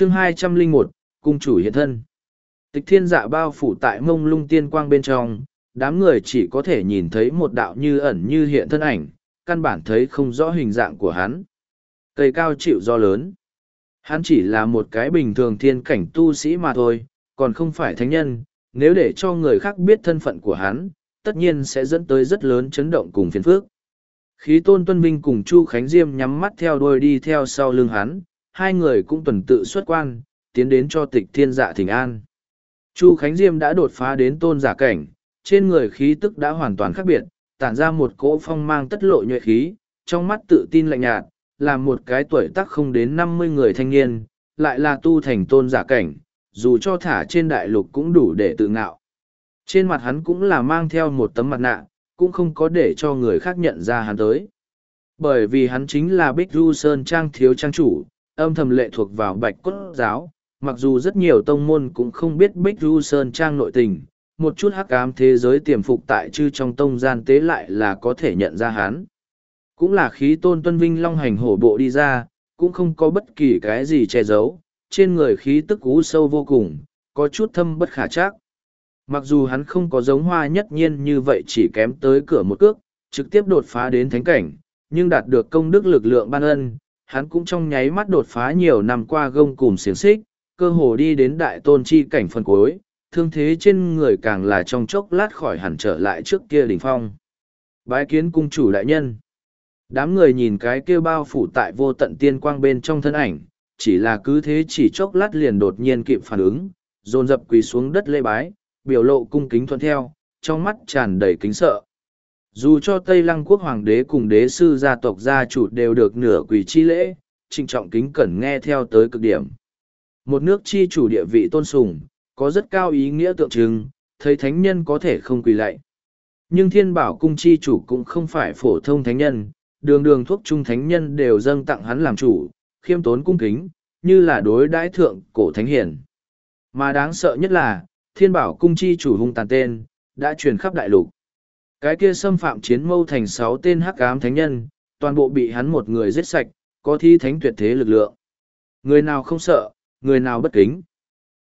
chương hai trăm linh một, cung chủ hiện thân. Tịch thiên dạ bao phủ tại mông lung tiên quang bên trong, đám người chỉ có thể nhìn thấy một đạo như ẩn như hiện thân ảnh, căn bản thấy không rõ hình dạng của hắn. Cây cao chịu do lớn. Hắn chỉ là một cái bình thường thiên cảnh tu sĩ mà thôi, còn không phải thánh nhân. Nếu để cho người khác biết thân phận của hắn, tất nhiên sẽ dẫn tới rất lớn chấn động cùng phiền phước khí tôn tuân vinh cùng chu khánh diêm nhắm mắt theo đuôi đi theo sau lưng hắn hai người cũng tuần tự xuất quan, tiến đến cho tịch thiên dạ thỉnh an. Chu khánh diêm đã đột phá đến tôn giả cảnh, trên người khí tức đã hoàn toàn khác biệt, tản ra một cỗ phong mang tất lộ nhuệ khí, trong mắt tự tin lạnh nhạt, là một cái tuổi tác không đến năm mươi người thanh niên, lại là tu thành tôn giả cảnh, dù cho thả trên đại lục cũng đủ để tự ngạo. Trên mặt hắn cũng là mang theo một tấm mặt nạ, cũng không có để cho người khác nhận ra hắn tới. Bởi vì hắn chính là bích du sơn trang thiếu trang chủ âm thầm lệ thuộc vào bạch cốt giáo, mặc dù rất nhiều tông môn cũng không biết bích du sơn trang nội tình, một chút hắc ám thế giới tiềm phục tại chư trong tông gian tế lại là có thể nhận ra hắn. Cũng là khí tôn tuân vinh long hành hổ bộ đi ra, cũng không có bất kỳ cái gì che giấu, trên người khí tức cú sâu vô cùng, có chút thâm bất khả trác mặc dù hắn không có giống hoa nhất nhiên như vậy chỉ kém tới cửa một cước, trực tiếp đột phá đến thánh cảnh, nhưng đạt được công đức lực lượng ban ân hắn cũng trong nháy mắt đột phá nhiều năm qua gông cùng xiềng xích, cơ hồ đi đến đại tôn chi cảnh phần cuối, thương thế trên người càng là trong chốc lát khỏi hẳn trở lại trước kia đỉnh phong. Bái kiến cung chủ đại nhân. Đám người nhìn cái kia bao phủ tại vô tận tiên quang bên trong thân ảnh, chỉ là cứ thế chỉ chốc lát liền đột nhiên kịp phản ứng, dồn dập quỳ xuống đất lê bái, biểu lộ cung kính thuận theo, trong mắt tràn đầy kính sợ dù cho tây lăng quốc hoàng đế cùng đế sư gia tộc gia chủ đều được nửa quỳ chi lễ, trịnh trọng kính cẩn nghe theo tới cực điểm. Một nước chi chủ địa vị tôn sùng, có rất cao ý nghĩa tượng trưng, thấy thánh nhân có thể không quỳ lạy. Nhưng thiên bảo cung chi chủ cũng không phải phổ thông thánh nhân, đường đường thuốc trung thánh nhân đều dâng tặng hắn làm chủ, khiêm tốn cung kính, như là đối đãi thượng cổ thánh hiển mà đáng sợ nhất là, thiên bảo cung chi chủ hung tàn tên, đã truyền khắp đại lục cái kia xâm phạm chiến mâu thành sáu tên hắc ám thánh nhân, toàn bộ bị hắn một người giết sạch, có thi thánh tuyệt thế lực lượng. Người nào không sợ, người nào bất kính.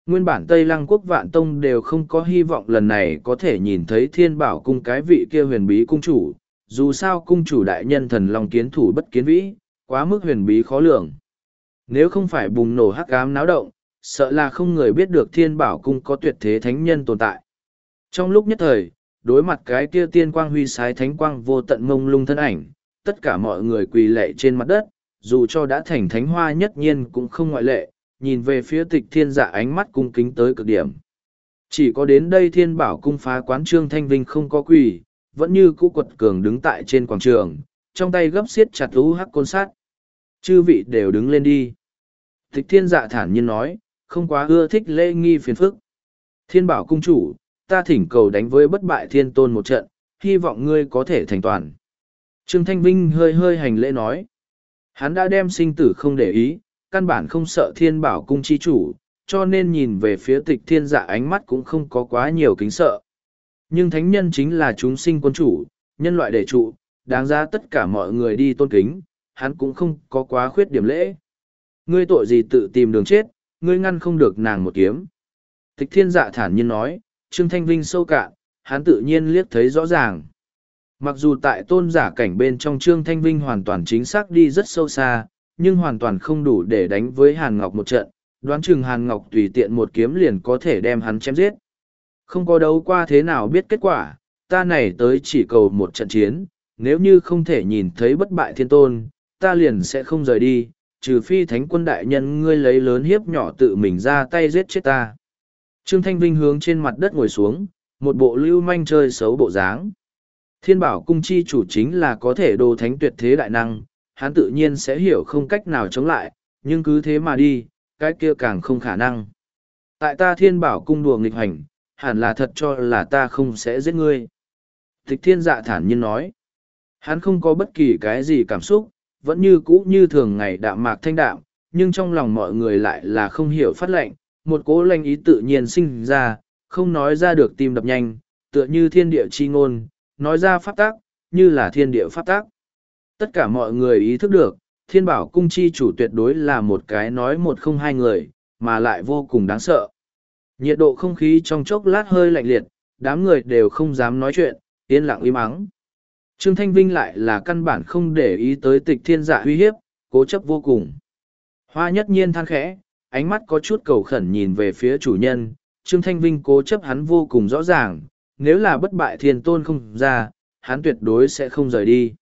Nguyên bản tây lăng quốc vạn tông đều không có hy vọng lần này có thể nhìn thấy thiên bảo cung cái vị kia huyền bí cung chủ, dù sao cung chủ đại nhân thần long kiến thủ bất kiến vĩ, quá mức huyền bí khó lường. Nếu không phải bùng nổ hắc ám náo động, sợ là không người biết được thiên bảo cung có tuyệt thế thánh nhân tồn tại. Trong lúc nhất thời đối mặt cái kia tiên quang huy sái thánh quang vô tận mông lung thân ảnh tất cả mọi người quỳ lệ trên mặt đất dù cho đã thành thánh hoa nhất nhiên cũng không ngoại lệ nhìn về phía tịch thiên dạ ánh mắt cung kính tới cực điểm. Chỉ có đến đây thiên bảo cung phá quán trương thanh vinh không có quỳ vẫn như cũ quật cường đứng tại trên quảng trường, trong tay gấp xiết chặt lũ hắc côn sát. Chư vị đều đứng lên đi. Tịch thiên dạ thản nhiên nói, không quá ưa thích lễ nghi phiền phức. Thiên bảo cung chủ, ta thỉnh cầu đánh với bất bại thiên tôn một trận, hy vọng ngươi có thể thành toàn. Trương Thanh Vinh hơi hơi hành lễ nói. Hắn đã đem sinh tử không để ý, căn bản không sợ thiên bảo cung chi chủ, cho nên nhìn về phía tịch thiên dạ ánh mắt cũng không có quá nhiều kính sợ. Nhưng thánh nhân chính là chúng sinh quân chủ, nhân loại đệ trụ, đáng ra tất cả mọi người đi tôn kính, hắn cũng không có quá khuyết điểm lễ. Ngươi tội gì tự tìm đường chết, ngươi ngăn không được nàng một kiếm. Tịch thiên dạ thản nhiên nói, Trương Thanh Vinh sâu cạn, hắn tự nhiên liếc thấy rõ ràng. Mặc dù tại tôn giả cảnh bên trong Trương Thanh Vinh hoàn toàn chính xác đi rất sâu xa, nhưng hoàn toàn không đủ để đánh với Hàn Ngọc một trận, đoán chừng Hàn Ngọc tùy tiện một kiếm liền có thể đem hắn chém giết. Không có đấu qua thế nào biết kết quả, ta này tới chỉ cầu một trận chiến, nếu như không thể nhìn thấy bất bại thiên tôn, ta liền sẽ không rời đi, trừ phi thánh quân đại nhân ngươi lấy lớn hiếp nhỏ tự mình ra tay giết chết ta. Trương Thanh Vinh hướng trên mặt đất ngồi xuống, một bộ lưu manh chơi xấu bộ dáng. Thiên bảo cung chi chủ chính là có thể đồ thánh tuyệt thế đại năng, hắn tự nhiên sẽ hiểu không cách nào chống lại, nhưng cứ thế mà đi, cái kia càng không khả năng. Tại ta thiên bảo cung đùa nghịch hành, hẳn là thật cho là ta không sẽ giết ngươi. Tịch thiên dạ thản nhiên nói, hắn không có bất kỳ cái gì cảm xúc, vẫn như cũ như thường ngày đạm mạc thanh đạm, nhưng trong lòng mọi người lại là không hiểu phát lệnh, một cố lanh ý tự nhiên sinh ra, không nói ra được tim đập nhanh, tựa như thiên địa chi ngôn, nói ra pháp tác, như là thiên địa pháp tác. Tất cả mọi người ý thức được, thiên bảo cung chi chủ tuyệt đối là một cái nói một không hai người, mà lại vô cùng đáng sợ. Nhiệt độ không khí trong chốc lát hơi lạnh liệt, đám người đều không dám nói chuyện, yên lặng im ắng. Trương Thanh Vinh lại là căn bản không để ý tới tịch thiên giả uy hiếp, cố chấp vô cùng. Hoa nhất nhiên than khẽ, ánh mắt có chút cầu khẩn nhìn về phía chủ nhân, Trương Thanh Vinh cố chấp hắn vô cùng rõ ràng, nếu là bất bại thiên tôn không ra, hắn tuyệt đối sẽ không rời đi.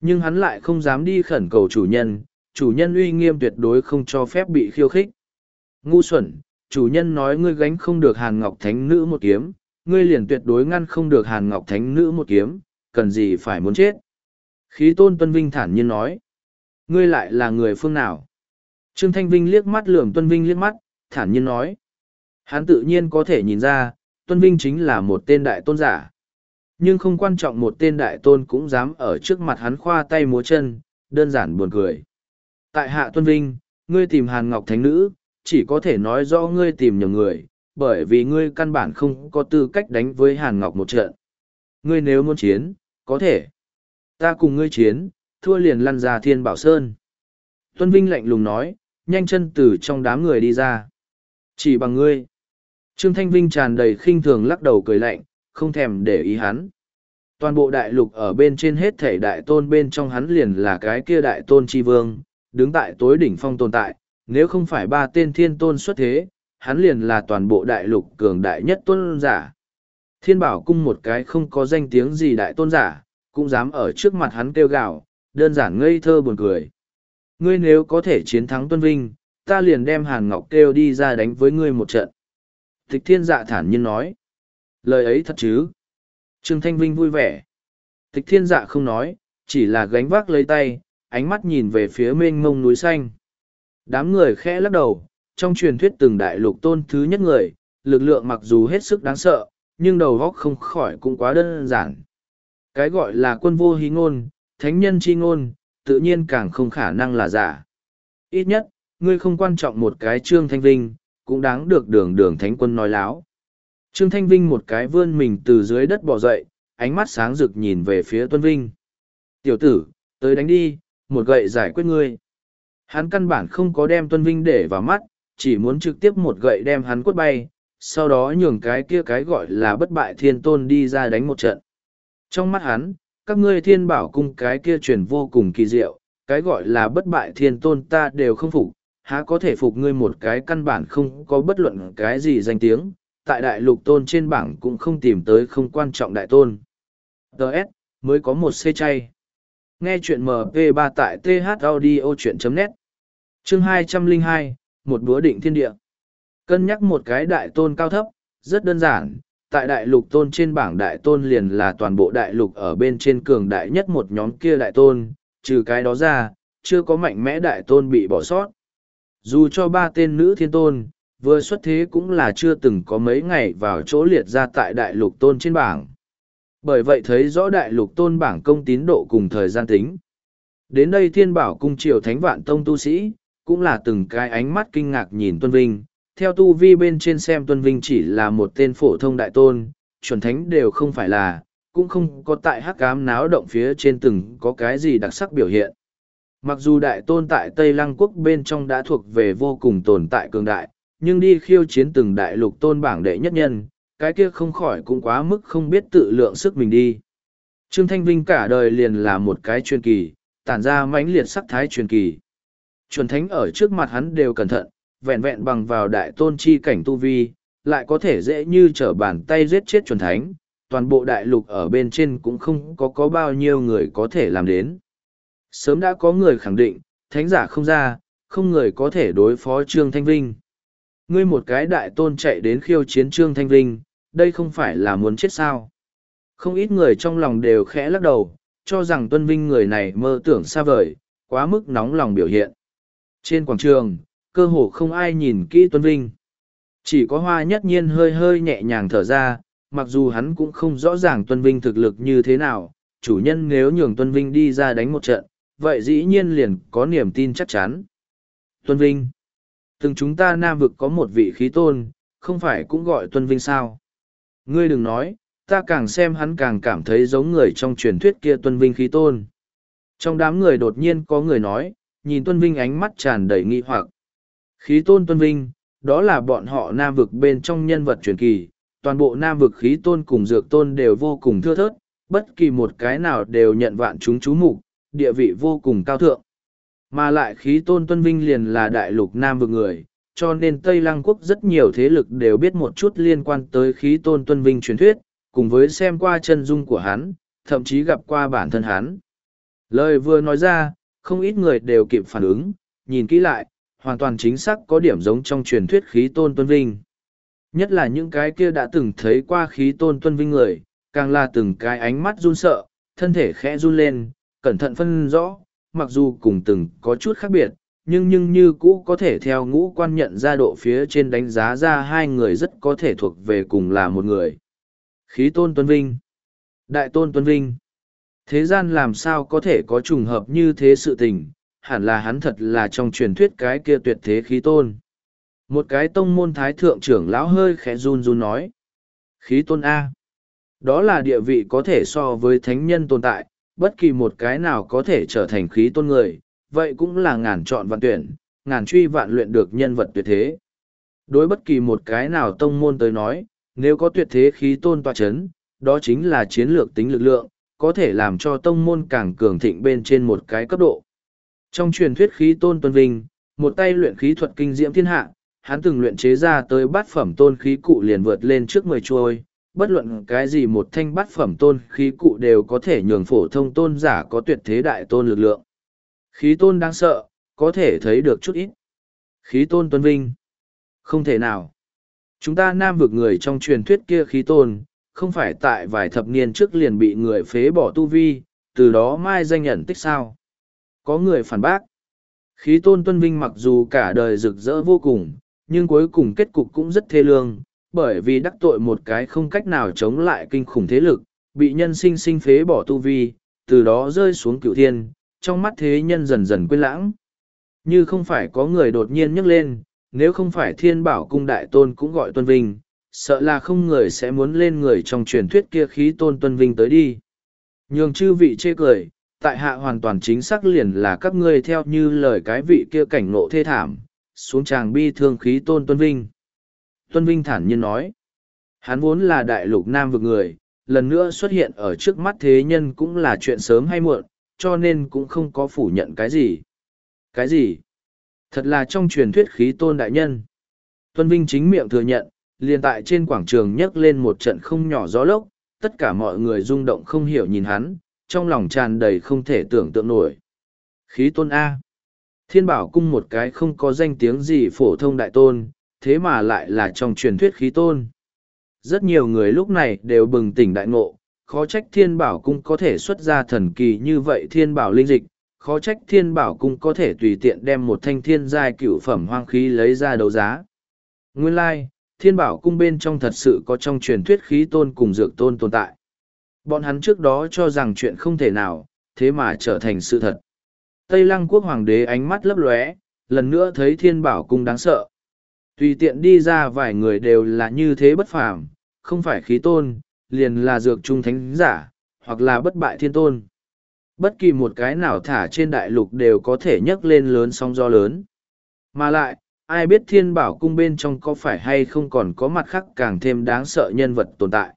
Nhưng hắn lại không dám đi khẩn cầu chủ nhân, chủ nhân uy nghiêm tuyệt đối không cho phép bị khiêu khích. Ngu xuẩn, chủ nhân nói ngươi gánh không được Hàn Ngọc Thánh Nữ một kiếm, ngươi liền tuyệt đối ngăn không được Hàn Ngọc Thánh Nữ một kiếm, cần gì phải muốn chết. Khí tôn Tuân Vinh thản nhiên nói, ngươi lại là người phương nào? Trương Thanh Vinh liếc mắt lườm Tuân Vinh liếc mắt, thản nhiên nói. Hắn tự nhiên có thể nhìn ra, Tuân Vinh chính là một tên đại tôn giả. Nhưng không quan trọng một tên đại tôn cũng dám ở trước mặt hắn khoa tay múa chân, đơn giản buồn cười. Tại hạ Tuân Vinh, ngươi tìm Hàn Ngọc Thánh Nữ, chỉ có thể nói rõ ngươi tìm nhầm người, bởi vì ngươi căn bản không có tư cách đánh với Hàn Ngọc một trận. Ngươi nếu muốn chiến, có thể. Ta cùng ngươi chiến, thua liền lăn ra thiên bảo sơn. Tuân Vinh lạnh lùng nói, nhanh chân từ trong đám người đi ra. Chỉ bằng ngươi. Trương Thanh Vinh tràn đầy khinh thường lắc đầu cười lạnh, không thèm để ý hắn. Toàn bộ đại lục ở bên trên hết thể đại tôn bên trong hắn liền là cái kia đại tôn chi vương, đứng tại tối đỉnh phong tồn tại, nếu không phải ba tên thiên tôn xuất thế, hắn liền là toàn bộ đại lục cường đại nhất tôn giả. Thiên bảo cung một cái không có danh tiếng gì đại tôn giả, cũng dám ở trước mặt hắn kêu gào, đơn giản ngây thơ buồn cười. Ngươi nếu có thể chiến thắng tuân vinh, ta liền đem Hàn Ngọc kêu đi ra đánh với ngươi một trận. Tịch thiên dạ thản nhiên nói. Lời ấy thật chứ? Trương Thanh Vinh vui vẻ. Tịch thiên dạ không nói, chỉ là gánh vác lấy tay, ánh mắt nhìn về phía mênh mông núi xanh. Đám người khẽ lắc đầu, trong truyền thuyết từng đại lục tôn thứ nhất người, lực lượng mặc dù hết sức đáng sợ, nhưng đầu góc không khỏi cũng quá đơn giản. Cái gọi là quân vô hí ngôn, thánh nhân chi ngôn, tự nhiên càng không khả năng là giả. Ít nhất, ngươi không quan trọng một cái trương thanh vinh, cũng đáng được đường đường thánh quân nói láo. Trương Thanh Vinh một cái vươn mình từ dưới đất bò dậy, ánh mắt sáng rực nhìn về phía Tuân Vinh. Tiểu tử, tới đánh đi, một gậy giải quyết ngươi. Hắn căn bản không có đem Tuân Vinh để vào mắt, chỉ muốn trực tiếp một gậy đem hắn quất bay, sau đó nhường cái kia cái gọi là bất bại thiên tôn đi ra đánh một trận. Trong mắt hắn, các ngươi thiên bảo cung cái kia truyền vô cùng kỳ diệu, cái gọi là bất bại thiên tôn ta đều không phục, há có thể phục ngươi một cái căn bản không có bất luận cái gì danh tiếng, tại đại lục tôn trên bảng cũng không tìm tới không quan trọng đại tôn. DS, mới có một xe chay. Nghe chuyện MP3 tại thaudio.net Chương 202, một búa định thiên địa. Cân nhắc một cái đại tôn cao thấp, rất đơn giản. Tại đại lục tôn trên bảng đại tôn liền là toàn bộ đại lục ở bên trên cường đại nhất một nhóm kia đại tôn, trừ cái đó ra, chưa có mạnh mẽ đại tôn bị bỏ sót. Dù cho ba tên nữ thiên tôn, vừa xuất thế cũng là chưa từng có mấy ngày vào chỗ liệt ra tại đại lục tôn trên bảng. Bởi vậy thấy rõ đại lục tôn bảng công tín độ cùng thời gian tính. Đến đây thiên bảo cung triều thánh vạn tông tu sĩ, cũng là từng cái ánh mắt kinh ngạc nhìn Tuân Vinh. Theo tu vi bên trên xem Tuân Vinh chỉ là một tên phổ thông đại tôn, chuẩn thánh đều không phải là, cũng không có tại hắc cám náo động phía trên từng có cái gì đặc sắc biểu hiện. Mặc dù đại tôn tại Tây Lăng quốc bên trong đã thuộc về vô cùng tồn tại cường đại, nhưng đi khiêu chiến từng đại lục tôn bảng đệ nhất nhân, cái kia không khỏi cũng quá mức không biết tự lượng sức mình đi. Trương Thanh Vinh cả đời liền là một cái truyền kỳ, tản ra mãnh liệt sắc thái truyền kỳ. Chuẩn thánh ở trước mặt hắn đều cẩn thận, vẹn vẹn bằng vào đại tôn chi cảnh tu vi, lại có thể dễ như trở bàn tay giết chết chuẩn thánh, toàn bộ đại lục ở bên trên cũng không có có bao nhiêu người có thể làm đến. Sớm đã có người khẳng định, thánh giả không ra, không người có thể đối phó Trương Thanh Vinh. Ngươi một cái đại tôn chạy đến khiêu chiến Trương Thanh Vinh, đây không phải là muốn chết sao. Không ít người trong lòng đều khẽ lắc đầu, cho rằng Tuân Vinh người này mơ tưởng xa vời, quá mức nóng lòng biểu hiện. Trên quảng trường, cơ hồ không ai nhìn kỹ Tuân Vinh. Chỉ có hoa nhất nhiên hơi hơi nhẹ nhàng thở ra, mặc dù hắn cũng không rõ ràng Tuân Vinh thực lực như thế nào, chủ nhân nếu nhường Tuân Vinh đi ra đánh một trận, vậy dĩ nhiên liền có niềm tin chắc chắn. Tuân Vinh Từng chúng ta nam vực có một vị khí tôn, không phải cũng gọi Tuân Vinh sao? Ngươi đừng nói, ta càng xem hắn càng cảm thấy giống người trong truyền thuyết kia Tuân Vinh khí tôn. Trong đám người đột nhiên có người nói, nhìn Tuân Vinh ánh mắt tràn đầy nghi hoặc. Khí tôn Tuân Vinh, đó là bọn họ nam vực bên trong nhân vật truyền kỳ, toàn bộ nam vực khí tôn cùng dược tôn đều vô cùng thưa thớt, bất kỳ một cái nào đều nhận vạn chúng chú mục địa vị vô cùng cao thượng. Mà lại khí tôn tuân vinh liền là đại lục nam vực người, cho nên Tây Lăng Quốc rất nhiều thế lực đều biết một chút liên quan tới khí tôn tuân vinh truyền thuyết, cùng với xem qua chân dung của hắn, thậm chí gặp qua bản thân hắn. Lời vừa nói ra, không ít người đều kịp phản ứng, nhìn kỹ lại, hoàn toàn chính xác có điểm giống trong truyền thuyết khí tôn tuân vinh. Nhất là những cái kia đã từng thấy qua khí tôn tuân vinh người, càng là từng cái ánh mắt run sợ, thân thể khẽ run lên, cẩn thận phân rõ, mặc dù cùng từng có chút khác biệt, nhưng nhưng như cũ có thể theo ngũ quan nhận ra độ phía trên đánh giá ra hai người rất có thể thuộc về cùng là một người. Khí tôn tuân vinh. Đại tôn tuân vinh. Thế gian làm sao có thể có trùng hợp như thế sự tình, hẳn là hắn thật là trong truyền thuyết cái kia tuyệt thế khí tôn. Một cái tông môn thái thượng trưởng lão hơi khẽ run run nói. Khí tôn A. Đó là địa vị có thể so với thánh nhân tồn tại, bất kỳ một cái nào có thể trở thành khí tôn người, vậy cũng là ngàn chọn vạn tuyển, ngàn truy vạn luyện được nhân vật tuyệt thế. Đối bất kỳ một cái nào tông môn tới nói, nếu có tuyệt thế khí tôn tòa chấn, đó chính là chiến lược tính lực lượng, có thể làm cho tông môn càng cường thịnh bên trên một cái cấp độ. Trong truyền thuyết khí tôn tuân vinh, một tay luyện khí thuật kinh diễm thiên hạ, hắn từng luyện chế ra tới bát phẩm tôn khí cụ liền vượt lên trước mười chuôi, bất luận cái gì một thanh bát phẩm tôn khí cụ đều có thể nhường phổ thông tôn giả có tuyệt thế đại tôn lực lượng. Khí tôn đáng sợ, có thể thấy được chút ít. Khí tôn tuân vinh. Không thể nào. Chúng ta nam vực người trong truyền thuyết kia khí tôn, không phải tại vài thập niên trước liền bị người phế bỏ tu vi, từ đó mai danh nhận tích sao. Có người phản bác. Khí tôn tuân vinh mặc dù cả đời rực rỡ vô cùng, nhưng cuối cùng kết cục cũng rất thê lương, bởi vì đắc tội một cái không cách nào chống lại kinh khủng thế lực, bị nhân sinh sinh phế bỏ tu vi, từ đó rơi xuống cựu thiên, trong mắt thế nhân dần dần quên lãng. Như không phải có người đột nhiên nhấc lên, nếu không phải thiên bảo cung đại tôn cũng gọi tuân vinh, sợ là không người sẽ muốn lên người trong truyền thuyết kia khí tôn tuân vinh tới đi. Nhường chư vị chê cười, tại hạ hoàn toàn chính xác liền là các ngươi theo như lời cái vị kia cảnh ngộ thê thảm, xuống tràng bi thương khí tôn tuân vinh. Tuân vinh thản nhiên nói, hắn vốn là đại lục nam vực người, lần nữa xuất hiện ở trước mắt thế nhân cũng là chuyện sớm hay muộn, cho nên cũng không có phủ nhận cái gì. Cái gì? Thật là trong truyền thuyết khí tôn đại nhân. Tuân Vinh chính miệng thừa nhận, liền tại trên quảng trường nhấc lên một trận không nhỏ gió lốc, tất cả mọi người rung động không hiểu nhìn hắn, trong lòng tràn đầy không thể tưởng tượng nổi. Khí tôn A. Thiên bảo cung một cái không có danh tiếng gì phổ thông đại tôn, thế mà lại là trong truyền thuyết khí tôn. Rất nhiều người lúc này đều bừng tỉnh đại ngộ, khó trách thiên bảo cung có thể xuất ra thần kỳ như vậy thiên bảo linh dịch, khó trách thiên bảo cung có thể tùy tiện đem một thanh thiên giai cửu phẩm hoang khí lấy ra đấu giá. Nguyên lai, like, thiên bảo cung bên trong thật sự có trong truyền thuyết khí tôn cùng dược tôn tồn tại. Bọn hắn trước đó cho rằng chuyện không thể nào, thế mà trở thành sự thật. Tây lăng quốc hoàng đế ánh mắt lấp lóe, lần nữa thấy thiên bảo cung đáng sợ. Tùy tiện đi ra vài người đều là như thế bất phàm, không phải khí tôn, liền là dược trung thánh giả, hoặc là bất bại thiên tôn. Bất kỳ một cái nào thả trên đại lục đều có thể nhấc lên lớn sóng gió lớn. Mà lại, ai biết thiên bảo cung bên trong có phải hay không còn có mặt khác càng thêm đáng sợ nhân vật tồn tại.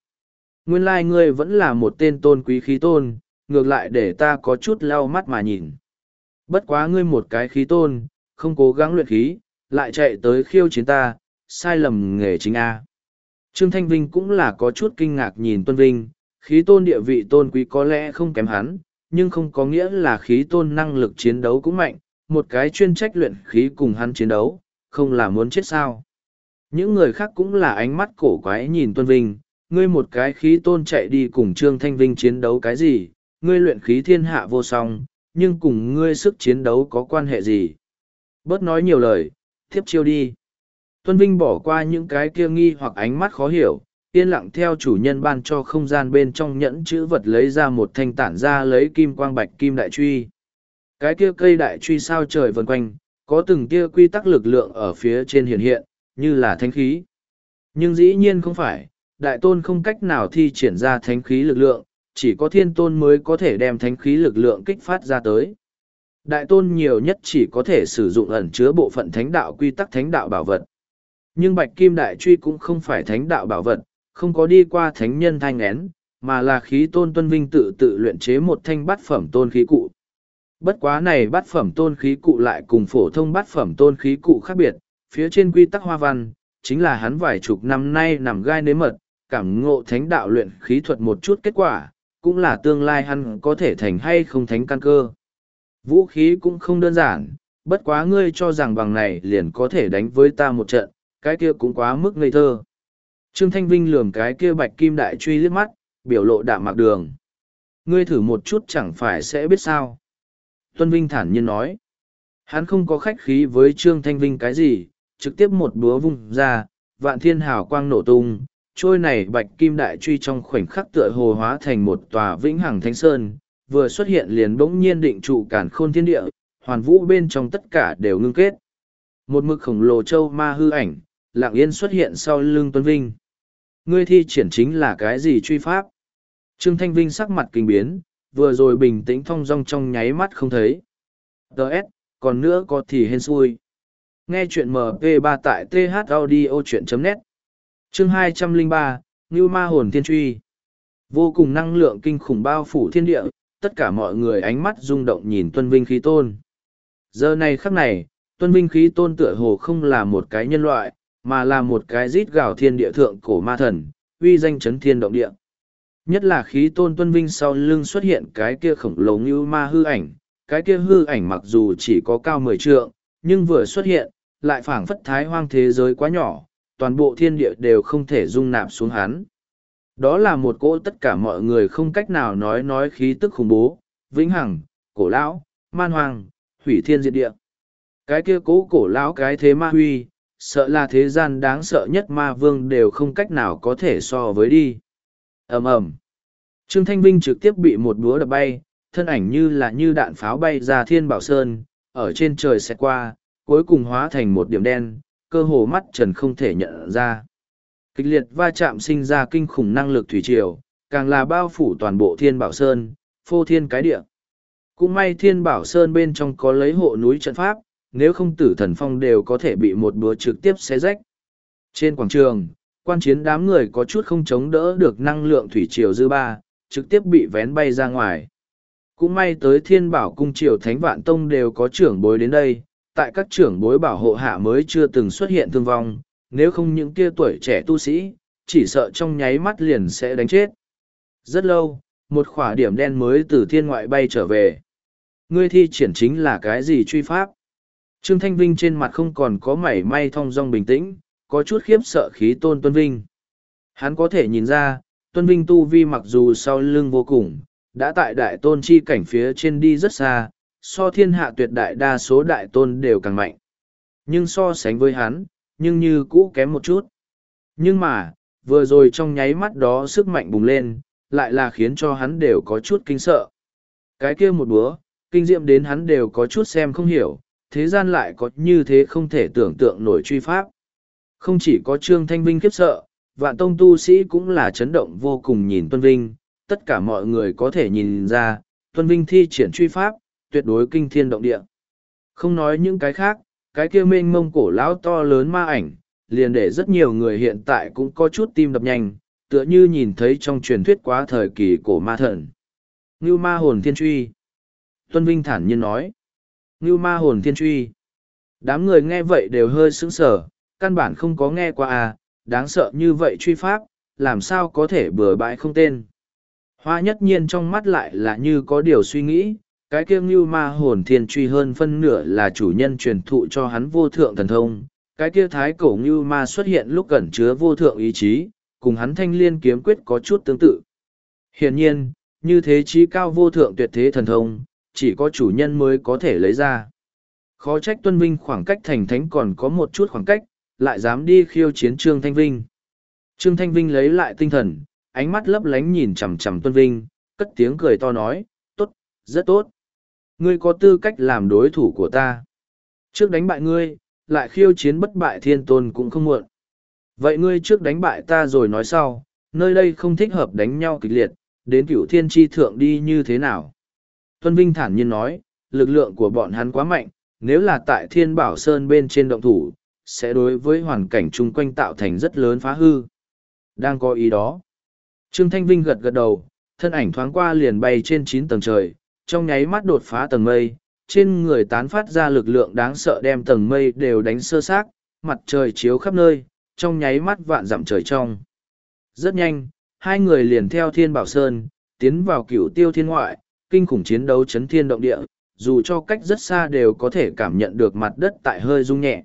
Nguyên lai like ngươi vẫn là một tên tôn quý khí tôn, ngược lại để ta có chút lau mắt mà nhìn. Bất quá ngươi một cái khí tôn, không cố gắng luyện khí, lại chạy tới khiêu chiến ta, sai lầm nghề chính A. Trương Thanh Vinh cũng là có chút kinh ngạc nhìn Tuân Vinh, khí tôn địa vị tôn quý có lẽ không kém hắn, nhưng không có nghĩa là khí tôn năng lực chiến đấu cũng mạnh, một cái chuyên trách luyện khí cùng hắn chiến đấu, không là muốn chết sao. Những người khác cũng là ánh mắt cổ quái nhìn Tuân Vinh, ngươi một cái khí tôn chạy đi cùng Trương Thanh Vinh chiến đấu cái gì, ngươi luyện khí thiên hạ vô song, nhưng cùng ngươi sức chiến đấu có quan hệ gì. Bớt nói nhiều lời, tiếp chiêu đi. Tuân Vinh bỏ qua những cái kia nghi hoặc ánh mắt khó hiểu, yên lặng theo chủ nhân ban cho không gian bên trong nhẫn chữ vật lấy ra một thanh tản ra lấy kim quang bạch kim đại truy. Cái kia cây đại truy sao trời vần quanh, có từng kia quy tắc lực lượng ở phía trên hiện hiện, như là thánh khí. Nhưng dĩ nhiên không phải, đại tôn không cách nào thi triển ra thánh khí lực lượng, chỉ có thiên tôn mới có thể đem thánh khí lực lượng kích phát ra tới. Đại tôn nhiều nhất chỉ có thể sử dụng ẩn chứa bộ phận thánh đạo quy tắc thánh đạo bảo vật. Nhưng bạch kim đại truy cũng không phải thánh đạo bảo vật, không có đi qua thánh nhân thanh én, mà là khí tôn tuân vinh tự tự luyện chế một thanh bát phẩm tôn khí cụ. Bất quá này bát phẩm tôn khí cụ lại cùng phổ thông bát phẩm tôn khí cụ khác biệt, phía trên quy tắc hoa văn, chính là hắn vài chục năm nay nằm gai nếm mật, cảm ngộ thánh đạo luyện khí thuật một chút kết quả, cũng là tương lai hắn có thể thành hay không thánh căn cơ. Vũ khí cũng không đơn giản, bất quá ngươi cho rằng bằng này liền có thể đánh với ta một trận, cái kia cũng quá mức ngây thơ. Trương Thanh Vinh lườm cái kia bạch kim đại truy liếc mắt, biểu lộ đạm mạc đường. Ngươi thử một chút chẳng phải sẽ biết sao. Tuân Vinh thản nhiên nói. Hắn không có khách khí với Trương Thanh Vinh cái gì, trực tiếp một búa vung ra, vạn thiên hào quang nổ tung, trôi này bạch kim đại truy trong khoảnh khắc tựa hồ hóa thành một tòa vĩnh hằng thánh sơn, vừa xuất hiện liền bỗng nhiên định trụ cản khôn thiên địa, hoàn vũ bên trong tất cả đều ngưng kết. Một mực khổng lồ châu ma hư ảnh, lặng yên xuất hiện sau lưng Tuân Vinh. Ngươi thi triển chính là cái gì truy pháp? Trương Thanh Vinh sắc mặt kinh biến, vừa rồi bình tĩnh thong dong trong nháy mắt không thấy. Đợt, còn nữa có thì hên xui. Nghe chuyện MP3 tại thaudio.net Chương 203, Ngưu Ma Hồn Thiên Truy Vô cùng năng lượng kinh khủng bao phủ thiên địa, tất cả mọi người ánh mắt rung động nhìn Tuân Vinh khí tôn. Giờ này khắc này, Tuân Vinh khí tôn tựa hồ không là một cái nhân loại, mà là một cái rít gào thiên địa thượng cổ ma thần, uy danh chấn thiên động địa. Nhất là khí tôn tuân vinh sau lưng xuất hiện cái kia khổng lồ như ma hư ảnh, cái kia hư ảnh mặc dù chỉ có cao mười trượng, nhưng vừa xuất hiện, lại phảng phất thái hoang thế giới quá nhỏ, toàn bộ thiên địa đều không thể dung nạp xuống hắn. Đó là một cỗ tất cả mọi người không cách nào nói nói khí tức khủng bố, vĩnh hằng, cổ lão, man hoàng, hủy thiên diệt địa. Cái kia cố cổ lão cái thế ma huy, sợ là thế gian đáng sợ nhất ma vương đều không cách nào có thể so với đi ầm ầm trương thanh vinh trực tiếp bị một búa đập bay thân ảnh như là như đạn pháo bay ra thiên bảo sơn ở trên trời xẹt qua cuối cùng hóa thành một điểm đen cơ hồ mắt trần không thể nhận ra. Kịch liệt va chạm sinh ra kinh khủng năng lực thủy triều càng là bao phủ toàn bộ thiên bảo sơn phô thiên cái địa. Cũng may thiên bảo sơn bên trong có lấy hộ núi trận pháp nếu không tử thần phong đều có thể bị một búa trực tiếp xé rách. Trên quảng trường quan chiến đám người có chút không chống đỡ được năng lượng thủy triều dư ba, trực tiếp bị vén bay ra ngoài. Cũng may tới thiên bảo cung triều thánh vạn tông đều có trưởng bối đến đây, tại các trưởng bối bảo hộ hạ mới chưa từng xuất hiện thương vong, nếu không những kia tuổi trẻ tu sĩ, chỉ sợ trong nháy mắt liền sẽ đánh chết. Rất lâu, một khỏa điểm đen mới từ thiên ngoại bay trở về. Ngươi thi triển chính là cái gì truy pháp? Trương Thanh Vinh trên mặt không còn có mảy may thong dong bình tĩnh, có chút khiếp sợ khí tôn tuân vinh. Hắn có thể nhìn ra, tuân vinh tu vi mặc dù sau lưng vô cùng, đã tại đại tôn chi cảnh phía trên đi rất xa, so thiên hạ tuyệt đại đa số đại tôn đều càng mạnh. Nhưng so sánh với hắn, nhưng như cũ kém một chút. Nhưng mà, vừa rồi trong nháy mắt đó sức mạnh bùng lên, lại là khiến cho hắn đều có chút kinh sợ. Cái kia một búa, kinh diệm đến hắn đều có chút xem không hiểu, thế gian lại có như thế không thể tưởng tượng nổi truy pháp. Không chỉ có Trương Thanh Vinh khiếp sợ, vạn tông tu sĩ cũng là chấn động vô cùng nhìn Tuân Vinh, tất cả mọi người có thể nhìn ra, Tuân Vinh thi triển truy pháp, tuyệt đối kinh thiên động địa. Không nói những cái khác, cái kia mênh mông cổ lão to lớn ma ảnh, liền để rất nhiều người hiện tại cũng có chút tim đập nhanh, tựa như nhìn thấy trong truyền thuyết quá thời kỳ cổ ma thần. Ngưu ma hồn thiên truy. Tuân Vinh thản nhiên nói. Ngưu ma hồn thiên truy. Đám người nghe vậy đều hơi sững sờ, căn bản không có nghe qua à, đáng sợ như vậy truy pháp, làm sao có thể bừa bãi không tên. Hoa nhất nhiên trong mắt lại là như có điều suy nghĩ, cái kiêng như ma hồn thiên truy hơn phân nửa là chủ nhân truyền thụ cho hắn vô thượng thần thông, cái kia thái cổ như ma xuất hiện lúc cẩn chứa vô thượng ý chí, cùng hắn thanh liên kiếm quyết có chút tương tự. Hiển nhiên, như thế trí cao vô thượng tuyệt thế thần thông, chỉ có chủ nhân mới có thể lấy ra. Khó trách tuân vinh khoảng cách thành thánh còn có một chút khoảng cách, lại dám đi khiêu chiến Trương Thanh Vinh. Trương Thanh Vinh lấy lại tinh thần, ánh mắt lấp lánh nhìn chằm chằm Tuân Vinh, cất tiếng cười to nói, tốt, rất tốt. Ngươi có tư cách làm đối thủ của ta. Trước đánh bại ngươi, lại khiêu chiến bất bại thiên tôn cũng không muộn. Vậy ngươi trước đánh bại ta rồi nói sau, nơi đây không thích hợp đánh nhau kịch liệt, đến cửu thiên tri thượng đi như thế nào. Tuân Vinh thản nhiên nói, lực lượng của bọn hắn quá mạnh, nếu là tại thiên bảo sơn bên trên động thủ, sẽ đối với hoàn cảnh chung quanh tạo thành rất lớn phá hư. Đang có ý đó. Trương Thanh Vinh gật gật đầu, thân ảnh thoáng qua liền bay trên chín tầng trời, trong nháy mắt đột phá tầng mây, trên người tán phát ra lực lượng đáng sợ đem tầng mây đều đánh sơ xác, mặt trời chiếu khắp nơi, trong nháy mắt vạn dặm trời trong. Rất nhanh, hai người liền theo Thiên Bảo Sơn, tiến vào cửu tiêu thiên ngoại, kinh khủng chiến đấu chấn thiên động địa, dù cho cách rất xa đều có thể cảm nhận được mặt đất tại hơi rung nhẹ.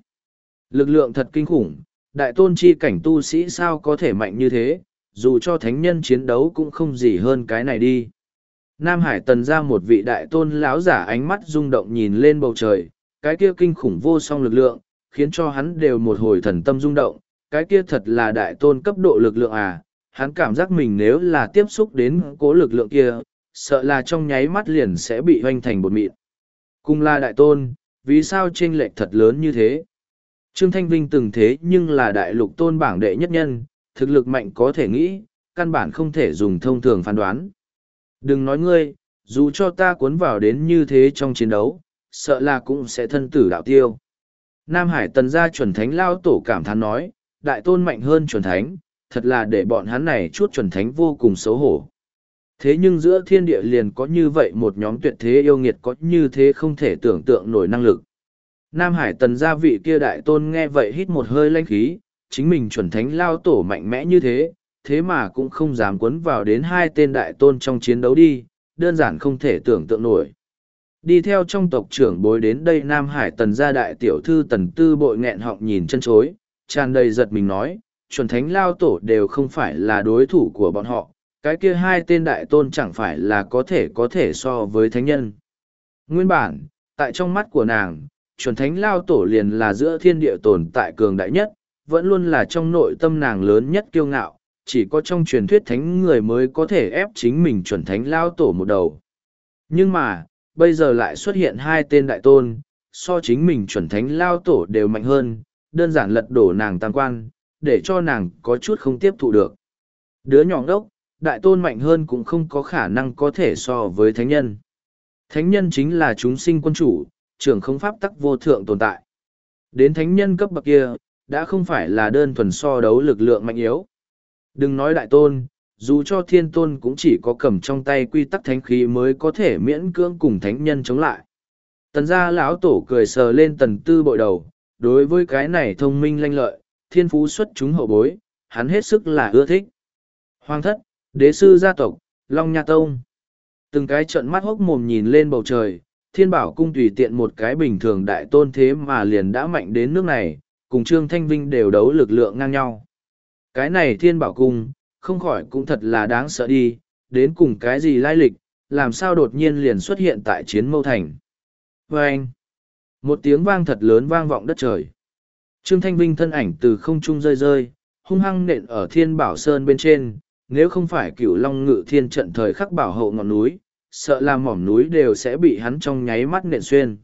Lực lượng thật kinh khủng, đại tôn chi cảnh tu sĩ sao có thể mạnh như thế, dù cho thánh nhân chiến đấu cũng không gì hơn cái này đi. Nam Hải tần ra một vị đại tôn lão giả ánh mắt rung động nhìn lên bầu trời, cái kia kinh khủng vô song lực lượng, khiến cho hắn đều một hồi thần tâm rung động, cái kia thật là đại tôn cấp độ lực lượng à, hắn cảm giác mình nếu là tiếp xúc đến cố lực lượng kia, sợ là trong nháy mắt liền sẽ bị hoanh thành bột mịn. Cùng là đại tôn, vì sao chênh lệch thật lớn như thế? Trương Thanh Vinh từng thế nhưng là đại lục tôn bảng đệ nhất nhân, thực lực mạnh có thể nghĩ, căn bản không thể dùng thông thường phán đoán. Đừng nói ngươi, dù cho ta cuốn vào đến như thế trong chiến đấu, sợ là cũng sẽ thân tử đạo tiêu. Nam Hải tần gia chuẩn thánh lao tổ cảm thán nói, đại tôn mạnh hơn chuẩn thánh, thật là để bọn hắn này chút chuẩn thánh vô cùng xấu hổ. Thế nhưng giữa thiên địa liền có như vậy một nhóm tuyệt thế yêu nghiệt có như thế không thể tưởng tượng nổi năng lực. Nam Hải tần gia vị kia đại tôn nghe vậy hít một hơi lanh khí, chính mình chuẩn thánh lao tổ mạnh mẽ như thế, thế mà cũng không dám quấn vào đến hai tên đại tôn trong chiến đấu đi, đơn giản không thể tưởng tượng nổi. Đi theo trong tộc trưởng bối đến đây Nam Hải tần gia đại tiểu thư tần tư bội nghẹn họng nhìn chân chối, tràn đầy giật mình nói, chuẩn thánh lao tổ đều không phải là đối thủ của bọn họ, cái kia hai tên đại tôn chẳng phải là có thể có thể so với thánh nhân. Nguyên bản, tại trong mắt của nàng, chuẩn thánh lao tổ liền là giữa thiên địa tồn tại cường đại nhất, vẫn luôn là trong nội tâm nàng lớn nhất kiêu ngạo, chỉ có trong truyền thuyết thánh người mới có thể ép chính mình chuẩn thánh lao tổ một đầu. Nhưng mà, bây giờ lại xuất hiện hai tên đại tôn, so chính mình chuẩn thánh lao tổ đều mạnh hơn, đơn giản lật đổ nàng tam quan, để cho nàng có chút không tiếp thụ được. Đứa nhỏ đốc, đại tôn mạnh hơn cũng không có khả năng có thể so với thánh nhân. Thánh nhân chính là chúng sinh quân chủ, trưởng không pháp tắc vô thượng tồn tại. Đến thánh nhân cấp bậc kia, đã không phải là đơn thuần so đấu lực lượng mạnh yếu. Đừng nói đại tôn, dù cho thiên tôn cũng chỉ có cầm trong tay quy tắc thánh khí mới có thể miễn cưỡng cùng thánh nhân chống lại. Tần gia lão tổ cười sờ lên tần tư bội đầu, đối với cái này thông minh lanh lợi, thiên phú xuất chúng hậu bối, hắn hết sức là ưa thích. Hoàng thất, đế sư gia tộc, Long Nha Tông. Từng cái trận mắt hốc mồm nhìn lên bầu trời, thiên bảo cung tùy tiện một cái bình thường đại tôn thế mà liền đã mạnh đến nước này, cùng Trương Thanh Vinh đều đấu lực lượng ngang nhau. Cái này thiên bảo cung, không khỏi cũng thật là đáng sợ đi, đến cùng cái gì lai lịch, làm sao đột nhiên liền xuất hiện tại chiến mâu thành. Và anh, một tiếng vang thật lớn vang vọng đất trời. Trương Thanh Vinh thân ảnh từ không trung rơi rơi, hung hăng nện ở thiên bảo sơn bên trên, nếu không phải cửu long ngự thiên trận thời khắc bảo hộ ngọn núi, sợ là mỏm núi đều sẽ bị hắn trong nháy mắt nện xuyên.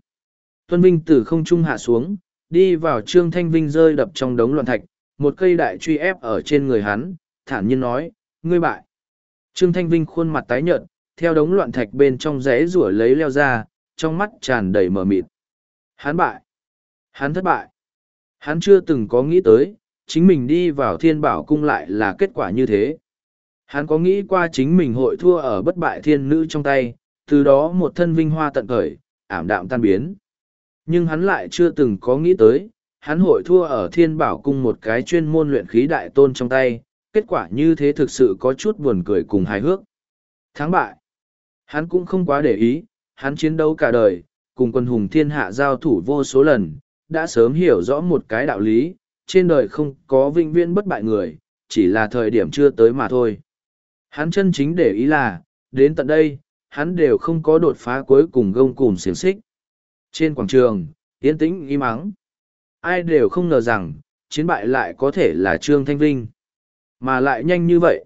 Tuân Vinh từ không trung hạ xuống, đi vào Trương Thanh Vinh rơi đập trong đống loạn thạch, một cây đại truy ép ở trên người hắn, thản nhiên nói, ngươi bại. Trương Thanh Vinh khuôn mặt tái nhợt, theo đống loạn thạch bên trong rẽ rủa lấy leo ra, trong mắt tràn đầy mờ mịt. Hắn bại. Hắn thất bại. Hắn chưa từng có nghĩ tới, chính mình đi vào thiên bảo cung lại là kết quả như thế. Hắn có nghĩ qua chính mình hội thua ở bất bại thiên nữ trong tay, từ đó một thân vinh hoa tận khởi, ảm đạm tan biến. Nhưng hắn lại chưa từng có nghĩ tới, hắn hội thua ở thiên bảo cung một cái chuyên môn luyện khí đại tôn trong tay, kết quả như thế thực sự có chút buồn cười cùng hài hước. Thắng bại. Hắn cũng không quá để ý, hắn chiến đấu cả đời, cùng quân hùng thiên hạ giao thủ vô số lần, đã sớm hiểu rõ một cái đạo lý, trên đời không có vinh viên bất bại người, chỉ là thời điểm chưa tới mà thôi. Hắn chân chính để ý là, đến tận đây, hắn đều không có đột phá cuối cùng gông cùng xiềng xích. Trên quảng trường, yên tĩnh im ắng. Ai đều không ngờ rằng, chiến bại lại có thể là Trương Thanh Vinh. Mà lại nhanh như vậy.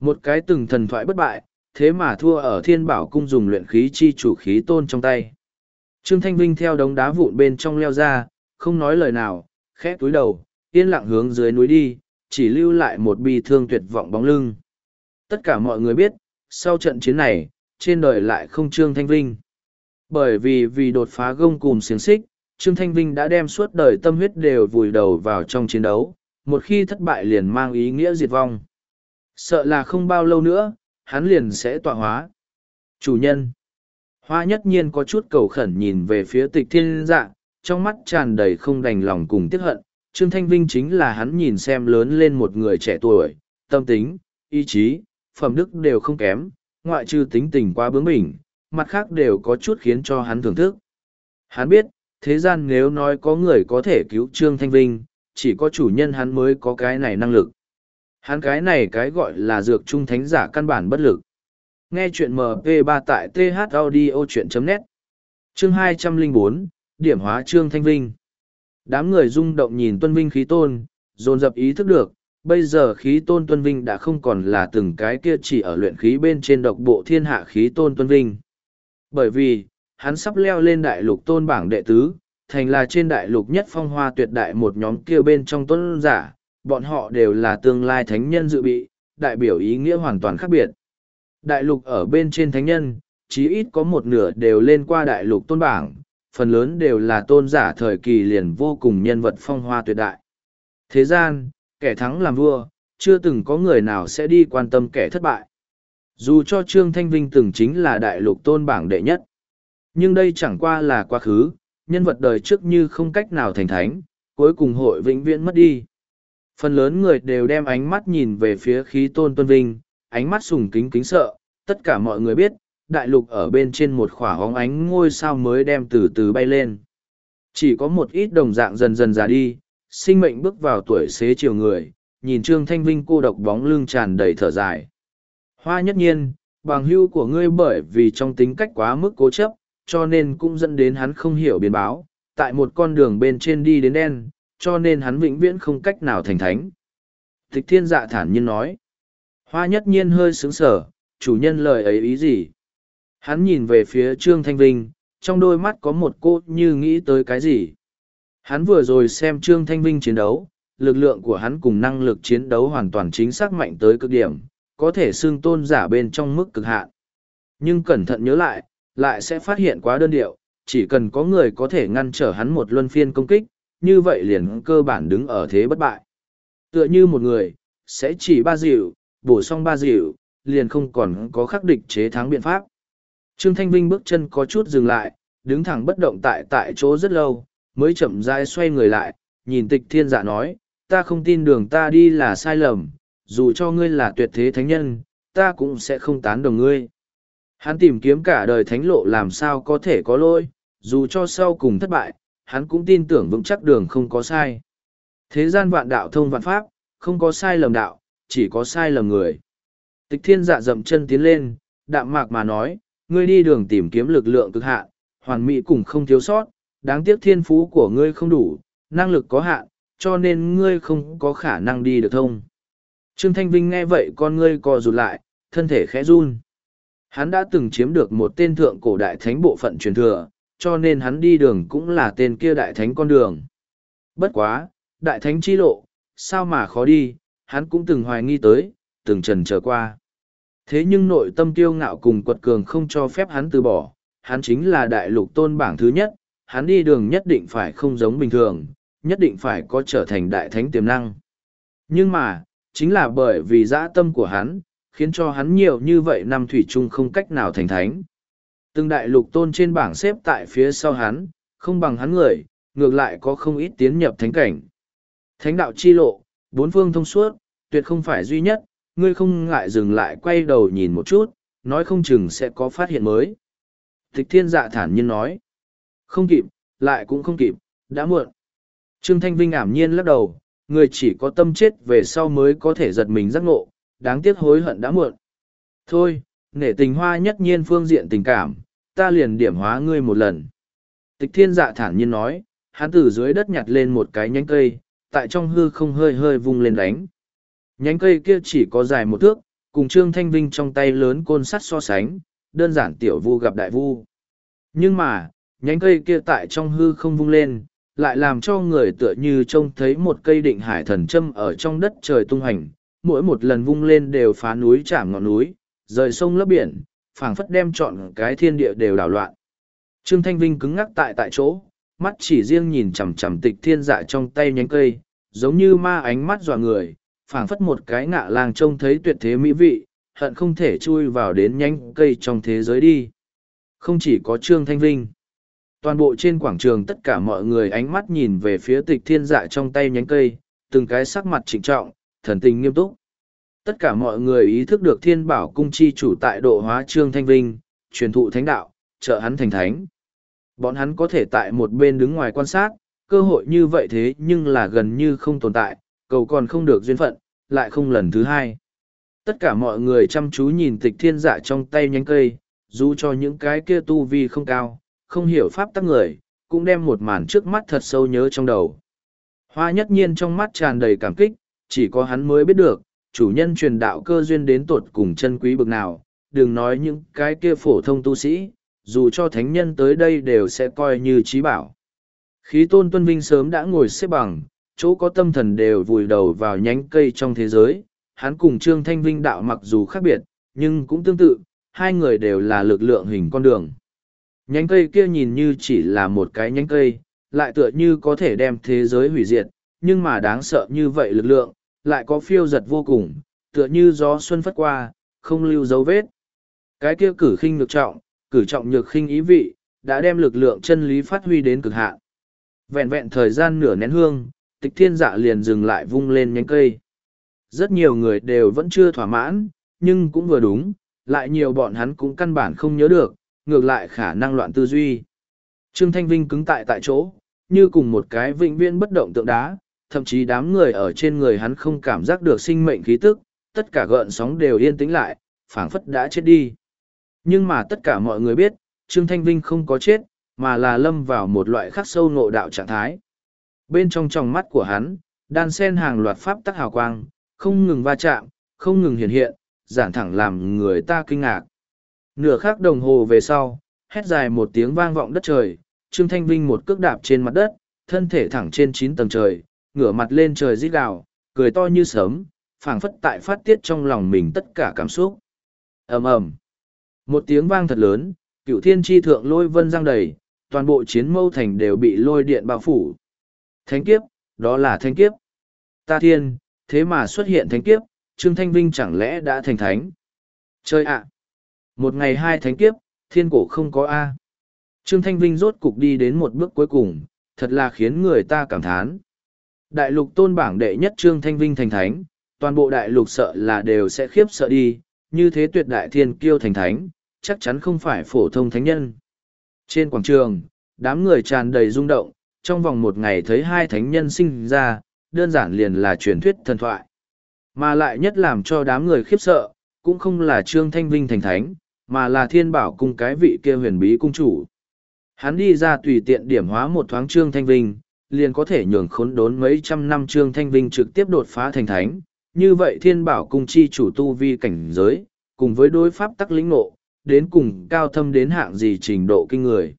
Một cái từng thần thoại bất bại, thế mà thua ở thiên bảo cung dùng luyện khí chi chủ khí tôn trong tay. Trương Thanh Vinh theo đống đá vụn bên trong leo ra, không nói lời nào, khẽ túi đầu, yên lặng hướng dưới núi đi, chỉ lưu lại một bi thương tuyệt vọng bóng lưng. Tất cả mọi người biết, sau trận chiến này, trên đời lại không Trương Thanh Vinh. Bởi vì vì đột phá gông cùm xiềng xích, Trương Thanh Vinh đã đem suốt đời tâm huyết đều vùi đầu vào trong chiến đấu, một khi thất bại liền mang ý nghĩa diệt vong. Sợ là không bao lâu nữa, hắn liền sẽ tọa hóa. Chủ nhân. Hoa nhất nhiên có chút cầu khẩn nhìn về phía tịch thiên dạ, trong mắt tràn đầy không đành lòng cùng tiếc hận. Trương Thanh Vinh chính là hắn nhìn xem lớn lên một người trẻ tuổi, tâm tính, ý chí, phẩm đức đều không kém, ngoại trừ tính tình quá bướng bỉnh, mặt khác đều có chút khiến cho hắn thưởng thức. Hắn biết, thế gian nếu nói có người có thể cứu Trương Thanh Vinh, chỉ có chủ nhân hắn mới có cái này năng lực. Hắn cái này cái gọi là dược trung thánh giả căn bản bất lực. Nghe chuyện MP3 tại thaudio.net Chương 204, Điểm hóa Trương Thanh Vinh Đám người rung động nhìn Tuân Vinh khí tôn, dồn dập ý thức được, bây giờ khí tôn Tuân Vinh đã không còn là từng cái kia chỉ ở luyện khí bên trên độc bộ thiên hạ khí tôn Tuân Vinh. Bởi vì, hắn sắp leo lên đại lục tôn bảng đệ tứ, thành là trên đại lục nhất phong hoa tuyệt đại một nhóm kia bên trong tôn giả, bọn họ đều là tương lai thánh nhân dự bị, đại biểu ý nghĩa hoàn toàn khác biệt. Đại lục ở bên trên thánh nhân, chí ít có một nửa đều lên qua đại lục tôn bảng, phần lớn đều là tôn giả thời kỳ liền vô cùng nhân vật phong hoa tuyệt đại. Thế gian, kẻ thắng làm vua, chưa từng có người nào sẽ đi quan tâm kẻ thất bại. Dù cho Trương Thanh Vinh từng chính là đại lục tôn bảng đệ nhất. Nhưng đây chẳng qua là quá khứ, nhân vật đời trước như không cách nào thành thánh, cuối cùng hội vĩnh viễn mất đi. Phần lớn người đều đem ánh mắt nhìn về phía khí tôn tuân vinh, ánh mắt sùng kính kính sợ, tất cả mọi người biết, đại lục ở bên trên một khỏa hóng ánh ngôi sao mới đem từ từ bay lên. Chỉ có một ít đồng dạng dần dần già đi, sinh mệnh bước vào tuổi xế chiều người, nhìn Trương Thanh Vinh cô độc bóng lưng tràn đầy thở dài. Hoa nhất nhiên, bằng hưu của ngươi bởi vì trong tính cách quá mức cố chấp, cho nên cũng dẫn đến hắn không hiểu biến báo, tại một con đường bên trên đi đến đen, cho nên hắn vĩnh viễn không cách nào thành thánh. Tịch thiên dạ thản nhiên nói. Hoa nhất nhiên hơi sướng sở, chủ nhân lời ấy ý gì? Hắn nhìn về phía Trương Thanh Vinh, trong đôi mắt có một cô như nghĩ tới cái gì. Hắn vừa rồi xem Trương Thanh Vinh chiến đấu, lực lượng của hắn cùng năng lực chiến đấu hoàn toàn chính xác mạnh tới cực điểm, có thể xưng tôn giả bên trong mức cực hạn. Nhưng cẩn thận nhớ lại, lại sẽ phát hiện quá đơn điệu, chỉ cần có người có thể ngăn trở hắn một luân phiên công kích, như vậy liền cơ bản đứng ở thế bất bại. Tựa như một người, sẽ chỉ ba dịu, bổ xong ba dịu, liền không còn có khắc địch chế thắng biện pháp. Trương Thanh Vinh bước chân có chút dừng lại, đứng thẳng bất động tại tại chỗ rất lâu, mới chậm rãi xoay người lại, nhìn tịch thiên dạ nói, ta không tin đường ta đi là sai lầm, dù cho ngươi là tuyệt thế thánh nhân, ta cũng sẽ không tán đồng ngươi. Hắn tìm kiếm cả đời thánh lộ làm sao có thể có lỗi, dù cho sau cùng thất bại, hắn cũng tin tưởng vững chắc đường không có sai. Thế gian vạn đạo thông vạn pháp, không có sai lầm đạo, chỉ có sai lầm người. Tịch thiên dạ dậm chân tiến lên, đạm mạc mà nói, ngươi đi đường tìm kiếm lực lượng cực hạn, hoàn mỹ cùng không thiếu sót, đáng tiếc thiên phú của ngươi không đủ, năng lực có hạn, cho nên ngươi không có khả năng đi được thông. Trương Thanh Vinh nghe vậy con ngươi co rụt lại, thân thể khẽ run. Hắn đã từng chiếm được một tên thượng cổ đại thánh bộ phận truyền thừa, cho nên hắn đi đường cũng là tên kia đại thánh con đường. Bất quá, đại thánh chi lộ, sao mà khó đi, hắn cũng từng hoài nghi tới, từng trần trở qua. Thế nhưng nội tâm kiêu ngạo cùng quật cường không cho phép hắn từ bỏ, hắn chính là đại lục tôn bảng thứ nhất, hắn đi đường nhất định phải không giống bình thường, nhất định phải có trở thành đại thánh tiềm năng. Nhưng mà, chính là bởi vì dã tâm của hắn, khiến cho hắn nhiều như vậy năm thủy chung không cách nào thành thánh. Từng đại lục tôn trên bảng xếp tại phía sau hắn, không bằng hắn người, ngược lại có không ít tiến nhập thánh cảnh. Thánh đạo chi lộ, bốn phương thông suốt, tuyệt không phải duy nhất, ngươi không ngại dừng lại quay đầu nhìn một chút, nói không chừng sẽ có phát hiện mới. Tịch thiên dạ thản nhiên nói. Không kịp, lại cũng không kịp, đã muộn. Trương Thanh Vinh ảm nhiên lắc đầu, người chỉ có tâm chết về sau mới có thể giật mình giác ngộ, đáng tiếc hối hận đã muộn. Thôi, nể tình hoa nhất nhiên phương diện tình cảm, ta liền điểm hóa ngươi một lần. Tịch thiên dạ thản nhiên nói, hắn từ dưới đất nhặt lên một cái nhánh cây, tại trong hư không hơi hơi vung lên đánh. Nhánh cây kia chỉ có dài một thước, cùng Trương Thanh Vinh trong tay lớn côn sắt so sánh, đơn giản tiểu vu gặp đại vu. Nhưng mà, nhánh cây kia tại trong hư không vung lên, lại làm cho người tựa như trông thấy một cây định hải thần châm ở trong đất trời tung hành, mỗi một lần vung lên đều phá núi chạm ngọn núi, rời sông lấp biển, phảng phất đem trọn cái thiên địa đều đảo loạn. Trương Thanh Vinh cứng ngắc tại tại chỗ, mắt chỉ riêng nhìn chằm chằm tịch thiên dạ trong tay nhánh cây, giống như ma ánh mắt dọa người, phảng phất một cái ngạ làng trông thấy tuyệt thế mỹ vị, hận không thể chui vào đến nhánh cây trong thế giới đi. Không chỉ có Trương Thanh Vinh. Toàn bộ trên quảng trường tất cả mọi người ánh mắt nhìn về phía tịch thiên dạ trong tay nhánh cây, từng cái sắc mặt trịnh trọng, thần tình nghiêm túc. Tất cả mọi người ý thức được thiên bảo cung chi chủ tại độ hóa Trương Thanh Vinh, truyền thụ thánh đạo, trợ hắn thành thánh. Bọn hắn có thể tại một bên đứng ngoài quan sát, cơ hội như vậy thế nhưng là gần như không tồn tại, cầu còn không được duyên phận, lại không lần thứ hai. Tất cả mọi người chăm chú nhìn tịch thiên dạ trong tay nhánh cây, dù cho những cái kia tu vi không cao, không hiểu pháp tắc người, cũng đem một màn trước mắt thật sâu nhớ trong đầu. Hoa nhất nhiên trong mắt tràn đầy cảm kích, chỉ có hắn mới biết được, chủ nhân truyền đạo cơ duyên đến tột cùng chân quý bực nào, đừng nói những cái kia phổ thông tu sĩ, dù cho thánh nhân tới đây đều sẽ coi như trí bảo. Khí tôn tuân vinh sớm đã ngồi xếp bằng, chỗ có tâm thần đều vùi đầu vào nhánh cây trong thế giới, hắn cùng Trương Thanh Vinh đạo mặc dù khác biệt, nhưng cũng tương tự, hai người đều là lực lượng hình con đường. Nhánh cây kia nhìn như chỉ là một cái nhánh cây, lại tựa như có thể đem thế giới hủy diệt, nhưng mà đáng sợ như vậy lực lượng, lại có phiêu giật vô cùng, tựa như gió xuân phất qua, không lưu dấu vết. Cái kia cử khinh nhược trọng, cử trọng nhược khinh ý vị, đã đem lực lượng chân lý phát huy đến cực hạn. Vẹn vẹn thời gian nửa nén hương, tịch thiên dạ liền dừng lại vung lên nhánh cây. Rất nhiều người đều vẫn chưa thỏa mãn, nhưng cũng vừa đúng, lại nhiều bọn hắn cũng căn bản không nhớ được, ngược lại khả năng loạn tư duy. Trương Thanh Vinh cứng tại tại chỗ, như cùng một cái vĩnh viễn bất động tượng đá, thậm chí đám người ở trên người hắn không cảm giác được sinh mệnh khí tức, tất cả gợn sóng đều yên tĩnh lại, phảng phất đã chết đi. Nhưng mà tất cả mọi người biết, Trương Thanh Vinh không có chết, mà là lâm vào một loại khắc sâu ngộ đạo trạng thái. Bên trong tròng mắt của hắn, đan sen hàng loạt pháp tắc hào quang, không ngừng va chạm, không ngừng hiện hiện, giản thẳng làm người ta kinh ngạc. Nửa khắc đồng hồ về sau, hét dài một tiếng vang vọng đất trời, Trương Thanh Vinh một cước đạp trên mặt đất, thân thể thẳng trên chín tầng trời, ngửa mặt lên trời rít gào, cười to như sớm, phảng phất tại phát tiết trong lòng mình tất cả cảm xúc. ầm ầm, một tiếng vang thật lớn, cựu thiên tri thượng lôi vân giang đầy, toàn bộ chiến mâu thành đều bị lôi điện bao phủ. Thánh kiếp, đó là thánh kiếp. Ta thiên, thế mà xuất hiện thánh kiếp, Trương Thanh Vinh chẳng lẽ đã thành thánh? Chơi ạ! Một ngày hai thánh kiếp, thiên cổ không có A. Trương Thanh Vinh rốt cục đi đến một bước cuối cùng, thật là khiến người ta cảm thán. Đại lục tôn bảng đệ nhất Trương Thanh Vinh thành thánh, toàn bộ đại lục sợ là đều sẽ khiếp sợ đi, như thế tuyệt đại thiên kiêu thành thánh, chắc chắn không phải phổ thông thánh nhân. Trên quảng trường, đám người tràn đầy rung động, trong vòng một ngày thấy hai thánh nhân sinh ra, đơn giản liền là truyền thuyết thần thoại. Mà lại nhất làm cho đám người khiếp sợ, cũng không là Trương Thanh Vinh thành thánh, mà là thiên bảo cung cái vị kia huyền bí cung chủ. Hắn đi ra tùy tiện điểm hóa một thoáng Trương Thanh Vinh, liền có thể nhường khốn đốn mấy trăm năm Trương Thanh Vinh trực tiếp đột phá thành thánh. Như vậy thiên bảo cung chi chủ tu vi cảnh giới, cùng với đối pháp tắc lĩnh ngộ, đến cùng cao thâm đến hạng gì trình độ kinh người.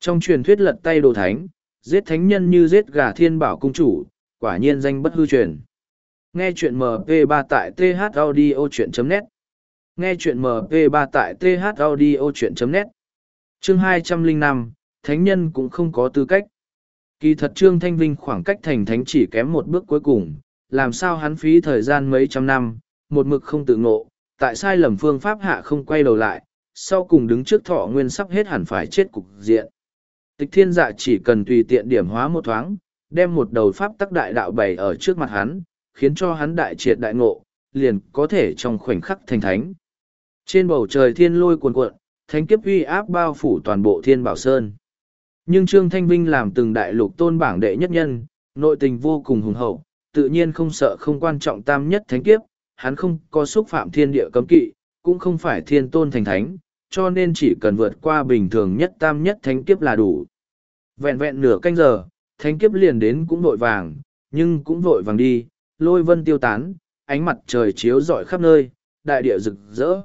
Trong truyền thuyết lật tay đồ thánh, giết thánh nhân như giết gà thiên bảo cung chủ, quả nhiên danh bất hư truyền. Nghe chuyện MP3 tại thaudio.net Nghe chuyện MP3 tại thaudio.net Chương 205, Thánh nhân cũng không có tư cách. Kỳ thật Trương Thanh Vinh khoảng cách thành thánh chỉ kém một bước cuối cùng, làm sao hắn phí thời gian mấy trăm năm, một mực không tự ngộ, tại sai lầm phương pháp hạ không quay đầu lại, sau cùng đứng trước thọ nguyên sắp hết hẳn phải chết cục diện. Tịch thiên dạ chỉ cần tùy tiện điểm hóa một thoáng, đem một đầu pháp tắc đại đạo bày ở trước mặt hắn, khiến cho hắn đại triệt đại ngộ, liền có thể trong khoảnh khắc thành thánh. Trên bầu trời thiên lôi cuồn cuộn, thánh kiếp uy áp bao phủ toàn bộ thiên bảo sơn. Nhưng Trương Thanh Vinh làm từng đại lục tôn bảng đệ nhất nhân, nội tình vô cùng hùng hậu, tự nhiên không sợ không quan trọng tam nhất thánh kiếp, hắn không có xúc phạm thiên địa cấm kỵ, cũng không phải thiên tôn thành thánh, cho nên chỉ cần vượt qua bình thường nhất tam nhất thánh kiếp là đủ. Vẹn vẹn nửa canh giờ, thánh kiếp liền đến cũng vội vàng, nhưng cũng vội vàng đi, lôi vân tiêu tán, ánh mặt trời chiếu rọi khắp nơi, đại địa rực rỡ.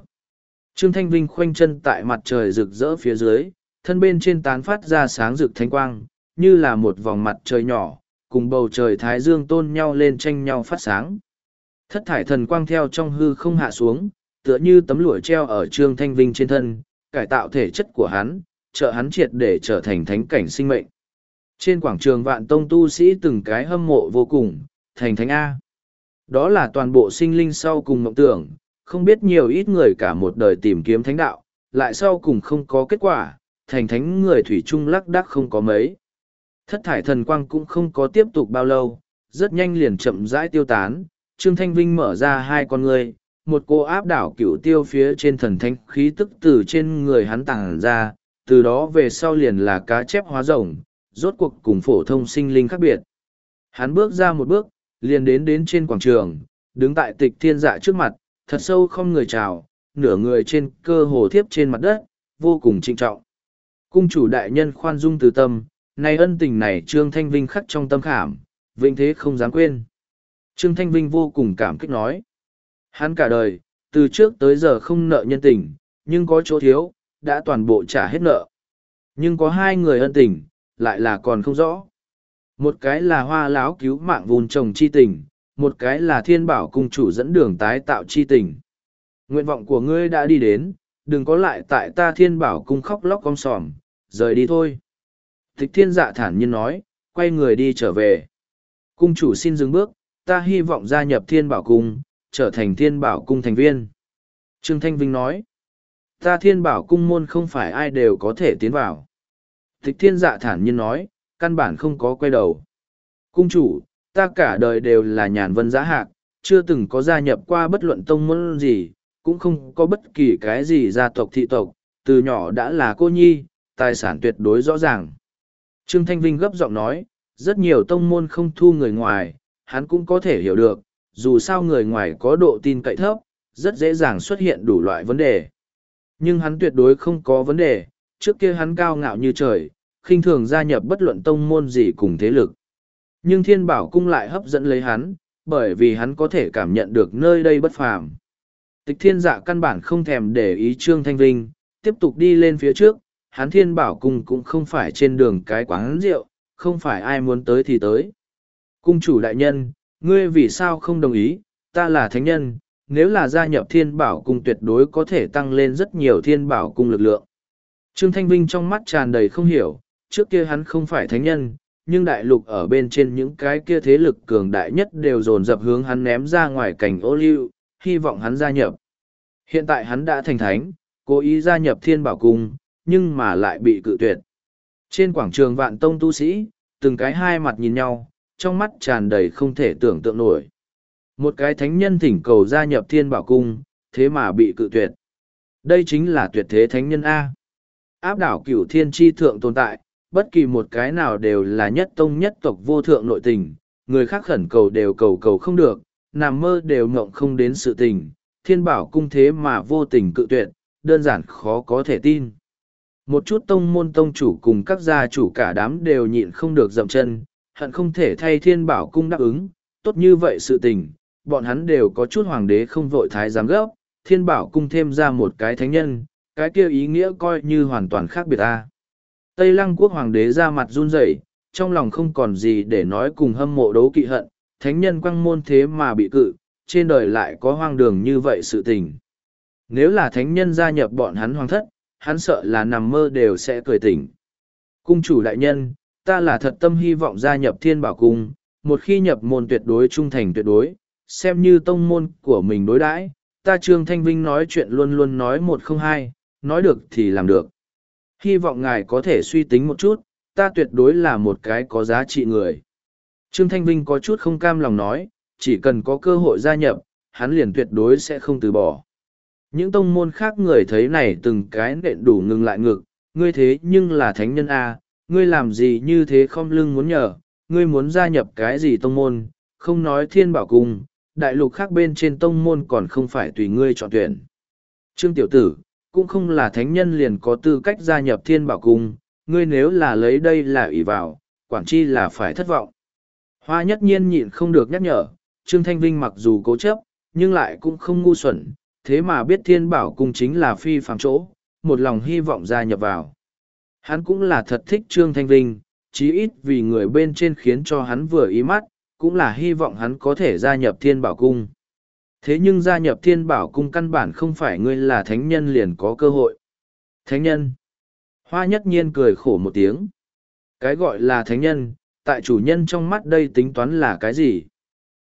Trương Thanh Vinh khoanh chân tại mặt trời rực rỡ phía dưới, thân bên trên tán phát ra sáng rực thánh quang, như là một vòng mặt trời nhỏ, cùng bầu trời thái dương tôn nhau lên tranh nhau phát sáng. Thất thải thần quang theo trong hư không hạ xuống, tựa như tấm lụa treo ở Trương Thanh Vinh trên thân, cải tạo thể chất của hắn, trợ hắn triệt để trở thành thánh cảnh sinh mệnh. Trên quảng trường vạn tông tu sĩ từng cái hâm mộ vô cùng, thành thánh A. Đó là toàn bộ sinh linh sau cùng mộng tưởng, không biết nhiều ít người cả một đời tìm kiếm thánh đạo, lại sau cùng không có kết quả, thành thánh người thủy chung lắc đắc không có mấy. Thất thải thần quang cũng không có tiếp tục bao lâu, rất nhanh liền chậm rãi tiêu tán, Trương Thanh Vinh mở ra hai con người, một cô áp đảo cửu tiêu phía trên thần thánh khí tức từ trên người hắn tàng ra, từ đó về sau liền là cá chép hóa rồng, rốt cuộc cùng phổ thông sinh linh khác biệt. Hắn bước ra một bước, liền đến đến trên quảng trường, đứng tại tịch thiên dạ trước mặt, thật sâu không người chào, nửa người trên cơ hồ thiếp trên mặt đất, vô cùng trinh trọng. Cung chủ đại nhân khoan dung từ tâm, nay ân tình này Trương Thanh Vinh khắc trong tâm khảm, vĩnh thế không dám quên. Trương Thanh Vinh vô cùng cảm kích nói. Hắn cả đời, từ trước tới giờ không nợ nhân tình, nhưng có chỗ thiếu, đã toàn bộ trả hết nợ. Nhưng có hai người ân tình, lại là còn không rõ. Một cái là hoa láo cứu mạng vùn trồng chi tình, một cái là thiên bảo cung chủ dẫn đường tái tạo chi tình. Nguyện vọng của ngươi đã đi đến, đừng có lại tại ta thiên bảo cung khóc lóc con sòm, rời đi thôi. Thích thiên dạ thản nhiên nói, quay người đi trở về. Cung chủ xin dừng bước, ta hy vọng gia nhập thiên bảo cung, trở thành thiên bảo cung thành viên. Trương Thanh Vinh nói, ta thiên bảo cung môn không phải ai đều có thể tiến vào. Thích thiên dạ thản nhiên nói, căn bản không có quay đầu. Cung chủ, ta cả đời đều là nhàn vân giã hạc, chưa từng có gia nhập qua bất luận tông môn gì, cũng không có bất kỳ cái gì gia tộc thị tộc, từ nhỏ đã là cô nhi, tài sản tuyệt đối rõ ràng. Trương Thanh Vinh gấp giọng nói, rất nhiều tông môn không thu người ngoài, hắn cũng có thể hiểu được, dù sao người ngoài có độ tin cậy thấp, rất dễ dàng xuất hiện đủ loại vấn đề. Nhưng hắn tuyệt đối không có vấn đề, trước kia hắn cao ngạo như trời, khinh thường gia nhập bất luận tông môn gì cùng thế lực. Nhưng thiên bảo cung lại hấp dẫn lấy hắn, bởi vì hắn có thể cảm nhận được nơi đây bất phàm. Tịch thiên dạ căn bản không thèm để ý Trương Thanh Vinh, tiếp tục đi lên phía trước, hắn thiên bảo cung cũng không phải trên đường cái quán rượu, không phải ai muốn tới thì tới. Cung chủ đại nhân, ngươi vì sao không đồng ý, ta là thánh nhân, nếu là gia nhập thiên bảo cung tuyệt đối có thể tăng lên rất nhiều thiên bảo cung lực lượng. Trương Thanh Vinh trong mắt tràn đầy không hiểu, trước kia hắn không phải thánh nhân, nhưng đại lục ở bên trên những cái kia thế lực cường đại nhất đều dồn dập hướng hắn ném ra ngoài cảnh ô liu, hy vọng hắn gia nhập. Hiện tại hắn đã thành thánh, cố ý gia nhập thiên bảo cung, nhưng mà lại bị cự tuyệt. Trên quảng trường vạn tông tu sĩ, từng cái hai mặt nhìn nhau, trong mắt tràn đầy không thể tưởng tượng nổi. Một cái thánh nhân thỉnh cầu gia nhập thiên bảo cung, thế mà bị cự tuyệt. Đây chính là tuyệt thế thánh nhân A. Áp đảo cửu thiên tri thượng tồn tại, bất kỳ một cái nào đều là nhất tông nhất tộc vô thượng nội tình, người khác khẩn cầu đều cầu cầu không được, nằm mơ đều ngộng không đến sự tình, thiên bảo cung thế mà vô tình cự tuyệt, đơn giản khó có thể tin. Một chút tông môn tông chủ cùng các gia chủ cả đám đều nhịn không được dậm chân, hận không thể thay thiên bảo cung đáp ứng, tốt như vậy sự tình, bọn hắn đều có chút hoàng đế không vội thái giám gấp, thiên bảo cung thêm ra một cái thánh nhân, cái kia ý nghĩa coi như hoàn toàn khác biệt ta. Tây lăng quốc hoàng đế ra mặt run rẩy, trong lòng không còn gì để nói cùng hâm mộ đấu kỵ hận, thánh nhân quăng môn thế mà bị cự, trên đời lại có hoang đường như vậy sự tình. Nếu là thánh nhân gia nhập bọn hắn hoàng thất, hắn sợ là nằm mơ đều sẽ cười tỉnh. Cung chủ đại nhân, ta là thật tâm hy vọng gia nhập thiên bảo cung, một khi nhập môn tuyệt đối trung thành tuyệt đối, xem như tông môn của mình đối đãi ta trương thanh vinh nói chuyện luôn luôn nói một không hai, nói được thì làm được. Hy vọng ngài có thể suy tính một chút, ta tuyệt đối là một cái có giá trị người. Trương Thanh Vinh có chút không cam lòng nói, chỉ cần có cơ hội gia nhập, hắn liền tuyệt đối sẽ không từ bỏ. Những tông môn khác người thấy này từng cái nện đủ ngừng lại ngực, ngươi thế nhưng là thánh nhân A, ngươi làm gì như thế không lưng muốn nhờ, ngươi muốn gia nhập cái gì tông môn, không nói thiên bảo cung, đại lục khác bên trên tông môn còn không phải tùy ngươi chọn tuyển. Trương Tiểu Tử, cũng không là thánh nhân liền có tư cách gia nhập thiên bảo cung, ngươi nếu là lấy đây là ủy vào, quản chi là phải thất vọng. Hoa nhất nhiên nhịn không được nhắc nhở, Trương Thanh Vinh mặc dù cố chấp, nhưng lại cũng không ngu xuẩn, thế mà biết thiên bảo cung chính là phi phàm chỗ, một lòng hy vọng gia nhập vào. Hắn cũng là thật thích Trương Thanh Vinh, chí ít vì người bên trên khiến cho hắn vừa ý mắt, cũng là hy vọng hắn có thể gia nhập thiên bảo cung. Thế nhưng gia nhập thiên bảo cung căn bản không phải ngươi là thánh nhân liền có cơ hội. Thánh nhân. Hoa nhất nhiên cười khổ một tiếng. Cái gọi là thánh nhân, tại chủ nhân trong mắt đây tính toán là cái gì?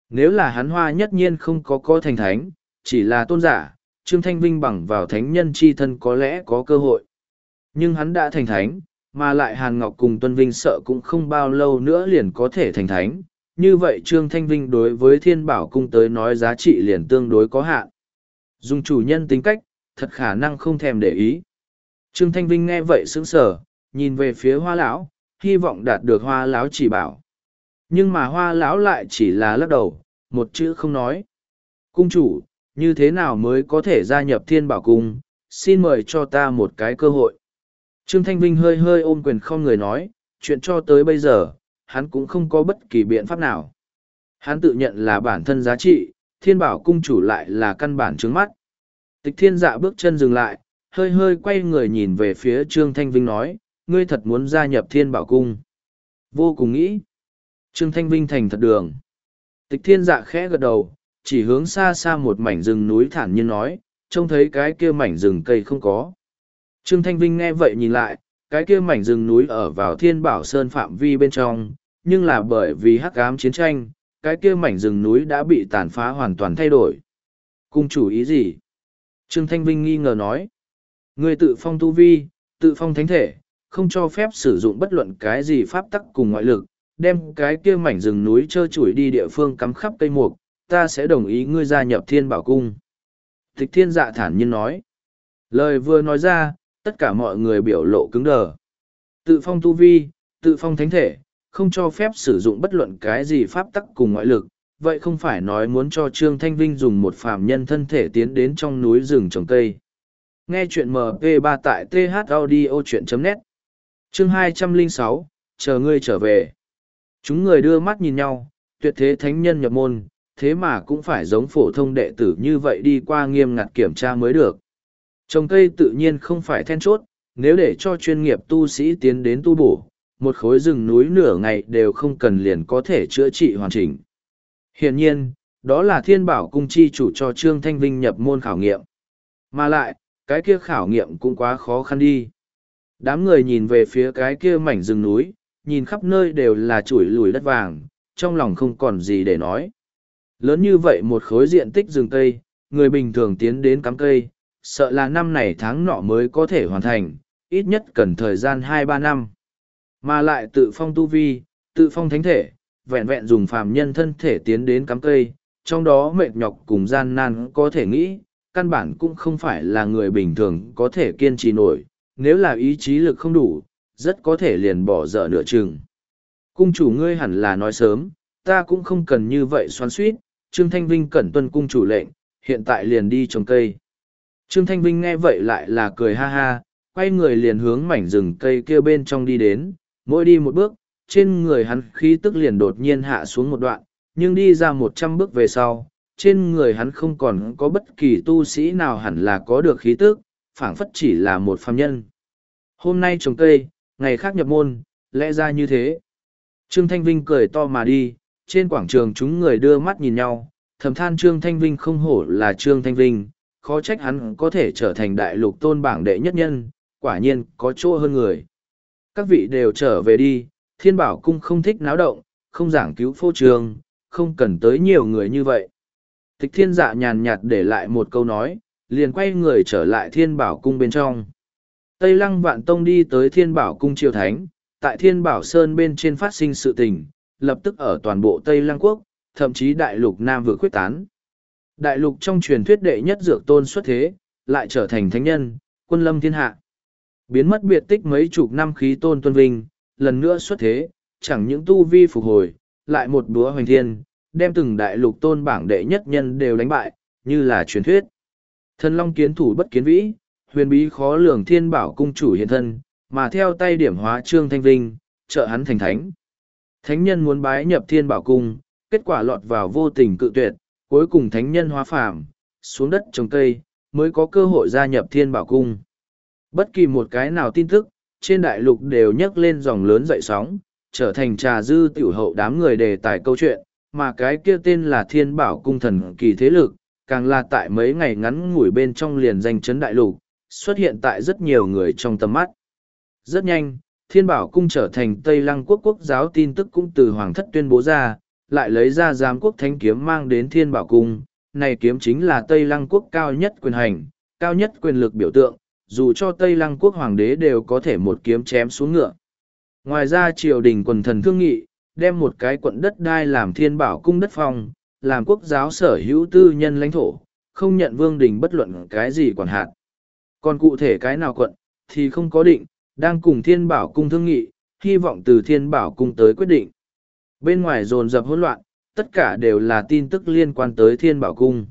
Nếu là hắn hoa nhất nhiên không có có thành thánh, chỉ là tôn giả, Trương Thanh Vinh bằng vào thánh nhân chi thân có lẽ có cơ hội. Nhưng hắn đã thành thánh, mà lại Hàn Ngọc cùng Tuân Vinh sợ cũng không bao lâu nữa liền có thể thành thánh. Như vậy Trương Thanh Vinh đối với Thiên Bảo Cung tới nói giá trị liền tương đối có hạn. Dùng chủ nhân tính cách, thật khả năng không thèm để ý. Trương Thanh Vinh nghe vậy sững sờ, nhìn về phía hoa lão, hy vọng đạt được hoa lão chỉ bảo. Nhưng mà hoa lão lại chỉ là lắc đầu, một chữ không nói. Cung chủ, như thế nào mới có thể gia nhập thiên bảo cung, xin mời cho ta một cái cơ hội. Trương Thanh Vinh hơi hơi ôm quyền không người nói, chuyện cho tới bây giờ, hắn cũng không có bất kỳ biện pháp nào. Hắn tự nhận là bản thân giá trị, thiên bảo cung chủ lại là căn bản trướng mắt. Tịch thiên dạ bước chân dừng lại, hơi hơi quay người nhìn về phía Trương Thanh Vinh nói, ngươi thật muốn gia nhập thiên bảo cung. Vô cùng nghĩ. Trương Thanh Vinh thành thật đường. Tịch thiên dạ khẽ gật đầu, chỉ hướng xa xa một mảnh rừng núi thản nhiên nói, trông thấy cái kia mảnh rừng cây không có. Trương Thanh Vinh nghe vậy nhìn lại, cái kia mảnh rừng núi ở vào thiên bảo sơn phạm vi bên trong, nhưng là bởi vì hắc ám chiến tranh, cái kia mảnh rừng núi đã bị tàn phá hoàn toàn thay đổi. Cung chủ ý gì? Trương Thanh Vinh nghi ngờ nói. Người tự phong tu vi, tự phong thánh thể, không cho phép sử dụng bất luận cái gì pháp tắc cùng ngoại lực, đem cái kia mảnh rừng núi trơ chủi đi địa phương cắm khắp cây mục, ta sẽ đồng ý ngươi gia nhập thiên bảo cung. Tịch thiên dạ thản nhiên nói. Lời vừa nói ra, tất cả mọi người biểu lộ cứng đờ. Tự phong tu vi, tự phong thánh thể, không cho phép sử dụng bất luận cái gì pháp tắc cùng ngoại lực, vậy không phải nói muốn cho Trương Thanh Vinh dùng một phàm nhân thân thể tiến đến trong núi rừng trồng cây. Nghe chuyện MP3 tại thaudio.net Chương 206, chờ ngươi trở về. Chúng người đưa mắt nhìn nhau, tuyệt thế thánh nhân nhập môn, thế mà cũng phải giống phổ thông đệ tử như vậy đi qua nghiêm ngặt kiểm tra mới được. Trồng cây tự nhiên không phải then chốt, nếu để cho chuyên nghiệp tu sĩ tiến đến tu bổ, một khối rừng núi nửa ngày đều không cần liền có thể chữa trị hoàn chỉnh. Hiện nhiên, đó là thiên bảo cung chi chủ cho Trương Thanh Vinh nhập môn khảo nghiệm. Mà lại, cái kia khảo nghiệm cũng quá khó khăn đi. Đám người nhìn về phía cái kia mảnh rừng núi, nhìn khắp nơi đều là chuỗi lùi đất vàng, trong lòng không còn gì để nói. Lớn như vậy một khối diện tích rừng cây, người bình thường tiến đến cắm cây, sợ là năm này tháng nọ mới có thể hoàn thành, ít nhất cần thời gian hai ba năm. Mà lại tự phong tu vi, tự phong thánh thể, vẹn vẹn dùng phàm nhân thân thể tiến đến cắm cây, trong đó mệt nhọc cùng gian nan có thể nghĩ, căn bản cũng không phải là người bình thường có thể kiên trì nổi, nếu là ý chí lực không đủ, rất có thể liền bỏ dở nửa chừng. Cung chủ ngươi hẳn là nói sớm, ta cũng không cần như vậy xoắn suýt, Trương Thanh Vinh cẩn tuân cung chủ lệnh, hiện tại liền đi trồng cây. Trương Thanh Vinh nghe vậy lại là cười ha ha, quay người liền hướng mảnh rừng cây kia bên trong đi đến, mỗi đi một bước, trên người hắn khí tức liền đột nhiên hạ xuống một đoạn, nhưng đi ra một trăm bước về sau, trên người hắn không còn có bất kỳ tu sĩ nào hẳn là có được khí tức, phảng phất chỉ là một phàm nhân. Hôm nay trồng cây, ngày khác nhập môn, lẽ ra như thế. Trương Thanh Vinh cười to mà đi, trên quảng trường chúng người đưa mắt nhìn nhau, thầm than Trương Thanh Vinh không hổ là Trương Thanh Vinh, khó trách hắn có thể trở thành đại lục tôn bảng đệ nhất nhân, quả nhiên có chỗ hơn người. Các vị đều trở về đi, thiên bảo cung không thích náo động, không giảng cứu phô trường, không cần tới nhiều người như vậy. Tịch thiên dạ nhàn nhạt để lại một câu nói, liền quay người trở lại thiên bảo cung bên trong. Tây lăng vạn tông đi tới thiên bảo cung triều thánh, tại thiên bảo sơn bên trên phát sinh sự tình, lập tức ở toàn bộ Tây lăng quốc, thậm chí đại lục Nam vừa quyết tán. Đại lục trong truyền thuyết đệ nhất dược tôn xuất thế, lại trở thành thánh nhân, quân lâm thiên hạ. Biến mất biệt tích mấy chục năm khí tôn tuân vinh, lần nữa xuất thế, chẳng những tu vi phục hồi, lại một búa hoành thiên, đem từng đại lục tôn bảng đệ nhất nhân đều đánh bại, như là truyền thuyết. Thần Long kiến thủ bất kiến vĩ, huyền bí khó lường thiên bảo cung chủ hiện thân, mà theo tay điểm hóa trương thanh vinh, trợ hắn thành thánh. Thánh nhân muốn bái nhập thiên bảo cung, kết quả lọt vào vô tình cự tuyệt, cuối cùng thánh nhân hóa phàm, xuống đất trồng cây, mới có cơ hội gia nhập thiên bảo cung. Bất kỳ một cái nào tin tức, trên đại lục đều nhấc lên dòng lớn dậy sóng, trở thành trà dư tiểu hậu đám người đề tài câu chuyện, mà cái kia tên là thiên bảo cung thần kỳ thế lực, càng là tại mấy ngày ngắn ngủi bên trong liền danh chấn đại lục, xuất hiện tại rất nhiều người trong tầm mắt. Rất nhanh, thiên bảo cung trở thành Tây Lăng quốc quốc giáo tin tức cũng từ Hoàng thất tuyên bố ra, lại lấy ra giám quốc thánh kiếm mang đến thiên bảo cung. Này kiếm chính là Tây Lăng quốc cao nhất quyền hành, cao nhất quyền lực biểu tượng, dù cho Tây Lăng quốc hoàng đế đều có thể một kiếm chém xuống ngựa. Ngoài ra triều đình quần thần thương nghị, đem một cái quận đất đai làm thiên bảo cung đất phong, làm quốc giáo sở hữu tư nhân lãnh thổ, không nhận vương đình bất luận cái gì quản hạt. Còn cụ thể cái nào quận, thì không có định, đang cùng thiên bảo cung thương nghị, hy vọng từ thiên bảo cung tới quyết định. Bên ngoài dồn dập hỗn loạn, tất cả đều là tin tức liên quan tới thiên bảo cung.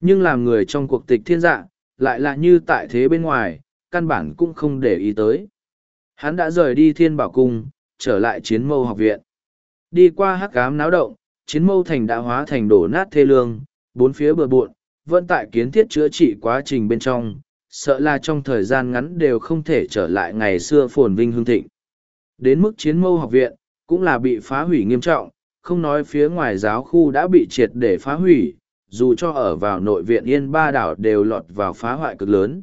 Nhưng làm người trong cuộc tịch thiên dạ, lại là như tại thế bên ngoài, căn bản cũng không để ý tới. Hắn đã rời đi thiên bảo cung, trở lại chiến mâu học viện. Đi qua hắc cám náo động, chiến mâu thành đã hóa thành đổ nát thê lương, bốn phía bừa bộn, vẫn tại kiến thiết chữa trị quá trình bên trong, sợ là trong thời gian ngắn đều không thể trở lại ngày xưa phồn vinh hương thịnh. Đến mức chiến mâu học viện, cũng là bị phá hủy nghiêm trọng, không nói phía ngoài giáo khu đã bị triệt để phá hủy, dù cho ở vào nội viện Yên Ba Đảo đều lọt vào phá hoại cực lớn.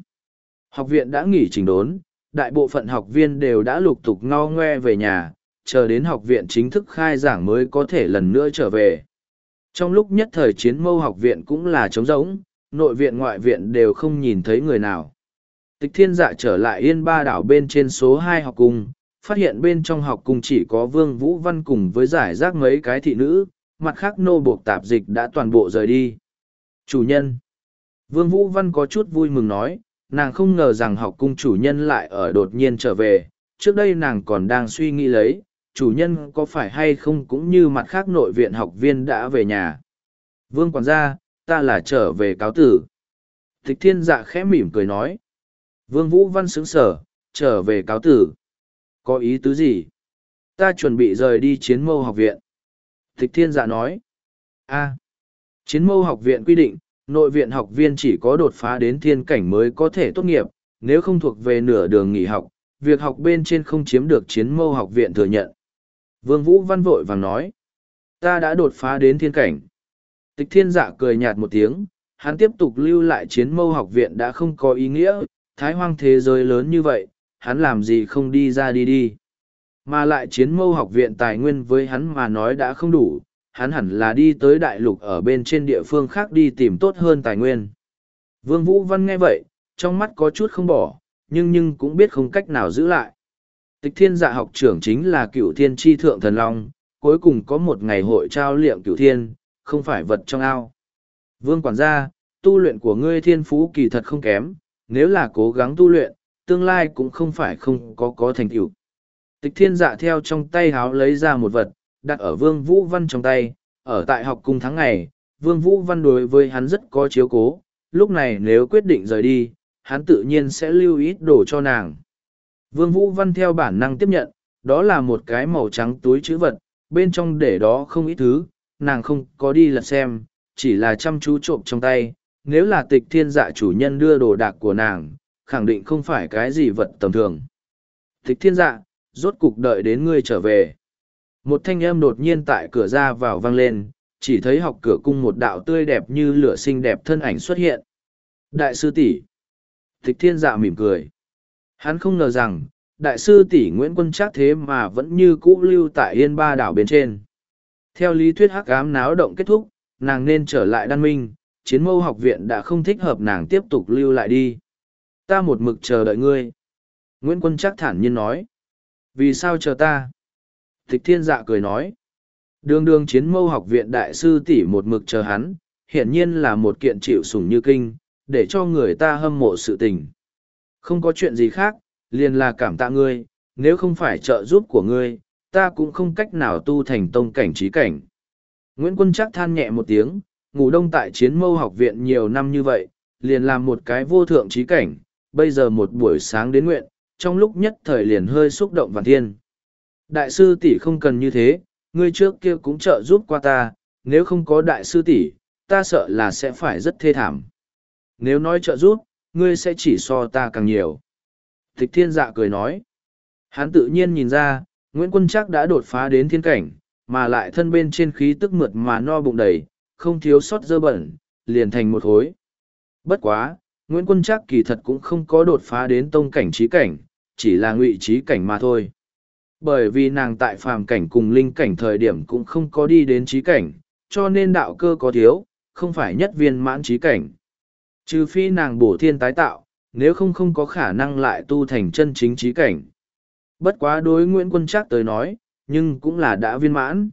Học viện đã nghỉ trình đốn, đại bộ phận học viên đều đã lục tục ngo ngoe về nhà, chờ đến học viện chính thức khai giảng mới có thể lần nữa trở về. Trong lúc nhất thời chiến mâu học viện cũng là trống rỗng, nội viện ngoại viện đều không nhìn thấy người nào. Tịch thiên dạ trở lại yên ba đảo bên trên số hai học cung, phát hiện bên trong học cung chỉ có vương vũ văn cùng với giải rác mấy cái thị nữ, mặt khác nô buộc tạp dịch đã toàn bộ rời đi. Chủ nhân Vương Vũ Văn có chút vui mừng nói, nàng không ngờ rằng học cung chủ nhân lại ở đột nhiên trở về, trước đây nàng còn đang suy nghĩ lấy, chủ nhân có phải hay không cũng như mặt khác nội viện học viên đã về nhà. Vương quản gia, ta là trở về cáo tử. Tịch thiên dạ khẽ mỉm cười nói. Vương Vũ Văn sững sở, trở về cáo tử. Có ý tứ gì? Ta chuẩn bị rời đi chiến mâu học viện. Tịch thiên dạ nói. a chiến mâu học viện quy định, nội viện học viên chỉ có đột phá đến thiên cảnh mới có thể tốt nghiệp, nếu không thuộc về nửa đường nghỉ học, việc học bên trên không chiếm được chiến mâu học viện thừa nhận. Vương Vũ Văn vội vàng nói, ta đã đột phá đến thiên cảnh. Tịch thiên dạ cười nhạt một tiếng, hắn tiếp tục lưu lại chiến mâu học viện đã không có ý nghĩa, thái hoang thế giới lớn như vậy, hắn làm gì không đi ra đi đi. Mà lại chiến mâu học viện tài nguyên với hắn mà nói đã không đủ, hắn hẳn là đi tới đại lục ở bên trên địa phương khác đi tìm tốt hơn tài nguyên. Vương Vũ Văn nghe vậy, trong mắt có chút không bỏ, nhưng nhưng cũng biết không cách nào giữ lại. Tịch thiên dạ học trưởng chính là cựu thiên tri thượng thần long, cuối cùng có một ngày hội trao liệm cựu thiên, không phải vật trong ao. Vương quản gia, tu luyện của ngươi thiên phú kỳ thật không kém, nếu là cố gắng tu luyện, tương lai cũng không phải không có có thành tựu. Tịch thiên dạ theo trong tay háo lấy ra một vật, đặt ở Vương Vũ Văn trong tay, ở tại học cung tháng ngày, Vương Vũ Văn đối với hắn rất có chiếu cố, lúc này nếu quyết định rời đi, hắn tự nhiên sẽ lưu ít đồ cho nàng. Vương Vũ Văn theo bản năng tiếp nhận, đó là một cái màu trắng túi chữ vật, bên trong để đó không ít thứ, nàng không có đi lật xem, chỉ là chăm chú trộm trong tay. Nếu là tịch thiên dạ chủ nhân đưa đồ đạc của nàng, khẳng định không phải cái gì vật tầm thường. Tịch thiên dạ, rốt cục đợi đến ngươi trở về. Một thanh âm đột nhiên tại cửa ra vào vang lên, chỉ thấy học cửa cung một đạo tươi đẹp như lửa xinh đẹp thân ảnh xuất hiện. Đại sư tỷ Tịch thiên dạ mỉm cười. Hắn không ngờ rằng, đại sư tỷ Nguyễn Quân Trác thế mà vẫn như cũ lưu tại yên ba đảo bên trên. Theo lý thuyết hắc ám náo động kết thúc, nàng nên trở lại đan minh, chiến mâu học viện đã không thích hợp nàng tiếp tục lưu lại đi. Ta một mực chờ đợi ngươi. Nguyễn Quân chắc thản nhiên nói. Vì sao chờ ta? Tịch thiên dạ cười nói. Đường đường chiến mâu học viện đại sư tỷ một mực chờ hắn, hiển nhiên là một kiện chịu sủng như kinh, để cho người ta hâm mộ sự tình. Không có chuyện gì khác, liền là cảm tạ ngươi, nếu không phải trợ giúp của ngươi, ta cũng không cách nào tu thành tông cảnh trí cảnh. Nguyễn Quân chắc than nhẹ một tiếng, ngủ đông tại chiến mâu học viện nhiều năm như vậy, liền làm một cái vô thượng trí cảnh, bây giờ một buổi sáng đến nguyện, trong lúc nhất thời liền hơi xúc động vạn thiên. Đại sư tỷ không cần như thế, ngươi trước kia cũng trợ giúp qua ta, nếu không có đại sư tỷ, ta sợ là sẽ phải rất thê thảm. Nếu nói trợ giúp, ngươi sẽ chỉ so ta càng nhiều. Tịch thiên dạ cười nói. Hắn tự nhiên nhìn ra, Nguyễn Quân Trác đã đột phá đến thiên cảnh, mà lại thân bên trên khí tức mượt mà no bụng đầy, không thiếu sót dơ bẩn, liền thành một hối. Bất quá, Nguyễn Quân Trác kỳ thật cũng không có đột phá đến tông cảnh trí cảnh, chỉ là ngụy trí cảnh mà thôi. Bởi vì nàng tại phàm cảnh cùng linh cảnh thời điểm cũng không có đi đến trí cảnh, cho nên đạo cơ có thiếu, không phải nhất viên mãn trí cảnh. Trừ phi nàng bổ thiên tái tạo, nếu không không có khả năng lại tu thành chân chính trí cảnh. Bất quá đối Nguyễn Quân Trác tới nói, nhưng cũng là đã viên mãn.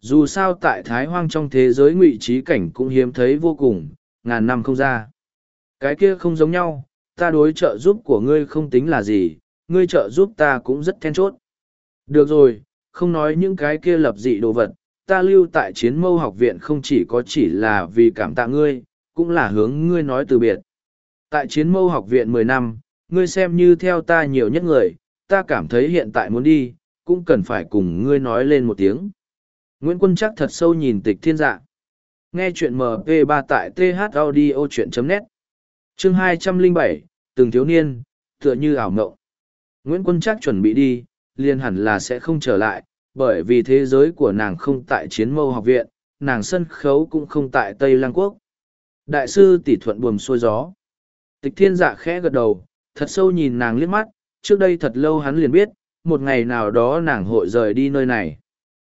Dù sao tại Thái Hoang trong thế giới ngụy trí cảnh cũng hiếm thấy vô cùng, ngàn năm không ra. Cái kia không giống nhau, ta đối trợ giúp của ngươi không tính là gì, ngươi trợ giúp ta cũng rất then chốt. Được rồi, không nói những cái kia lập dị đồ vật, ta lưu tại chiến mâu học viện không chỉ có chỉ là vì cảm tạ ngươi, cũng là hướng ngươi nói từ biệt. Tại chiến mâu học viện mười năm, ngươi xem như theo ta nhiều nhất người, ta cảm thấy hiện tại muốn đi, cũng cần phải cùng ngươi nói lên một tiếng. Nguyễn Quân chắc thật sâu nhìn tịch thiên dạ. Nghe chuyện MP3 tại thaudio.net Chương 207, từng thiếu niên, tựa như ảo mộng. Nguyễn Quân chắc chuẩn bị đi, liền hẳn là sẽ không trở lại, bởi vì thế giới của nàng không tại chiến mâu học viện, nàng sân khấu cũng không tại Tây Lăng Quốc. Đại sư tỷ thuận buồm xuôi gió. Tịch thiên dạ khẽ gật đầu, thật sâu nhìn nàng liếc mắt, trước đây thật lâu hắn liền biết, một ngày nào đó nàng hội rời đi nơi này.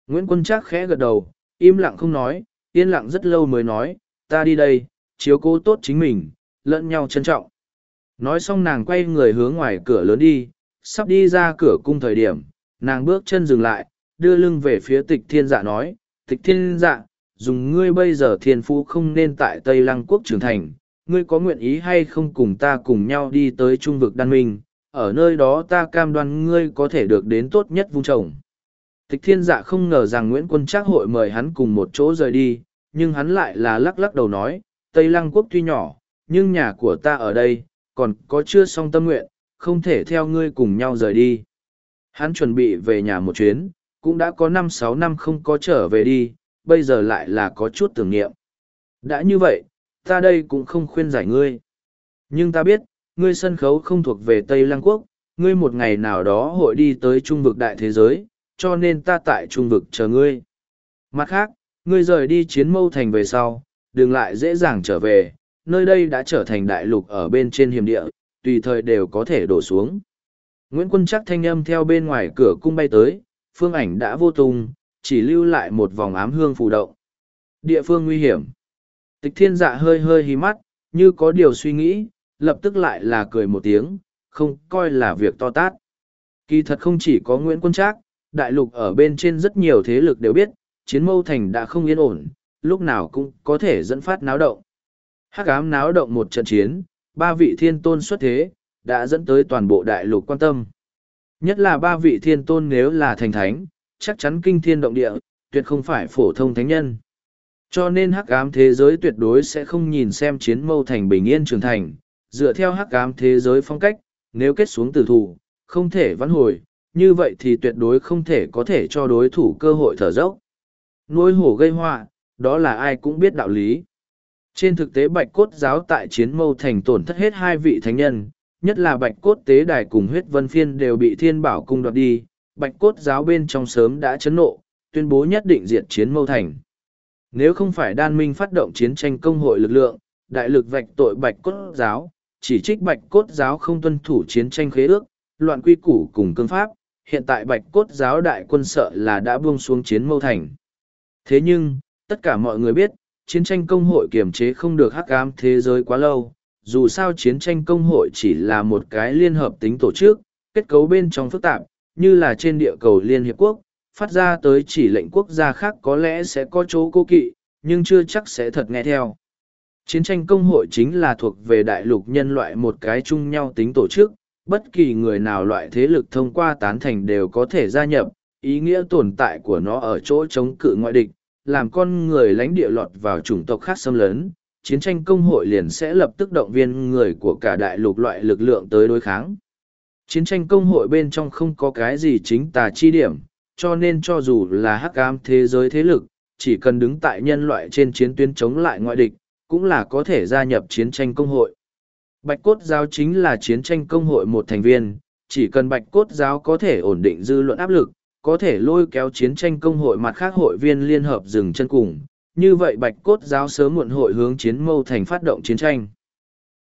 Nguyễn Quân Trác khẽ gật đầu, im lặng không nói, yên lặng rất lâu mới nói, ta đi đây, chiếu cố tốt chính mình, lẫn nhau trân trọng. Nói xong nàng quay người hướng ngoài cửa lớn đi, sắp đi ra cửa cung thời điểm, nàng bước chân dừng lại, đưa lưng về phía tịch thiên dạ nói, tịch thiên dạ, dùng ngươi bây giờ thiên phú không nên tại Tây Lăng quốc trưởng thành, ngươi có nguyện ý hay không cùng ta cùng nhau đi tới trung vực đan minh, ở nơi đó ta cam đoan ngươi có thể được đến tốt nhất vung trồng. Tịch thiên dạ không ngờ rằng Nguyễn Quân Trác hội mời hắn cùng một chỗ rời đi, nhưng hắn lại là lắc lắc đầu nói, Tây Lăng quốc tuy nhỏ, nhưng nhà của ta ở đây, còn có chưa xong tâm nguyện, không thể theo ngươi cùng nhau rời đi. Hắn chuẩn bị về nhà một chuyến, cũng đã có năm sáu năm không có trở về đi, bây giờ lại là có chút tưởng niệm. Đã như vậy, ta đây cũng không khuyên giải ngươi. Nhưng ta biết, ngươi sân khấu không thuộc về Tây Lăng Quốc, ngươi một ngày nào đó hội đi tới trung vực đại thế giới, cho nên ta tại trung vực chờ ngươi. Mặt khác, ngươi rời đi chiến mâu thành về sau, đừng lại dễ dàng trở về, nơi đây đã trở thành đại lục ở bên trên hiểm địa, tùy thời đều có thể đổ xuống. Nguyễn Quân chắc thanh âm theo bên ngoài cửa cung bay tới, phương ảnh đã vô tung, chỉ lưu lại một vòng ám hương phù động. Địa phương nguy hiểm. Tịch thiên dạ hơi hơi hí mắt, như có điều suy nghĩ, lập tức lại là cười một tiếng, không coi là việc to tát. Kỳ thật không chỉ có Nguyễn Quân Trác, đại lục ở bên trên rất nhiều thế lực đều biết, chiến mâu thành đã không yên ổn, lúc nào cũng có thể dẫn phát náo động. Hắc ám náo động một trận chiến, ba vị thiên tôn xuất thế, đã dẫn tới toàn bộ đại lục quan tâm. Nhất là ba vị thiên tôn nếu là thành thánh, chắc chắn kinh thiên động địa, tuyệt không phải phổ thông thánh nhân. Cho nên hắc ám thế giới tuyệt đối sẽ không nhìn xem chiến mâu thành bình yên trưởng thành, dựa theo hắc ám thế giới phong cách, nếu kết xuống tử thủ, không thể vãn hồi, như vậy thì tuyệt đối không thể có thể cho đối thủ cơ hội thở dốc. Nuôi hổ gây họa, đó là ai cũng biết đạo lý. Trên thực tế bạch cốt giáo tại chiến mâu thành tổn thất hết hai vị thánh nhân, nhất là bạch cốt tế đài cùng huyết vân phiên đều bị thiên bảo cung đoạt đi, bạch cốt giáo bên trong sớm đã chấn nộ, tuyên bố nhất định diệt chiến mâu thành. Nếu không phải đan minh phát động chiến tranh công hội lực lượng, đại lực vạch tội bạch cốt giáo, chỉ trích bạch cốt giáo không tuân thủ chiến tranh khế ước, loạn quy củ cùng cương pháp, hiện tại bạch cốt giáo đại quân sợ là đã buông xuống chiến mâu thành. Thế nhưng, tất cả mọi người biết, chiến tranh công hội kiềm chế không được hắc ám thế giới quá lâu, dù sao chiến tranh công hội chỉ là một cái liên hợp tính tổ chức, kết cấu bên trong phức tạp, như là trên địa cầu Liên Hiệp Quốc, phát ra tới chỉ lệnh quốc gia khác có lẽ sẽ có chỗ cố kỵ, nhưng chưa chắc sẽ thật nghe theo. Chiến tranh công hội chính là thuộc về đại lục nhân loại một cái chung nhau tính tổ chức, bất kỳ người nào loại thế lực thông qua tán thành đều có thể gia nhập, ý nghĩa tồn tại của nó ở chỗ chống cự ngoại địch, làm con người lãnh địa lọt vào chủng tộc khác xâm lấn, chiến tranh công hội liền sẽ lập tức động viên người của cả đại lục loại lực lượng tới đối kháng. Chiến tranh công hội bên trong không có cái gì chính tà chi điểm, cho nên cho dù là hắc ám thế giới thế lực, chỉ cần đứng tại nhân loại trên chiến tuyến chống lại ngoại địch, cũng là có thể gia nhập chiến tranh công hội. Bạch cốt giáo chính là chiến tranh công hội một thành viên, chỉ cần bạch cốt giáo có thể ổn định dư luận áp lực, có thể lôi kéo chiến tranh công hội mặt khác hội viên liên hợp dừng chân cùng, như vậy bạch cốt giáo sớm muộn hội hướng chiến mâu thành phát động chiến tranh.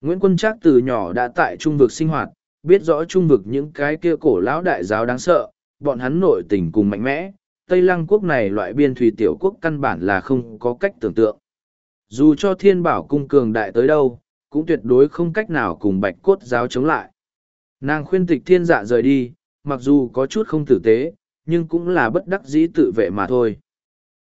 Nguyễn Quân Trác từ nhỏ đã tại trung vực sinh hoạt, biết rõ trung vực những cái kia cổ lão đại giáo đáng sợ, bọn hắn nội tình cùng mạnh mẽ, Tây Lăng quốc này loại biên thủy tiểu quốc căn bản là không có cách tưởng tượng. Dù cho thiên bảo cung cường đại tới đâu, cũng tuyệt đối không cách nào cùng bạch cốt giáo chống lại. Nàng khuyên tịch thiên dạ rời đi, mặc dù có chút không tử tế, nhưng cũng là bất đắc dĩ tự vệ mà thôi.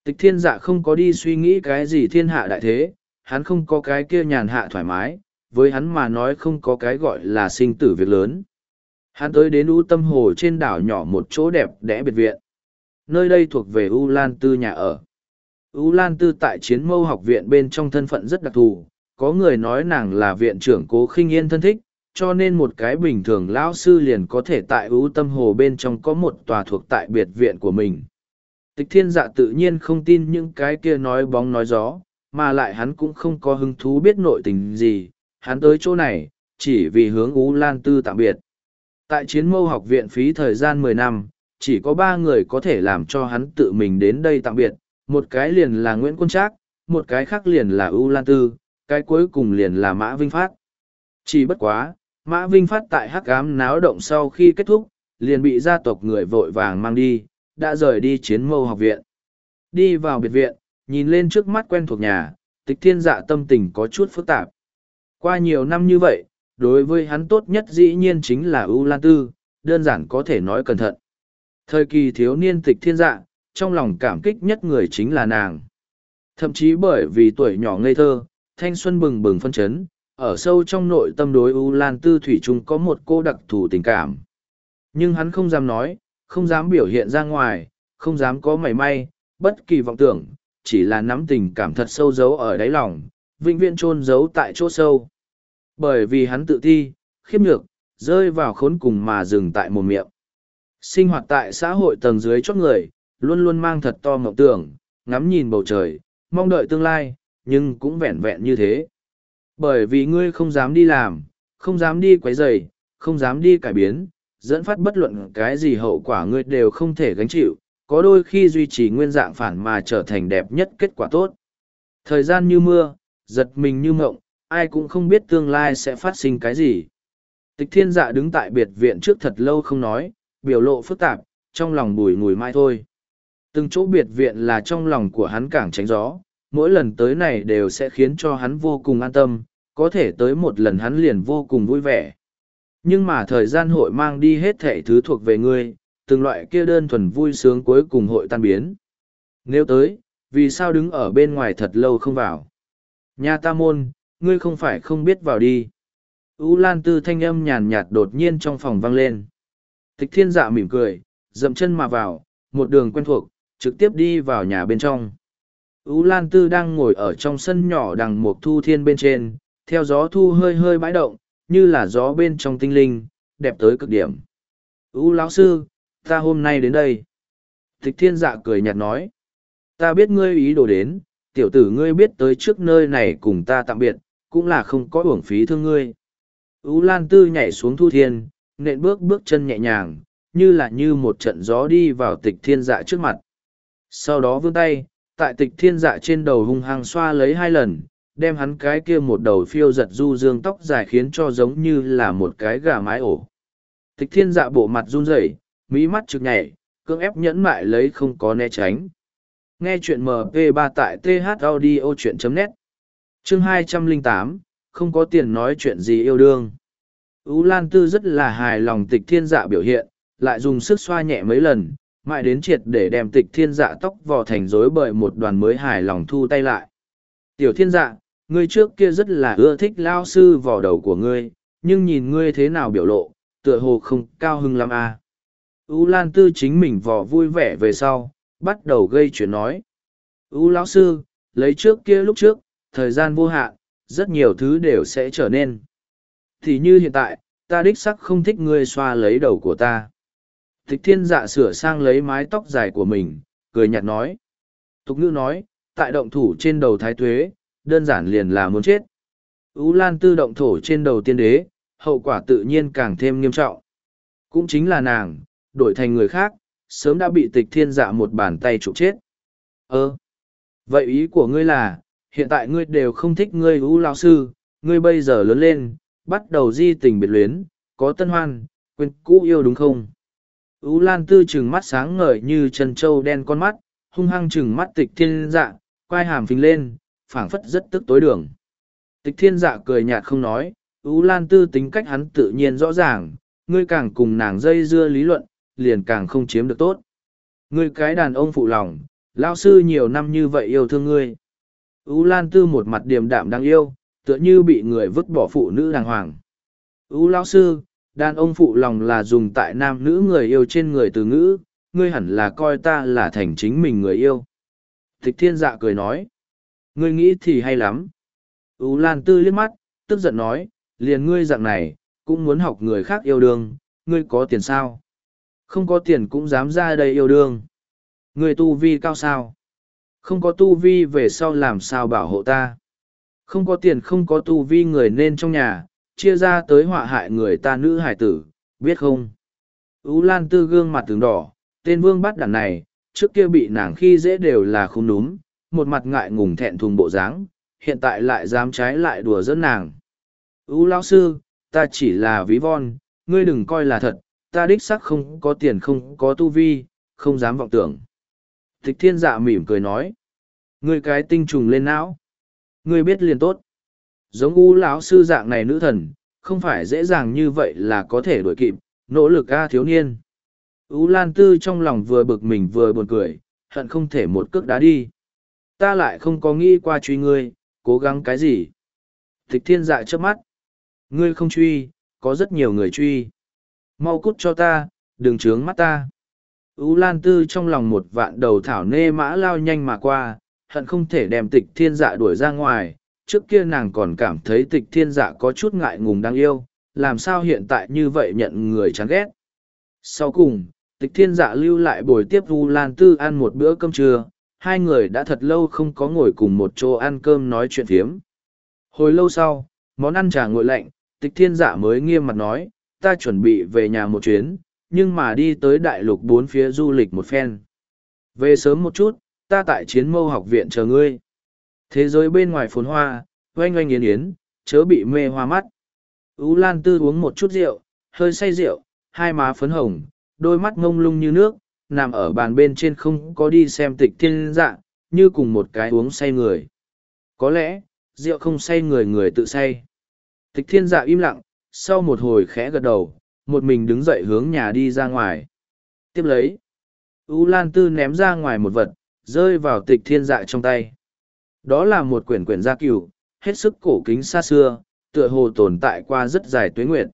Tịch thiên dạ không có đi suy nghĩ cái gì thiên hạ đại thế, hắn không có cái kia nhàn hạ thoải mái, với hắn mà nói không có cái gọi là sinh tử việc lớn. Hắn tới đến U Tâm Hồ trên đảo nhỏ một chỗ đẹp đẽ biệt viện. Nơi đây thuộc về U Lan Tư nhà ở. U Lan Tư tại chiến mâu học viện bên trong thân phận rất đặc thù, có người nói nàng là viện trưởng cố khinh yên thân thích, cho nên một cái bình thường lão sư liền có thể tại U Tâm Hồ bên trong có một tòa thuộc tại biệt viện của mình. Tịch thiên dạ tự nhiên không tin những cái kia nói bóng nói gió, mà lại hắn cũng không có hứng thú biết nội tình gì, hắn tới chỗ này, chỉ vì hướng U Lan Tư tạm biệt. Tại chiến mâu học viện phí thời gian mười năm, chỉ có ba người có thể làm cho hắn tự mình đến đây tạm biệt, một cái liền là Nguyễn Quân Trác, một cái khác liền là U Lan Tư, cái cuối cùng liền là Mã Vinh Phát. Chỉ bất quá, Mã Vinh Phát tại hắc ám náo động sau khi kết thúc, liền bị gia tộc người vội vàng mang đi, đã rời đi chiến mâu học viện. Đi vào biệt viện, nhìn lên trước mắt quen thuộc nhà, tịch thiên dạ tâm tình có chút phức tạp. Qua nhiều năm như vậy, đối với hắn tốt nhất dĩ nhiên chính là U lan tư, đơn giản có thể nói cẩn thận. Thời kỳ thiếu niên tịch thiên dạ, trong lòng cảm kích nhất người chính là nàng. Thậm chí bởi vì tuổi nhỏ ngây thơ, thanh xuân bừng bừng phân chấn, ở sâu trong nội tâm đối ưu lan tư thủy chung có một cô đặc thù tình cảm. Nhưng hắn không dám nói, không dám biểu hiện ra ngoài, không dám có mảy may, bất kỳ vọng tưởng, chỉ là nắm tình cảm thật sâu giấu ở đáy lòng, vĩnh viễn chôn giấu tại chỗ sâu. Bởi vì hắn tự thi, khiếp nhược, rơi vào khốn cùng mà dừng tại một miệng. Sinh hoạt tại xã hội tầng dưới chót người, luôn luôn mang thật to mộng tưởng, ngắm nhìn bầu trời, mong đợi tương lai, nhưng cũng vẹn vẹn như thế. Bởi vì ngươi không dám đi làm, không dám đi quấy rầy, không dám đi cải biến, dẫn phát bất luận cái gì hậu quả ngươi đều không thể gánh chịu, có đôi khi duy trì nguyên dạng phản mà trở thành đẹp nhất kết quả tốt. Thời gian như mưa, giật mình như mộng, ai cũng không biết tương lai sẽ phát sinh cái gì. Tịch thiên dạ đứng tại biệt viện trước thật lâu không nói, biểu lộ phức tạp, trong lòng bùi ngùi mai thôi. Từng chỗ biệt viện là trong lòng của hắn càng tránh gió, mỗi lần tới này đều sẽ khiến cho hắn vô cùng an tâm, có thể tới một lần hắn liền vô cùng vui vẻ. Nhưng mà thời gian hội mang đi hết thảy thứ thuộc về ngươi, từng loại kia đơn thuần vui sướng cuối cùng hội tan biến. Nếu tới, vì sao đứng ở bên ngoài thật lâu không vào? Nhà ta môn, ngươi không phải không biết vào đi. u Lan Tư thanh âm nhàn nhạt đột nhiên trong phòng vang lên. Tịch thiên dạ mỉm cười, dậm chân mà vào, một đường quen thuộc, trực tiếp đi vào nhà bên trong. Ú Lan Tư đang ngồi ở trong sân nhỏ đằng một thu thiên bên trên, theo gió thu hơi hơi bãi động, như là gió bên trong tinh linh, đẹp tới cực điểm. Ú lão sư, ta hôm nay đến đây. Tịch thiên dạ cười nhạt nói. Ta biết ngươi ý đồ đến, tiểu tử ngươi biết tới trước nơi này cùng ta tạm biệt, cũng là không có uổng phí thương ngươi. Ú Lan Tư nhảy xuống thu thiên, nện bước bước chân nhẹ nhàng, như là như một trận gió đi vào tịch thiên dạ trước mặt. Sau đó vươn tay, tại tịch thiên dạ trên đầu hung hăng xoa lấy hai lần, đem hắn cái kia một đầu phiêu giật du dương tóc dài khiến cho giống như là một cái gà mái ổ. Tịch thiên dạ bộ mặt run rẩy, mỹ mắt trực nhảy, cưỡng ép nhẫn mại lấy không có né tránh. Nghe chuyện MP3 tại thaudio.net Chương 208, không có tiền nói chuyện gì yêu đương. Ú Lan Tư rất là hài lòng tịch thiên dạ biểu hiện, lại dùng sức xoa nhẹ mấy lần, mãi đến triệt để đem tịch thiên dạ tóc vò thành rối bởi một đoàn mới hài lòng thu tay lại. Tiểu thiên dạ, ngươi trước kia rất là ưa thích lao sư vò đầu của ngươi, nhưng nhìn ngươi thế nào biểu lộ, tựa hồ không cao hưng lắm à. Ú Lan Tư chính mình vò vui vẻ về sau, bắt đầu gây chuyện nói. Ú lão sư, lấy trước kia lúc trước, thời gian vô hạn, rất nhiều thứ đều sẽ trở nên. Thì như hiện tại, ta đích sắc không thích ngươi xoa lấy đầu của ta. Tịch thiên dạ sửa sang lấy mái tóc dài của mình, cười nhạt nói. Tục ngữ nói, tại động thủ trên đầu thái tuế, đơn giản liền là muốn chết. Ú Lan Tư động thổ trên đầu tiên đế, hậu quả tự nhiên càng thêm nghiêm trọng. Cũng chính là nàng, đổi thành người khác, sớm đã bị tịch thiên dạ một bàn tay trục chết. Ơ, vậy ý của ngươi là, hiện tại ngươi đều không thích ngươi Ú lao sư, ngươi bây giờ lớn lên, bắt đầu di tình biệt luyến, có tân hoan, quên cũ yêu đúng không? Ú Lan Tư trừng mắt sáng ngời như chân trâu đen con mắt, hung hăng trừng mắt tịch thiên dạ, quai hàm phình lên, phảng phất rất tức tối đường. Tịch thiên dạ cười nhạt không nói, Ú Lan Tư tính cách hắn tự nhiên rõ ràng, ngươi càng cùng nàng dây dưa lý luận, liền càng không chiếm được tốt. Ngươi cái đàn ông phụ lòng, lao sư nhiều năm như vậy yêu thương ngươi. Ú Lan Tư một mặt điềm đạm đáng yêu, tựa như bị người vứt bỏ phụ nữ đàng hoàng. Ú lao sư, đàn ông phụ lòng là dùng tại nam nữ người yêu trên người từ ngữ, ngươi hẳn là coi ta là thành chính mình người yêu. Tịch thiên dạ cười nói. Ngươi nghĩ thì hay lắm. Ú Lan Tư liếc mắt, tức giận nói, liền ngươi dạng này, cũng muốn học người khác yêu đương, ngươi có tiền sao? Không có tiền cũng dám ra đây yêu đương. Ngươi tu vi cao sao? Không có tu vi về sau làm sao bảo hộ ta? Không có tiền không có tu vi người nên trong nhà, chia ra tới họa hại người ta nữ hải tử, biết không? Ú Lan Tư gương mặt tướng đỏ, tên vương bắt đàn này, trước kia bị nàng khi dễ đều là không núm, một mặt ngại ngùng thẹn thùng bộ dáng, hiện tại lại dám trái lại đùa dẫn nàng. Ú lão sư, ta chỉ là ví von, ngươi đừng coi là thật, ta đích xác không có tiền không có tu vi, không dám vọng tưởng. Tịch thiên dạ mỉm cười nói, ngươi cái tinh trùng lên não, ngươi biết liền tốt. Giống u lão sư dạng này nữ thần, không phải dễ dàng như vậy là có thể đuổi kịp, nỗ lực a thiếu niên. u Lan Tư trong lòng vừa bực mình vừa buồn cười, hận không thể một cước đá đi. Ta lại không có nghĩ qua truy ngươi, cố gắng cái gì. Tịch thiên dạ trước mắt. Ngươi không truy, có rất nhiều người truy. Mau cút cho ta, đừng trướng mắt ta. u Lan Tư trong lòng một vạn đầu thảo nê mã lao nhanh mà qua, hận không thể đem tịch thiên dạ đuổi ra ngoài. Trước kia nàng còn cảm thấy tịch thiên dạ có chút ngại ngùng đáng yêu, làm sao hiện tại như vậy nhận người chán ghét. Sau cùng, tịch thiên dạ lưu lại buổi tiếp Vu Lan Tư ăn một bữa cơm trưa, hai người đã thật lâu không có ngồi cùng một chỗ ăn cơm nói chuyện phiếm. Hồi lâu sau, món ăn trà nguội lạnh, tịch thiên dạ mới nghiêm mặt nói, ta chuẩn bị về nhà một chuyến, nhưng mà đi tới đại lục bốn phía du lịch một phen. Về sớm một chút, ta tại chiến mâu học viện chờ ngươi. Thế giới bên ngoài phồn hoa, oanh oanh yến yến, chớ bị mê hoa mắt. Ú Lan Tư uống một chút rượu, hơi say rượu, hai má phấn hồng, đôi mắt ngông lung như nước, nằm ở bàn bên trên không có đi xem tịch thiên dạ, như cùng một cái uống say người. Có lẽ, rượu không say người người tự say. Tịch thiên dạ im lặng, sau một hồi khẽ gật đầu, một mình đứng dậy hướng nhà đi ra ngoài. Tiếp lấy, U Lan Tư ném ra ngoài một vật, rơi vào tịch thiên dạ trong tay. Đó là một quyển quyển gia cửu, hết sức cổ kính xa xưa, tựa hồ tồn tại qua rất dài tuế nguyệt.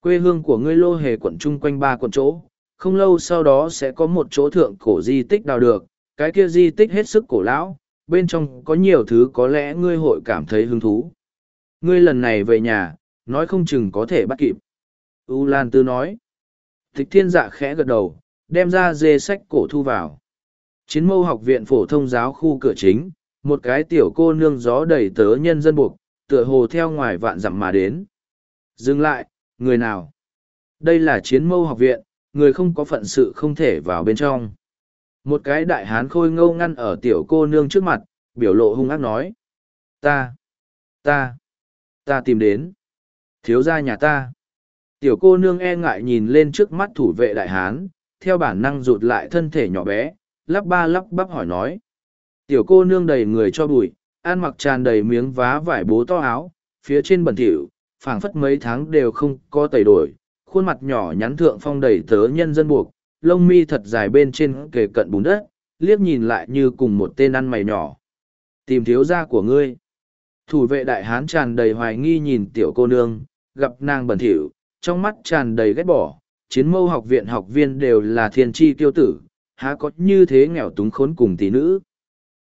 Quê hương của ngươi lô hề quận chung quanh ba quận chỗ, không lâu sau đó sẽ có một chỗ thượng cổ di tích đào được, cái kia di tích hết sức cổ lão, bên trong có nhiều thứ có lẽ ngươi hội cảm thấy hứng thú. Ngươi lần này về nhà, nói không chừng có thể bắt kịp. U Lan Tư nói. Tịch thiên dạ khẽ gật đầu, đem ra dê sách cổ thu vào. Chiến mâu học viện phổ thông giáo khu cửa chính, một cái tiểu cô nương gió đầy tớ nhân dân buộc, tựa hồ theo ngoài vạn dặm mà đến. Dừng lại, người nào? Đây là chiến mâu học viện, người không có phận sự không thể vào bên trong. Một cái đại hán khôi ngâu ngăn ở tiểu cô nương trước mặt, biểu lộ hung ác nói. Ta, ta, ta tìm đến. Thiếu gia nhà ta. Tiểu cô nương e ngại nhìn lên trước mắt thủ vệ đại hán, theo bản năng rụt lại thân thể nhỏ bé, lắp ba lắp bắp hỏi nói. Tiểu cô nương đầy người cho bụi, ăn mặc tràn đầy miếng vá vải bố to áo, phía trên bẩn thỉu, phảng phất mấy tháng đều không có tẩy đổi, khuôn mặt nhỏ nhắn thượng phong đầy tớ nhân dân buộc, lông mi thật dài bên trên kề cận bùn đất, liếc nhìn lại như cùng một tên ăn mày nhỏ. Tìm thiếu gia của ngươi. Thủ vệ đại hán tràn đầy hoài nghi nhìn tiểu cô nương, gặp nàng bẩn thỉu, trong mắt tràn đầy ghét bỏ, chiến mâu học viện học viên đều là thiên tri tiêu tử, há có như thế nghèo túng khốn cùng tỷ nữ.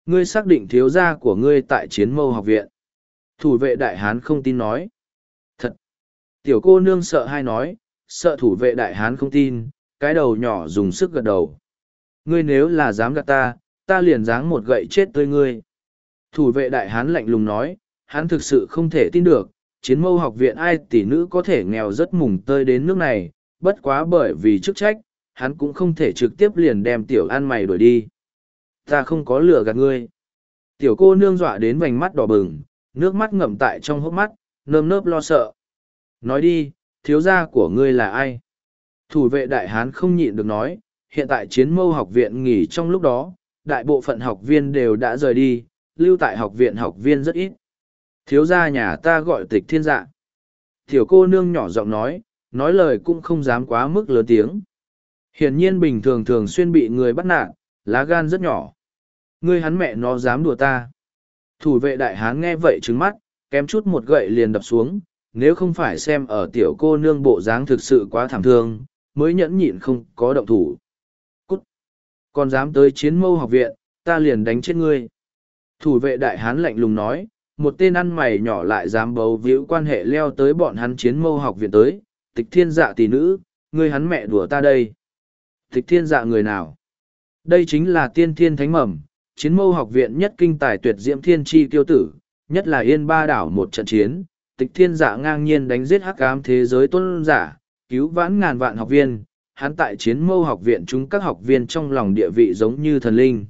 Ngươi xác định thiếu gia của ngươi tại chiến mâu học viện. Thủ vệ đại hán không tin nói. Thật! Tiểu cô nương sợ hay nói, sợ thủ vệ đại hán không tin, cái đầu nhỏ dùng sức gật đầu. Ngươi nếu là dám gạt ta, ta liền giáng một gậy chết tới ngươi. Thủ vệ đại hán lạnh lùng nói, hắn thực sự không thể tin được, chiến mâu học viện ai tỷ nữ có thể nghèo rất mùng tơi đến nước này, bất quá bởi vì chức trách, hắn cũng không thể trực tiếp liền đem tiểu an mày đuổi đi. Ta không có lửa gạt ngươi. Tiểu cô nương dọa đến vành mắt đỏ bừng, nước mắt ngậm tại trong hốc mắt, nơm nớp lo sợ. Nói đi, thiếu gia của ngươi là ai? Thủ vệ đại hán không nhịn được nói, hiện tại chiến mâu học viện nghỉ trong lúc đó, đại bộ phận học viên đều đã rời đi, lưu tại học viện học viên rất ít. Thiếu gia nhà ta gọi tịch thiên dạ. Tiểu cô nương nhỏ giọng nói, nói lời cũng không dám quá mức lớn tiếng. Hiển nhiên bình thường thường xuyên bị người bắt nạt, lá gan rất nhỏ. Ngươi hắn mẹ nó dám đùa ta. Thủ vệ đại hán nghe vậy trứng mắt, kém chút một gậy liền đập xuống, nếu không phải xem ở tiểu cô nương bộ dáng thực sự quá thảm thương, mới nhẫn nhịn không có động thủ. Cút! Còn dám tới chiến mâu học viện, ta liền đánh chết ngươi. Thủ vệ đại hán lạnh lùng nói, một tên ăn mày nhỏ lại dám bấu víu quan hệ leo tới bọn hắn chiến mâu học viện tới, tịch thiên dạ tỷ nữ, ngươi hắn mẹ đùa ta đây. Tịch thiên dạ người nào? Đây chính là tiên thiên thánh mầm, chiến mâu học viện nhất kinh tài tuyệt diễm thiên tri tiêu tử, nhất là yên ba đảo một trận chiến, tịch thiên dạ ngang nhiên đánh giết hắc ám thế giới tôn giả, cứu vãn ngàn vạn học viên, hắn tại chiến mâu học viện chúng các học viên trong lòng địa vị giống như thần linh.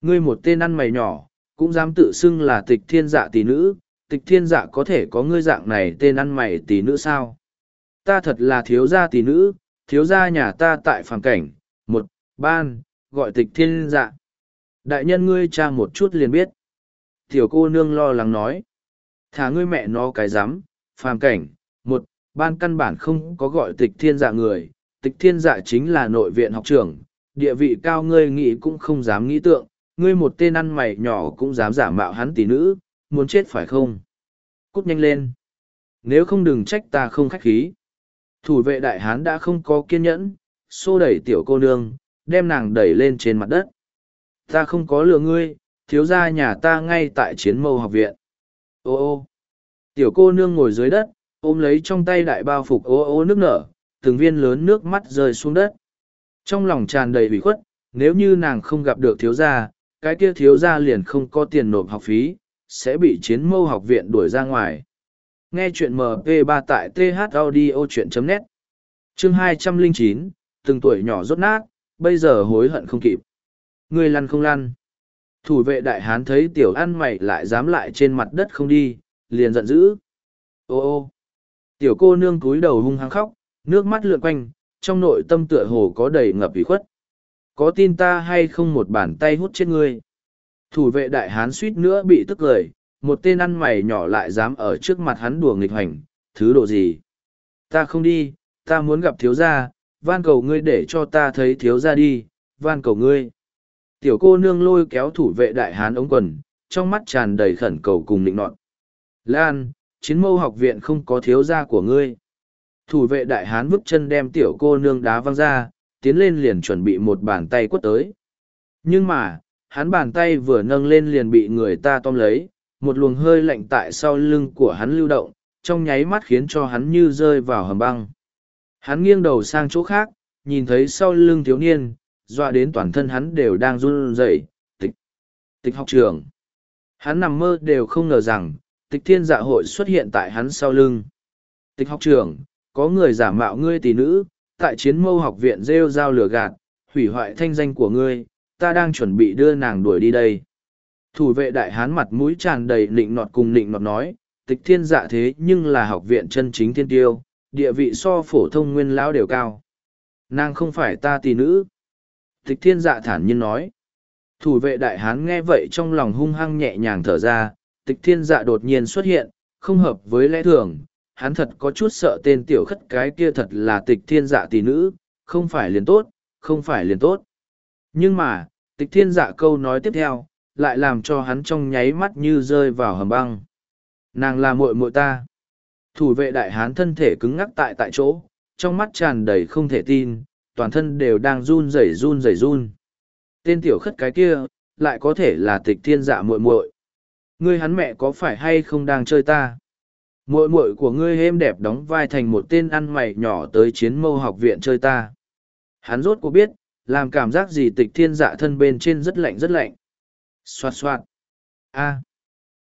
Ngươi một tên ăn mày nhỏ, cũng dám tự xưng là tịch thiên dạ tỷ nữ, tịch thiên dạ có thể có ngươi dạng này tên ăn mày tỷ nữ sao? Ta thật là thiếu gia tỷ nữ, thiếu gia nhà ta tại phàm cảnh, một, ban, gọi tịch thiên dạ. Đại nhân ngươi cha một chút liền biết. Tiểu cô nương lo lắng nói. Thả ngươi mẹ nó cái rắm phàm cảnh, một, ban căn bản không có gọi tịch thiên dạ người. Tịch thiên dạ chính là nội viện học trưởng, địa vị cao ngươi nghĩ cũng không dám nghĩ tượng, ngươi một tên ăn mày nhỏ cũng dám giả mạo hắn tỷ nữ, muốn chết phải không? Cút nhanh lên. Nếu không đừng trách ta không khách khí. Thủ vệ đại hán đã không có kiên nhẫn, xô đẩy tiểu cô nương, đem nàng đẩy lên trên mặt đất. Ta không có lừa ngươi, thiếu gia nhà ta ngay tại chiến mâu học viện. Ô ô, tiểu cô nương ngồi dưới đất, ôm lấy trong tay đại bao phục ô ô nước nở, từng viên lớn nước mắt rơi xuống đất. Trong lòng tràn đầy ủy khuất, nếu như nàng không gặp được thiếu gia, cái kia thiếu gia liền không có tiền nộp học phí, sẽ bị chiến mâu học viện đuổi ra ngoài. Nghe chuyện MP3 tại thaudio.net Chương 209, từng tuổi nhỏ rốt nát, bây giờ hối hận không kịp. Người lăn không lăn. Thủ vệ đại hán thấy tiểu ăn mày lại dám lại trên mặt đất không đi, liền giận dữ. Ô ô! Tiểu cô nương cúi đầu hung hăng khóc, nước mắt lượn quanh, trong nội tâm tựa hồ có đầy ngập ủy khuất. Có tin ta hay không một bàn tay hút chết ngươi? Thủ vệ đại hán suýt nữa bị tức cười, một tên ăn mày nhỏ lại dám ở trước mặt hắn đùa nghịch hành, thứ độ gì? Ta không đi, ta muốn gặp thiếu gia, van cầu ngươi để cho ta thấy thiếu gia đi, van cầu ngươi. Tiểu cô nương lôi kéo thủ vệ đại hán ống quần, trong mắt tràn đầy khẩn cầu cùng nịnh nọt. Lan, chiến mâu học viện không có thiếu gia của ngươi. Thủ vệ đại hán vứt chân đem tiểu cô nương đá văng ra, tiến lên liền chuẩn bị một bàn tay quất tới. Nhưng mà, hắn bàn tay vừa nâng lên liền bị người ta tóm lấy, một luồng hơi lạnh tại sau lưng của hắn lưu động, trong nháy mắt khiến cho hắn như rơi vào hầm băng. Hắn nghiêng đầu sang chỗ khác, nhìn thấy sau lưng thiếu niên, dọa đến toàn thân hắn đều đang run rẩy. tịch, tịch học trường. Hắn nằm mơ đều không ngờ rằng, tịch thiên dạ hội xuất hiện tại hắn sau lưng. Tịch học trường, có người giả mạo ngươi tỷ nữ, tại chiến mâu học viện rêu giao lửa gạt, hủy hoại thanh danh của ngươi, ta đang chuẩn bị đưa nàng đuổi đi đây. Thủ vệ đại hán mặt mũi tràn đầy nịnh nọt cùng nịnh nọt nói, tịch thiên dạ thế nhưng là học viện chân chính thiên tiêu, địa vị so phổ thông nguyên lão đều cao. Nàng không phải ta tỷ nữ. Tịch thiên dạ thản nhiên nói. Thủ vệ đại hán nghe vậy trong lòng hung hăng nhẹ nhàng thở ra, tịch thiên dạ đột nhiên xuất hiện, không hợp với lẽ thường, hắn thật có chút sợ tên tiểu khất cái kia thật là tịch thiên dạ tỷ nữ, không phải liền tốt, không phải liền tốt. Nhưng mà, tịch thiên dạ câu nói tiếp theo, lại làm cho hắn trong nháy mắt như rơi vào hầm băng. Nàng là muội muội ta. Thủ vệ đại hán thân thể cứng ngắc tại tại chỗ, trong mắt tràn đầy không thể tin, toàn thân đều đang run rẩy run rẩy run. Tên tiểu khất cái kia, lại có thể là tịch thiên dạ muội muội. Ngươi hắn mẹ có phải hay không đang chơi ta? muội muội của ngươi êm đẹp đóng vai thành một tên ăn mày nhỏ tới chiến mâu học viện chơi ta. Hắn rốt cuộc biết, làm cảm giác gì tịch thiên dạ thân bên trên rất lạnh rất lạnh. Xoạt xoạt. A.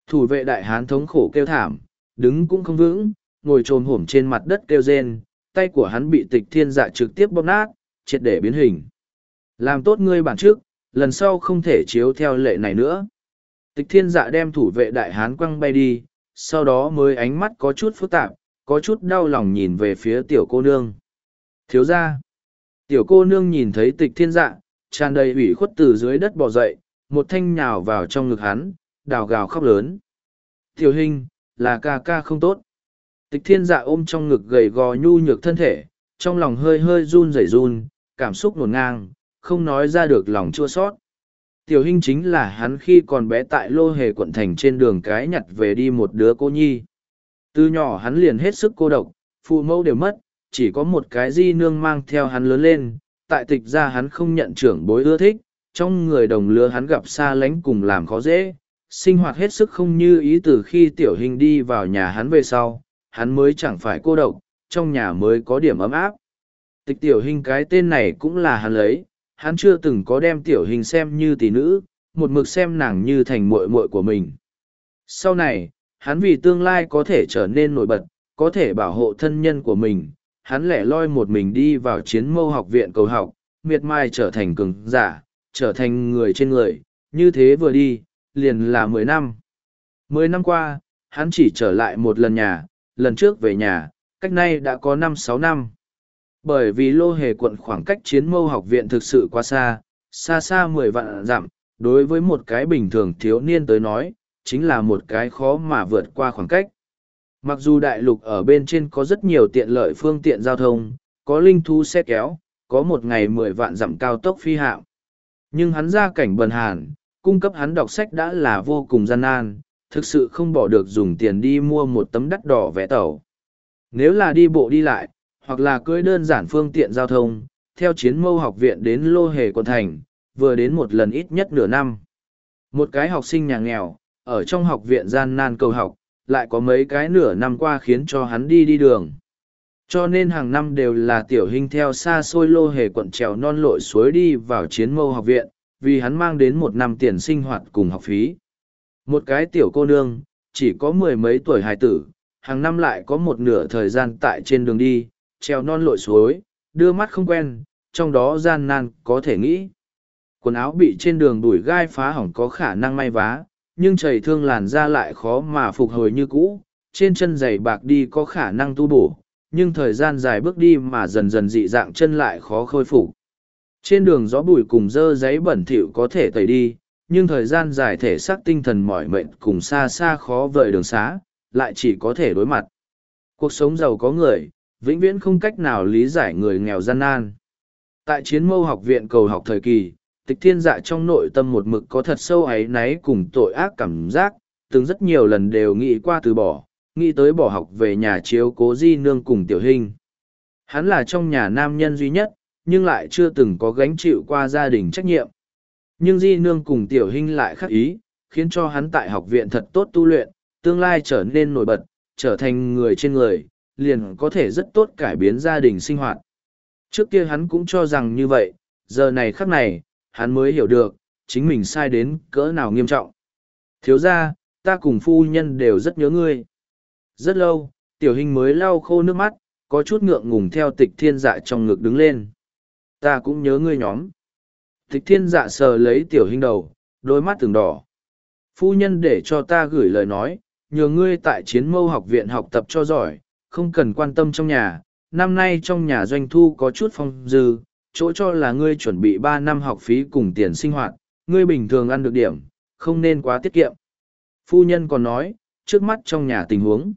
Thủ vệ đại hán thống khổ kêu thảm, đứng cũng không vững, ngồi trồm hổm trên mặt đất kêu rên, tay của hắn bị tịch thiên dạ trực tiếp bóp nát, triệt để biến hình. Làm tốt ngươi bản trước, lần sau không thể chiếu theo lệ này nữa. Tịch thiên dạ đem thủ vệ đại hán quăng bay đi, sau đó mới ánh mắt có chút phức tạp, có chút đau lòng nhìn về phía tiểu cô nương. Thiếu ra, tiểu cô nương nhìn thấy tịch thiên dạ, tràn đầy ủy khuất từ dưới đất bò dậy, một thanh nhào vào trong ngực hắn, đào gào khóc lớn. Tiểu hình, là ca ca không tốt. Tịch thiên dạ ôm trong ngực gầy gò nhu nhược thân thể, trong lòng hơi hơi run rẩy run, cảm xúc nổn ngang, không nói ra được lòng chua sót. Tiểu hình chính là hắn khi còn bé tại lô hề quận thành trên đường cái nhặt về đi một đứa cô nhi. Từ nhỏ hắn liền hết sức cô độc, phụ mẫu đều mất, chỉ có một cái di nương mang theo hắn lớn lên, tại tịch ra hắn không nhận trưởng bối ưa thích, trong người đồng lứa hắn gặp xa lánh cùng làm khó dễ, sinh hoạt hết sức không như ý từ khi tiểu hình đi vào nhà hắn về sau, hắn mới chẳng phải cô độc, trong nhà mới có điểm ấm áp. Tịch tiểu hình cái tên này cũng là hắn lấy, hắn chưa từng có đem tiểu hình xem như tỷ nữ, một mực xem nàng như thành muội muội của mình. Sau này, hắn vì tương lai có thể trở nên nổi bật, có thể bảo hộ thân nhân của mình, hắn lẻ loi một mình đi vào chiến mâu học viện cầu học, miệt mai trở thành cường giả, trở thành người trên người, như thế vừa đi, liền là mười năm. Mười năm qua, hắn chỉ trở lại một lần nhà, lần trước về nhà, cách nay đã có năm sáu năm. Bởi vì lô hề quận khoảng cách chiến mâu học viện thực sự quá xa, xa xa mười vạn dặm, đối với một cái bình thường thiếu niên tới nói, chính là một cái khó mà vượt qua khoảng cách. Mặc dù đại lục ở bên trên có rất nhiều tiện lợi phương tiện giao thông, có linh thu xe kéo, có một ngày mười vạn dặm cao tốc phi hạm. Nhưng hắn ra cảnh bần hàn, cung cấp hắn đọc sách đã là vô cùng gian nan, thực sự không bỏ được dùng tiền đi mua một tấm đắt đỏ vé tàu. Nếu là đi bộ đi lại, hoặc là cưới đơn giản phương tiện giao thông, theo chiến mâu học viện đến Lô Hề Quận Thành, vừa đến một lần ít nhất nửa năm. Một cái học sinh nhà nghèo, ở trong học viện gian nan cầu học, lại có mấy cái nửa năm qua khiến cho hắn đi đi đường. Cho nên hàng năm đều là tiểu hình theo xa xôi lô hề quận trèo non lội suối đi vào chiến mâu học viện, vì hắn mang đến một năm tiền sinh hoạt cùng học phí. Một cái tiểu cô nương, chỉ có mười mấy tuổi hài tử, hàng năm lại có một nửa thời gian tại trên đường đi, treo non lội suối, đưa mắt không quen, trong đó gian nan có thể nghĩ. Quần áo bị trên đường đuổi gai phá hỏng có khả năng may vá, nhưng chảy thương làn da lại khó mà phục hồi như cũ, trên chân giày bạc đi có khả năng tu bổ, nhưng thời gian dài bước đi mà dần dần dị dạng chân lại khó khôi phục. Trên đường gió bụi cùng dơ giấy bẩn thỉu có thể tẩy đi, nhưng thời gian dài thể xác tinh thần mỏi mệt cùng xa xa khó vời đường xá, lại chỉ có thể đối mặt. Cuộc sống giàu có người, vĩnh viễn không cách nào lý giải người nghèo gian nan. Tại chiến mâu học viện cầu học thời kỳ, tịch thiên dạ trong nội tâm một mực có thật sâu ấy náy cùng tội ác cảm giác, từng rất nhiều lần đều nghĩ qua từ bỏ, nghĩ tới bỏ học về nhà chiếu cố di nương cùng tiểu hình. Hắn là trong nhà nam nhân duy nhất, nhưng lại chưa từng có gánh chịu qua gia đình trách nhiệm. Nhưng di nương cùng tiểu hình lại khắc ý, khiến cho hắn tại học viện thật tốt tu luyện, tương lai trở nên nổi bật, trở thành người trên người, liền có thể rất tốt cải biến gia đình sinh hoạt. Trước kia hắn cũng cho rằng như vậy, giờ này khắc này, hắn mới hiểu được, chính mình sai đến cỡ nào nghiêm trọng. Thiếu ra, ta cùng phu nhân đều rất nhớ ngươi. Rất lâu, tiểu hình mới lau khô nước mắt, có chút ngượng ngùng theo tịch thiên dạ trong ngực đứng lên. Ta cũng nhớ ngươi nhóm. Thích thiên dạ sờ lấy tiểu hình đầu, đôi mắt từng đỏ. Phu nhân để cho ta gửi lời nói, nhờ ngươi tại chiến mâu học viện học tập cho giỏi, không cần quan tâm trong nhà. Năm nay trong nhà doanh thu có chút phong dư, chỗ cho là ngươi chuẩn bị ba năm học phí cùng tiền sinh hoạt, ngươi bình thường ăn được điểm, không nên quá tiết kiệm. Phu nhân còn nói, trước mắt trong nhà tình huống.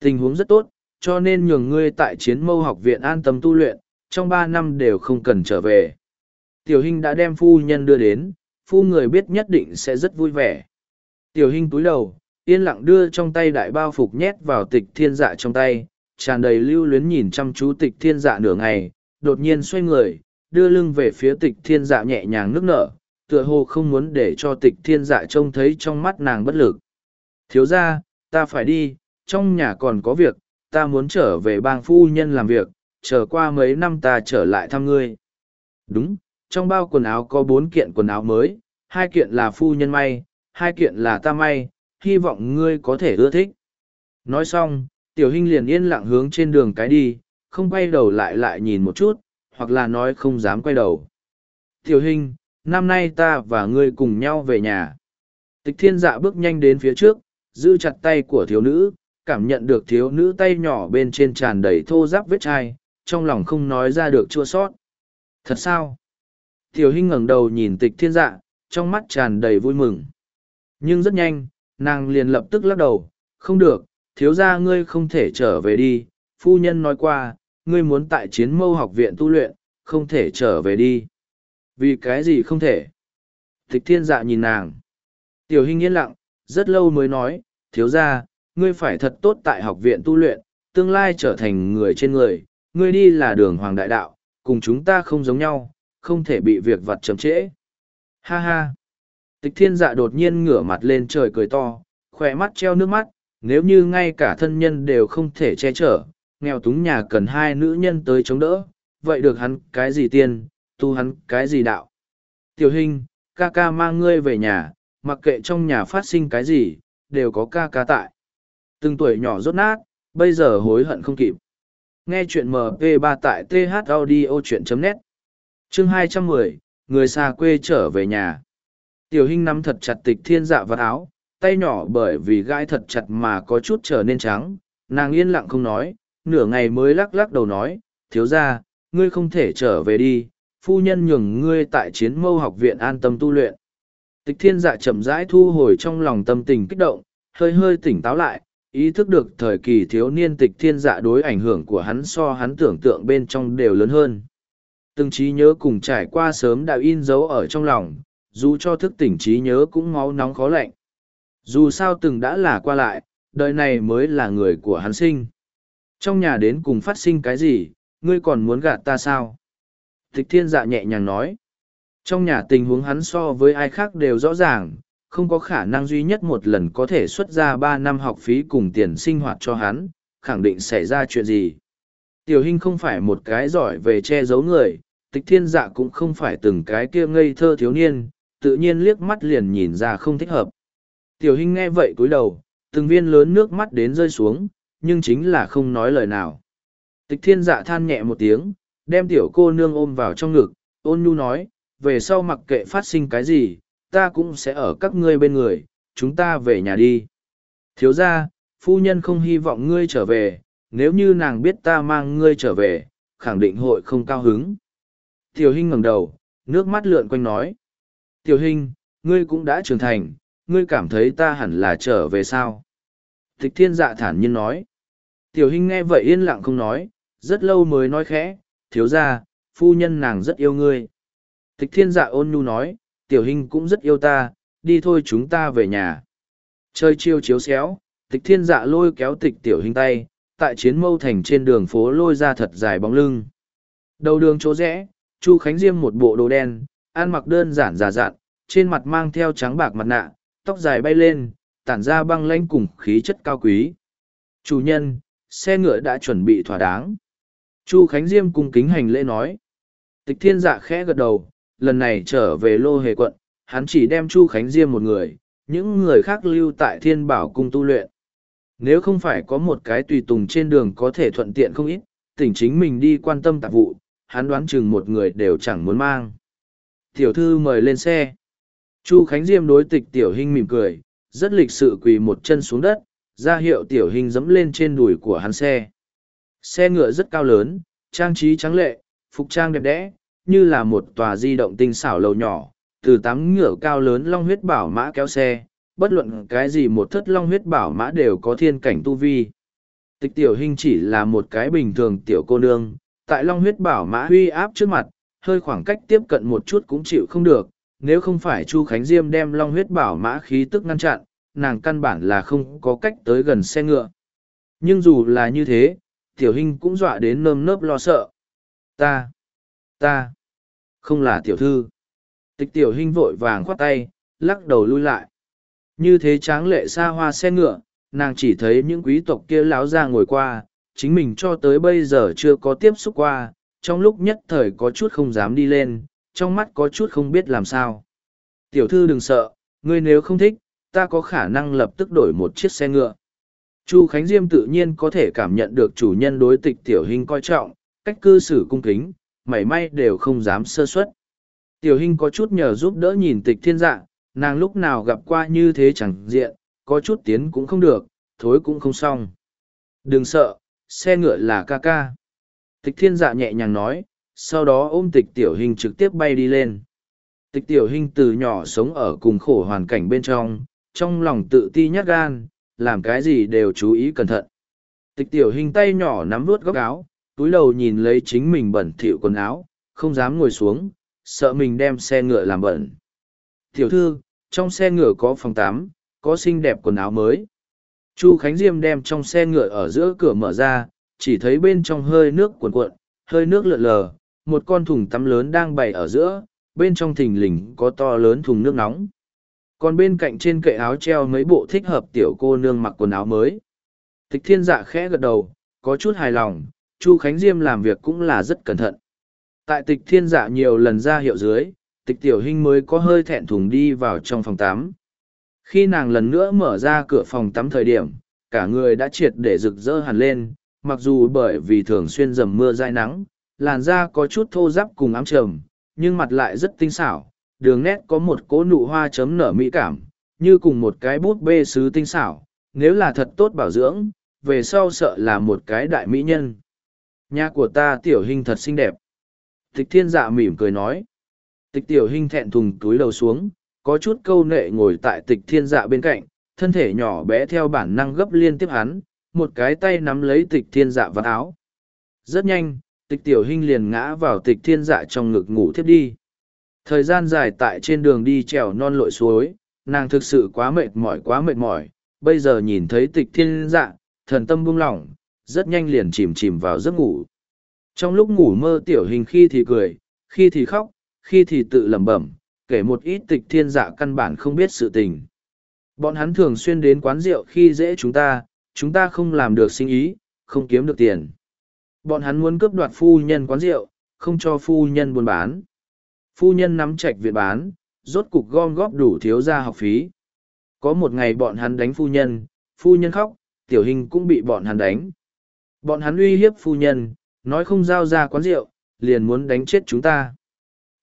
Tình huống rất tốt, cho nên nhường ngươi tại chiến mâu học viện an tâm tu luyện, trong ba năm đều không cần trở về. Tiểu hình đã đem phu nhân đưa đến, phu người biết nhất định sẽ rất vui vẻ. Tiểu hình túi đầu, yên lặng đưa trong tay đại bao phục nhét vào tịch thiên dạ trong tay, tràn đầy lưu luyến nhìn chăm chú tịch thiên dạ nửa ngày, đột nhiên xoay người, đưa lưng về phía tịch thiên dạ nhẹ nhàng nước nở, tựa hồ không muốn để cho tịch thiên dạ trông thấy trong mắt nàng bất lực. Thiếu ra, ta phải đi, trong nhà còn có việc, ta muốn trở về bang phu nhân làm việc, trở qua mấy năm ta trở lại thăm ngươi. Đúng, trong bao quần áo có bốn kiện quần áo mới, hai kiện là phu nhân may, hai kiện là ta may, hy vọng ngươi có thể ưa thích. Nói xong, tiểu hình liền yên lặng hướng trên đường cái đi, không quay đầu lại lại nhìn một chút, hoặc là nói không dám quay đầu. Tiểu hình, năm nay ta và ngươi cùng nhau về nhà. Tịch thiên dạ bước nhanh đến phía trước, giữ chặt tay của thiếu nữ, cảm nhận được thiếu nữ tay nhỏ bên trên tràn đầy thô ráp vết chai, trong lòng không nói ra được chua sót. Thật sao? Tiểu Hinh ngẩng đầu nhìn tịch thiên dạ, trong mắt tràn đầy vui mừng. Nhưng rất nhanh, nàng liền lập tức lắc đầu, không được, thiếu gia ngươi không thể trở về đi, phu nhân nói qua, ngươi muốn tại chiến mâu học viện tu luyện, không thể trở về đi. Vì cái gì không thể? Tịch thiên dạ nhìn nàng. Tiểu Hinh yên lặng, rất lâu mới nói, thiếu gia, ngươi phải thật tốt tại học viện tu luyện, tương lai trở thành người trên người, ngươi đi là đường hoàng đại đạo, cùng chúng ta không giống nhau, không thể bị việc vặt chậm trễ. Ha ha! Tịch thiên dạ đột nhiên ngửa mặt lên trời cười to, khỏe mắt treo nước mắt, nếu như ngay cả thân nhân đều không thể che chở, nghèo túng nhà cần hai nữ nhân tới chống đỡ, vậy được hắn cái gì tiền, tu hắn cái gì đạo. Tiểu hình, ca ca mang ngươi về nhà, mặc kệ trong nhà phát sinh cái gì, đều có ca ca tại. Từng tuổi nhỏ rốt nát, bây giờ hối hận không kịp. Nghe chuyện MP3 tại thaudio.net Chương 210, Người xa quê trở về nhà. Tiểu Hinh nắm thật chặt tịch thiên dạ vật áo, tay nhỏ bởi vì gai thật chặt mà có chút trở nên trắng. Nàng yên lặng không nói, nửa ngày mới lắc lắc đầu nói, thiếu ra, ngươi không thể trở về đi, phu nhân nhường ngươi tại chiến mâu học viện an tâm tu luyện. Tịch thiên dạ chậm rãi thu hồi trong lòng tâm tình kích động, hơi hơi tỉnh táo lại, ý thức được thời kỳ thiếu niên tịch thiên dạ đối ảnh hưởng của hắn so hắn tưởng tượng bên trong đều lớn hơn. Từng trí nhớ cùng trải qua sớm đã in dấu ở trong lòng, dù cho thức tỉnh trí nhớ cũng máu nóng khó lạnh. Dù sao từng đã là qua lại, đời này mới là người của hắn sinh. Trong nhà đến cùng phát sinh cái gì, ngươi còn muốn gạt ta sao? Tịch thiên dạ nhẹ nhàng nói. Trong nhà tình huống hắn so với ai khác đều rõ ràng, không có khả năng duy nhất một lần có thể xuất ra ba năm học phí cùng tiền sinh hoạt cho hắn, khẳng định xảy ra chuyện gì. Tiểu Hinh không phải một cái giỏi về che giấu người, tịch thiên dạ cũng không phải từng cái kia ngây thơ thiếu niên, tự nhiên liếc mắt liền nhìn ra không thích hợp. Tiểu Hinh nghe vậy cúi đầu, từng viên lớn nước mắt đến rơi xuống, nhưng chính là không nói lời nào. Tịch thiên dạ than nhẹ một tiếng, đem tiểu cô nương ôm vào trong ngực, ôn nhu nói, về sau mặc kệ phát sinh cái gì, ta cũng sẽ ở các ngươi bên người, chúng ta về nhà đi. Thiếu ra, phu nhân không hy vọng ngươi trở về, nếu như nàng biết ta mang ngươi trở về, khẳng định hội không cao hứng. Tiểu Hinh ngẩng đầu, nước mắt lượn quanh nói. Tiểu Hinh, ngươi cũng đã trưởng thành, ngươi cảm thấy ta hẳn là trở về sao? Tịch thiên dạ thản nhiên nói. Tiểu Hinh nghe vậy yên lặng không nói, rất lâu mới nói khẽ, thiếu ra, phu nhân nàng rất yêu ngươi. Tịch thiên dạ ôn nhu nói, tiểu hình cũng rất yêu ta, đi thôi chúng ta về nhà. Chơi chiêu chiếu xéo, tịch thiên dạ lôi kéo tịch tiểu hình tay, tại chiến mâu thành trên đường phố lôi ra thật dài bóng lưng. Đầu đường chỗ rẽ, Chu Khánh Diêm một bộ đồ đen, ăn mặc đơn giản già dặn, trên mặt mang theo trắng bạc mặt nạ, tóc dài bay lên, tản ra băng lanh cùng khí chất cao quý. Chủ nhân, xe ngựa đã chuẩn bị thỏa đáng. Chu Khánh Diêm cung kính hành lễ nói. Tịch thiên dạ khẽ gật đầu, lần này trở về lô hề quận, hắn chỉ đem Chu Khánh Diêm một người, những người khác lưu tại thiên bảo cung tu luyện. Nếu không phải có một cái tùy tùng trên đường có thể thuận tiện không ít, tỉnh chính mình đi quan tâm tạp vụ, hắn đoán chừng một người đều chẳng muốn mang. Tiểu thư mời lên xe. Chu Khánh Diêm đối tịch tiểu hình mỉm cười, rất lịch sự quỳ một chân xuống đất, ra hiệu tiểu hình dẫm lên trên đùi của hắn xe. Xe ngựa rất cao lớn, trang trí trắng lệ, phục trang đẹp đẽ, như là một tòa di động tinh xảo lầu nhỏ, từ tám ngựa cao lớn long huyết bảo mã kéo xe, bất luận cái gì một thất long huyết bảo mã đều có thiên cảnh tu vi. Tịch tiểu hình chỉ là một cái bình thường tiểu cô nương, tại long huyết bảo mã huy áp trước mặt, hơi khoảng cách tiếp cận một chút cũng chịu không được, nếu không phải Chu Khánh Diêm đem long huyết bảo mã khí tức ngăn chặn, nàng căn bản là không có cách tới gần xe ngựa. Nhưng dù là như thế, tiểu hình cũng dọa đến nơm nớp lo sợ. Ta, ta, không là tiểu thư. Tịch tiểu hình vội vàng khoát tay, lắc đầu lui lại. Như thế tráng lệ xa hoa xe ngựa, nàng chỉ thấy những quý tộc kia láo ra ngồi qua, chính mình cho tới bây giờ chưa có tiếp xúc qua, trong lúc nhất thời có chút không dám đi lên, trong mắt có chút không biết làm sao. Tiểu thư đừng sợ, ngươi nếu không thích, ta có khả năng lập tức đổi một chiếc xe ngựa. Chu Khánh Diêm tự nhiên có thể cảm nhận được chủ nhân đối tịch tiểu hình coi trọng, cách cư xử cung kính, mảy may đều không dám sơ suất. Tiểu hình có chút nhờ giúp đỡ nhìn tịch thiên dạ, nàng lúc nào gặp qua như thế chẳng diện, có chút tiến cũng không được, thối cũng không xong. Đừng sợ, xe ngựa là ca ca. Tịch thiên dạ nhẹ nhàng nói, sau đó ôm tịch tiểu hình trực tiếp bay đi lên. Tịch tiểu hình từ nhỏ sống ở cùng khổ hoàn cảnh bên trong, trong lòng tự ti nhát gan, làm cái gì đều chú ý cẩn thận. Tịch tiểu hình tay nhỏ nắm vuốt góc áo, túi đầu nhìn lấy chính mình bẩn thỉu quần áo, không dám ngồi xuống, sợ mình đem xe ngựa làm bẩn. Tiểu thư, trong xe ngựa có phòng tắm, có xinh đẹp quần áo mới. Chu Khánh Diêm đem trong xe ngựa ở giữa cửa mở ra, chỉ thấy bên trong hơi nước cuồn cuộn, hơi nước lượn lờ, một con thùng tắm lớn đang bày ở giữa, bên trong thình lình có to lớn thùng nước nóng. Còn bên cạnh trên kệ áo treo mấy bộ thích hợp tiểu cô nương mặc quần áo mới. Tịch thiên dạ khẽ gật đầu, có chút hài lòng, Chu Khánh Diêm làm việc cũng là rất cẩn thận. Tại tịch thiên dạ nhiều lần ra hiệu dưới, tịch tiểu hình mới có hơi thẹn thùng đi vào trong phòng tắm. Khi nàng lần nữa mở ra cửa phòng tắm thời điểm, cả người đã triệt để rực rỡ hẳn lên, mặc dù bởi vì thường xuyên dầm mưa dãi nắng, làn da có chút thô ráp cùng ám trầm, nhưng mặt lại rất tinh xảo, đường nét có một cỗ nụ hoa chấm nở mỹ cảm, như cùng một cái bút bê sứ tinh xảo, nếu là thật tốt bảo dưỡng, về sau sợ là một cái đại mỹ nhân. Nhà của ta tiểu hình thật xinh đẹp. Tịch thiên dạ mỉm cười nói. Tịch tiểu hình thẹn thùng túi đầu xuống, có chút câu nệ ngồi tại tịch thiên dạ bên cạnh, thân thể nhỏ bé theo bản năng gấp liên tiếp hắn, một cái tay nắm lấy tịch thiên dạ vào áo. Rất nhanh, tịch tiểu hình liền ngã vào tịch thiên dạ trong ngực ngủ thiếp đi. Thời gian dài tại trên đường đi trèo non lội suối, nàng thực sự quá mệt mỏi quá mệt mỏi, bây giờ nhìn thấy tịch thiên dạ, thần tâm buông lỏng, rất nhanh liền chìm chìm vào giấc ngủ. Trong lúc ngủ mơ tiểu hình khi thì cười, khi thì khóc, khi thì tự lẩm bẩm, kể một ít tịch thiên dạ căn bản không biết sự tình. Bọn hắn thường xuyên đến quán rượu khi dễ chúng ta, chúng ta không làm được sinh ý, không kiếm được tiền. Bọn hắn muốn cướp đoạt phu nhân quán rượu, không cho phu nhân buôn bán. Phu nhân nắm chạch viện bán, rốt cục gom góp đủ thiếu ra học phí. Có một ngày bọn hắn đánh phu nhân, phu nhân khóc, tiểu hình cũng bị bọn hắn đánh. Bọn hắn uy hiếp phu nhân, nói không giao ra quán rượu, liền muốn đánh chết chúng ta.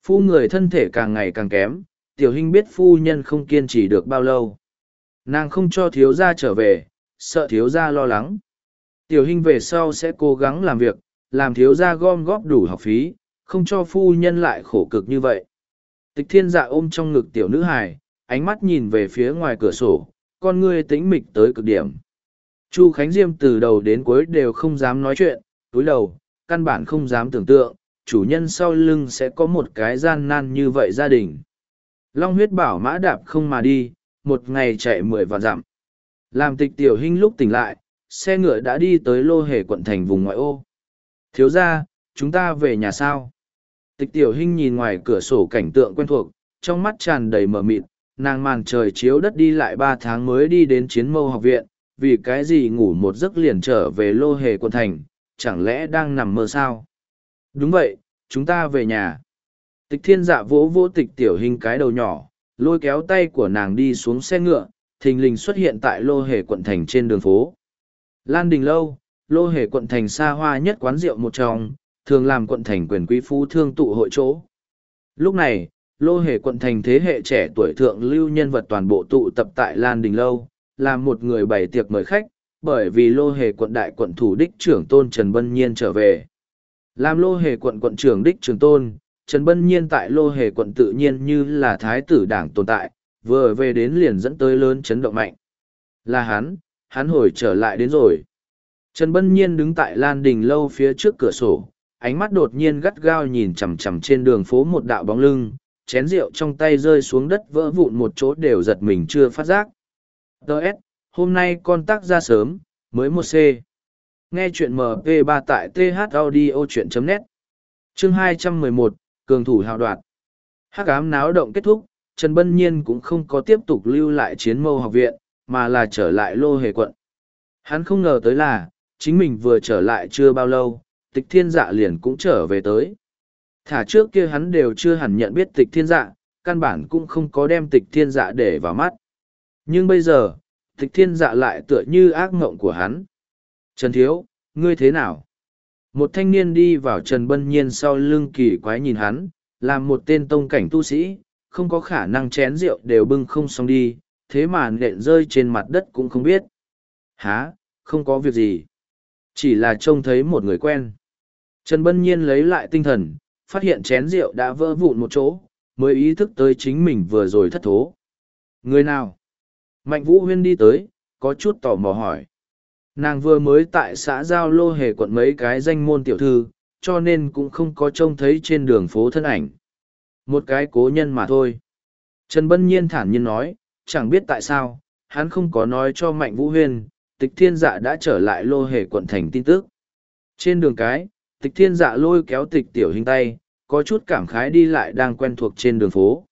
Phu người thân thể càng ngày càng kém, tiểu hình biết phu nhân không kiên trì được bao lâu. Nàng không cho thiếu gia trở về, sợ thiếu gia lo lắng. Tiểu hình về sau sẽ cố gắng làm việc, làm thiếu gia gom góp đủ học phí, không cho phu nhân lại khổ cực như vậy. Tịch thiên dạ ôm trong ngực tiểu nữ hài, ánh mắt nhìn về phía ngoài cửa sổ, con ngươi tĩnh mịch tới cực điểm. Chu Khánh Diêm từ đầu đến cuối đều không dám nói chuyện, túi đầu, căn bản không dám tưởng tượng, chủ nhân sau lưng sẽ có một cái gian nan như vậy gia đình. Long huyết bảo mã đạp không mà đi, một ngày chạy mười vạn dặm. Làm tịch tiểu hình lúc tỉnh lại, xe ngựa đã đi tới lô hề quận thành vùng ngoại ô. Thiếu ra, chúng ta về nhà sao? Tịch tiểu hình nhìn ngoài cửa sổ cảnh tượng quen thuộc, trong mắt tràn đầy mờ mịt, nàng màn trời chiếu đất đi lại ba tháng mới đi đến chiến mâu học viện, vì cái gì ngủ một giấc liền trở về lô hề quận thành, chẳng lẽ đang nằm mơ sao? Đúng vậy, chúng ta về nhà. Tịch thiên dạ vỗ vỗ tịch tiểu hình cái đầu nhỏ, lôi kéo tay của nàng đi xuống xe ngựa, thình lình xuất hiện tại lô hề quận thành trên đường phố. Lan Đình Lâu, lô hề quận thành xa hoa nhất quán rượu một trong, thường làm quận thành quyền quý phú thương tụ hội chỗ. Lúc này, lô hề quận thành thế hệ trẻ tuổi thượng lưu nhân vật toàn bộ tụ tập tại Lan Đình Lâu, làm một người bày tiệc mời khách, bởi vì lô hề quận đại quận thủ đích trưởng tôn Trần Bân Nhiên trở về. Làm lô hề quận quận trưởng đích trưởng tôn, Trần Bân Nhiên tại lô hề quận tự nhiên như là thái tử đảng tồn tại, vừa về đến liền dẫn tới lớn chấn động mạnh. Là hắn, hắn hồi trở lại đến rồi. Trần Bân Nhiên đứng tại Lan Đình lâu phía trước cửa sổ, ánh mắt đột nhiên gắt gao nhìn chằm chằm trên đường phố một đạo bóng lưng, chén rượu trong tay rơi xuống đất vỡ vụn một chỗ đều giật mình chưa phát giác. Đợt, hôm nay con tác ra sớm, mới một C. Nghe chuyện MP3 tại thaudio.net Chương 211, Cường thủ hào đoạt. Hắc ám náo động kết thúc, Trần Bân Nhiên cũng không có tiếp tục lưu lại chiến mâu học viện, mà là trở lại lô hề quận. Hắn không ngờ tới là, chính mình vừa trở lại chưa bao lâu, tịch thiên dạ liền cũng trở về tới. Thả trước kia hắn đều chưa hẳn nhận biết tịch thiên dạ, căn bản cũng không có đem tịch thiên dạ để vào mắt. Nhưng bây giờ, tịch thiên dạ lại tựa như ác ngộng của hắn. Trần Thiếu, ngươi thế nào? Một thanh niên đi vào Trần Bân Nhiên sau lưng kỳ quái nhìn hắn, làm một tên tông cảnh tu sĩ, không có khả năng chén rượu đều bưng không xong đi, thế mà nện rơi trên mặt đất cũng không biết. Há, không có việc gì. Chỉ là trông thấy một người quen. Trần Bân Nhiên lấy lại tinh thần, phát hiện chén rượu đã vỡ vụn một chỗ, mới ý thức tới chính mình vừa rồi thất thố. Người nào? Mạnh Vũ Huyên đi tới, có chút tò mò hỏi. Nàng vừa mới tại xã Giao Lô hề quận mấy cái danh môn tiểu thư, cho nên cũng không có trông thấy trên đường phố thân ảnh. Một cái cố nhân mà thôi. Trần Bân Nhiên thản nhiên nói, chẳng biết tại sao, hắn không có nói cho Mạnh Vũ Huyên, tịch thiên dạ đã trở lại lô hề quận thành tin tức. Trên đường cái, tịch thiên dạ lôi kéo tịch tiểu hình tay, có chút cảm khái đi lại đang quen thuộc trên đường phố.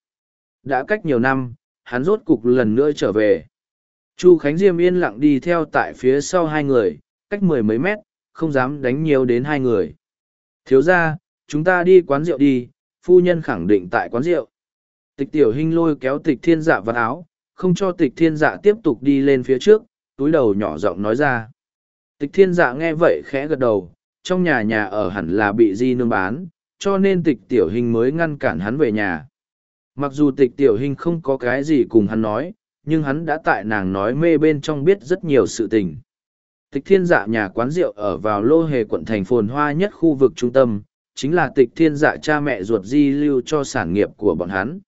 Đã cách nhiều năm, hắn rốt cục lần nữa trở về. Chu Khánh Diêm yên lặng đi theo tại phía sau hai người, cách mười mấy mét, không dám đánh nhiều đến hai người. Thiếu ra, chúng ta đi quán rượu đi, phu nhân khẳng định tại quán rượu. Tịch tiểu hình lôi kéo tịch thiên dạ vào áo, không cho tịch thiên dạ tiếp tục đi lên phía trước, túi đầu nhỏ giọng nói ra. Tịch thiên dạ nghe vậy khẽ gật đầu, trong nhà nhà ở hẳn là bị di nương bán, cho nên tịch tiểu hình mới ngăn cản hắn về nhà. Mặc dù tịch tiểu hình không có cái gì cùng hắn nói, nhưng hắn đã tại nàng nói mê bên trong biết rất nhiều sự tình. Tịch thiên dạ nhà quán rượu ở vào lô hề quận thành phồn hoa nhất khu vực trung tâm, chính là tịch thiên dạ cha mẹ ruột di lưu cho sản nghiệp của bọn hắn.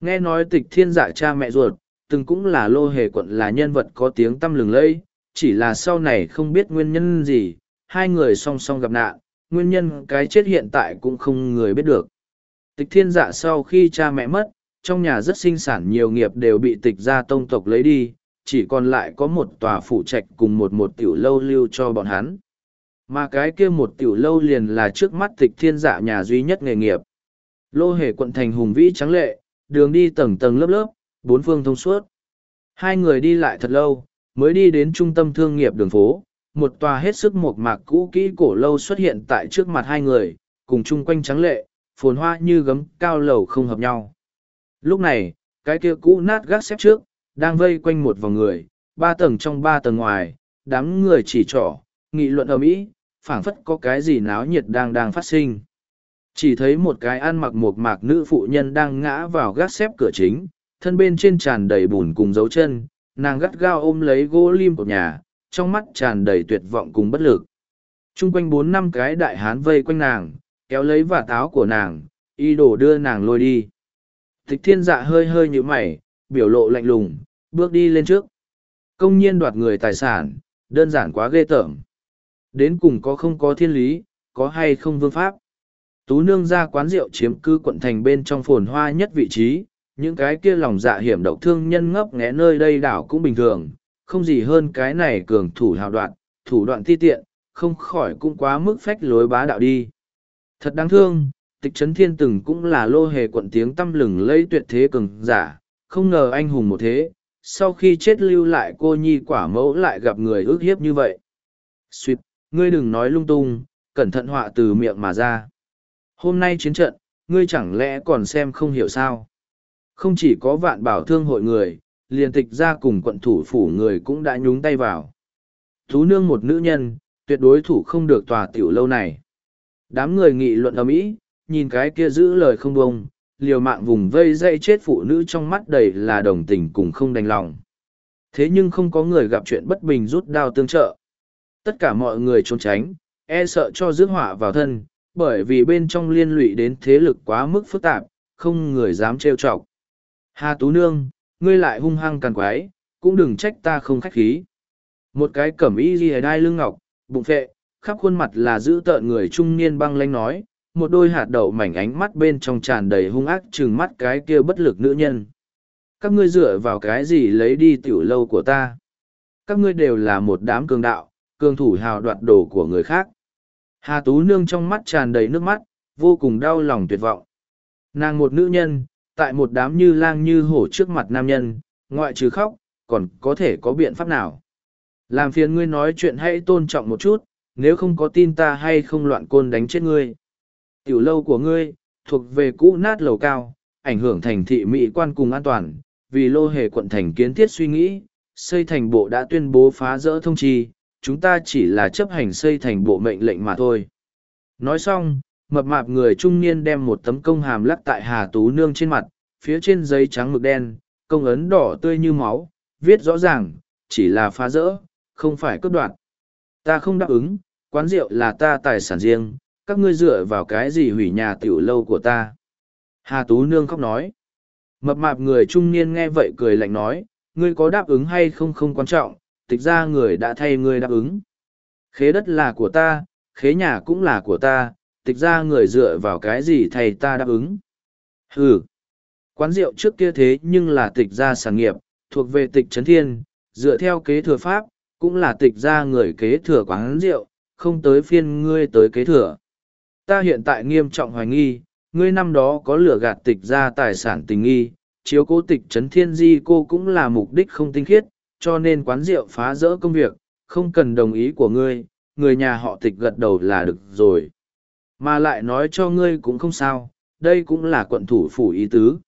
Nghe nói tịch thiên dạ cha mẹ ruột, từng cũng là lô hề quận là nhân vật có tiếng tăm lừng lẫy, chỉ là sau này không biết nguyên nhân gì, hai người song song gặp nạn, nguyên nhân cái chết hiện tại cũng không người biết được. Tịch thiên dạ sau khi cha mẹ mất, trong nhà rất sinh sản nhiều nghiệp đều bị tịch gia tông tộc lấy đi, chỉ còn lại có một tòa phủ trạch cùng một một tiểu lâu lưu cho bọn hắn. Mà cái kia một tiểu lâu liền là trước mắt tịch thiên dạ nhà duy nhất nghề nghiệp. Lô hề quận thành hùng vĩ trắng lệ, đường đi tầng tầng lớp lớp, bốn phương thông suốt. Hai người đi lại thật lâu, mới đi đến trung tâm thương nghiệp đường phố, một tòa hết sức mộc mạc cũ kỹ cổ lâu xuất hiện tại trước mặt hai người, cùng chung quanh trắng lệ, phồn hoa như gấm cao lầu không hợp nhau. Lúc này, cái kia cũ nát gác xếp trước, đang vây quanh một vòng người, ba tầng trong ba tầng ngoài, đám người chỉ trỏ, nghị luận ở mỹ, phảng phất có cái gì náo nhiệt đang đang phát sinh. Chỉ thấy một cái ăn mặc một mạc nữ phụ nhân đang ngã vào gác xếp cửa chính, thân bên trên tràn đầy bùn cùng dấu chân, nàng gắt gao ôm lấy gỗ lim của nhà, trong mắt tràn đầy tuyệt vọng cùng bất lực. Trung quanh bốn năm cái đại hán vây quanh nàng, kéo lấy vả áo của nàng, y đổ đưa nàng lôi đi. Tịch thiên dạ hơi hơi như mày, biểu lộ lạnh lùng, bước đi lên trước. Công nhiên đoạt người tài sản, đơn giản quá ghê tởm. Đến cùng có không có thiên lý, có hay không vương pháp. Tú nương ra quán rượu chiếm cư quận thành bên trong phồn hoa nhất vị trí, những cái kia lòng dạ hiểm độc thương nhân ngấp nghé nơi đây đảo cũng bình thường, không gì hơn cái này cường thủ hào đoạn, thủ đoạn ti tiện, không khỏi cũng quá mức phách lối bá đạo đi. Thật đáng thương, tịch trấn thiên từng cũng là lô hề quận tiếng tâm lừng lây tuyệt thế cường giả, không ngờ anh hùng một thế, sau khi chết lưu lại cô nhi quả mẫu lại gặp người ước hiếp như vậy. suýt ngươi đừng nói lung tung, cẩn thận họa từ miệng mà ra. Hôm nay chiến trận, ngươi chẳng lẽ còn xem không hiểu sao? Không chỉ có vạn bảo thương hội người, liền tịch ra cùng quận thủ phủ người cũng đã nhúng tay vào. Thú nương một nữ nhân, tuyệt đối thủ không được tòa tiểu lâu này. Đám người nghị luận ở mỹ, nhìn cái kia giữ lời không bông, liều mạng vùng vây dây chết phụ nữ trong mắt đầy là đồng tình cùng không đành lòng. Thế nhưng không có người gặp chuyện bất bình rút đao tương trợ. Tất cả mọi người trốn tránh, e sợ cho rước họa vào thân, bởi vì bên trong liên lụy đến thế lực quá mức phức tạp, không người dám trêu chọc. Hà Tú Nương, ngươi lại hung hăng càn quái, cũng đừng trách ta không khách khí. Một cái cẩm y ghi đai lưng ngọc, bụng phệ, khắp khuôn mặt là giữ tợn người trung niên băng lanh nói, một đôi hạt đậu mảnh ánh mắt bên trong tràn đầy hung ác trừng mắt cái kia bất lực nữ nhân. Các ngươi dựa vào cái gì lấy đi tiểu lâu của ta? Các ngươi đều là một đám cường đạo, cường thủ hào đoạt đồ của người khác. Hà Tú Nương trong mắt tràn đầy nước mắt, vô cùng đau lòng tuyệt vọng. Nàng một nữ nhân, tại một đám như lang như hổ trước mặt nam nhân, ngoại trừ khóc, còn có thể có biện pháp nào. Làm phiền ngươi nói chuyện hãy tôn trọng một chút, nếu không có tin ta hay không loạn côn đánh chết ngươi. Tiểu lâu của ngươi, thuộc về cũ nát lầu cao, ảnh hưởng thành thị mỹ quan cùng an toàn, vì lô hề quận thành kiến thiết suy nghĩ, xây thành bộ đã tuyên bố phá rỡ thông chi, chúng ta chỉ là chấp hành xây thành bộ mệnh lệnh mà thôi. Nói xong, mập mạp người trung niên đem một tấm công hàm lắc tại Hà Tú Nương trên mặt, phía trên giấy trắng mực đen, công ấn đỏ tươi như máu, viết rõ ràng, chỉ là phá rỡ, không phải cướp đoạt. Ta không đáp ứng, quán rượu là ta tài sản riêng, các ngươi dựa vào cái gì hủy nhà tiểu lâu của ta. Hà Tú Nương khóc nói. Mập mạp người trung niên nghe vậy cười lạnh nói, ngươi có đáp ứng hay không không quan trọng, tịch ra người đã thay ngươi đáp ứng. Khế đất là của ta, khế nhà cũng là của ta, tịch ra người dựa vào cái gì thầy ta đáp ứng. Ừ, quán rượu trước kia thế nhưng là tịch ra sản nghiệp, thuộc về tịch trấn thiên, dựa theo kế thừa pháp, cũng là tịch ra người kế thừa quán rượu, không tới phiên ngươi tới kế thừa. Ta hiện tại nghiêm trọng hoài nghi, ngươi năm đó có lừa gạt tịch ra tài sản tình nghi, chiếu cố tịch trấn thiên di cô cũng là mục đích không tinh khiết, cho nên quán rượu phá rỡ công việc, không cần đồng ý của ngươi, người nhà họ tịch gật đầu là được rồi. Mà lại nói cho ngươi cũng không sao, đây cũng là quận thủ phủ ý tứ.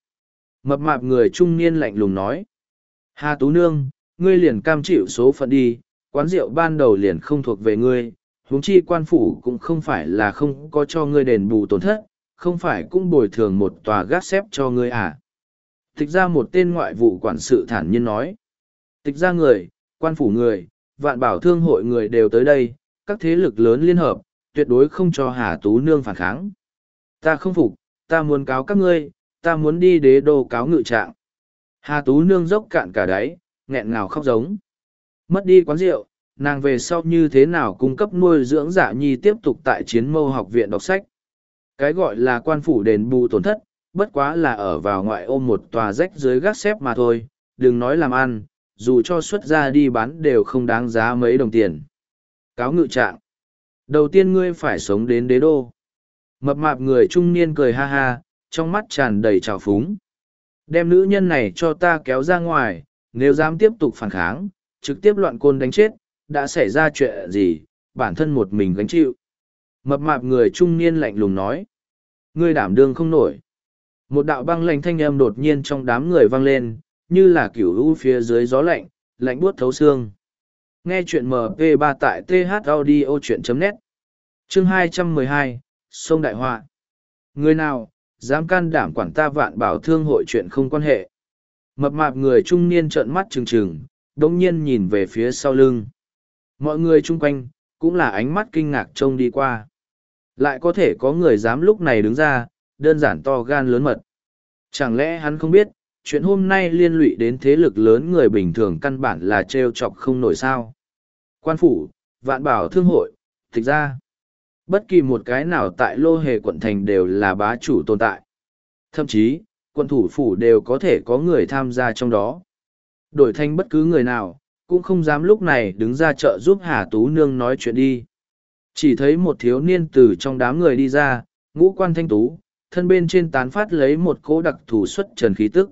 Mập mạp người trung niên lạnh lùng nói. Hà Tú Nương, ngươi liền cam chịu số phận đi, quán rượu ban đầu liền không thuộc về ngươi, huống chi quan phủ cũng không phải là không có cho ngươi đền bù tổn thất, không phải cũng bồi thường một tòa gác xếp cho ngươi à. Tịch ra một tên ngoại vụ quản sự thản nhiên nói. Tịch ra người, quan phủ người, vạn bảo thương hội người đều tới đây, các thế lực lớn liên hợp, tuyệt đối không cho Hà Tú Nương phản kháng. Ta không phục, ta muốn cáo các ngươi, ta muốn đi đế đô cáo ngự trạng. Hà Tú Nương dốc cạn cả đáy, nghẹn ngào khóc giống. Mất đi quán rượu, nàng về sau như thế nào cung cấp nuôi dưỡng dạ nhi tiếp tục tại chiến mâu học viện đọc sách. Cái gọi là quan phủ đền bù tổn thất, bất quá là ở vào ngoại ô một tòa rách dưới gác xếp mà thôi, đừng nói làm ăn, dù cho xuất ra đi bán đều không đáng giá mấy đồng tiền. Cáo ngự trạng. Đầu tiên ngươi phải sống đến đế đô. Mập mạp người trung niên cười ha ha, trong mắt tràn đầy trào phúng. Đem nữ nhân này cho ta kéo ra ngoài, nếu dám tiếp tục phản kháng, trực tiếp loạn côn đánh chết, đã xảy ra chuyện gì, bản thân một mình gánh chịu. Mập mạp người trung niên lạnh lùng nói. Ngươi đảm đương không nổi. Một đạo băng lạnh thanh âm đột nhiên trong đám người vang lên, như là kiểu u phía dưới gió lạnh, lạnh buốt thấu xương. Nghe chuyện MP3 tại thaudio.net Chương 212, Sông Đại Họa Người nào, dám can đảm quản ta vạn bảo thương hội chuyện không quan hệ. Mập mạp người trung niên trợn mắt trừng trừng, đồng nhiên nhìn về phía sau lưng. Mọi người chung quanh, cũng là ánh mắt kinh ngạc trông đi qua. Lại có thể có người dám lúc này đứng ra, đơn giản to gan lớn mật. Chẳng lẽ hắn không biết, chuyện hôm nay liên lụy đến thế lực lớn người bình thường căn bản là trêu chọc không nổi sao. Quan phủ, vạn bảo thương hội, thực ra, bất kỳ một cái nào tại lô hề quận thành đều là bá chủ tồn tại. Thậm chí, quận thủ phủ đều có thể có người tham gia trong đó. Đổi thành bất cứ người nào, cũng không dám lúc này đứng ra chợ giúp Hà Tú Nương nói chuyện đi. Chỉ thấy một thiếu niên từ trong đám người đi ra, ngũ quan thanh tú, thân bên trên tán phát lấy một cỗ đặc thù xuất trần khí tức.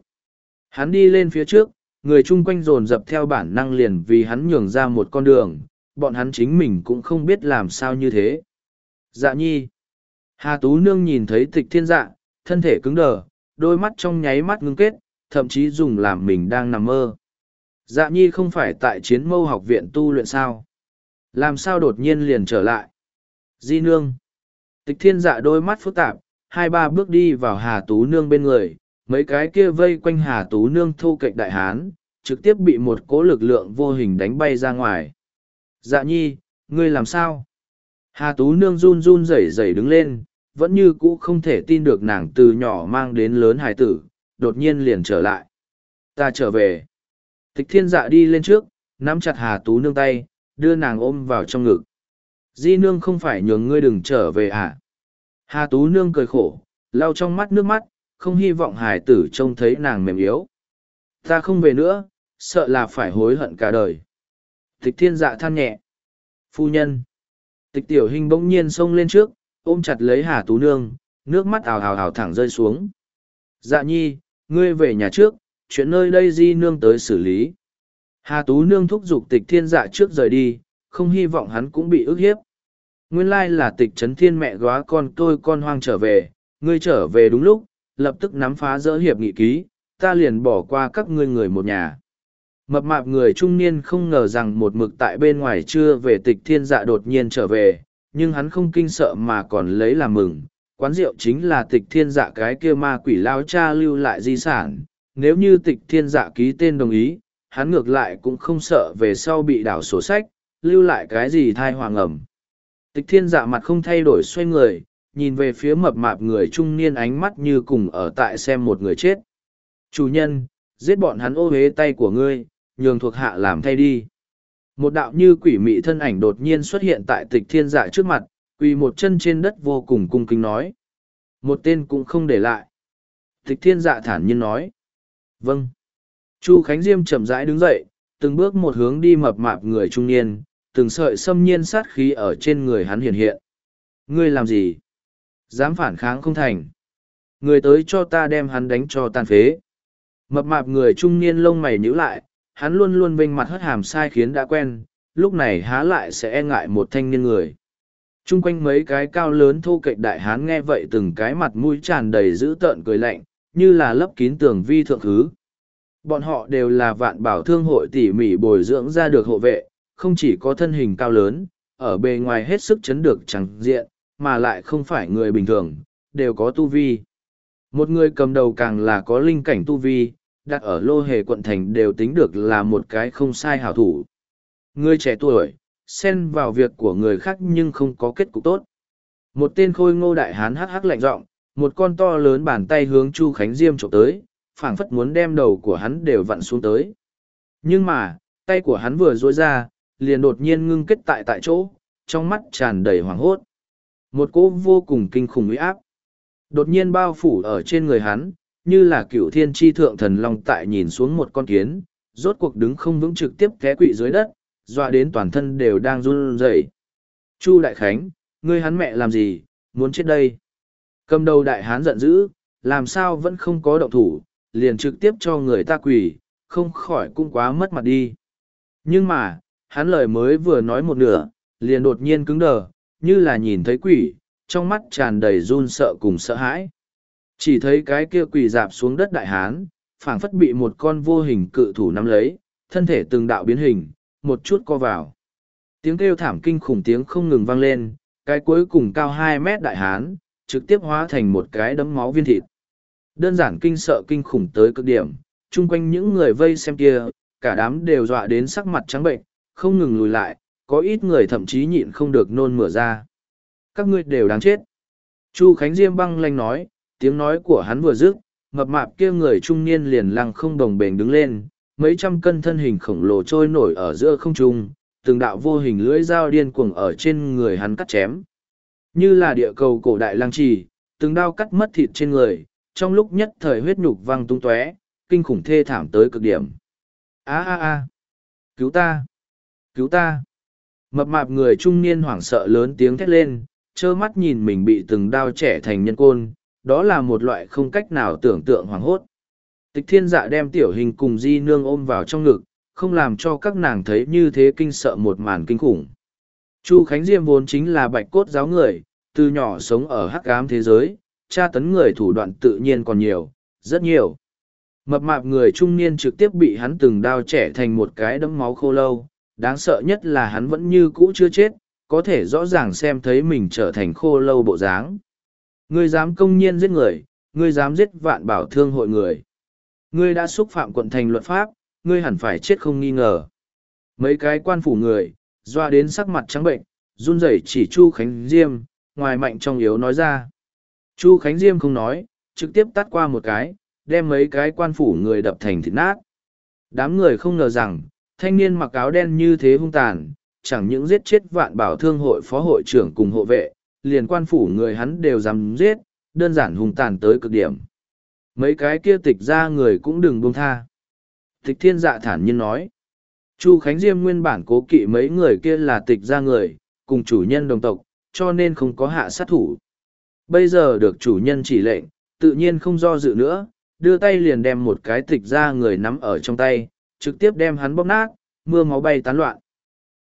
Hắn đi lên phía trước, người chung quanh dồn dập theo bản năng liền vì hắn nhường ra một con đường, bọn hắn chính mình cũng không biết làm sao như thế. Dạ nhi. Hà Tú Nương nhìn thấy tịch thiên dạ, thân thể cứng đờ, đôi mắt trong nháy mắt ngưng kết, thậm chí dùng làm mình đang nằm mơ. Dạ nhi không phải tại chiến mâu học viện tu luyện sao? Làm sao đột nhiên liền trở lại? Di nương. Tịch thiên dạ đôi mắt phức tạp, hai ba bước đi vào Hà Tú Nương bên người, mấy cái kia vây quanh Hà Tú Nương thu cạnh đại hán, trực tiếp bị một cỗ lực lượng vô hình đánh bay ra ngoài. Dạ nhi, ngươi làm sao? Hà Tú Nương run run rẩy rẩy đứng lên, vẫn như cũ không thể tin được nàng từ nhỏ mang đến lớn hài tử, đột nhiên liền trở lại. Ta trở về. Tịch thiên dạ đi lên trước, nắm chặt Hà Tú Nương tay, đưa nàng ôm vào trong ngực. Di Nương không phải nhường ngươi đừng trở về à? Hà Tú Nương cười khổ, lau trong mắt nước mắt, không hy vọng Hải tử trông thấy nàng mềm yếu. Ta không về nữa, sợ là phải hối hận cả đời. Tịch thiên dạ than nhẹ. Phu nhân. Tịch tiểu hình bỗng nhiên xông lên trước, ôm chặt lấy Hà Tú Nương, nước mắt ào ào ào thẳng rơi xuống. Dạ nhi, ngươi về nhà trước, chuyện nơi đây di nương tới xử lý. Hà Tú Nương thúc giục tịch thiên dạ trước rời đi, không hy vọng hắn cũng bị ức hiếp. Nguyên lai là tịch trấn thiên mẹ góa con tôi con hoang trở về, ngươi trở về đúng lúc, lập tức nắm phá dỡ hiệp nghị ký, ta liền bỏ qua các ngươi người một nhà. Mập mạp người trung niên không ngờ rằng một mực tại bên ngoài chưa về tịch thiên dạ đột nhiên trở về, nhưng hắn không kinh sợ mà còn lấy làm mừng. Quán rượu chính là tịch thiên dạ cái kia ma quỷ lao cha lưu lại di sản, nếu như tịch thiên dạ ký tên đồng ý, hắn ngược lại cũng không sợ về sau bị đảo sổ sách, lưu lại cái gì thai hoàng ẩm. Tịch thiên dạ mặt không thay đổi xoay người, nhìn về phía mập mạp người trung niên ánh mắt như cùng ở tại xem một người chết. Chủ nhân, giết bọn hắn ô hế tay của ngươi, nhường thuộc hạ làm thay đi. Một đạo như quỷ mị thân ảnh đột nhiên xuất hiện tại tịch thiên dạ trước mặt, quỳ một chân trên đất vô cùng cung kính nói. Một tên cũng không để lại. Tịch thiên dạ thản nhiên nói. Vâng. Chu Khánh Diêm chậm rãi đứng dậy, từng bước một hướng đi mập mạp người trung niên, từng sợi xâm nhiên sát khí ở trên người hắn hiện hiện. Ngươi làm gì? Dám phản kháng không thành. Người tới cho ta đem hắn đánh cho tan phế. Mập mạp người trung niên lông mày nhíu lại, hắn luôn luôn vênh mặt hất hàm sai khiến đã quen, lúc này há lại sẽ e ngại một thanh niên người. Trung quanh mấy cái cao lớn thô kệch đại hán nghe vậy từng cái mặt mũi tràn đầy dữ tợn cười lạnh, như là lấp kín tường vi thượng thứ. Bọn họ đều là vạn bảo thương hội tỉ mỉ bồi dưỡng ra được hộ vệ, không chỉ có thân hình cao lớn, ở bề ngoài hết sức chấn được chẳng diện, mà lại không phải người bình thường, đều có tu vi. Một người cầm đầu càng là có linh cảnh tu vi, đặt ở lô hề quận thành đều tính được là một cái không sai hảo thủ. Người trẻ tuổi, xen vào việc của người khác nhưng không có kết cục tốt. Một tên khôi ngô đại hán hắc hắc lạnh giọng, một con to lớn bàn tay hướng Chu Khánh Diêm trộm tới, phảng phất muốn đem đầu của hắn đều vặn xuống tới. Nhưng mà, tay của hắn vừa duỗi ra, liền đột nhiên ngưng kết tại tại chỗ, trong mắt tràn đầy hoảng hốt. Một cỗ vô cùng kinh khủng uy áp. Đột nhiên bao phủ ở trên người hắn, như là cựu thiên tri thượng thần long tại nhìn xuống một con kiến, rốt cuộc đứng không vững trực tiếp té quỵ dưới đất, dọa đến toàn thân đều đang run rẩy. Chu Đại Khánh, ngươi hắn mẹ làm gì, muốn chết đây. Cầm đầu đại hán giận dữ, làm sao vẫn không có động thủ, liền trực tiếp cho người ta quỳ, không khỏi cũng quá mất mặt đi. Nhưng mà, hắn lời mới vừa nói một nửa, liền đột nhiên cứng đờ, như là nhìn thấy quỷ, trong mắt tràn đầy run sợ cùng sợ hãi. Chỉ thấy cái kia quỷ dạp xuống đất đại hán, phảng phất bị một con vô hình cự thủ nắm lấy, thân thể từng đạo biến hình, một chút co vào. Tiếng kêu thảm kinh khủng tiếng không ngừng vang lên, cái cuối cùng cao hai mét đại hán, trực tiếp hóa thành một cái đấm máu viên thịt. Đơn giản kinh sợ kinh khủng tới cực điểm, chung quanh những người vây xem kia, cả đám đều dọa đến sắc mặt trắng bệnh, không ngừng lùi lại, có ít người thậm chí nhịn không được nôn mửa ra. Các ngươi đều đáng chết. Chu Khánh Diêm băng lanh nói, tiếng nói của hắn vừa dứt, mập mạp kia người trung niên liền lăng không đồng bền đứng lên, mấy trăm cân thân hình khổng lồ trôi nổi ở giữa không trung, từng đạo vô hình lưỡi dao điên cuồng ở trên người hắn cắt chém. Như là địa cầu cổ đại lang trì, từng đao cắt mất thịt trên người, trong lúc nhất thời huyết nhục văng tung tóe, kinh khủng thê thảm tới cực điểm. A a a, cứu ta, cứu ta. Mập mạp người trung niên hoảng sợ lớn tiếng thét lên, trơ mắt nhìn mình bị từng đao trẻ thành nhân côn, đó là một loại không cách nào tưởng tượng hoảng hốt. Tịch thiên dạ đem tiểu hình cùng di nương ôm vào trong ngực, không làm cho các nàng thấy như thế kinh sợ một màn kinh khủng. Chu Khánh Diêm vốn chính là bạch cốt giáo người, từ nhỏ sống ở hắc ám thế giới, tra tấn người thủ đoạn tự nhiên còn nhiều, rất nhiều. Mập mạp người trung niên trực tiếp bị hắn từng đao trẻ thành một cái đấm máu khô lâu, đáng sợ nhất là hắn vẫn như cũ chưa chết, có thể rõ ràng xem thấy mình trở thành khô lâu bộ dáng. Ngươi dám công nhiên giết người, ngươi dám giết vạn bảo thương hội người. Ngươi đã xúc phạm quận thành luật pháp, ngươi hẳn phải chết không nghi ngờ. Mấy cái quan phủ người, doa đến sắc mặt trắng bệnh, run rẩy chỉ Chu Khánh Diêm, ngoài mạnh trong yếu nói ra. Chu Khánh Diêm không nói, trực tiếp tắt qua một cái, đem mấy cái quan phủ người đập thành thịt nát. Đám người không ngờ rằng, thanh niên mặc áo đen như thế hung tàn, chẳng những giết chết vạn bảo thương hội phó hội trưởng cùng hộ vệ, liền quan phủ người hắn đều dám giết, đơn giản hung tàn tới cực điểm. Mấy cái kia tịch ra người cũng đừng buông tha. Tịch thiên dạ thản nhiên nói. Chu Khánh Diêm nguyên bản cố kỵ mấy người kia là tịch ra người, cùng chủ nhân đồng tộc, cho nên không có hạ sát thủ. Bây giờ được chủ nhân chỉ lệnh, tự nhiên không do dự nữa, đưa tay liền đem một cái tịch ra người nắm ở trong tay, trực tiếp đem hắn bóp nát, mưa máu bay tán loạn.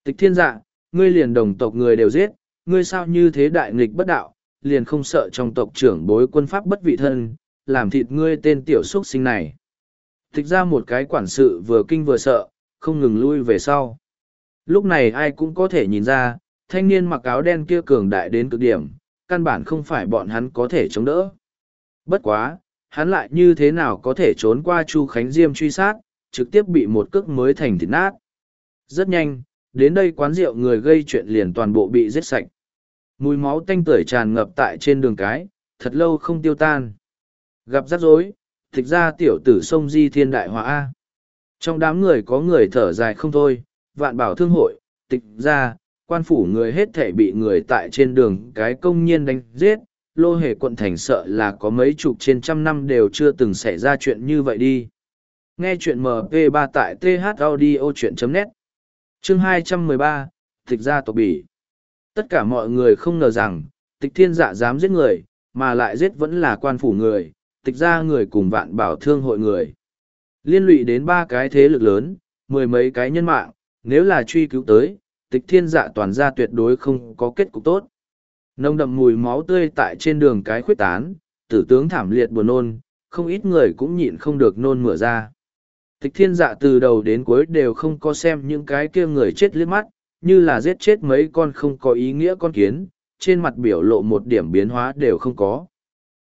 Tịch thiên dạ, ngươi liền đồng tộc người đều giết, ngươi sao như thế đại nghịch bất đạo, liền không sợ trong tộc trưởng bối quân pháp bất vị thân, làm thịt ngươi tên tiểu xuất sinh này. Tịch ra một cái quản sự vừa kinh vừa sợ, không ngừng lui về sau. Lúc này ai cũng có thể nhìn ra, thanh niên mặc áo đen kia cường đại đến cực điểm, căn bản không phải bọn hắn có thể chống đỡ. Bất quá, hắn lại như thế nào có thể trốn qua Chu Khánh Diêm truy sát, trực tiếp bị một cước mới thành thịt nát. Rất nhanh, đến đây quán rượu người gây chuyện liền toàn bộ bị giết sạch. Mùi máu tanh tưởi tràn ngập tại trên đường cái, thật lâu không tiêu tan. Gặp rắc rối, thực ra tiểu tử sông di thiên đại Hòa A. Trong đám người có người thở dài không thôi, vạn bảo thương hội, tịch ra, quan phủ người hết thể bị người tại trên đường cái công nhiên đánh giết, lô hề quận thành sợ là có mấy chục trên trăm năm đều chưa từng xảy ra chuyện như vậy đi. Nghe chuyện MP3 tại thaudio.net Chương 213, Tịch ra tộc bỉ Tất cả mọi người không ngờ rằng, tịch thiên dạ dám giết người, mà lại giết vẫn là quan phủ người, tịch ra người cùng vạn bảo thương hội người. Liên lụy đến ba cái thế lực lớn, mười mấy cái nhân mạng, nếu là truy cứu tới, tịch thiên dạ toàn ra tuyệt đối không có kết cục tốt. Nông đậm mùi máu tươi tại trên đường cái khuyết tán, tử tướng thảm liệt buồn nôn, không ít người cũng nhịn không được nôn mửa ra. Tịch thiên dạ từ đầu đến cuối đều không có xem những cái kia người chết liếc mắt, như là giết chết mấy con không có ý nghĩa con kiến, trên mặt biểu lộ một điểm biến hóa đều không có.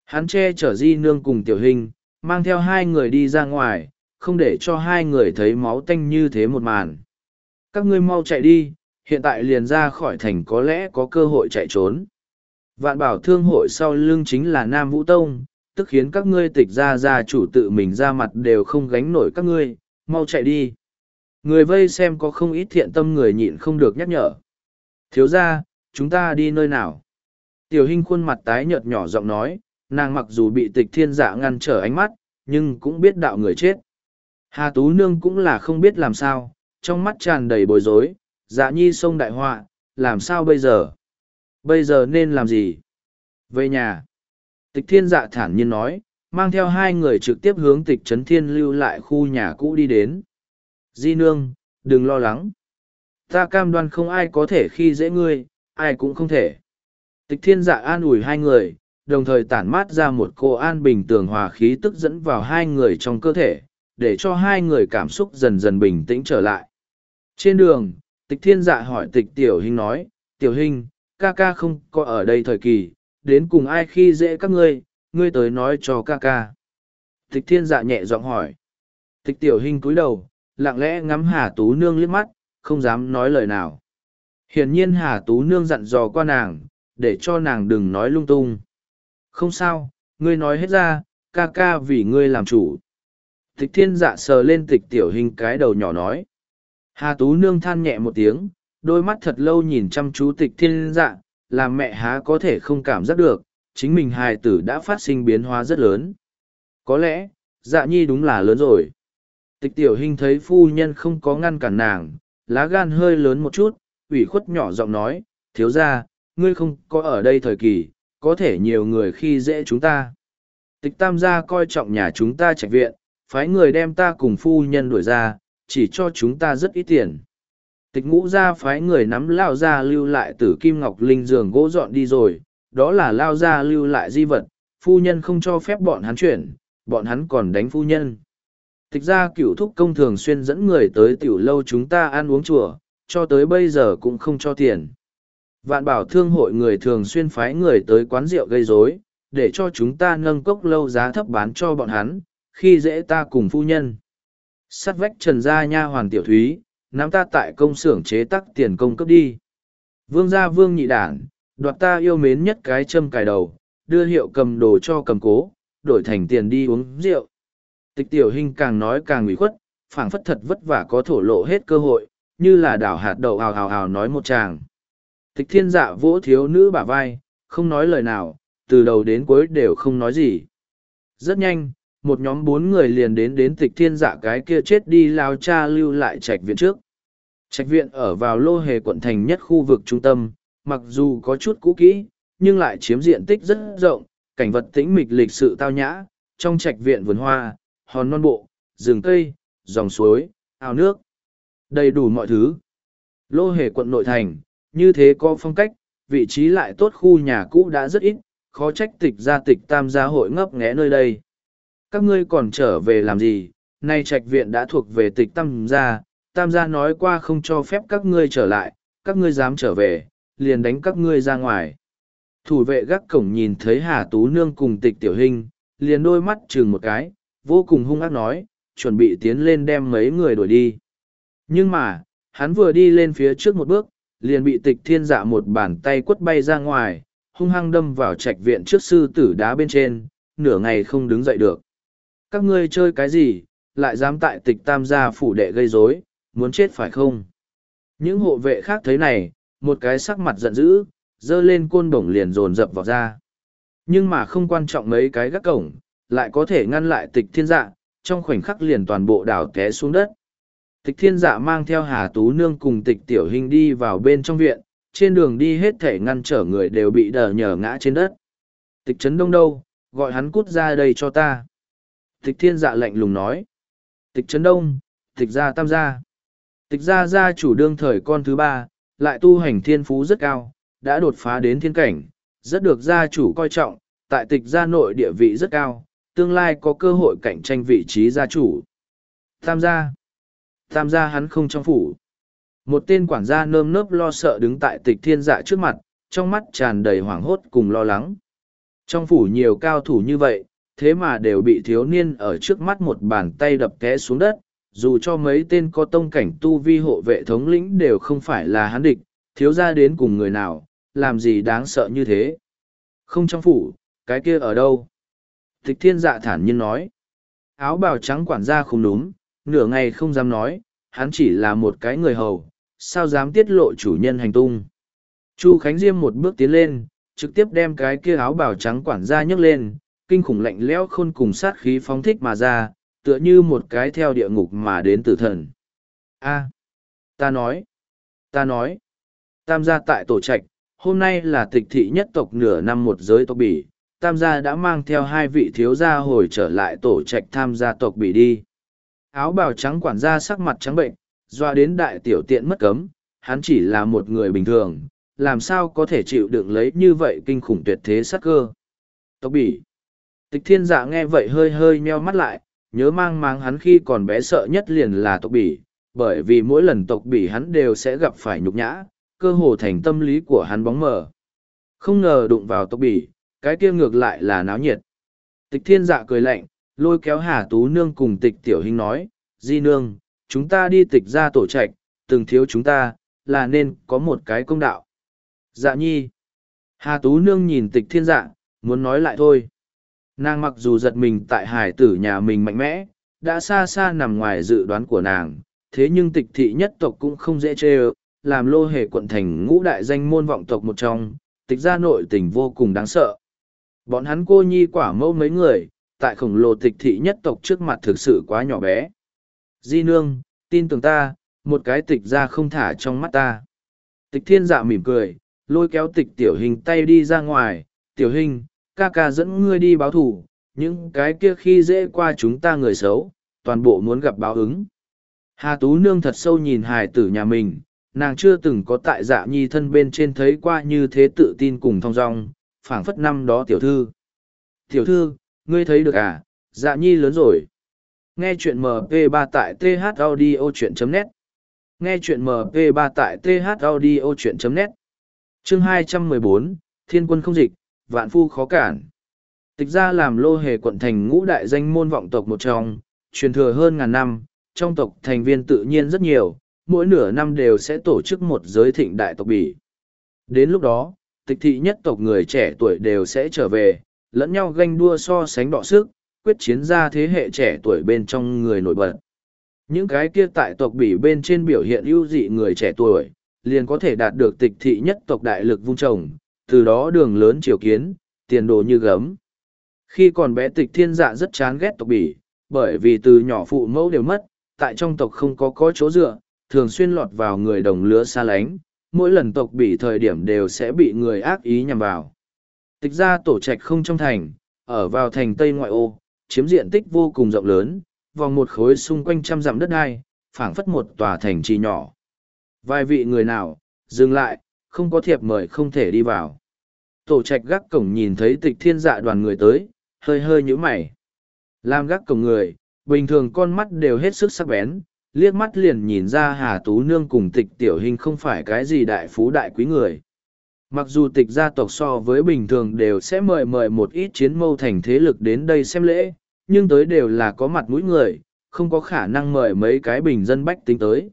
Hắn che chở di nương cùng tiểu hình, mang theo hai người đi ra ngoài, không để cho hai người thấy máu tanh như thế một màn. Các ngươi mau chạy đi, hiện tại liền ra khỏi thành có lẽ có cơ hội chạy trốn. Vạn bảo thương hội sau lưng chính là Nam Vũ Tông, tức khiến các ngươi tịch ra ra chủ tự mình ra mặt đều không gánh nổi các ngươi, mau chạy đi. Người vây xem có không ít thiện tâm người nhịn không được nhắc nhở. Thiếu ra, chúng ta đi nơi nào? Tiểu hình khuôn mặt tái nhợt nhỏ giọng nói, nàng mặc dù bị tịch thiên dạ ngăn trở ánh mắt, nhưng cũng biết đạo người chết. Hà Tú Nương cũng là không biết làm sao, trong mắt tràn đầy bối rối, dạ nhi sông đại họa, làm sao bây giờ? Bây giờ nên làm gì? Về nhà. Tịch thiên dạ thản nhiên nói, mang theo hai người trực tiếp hướng tịch trấn thiên lưu lại khu nhà cũ đi đến. Di nương, đừng lo lắng. Ta cam đoan không ai có thể khi dễ ngươi, ai cũng không thể. Tịch thiên dạ an ủi hai người, đồng thời tản mát ra một cô an bình tường hòa khí tức dẫn vào hai người trong cơ thể, để cho hai người cảm xúc dần dần bình tĩnh trở lại. Trên đường, tịch thiên dạ hỏi tịch tiểu hình nói, tiểu hình, ca ca không có ở đây thời kỳ, đến cùng ai khi dễ các ngươi, ngươi tới nói cho ca ca. Tịch thiên dạ nhẹ giọng hỏi. Tịch tiểu hình cúi đầu, lặng lẽ ngắm Hà Tú Nương liếc mắt, không dám nói lời nào. Hiển nhiên Hà Tú Nương dặn dò qua nàng, để cho nàng đừng nói lung tung. Không sao, ngươi nói hết ra, ca ca vì ngươi làm chủ. Tịch thiên dạ sờ lên tịch tiểu hình cái đầu nhỏ nói. Hà Tú Nương than nhẹ một tiếng, đôi mắt thật lâu nhìn chăm chú tịch thiên dạ, làm mẹ há có thể không cảm giác được, chính mình hài tử đã phát sinh biến hóa rất lớn. Có lẽ, dạ nhi đúng là lớn rồi. Tịch tiểu hình thấy phu nhân không có ngăn cản nàng, lá gan hơi lớn một chút, ủy khuất nhỏ giọng nói, thiếu ra, ngươi không có ở đây thời kỳ, có thể nhiều người khi dễ chúng ta. Tịch tam gia coi trọng nhà chúng ta trạch viện, phái người đem ta cùng phu nhân đuổi ra, chỉ cho chúng ta rất ít tiền. Tịch ngũ gia phái người nắm lao gia lưu lại tử kim ngọc linh giường gỗ dọn đi rồi, đó là lao gia lưu lại di vật, phu nhân không cho phép bọn hắn chuyển, bọn hắn còn đánh phu nhân. Tịch ra cửu thúc công thường xuyên dẫn người tới tiểu lâu chúng ta ăn uống chùa, cho tới bây giờ cũng không cho tiền. Vạn bảo thương hội người thường xuyên phái người tới quán rượu gây rối, để cho chúng ta nâng cốc lâu giá thấp bán cho bọn hắn, khi dễ ta cùng phu nhân. Sắt vách trần gia nha hoàn tiểu thúy, nắm ta tại công xưởng chế tắc tiền công cấp đi. Vương gia vương nhị đảng, đoạt ta yêu mến nhất cái châm cài đầu, đưa hiệu cầm đồ cho cầm cố, đổi thành tiền đi uống rượu. Tịch tiểu hình càng nói càng ủy khuất, phảng phất thật vất vả có thổ lộ hết cơ hội, như là đảo hạt đậu hào hào hào nói một chàng. Tịch thiên dạ vỗ thiếu nữ bả vai, không nói lời nào, từ đầu đến cuối đều không nói gì. Rất nhanh, một nhóm bốn người liền đến đến tịch thiên dạ cái kia chết đi lao cha lưu lại trạch viện trước. Trạch viện ở vào lô hề quận thành nhất khu vực trung tâm, mặc dù có chút cũ kỹ, nhưng lại chiếm diện tích rất rộng, cảnh vật tĩnh mịch lịch sự tao nhã, trong trạch viện vườn hoa, hòn non bộ, rừng cây, dòng suối, ao nước. Đầy đủ mọi thứ. Lô hề quận nội thành, như thế có phong cách, vị trí lại tốt khu nhà cũ đã rất ít, khó trách tịch gia tịch tam gia hội ngấp nghé nơi đây. Các ngươi còn trở về làm gì, nay trạch viện đã thuộc về tịch tam gia, tam gia nói qua không cho phép các ngươi trở lại, các ngươi dám trở về, liền đánh các ngươi ra ngoài. Thủ vệ gác cổng nhìn thấy Hà Tú Nương cùng tịch tiểu hình, liền đôi mắt chừng một cái, vô cùng hung ác nói, chuẩn bị tiến lên đem mấy người đuổi đi. Nhưng mà, hắn vừa đi lên phía trước một bước, liền bị tịch thiên dạ một bàn tay quất bay ra ngoài, hung hăng đâm vào trạch viện trước sư tử đá bên trên, nửa ngày không đứng dậy được. Các ngươi chơi cái gì, lại dám tại tịch tam gia phủ đệ gây rối, muốn chết phải không? Những hộ vệ khác thấy này, một cái sắc mặt giận dữ, dơ lên côn bổng liền dồn dập vào ra. Nhưng mà không quan trọng mấy cái gác cổng, lại có thể ngăn lại tịch thiên dạ, trong khoảnh khắc liền toàn bộ đảo té xuống đất. Tịch thiên dạ mang theo Hà Tú Nương cùng tịch tiểu hình đi vào bên trong viện, trên đường đi hết thể ngăn trở người đều bị đờ nhờ ngã trên đất. Tịch trấn đông đâu, gọi hắn cút ra đây cho ta. Tịch thiên dạ lạnh lùng nói. Tịch trấn đông, tịch gia tam gia. Tịch gia gia chủ đương thời con thứ ba, lại tu hành thiên phú rất cao, đã đột phá đến thiên cảnh, rất được gia chủ coi trọng, tại tịch gia nội địa vị rất cao, tương lai có cơ hội cạnh tranh vị trí gia chủ. Tam gia. Tam gia hắn không trong phủ. Một tên quản gia nơm nớp lo sợ đứng tại tịch thiên dạ trước mặt, trong mắt tràn đầy hoảng hốt cùng lo lắng. Trong phủ nhiều cao thủ như vậy, thế mà đều bị thiếu niên ở trước mắt một bàn tay đập té xuống đất, dù cho mấy tên có tông cảnh tu vi hộ vệ thống lĩnh đều không phải là hắn địch, thiếu ra đến cùng người nào, làm gì đáng sợ như thế. Không trong phủ, cái kia ở đâu? Tịch thiên dạ thản nhiên nói. Áo bào trắng quản gia không đúng, nửa ngày không dám nói, hắn chỉ là một cái người hầu, sao dám tiết lộ chủ nhân hành tung. Chu Khánh Diêm một bước tiến lên, trực tiếp đem cái kia áo bào trắng quản gia nhấc lên, kinh khủng lạnh lẽo khôn cùng sát khí phóng thích mà ra, tựa như một cái theo địa ngục mà đến tử thần. A, ta nói, ta nói, tam gia tại tổ trạch, hôm nay là tịch thị nhất tộc nửa năm một giới tộc bỉ, tam gia đã mang theo hai vị thiếu gia hồi trở lại tổ trạch tham gia tộc bỉ đi. Áo bào trắng quản gia sắc mặt trắng bệnh, doa đến đại tiểu tiện mất cấm, hắn chỉ là một người bình thường, làm sao có thể chịu đựng lấy như vậy kinh khủng tuyệt thế sắc cơ. Tộc bỉ. Tịch thiên dạ nghe vậy hơi hơi meo mắt lại, nhớ mang mang hắn khi còn bé sợ nhất liền là tộc bỉ, bởi vì mỗi lần tộc bỉ hắn đều sẽ gặp phải nhục nhã, cơ hồ thành tâm lý của hắn bóng mờ. Không ngờ đụng vào tộc bỉ, cái kia ngược lại là náo nhiệt. Tịch thiên dạ cười lạnh, lôi kéo Hà Tú Nương cùng tịch tiểu hình nói, Di Nương, chúng ta đi tịch ra tổ trạch, từng thiếu chúng ta, là nên có một cái công đạo. Dạ nhi. Hà Tú Nương nhìn tịch thiên dạ, muốn nói lại thôi. Nàng mặc dù giật mình tại hải tử nhà mình mạnh mẽ, đã xa xa nằm ngoài dự đoán của nàng, thế nhưng tịch thị nhất tộc cũng không dễ chê ơ, làm lô hề quận thành ngũ đại danh môn vọng tộc một trong, tịch gia nội tình vô cùng đáng sợ. Bọn hắn cô nhi quả mẫu mấy người, tại khổng lồ tịch thị nhất tộc trước mặt thực sự quá nhỏ bé. Di nương, tin tưởng ta, một cái tịch ra không thả trong mắt ta. Tịch thiên dạ mỉm cười, lôi kéo tịch tiểu hình tay đi ra ngoài, tiểu hình, ca ca dẫn ngươi đi báo thủ, những cái kia khi dễ qua chúng ta người xấu, toàn bộ muốn gặp báo ứng. Hà Tú Nương thật sâu nhìn hài tử nhà mình, nàng chưa từng có tại dạ nhi thân bên trên thấy qua như thế tự tin cùng thong dong, phảng phất năm đó tiểu thư. Tiểu thư, ngươi thấy được à, dạ nhi lớn rồi. Nghe chuyện MP3 tại thaudio.net Nghe chuyện MP3 tại thaudio.net Chương 214, Thiên quân không dịch, vạn phu khó cản. Tịch ra làm lô hề quận thành ngũ đại danh môn vọng tộc một trong, truyền thừa hơn ngàn năm, trong tộc thành viên tự nhiên rất nhiều, mỗi nửa năm đều sẽ tổ chức một giới thịnh đại tộc bỉ. Đến lúc đó, tịch thị nhất tộc người trẻ tuổi đều sẽ trở về, lẫn nhau ganh đua so sánh đọ sức, quyết chiến ra thế hệ trẻ tuổi bên trong người nổi bật. Những cái kia tại tộc bỉ bên trên biểu hiện ưu dị người trẻ tuổi, liền có thể đạt được tịch thị nhất tộc đại lực vung trồng, từ đó đường lớn triều kiến, tiền đồ như gấm. Khi còn bé tịch thiên dạ rất chán ghét tộc bỉ, bởi vì từ nhỏ phụ mẫu đều mất, tại trong tộc không có có chỗ dựa, thường xuyên lọt vào người đồng lứa xa lánh, mỗi lần tộc bỉ thời điểm đều sẽ bị người ác ý nhằm vào. Tịch ra tổ trạch không trong thành, ở vào thành Tây Ngoại ô, chiếm diện tích vô cùng rộng lớn, vòng một khối xung quanh trăm dặm đất đai, phảng phất một tòa thành trì nhỏ. Vài vị người nào, dừng lại, không có thiệp mời không thể đi vào. Tổ trạch gác cổng nhìn thấy tịch thiên dạ đoàn người tới, hơi hơi nhíu mày. Làm gác cổng người, bình thường con mắt đều hết sức sắc bén, liếc mắt liền nhìn ra Hà Tú Nương cùng tịch tiểu hình không phải cái gì đại phú đại quý người. Mặc dù tịch gia tộc so với bình thường đều sẽ mời mời một ít chiến mâu thành thế lực đến đây xem lễ, nhưng tới đều là có mặt mũi người, không có khả năng mời mấy cái bình dân bách tính tới.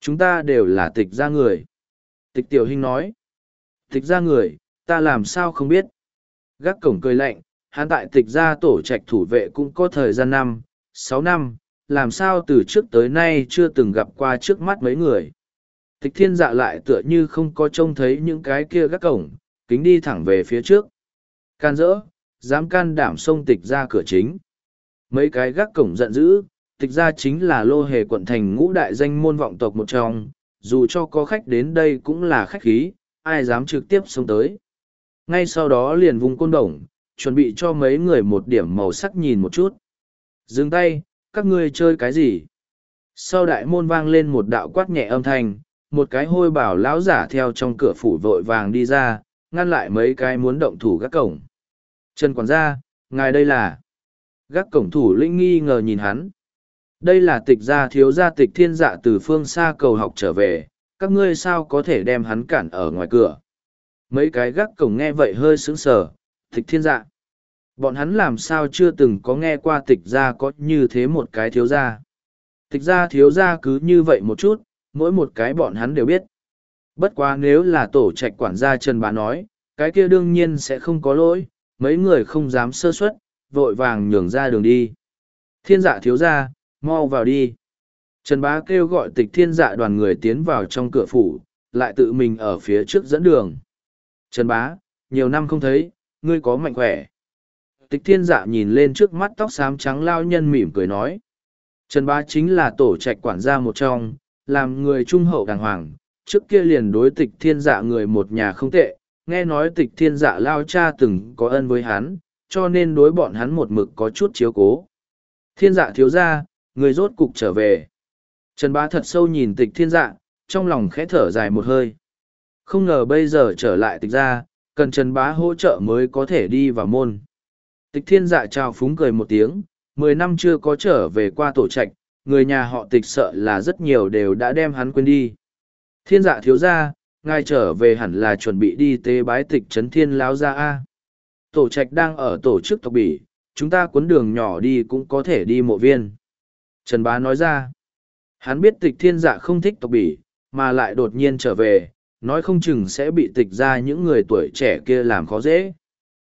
Chúng ta đều là tịch gia người. Tịch tiểu hình nói. Tịch gia người, ta làm sao không biết. Gác cổng cười lạnh, hắn tại tịch gia tổ trạch thủ vệ cũng có thời gian năm, sáu năm, làm sao từ trước tới nay chưa từng gặp qua trước mắt mấy người. Tịch thiên dạ lại tựa như không có trông thấy những cái kia gác cổng, kính đi thẳng về phía trước. Can dỡ, dám can đảm xông tịch ra cửa chính. Mấy cái gác cổng giận dữ, tịch ra chính là lô hề quận thành ngũ đại danh môn vọng tộc một trong, dù cho có khách đến đây cũng là khách khí, ai dám trực tiếp xông tới. Ngay sau đó liền vùng côn đồng, chuẩn bị cho mấy người một điểm màu sắc nhìn một chút. Dừng tay, các ngươi chơi cái gì? Sau đại môn vang lên một đạo quát nhẹ âm thanh, một cái hôi bảo lão giả theo trong cửa phủ vội vàng đi ra, ngăn lại mấy cái muốn động thủ gác cổng. Trần quản gia, ngài đây là... Gác cổng thủ linh nghi ngờ nhìn hắn. Đây là tịch gia thiếu gia tịch thiên dạ từ phương xa cầu học trở về, các ngươi sao có thể đem hắn cản ở ngoài cửa. Mấy cái gác cổng nghe vậy hơi sững sờ, tịch thiên dạ. Bọn hắn làm sao chưa từng có nghe qua tịch gia có như thế một cái thiếu gia. Tịch gia thiếu gia cứ như vậy một chút, mỗi một cái bọn hắn đều biết. Bất quá nếu là tổ trạch quản gia Trần Bá nói, cái kia đương nhiên sẽ không có lỗi, mấy người không dám sơ suất, vội vàng nhường ra đường đi. Thiên dạ thiếu gia, mau vào đi. Trần Bá kêu gọi tịch thiên dạ đoàn người tiến vào trong cửa phủ, lại tự mình ở phía trước dẫn đường. Trần Bá, nhiều năm không thấy, ngươi có mạnh khỏe. Tịch thiên dạ nhìn lên trước mắt tóc xám trắng lao nhân mỉm cười nói. Trần Bá chính là tổ trạch quản gia một trong, làm người trung hậu đàng hoàng, trước kia liền đối tịch thiên dạ người một nhà không tệ, nghe nói tịch thiên dạ lao cha từng có ân với hắn, cho nên đối bọn hắn một mực có chút chiếu cố. Thiên dạ thiếu ra, người rốt cục trở về. Trần bá thật sâu nhìn tịch thiên dạ, trong lòng khẽ thở dài một hơi. Không ngờ bây giờ trở lại tịch ra, cần Trần bá hỗ trợ mới có thể đi vào môn. Tịch thiên dạ chào phúng cười một tiếng, mười năm chưa có trở về qua tổ trạch, người nhà họ tịch sợ là rất nhiều đều đã đem hắn quên đi. Thiên dạ thiếu ra, ngài trở về hẳn là chuẩn bị đi tế bái tịch trấn thiên láo ra A. Tổ trạch đang ở tổ chức tộc bỉ, chúng ta cuốn đường nhỏ đi cũng có thể đi mộ viên. Trần Bá nói ra, hắn biết tịch thiên dạ không thích tộc bỉ, mà lại đột nhiên trở về, nói không chừng sẽ bị tịch ra những người tuổi trẻ kia làm khó dễ.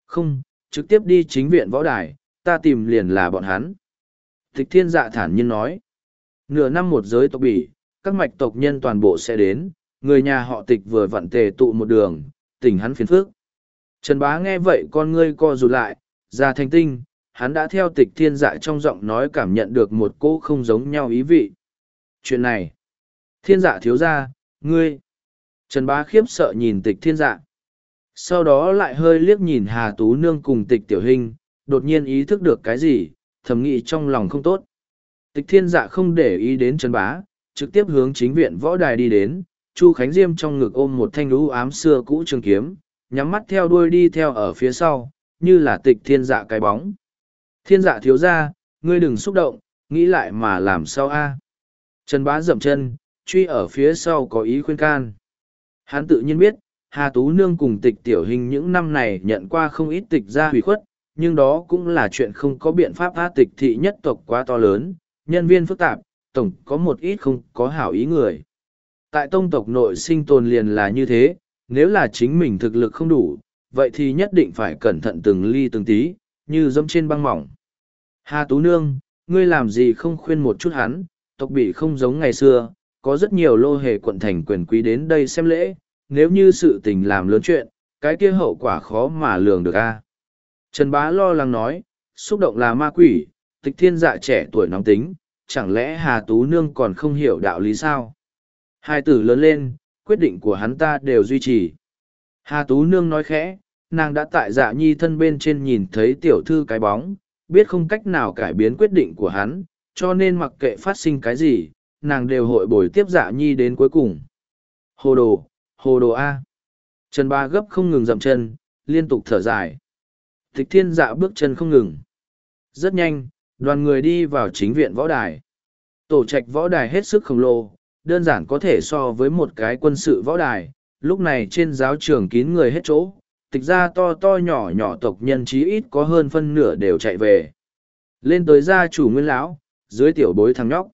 Không, trực tiếp đi chính viện võ đài, ta tìm liền là bọn hắn. Tịch thiên dạ thản nhiên nói, nửa năm một giới tộc bỉ, các mạch tộc nhân toàn bộ sẽ đến, người nhà họ tịch vừa vặn tề tụ một đường, tỉnh hắn phiền phước. Trần bá nghe vậy con ngươi co rụt lại, ra thành tinh, hắn đã theo tịch thiên dạ trong giọng nói cảm nhận được một cô không giống nhau ý vị. Chuyện này, thiên dạ thiếu ra, ngươi. Trần bá khiếp sợ nhìn tịch thiên dạ. Sau đó lại hơi liếc nhìn Hà Tú Nương cùng tịch tiểu hình, đột nhiên ý thức được cái gì, thầm nghĩ trong lòng không tốt. Tịch thiên dạ không để ý đến Trần bá, trực tiếp hướng chính viện võ đài đi đến, Chu Khánh Diêm trong ngực ôm một thanh lũ ám xưa cũ trường kiếm, nhắm mắt theo đuôi đi theo ở phía sau, như là tịch thiên dạ cái bóng. Thiên dạ thiếu ra, ngươi đừng xúc động, nghĩ lại mà làm sao a Trần bá dậm chân, truy ở phía sau có ý khuyên can. Hắn tự nhiên biết, Hà Tú Nương cùng tịch tiểu hình những năm này nhận qua không ít tịch ra hủy khuất, nhưng đó cũng là chuyện không có biện pháp tha tịch thị nhất tộc quá to lớn, nhân viên phức tạp, tổng có một ít không có hảo ý người. Tại tông tộc nội sinh tồn liền là như thế, nếu là chính mình thực lực không đủ, vậy thì nhất định phải cẩn thận từng ly từng tí, như dẫm trên băng mỏng. Hà Tú Nương, ngươi làm gì không khuyên một chút hắn, tộc bị không giống ngày xưa, có rất nhiều lô hề quận thành quyền quý đến đây xem lễ, nếu như sự tình làm lớn chuyện, cái kia hậu quả khó mà lường được a. Trần Bá lo lắng nói, xúc động là ma quỷ, tịch thiên dạ trẻ tuổi nóng tính, chẳng lẽ Hà Tú Nương còn không hiểu đạo lý sao? Hai tử lớn lên, quyết định của hắn ta đều duy trì. Hà Tú Nương nói khẽ, nàng đã tại dạ nhi thân bên trên nhìn thấy tiểu thư cái bóng, biết không cách nào cải biến quyết định của hắn, cho nên mặc kệ phát sinh cái gì, nàng đều hội bồi tiếp dạ nhi đến cuối cùng. Hồ đồ, hồ đồ A. Trần Ba gấp không ngừng dậm chân, liên tục thở dài. Tịch thiên dạ bước chân không ngừng. Rất nhanh, đoàn người đi vào chính viện võ đài. Tổ trạch võ đài hết sức khổng lồ, đơn giản có thể so với một cái quân sự võ đài. Lúc này trên giáo trường kín người hết chỗ, tịch ra to to nhỏ nhỏ tộc nhân chí ít có hơn phân nửa đều chạy về. Lên tới gia chủ nguyên lão, dưới tiểu bối thằng nhóc.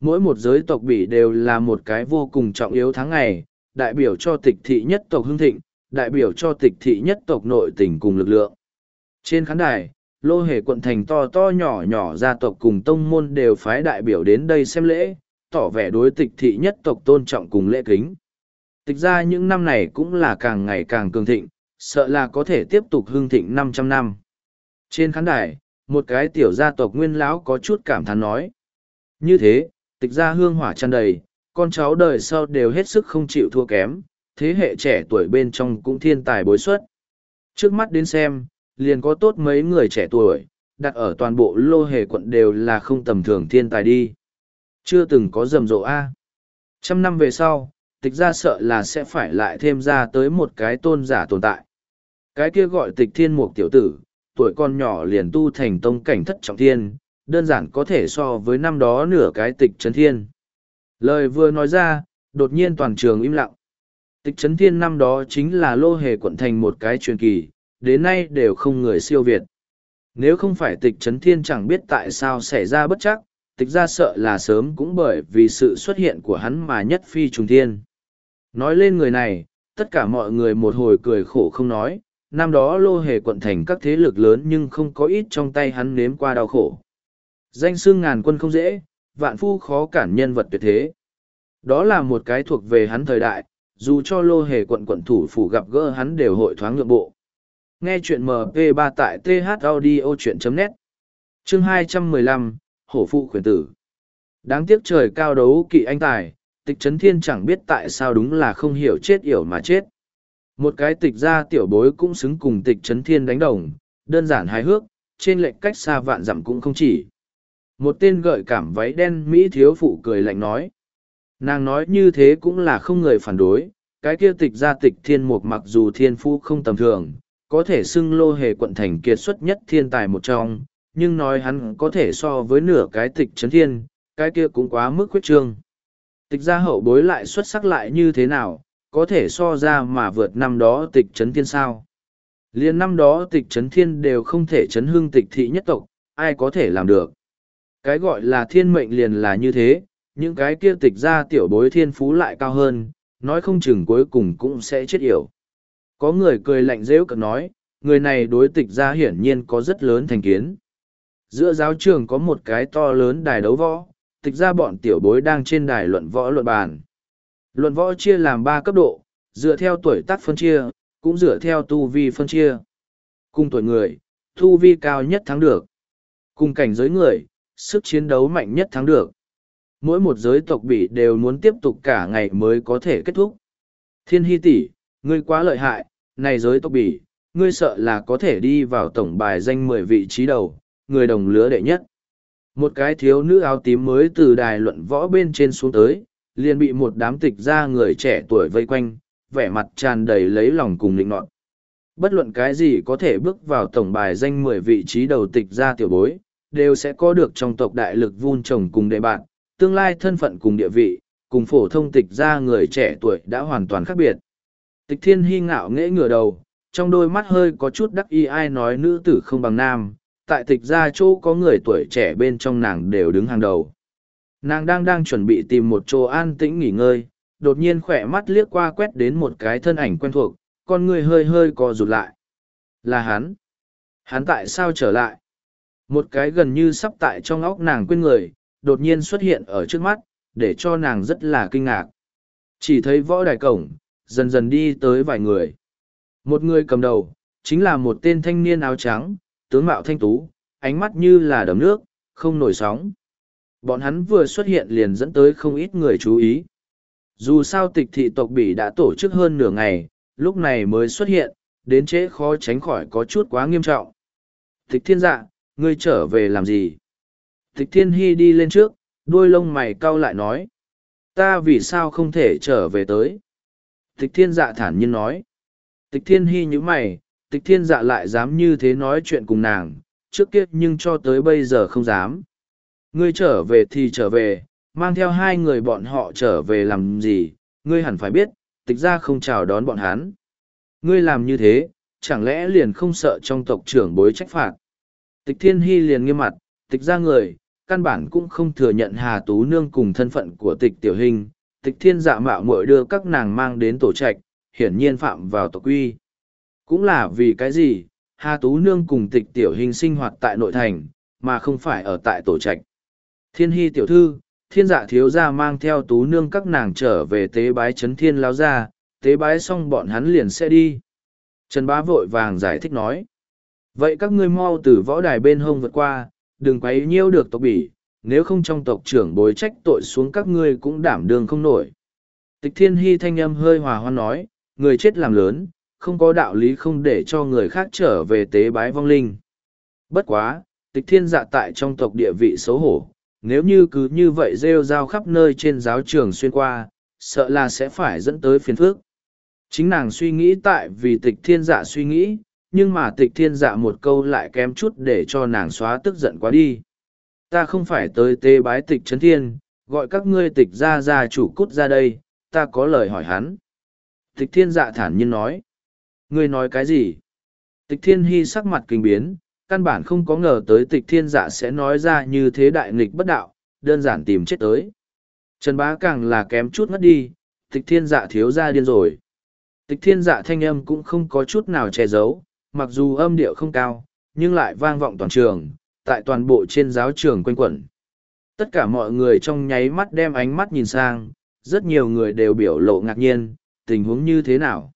Mỗi một giới tộc bỉ đều là một cái vô cùng trọng yếu tháng ngày, đại biểu cho tịch thị nhất tộc hưng thịnh, đại biểu cho tịch thị nhất tộc nội tình cùng lực lượng. Trên khán đài, lô hề quận thành to to nhỏ nhỏ gia tộc cùng tông môn đều phái đại biểu đến đây xem lễ, tỏ vẻ đối tịch thị nhất tộc tôn trọng cùng lễ kính. Tịch ra những năm này cũng là càng ngày càng cường thịnh, sợ là có thể tiếp tục hưng thịnh 500 năm. Trên khán đài, một cái tiểu gia tộc nguyên lão có chút cảm thán nói. Như thế, tịch gia hương hỏa tràn đầy, con cháu đời sau đều hết sức không chịu thua kém, thế hệ trẻ tuổi bên trong cũng thiên tài bối xuất. Trước mắt đến xem, liền có tốt mấy người trẻ tuổi, đặt ở toàn bộ lô hề quận đều là không tầm thường thiên tài đi. Chưa từng có rầm rộ A. Trăm năm về sau, tịch ra sợ là sẽ phải lại thêm ra tới một cái tôn giả tồn tại. Cái kia gọi tịch thiên mục tiểu tử, tuổi con nhỏ liền tu thành tông cảnh thất trọng thiên, đơn giản có thể so với năm đó nửa cái tịch trấn thiên. Lời vừa nói ra, đột nhiên toàn trường im lặng. Tịch trấn thiên năm đó chính là lô hề quận thành một cái truyền kỳ, đến nay đều không người siêu việt. Nếu không phải tịch trấn thiên chẳng biết tại sao xảy ra bất chắc, tịch ra sợ là sớm cũng bởi vì sự xuất hiện của hắn mà nhất phi trùng thiên. Nói lên người này, tất cả mọi người một hồi cười khổ không nói, năm đó lô hề quận thành các thế lực lớn nhưng không có ít trong tay hắn nếm qua đau khổ. Danh xương ngàn quân không dễ, vạn phu khó cản nhân vật tuyệt thế. Đó là một cái thuộc về hắn thời đại, dù cho lô hề quận quận thủ phủ gặp gỡ hắn đều hội thoáng nhượng bộ. Nghe chuyện MP3 tại thaudio.net Chương 215, Hổ Phụ Khuyển Tử Đáng tiếc trời cao đấu kỵ anh tài, tịch trấn thiên chẳng biết tại sao đúng là không hiểu chết yểu mà chết. Một cái tịch ra tiểu bối cũng xứng cùng tịch trấn thiên đánh đồng, đơn giản hài hước, trên lệnh cách xa vạn dặm cũng không chỉ. Một tên gợi cảm váy đen Mỹ thiếu phụ cười lạnh nói. Nàng nói như thế cũng là không người phản đối, cái kia tịch ra tịch thiên mục mặc dù thiên phu không tầm thường, có thể xưng lô hề quận thành kiệt xuất nhất thiên tài một trong, nhưng nói hắn có thể so với nửa cái tịch chấn thiên, cái kia cũng quá mức khuyết trương. Tịch ra hậu bối lại xuất sắc lại như thế nào, có thể so ra mà vượt năm đó tịch chấn thiên sao. liền năm đó tịch chấn thiên đều không thể chấn hương tịch thị nhất tộc, ai có thể làm được. Cái gọi là thiên mệnh liền là như thế, những cái kia tịch ra tiểu bối thiên phú lại cao hơn, nói không chừng cuối cùng cũng sẽ chết yểu. Có người cười lạnh rêu cợt nói, người này đối tịch ra hiển nhiên có rất lớn thành kiến. Giữa giáo trường có một cái to lớn đài đấu võ, tịch ra bọn tiểu bối đang trên đài luận võ luận bàn. Luận võ chia làm ba cấp độ, dựa theo tuổi tác phân chia, cũng dựa theo tu vi phân chia. Cùng tuổi người, tu vi cao nhất thắng được. Cùng cảnh giới người, sức chiến đấu mạnh nhất thắng được. Mỗi một giới tộc bỉ đều muốn tiếp tục cả ngày mới có thể kết thúc. Thiên hy tỷ, ngươi quá lợi hại, này giới tộc bỉ, ngươi sợ là có thể đi vào tổng bài danh mười vị trí đầu, người đồng lứa đệ nhất. Một cái thiếu nữ áo tím mới từ đài luận võ bên trên xuống tới, liền bị một đám tịch ra người trẻ tuổi vây quanh, vẻ mặt tràn đầy lấy lòng cùng định nọt. Bất luận cái gì có thể bước vào tổng bài danh mười vị trí đầu tịch ra tiểu bối, đều sẽ có được trong tộc đại lực vun trồng cùng đệ bạn, tương lai thân phận cùng địa vị, cùng phổ thông tịch ra người trẻ tuổi đã hoàn toàn khác biệt. Tịch thiên hy ngạo nghễ ngửa đầu, trong đôi mắt hơi có chút đắc y ai nói nữ tử không bằng nam, tại tịch ra chỗ có người tuổi trẻ bên trong nàng đều đứng hàng đầu. Nàng đang đang chuẩn bị tìm một chỗ an tĩnh nghỉ ngơi, đột nhiên khỏe mắt liếc qua quét đến một cái thân ảnh quen thuộc, con người hơi hơi co rụt lại. Là hắn. Hắn tại sao trở lại? Một cái gần như sắp tại trong óc nàng quên người, đột nhiên xuất hiện ở trước mắt, để cho nàng rất là kinh ngạc. Chỉ thấy võ đài cổng, dần dần đi tới vài người. Một người cầm đầu, chính là một tên thanh niên áo trắng, tướng mạo thanh tú, ánh mắt như là đầm nước, không nổi sóng. Bọn hắn vừa xuất hiện liền dẫn tới không ít người chú ý. Dù sao tịch thị tộc bỉ đã tổ chức hơn nửa ngày, lúc này mới xuất hiện, đến trễ khó tránh khỏi có chút quá nghiêm trọng. Tịch thiên dạ, ngươi trở về làm gì? Tịch thiên hy đi lên trước, đuôi lông mày cau lại nói. Ta vì sao không thể trở về tới? Tịch thiên dạ thản nhiên nói. Tịch thiên hy như mày, tịch thiên dạ lại dám như thế nói chuyện cùng nàng, trước kia nhưng cho tới bây giờ không dám. Ngươi trở về thì trở về, mang theo hai người bọn họ trở về làm gì, ngươi hẳn phải biết, tịch ra không chào đón bọn hắn. Ngươi làm như thế, chẳng lẽ liền không sợ trong tộc trưởng bối trách phạt. Tịch thiên hy liền nghiêm mặt, tịch ra người, căn bản cũng không thừa nhận Hà Tú Nương cùng thân phận của tịch tiểu hình, tịch thiên dạ mạo muội đưa các nàng mang đến tổ trạch, hiển nhiên phạm vào tộc quy. Cũng là vì cái gì, Hà Tú Nương cùng tịch tiểu hình sinh hoạt tại nội thành, mà không phải ở tại tổ trạch. Thiên hy tiểu thư, thiên dạ thiếu gia mang theo Tú Nương các nàng trở về tế bái chấn thiên lao ra, tế bái xong bọn hắn liền sẽ đi. Trần Bá vội vàng giải thích nói. Vậy các ngươi mau từ võ đài bên hông vượt qua, đừng quấy nhiêu được tộc bỉ, nếu không trong tộc trưởng bối trách tội xuống các ngươi cũng đảm đường không nổi. Tịch thiên hy thanh âm hơi hòa hoan nói, người chết làm lớn, không có đạo lý không để cho người khác trở về tế bái vong linh. Bất quá, tịch thiên dạ tại trong tộc địa vị xấu hổ, nếu như cứ như vậy rêu rao khắp nơi trên giáo trường xuyên qua, sợ là sẽ phải dẫn tới phiền phước. Chính nàng suy nghĩ tại vì tịch thiên dạ suy nghĩ, nhưng mà tịch thiên dạ một câu lại kém chút để cho nàng xóa tức giận quá đi. Ta không phải tới tế bái tịch chấn thiên, gọi các ngươi tịch ra ra chủ cút ra đây, ta có lời hỏi hắn. Tịch thiên dạ thản nhiên nói. Ngươi nói cái gì? Tịch thiên hy sắc mặt kinh biến, căn bản không có ngờ tới tịch thiên dạ sẽ nói ra như thế đại nghịch bất đạo, đơn giản tìm chết tới. Trần bá càng là kém chút ngất đi, tịch thiên dạ thiếu ra điên rồi. Tịch thiên dạ thanh âm cũng không có chút nào che giấu, mặc dù âm điệu không cao, nhưng lại vang vọng toàn trường, tại toàn bộ trên giáo trường quanh quẩn. Tất cả mọi người trong nháy mắt đem ánh mắt nhìn sang, rất nhiều người đều biểu lộ ngạc nhiên, tình huống như thế nào.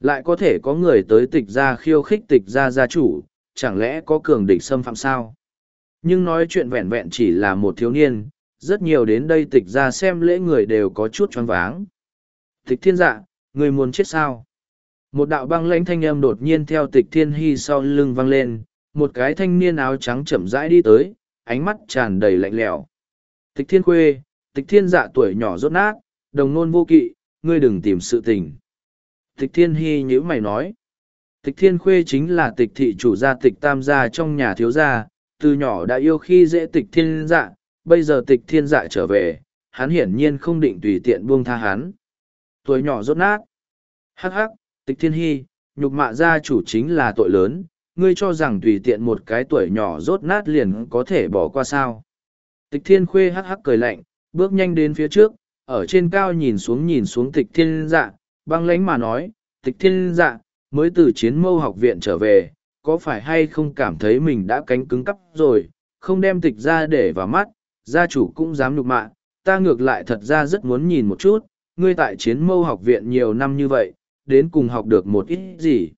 Lại có thể có người tới tịch gia khiêu khích tịch gia gia chủ, chẳng lẽ có cường địch xâm phạm sao? Nhưng nói chuyện vẹn vẹn chỉ là một thiếu niên, rất nhiều đến đây tịch ra xem lễ người đều có chút choáng váng. Tịch thiên dạ, người muốn chết sao? Một đạo băng lãnh thanh âm đột nhiên theo tịch thiên hy sau lưng vang lên, một cái thanh niên áo trắng chậm rãi đi tới, ánh mắt tràn đầy lạnh lẽo. Tịch thiên khuê, tịch thiên dạ tuổi nhỏ rốt nát, đồng nôn vô kỵ, ngươi đừng tìm sự tình. Tịch thiên hy nhữ mày nói. Tịch thiên khuê chính là tịch thị chủ gia tịch tam gia trong nhà thiếu gia, từ nhỏ đã yêu khi dễ tịch thiên dạ, bây giờ tịch thiên dạ trở về, hắn hiển nhiên không định tùy tiện buông tha hắn. Tuổi nhỏ rốt nát. Hắc hắc, tịch thiên hy, nhục mạ gia chủ chính là tội lớn, ngươi cho rằng tùy tiện một cái tuổi nhỏ rốt nát liền có thể bỏ qua sao. Tịch thiên khuê hắc hắc cười lạnh, bước nhanh đến phía trước, ở trên cao nhìn xuống nhìn xuống tịch thiên dạ, băng lánh mà nói, tịch thiên dạ, mới từ chiến mâu học viện trở về, có phải hay không cảm thấy mình đã cánh cứng cắp rồi, không đem tịch ra để vào mắt, gia chủ cũng dám nhục mạ, ta ngược lại thật ra rất muốn nhìn một chút, ngươi tại chiến mâu học viện nhiều năm như vậy, đến cùng học được một ít gì.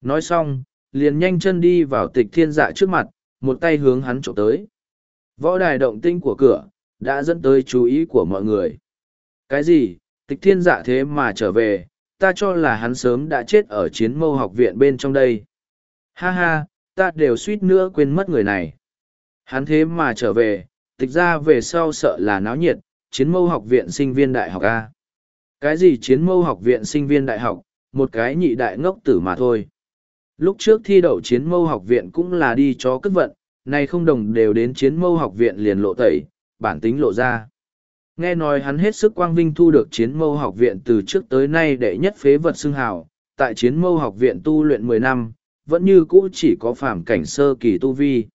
Nói xong, liền nhanh chân đi vào tịch thiên dạ trước mặt, một tay hướng hắn trộm tới. Võ đài động tinh của cửa, đã dẫn tới chú ý của mọi người. Cái gì, tịch thiên dạ thế mà trở về, ta cho là hắn sớm đã chết ở chiến mâu học viện bên trong đây. Ha ha, ta đều suýt nữa quên mất người này. Hắn thế mà trở về, tịch ra về sau sợ là náo nhiệt, chiến mâu học viện sinh viên đại học A. Cái gì chiến mâu học viện sinh viên đại học, một cái nhị đại ngốc tử mà thôi. Lúc trước thi đậu chiến mâu học viện cũng là đi cho cất vận, nay không đồng đều đến chiến mâu học viện liền lộ tẩy, bản tính lộ ra. Nghe nói hắn hết sức quang vinh thu được chiến mâu học viện từ trước tới nay đệ nhất phế vật xưng hào, tại chiến mâu học viện tu luyện mười năm, vẫn như cũ chỉ có phạm cảnh sơ kỳ tu vi.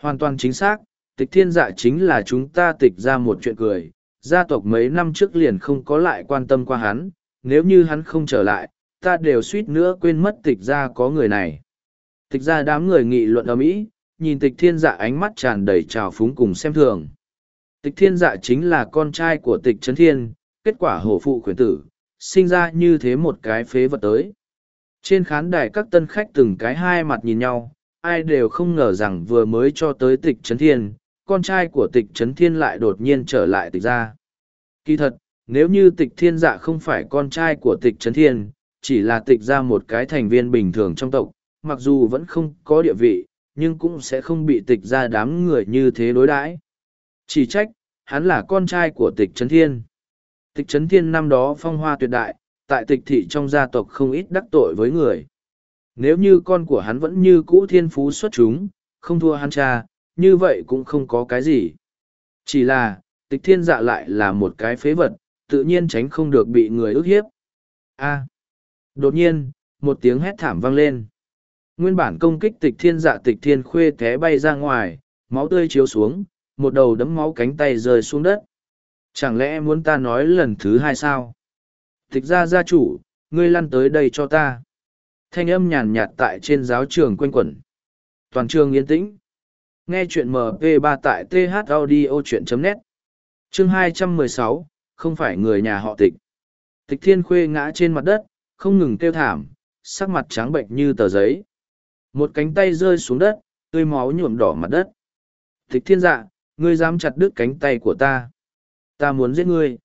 Hoàn toàn chính xác, tịch thiên dạ chính là chúng ta tịch ra một chuyện cười, gia tộc mấy năm trước liền không có lại quan tâm qua hắn, nếu như hắn không trở lại, ta đều suýt nữa quên mất tịch ra có người này. Tịch ra đám người nghị luận ở mỹ nhìn tịch thiên dạ ánh mắt tràn đầy trào phúng cùng xem thường. Tịch thiên dạ chính là con trai của tịch trấn thiên, kết quả hổ phụ khuyến tử, sinh ra như thế một cái phế vật tới. Trên khán đài các tân khách từng cái hai mặt nhìn nhau, ai đều không ngờ rằng vừa mới cho tới tịch trấn thiên, con trai của tịch trấn thiên lại đột nhiên trở lại tịch ra. Kỳ thật, nếu như tịch thiên dạ không phải con trai của tịch trấn thiên, chỉ là tịch ra một cái thành viên bình thường trong tộc, mặc dù vẫn không có địa vị, nhưng cũng sẽ không bị tịch ra đám người như thế đối đãi. Chỉ trách, hắn là con trai của tịch Trấn Thiên. Tịch Trấn Thiên năm đó phong hoa tuyệt đại, tại tịch thị trong gia tộc không ít đắc tội với người. Nếu như con của hắn vẫn như cũ thiên phú xuất chúng, không thua hắn cha, như vậy cũng không có cái gì. Chỉ là, tịch thiên dạ lại là một cái phế vật, tự nhiên tránh không được bị người ức hiếp. A. Đột nhiên, một tiếng hét thảm vang lên. Nguyên bản công kích tịch thiên dạ tịch thiên khuê té bay ra ngoài, máu tươi chiếu xuống, một đầu đấm máu cánh tay rơi xuống đất. Chẳng lẽ muốn ta nói lần thứ hai sao? Tịch ra gia chủ, ngươi lăn tới đây cho ta. Thanh âm nhàn nhạt tại trên giáo trường quanh quẩn. Toàn trường yên tĩnh. Nghe chuyện MP3 tại thaudio.net. Chương 216, không phải người nhà họ tịch. Tịch thiên khuê ngã trên mặt đất, không ngừng kêu thảm, sắc mặt trắng bệnh như tờ giấy. Một cánh tay rơi xuống đất, tươi máu nhuộm đỏ mặt đất. Tịch thiên dạ, ngươi dám chặt đứt cánh tay của ta. Ta muốn giết ngươi.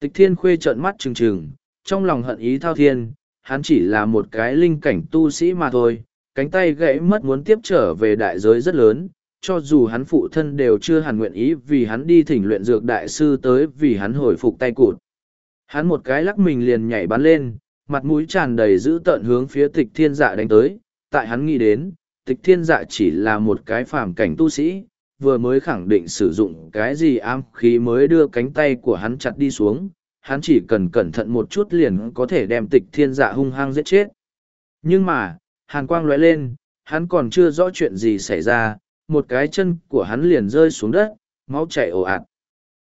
Tịch thiên khuê trợn mắt trừng trừng, trong lòng hận ý thao thiên, hắn chỉ là một cái linh cảnh tu sĩ mà thôi, cánh tay gãy mất muốn tiếp trở về đại giới rất lớn, cho dù hắn phụ thân đều chưa hẳn nguyện ý vì hắn đi thỉnh luyện dược đại sư tới vì hắn hồi phục tay cụt. Hắn một cái lắc mình liền nhảy bắn lên, mặt mũi tràn đầy dữ tợn hướng phía tịch thiên dạ đánh tới, tại hắn nghĩ đến, tịch thiên dạ chỉ là một cái phàm cảnh tu sĩ, vừa mới khẳng định sử dụng cái gì ám khí mới đưa cánh tay của hắn chặt đi xuống, hắn chỉ cần cẩn thận một chút liền có thể đem tịch thiên dạ hung hăng giết chết. Nhưng mà, hàn quang lóe lên, hắn còn chưa rõ chuyện gì xảy ra, một cái chân của hắn liền rơi xuống đất, máu chảy ồ ạt.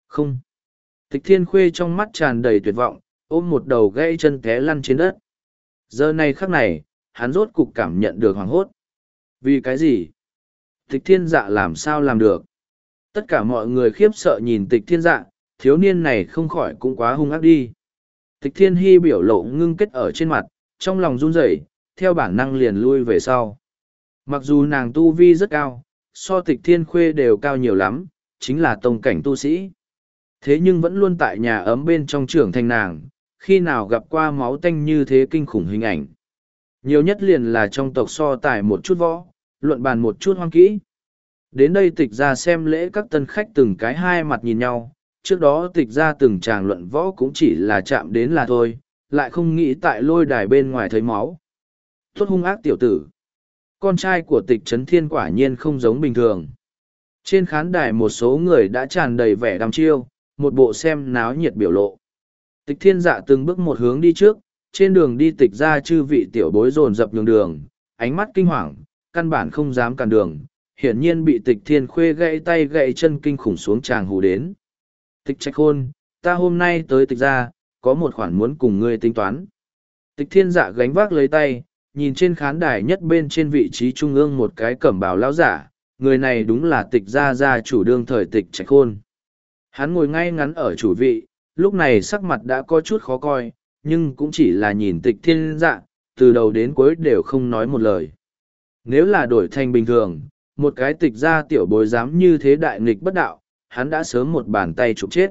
Không. Tịch thiên khuê trong mắt tràn đầy tuyệt vọng, ôm một đầu gãy chân té lăn trên đất. Giờ này khắc này, hắn rốt cục cảm nhận được hoảng hốt. Vì cái gì? Tịch thiên dạ làm sao làm được? Tất cả mọi người khiếp sợ nhìn tịch thiên dạ, thiếu niên này không khỏi cũng quá hung ác đi. Tịch thiên hy biểu lộ ngưng kết ở trên mặt, trong lòng run rẩy, theo bản năng liền lui về sau. Mặc dù nàng tu vi rất cao, so tịch thiên khuê đều cao nhiều lắm, chính là tông cảnh tu sĩ. Thế nhưng vẫn luôn tại nhà ấm bên trong trưởng thành nàng, khi nào gặp qua máu tanh như thế kinh khủng hình ảnh. Nhiều nhất liền là trong tộc so tài một chút võ, luận bàn một chút hoang kỹ. Đến đây tịch ra xem lễ các tân khách từng cái hai mặt nhìn nhau, trước đó tịch ra từng tràng luận võ cũng chỉ là chạm đến là thôi, lại không nghĩ tại lôi đài bên ngoài thấy máu. Tốt hung ác tiểu tử. Con trai của tịch trấn thiên quả nhiên không giống bình thường. Trên khán đài một số người đã tràn đầy vẻ đăm chiêu, một bộ xem náo nhiệt biểu lộ. Tịch thiên dạ từng bước một hướng đi trước, trên đường đi tịch ra chư vị tiểu bối rồn dập nhường đường, ánh mắt kinh hoàng, căn bản không dám cản đường, hiển nhiên bị tịch thiên khuê gãy tay gãy chân kinh khủng xuống tràng hù đến. Tịch trạch hôn, ta hôm nay tới tịch ra, có một khoản muốn cùng ngươi tính toán. Tịch thiên dạ gánh vác lấy tay, nhìn trên khán đài nhất bên trên vị trí trung ương một cái cẩm bào lão giả, người này đúng là tịch gia gia chủ đương thời tịch trạch khôn. Hắn ngồi ngay ngắn ở chủ vị, lúc này sắc mặt đã có chút khó coi, nhưng cũng chỉ là nhìn tịch thiên dạ, từ đầu đến cuối đều không nói một lời. Nếu là đổi thành bình thường, một cái tịch gia tiểu bối dám như thế đại nghịch bất đạo, hắn đã sớm một bàn tay trục chết.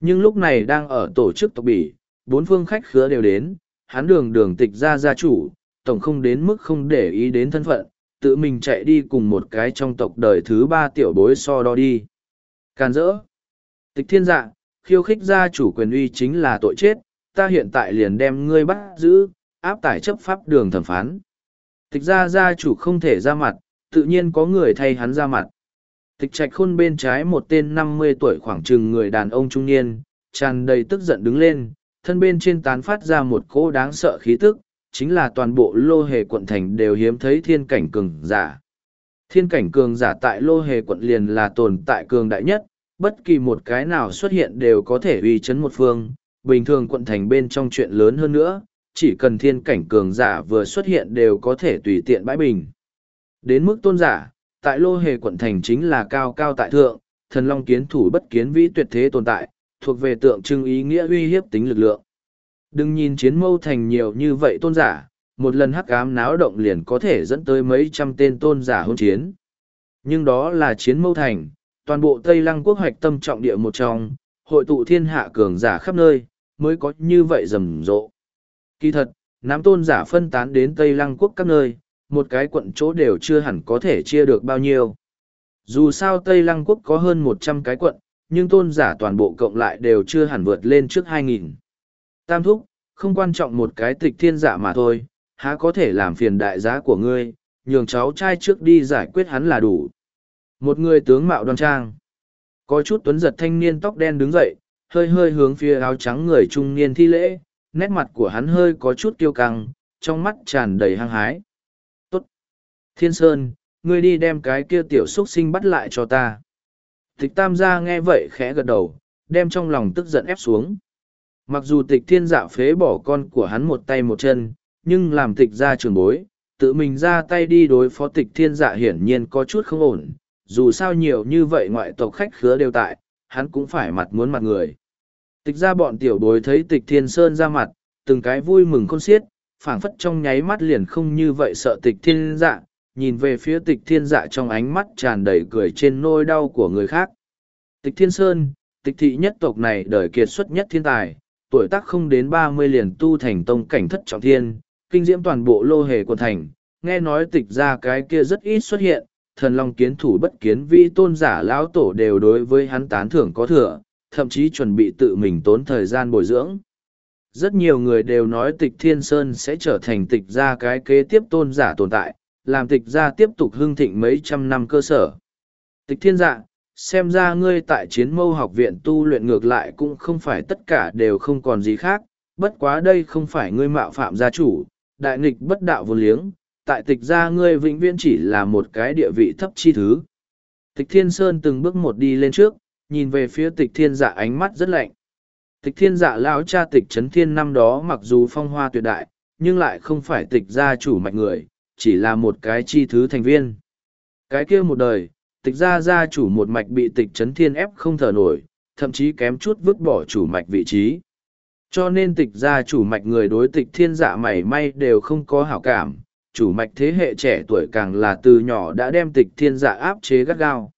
Nhưng lúc này đang ở tổ chức tộc bỉ, bốn phương khách khứa đều đến, hắn đường đường tịch gia gia chủ, tổng không đến mức không để ý đến thân phận, tự mình chạy đi cùng một cái trong tộc đời thứ ba tiểu bối so đo đi. Càn rỡ. Tịch thiên dạ, khiêu khích gia chủ quyền uy chính là tội chết, ta hiện tại liền đem ngươi bắt giữ, áp tải chấp pháp đường thẩm phán. Tịch ra gia chủ không thể ra mặt, tự nhiên có người thay hắn ra mặt. Tịch trạch khôn bên trái một tên năm mươi tuổi khoảng chừng người đàn ông trung niên, tràn đầy tức giận đứng lên, thân bên trên tán phát ra một cỗ đáng sợ khí tức, chính là toàn bộ lô hề quận thành đều hiếm thấy thiên cảnh cường giả. Thiên cảnh cường giả tại lô hề quận liền là tồn tại cường đại nhất, bất kỳ một cái nào xuất hiện đều có thể uy chấn một phương, bình thường quận thành bên trong chuyện lớn hơn nữa, chỉ cần thiên cảnh cường giả vừa xuất hiện đều có thể tùy tiện bãi bình. Đến mức tôn giả, tại lô hề quận thành chính là cao cao tại thượng, thần long kiến thủ bất kiến vĩ tuyệt thế tồn tại, thuộc về tượng trưng ý nghĩa uy hiếp tính lực lượng. Đừng nhìn chiến mâu thành nhiều như vậy tôn giả, một lần hắc ám náo động liền có thể dẫn tới mấy trăm tên tôn giả hôn chiến. Nhưng đó là chiến mâu thành, toàn bộ Tây Lăng quốc hoạch tâm trọng địa một trong, hội tụ thiên hạ cường giả khắp nơi, mới có như vậy rầm rộ. Kỳ thật, nắm tôn giả phân tán đến Tây Lăng quốc các nơi, một cái quận chỗ đều chưa hẳn có thể chia được bao nhiêu. Dù sao Tây Lăng quốc có hơn một trăm cái quận, nhưng tôn giả toàn bộ cộng lại đều chưa hẳn vượt lên trước hai nghìn. Tam thúc, không quan trọng một cái tịch thiên giả mà thôi, há có thể làm phiền đại giá của ngươi, nhường cháu trai trước đi giải quyết hắn là đủ. Một người tướng mạo đoan trang. Có chút tuấn giật thanh niên tóc đen đứng dậy, hơi hơi hướng phía áo trắng người trung niên thi lễ, nét mặt của hắn hơi có chút kiêu căng, trong mắt tràn đầy hăng hái. Tốt! Thiên Sơn, ngươi đi đem cái kia tiểu xuất sinh bắt lại cho ta. Tịch tam gia nghe vậy khẽ gật đầu, đem trong lòng tức giận ép xuống. Mặc dù tịch thiên dạ phế bỏ con của hắn một tay một chân, nhưng làm tịch gia trường bối, tự mình ra tay đi đối phó tịch thiên dạ hiển nhiên có chút không ổn. Dù sao nhiều như vậy ngoại tộc khách khứa đều tại, hắn cũng phải mặt muốn mặt người. Tịch ra bọn tiểu bối thấy tịch thiên sơn ra mặt, từng cái vui mừng khôn xiết, phảng phất trong nháy mắt liền không như vậy sợ tịch thiên dạ, nhìn về phía tịch thiên dạ trong ánh mắt tràn đầy cười trên nôi đau của người khác. Tịch thiên sơn, tịch thị nhất tộc này đời kiệt xuất nhất thiên tài, tuổi tác không đến ba mươi liền tu thành tông cảnh thất trọng thiên, kinh diễm toàn bộ lô hề quần thành, nghe nói tịch ra cái kia rất ít xuất hiện, thần long kiến thủ bất kiến vi tôn giả lão tổ đều đối với hắn tán thưởng có thừa, thậm chí chuẩn bị tự mình tốn thời gian bồi dưỡng. Rất nhiều người đều nói tịch thiên sơn sẽ trở thành tịch gia cái kế tiếp tôn giả tồn tại, làm tịch gia tiếp tục hưng thịnh mấy trăm năm cơ sở. Tịch thiên dạ, xem ra ngươi tại chiến mâu học viện tu luyện ngược lại cũng không phải tất cả đều không còn gì khác, bất quá đây không phải ngươi mạo phạm gia chủ, đại nghịch bất đạo vô liếng, tại tịch gia ngươi vĩnh viễn chỉ là một cái địa vị thấp chi thứ. Tịch thiên sơn từng bước một đi lên trước, nhìn về phía tịch thiên dạ ánh mắt rất lạnh. Tịch thiên dạ lão cha tịch trấn thiên năm đó mặc dù phong hoa tuyệt đại, nhưng lại không phải tịch gia chủ mạch người, chỉ là một cái chi thứ thành viên. Cái kia một đời, tịch gia gia chủ một mạch bị tịch trấn thiên ép không thở nổi, thậm chí kém chút vứt bỏ chủ mạch vị trí. Cho nên tịch gia chủ mạch người đối tịch thiên dạ mảy may đều không có hảo cảm, chủ mạch thế hệ trẻ tuổi càng là từ nhỏ đã đem tịch thiên dạ áp chế gắt gao.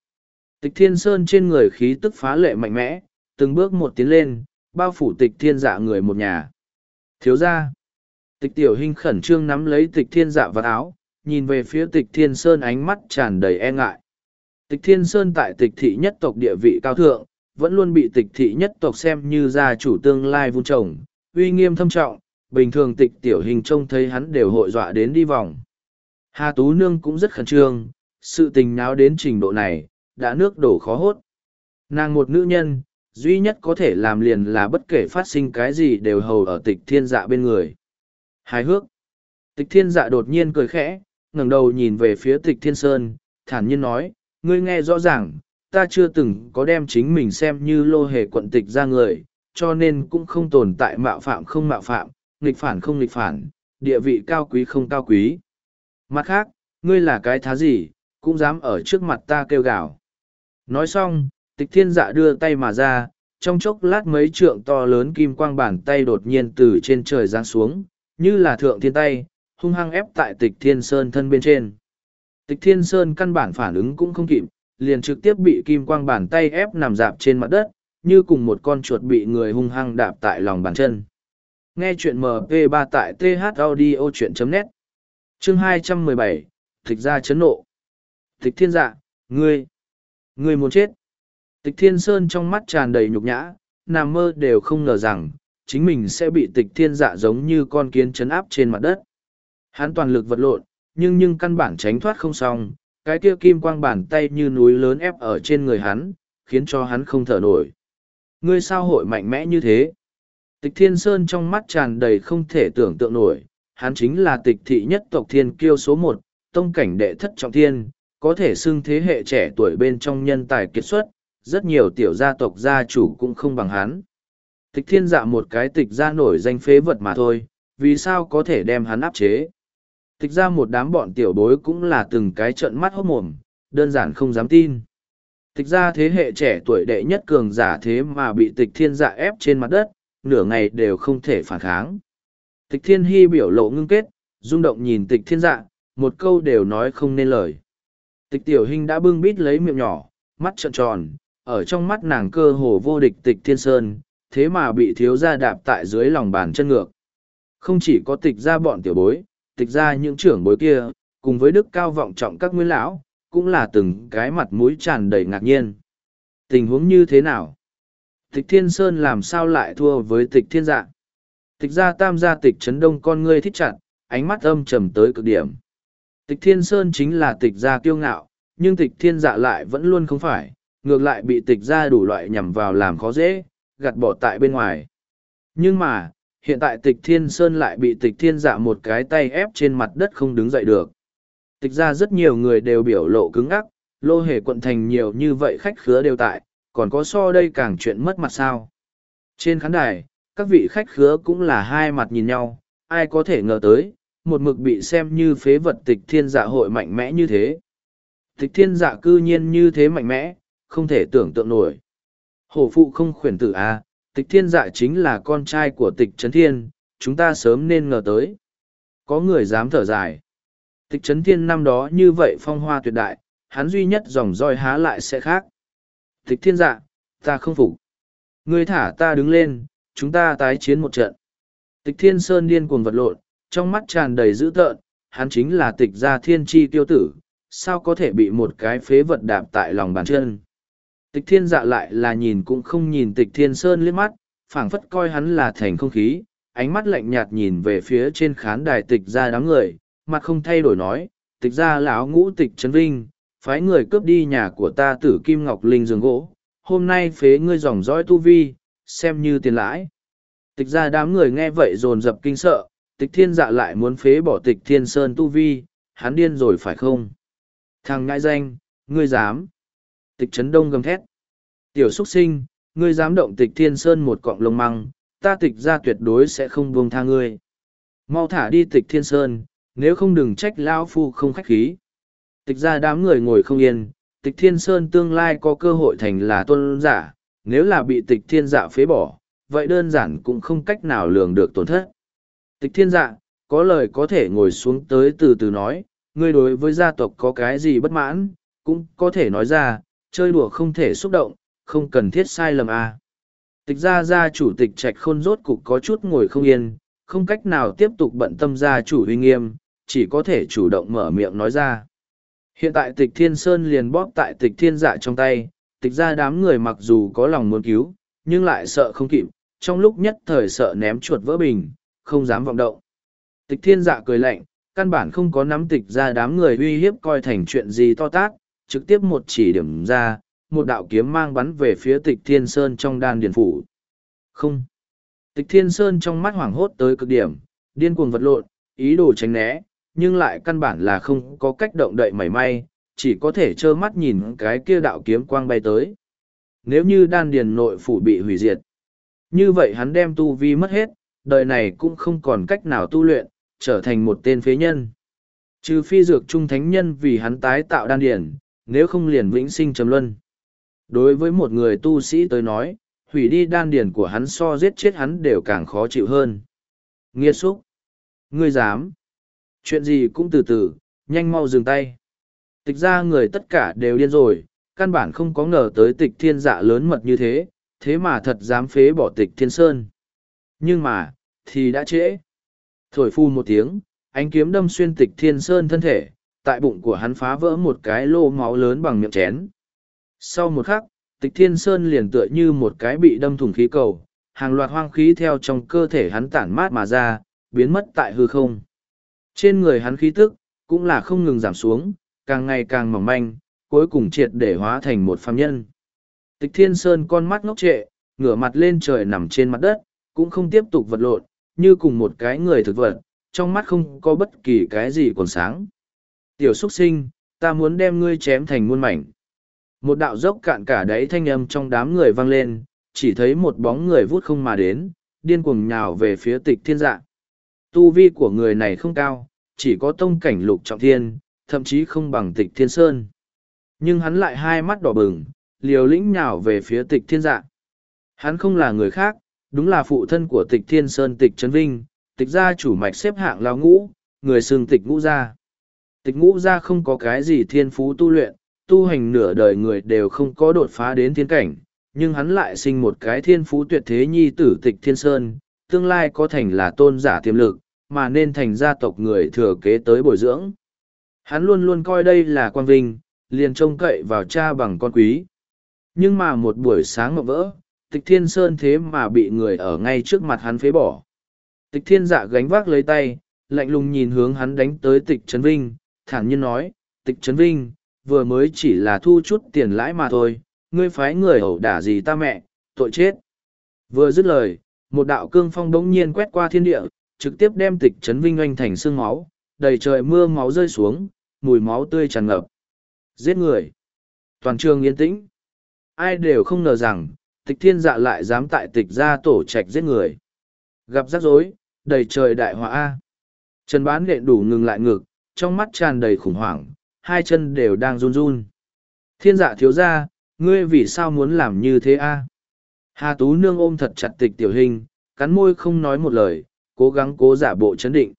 Tịch thiên sơn trên người khí tức phá lệ mạnh mẽ, từng bước một tiến lên, bao phủ tịch thiên dạ người một nhà. Thiếu ra, tịch tiểu hình khẩn trương nắm lấy tịch thiên dạ vào áo, nhìn về phía tịch thiên sơn ánh mắt tràn đầy e ngại. Tịch thiên sơn tại tịch thị nhất tộc địa vị cao thượng, vẫn luôn bị tịch thị nhất tộc xem như gia chủ tương lai vun trồng, uy nghiêm thâm trọng, bình thường tịch tiểu hình trông thấy hắn đều hội dọa đến đi vòng. Hà Tú Nương cũng rất khẩn trương, sự tình náo đến trình độ này, đã nước đổ khó hốt. Nàng một nữ nhân, duy nhất có thể làm liền là bất kể phát sinh cái gì đều hầu ở tịch thiên dạ bên người. Hài hước. Tịch thiên dạ đột nhiên cười khẽ, ngẩng đầu nhìn về phía tịch thiên sơn, thản nhiên nói, ngươi nghe rõ ràng, ta chưa từng có đem chính mình xem như lô hề quận tịch ra người, cho nên cũng không tồn tại mạo phạm không mạo phạm, nghịch phản không nghịch phản, địa vị cao quý không cao quý. Mặt khác, ngươi là cái thá gì, cũng dám ở trước mặt ta kêu gào. Nói xong, tịch thiên dạ đưa tay mà ra, trong chốc lát mấy trượng to lớn kim quang bàn tay đột nhiên từ trên trời giáng xuống, như là thượng thiên tay, hung hăng ép tại tịch thiên sơn thân bên trên. Tịch thiên sơn căn bản phản ứng cũng không kịp, liền trực tiếp bị kim quang bàn tay ép nằm dạp trên mặt đất, như cùng một con chuột bị người hung hăng đạp tại lòng bàn chân. Nghe chuyện MP3 tại thaudio.net Chương 217, Tịch ra chấn nộ. Tịch thiên dạ, ngươi, ngươi muốn chết. Tịch thiên sơn trong mắt tràn đầy nhục nhã, nằm mơ đều không ngờ rằng, chính mình sẽ bị tịch thiên dạ giống như con kiến chấn áp trên mặt đất. Hắn toàn lực vật lộn, nhưng nhưng căn bản tránh thoát không xong, cái kia kim quang bàn tay như núi lớn ép ở trên người hắn, khiến cho hắn không thở nổi. Ngươi sao hội mạnh mẽ như thế? Tịch thiên sơn trong mắt tràn đầy không thể tưởng tượng nổi, hắn chính là tịch thị nhất tộc thiên kiêu số một, tông cảnh đệ thất trọng thiên, có thể xưng thế hệ trẻ tuổi bên trong nhân tài kiệt xuất, rất nhiều tiểu gia tộc gia chủ cũng không bằng hắn. Tịch thiên dạ một cái tịch gia nổi danh phế vật mà thôi, vì sao có thể đem hắn áp chế. Tịch ra một đám bọn tiểu bối cũng là từng cái trận mắt hốt mồm, đơn giản không dám tin. Tịch ra thế hệ trẻ tuổi đệ nhất cường giả thế mà bị tịch thiên dạ ép trên mặt đất, nửa ngày đều không thể phản kháng. Tịch thiên hy biểu lộ ngưng kết, rung động nhìn tịch thiên dạ, một câu đều nói không nên lời. Tịch tiểu hình đã bưng bít lấy miệng nhỏ, mắt trợn tròn, ở trong mắt nàng cơ hồ vô địch tịch thiên sơn, thế mà bị thiếu gia đạp tại dưới lòng bàn chân ngược. Không chỉ có tịch ra bọn tiểu bối, tịch ra những trưởng bối kia, cùng với đức cao vọng trọng các nguyên lão, cũng là từng cái mặt mũi tràn đầy ngạc nhiên. Tình huống như thế nào? Tịch thiên sơn làm sao lại thua với tịch thiên dạ? Tịch ra tam gia tịch chấn đông con ngươi thích chặt, ánh mắt âm trầm tới cực điểm. Tịch thiên sơn chính là tịch gia kiêu ngạo, nhưng tịch thiên dạ lại vẫn luôn không phải, ngược lại bị tịch Gia đủ loại nhằm vào làm khó dễ, gạt bỏ tại bên ngoài. Nhưng mà, hiện tại tịch thiên sơn lại bị tịch thiên dạ một cái tay ép trên mặt đất không đứng dậy được. Tịch ra rất nhiều người đều biểu lộ cứng ắc, lô hề quận thành nhiều như vậy khách khứa đều tại, còn có so đây càng chuyện mất mặt sao. Trên khán đài, các vị khách khứa cũng là hai mặt nhìn nhau, ai có thể ngờ tới, một mực bị xem như phế vật tịch thiên dạ hội mạnh mẽ như thế. Tịch thiên dạ cư nhiên như thế mạnh mẽ, không thể tưởng tượng nổi. Hổ phụ không khuyển tử a à, tịch thiên dạ chính là con trai của tịch trấn thiên, chúng ta sớm nên ngờ tới. Có người dám thở dài. Tịch trấn thiên năm đó như vậy phong hoa tuyệt đại, hắn duy nhất dòng roi há lại sẽ khác. Tịch thiên dạ, ta không phục. Ngươi thả ta đứng lên, chúng ta tái chiến một trận. Tịch thiên sơn điên cuồng vật lộn, trong mắt tràn đầy dữ tợn, hắn chính là tịch gia thiên tri tiêu tử, sao có thể bị một cái phế vật đạp tại lòng bàn chân. Tịch thiên dạ lại là nhìn cũng không nhìn tịch thiên sơn liếc mắt, phảng phất coi hắn là thành không khí, ánh mắt lạnh nhạt nhìn về phía trên khán đài tịch Gia đám người, mặt không thay đổi nói, tịch gia lão ngũ tịch trấn vinh, phái người cướp đi nhà của ta tử kim ngọc linh giường gỗ, hôm nay phế ngươi dòng dõi tu vi, xem như tiền lãi. Tịch ra đám người nghe vậy dồn dập kinh sợ, tịch thiên dạ lại muốn phế bỏ tịch thiên sơn tu vi, hắn điên rồi phải không? Thằng ngãi danh, ngươi dám. Tịch trấn đông gầm thét. Tiểu xuất sinh, ngươi dám động tịch thiên sơn một cọng lông măng, ta tịch ra tuyệt đối sẽ không buông tha ngươi. Mau thả đi tịch thiên sơn, nếu không đừng trách lão phu không khách khí. Tịch ra đám người ngồi không yên, tịch thiên sơn tương lai có cơ hội thành là tôn giả, nếu là bị tịch thiên dạ phế bỏ, vậy đơn giản cũng không cách nào lường được tổn thất. Tịch thiên dạ, có lời có thể ngồi xuống tới từ từ nói, ngươi đối với gia tộc có cái gì bất mãn, cũng có thể nói ra, chơi đùa không thể xúc động, không cần thiết sai lầm à. Tịch gia gia chủ tịch trạch khôn rốt cục có chút ngồi không yên, không cách nào tiếp tục bận tâm gia chủ uy nghiêm, chỉ có thể chủ động mở miệng nói ra. Hiện tại tịch thiên sơn liền bóp tại tịch thiên dạ trong tay, tịch ra đám người mặc dù có lòng muốn cứu, nhưng lại sợ không kịp, trong lúc nhất thời sợ ném chuột vỡ bình, không dám vọng động. Tịch thiên dạ cười lạnh, căn bản không có nắm tịch ra đám người uy hiếp coi thành chuyện gì to tát, trực tiếp một chỉ điểm ra, một đạo kiếm mang bắn về phía tịch thiên sơn trong đan điền phủ. Không. Tịch thiên sơn trong mắt hoảng hốt tới cực điểm, điên cuồng vật lộn, ý đồ tránh né, nhưng lại căn bản là không có cách động đậy mảy may, chỉ có thể trơ mắt nhìn cái kia đạo kiếm quang bay tới. Nếu như đan điền nội phủ bị hủy diệt, như vậy hắn đem tu vi mất hết, đời này cũng không còn cách nào tu luyện, trở thành một tên phế nhân. Trừ phi dược trung thánh nhân vì hắn tái tạo đan điển, nếu không liền vĩnh sinh trầm luân. Đối với một người tu sĩ tới nói, hủy đi đan điển của hắn so giết chết hắn đều càng khó chịu hơn. Nghiệt xúc! Ngươi dám! Chuyện gì cũng từ từ, nhanh mau dừng tay. Tịch ra người tất cả đều điên rồi, căn bản không có ngờ tới tịch thiên dạ lớn mật như thế, thế mà thật dám phế bỏ tịch thiên sơn. Nhưng mà, thì đã trễ. Thổi phu một tiếng, ánh kiếm đâm xuyên tịch thiên sơn thân thể, tại bụng của hắn phá vỡ một cái lô máu lớn bằng miệng chén. Sau một khắc, tịch thiên sơn liền tựa như một cái bị đâm thủng khí cầu, hàng loạt hoang khí theo trong cơ thể hắn tản mát mà ra, biến mất tại hư không. Trên người hắn khí tức, cũng là không ngừng giảm xuống, càng ngày càng mỏng manh, cuối cùng triệt để hóa thành một phàm nhân. Tịch Thiên Sơn con mắt ngốc trệ, ngửa mặt lên trời nằm trên mặt đất, cũng không tiếp tục vật lộn, như cùng một cái người thực vật, trong mắt không có bất kỳ cái gì còn sáng. Tiểu xuất sinh, ta muốn đem ngươi chém thành muôn mảnh. Một đạo dốc cạn cả đáy thanh âm trong đám người vang lên, chỉ thấy một bóng người vút không mà đến, điên cuồng nhào về phía tịch thiên dạ. Tu vi của người này không cao, chỉ có tông cảnh lục trọng thiên, thậm chí không bằng tịch thiên sơn. Nhưng hắn lại hai mắt đỏ bừng, liều lĩnh nhào về phía tịch thiên dạ. Hắn không là người khác, đúng là phụ thân của tịch thiên sơn tịch trấn vinh, tịch gia chủ mạch xếp hạng lao ngũ, người xương tịch ngũ gia. Tịch ngũ gia không có cái gì thiên phú tu luyện, tu hành nửa đời người đều không có đột phá đến thiên cảnh, nhưng hắn lại sinh một cái thiên phú tuyệt thế nhi tử tịch thiên sơn, tương lai có thành là tôn giả tiềm lực, mà nên thành gia tộc người thừa kế tới bồi dưỡng. Hắn luôn luôn coi đây là quan vinh, liền trông cậy vào cha bằng con quý. Nhưng mà một buổi sáng ngọc vỡ, tịch thiên sơn thế mà bị người ở ngay trước mặt hắn phế bỏ. Tịch thiên dạ gánh vác lấy tay, lạnh lùng nhìn hướng hắn đánh tới tịch trấn vinh, thản nhiên nói, tịch trấn vinh, vừa mới chỉ là thu chút tiền lãi mà thôi, ngươi phái người ẩu đả gì ta mẹ, tội chết. Vừa dứt lời, một đạo cương phong bỗng nhiên quét qua thiên địa, trực tiếp đem tịch trấn vinh oanh thành sương máu, đầy trời mưa máu rơi xuống, mùi máu tươi tràn ngập. Giết người. Toàn trường yên tĩnh. Ai đều không ngờ rằng, tịch thiên dạ lại dám tại tịch ra tổ trạch giết người. Gặp rắc rối, đầy trời đại họa A. Trần bán lệ đủ ngừng lại ngực, trong mắt tràn đầy khủng hoảng, hai chân đều đang run run. Thiên dạ thiếu ra, ngươi vì sao muốn làm như thế A? Hà Tú Nương ôm thật chặt tịch tiểu hình, cắn môi không nói một lời, cố gắng cố giả bộ chấn định.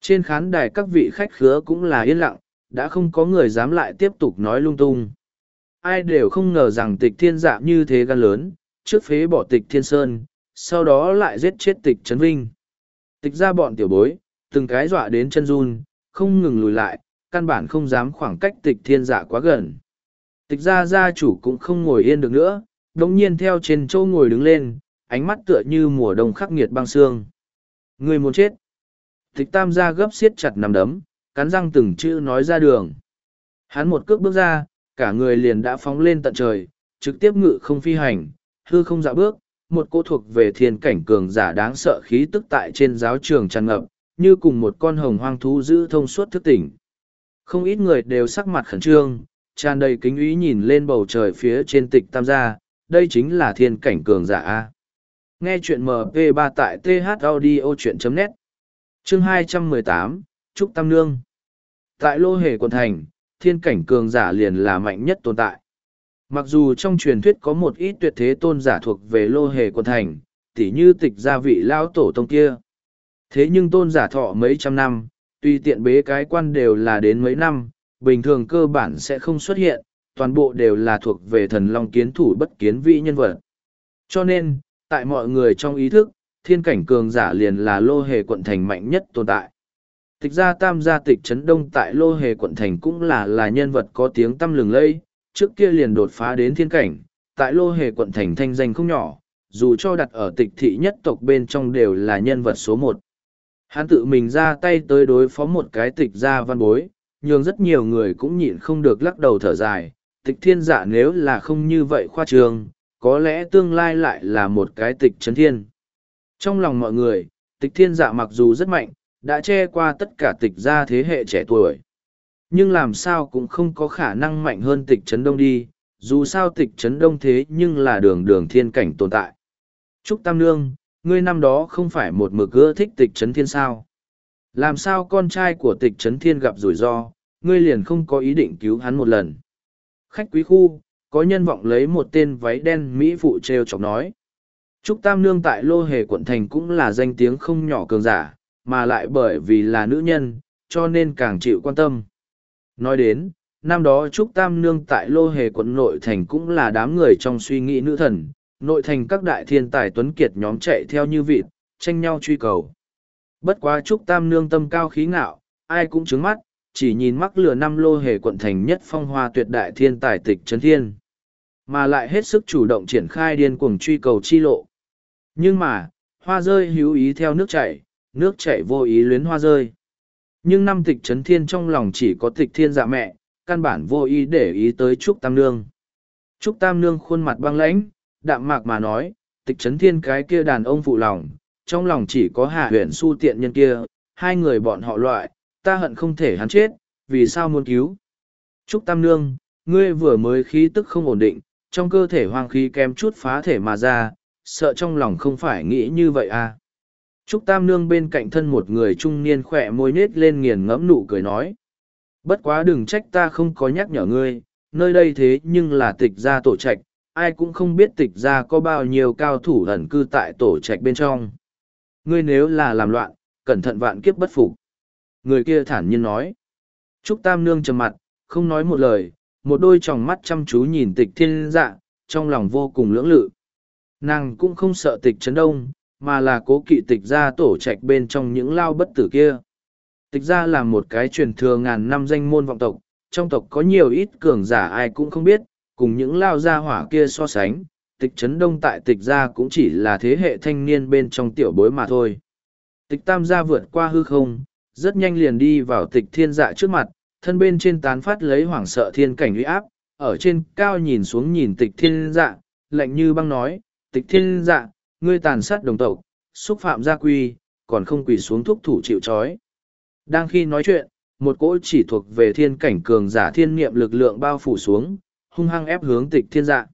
Trên khán đài các vị khách khứa cũng là yên lặng, đã không có người dám lại tiếp tục nói lung tung. Ai đều không ngờ rằng tịch thiên dạ như thế gan lớn, trước phế bỏ tịch thiên sơn, sau đó lại giết chết tịch trấn vinh. Tịch ra bọn tiểu bối, từng cái dọa đến chân run, không ngừng lùi lại, căn bản không dám khoảng cách tịch thiên dạ quá gần. Tịch ra gia chủ cũng không ngồi yên được nữa, đồng nhiên theo trên châu ngồi đứng lên, ánh mắt tựa như mùa đông khắc nghiệt băng xương. Người muốn chết. Tịch tam gia gấp xiết chặt nằm đấm, cắn răng từng chữ nói ra đường. Hắn một cước bước ra, cả người liền đã phóng lên tận trời, trực tiếp ngự không phi hành, hư không dạo bước, một cô thuộc về thiên cảnh cường giả đáng sợ khí tức tại trên giáo trường tràn ngập, như cùng một con hồng hoang thú giữ thông suốt thức tỉnh. Không ít người đều sắc mặt khẩn trương, tràn đầy kính ý nhìn lên bầu trời phía trên tịch tam gia, đây chính là thiên cảnh cường giả A. Nghe chuyện MP3 tại thaudio.net Chương 218, Trúc Tam Nương Tại Lô Hề Quận Thành, thiên cảnh cường giả liền là mạnh nhất tồn tại. Mặc dù trong truyền thuyết có một ít tuyệt thế tôn giả thuộc về Lô Hề Quận Thành, tỉ như tịch gia vị lao tổ tông kia. Thế nhưng tôn giả thọ mấy trăm năm, tuy tiện bế cái quan đều là đến mấy năm, bình thường cơ bản sẽ không xuất hiện, toàn bộ đều là thuộc về thần long kiến thủ bất kiến vị nhân vật. Cho nên, tại mọi người trong ý thức, thiên cảnh cường giả liền là lô hề quận thành mạnh nhất tồn tại. Tịch gia tam gia tịch trấn đông tại lô hề quận thành cũng là là nhân vật có tiếng tăm lừng lây, trước kia liền đột phá đến thiên cảnh, tại lô hề quận thành thanh danh không nhỏ, dù cho đặt ở tịch thị nhất tộc bên trong đều là nhân vật số một. Hắn tự mình ra tay tới đối phó một cái tịch gia văn bối, nhưng rất nhiều người cũng nhịn không được lắc đầu thở dài, tịch thiên dạ nếu là không như vậy khoa trường, có lẽ tương lai lại là một cái tịch Trấn thiên. Trong lòng mọi người, tịch thiên dạ mặc dù rất mạnh, đã che qua tất cả tịch gia thế hệ trẻ tuổi. Nhưng làm sao cũng không có khả năng mạnh hơn tịch chấn đông đi, dù sao tịch chấn đông thế nhưng là đường đường thiên cảnh tồn tại. Trúc Tam Nương, ngươi năm đó không phải một mực ưa thích tịch chấn thiên sao. Làm sao con trai của tịch chấn thiên gặp rủi ro, ngươi liền không có ý định cứu hắn một lần. Khách quý khu, có nhân vọng lấy một tên váy đen Mỹ phụ treo chọc nói. Trúc Tam Nương tại Lô Hề quận thành cũng là danh tiếng không nhỏ cường giả, mà lại bởi vì là nữ nhân, cho nên càng chịu quan tâm. Nói đến, năm đó Trúc Tam Nương tại Lô Hề quận nội thành cũng là đám người trong suy nghĩ nữ thần, nội thành các đại thiên tài tuấn kiệt nhóm chạy theo như vịt, tranh nhau truy cầu. Bất quá Trúc Tam Nương tâm cao khí ngạo, ai cũng trứng mắt, chỉ nhìn mắc lừa năm lô hề quận thành nhất phong hoa tuyệt đại thiên tài tịch trấn thiên. Mà lại hết sức chủ động triển khai điên cuồng truy cầu chi lộ. Nhưng mà, hoa rơi hữu ý theo nước chảy, nước chảy vô ý luyến hoa rơi. Nhưng năm tịch trấn thiên trong lòng chỉ có tịch thiên dạ mẹ, căn bản vô ý để ý tới Trúc Tam Nương. Trúc Tam Nương khuôn mặt băng lãnh, đạm mạc mà nói, tịch trấn thiên cái kia đàn ông phụ lòng, trong lòng chỉ có hạ huyện su tiện nhân kia, hai người bọn họ loại, ta hận không thể hắn chết, vì sao muốn cứu. Trúc Tam Nương, ngươi vừa mới khí tức không ổn định, trong cơ thể hoang khí kém chút phá thể mà ra, sợ trong lòng không phải nghĩ như vậy à. Trúc Tam Nương bên cạnh thân một người trung niên khỏe môi nết lên nghiền ngẫm nụ cười nói. Bất quá đừng trách ta không có nhắc nhở ngươi, nơi đây thế nhưng là tịch gia tổ trạch, ai cũng không biết tịch gia có bao nhiêu cao thủ ẩn cư tại tổ trạch bên trong. Ngươi nếu là làm loạn, cẩn thận vạn kiếp bất phục. Người kia thản nhiên nói. Trúc Tam Nương trầm mặt, không nói một lời, một đôi tròng mắt chăm chú nhìn tịch thiên dạ, trong lòng vô cùng lưỡng lự. Nàng cũng không sợ tịch chấn đông, mà là cố kỵ tịch gia tổ trạch bên trong những lao bất tử kia. Tịch gia là một cái truyền thừa ngàn năm danh môn vọng tộc, trong tộc có nhiều ít cường giả ai cũng không biết, cùng những lao gia hỏa kia so sánh, tịch chấn đông tại tịch gia cũng chỉ là thế hệ thanh niên bên trong tiểu bối mà thôi. Tịch tam gia vượt qua hư không, rất nhanh liền đi vào tịch thiên dạ trước mặt, thân bên trên tán phát lấy hoảng sợ thiên cảnh uy áp, ở trên cao nhìn xuống nhìn tịch thiên dạ, lạnh như băng nói, tịch thiên dạ, ngươi tàn sát đồng tộc, xúc phạm gia quy, còn không quỳ xuống thúc thủ chịu trói. Đang khi nói chuyện, một cỗ chỉ thuộc về thiên cảnh cường giả thiên niệm lực lượng bao phủ xuống, hung hăng ép hướng tịch thiên dạ.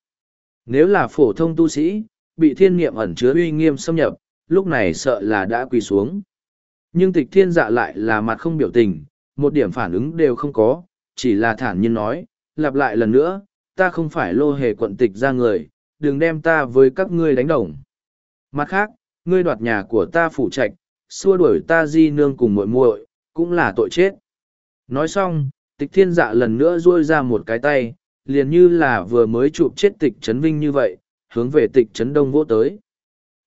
Nếu là phổ thông tu sĩ, bị thiên niệm ẩn chứa uy nghiêm xâm nhập, lúc này sợ là đã quỳ xuống. Nhưng tịch thiên dạ lại là mặt không biểu tình, một điểm phản ứng đều không có, chỉ là thản nhiên nói, lặp lại lần nữa, ta không phải lô hề quận tịch ra người, đừng đem ta với các ngươi đánh đồng. Mặt khác, ngươi đoạt nhà của ta phủ trạch, xua đuổi ta di nương cùng muội muội, cũng là tội chết. Nói xong, tịch thiên dạ lần nữa duỗi ra một cái tay, liền như là vừa mới chụp chết tịch trấn vinh như vậy, hướng về tịch trấn đông vô tới.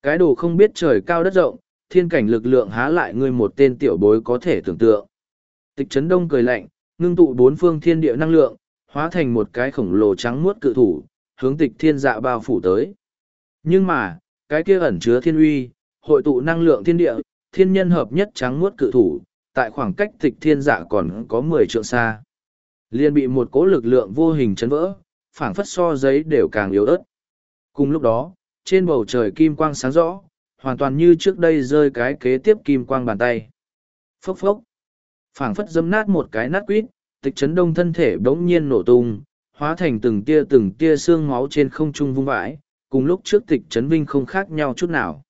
Cái đồ không biết trời cao đất rộng, thiên cảnh lực lượng há lại ngươi một tên tiểu bối có thể tưởng tượng. Tịch trấn đông cười lạnh, ngưng tụ bốn phương thiên địa năng lượng, hóa thành một cái khổng lồ trắng muốt cự thủ, hướng tịch thiên dạ bao phủ tới. Nhưng mà, cái kia ẩn chứa thiên uy, hội tụ năng lượng thiên địa, thiên nhân hợp nhất trắng muốt cự thủ, tại khoảng cách tịch thiên dạ còn có mười trượng xa. liền bị một cỗ lực lượng vô hình chấn vỡ, phảng phất so giấy đều càng yếu ớt. Cùng lúc đó, trên bầu trời kim quang sáng rõ, hoàn toàn như trước đây rơi cái kế tiếp kim quang bàn tay. Phốc phốc. phảng phất dâm nát một cái nát quýt, tịch chấn đông thân thể bỗng nhiên nổ tung, hóa thành từng tia từng tia xương máu trên không trung vung vãi, cùng lúc trước tịch trấn vinh không khác nhau chút nào.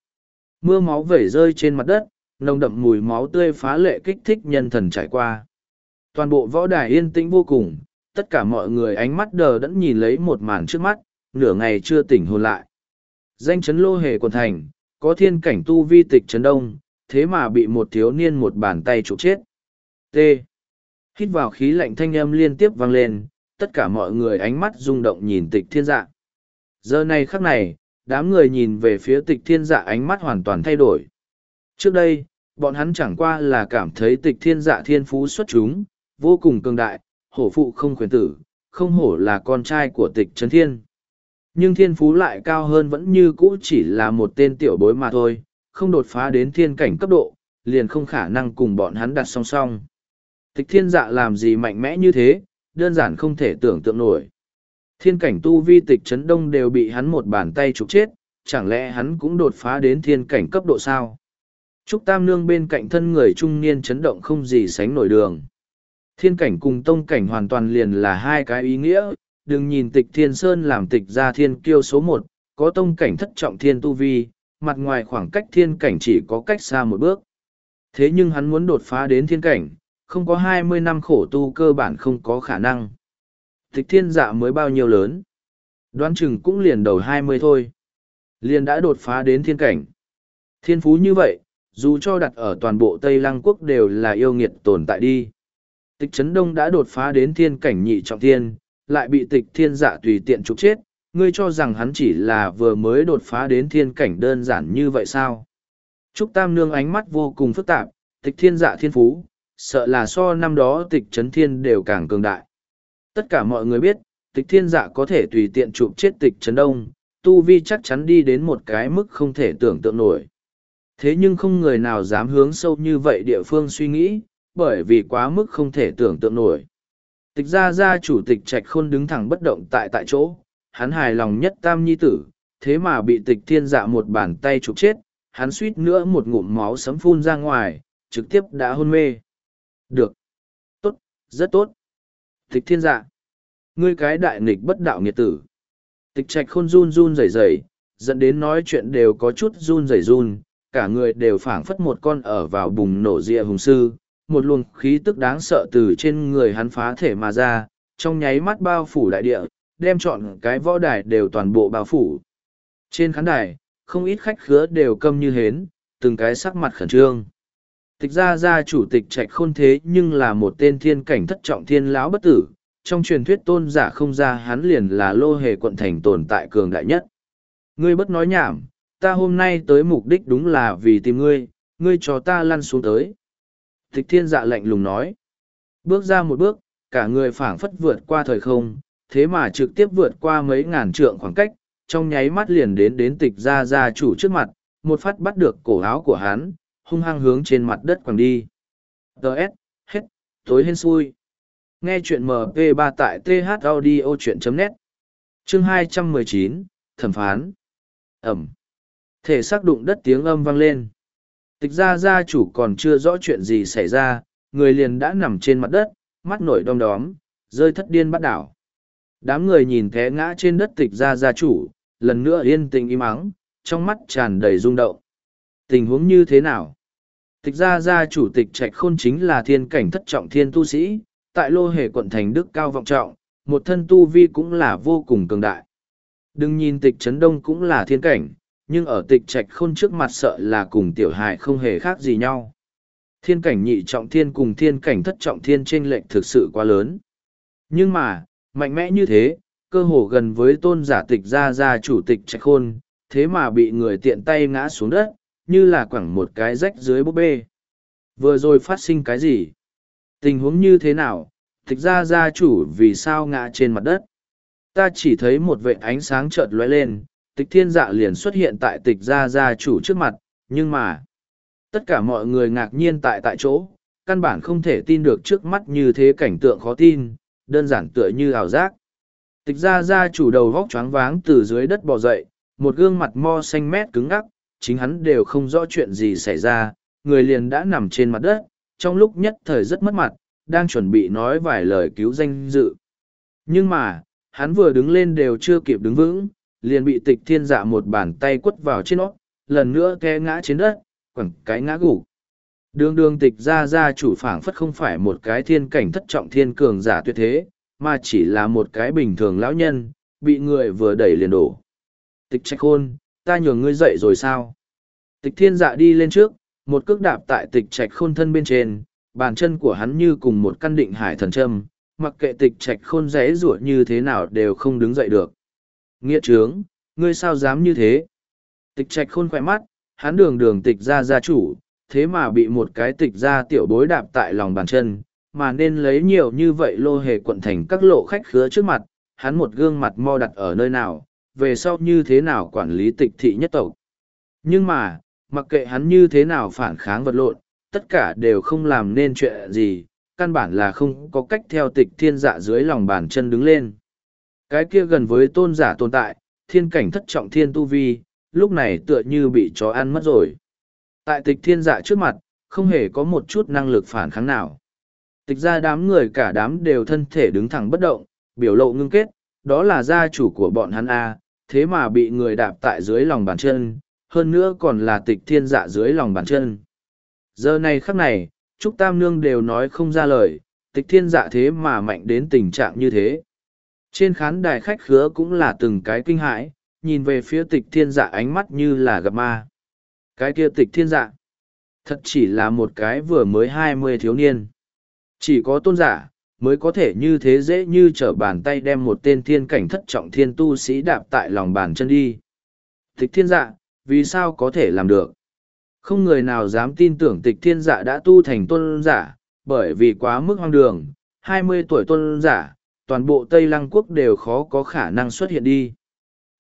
Mưa máu vẩy rơi trên mặt đất, nồng đậm mùi máu tươi phá lệ kích thích nhân thần trải qua. Toàn bộ võ đài yên tĩnh vô cùng, tất cả mọi người ánh mắt đờ đẫn nhìn lấy một màn trước mắt, nửa ngày chưa tỉnh hồn lại. Danh chấn lô hề quần thành, có thiên cảnh tu vi tịch trấn đông, thế mà bị một thiếu niên một bàn tay trục chết. T. Hít vào khí lạnh thanh âm liên tiếp vang lên, tất cả mọi người ánh mắt rung động nhìn tịch thiên dạ. Giờ này khắc này, đám người nhìn về phía tịch thiên dạ ánh mắt hoàn toàn thay đổi. Trước đây, bọn hắn chẳng qua là cảm thấy tịch thiên dạ thiên phú xuất chúng, vô cùng cường đại, hổ phụ không khuyến tử, không hổ là con trai của tịch trấn thiên. Nhưng thiên phú lại cao hơn vẫn như cũ chỉ là một tên tiểu bối mà thôi, không đột phá đến thiên cảnh cấp độ, liền không khả năng cùng bọn hắn đặt song song. Tịch thiên dạ làm gì mạnh mẽ như thế, đơn giản không thể tưởng tượng nổi. Thiên cảnh tu vi tịch chấn đông đều bị hắn một bàn tay trục chết, chẳng lẽ hắn cũng đột phá đến thiên cảnh cấp độ sao? Trúc Tam Nương bên cạnh thân người trung niên chấn động không gì sánh nổi đường. Thiên cảnh cùng tông cảnh hoàn toàn liền là hai cái ý nghĩa, đừng nhìn tịch thiên sơn làm tịch ra thiên kiêu số một, có tông cảnh thất trọng thiên tu vi, mặt ngoài khoảng cách thiên cảnh chỉ có cách xa một bước. Thế nhưng hắn muốn đột phá đến thiên cảnh, không có hai mươi năm khổ tu cơ bản không có khả năng. Tịch thiên dạ mới bao nhiêu lớn? Đoán chừng cũng liền đầu hai mươi thôi. Liền đã đột phá đến thiên cảnh. Thiên phú như vậy, dù cho đặt ở toàn bộ Tây Lăng Quốc đều là yêu nghiệt tồn tại đi. Tịch Trấn Đông đã đột phá đến thiên cảnh nhị trọng thiên, lại bị tịch thiên dạ tùy tiện trục chết, ngươi cho rằng hắn chỉ là vừa mới đột phá đến thiên cảnh đơn giản như vậy sao? Trúc Tam Nương ánh mắt vô cùng phức tạp, tịch thiên dạ thiên phú, sợ là so năm đó tịch trấn thiên đều càng cường đại. Tất cả mọi người biết, tịch thiên dạ có thể tùy tiện chụp chết tịch trấn đông, tu vi chắc chắn đi đến một cái mức không thể tưởng tượng nổi. Thế nhưng không người nào dám hướng sâu như vậy địa phương suy nghĩ, bởi vì quá mức không thể tưởng tượng nổi. Tịch ra ra chủ tịch trạch khôn đứng thẳng bất động tại tại chỗ, hắn hài lòng nhất tam nhi tử, thế mà bị tịch thiên dạ một bàn tay chụp chết, hắn suýt nữa một ngụm máu sấm phun ra ngoài, trực tiếp đã hôn mê. Được. Tốt, rất tốt. Tịch thiên dạ. Ngươi cái đại nghịch bất đạo nghiệt tử. Tịch trạch khôn run run rẩy rẩy, dẫn đến nói chuyện đều có chút run rẩy run, cả người đều phảng phất một con ở vào bùng nổ rịa hùng sư, một luồng khí tức đáng sợ từ trên người hắn phá thể mà ra, trong nháy mắt bao phủ đại địa, đem chọn cái võ đài đều toàn bộ bao phủ. Trên khán đài, không ít khách khứa đều câm như hến, từng cái sắc mặt khẩn trương. Tịch Gia Gia chủ tịch trạch khôn thế nhưng là một tên thiên cảnh thất trọng thiên lão bất tử, trong truyền thuyết tôn giả không ra hắn liền là lô hề quận thành tồn tại cường đại nhất. Ngươi bất nói nhảm, ta hôm nay tới mục đích đúng là vì tìm ngươi, ngươi cho ta lăn xuống tới. Tịch thiên dạ lạnh lùng nói. Bước ra một bước, cả người phảng phất vượt qua thời không, thế mà trực tiếp vượt qua mấy ngàn trượng khoảng cách, trong nháy mắt liền đến đến tịch gia gia chủ trước mặt, một phát bắt được cổ áo của hắn, hung hăng hướng trên mặt đất quẳng đi. Đợt, hết, tối hên xui. Nghe chuyện MP3 tại thaudio.net Chương 219, Thẩm phán Ẩm Thể xác đụng đất tiếng âm vang lên. Tịch ra gia chủ còn chưa rõ chuyện gì xảy ra, người liền đã nằm trên mặt đất, mắt nổi đom đóm, rơi thất điên bắt đảo. Đám người nhìn té ngã trên đất tịch gia gia chủ, lần nữa yên tình im ắng, trong mắt tràn đầy rung động. Tình huống như thế nào? Tịch gia gia chủ tịch trạch khôn chính là thiên cảnh thất trọng thiên tu sĩ, tại lô hề quận thành đức cao vọng trọng, một thân tu vi cũng là vô cùng cường đại. Đừng nhìn tịch trấn đông cũng là thiên cảnh, nhưng ở tịch trạch khôn trước mặt sợ là cùng tiểu hại không hề khác gì nhau. Thiên cảnh nhị trọng thiên cùng thiên cảnh thất trọng thiên trên lệnh thực sự quá lớn. Nhưng mà, mạnh mẽ như thế, cơ hồ gần với tôn giả tịch gia gia chủ tịch trạch khôn, thế mà bị người tiện tay ngã xuống đất, như là quẳng một cái rách dưới búp bê. Vừa rồi phát sinh cái gì? Tình huống như thế nào? thực ra gia chủ vì sao ngã trên mặt đất? Ta chỉ thấy một vệ ánh sáng chợt lóe lên, tịch thiên dạ liền xuất hiện tại tịch gia gia chủ trước mặt, nhưng mà... Tất cả mọi người ngạc nhiên tại tại chỗ, căn bản không thể tin được trước mắt như thế cảnh tượng khó tin, đơn giản tựa như ảo giác. Tịch gia gia chủ đầu vóc choáng váng từ dưới đất bò dậy, một gương mặt mo xanh mét cứng ngắc, chính hắn đều không rõ chuyện gì xảy ra, người liền đã nằm trên mặt đất, trong lúc nhất thời rất mất mặt, đang chuẩn bị nói vài lời cứu danh dự. Nhưng mà, hắn vừa đứng lên đều chưa kịp đứng vững, liền bị tịch thiên dạ một bàn tay quất vào trên nó, lần nữa té ngã trên đất, quẳng cái ngã gục. Đường đường tịch ra ra chủ phảng phất không phải một cái thiên cảnh thất trọng thiên cường giả tuyệt thế, mà chỉ là một cái bình thường lão nhân, bị người vừa đẩy liền đổ. Tịch trạch khôn, ta nhường ngươi dậy rồi sao? Tịch thiên dạ đi lên trước, một cước đạp tại tịch trạch khôn thân bên trên, bàn chân của hắn như cùng một căn định hải thần châm, mặc kệ tịch trạch khôn rẽ rủa như thế nào đều không đứng dậy được. Nghĩa trướng, ngươi sao dám như thế? Tịch trạch khôn khỏe mắt, hắn đường đường tịch ra gia chủ, thế mà bị một cái tịch ra tiểu bối đạp tại lòng bàn chân, mà nên lấy nhiều như vậy lô hề quận thành các lộ khách khứa trước mặt, hắn một gương mặt mo đặt ở nơi nào, về sau như thế nào quản lý tịch thị nhất tộc. Nhưng mà, mặc kệ hắn như thế nào phản kháng vật lộn, tất cả đều không làm nên chuyện gì, căn bản là không có cách theo tịch thiên dạ dưới lòng bàn chân đứng lên. Cái kia gần với tôn giả tồn tại, thiên cảnh thất trọng thiên tu vi, lúc này tựa như bị chó ăn mất rồi. Tại tịch thiên dạ trước mặt, không hề có một chút năng lực phản kháng nào. Tịch ra đám người cả đám đều thân thể đứng thẳng bất động, biểu lộ ngưng kết, đó là gia chủ của bọn hắn A, thế mà bị người đạp tại dưới lòng bàn chân, hơn nữa còn là tịch thiên dạ dưới lòng bàn chân. Giờ này khắc này, Trúc Tam Nương đều nói không ra lời, tịch thiên dạ thế mà mạnh đến tình trạng như thế. Trên khán đài khách khứa cũng là từng cái kinh hãi, nhìn về phía tịch thiên dạ ánh mắt như là gặp ma. Cái kia tịch thiên dạ, thật chỉ là một cái vừa mới hai mươi thiếu niên. Chỉ có tôn giả, mới có thể như thế dễ như trở bàn tay đem một tên thiên cảnh thất trọng thiên tu sĩ đạp tại lòng bàn chân đi. Tịch thiên dạ, vì sao có thể làm được? Không người nào dám tin tưởng tịch thiên dạ đã tu thành tôn giả, bởi vì quá mức hoang đường, hai mươi tuổi tôn giả, toàn bộ Tây Lăng Quốc đều khó có khả năng xuất hiện đi.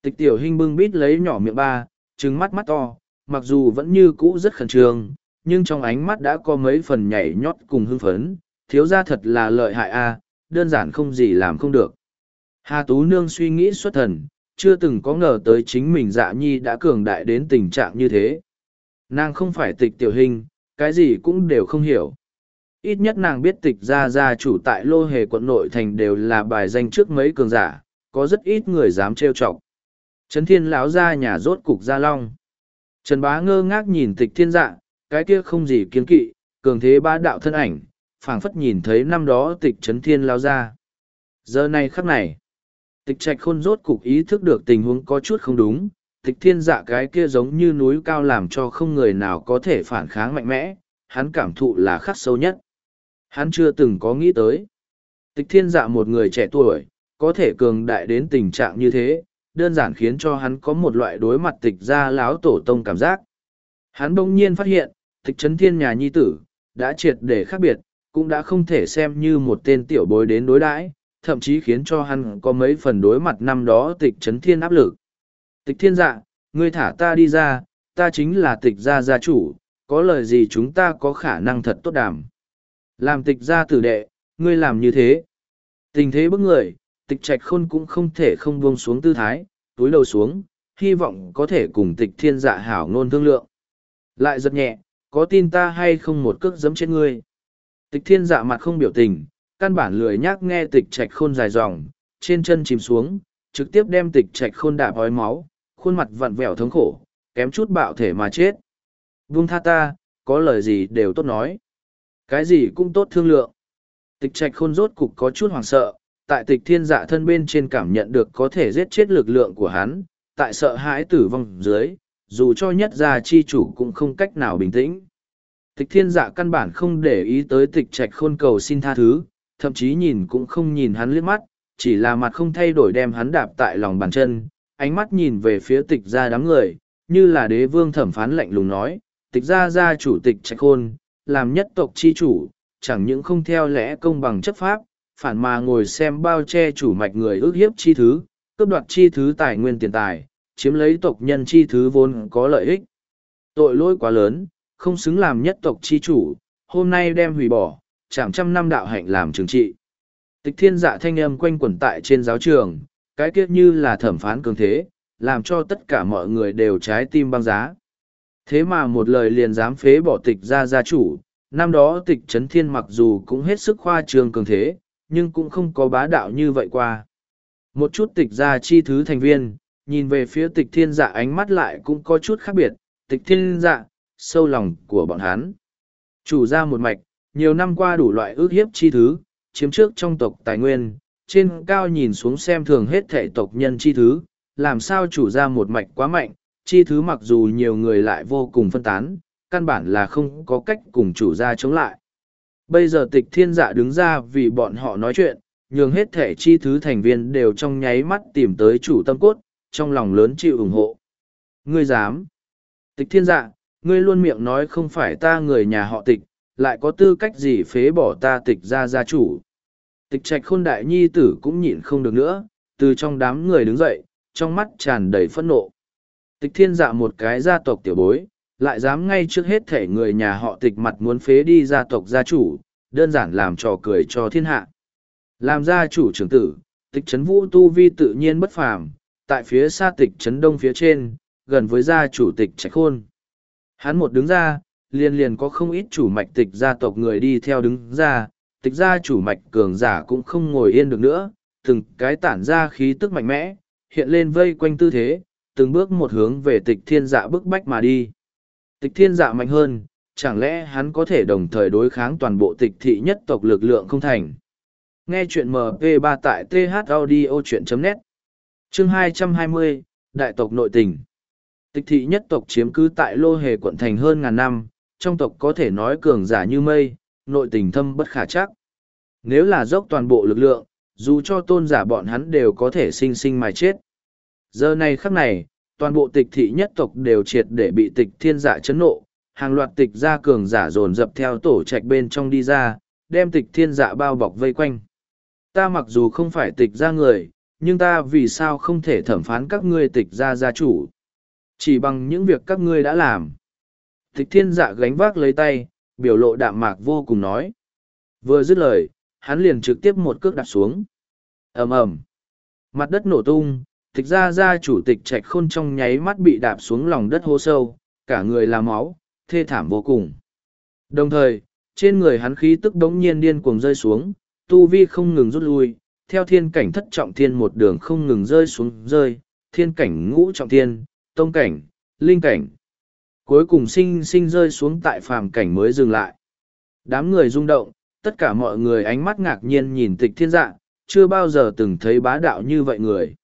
Tịch tiểu hình bưng bít lấy nhỏ miệng ba, trứng mắt mắt to, mặc dù vẫn như cũ rất khẩn trương, nhưng trong ánh mắt đã có mấy phần nhảy nhót cùng hưng phấn, thiếu gia thật là lợi hại a đơn giản không gì làm không được. Hà Tú Nương suy nghĩ xuất thần, chưa từng có ngờ tới chính mình dạ nhi đã cường đại đến tình trạng như thế. Nàng không phải tịch tiểu hình, cái gì cũng đều không hiểu. Ít nhất nàng biết tịch gia gia chủ tại lô hề quận nội thành đều là bài danh trước mấy cường giả, có rất ít người dám trêu chọc. Trấn thiên lão ra nhà rốt cục gia long. Trần bá ngơ ngác nhìn tịch thiên dạ, cái kia không gì kiên kỵ, cường thế ba đạo thân ảnh, phảng phất nhìn thấy năm đó tịch trấn thiên lao ra. Giờ này khắc này, tịch trạch khôn rốt cục ý thức được tình huống có chút không đúng, tịch thiên dạ cái kia giống như núi cao làm cho không người nào có thể phản kháng mạnh mẽ, hắn cảm thụ là khắc sâu nhất. Hắn chưa từng có nghĩ tới. Tịch thiên dạ một người trẻ tuổi, có thể cường đại đến tình trạng như thế, đơn giản khiến cho hắn có một loại đối mặt tịch gia láo tổ tông cảm giác. Hắn bỗng nhiên phát hiện, tịch trấn thiên nhà nhi tử, đã triệt để khác biệt, cũng đã không thể xem như một tên tiểu bối đến đối đãi, thậm chí khiến cho hắn có mấy phần đối mặt năm đó tịch trấn thiên áp lực. Tịch thiên dạ, ngươi thả ta đi ra, ta chính là tịch gia gia chủ, có lời gì chúng ta có khả năng thật tốt đàm. Làm tịch gia tử đệ, ngươi làm như thế. Tình thế bức người, tịch trạch khôn cũng không thể không buông xuống tư thái, túi đầu xuống, hy vọng có thể cùng tịch thiên dạ hảo ngôn thương lượng. Lại giật nhẹ, có tin ta hay không một cước giấm trên ngươi. Tịch thiên dạ mặt không biểu tình, căn bản lười nhác nghe tịch trạch khôn dài dòng, trên chân chìm xuống, trực tiếp đem tịch trạch khôn đạp hói máu, khuôn mặt vặn vẹo thống khổ, kém chút bạo thể mà chết. Vung tha ta, có lời gì đều tốt nói. Cái gì cũng tốt thương lượng. Tịch trạch khôn rốt cục có chút hoảng sợ, tại tịch thiên dạ thân bên trên cảm nhận được có thể giết chết lực lượng của hắn, tại sợ hãi tử vong dưới, dù cho nhất gia chi chủ cũng không cách nào bình tĩnh. Tịch thiên dạ căn bản không để ý tới tịch trạch khôn cầu xin tha thứ, thậm chí nhìn cũng không nhìn hắn liếc mắt, chỉ là mặt không thay đổi đem hắn đạp tại lòng bàn chân, ánh mắt nhìn về phía tịch gia đám người, như là đế vương thẩm phán lạnh lùng nói, tịch gia gia chủ tịch trạch khôn, làm nhất tộc chi chủ, chẳng những không theo lẽ công bằng chấp pháp, phản mà ngồi xem bao che chủ mạch người ước hiếp chi thứ, cướp đoạt chi thứ tài nguyên tiền tài, chiếm lấy tộc nhân chi thứ vốn có lợi ích. Tội lỗi quá lớn, không xứng làm nhất tộc chi chủ, hôm nay đem hủy bỏ, chẳng trăm năm đạo hạnh làm trừng trị. Tịch thiên dạ thanh âm quanh quẩn tại trên giáo trường, cái kiếp như là thẩm phán cường thế, làm cho tất cả mọi người đều trái tim băng giá. Thế mà một lời liền dám phế bỏ tịch ra gia chủ, năm đó tịch trấn thiên mặc dù cũng hết sức khoa trương cường thế, nhưng cũng không có bá đạo như vậy qua. Một chút tịch ra chi thứ thành viên, nhìn về phía tịch thiên dạ ánh mắt lại cũng có chút khác biệt, tịch thiên dạ, sâu lòng của bọn hắn. Chủ gia một mạch, nhiều năm qua đủ loại ước hiếp chi thứ, chiếm trước trong tộc tài nguyên, trên cao nhìn xuống xem thường hết thể tộc nhân chi thứ, làm sao chủ gia một mạch quá mạnh, chi thứ mặc dù nhiều người lại vô cùng phân tán, căn bản là không có cách cùng chủ gia chống lại. Bây giờ tịch thiên dạ đứng ra vì bọn họ nói chuyện, nhường hết thể chi thứ thành viên đều trong nháy mắt tìm tới chủ tâm cốt, trong lòng lớn chịu ủng hộ. Ngươi dám. Tịch thiên dạ, ngươi luôn miệng nói không phải ta người nhà họ tịch, lại có tư cách gì phế bỏ ta tịch ra gia chủ. Tịch trạch khôn đại nhi tử cũng nhịn không được nữa, từ trong đám người đứng dậy, trong mắt tràn đầy phẫn nộ. Tịch thiên dạ một cái gia tộc tiểu bối, lại dám ngay trước hết thể người nhà họ tịch mặt muốn phế đi gia tộc gia chủ, đơn giản làm trò cười cho thiên hạ. Làm gia chủ trưởng tử, tịch trấn vũ tu vi tự nhiên bất phàm, tại phía xa tịch trấn đông phía trên, gần với gia chủ tịch trạch khôn. Hắn một đứng ra, liền liền có không ít chủ mạch tịch gia tộc người đi theo đứng ra, tịch gia chủ mạch cường giả cũng không ngồi yên được nữa, từng cái tản ra khí tức mạnh mẽ, hiện lên vây quanh tư thế, từng bước một hướng về tịch thiên dạ bức bách mà đi. Tịch thiên dạ mạnh hơn, chẳng lẽ hắn có thể đồng thời đối kháng toàn bộ tịch thị nhất tộc lực lượng không thành. Nghe chuyện MP3 tại thaudio.net Chương 220, Đại tộc nội tình Tịch thị nhất tộc chiếm cứ tại lô hề quận thành hơn ngàn năm, trong tộc có thể nói cường giả như mây, nội tình thâm bất khả chắc. Nếu là dốc toàn bộ lực lượng, dù cho tôn giả bọn hắn đều có thể sinh sinh mà chết. Giờ này khắc này, toàn bộ tịch thị nhất tộc đều triệt để bị tịch thiên giả chấn nộ, hàng loạt tịch gia cường giả dồn dập theo tổ trạch bên trong đi ra, đem tịch thiên dạ bao bọc vây quanh. Ta mặc dù không phải tịch gia người, nhưng ta vì sao không thể thẩm phán các ngươi tịch gia gia chủ? Chỉ bằng những việc các ngươi đã làm. Tịch thiên dạ gánh vác lấy tay, biểu lộ đạm mạc vô cùng nói. Vừa dứt lời, hắn liền trực tiếp một cước đạp xuống. ầm ầm Mặt đất nổ tung, tịch ra ra chủ tịch trạch khôn trong nháy mắt bị đạp xuống lòng đất hô sâu, cả người là máu, thê thảm vô cùng. Đồng thời, trên người hắn khí tức đống nhiên điên cuồng rơi xuống, tu vi không ngừng rút lui, theo thiên cảnh thất trọng thiên một đường không ngừng rơi xuống rơi, thiên cảnh ngũ trọng thiên, tông cảnh, linh cảnh. Cuối cùng sinh sinh rơi xuống tại phàm cảnh mới dừng lại. Đám người rung động, tất cả mọi người ánh mắt ngạc nhiên nhìn tịch thiên dạ, chưa bao giờ từng thấy bá đạo như vậy người.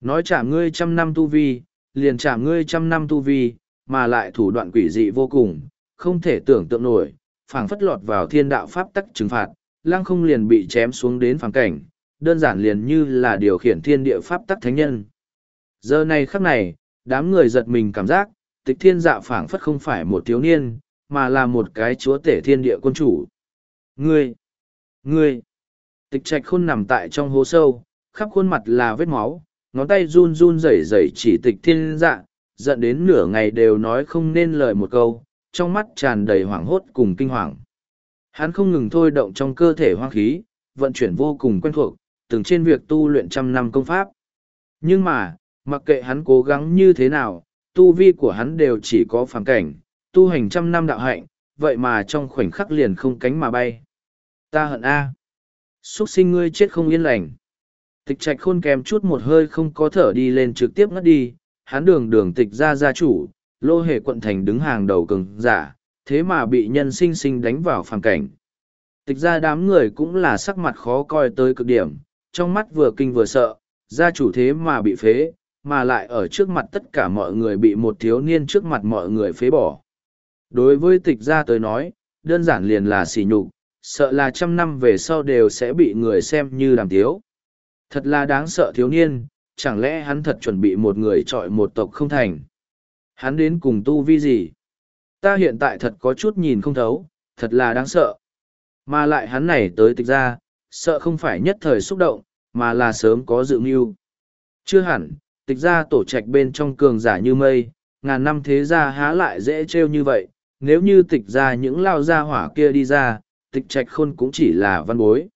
Nói trả ngươi trăm năm tu vi, liền trả ngươi trăm năm tu vi, mà lại thủ đoạn quỷ dị vô cùng, không thể tưởng tượng nổi, phảng phất lọt vào thiên đạo pháp tắc trừng phạt, lang không liền bị chém xuống đến phàm cảnh, đơn giản liền như là điều khiển thiên địa pháp tắc thánh nhân. Giờ này khắc này, đám người giật mình cảm giác, tịch thiên dạ phảng phất không phải một thiếu niên, mà là một cái chúa tể thiên địa quân chủ. Ngươi! Ngươi! Tịch trạch khôn nằm tại trong hố sâu, khắp khuôn mặt là vết máu, ngón tay run run rẩy rẩy chỉ tịch thiên dạ, giận đến nửa ngày đều nói không nên lời một câu, trong mắt tràn đầy hoảng hốt cùng kinh hoàng. Hắn không ngừng thôi động trong cơ thể hoang khí, vận chuyển vô cùng quen thuộc, từng trên việc tu luyện trăm năm công pháp. Nhưng mà, mặc kệ hắn cố gắng như thế nào, tu vi của hắn đều chỉ có phản cảnh, tu hành trăm năm đạo hạnh, vậy mà trong khoảnh khắc liền không cánh mà bay. Ta hận A. Xuất sinh ngươi chết không yên lành. Tịch trạch khôn kèm chút một hơi không có thở đi lên trực tiếp ngất đi, hắn đường đường tịch ra gia chủ, lô hề quận thành đứng hàng đầu cường giả, thế mà bị nhân sinh sinh đánh vào phàm cảnh. Tịch ra đám người cũng là sắc mặt khó coi tới cực điểm, trong mắt vừa kinh vừa sợ, gia chủ thế mà bị phế, mà lại ở trước mặt tất cả mọi người bị một thiếu niên trước mặt mọi người phế bỏ. Đối với tịch gia tới nói, đơn giản liền là xỉ nhục, sợ là trăm năm về sau đều sẽ bị người xem như đàm tiếu. Thật là đáng sợ thiếu niên, chẳng lẽ hắn thật chuẩn bị một người trọi một tộc không thành. Hắn đến cùng tu vi gì? Ta hiện tại thật có chút nhìn không thấu, thật là đáng sợ. Mà lại hắn này tới tịch ra, sợ không phải nhất thời xúc động, mà là sớm có dự mưu. Chưa hẳn, tịch ra tổ trạch bên trong cường giả như mây, ngàn năm thế ra há lại dễ trêu như vậy, nếu như tịch ra những lao gia hỏa kia đi ra, tịch trạch khôn cũng chỉ là văn bối.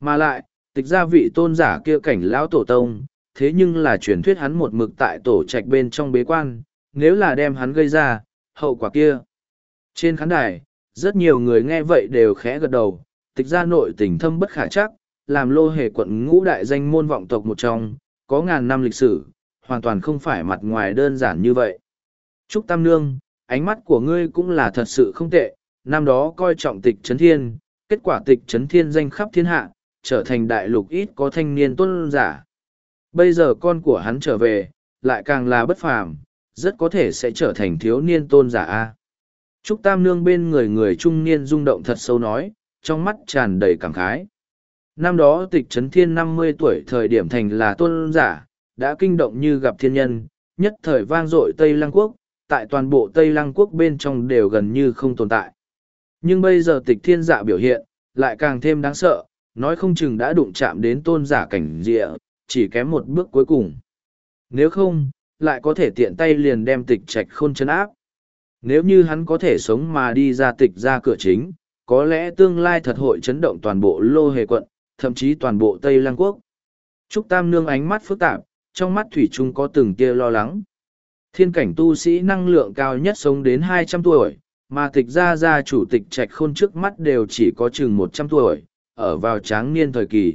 Mà lại, tịch ra vị tôn giả kia cảnh lão tổ tông, thế nhưng là truyền thuyết hắn một mực tại tổ trạch bên trong bế quan, nếu là đem hắn gây ra, hậu quả kia. Trên khán đài, rất nhiều người nghe vậy đều khẽ gật đầu, tịch ra nội tình thâm bất khả chắc, làm lô hề quận ngũ đại danh môn vọng tộc một trong, có ngàn năm lịch sử, hoàn toàn không phải mặt ngoài đơn giản như vậy. Trúc Tam Nương, ánh mắt của ngươi cũng là thật sự không tệ, năm đó coi trọng tịch chấn thiên, kết quả tịch chấn thiên danh khắp thiên hạ, trở thành đại lục ít có thanh niên tuân giả. Bây giờ con của hắn trở về, lại càng là bất phàm, rất có thể sẽ trở thành thiếu niên tôn giả A. Trúc Tam Nương bên người người trung niên rung động thật sâu nói, trong mắt tràn đầy cảm khái. Năm đó tịch trấn thiên năm mươi tuổi thời điểm thành là tôn giả, đã kinh động như gặp thiên nhân, nhất thời vang dội Tây Lăng Quốc, tại toàn bộ Tây Lăng Quốc bên trong đều gần như không tồn tại. Nhưng bây giờ tịch thiên dạ biểu hiện, lại càng thêm đáng sợ, nói không chừng đã đụng chạm đến tôn giả cảnh địa, chỉ kém một bước cuối cùng. Nếu không, lại có thể tiện tay liền đem tịch trạch khôn chân áp. Nếu như hắn có thể sống mà đi ra tịch ra cửa chính, có lẽ tương lai thật hội chấn động toàn bộ lô hề quận, thậm chí toàn bộ Tây Lăng Quốc. Trúc Tam Nương ánh mắt phức tạp, trong mắt Thủy Trung có từng tia lo lắng. Thiên cảnh tu sĩ năng lượng cao nhất sống đến hai trăm tuổi, mà tịch gia gia chủ tịch trạch khôn trước mắt đều chỉ có chừng một trăm tuổi, ở vào tráng niên thời kỳ.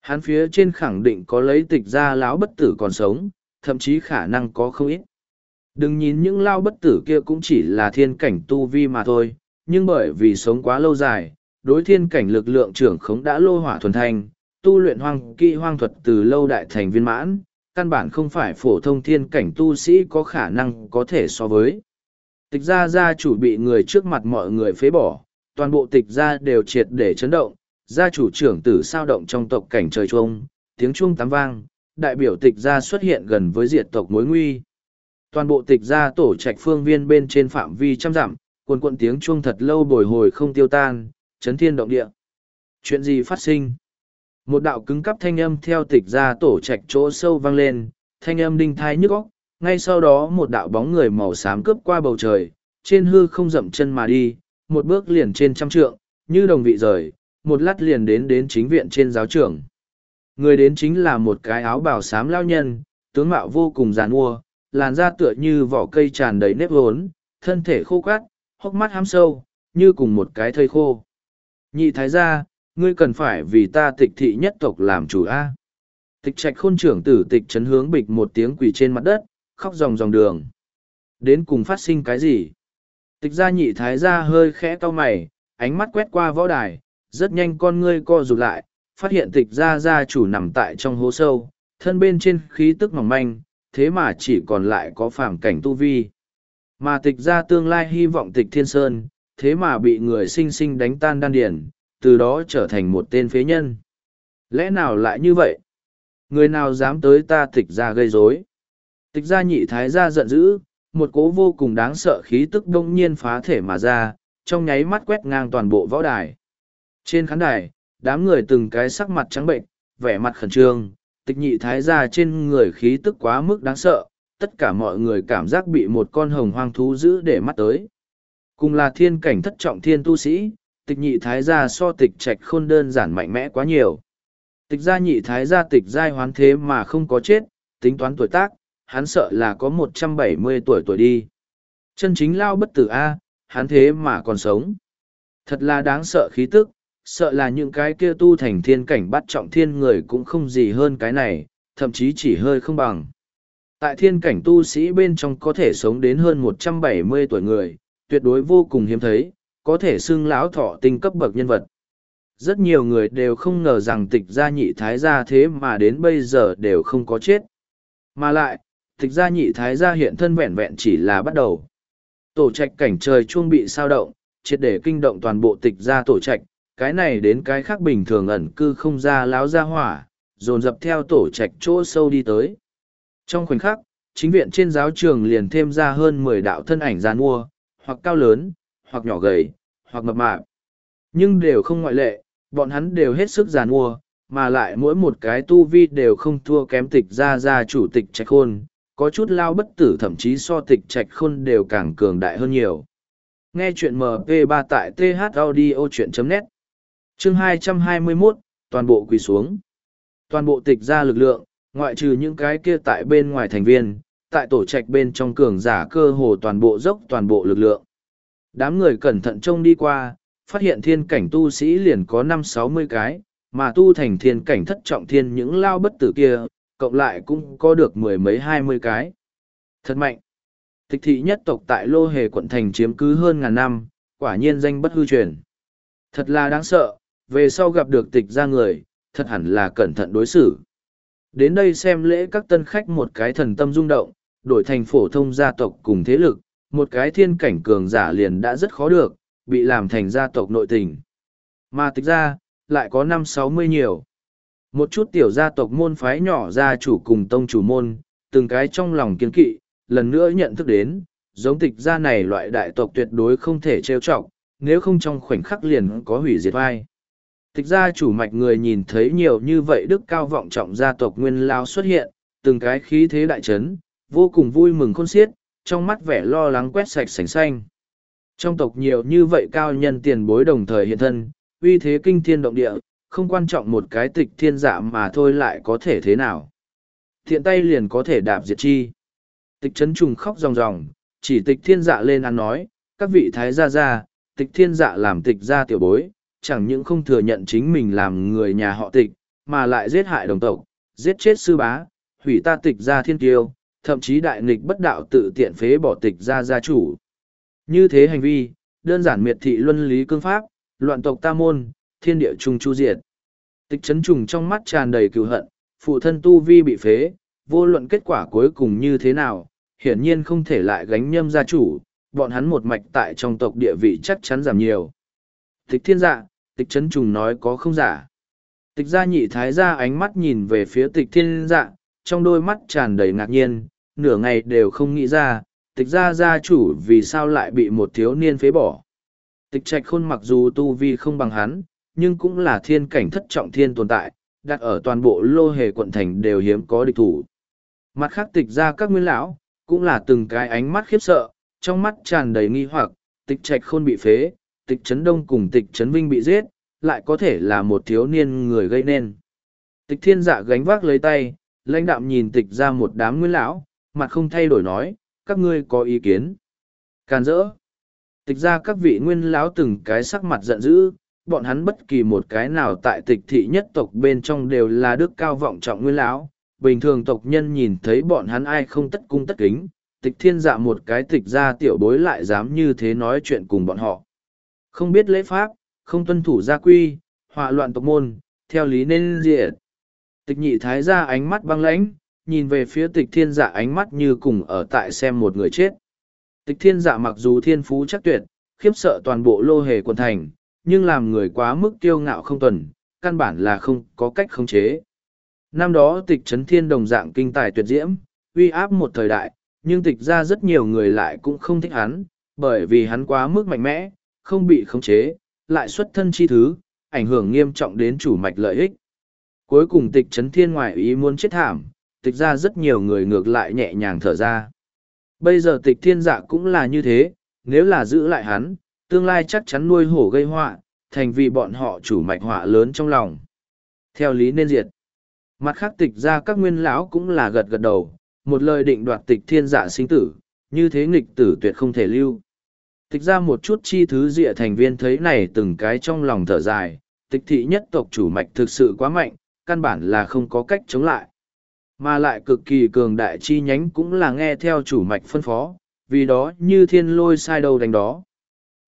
Hắn phía trên khẳng định có lấy tịch gia lão bất tử còn sống, thậm chí khả năng có không ít. Đừng nhìn những lao bất tử kia cũng chỉ là thiên cảnh tu vi mà thôi, nhưng bởi vì sống quá lâu dài, đối thiên cảnh lực lượng trưởng khống đã lô hỏa thuần thanh, tu luyện hoang kỹ hoang thuật từ lâu đại thành viên mãn, căn bản không phải phổ thông thiên cảnh tu sĩ có khả năng có thể so với. Tịch gia gia chủ bị người trước mặt mọi người phế bỏ, toàn bộ tịch gia đều triệt để chấn động, gia chủ trưởng tử sao động trong tộc cảnh trời chuông, tiếng chuông tám vang, đại biểu tịch gia xuất hiện gần với diệt tộc mối nguy. Toàn bộ tịch gia tổ trạch phương viên bên trên phạm vi trăm dặm, cuồn cuộn tiếng chuông thật lâu bồi hồi không tiêu tan, chấn thiên động địa. Chuyện gì phát sinh? Một đạo cứng cắp thanh âm theo tịch ra tổ trạch chỗ sâu vang lên, thanh âm đinh thai nhức góc ngay sau đó một đạo bóng người màu xám cướp qua bầu trời, trên hư không dậm chân mà đi, một bước liền trên trăm trượng, như đồng vị rời, một lát liền đến đến chính viện trên giáo trưởng. Người đến chính là một cái áo bào xám lao nhân, tướng mạo vô cùng giàn mua, làn da tựa như vỏ cây tràn đầy nếp vốn, thân thể khô cát, hốc mắt hám sâu, như cùng một cái thây khô. Nhị thái gia, ngươi cần phải vì ta tịch thị nhất tộc làm chủ A. Tịch trạch khôn trưởng tử tịch chấn hướng bịch một tiếng quỳ trên mặt đất, khóc dòng dòng đường. Đến cùng phát sinh cái gì? Tịch gia nhị thái gia hơi khẽ cau mày, ánh mắt quét qua võ đài, rất nhanh con ngươi co rụt lại, phát hiện tịch gia gia chủ nằm tại trong hố sâu, thân bên trên khí tức mỏng manh, thế mà chỉ còn lại có phàm cảnh tu vi. Mà tịch gia tương lai hy vọng tịch thiên sơn, thế mà bị người sinh sinh đánh tan đan điển, từ đó trở thành một tên phế nhân. Lẽ nào lại như vậy? Người nào dám tới ta tịch gia gây rối? Tịch gia nhị thái gia giận dữ, một cố vô cùng đáng sợ khí tức đông nhiên phá thể mà ra, trong nháy mắt quét ngang toàn bộ võ đài. Trên khán đài, đám người từng cái sắc mặt trắng bệnh, vẻ mặt khẩn trương, tịch nhị thái gia trên người khí tức quá mức đáng sợ, tất cả mọi người cảm giác bị một con hồng hoang thú giữ để mắt tới. Cùng là thiên cảnh thất trọng thiên tu sĩ, tịch nhị thái gia so tịch trạch khôn đơn giản mạnh mẽ quá nhiều. Tịch gia nhị thái gia tịch giai hoán thế mà không có chết, tính toán tuổi tác, hắn sợ là có một trăm bảy mươi tuổi tuổi đi. Chân chính lao bất tử A, hắn thế mà còn sống. Thật là đáng sợ khí tức, sợ là những cái kia tu thành thiên cảnh bắt trọng thiên người cũng không gì hơn cái này, thậm chí chỉ hơi không bằng. Tại thiên cảnh tu sĩ bên trong có thể sống đến hơn một trăm bảy mươi tuổi người, tuyệt đối vô cùng hiếm thấy, có thể xưng lão thọ tinh cấp bậc nhân vật. Rất nhiều người đều không ngờ rằng tịch gia nhị thái gia thế mà đến bây giờ đều không có chết. Mà lại, tịch gia nhị thái gia hiện thân vẹn vẹn chỉ là bắt đầu. Tổ trạch cảnh trời chuông bị sao động, triệt để kinh động toàn bộ tịch gia tổ trạch, cái này đến cái khác bình thường ẩn cư không ra láo ra hỏa, dồn dập theo tổ trạch chỗ sâu đi tới. Trong khoảnh khắc, chính viện trên giáo trường liền thêm ra hơn mười đạo thân ảnh gian mua, hoặc cao lớn, hoặc nhỏ gầy, hoặc mập mạp. Nhưng đều không ngoại lệ, bọn hắn đều hết sức giàn mua, mà lại mỗi một cái tu vi đều không thua kém tịch ra ra chủ tịch trạch khôn, có chút lao bất tử thậm chí so tịch trạch khôn đều càng cường đại hơn nhiều. Nghe chuyện MP3 tại thaudio.net Chương 221, toàn bộ quỳ xuống. Toàn bộ tịch ra lực lượng, ngoại trừ những cái kia tại bên ngoài thành viên, tại tổ trạch bên trong cường giả cơ hồ toàn bộ dốc toàn bộ lực lượng. Đám người cẩn thận trông đi qua, phát hiện thiên cảnh tu sĩ liền có năm sáu mươi cái, mà tu thành thiên cảnh thất trọng thiên những lao bất tử kia, cộng lại cũng có được mười mấy hai mươi cái. Thật mạnh! Tịch thị nhất tộc tại Lô Hề quận thành chiếm cứ hơn ngàn năm, quả nhiên danh bất hư truyền. Thật là đáng sợ, về sau gặp được tịch ra người, thật hẳn là cẩn thận đối xử. Đến đây xem lễ các tân khách một cái thần tâm rung động, đổi thành phổ thông gia tộc cùng thế lực, một cái thiên cảnh cường giả liền đã rất khó được, bị làm thành gia tộc nội tình. Mà tịch ra, lại có năm sáu mươi nhiều. Một chút tiểu gia tộc môn phái nhỏ gia chủ cùng tông chủ môn, từng cái trong lòng kiên kỵ, lần nữa nhận thức đến, giống tịch gia này loại đại tộc tuyệt đối không thể trêu chọc, nếu không trong khoảnh khắc liền có hủy diệt vai. Tịch gia chủ mạch người nhìn thấy nhiều như vậy đức cao vọng trọng gia tộc nguyên lao xuất hiện, từng cái khí thế đại trấn, vô cùng vui mừng khôn xiết, trong mắt vẻ lo lắng quét sạch sành xanh. Trong tộc nhiều như vậy cao nhân tiền bối đồng thời hiện thân, uy thế kinh thiên động địa, không quan trọng một cái tịch thiên dạ mà thôi lại có thể thế nào. Thiện tay liền có thể đạp diệt chi. Tịch chấn trùng khóc ròng ròng, chỉ tịch thiên dạ lên ăn nói, các vị thái gia gia, tịch thiên dạ làm tịch gia tiểu bối, chẳng những không thừa nhận chính mình làm người nhà họ tịch, mà lại giết hại đồng tộc, giết chết sư bá, hủy ta tịch gia thiên kiêu, thậm chí đại nghịch bất đạo tự tiện phế bỏ tịch gia gia chủ. Như thế hành vi, đơn giản miệt thị luân lý cương pháp, loạn tộc ta môn, thiên địa trung chu diệt. Tịch chấn trùng trong mắt tràn đầy cựu hận, phụ thân tu vi bị phế, vô luận kết quả cuối cùng như thế nào, hiển nhiên không thể lại gánh nhâm gia chủ, bọn hắn một mạch tại trong tộc địa vị chắc chắn giảm nhiều. Tịch thiên dạ, tịch chấn trùng nói có không giả. Tịch gia nhị thái gia ánh mắt nhìn về phía tịch thiên dạ, trong đôi mắt tràn đầy ngạc nhiên, nửa ngày đều không nghĩ ra, tịch gia gia chủ vì sao lại bị một thiếu niên phế bỏ. Tịch trạch khôn mặc dù tu vi không bằng hắn, nhưng cũng là thiên cảnh thất trọng thiên tồn tại, đặt ở toàn bộ lô hề quận thành đều hiếm có địch thủ. Mặt khác tịch ra các nguyên lão, cũng là từng cái ánh mắt khiếp sợ, trong mắt tràn đầy nghi hoặc, tịch trạch khôn bị phế, tịch trấn đông cùng tịch trấn vinh bị giết, lại có thể là một thiếu niên người gây nên. Tịch thiên dạ gánh vác lấy tay, lãnh đạm nhìn tịch ra một đám nguyên lão, mặt không thay đổi nói, các ngươi có ý kiến. Càn rỡ. Tịch ra các vị nguyên lão từng cái sắc mặt giận dữ, bọn hắn bất kỳ một cái nào tại tịch thị nhất tộc bên trong đều là đức cao vọng trọng nguyên lão. Bình thường tộc nhân nhìn thấy bọn hắn ai không tất cung tất kính, tịch thiên dạ một cái tịch ra tiểu bối lại dám như thế nói chuyện cùng bọn họ. Không biết lễ pháp, không tuân thủ gia quy, họa loạn tộc môn, theo lý nên diệt. Tịch nhị thái ra ánh mắt băng lãnh, nhìn về phía tịch thiên dạ ánh mắt như cùng ở tại xem một người chết. Tịch thiên dạ mặc dù thiên phú chắc tuyệt, khiếp sợ toàn bộ lô hề quần thành, nhưng làm người quá mức kiêu ngạo không tuần, căn bản là không có cách khống chế. Năm đó tịch trấn thiên đồng dạng kinh tài tuyệt diễm, uy áp một thời đại, nhưng tịch ra rất nhiều người lại cũng không thích hắn, bởi vì hắn quá mức mạnh mẽ, không bị khống chế, lại xuất thân chi thứ, ảnh hưởng nghiêm trọng đến chủ mạch lợi ích. Cuối cùng tịch trấn thiên ngoại ý muốn chết thảm, tịch ra rất nhiều người ngược lại nhẹ nhàng thở ra. Bây giờ tịch thiên dạ cũng là như thế, nếu là giữ lại hắn, tương lai chắc chắn nuôi hổ gây họa, thành vì bọn họ chủ mạch họa lớn trong lòng. Theo lý nên diệt. Mặt khác tịch ra các nguyên lão cũng là gật gật đầu, một lời định đoạt tịch thiên dạ sinh tử, như thế nghịch tử tuyệt không thể lưu. Tịch ra một chút chi thứ dịa thành viên thấy này từng cái trong lòng thở dài, tịch thị nhất tộc chủ mạch thực sự quá mạnh, căn bản là không có cách chống lại. Mà lại cực kỳ cường đại chi nhánh cũng là nghe theo chủ mạch phân phó, vì đó như thiên lôi sai đầu đánh đó.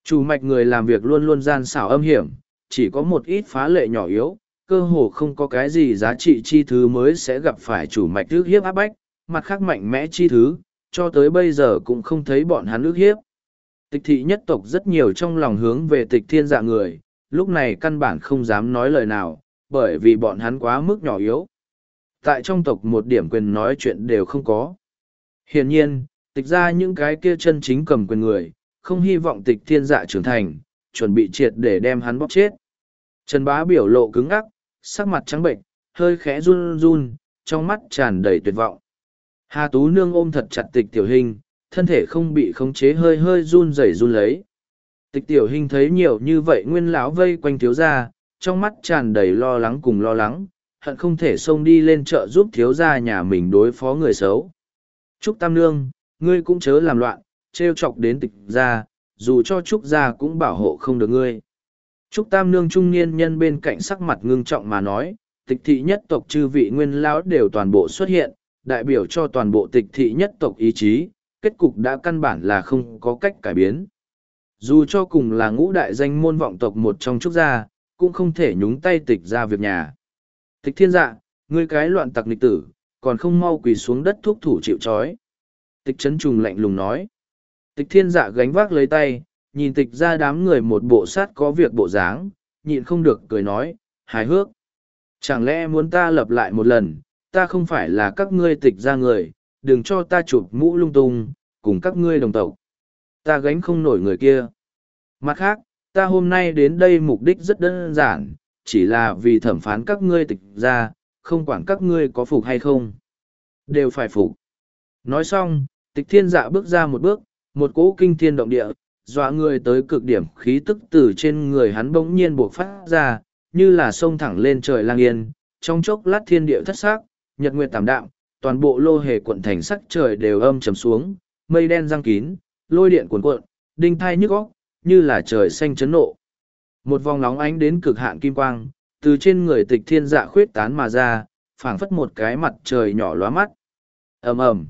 Chủ mạch người làm việc luôn luôn gian xảo âm hiểm, chỉ có một ít phá lệ nhỏ yếu, cơ hồ không có cái gì giá trị chi thứ mới sẽ gặp phải chủ mạch ước hiếp áp bách, mặt khác mạnh mẽ chi thứ, cho tới bây giờ cũng không thấy bọn hắn ước hiếp. Tịch thị nhất tộc rất nhiều trong lòng hướng về tịch thiên dạ người, lúc này căn bản không dám nói lời nào, bởi vì bọn hắn quá mức nhỏ yếu. Tại trong tộc một điểm quyền nói chuyện đều không có. Hiển nhiên, tịch ra những cái kia chân chính cầm quyền người, không hy vọng tịch thiên dạ trưởng thành, chuẩn bị triệt để đem hắn bóp chết. Trần bá biểu lộ cứng ngắc, sắc mặt trắng bệnh, hơi khẽ run run, trong mắt tràn đầy tuyệt vọng. Hà Tú Nương ôm thật chặt tịch tiểu hình, thân thể không bị khống chế hơi hơi run rẩy run lấy. Tịch tiểu hình thấy nhiều như vậy nguyên lão vây quanh thiếu gia, trong mắt tràn đầy lo lắng cùng lo lắng, hận không thể xông đi lên chợ giúp thiếu gia nhà mình đối phó người xấu. Trúc Tam Nương, ngươi cũng chớ làm loạn, trêu chọc đến tịch gia, dù cho Trúc gia cũng bảo hộ không được ngươi. Trúc Tam Nương trung niên nhân bên cạnh sắc mặt ngưng trọng mà nói, tịch thị nhất tộc chư vị nguyên lão đều toàn bộ xuất hiện, đại biểu cho toàn bộ tịch thị nhất tộc ý chí, kết cục đã căn bản là không có cách cải biến. Dù cho cùng là ngũ đại danh môn vọng tộc một trong trúc gia, cũng không thể nhúng tay tịch ra việc nhà. Tịch thiên dạ, ngươi cái loạn tặc nịch tử, còn không mau quỳ xuống đất thuốc thủ chịu trói. Tịch chấn trùng lạnh lùng nói. Tịch thiên dạ gánh vác lấy tay, nhìn tịch ra đám người một bộ sát có việc bộ dáng, nhịn không được cười nói, hài hước. Chẳng lẽ muốn ta lập lại một lần, ta không phải là các ngươi tịch ra người, đừng cho ta chụp mũ lung tung, cùng các ngươi đồng tộc. Ta gánh không nổi người kia. Mặt khác, ta hôm nay đến đây mục đích rất đơn giản, chỉ là vì thẩm phán các ngươi tịch ra, không quản các ngươi có phục hay không. Đều phải phục. Nói xong, tịch thiên dạ bước ra một bước, một cỗ kinh thiên động địa, dọa người tới cực điểm khí tức từ trên người hắn bỗng nhiên buộc phát ra, như là sông thẳng lên trời lang yên, trong chốc lát thiên địa thất xác, nhật nguyệt tảm đạm, toàn bộ lô hề quận thành sắc trời đều âm trầm xuống, mây đen răng kín, lôi điện cuồn cuộn, đinh thai nhức óc, như là trời xanh chấn nộ. Một vòng nóng ánh đến cực hạn kim quang, từ trên người tịch thiên dạ khuyết tán mà ra, phảng phất một cái mặt trời nhỏ lóa mắt. ầm ầm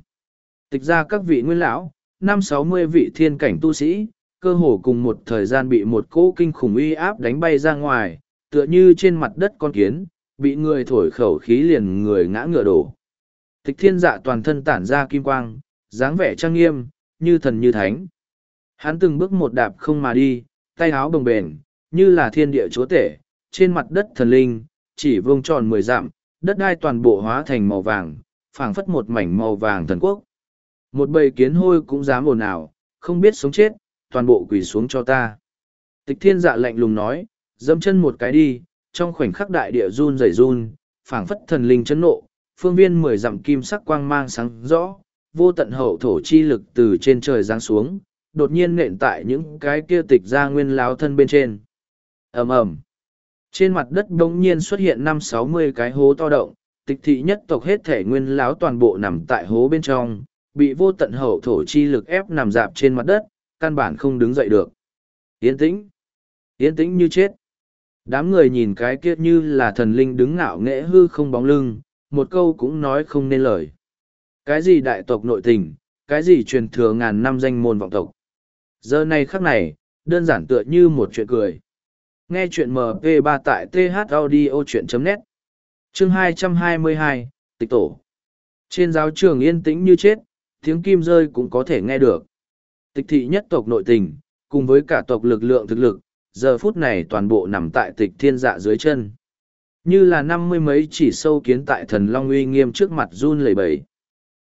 Tịch ra các vị nguyên lão, năm sáu mươi vị thiên cảnh tu sĩ, cơ hồ cùng một thời gian bị một cỗ kinh khủng uy áp đánh bay ra ngoài, tựa như trên mặt đất con kiến, bị người thổi khẩu khí liền người ngã ngựa đổ. Tịch thiên dạ toàn thân tản ra kim quang, dáng vẻ trang nghiêm, như thần như thánh. Hắn từng bước một đạp không mà đi, tay áo bồng bềnh, như là thiên địa chúa tể, trên mặt đất thần linh, chỉ vương tròn mười dặm, đất đai toàn bộ hóa thành màu vàng, phảng phất một mảnh màu vàng thần quốc. Một bầy kiến hôi cũng dám ồn ào, không biết sống chết, toàn bộ quỳ xuống cho ta. Tịch thiên dạ lạnh lùng nói, dẫm chân một cái đi, trong khoảnh khắc đại địa run rẩy run, phảng phất thần linh chấn nộ, phương viên mười dặm kim sắc quang mang sáng rõ, vô tận hậu thổ chi lực từ trên trời giáng xuống, đột nhiên nện tại những cái kia tịch ra nguyên láo thân bên trên ầm ầm Trên mặt đất đống nhiên xuất hiện năm sáu mươi cái hố to động, tịch thị nhất tộc hết thể nguyên láo toàn bộ nằm tại hố bên trong, bị vô tận hậu thổ chi lực ép nằm dạp trên mặt đất, căn bản không đứng dậy được. Yến tĩnh! Yến tĩnh như chết! Đám người nhìn cái kia như là thần linh đứng ngạo nghễ hư không bóng lưng, một câu cũng nói không nên lời. Cái gì đại tộc nội tình, cái gì truyền thừa ngàn năm danh môn vọng tộc. Giờ này khắc này, đơn giản tựa như một chuyện cười. Nghe chuyện MP3 tại thaudio.net Chương 222, Tịch Tổ Trên giáo trường yên tĩnh như chết, tiếng kim rơi cũng có thể nghe được. Tịch thị nhất tộc nội tình, cùng với cả tộc lực lượng thực lực, giờ phút này toàn bộ nằm tại tịch thiên dạ dưới chân. Như là năm mươi mấy chỉ sâu kiến tại thần Long uy nghiêm trước mặt run lẩy bẩy.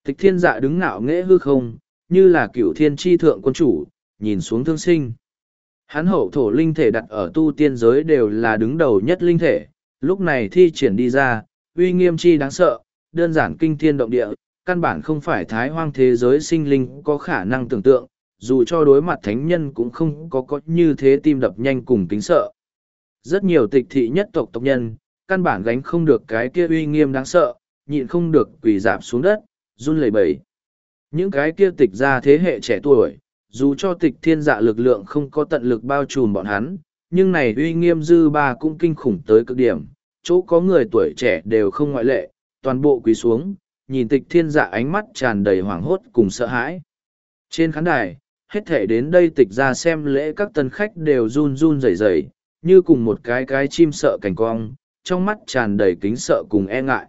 Tịch thiên dạ đứng ngạo nghễ hư không, như là cựu thiên tri thượng quân chủ, nhìn xuống thương sinh. Hắn hậu thổ linh thể đặt ở tu tiên giới đều là đứng đầu nhất linh thể, lúc này thi triển đi ra, uy nghiêm chi đáng sợ, đơn giản kinh thiên động địa, căn bản không phải thái hoang thế giới sinh linh có khả năng tưởng tượng, dù cho đối mặt thánh nhân cũng không có có như thế tim đập nhanh cùng kính sợ. Rất nhiều tịch thị nhất tộc tộc nhân, căn bản gánh không được cái kia uy nghiêm đáng sợ, nhịn không được quỳ dạp xuống đất, run lẩy bẩy. Những cái kia tịch ra thế hệ trẻ tuổi, dù cho tịch thiên dạ lực lượng không có tận lực bao trùm bọn hắn, nhưng này uy nghiêm dư ba cũng kinh khủng tới cực điểm, chỗ có người tuổi trẻ đều không ngoại lệ, toàn bộ quỳ xuống, nhìn tịch thiên dạ ánh mắt tràn đầy hoảng hốt cùng sợ hãi. Trên khán đài, hết thể đến đây tịch ra xem lễ các tân khách đều run run rẩy rẩy, như cùng một cái cái chim sợ cảnh cong, trong mắt tràn đầy kính sợ cùng e ngại.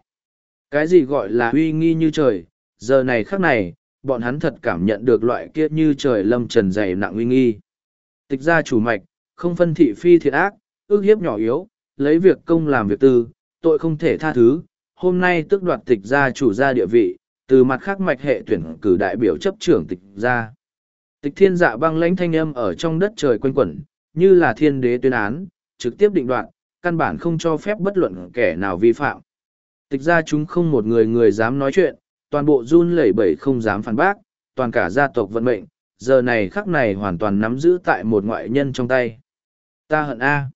Cái gì gọi là uy nghi như trời, giờ này khắc này, bọn hắn thật cảm nhận được loại kia như trời lâm trần dày nặng uy nghi. Tịch ra chủ mạch, không phân thị phi thiệt ác, ước hiếp nhỏ yếu, lấy việc công làm việc tư, tội không thể tha thứ. Hôm nay tức đoạt tịch gia chủ gia địa vị, từ mặt khác mạch hệ tuyển cử đại biểu chấp trưởng tịch gia. Tịch thiên dạ băng lãnh thanh âm ở trong đất trời quanh quẩn, như là thiên đế tuyên án, trực tiếp định đoạt, căn bản không cho phép bất luận kẻ nào vi phạm. Tịch ra chúng không một người người dám nói chuyện, toàn bộ run lẩy bẩy không dám phản bác, toàn cả gia tộc vận mệnh, giờ này khắc này hoàn toàn nắm giữ tại một ngoại nhân trong tay. Ta hận A.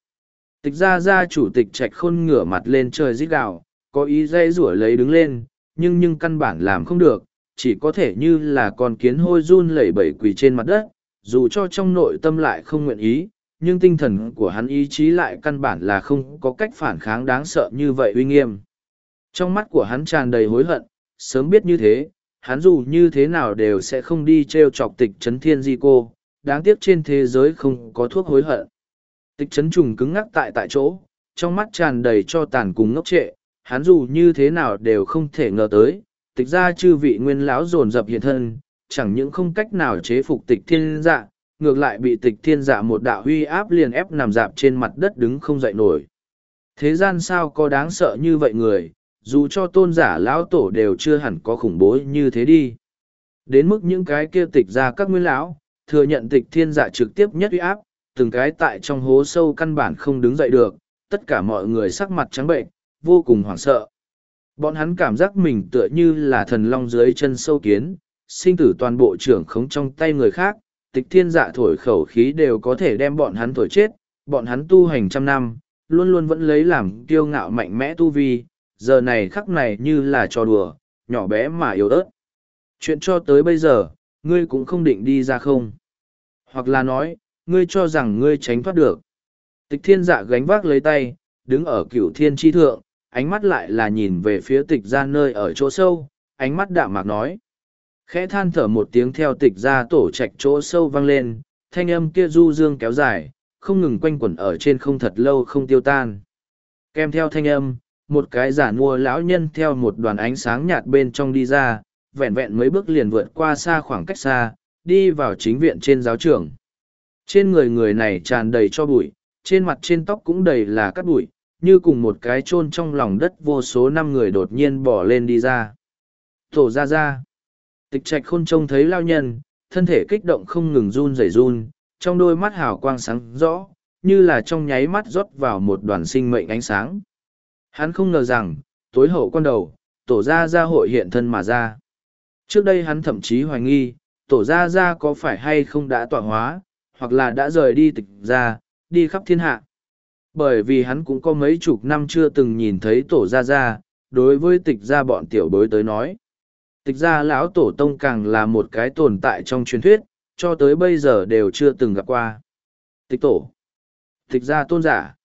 Tịch ra gia chủ tịch trạch khôn ngửa mặt lên trời rít gào, có ý dây rủa lấy đứng lên, nhưng nhưng căn bản làm không được, chỉ có thể như là con kiến hôi run lẩy bẩy quỳ trên mặt đất, dù cho trong nội tâm lại không nguyện ý, nhưng tinh thần của hắn ý chí lại căn bản là không có cách phản kháng đáng sợ như vậy uy nghiêm. Trong mắt của hắn tràn đầy hối hận, sớm biết như thế, hắn dù như thế nào đều sẽ không đi treo chọc tịch chấn thiên di cô, đáng tiếc trên thế giới không có thuốc hối hận. Tịch chấn trùng cứng ngắc tại tại chỗ, trong mắt tràn đầy cho tàn cùng ngốc trệ, hắn dù như thế nào đều không thể ngờ tới, tịch ra chư vị nguyên lão dồn dập hiện thân, chẳng những không cách nào chế phục tịch thiên dạ, ngược lại bị tịch thiên dạ một đạo huy áp liền ép nằm dạp trên mặt đất đứng không dậy nổi. Thế gian sao có đáng sợ như vậy người, dù cho tôn giả lão tổ đều chưa hẳn có khủng bố như thế đi. Đến mức những cái kia tịch ra các nguyên lão, thừa nhận tịch thiên dạ trực tiếp nhất uy áp, từng cái tại trong hố sâu căn bản không đứng dậy được, tất cả mọi người sắc mặt trắng bệnh, vô cùng hoảng sợ. Bọn hắn cảm giác mình tựa như là thần long dưới chân sâu kiến, sinh tử toàn bộ trưởng khống trong tay người khác, tịch thiên dạ thổi khẩu khí đều có thể đem bọn hắn thổi chết, bọn hắn tu hành trăm năm, luôn luôn vẫn lấy làm kiêu ngạo mạnh mẽ tu vi, giờ này khắc này như là trò đùa, nhỏ bé mà yếu ớt. Chuyện cho tới bây giờ, ngươi cũng không định đi ra không. Hoặc là nói, ngươi cho rằng ngươi tránh thoát được. Tịch thiên dạ gánh vác lấy tay, đứng ở cửu thiên tri thượng, ánh mắt lại là nhìn về phía tịch ra nơi ở chỗ sâu, ánh mắt đạm mạc nói. Khẽ than thở một tiếng theo tịch ra tổ trạch chỗ sâu vang lên, thanh âm kia du dương kéo dài, không ngừng quanh quẩn ở trên không thật lâu không tiêu tan. Kèm theo thanh âm, một cái giả mua lão nhân theo một đoàn ánh sáng nhạt bên trong đi ra, vẹn vẹn mấy bước liền vượt qua xa khoảng cách xa, đi vào chính viện trên giáo trường. Trên người người này tràn đầy cho bụi, trên mặt trên tóc cũng đầy là cát bụi, như cùng một cái chôn trong lòng đất vô số năm người đột nhiên bỏ lên đi ra. Tổ ra ra. Tịch trạch khôn trông thấy lao nhân, thân thể kích động không ngừng run rẩy run, trong đôi mắt hào quang sáng rõ, như là trong nháy mắt rót vào một đoàn sinh mệnh ánh sáng. Hắn không ngờ rằng, tối hậu con đầu, tổ gia gia hội hiện thân mà ra. Trước đây hắn thậm chí hoài nghi, tổ gia gia có phải hay không đã tọa hóa, hoặc là đã rời đi tịch ra, đi khắp thiên hạ. Bởi vì hắn cũng có mấy chục năm chưa từng nhìn thấy tổ gia gia, đối với tịch gia bọn tiểu bối tới nói. Tịch gia lão tổ tông càng là một cái tồn tại trong truyền thuyết, cho tới bây giờ đều chưa từng gặp qua. Tịch tổ. Tịch gia tôn giả.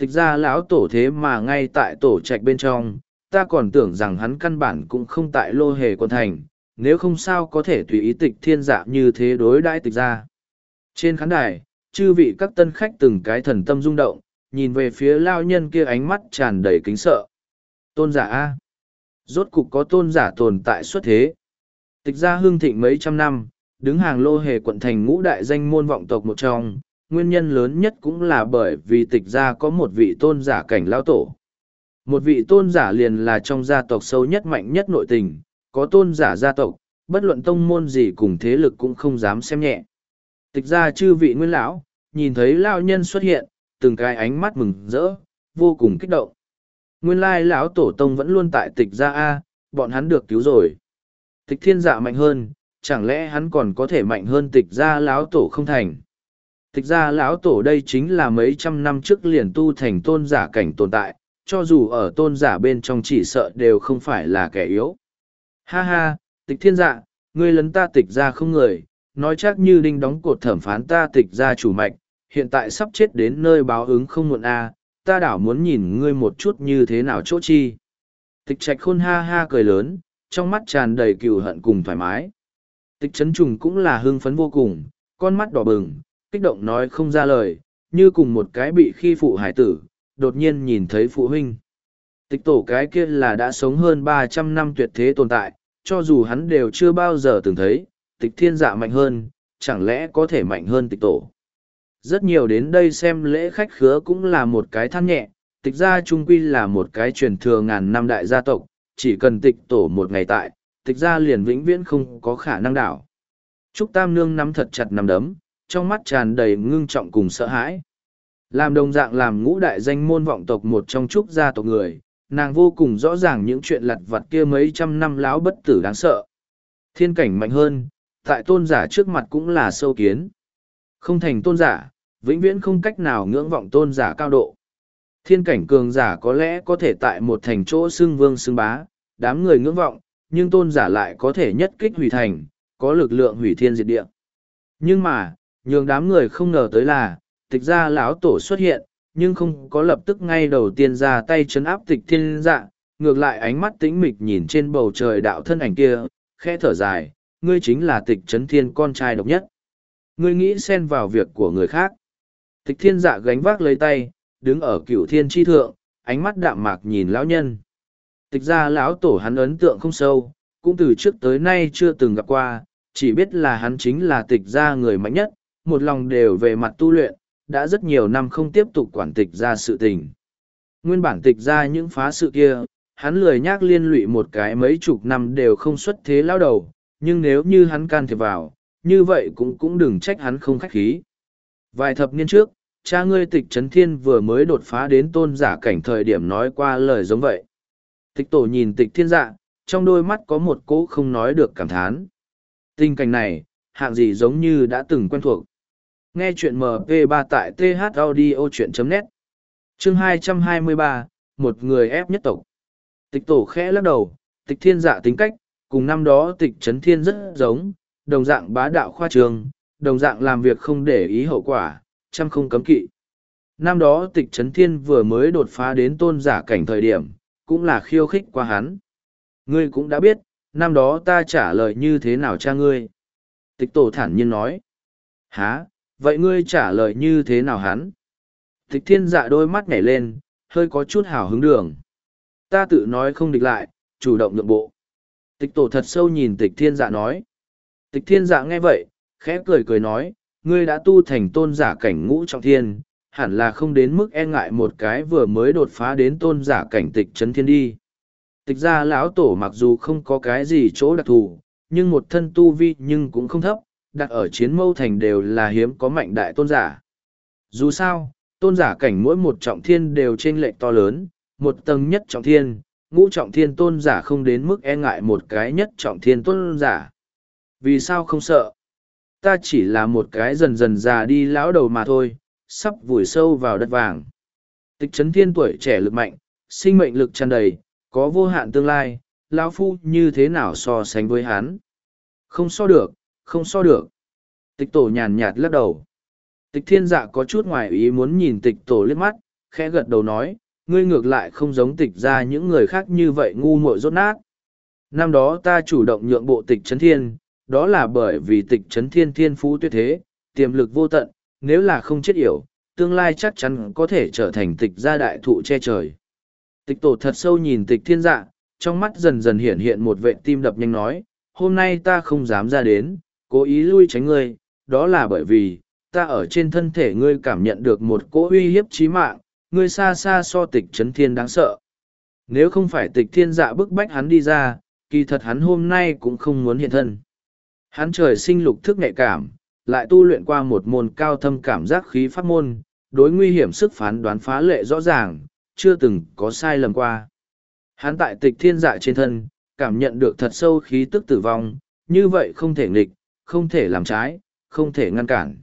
Tịch gia lão tổ thế mà ngay tại tổ trạch bên trong, ta còn tưởng rằng hắn căn bản cũng không tại lô hề quân thành, nếu không sao có thể tùy ý tịch thiên dạ như thế đối đãi tịch gia. Trên khán đài, chư vị các tân khách từng cái thần tâm rung động, nhìn về phía lao nhân kia ánh mắt tràn đầy kính sợ. Tôn giả A. Rốt cục có tôn giả tồn tại xuất thế. Tịch gia hương thịnh mấy trăm năm, đứng hàng lô hề quận thành ngũ đại danh môn vọng tộc một trong, nguyên nhân lớn nhất cũng là bởi vì tịch gia có một vị tôn giả cảnh lao tổ. Một vị tôn giả liền là trong gia tộc sâu nhất mạnh nhất nội tình, có tôn giả gia tộc, bất luận tông môn gì cùng thế lực cũng không dám xem nhẹ. Tịch gia chư vị nguyên lão, nhìn thấy lao nhân xuất hiện, từng cái ánh mắt mừng rỡ, vô cùng kích động. Nguyên lai lão tổ tông vẫn luôn tại tịch gia A, bọn hắn được cứu rồi. Tịch thiên dạ mạnh hơn, chẳng lẽ hắn còn có thể mạnh hơn tịch gia lão tổ không thành thực ra lão tổ đây chính là mấy trăm năm trước liền tu thành tôn giả cảnh tồn tại, cho dù ở tôn giả bên trong chỉ sợ đều không phải là kẻ yếu. Ha ha, tịch thiên dạ, ngươi lấn ta tịch gia không người, nói chắc như đinh đóng cột thẩm phán ta tịch gia chủ mạch, hiện tại sắp chết đến nơi báo ứng không muộn a ta đảo muốn nhìn ngươi một chút như thế nào chỗ chi. Tịch trạch khôn ha ha cười lớn, trong mắt tràn đầy cừu hận cùng thoải mái. Tịch chấn trùng cũng là hưng phấn vô cùng, con mắt đỏ bừng, kích động nói không ra lời, như cùng một cái bị khi phụ hải tử, đột nhiên nhìn thấy phụ huynh. Tịch tổ cái kia là đã sống hơn ba trăm năm tuyệt thế tồn tại, cho dù hắn đều chưa bao giờ từng thấy, tịch thiên dạ mạnh hơn, chẳng lẽ có thể mạnh hơn tịch tổ. Rất nhiều đến đây xem lễ khách khứa cũng là một cái than nhẹ, tịch gia trung quy là một cái truyền thừa ngàn năm đại gia tộc, chỉ cần tịch tổ một ngày tại, tịch gia liền vĩnh viễn không có khả năng đảo. Trúc Tam Nương nắm thật chặt nắm đấm, trong mắt tràn đầy ngưng trọng cùng sợ hãi. Làm đồng dạng làm ngũ đại danh môn vọng tộc một trong Trúc gia tộc người, nàng vô cùng rõ ràng những chuyện lặt vặt kia mấy trăm năm láo bất tử đáng sợ. Thiên cảnh mạnh hơn, tại tôn giả trước mặt cũng là sâu kiến. Không thành tôn giả, vĩnh viễn không cách nào ngưỡng vọng tôn giả cao độ. Thiên cảnh cường giả có lẽ có thể tại một thành chỗ xưng vương xưng bá, đám người ngưỡng vọng, nhưng tôn giả lại có thể nhất kích hủy thành, có lực lượng hủy thiên diệt địa. Nhưng mà, nhường đám người không ngờ tới là, tịch ra lão tổ xuất hiện, nhưng không có lập tức ngay đầu tiên ra tay chấn áp tịch thiên dạ, ngược lại ánh mắt tĩnh mịch nhìn trên bầu trời đạo thân ảnh kia, khẽ thở dài, ngươi chính là tịch chấn thiên con trai độc nhất. Ngươi nghĩ xen vào việc của người khác. Tịch thiên dạ gánh vác lấy tay, đứng ở cựu thiên tri thượng, ánh mắt đạm mạc nhìn lão nhân. Tịch ra lão tổ hắn ấn tượng không sâu, cũng từ trước tới nay chưa từng gặp qua, chỉ biết là hắn chính là tịch ra người mạnh nhất, một lòng đều về mặt tu luyện, đã rất nhiều năm không tiếp tục quản tịch ra sự tình. Nguyên bản tịch ra những phá sự kia, hắn lười nhác liên lụy một cái mấy chục năm đều không xuất thế lao đầu, nhưng nếu như hắn can thiệp vào, như vậy cũng cũng đừng trách hắn không khách khí. Vài thập niên trước, cha ngươi tịch trấn thiên vừa mới đột phá đến tôn giả cảnh thời điểm nói qua lời giống vậy. Tịch tổ nhìn tịch thiên dạ, trong đôi mắt có một cỗ không nói được cảm thán. Tình cảnh này, hạng gì giống như đã từng quen thuộc. Nghe chuyện MP3 tại thaudio.net Chương 223, một người ép nhất tộc. Tịch tổ khẽ lắc đầu, tịch thiên dạ tính cách, cùng năm đó tịch trấn thiên rất giống, đồng dạng bá đạo khoa trường, đồng dạng làm việc không để ý hậu quả, chăm không cấm kỵ. Năm đó tịch trấn thiên vừa mới đột phá đến tôn giả cảnh thời điểm, cũng là khiêu khích qua hắn. Ngươi cũng đã biết, năm đó ta trả lời như thế nào cha ngươi. Tịch tổ thản nhiên nói. Há, vậy ngươi trả lời như thế nào hắn? Tịch thiên dạ đôi mắt nhảy lên, hơi có chút hào hứng đường. Ta tự nói không địch lại, chủ động nhượng bộ. Tịch tổ thật sâu nhìn tịch thiên dạ nói. Tịch thiên dạ nghe vậy, khẽ cười cười nói, ngươi đã tu thành tôn giả cảnh ngũ trọng thiên, hẳn là không đến mức e ngại một cái vừa mới đột phá đến tôn giả cảnh tịch chấn thiên đi. Tịch gia lão tổ mặc dù không có cái gì chỗ đặc thù, nhưng một thân tu vi nhưng cũng không thấp, đặt ở chiến mâu thành đều là hiếm có mạnh đại tôn giả. Dù sao, tôn giả cảnh mỗi một trọng thiên đều trên lệnh to lớn, một tầng nhất trọng thiên, ngũ trọng thiên tôn giả không đến mức e ngại một cái nhất trọng thiên tôn giả. Vì sao không sợ? Ta chỉ là một cái dần dần già đi lão đầu mà thôi, sắp vùi sâu vào đất vàng. Tịch chấn thiên tuổi trẻ lực mạnh, sinh mệnh lực tràn đầy, có vô hạn tương lai, lão phu như thế nào so sánh với hắn? Không so được, không so được. Tịch tổ nhàn nhạt lắc đầu. Tịch thiên dạ có chút ngoài ý muốn nhìn tịch tổ liếc mắt, khẽ gật đầu nói, ngươi ngược lại không giống tịch ra những người khác như vậy ngu muội rốt nát. Năm đó ta chủ động nhượng bộ tịch chấn thiên, đó là bởi vì tịch chấn thiên thiên phú tuyệt thế, tiềm lực vô tận, nếu là không chết yểu, tương lai chắc chắn có thể trở thành tịch gia đại thụ che trời. Tịch tổ thật sâu nhìn tịch thiên dạ, trong mắt dần dần hiện hiện một vệ tim đập nhanh nói, hôm nay ta không dám ra đến, cố ý lui tránh ngươi, đó là bởi vì, ta ở trên thân thể ngươi cảm nhận được một cỗ uy hiếp chí mạng, ngươi xa xa so tịch chấn thiên đáng sợ. Nếu không phải tịch thiên dạ bức bách hắn đi ra, kỳ thật hắn hôm nay cũng không muốn hiện thân. Hắn trời sinh lục thức nhạy cảm, lại tu luyện qua một môn cao thâm cảm giác khí pháp môn, đối nguy hiểm sức phán đoán phá lệ rõ ràng, chưa từng có sai lầm qua. Hắn tại tịch thiên dạ trên thân, cảm nhận được thật sâu khí tức tử vong, như vậy không thể nghịch, không thể làm trái, không thể ngăn cản.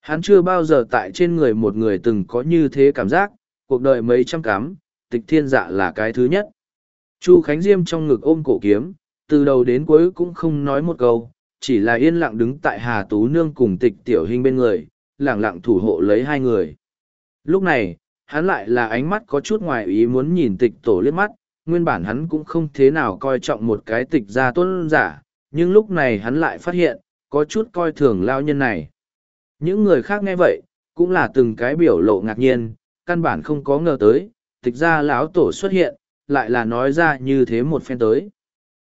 Hắn chưa bao giờ tại trên người một người từng có như thế cảm giác, cuộc đời mấy trăm cắm, tịch thiên dạ là cái thứ nhất. Chu Khánh Diêm trong ngực ôm cổ kiếm, từ đầu đến cuối cũng không nói một câu, chỉ là yên lặng đứng tại Hà Tú Nương cùng tịch tiểu hình bên người, lẳng lặng thủ hộ lấy hai người. Lúc này, hắn lại là ánh mắt có chút ngoài ý muốn nhìn tịch tổ liếc mắt, nguyên bản hắn cũng không thế nào coi trọng một cái tịch gia tôn giả, nhưng lúc này hắn lại phát hiện, có chút coi thường lao nhân này. Những người khác nghe vậy, cũng là từng cái biểu lộ ngạc nhiên, căn bản không có ngờ tới, tịch ra lão tổ xuất hiện, lại là nói ra như thế một phen tới.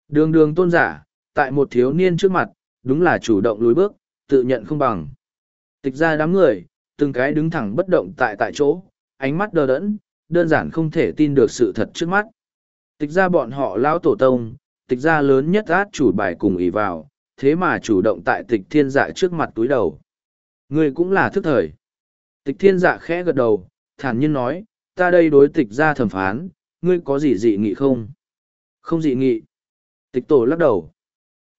Đường đường tôn giả, tại một thiếu niên trước mặt, đúng là chủ động lùi bước, tự nhận không bằng. Tịch ra đám người, từng cái đứng thẳng bất động tại tại chỗ, ánh mắt đờ đẫn, đơn giản không thể tin được sự thật trước mắt. Tịch ra bọn họ lão tổ tông, tịch ra lớn nhất át chủ bài cùng ý vào, thế mà chủ động tại tịch thiên dạ trước mặt túi đầu. Người cũng là thức thời. Tịch thiên dạ khẽ gật đầu, thản nhiên nói, ta đây đối tịch ra thẩm phán, ngươi có gì dị nghị không? Không dị nghị. Tịch tổ lắc đầu.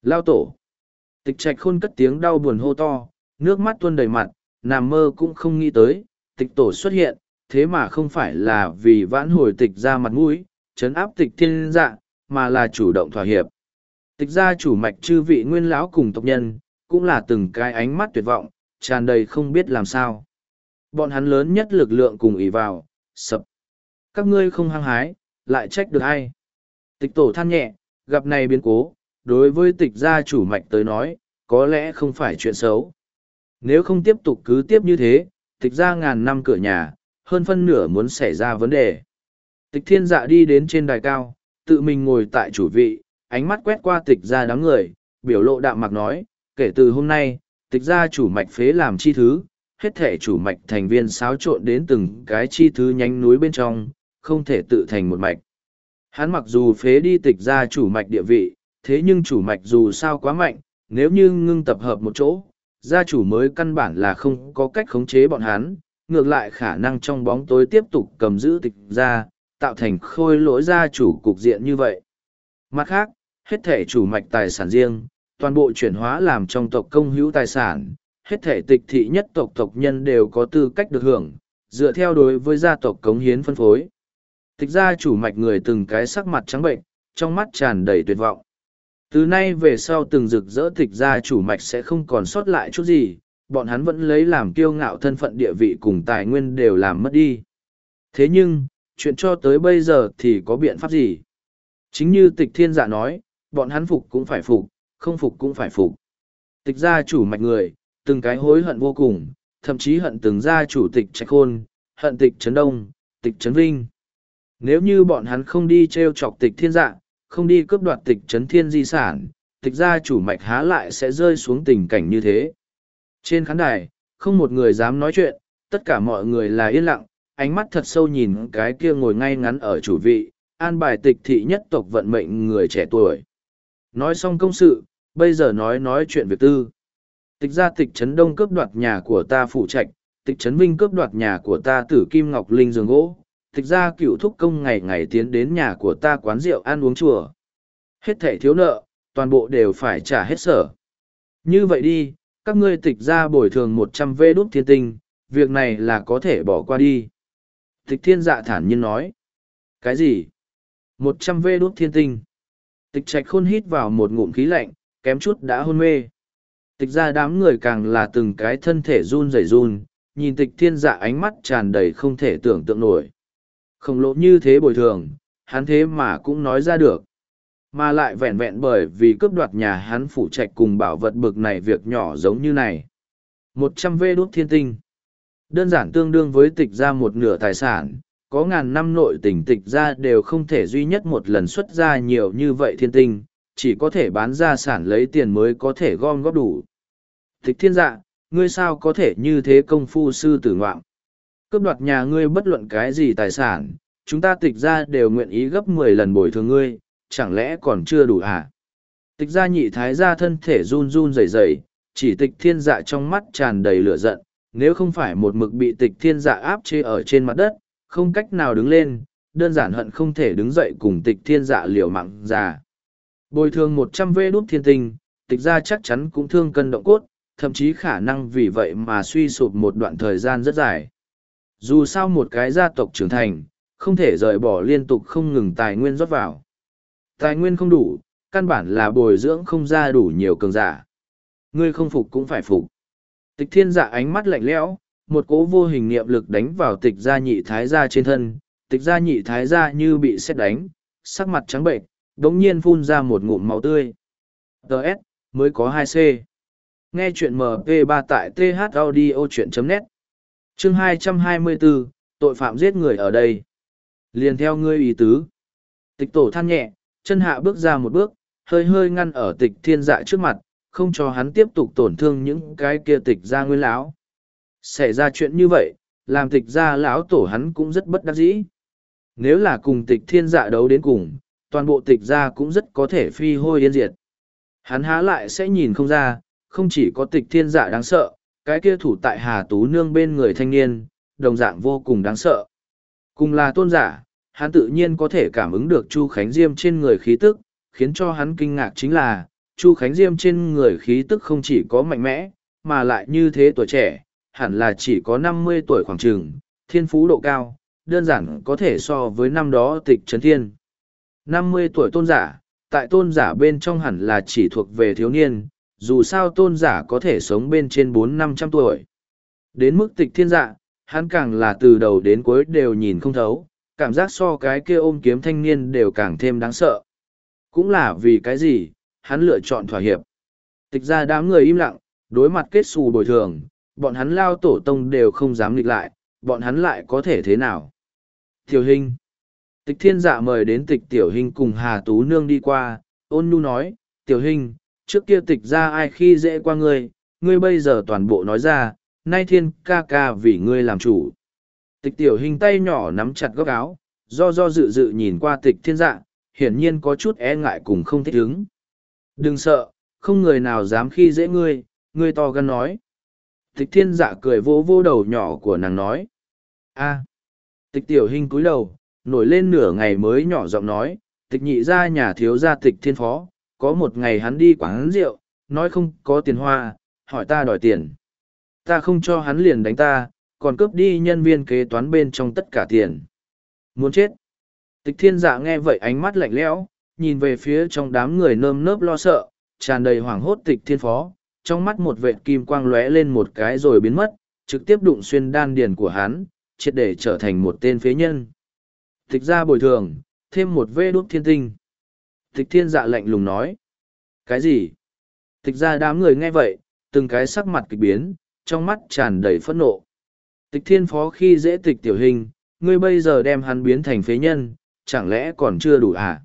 Lao tổ. Tịch trạch khôn cất tiếng đau buồn hô to, nước mắt tuôn đầy mặt, nằm mơ cũng không nghĩ tới, tịch tổ xuất hiện, thế mà không phải là vì vãn hồi tịch ra mặt mũi, chấn áp tịch thiên dạ, mà là chủ động thỏa hiệp. Tịch gia chủ mạch chư vị nguyên lão cùng tộc nhân, cũng là từng cái ánh mắt tuyệt vọng, tràn đầy không biết làm sao. Bọn hắn lớn nhất lực lượng cùng ỉ vào, sập. Các ngươi không hăng hái, lại trách được hay? Tịch tổ than nhẹ, gặp này biến cố, đối với tịch gia chủ mạch tới nói, có lẽ không phải chuyện xấu. Nếu không tiếp tục cứ tiếp như thế, tịch gia ngàn năm cửa nhà, hơn phân nửa muốn xảy ra vấn đề. Tịch thiên dạ đi đến trên đài cao, tự mình ngồi tại chủ vị, ánh mắt quét qua tịch gia đám người, biểu lộ đạm mạc nói, kể từ hôm nay, tịch gia chủ mạch phế làm chi thứ, hết thể chủ mạch thành viên xáo trộn đến từng cái chi thứ nhánh núi bên trong, không thể tự thành một mạch. Hắn mặc dù phế đi tịch gia chủ mạch địa vị, thế nhưng chủ mạch dù sao quá mạnh, nếu như ngưng tập hợp một chỗ, gia chủ mới căn bản là không có cách khống chế bọn hắn, ngược lại khả năng trong bóng tối tiếp tục cầm giữ tịch gia, tạo thành khôi lỗi gia chủ cục diện như vậy. Mặt khác, hết thể chủ mạch tài sản riêng, toàn bộ chuyển hóa làm trong tộc công hữu tài sản, hết thể tịch thị nhất tộc tộc nhân đều có tư cách được hưởng, dựa theo đối với gia tộc cống hiến phân phối. Tịch gia chủ mạch người từng cái sắc mặt trắng bệnh, trong mắt tràn đầy tuyệt vọng. Từ nay về sau từng rực rỡ tịch gia chủ mạch sẽ không còn sót lại chút gì, bọn hắn vẫn lấy làm kiêu ngạo thân phận địa vị cùng tài nguyên đều làm mất đi. Thế nhưng, chuyện cho tới bây giờ thì có biện pháp gì? Chính như tịch thiên giả nói, bọn hắn phục cũng phải phục, không phục cũng phải phục. Tịch gia chủ mạch người, từng cái hối hận vô cùng, thậm chí hận từng gia chủ tịch trạch khôn, hận tịch trấn đông, tịch trấn vinh. Nếu như bọn hắn không đi treo chọc tịch thiên dạ, không đi cướp đoạt tịch trấn thiên di sản, tịch gia chủ mạch há lại sẽ rơi xuống tình cảnh như thế. Trên khán đài, không một người dám nói chuyện, tất cả mọi người là yên lặng, ánh mắt thật sâu nhìn cái kia ngồi ngay ngắn ở chủ vị, an bài tịch thị nhất tộc vận mệnh người trẻ tuổi. Nói xong công sự, bây giờ nói nói chuyện việc tư. Tịch gia tịch trấn đông cướp đoạt nhà của ta phụ trạch, tịch trấn vinh cướp đoạt nhà của ta tử kim ngọc linh giường gỗ, tịch ra cựu thúc công ngày ngày tiến đến nhà của ta quán rượu ăn uống chùa. Hết thẻ thiếu nợ, toàn bộ đều phải trả hết sở. Như vậy đi, các ngươi tịch ra bồi thường một trăm vê đúc thiên tinh, việc này là có thể bỏ qua đi. Tịch thiên dạ thản nhiên nói. Cái gì? một trăm vê đúc thiên tinh. Tịch trạch khôn hít vào một ngụm khí lạnh, kém chút đã hôn mê. Tịch ra đám người càng là từng cái thân thể run rẩy run, nhìn tịch thiên dạ ánh mắt tràn đầy không thể tưởng tượng nổi. Khổng lồ như thế bồi thường, hắn thế mà cũng nói ra được. Mà lại vẹn vẹn bởi vì cướp đoạt nhà hắn phủ trạch cùng bảo vật bực này việc nhỏ giống như này. một trăm vê đốt thiên tinh. Đơn giản tương đương với tịch ra một nửa tài sản, có ngàn năm nội tỉnh tịch ra đều không thể duy nhất một lần xuất ra nhiều như vậy thiên tinh, chỉ có thể bán ra sản lấy tiền mới có thể gom góp đủ. Tịch thiên dạ, ngươi sao có thể như thế công phu sư tử ngoạm? cướp đoạt nhà ngươi bất luận cái gì tài sản, chúng ta tịch ra đều nguyện ý gấp mười lần bồi thường ngươi, chẳng lẽ còn chưa đủ à? Tịch ra nhị thái ra thân thể run run rẩy rẩy, chỉ tịch thiên dạ trong mắt tràn đầy lửa giận, nếu không phải một mực bị tịch thiên dạ áp chế ở trên mặt đất, không cách nào đứng lên, đơn giản hận không thể đứng dậy cùng tịch thiên dạ liều mạng già. Bồi thường một trăm vê đút thiên tinh, tịch ra chắc chắn cũng thương cân động cốt, thậm chí khả năng vì vậy mà suy sụp một đoạn thời gian rất dài. Dù sao một cái gia tộc trưởng thành, không thể rời bỏ liên tục không ngừng tài nguyên rót vào. Tài nguyên không đủ, căn bản là bồi dưỡng không ra đủ nhiều cường giả. Ngươi không phục cũng phải phục. Tịch thiên dạ ánh mắt lạnh lẽo, một cỗ vô hình niệm lực đánh vào tịch gia nhị thái gia trên thân, tịch gia nhị thái gia như bị xét đánh, sắc mặt trắng bệnh, đống nhiên phun ra một ngụm máu tươi. Đợt, mới có hai c Nghe chuyện MP3 tại thaudio.net Chương 224, tội phạm giết người ở đây. Liền theo ngươi ý tứ. Tịch tổ than nhẹ, chân hạ bước ra một bước, hơi hơi ngăn ở tịch thiên dạ trước mặt, không cho hắn tiếp tục tổn thương những cái kia tịch gia nguyên lão. Xảy ra chuyện như vậy, làm tịch gia lão tổ hắn cũng rất bất đắc dĩ. Nếu là cùng tịch thiên dạ đấu đến cùng, toàn bộ tịch gia cũng rất có thể phi hôi yên diệt. Hắn há lại sẽ nhìn không ra, không chỉ có tịch thiên dạ đáng sợ, cái kia thủ tại Hà Tú Nương bên người thanh niên, đồng dạng vô cùng đáng sợ. Cùng là tôn giả, hắn tự nhiên có thể cảm ứng được Chu Khánh Diêm trên người khí tức, khiến cho hắn kinh ngạc chính là, Chu Khánh Diêm trên người khí tức không chỉ có mạnh mẽ, mà lại như thế tuổi trẻ, hẳn là chỉ có năm mươi tuổi khoảng trường, thiên phú độ cao, đơn giản có thể so với năm đó tịch trấn thiên. năm mươi tuổi tôn giả, tại tôn giả bên trong hẳn là chỉ thuộc về thiếu niên, dù sao tôn giả có thể sống bên trên bốn năm trăm tuổi. Đến mức tịch thiên dạ, hắn càng là từ đầu đến cuối đều nhìn không thấu, cảm giác so cái kia ôm kiếm thanh niên đều càng thêm đáng sợ. Cũng là vì cái gì, hắn lựa chọn thỏa hiệp. Tịch ra đám người im lặng, đối mặt kết xù bồi thường, bọn hắn lao tổ tông đều không dám nghịch lại, bọn hắn lại có thể thế nào. Tiểu hình Tịch thiên dạ mời đến tịch tiểu hình cùng Hà Tú Nương đi qua, ôn nhu nói, tiểu hình, trước kia tịch ra ai khi dễ qua ngươi, ngươi bây giờ toàn bộ nói ra, nay thiên ca ca vì ngươi làm chủ. Tịch tiểu hình tay nhỏ nắm chặt góc áo, do do dự dự nhìn qua tịch thiên dạ, hiển nhiên có chút e ngại cùng không thích ứng. Đừng sợ, không người nào dám khi dễ ngươi, ngươi to gan nói. Tịch thiên dạ cười vô vô đầu nhỏ của nàng nói. a tịch tiểu hình cúi đầu, nổi lên nửa ngày mới nhỏ giọng nói, tịch nhị ra nhà thiếu gia tịch thiên phó, có một ngày hắn đi quán rượu, nói không có tiền hoa, hỏi ta đòi tiền. Ta không cho hắn liền đánh ta, còn cướp đi nhân viên kế toán bên trong tất cả tiền. Muốn chết. Tịch thiên dạ nghe vậy ánh mắt lạnh lẽo, nhìn về phía trong đám người nơm nớp lo sợ, tràn đầy hoảng hốt tịch thiên phó, trong mắt một vệt kim quang lóe lên một cái rồi biến mất, trực tiếp đụng xuyên đan điền của hắn, triệt để trở thành một tên phế nhân. Tịch ra bồi thường, thêm một vê đúc thiên tinh. Tịch thiên dạ lạnh lùng nói. Cái gì? Tịch ra đám người nghe vậy, từng cái sắc mặt kịch biến, trong mắt tràn đầy phẫn nộ. Tịch thiên phó khi dễ tịch tiểu hình, ngươi bây giờ đem hắn biến thành phế nhân, chẳng lẽ còn chưa đủ à?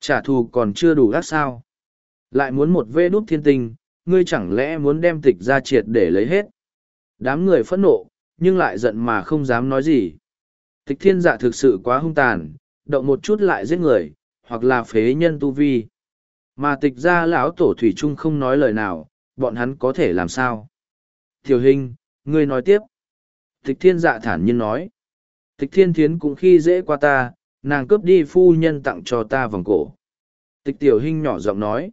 Trả thù còn chưa đủ gắt sao? Lại muốn một vê đúc thiên tinh, ngươi chẳng lẽ muốn đem tịch ra triệt để lấy hết? Đám người phẫn nộ, nhưng lại giận mà không dám nói gì. Tịch thiên dạ thực sự quá hung tàn, động một chút lại giết người, hoặc là phế nhân tu vi. Mà tịch ra lão tổ thủy trung không nói lời nào, bọn hắn có thể làm sao? Tiểu hình, ngươi nói tiếp. Tịch thiên dạ thản nhiên nói. Tịch thiên thiến cũng khi dễ qua ta, nàng cướp đi phu nhân tặng cho ta vòng cổ. Tịch tiểu hình nhỏ giọng nói.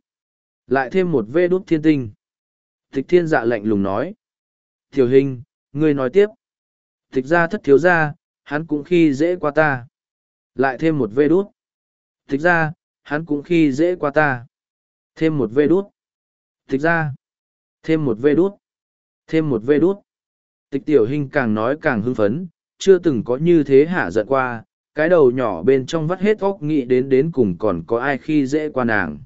Lại thêm một vê đút thiên tinh. Tịch thiên dạ lạnh lùng nói. Tiểu hình, ngươi nói tiếp. Tịch ra thất thiếu ra, hắn cũng khi dễ qua ta. Lại thêm một vê đút. Tịch ra, hắn cũng khi dễ qua ta. Thêm một vê đút. Tịch ra. Thêm một vê đút. Thêm một vê đút. Tịch tiểu hình càng nói càng hưng phấn, chưa từng có như thế hạ giận qua, cái đầu nhỏ bên trong vắt hết óc nghĩ đến đến cùng còn có ai khi dễ qua nàng.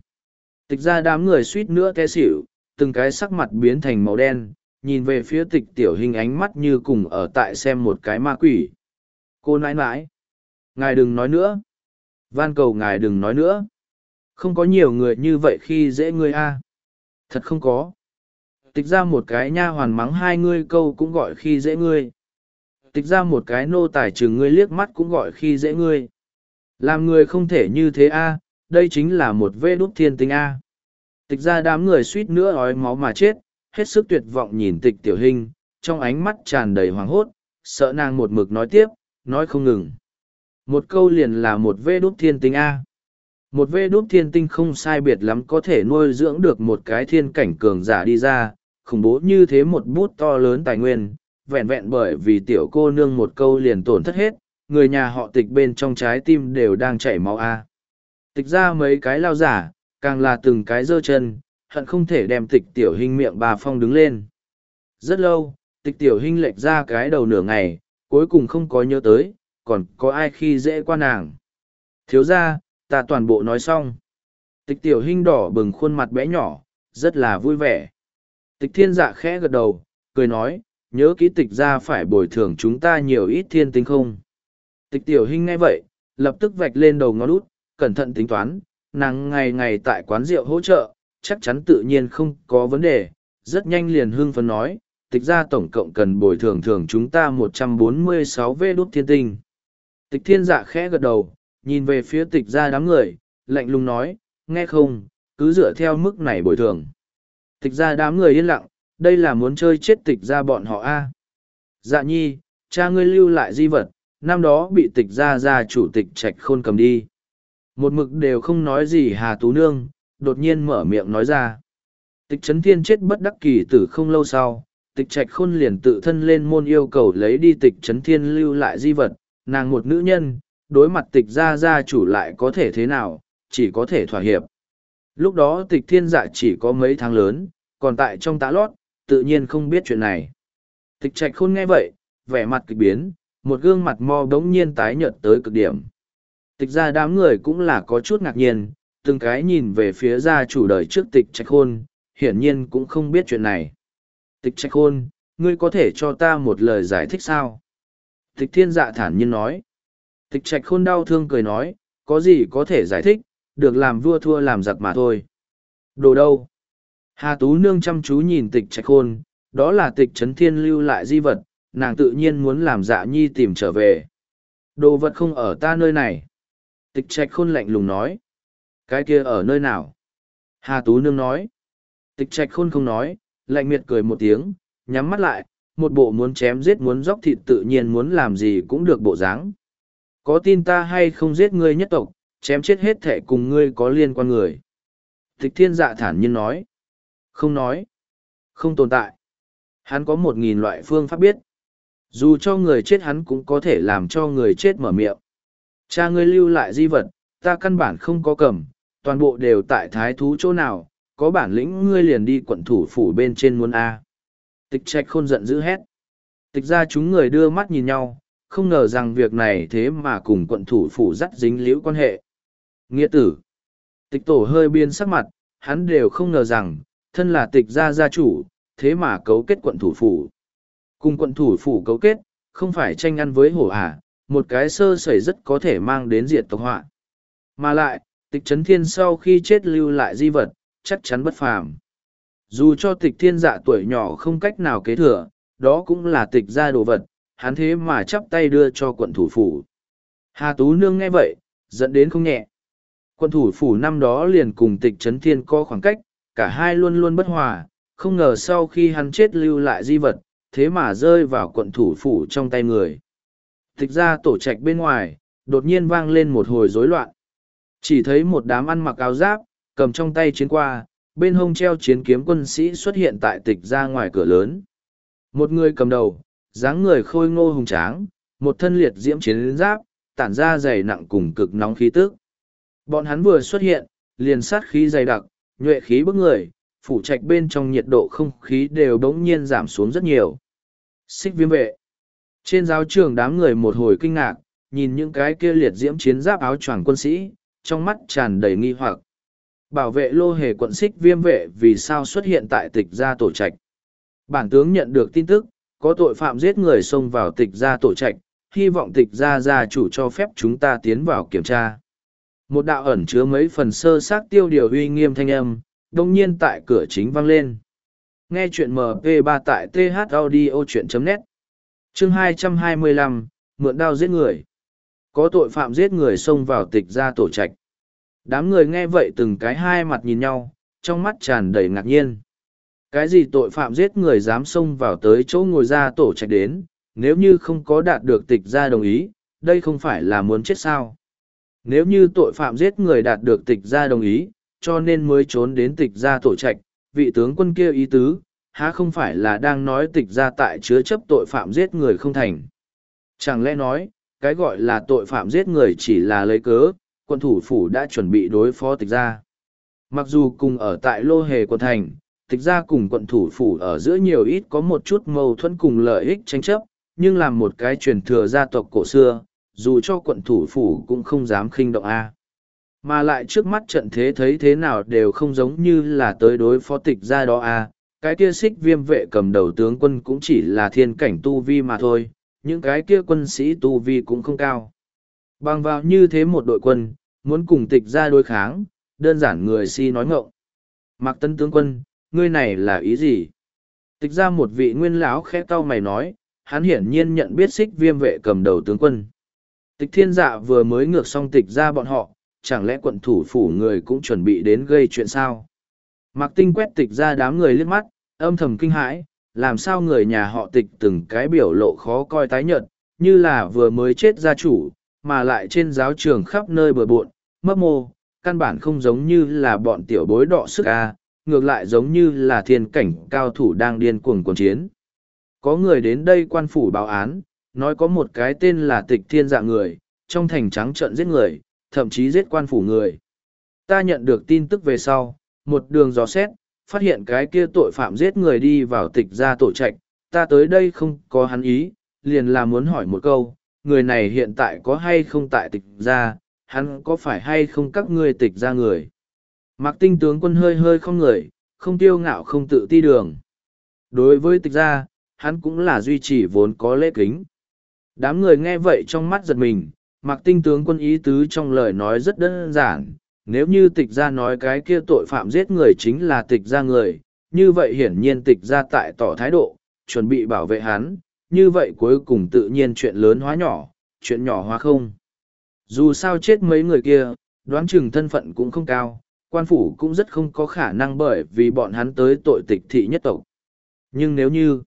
Tịch ra đám người suýt nữa té xỉu, từng cái sắc mặt biến thành màu đen, nhìn về phía tịch tiểu hình ánh mắt như cùng ở tại xem một cái ma quỷ. Cô nãi nãi, ngài đừng nói nữa. Van cầu ngài đừng nói nữa. Không có nhiều người như vậy khi dễ ngươi a Thật không có. Tịch ra một cái nha hoàn mắng hai ngươi câu cũng gọi khi dễ ngươi. Tịch ra một cái nô tài chừng ngươi liếc mắt cũng gọi khi dễ ngươi. Làm người không thể như thế a đây chính là một vê đúc thiên tinh a Tịch ra đám người suýt nữa ói máu mà chết, hết sức tuyệt vọng nhìn tịch tiểu hình, trong ánh mắt tràn đầy hoảng hốt, sợ nàng một mực nói tiếp, nói không ngừng. Một câu liền là một vê đúc thiên tinh A. Một vê đúc thiên tinh không sai biệt lắm có thể nuôi dưỡng được một cái thiên cảnh cường giả đi ra, khủng bố như thế một bút to lớn tài nguyên, vẹn vẹn bởi vì tiểu cô nương một câu liền tổn thất hết, người nhà họ tịch bên trong trái tim đều đang chảy máu A. Tịch ra mấy cái lao giả, càng là từng cái dơ chân, hận không thể đem tịch tiểu hình miệng bà phong đứng lên. Rất lâu, tịch tiểu hình lệch ra cái đầu nửa ngày, cuối cùng không có nhớ tới, còn có ai khi dễ qua nàng. Thiếu ra, ta toàn bộ nói xong. Tịch tiểu hình đỏ bừng khuôn mặt bé nhỏ, rất là vui vẻ. Tịch thiên dạ khẽ gật đầu, cười nói, nhớ kỹ tịch ra phải bồi thường chúng ta nhiều ít thiên tinh không. Tịch tiểu hình ngay vậy, lập tức vạch lên đầu ngón út, cẩn thận tính toán, nàng ngày ngày tại quán rượu hỗ trợ, chắc chắn tự nhiên không có vấn đề, rất nhanh liền hưng phấn nói, tịch ra tổng cộng cần bồi thường thường chúng ta một trăm bốn mươi sáu vê đốt thiên tinh. Tịch thiên dạ khẽ gật đầu, nhìn về phía tịch ra đám người, lạnh lùng nói, nghe không, cứ dựa theo mức này bồi thường. Tịch ra đám người yên lặng, đây là muốn chơi chết tịch ra bọn họ a Dạ nhi, cha ngươi lưu lại di vật, năm đó bị tịch ra ra chủ tịch trạch khôn cầm đi. Một mực đều không nói gì Hà Tú Nương, đột nhiên mở miệng nói ra. Tịch Trấn Thiên chết bất đắc kỳ tử không lâu sau, tịch trạch khôn liền tự thân lên môn yêu cầu lấy đi tịch Trấn Thiên lưu lại di vật, nàng một nữ nhân, đối mặt tịch gia gia chủ lại có thể thế nào, chỉ có thể thỏa hiệp. Lúc đó tịch thiên dạ chỉ có mấy tháng lớn, còn tại trong tá lót, tự nhiên không biết chuyện này. Tịch trạch khôn nghe vậy, vẻ mặt kịch biến, một gương mặt mo đống nhiên tái nhợt tới cực điểm. Tịch ra đám người cũng là có chút ngạc nhiên, từng cái nhìn về phía gia chủ đời trước tịch trạch khôn, hiển nhiên cũng không biết chuyện này. Tịch trạch khôn, ngươi có thể cho ta một lời giải thích sao? Tịch thiên dạ thản nhiên nói. Tịch trạch khôn đau thương cười nói, có gì có thể giải thích, được làm vua thua làm giặc mà thôi. Đồ đâu? Hà Tú Nương chăm chú nhìn tịch trạch khôn, đó là tịch trấn thiên lưu lại di vật, nàng tự nhiên muốn làm dạ nhi tìm trở về. Đồ vật không ở ta nơi này. Tịch trạch khôn lạnh lùng nói. Cái kia ở nơi nào? Hà Tú Nương nói. Tịch trạch khôn không nói, lạnh miệt cười một tiếng, nhắm mắt lại, một bộ muốn chém giết muốn dóc thịt tự nhiên muốn làm gì cũng được bộ dáng. Có tin ta hay không giết ngươi nhất tộc, chém chết hết thệ cùng ngươi có liên quan người. Tịch thiên dạ thản nhiên nói. Không nói. Không tồn tại. Hắn có một nghìn loại phương pháp biết. Dù cho người chết hắn cũng có thể làm cho người chết mở miệng. Cha ngươi lưu lại di vật, ta căn bản không có cầm, toàn bộ đều tại thái thú chỗ nào, có bản lĩnh ngươi liền đi quận thủ phủ bên trên muốn A. Tịch trạch khôn giận dữ hét. Tịch ra chúng người đưa mắt nhìn nhau, không ngờ rằng việc này thế mà cùng quận thủ phủ dắt dính liễu quan hệ. Nghĩa tử. Tịch tổ hơi biên sắc mặt, hắn đều không ngờ rằng, thân là tịch gia gia chủ, thế mà cấu kết quận thủ phủ. Cùng quận thủ phủ cấu kết, không phải tranh ăn với hổ ả, một cái sơ sẩy rất có thể mang đến diệt tộc họa. Mà lại, tịch trấn thiên sau khi chết lưu lại di vật, chắc chắn bất phàm. Dù cho tịch thiên dạ tuổi nhỏ không cách nào kế thừa, đó cũng là tịch gia đồ vật, hắn thế mà chắp tay đưa cho quận thủ phủ. Hà Tú Nương nghe vậy, dẫn đến không nhẹ. Quận thủ phủ năm đó liền cùng tịch trấn thiên có khoảng cách, cả hai luôn luôn bất hòa, không ngờ sau khi hắn chết lưu lại di vật, thế mà rơi vào quận thủ phủ trong tay người. Tịch ra tổ trạch bên ngoài, đột nhiên vang lên một hồi rối loạn. Chỉ thấy một đám ăn mặc áo giáp, cầm trong tay chiến qua, bên hông treo chiến kiếm quân sĩ xuất hiện tại tịch ra ngoài cửa lớn. Một người cầm đầu, dáng người khôi ngô hùng tráng, một thân liệt diễm chiến giáp, tản ra dày nặng cùng cực nóng khí tức. Bọn hắn vừa xuất hiện, liền sát khí dày đặc, nhuệ khí bức người, phủ trạch bên trong nhiệt độ không khí đều đống nhiên giảm xuống rất nhiều. Xích viêm vệ. Trên giáo trường đám người một hồi kinh ngạc, nhìn những cái kia liệt diễm chiến giáp áo choàng quân sĩ, trong mắt tràn đầy nghi hoặc. Bảo vệ lô hề quận xích viêm vệ vì sao xuất hiện tại tịch gia tổ trạch. Bản tướng nhận được tin tức, có tội phạm giết người xông vào tịch gia tổ trạch, hy vọng tịch gia gia chủ cho phép chúng ta tiến vào kiểm tra. Một đạo ẩn chứa mấy phần sơ xác tiêu điều uy nghiêm thanh âm, đông nhiên tại cửa chính vang lên. Nghe chuyện MP3 tại thaudio.net Chương 225, Mượn đao giết người. Có tội phạm giết người xông vào tịch gia tổ trạch. Đám người nghe vậy từng cái hai mặt nhìn nhau, trong mắt tràn đầy ngạc nhiên. Cái gì tội phạm giết người dám xông vào tới chỗ ngồi ra tổ trạch đến, nếu như không có đạt được tịch gia đồng ý, đây không phải là muốn chết sao. Nếu như tội phạm giết người đạt được tịch gia đồng ý, cho nên mới trốn đến tịch gia tổ trạch, vị tướng quân kia ý tứ, há không phải là đang nói tịch gia tại chứa chấp tội phạm giết người không thành. Chẳng lẽ nói, cái gọi là tội phạm giết người chỉ là lấy cớ, quân thủ phủ đã chuẩn bị đối phó tịch gia. Mặc dù cùng ở tại lô hề quận thành, tịch ra cùng quận thủ phủ ở giữa nhiều ít có một chút mâu thuẫn cùng lợi ích tranh chấp, nhưng làm một cái truyền thừa gia tộc cổ xưa, dù cho quận thủ phủ cũng không dám khinh động A. Mà lại trước mắt trận thế thấy thế nào đều không giống như là tới đối phó tịch ra đó A, cái kia xích viêm vệ cầm đầu tướng quân cũng chỉ là thiên cảnh tu vi mà thôi, những cái kia quân sĩ tu vi cũng không cao. Bằng vào như thế một đội quân, muốn cùng tịch ra đối kháng, đơn giản người si nói ngộng. Mạc Tân tướng quân, ngươi này là ý gì? Tịch ra một vị nguyên lão khẽ cau mày nói, hắn hiển nhiên nhận biết xích viêm vệ cầm đầu tướng quân. Tịch thiên dạ vừa mới ngược xong tịch ra bọn họ, chẳng lẽ quận thủ phủ người cũng chuẩn bị đến gây chuyện sao? Mạc Tinh quét tịch ra đám người liếc mắt, âm thầm kinh hãi, làm sao người nhà họ tịch từng cái biểu lộ khó coi tái nhợt, như là vừa mới chết gia chủ, mà lại trên giáo trường khắp nơi bừa bộn, mấp mô, căn bản không giống như là bọn tiểu bối đọ sức a, ngược lại giống như là thiên cảnh cao thủ đang điên cuồng cuồng chiến. Có người đến đây quan phủ báo án, nói có một cái tên là tịch thiên dạ người, trong thành trắng trận giết người, thậm chí giết quan phủ người. Ta nhận được tin tức về sau, một đường dò xét, phát hiện cái kia tội phạm giết người đi vào tịch ra tổ trạch, ta tới đây không có hắn ý, liền là muốn hỏi một câu, người này hiện tại có hay không tại tịch ra, hắn có phải hay không các ngươi tịch ra người. Mạc tinh tướng quân hơi hơi không người, không tiêu ngạo không tự ti đường. Đối với tịch ra, hắn cũng là duy trì vốn có lễ kính. Đám người nghe vậy trong mắt giật mình, Mạc tinh tướng quân ý tứ trong lời nói rất đơn giản, nếu như tịch gia nói cái kia tội phạm giết người chính là tịch gia người, như vậy hiển nhiên tịch gia tại tỏ thái độ, chuẩn bị bảo vệ hắn, như vậy cuối cùng tự nhiên chuyện lớn hóa nhỏ, chuyện nhỏ hóa không. Dù sao chết mấy người kia, đoán chừng thân phận cũng không cao, quan phủ cũng rất không có khả năng bởi vì bọn hắn tới tội tịch thị nhất tộc. Nhưng nếu như,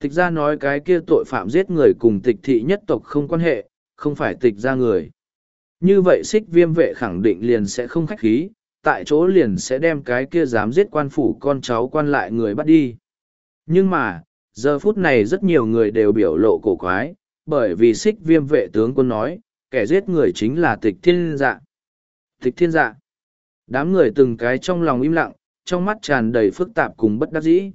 tịch gia nói cái kia tội phạm giết người cùng tịch thị nhất tộc không quan hệ, không phải tịch gia người. Như vậy xích viêm vệ khẳng định liền sẽ không khách khí, tại chỗ liền sẽ đem cái kia dám giết quan phủ con cháu quan lại người bắt đi. Nhưng mà, giờ phút này rất nhiều người đều biểu lộ cổ quái, bởi vì xích viêm vệ tướng quân nói, kẻ giết người chính là tịch thiên dạ. Tịch thiên dạ. Đám người từng cái trong lòng im lặng, trong mắt tràn đầy phức tạp cùng bất đắc dĩ.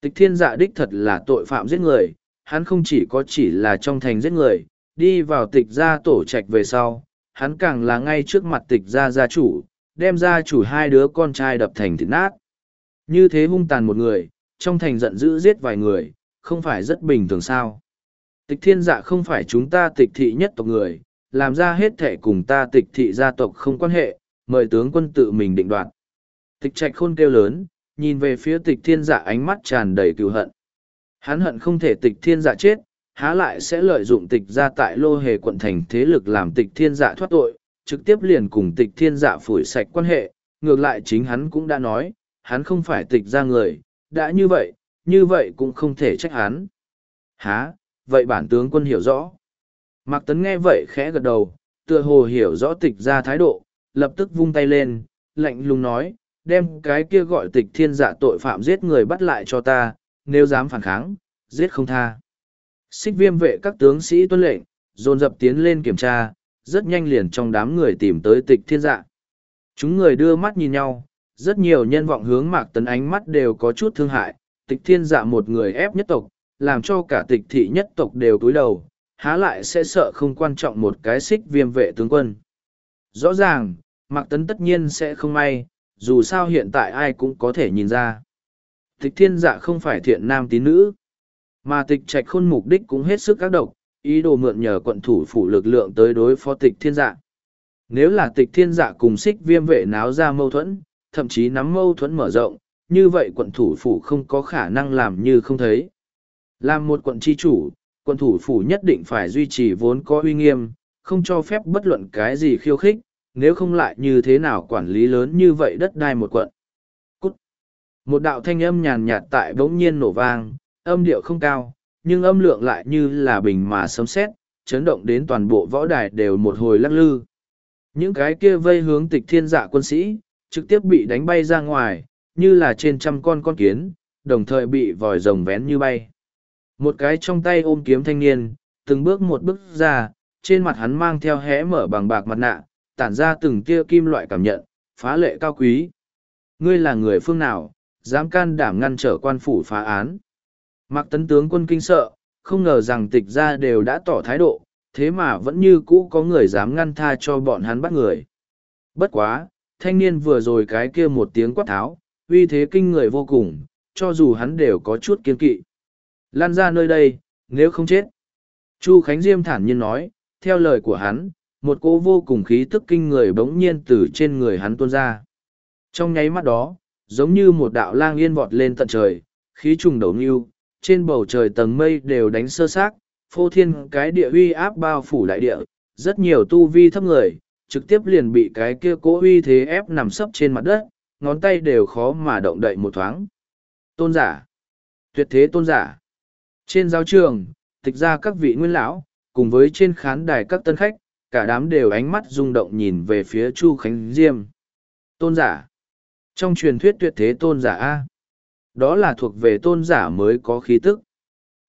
Tịch thiên dạ đích thật là tội phạm giết người, hắn không chỉ có chỉ là trong thành giết người, đi vào tịch gia tổ trạch về sau, hắn càng là ngay trước mặt tịch gia gia chủ, đem gia chủ hai đứa con trai đập thành thịt nát. Như thế hung tàn một người, trong thành giận dữ giết vài người, không phải rất bình thường sao. Tịch thiên dạ không phải chúng ta tịch thị nhất tộc người, làm ra hết thể cùng ta tịch thị gia tộc không quan hệ, mời tướng quân tự mình định đoạt. Tịch trạch khôn kêu lớn, nhìn về phía tịch thiên dạ ánh mắt tràn đầy cựu hận. Hắn hận không thể tịch thiên dạ chết, há lại sẽ lợi dụng tịch ra tại lô hề quận thành thế lực làm tịch thiên dạ thoát tội, trực tiếp liền cùng tịch thiên dạ phủi sạch quan hệ, ngược lại chính hắn cũng đã nói, hắn không phải tịch ra người, đã như vậy, như vậy cũng không thể trách hắn. Há, vậy bản tướng quân hiểu rõ. Mạc Tấn nghe vậy khẽ gật đầu, tựa hồ hiểu rõ tịch ra thái độ, lập tức vung tay lên, lạnh lùng nói, đem cái kia gọi tịch thiên dạ tội phạm giết người bắt lại cho ta, nếu dám phản kháng, giết không tha. Xích viêm vệ các tướng sĩ tuân lệnh, dồn dập tiến lên kiểm tra, rất nhanh liền trong đám người tìm tới tịch thiên dạ. Chúng người đưa mắt nhìn nhau, rất nhiều nhân vọng hướng mạc tấn ánh mắt đều có chút thương hại, tịch thiên dạ một người ép nhất tộc, làm cho cả tịch thị nhất tộc đều cúi đầu, há lại sẽ sợ không quan trọng một cái xích viêm vệ tướng quân. Rõ ràng, mạc tấn tất nhiên sẽ không may, dù sao hiện tại ai cũng có thể nhìn ra. Tịch thiên dạ không phải thiện nam tín nữ, mà tịch trạch khôn mục đích cũng hết sức các độc, ý đồ mượn nhờ quận thủ phủ lực lượng tới đối phó tịch thiên dạ. Nếu là tịch thiên dạ cùng xích viêm vệ náo ra mâu thuẫn, thậm chí nắm mâu thuẫn mở rộng, như vậy quận thủ phủ không có khả năng làm như không thấy. Làm một quận tri chủ, quận thủ phủ nhất định phải duy trì vốn có uy nghiêm, không cho phép bất luận cái gì khiêu khích, nếu không lại như thế nào quản lý lớn như vậy đất đai một quận. Cút! Một đạo thanh âm nhàn nhạt tại bỗng nhiên nổ vang, âm điệu không cao, nhưng âm lượng lại như là bình mà sấm sét, chấn động đến toàn bộ võ đài đều một hồi lắc lư. Những cái kia vây hướng tịch thiên dạ quân sĩ, trực tiếp bị đánh bay ra ngoài, như là trên trăm con con kiến, đồng thời bị vòi rồng vén như bay. Một cái trong tay ôm kiếm thanh niên, từng bước một bước ra, trên mặt hắn mang theo hé mở bằng bạc mặt nạ, tản ra từng tia kim loại cảm nhận, phá lệ cao quý. Ngươi là người phương nào, dám can đảm ngăn trở quan phủ phá án. Mạc tấn tướng quân kinh sợ, không ngờ rằng tịch ra đều đã tỏ thái độ, thế mà vẫn như cũ có người dám ngăn tha cho bọn hắn bắt người. Bất quá, thanh niên vừa rồi cái kia một tiếng quát tháo, uy thế kinh người vô cùng, cho dù hắn đều có chút kiên kỵ. Lan ra nơi đây, nếu không chết. Chu Khánh Diêm thản nhiên nói, theo lời của hắn, một cỗ vô cùng khí tức kinh người bỗng nhiên từ trên người hắn tuôn ra. Trong nháy mắt đó, giống như một đạo lang yên vọt lên tận trời, khí trùng đầu nghiêu, trên bầu trời tầng mây đều đánh sơ xác, phô thiên cái địa uy áp bao phủ đại địa, rất nhiều tu vi thấp người, trực tiếp liền bị cái kia cố uy thế ép nằm sấp trên mặt đất, ngón tay đều khó mà động đậy một thoáng. Tôn giả, tuyệt thế tôn giả. Trên giáo trường, tịch ra các vị nguyên lão, cùng với trên khán đài các tân khách, cả đám đều ánh mắt rung động nhìn về phía Chu Khánh Diêm. Tôn giả. Trong truyền thuyết tuyệt thế tôn giả A. Đó là thuộc về tôn giả mới có khí tức.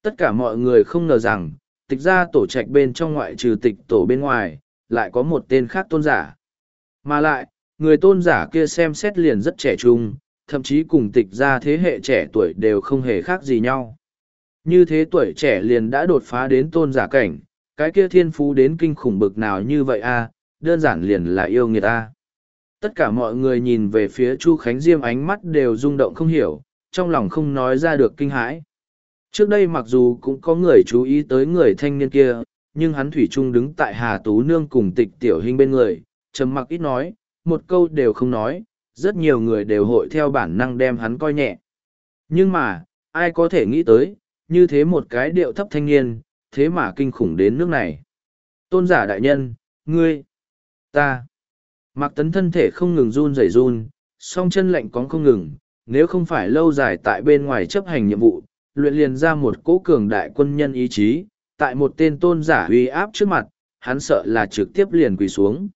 Tất cả mọi người không ngờ rằng, tịch ra tổ trạch bên trong ngoại trừ tịch tổ bên ngoài, lại có một tên khác tôn giả. Mà lại, người tôn giả kia xem xét liền rất trẻ trung, thậm chí cùng tịch ra thế hệ trẻ tuổi đều không hề khác gì nhau. Như thế tuổi trẻ liền đã đột phá đến tôn giả cảnh, cái kia thiên phú đến kinh khủng bực nào như vậy a đơn giản liền là yêu người ta. Tất cả mọi người nhìn về phía Chu Khánh Diêm ánh mắt đều rung động không hiểu, trong lòng không nói ra được kinh hãi. Trước đây mặc dù cũng có người chú ý tới người thanh niên kia, nhưng hắn thủy chung đứng tại Hà Tú Nương cùng tịch tiểu hình bên người, trầm mặc ít nói, một câu đều không nói, rất nhiều người đều hội theo bản năng đem hắn coi nhẹ. Nhưng mà, ai có thể nghĩ tới, như thế một cái điệu thấp thanh niên, thế mà kinh khủng đến nước này. Tôn giả đại nhân, ngươi, ta. Mạc tấn thân thể không ngừng run rẩy run, song chân lạnh cóng không ngừng, nếu không phải lâu dài tại bên ngoài chấp hành nhiệm vụ, luyện liền ra một cỗ cường đại quân nhân ý chí, tại một tên tôn giả uy áp trước mặt, hắn sợ là trực tiếp liền quỳ xuống.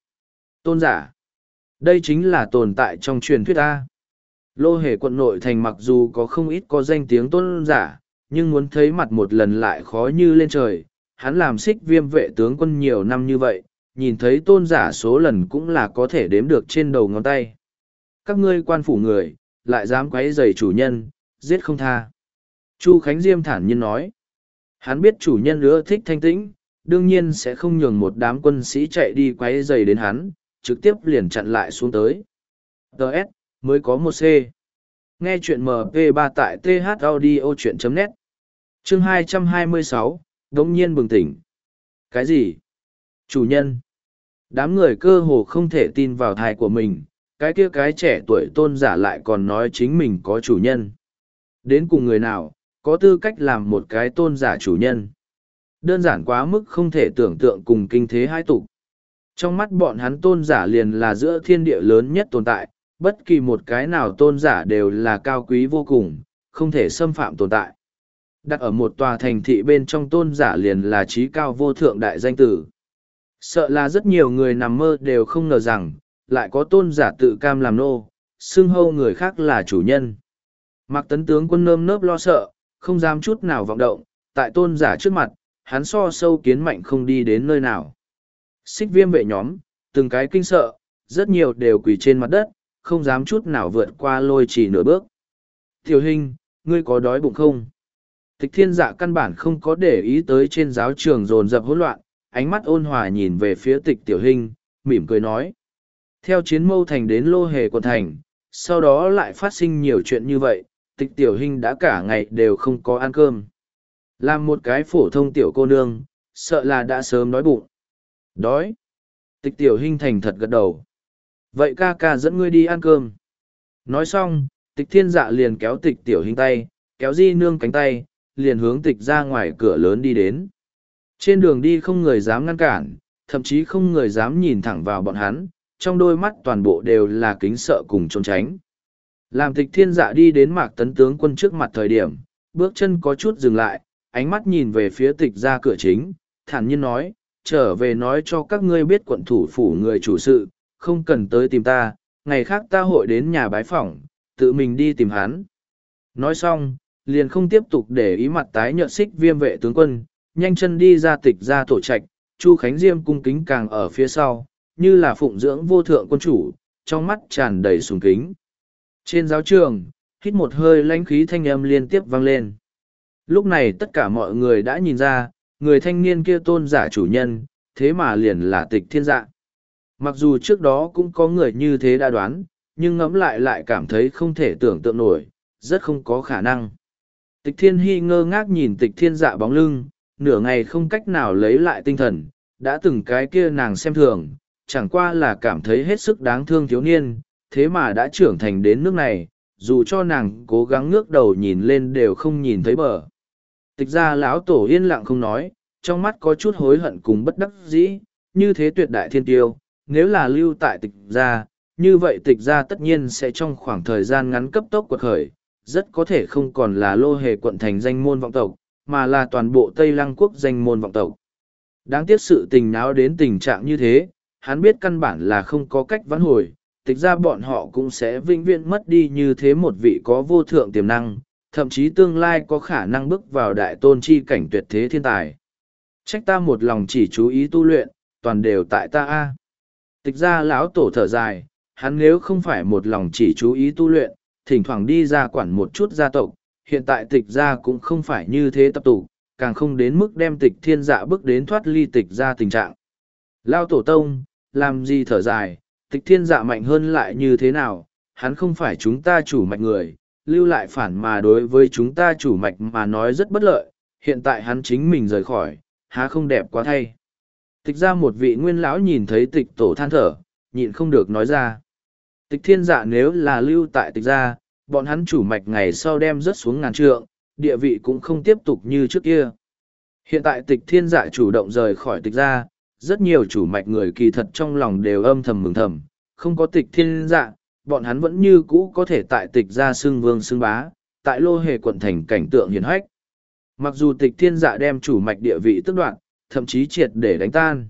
Tôn giả. Đây chính là tồn tại trong truyền thuyết a Lô hề quận nội thành mặc dù có không ít có danh tiếng tôn giả, nhưng muốn thấy mặt một lần lại khó như lên trời. Hắn làm xích viêm vệ tướng quân nhiều năm như vậy, nhìn thấy tôn giả số lần cũng là có thể đếm được trên đầu ngón tay. Các ngươi quan phủ người, lại dám quấy rầy chủ nhân, giết không tha. Chu Khánh Diêm thản nhiên nói. Hắn biết chủ nhân ưa thích thanh tĩnh, đương nhiên sẽ không nhường một đám quân sĩ chạy đi quấy rầy đến hắn, trực tiếp liền chặn lại xuống tới. Đợt, mới có một C. Nghe chuyện MP3 tại thaudio.net Chương 226, đống nhiên bừng tỉnh. Cái gì? Chủ nhân. Đám người cơ hồ không thể tin vào thai của mình, cái kia cái trẻ tuổi tôn giả lại còn nói chính mình có chủ nhân. Đến cùng người nào, có tư cách làm một cái tôn giả chủ nhân. Đơn giản quá mức không thể tưởng tượng cùng kinh thế hai tục. Trong mắt bọn hắn tôn giả liền là giữa thiên địa lớn nhất tồn tại, bất kỳ một cái nào tôn giả đều là cao quý vô cùng, không thể xâm phạm tồn tại. Đặt ở một tòa thành thị bên trong tôn giả liền là trí cao vô thượng đại danh tử. Sợ là rất nhiều người nằm mơ đều không ngờ rằng, lại có tôn giả tự cam làm nô, xưng hâu người khác là chủ nhân. Mặc tấn tướng quân nơm nớp lo sợ, không dám chút nào vọng động, tại tôn giả trước mặt, hắn so sâu kiến mạnh không đi đến nơi nào. Xích viêm vệ nhóm, từng cái kinh sợ, rất nhiều đều quỳ trên mặt đất, không dám chút nào vượt qua lôi chỉ nửa bước. Tiểu hình, ngươi có đói bụng không? Tịch thiên dạ căn bản không có để ý tới trên giáo trường dồn dập hỗn loạn, ánh mắt ôn hòa nhìn về phía tịch tiểu hình, mỉm cười nói. Theo chiến mâu thành đến lô hề quận thành, sau đó lại phát sinh nhiều chuyện như vậy, tịch tiểu hình đã cả ngày đều không có ăn cơm. Làm một cái phổ thông tiểu cô nương, sợ là đã sớm đói bụng. Đói. Tịch tiểu hình thành thật gật đầu. Vậy ca ca dẫn ngươi đi ăn cơm. Nói xong, tịch thiên dạ liền kéo tịch tiểu hình tay, kéo di nương cánh tay, liền hướng tịch ra ngoài cửa lớn đi đến. Trên đường đi không người dám ngăn cản, thậm chí không người dám nhìn thẳng vào bọn hắn, trong đôi mắt toàn bộ đều là kính sợ cùng trốn tránh. Làm tịch thiên dạ đi đến mạc tấn tướng quân trước mặt thời điểm, bước chân có chút dừng lại, ánh mắt nhìn về phía tịch ra cửa chính, thản nhiên nói, trở về nói cho các ngươi biết quận thủ phủ người chủ sự, không cần tới tìm ta, ngày khác ta hội đến nhà bái phỏng, tự mình đi tìm hắn. Nói xong, liền không tiếp tục để ý mặt tái nhợt xích viêm vệ tướng quân, nhanh chân đi ra tịch ra tổ trạch, Chu Khánh Diêm cung kính càng ở phía sau, như là phụng dưỡng vô thượng quân chủ, trong mắt tràn đầy sùng kính. Trên giáo trường, hít một hơi lãnh khí thanh âm liên tiếp vang lên. Lúc này tất cả mọi người đã nhìn ra, người thanh niên kia tôn giả chủ nhân, thế mà liền là tịch thiên dạ. Mặc dù trước đó cũng có người như thế đã đoán, nhưng ngẫm lại lại cảm thấy không thể tưởng tượng nổi, rất không có khả năng. Tịch thiên hy ngơ ngác nhìn tịch thiên dạ bóng lưng, nửa ngày không cách nào lấy lại tinh thần, đã từng cái kia nàng xem thường, chẳng qua là cảm thấy hết sức đáng thương thiếu niên, thế mà đã trưởng thành đến nước này, dù cho nàng cố gắng ngước đầu nhìn lên đều không nhìn thấy bờ. Tịch ra lão tổ yên lặng không nói, trong mắt có chút hối hận cùng bất đắc dĩ, như thế tuyệt đại thiên tiêu, nếu là lưu tại tịch gia, như vậy tịch gia tất nhiên sẽ trong khoảng thời gian ngắn cấp tốc quật khởi, rất có thể không còn là lô hề quận thành danh môn vọng tộc, mà là toàn bộ Tây Lăng quốc danh môn vọng tộc. Đáng tiếc sự tình náo đến tình trạng như thế, hắn biết căn bản là không có cách vãn hồi, tịch ra bọn họ cũng sẽ vĩnh viễn mất đi như thế một vị có vô thượng tiềm năng, thậm chí tương lai có khả năng bước vào đại tôn chi cảnh tuyệt thế thiên tài. Trách ta một lòng chỉ chú ý tu luyện, toàn đều tại ta a. Tịch ra lão tổ thở dài, hắn nếu không phải một lòng chỉ chú ý tu luyện, thỉnh thoảng đi ra quản một chút gia tộc, hiện tại tịch ra cũng không phải như thế tập tụ, càng không đến mức đem tịch thiên dạ bước đến thoát ly tịch ra tình trạng. Lao tổ tông, làm gì thở dài, tịch thiên dạ mạnh hơn lại như thế nào, hắn không phải chúng ta chủ mạch người, lưu lại phản mà đối với chúng ta chủ mạch mà nói rất bất lợi, hiện tại hắn chính mình rời khỏi, há không đẹp quá thay. Tịch ra một vị nguyên lão nhìn thấy tịch tổ than thở, nhịn không được nói ra. Tịch thiên dạ nếu là lưu tại tịch gia, bọn hắn chủ mạch ngày sau đem rớt xuống ngàn trượng, địa vị cũng không tiếp tục như trước kia. Hiện tại tịch thiên dạ chủ động rời khỏi tịch gia, rất nhiều chủ mạch người kỳ thật trong lòng đều âm thầm mừng thầm, không có tịch thiên dạ, bọn hắn vẫn như cũ có thể tại tịch gia xương vương xương bá, tại lô hề quận thành cảnh tượng hiền hách. Mặc dù tịch thiên dạ đem chủ mạch địa vị tức đoạn, thậm chí triệt để đánh tan.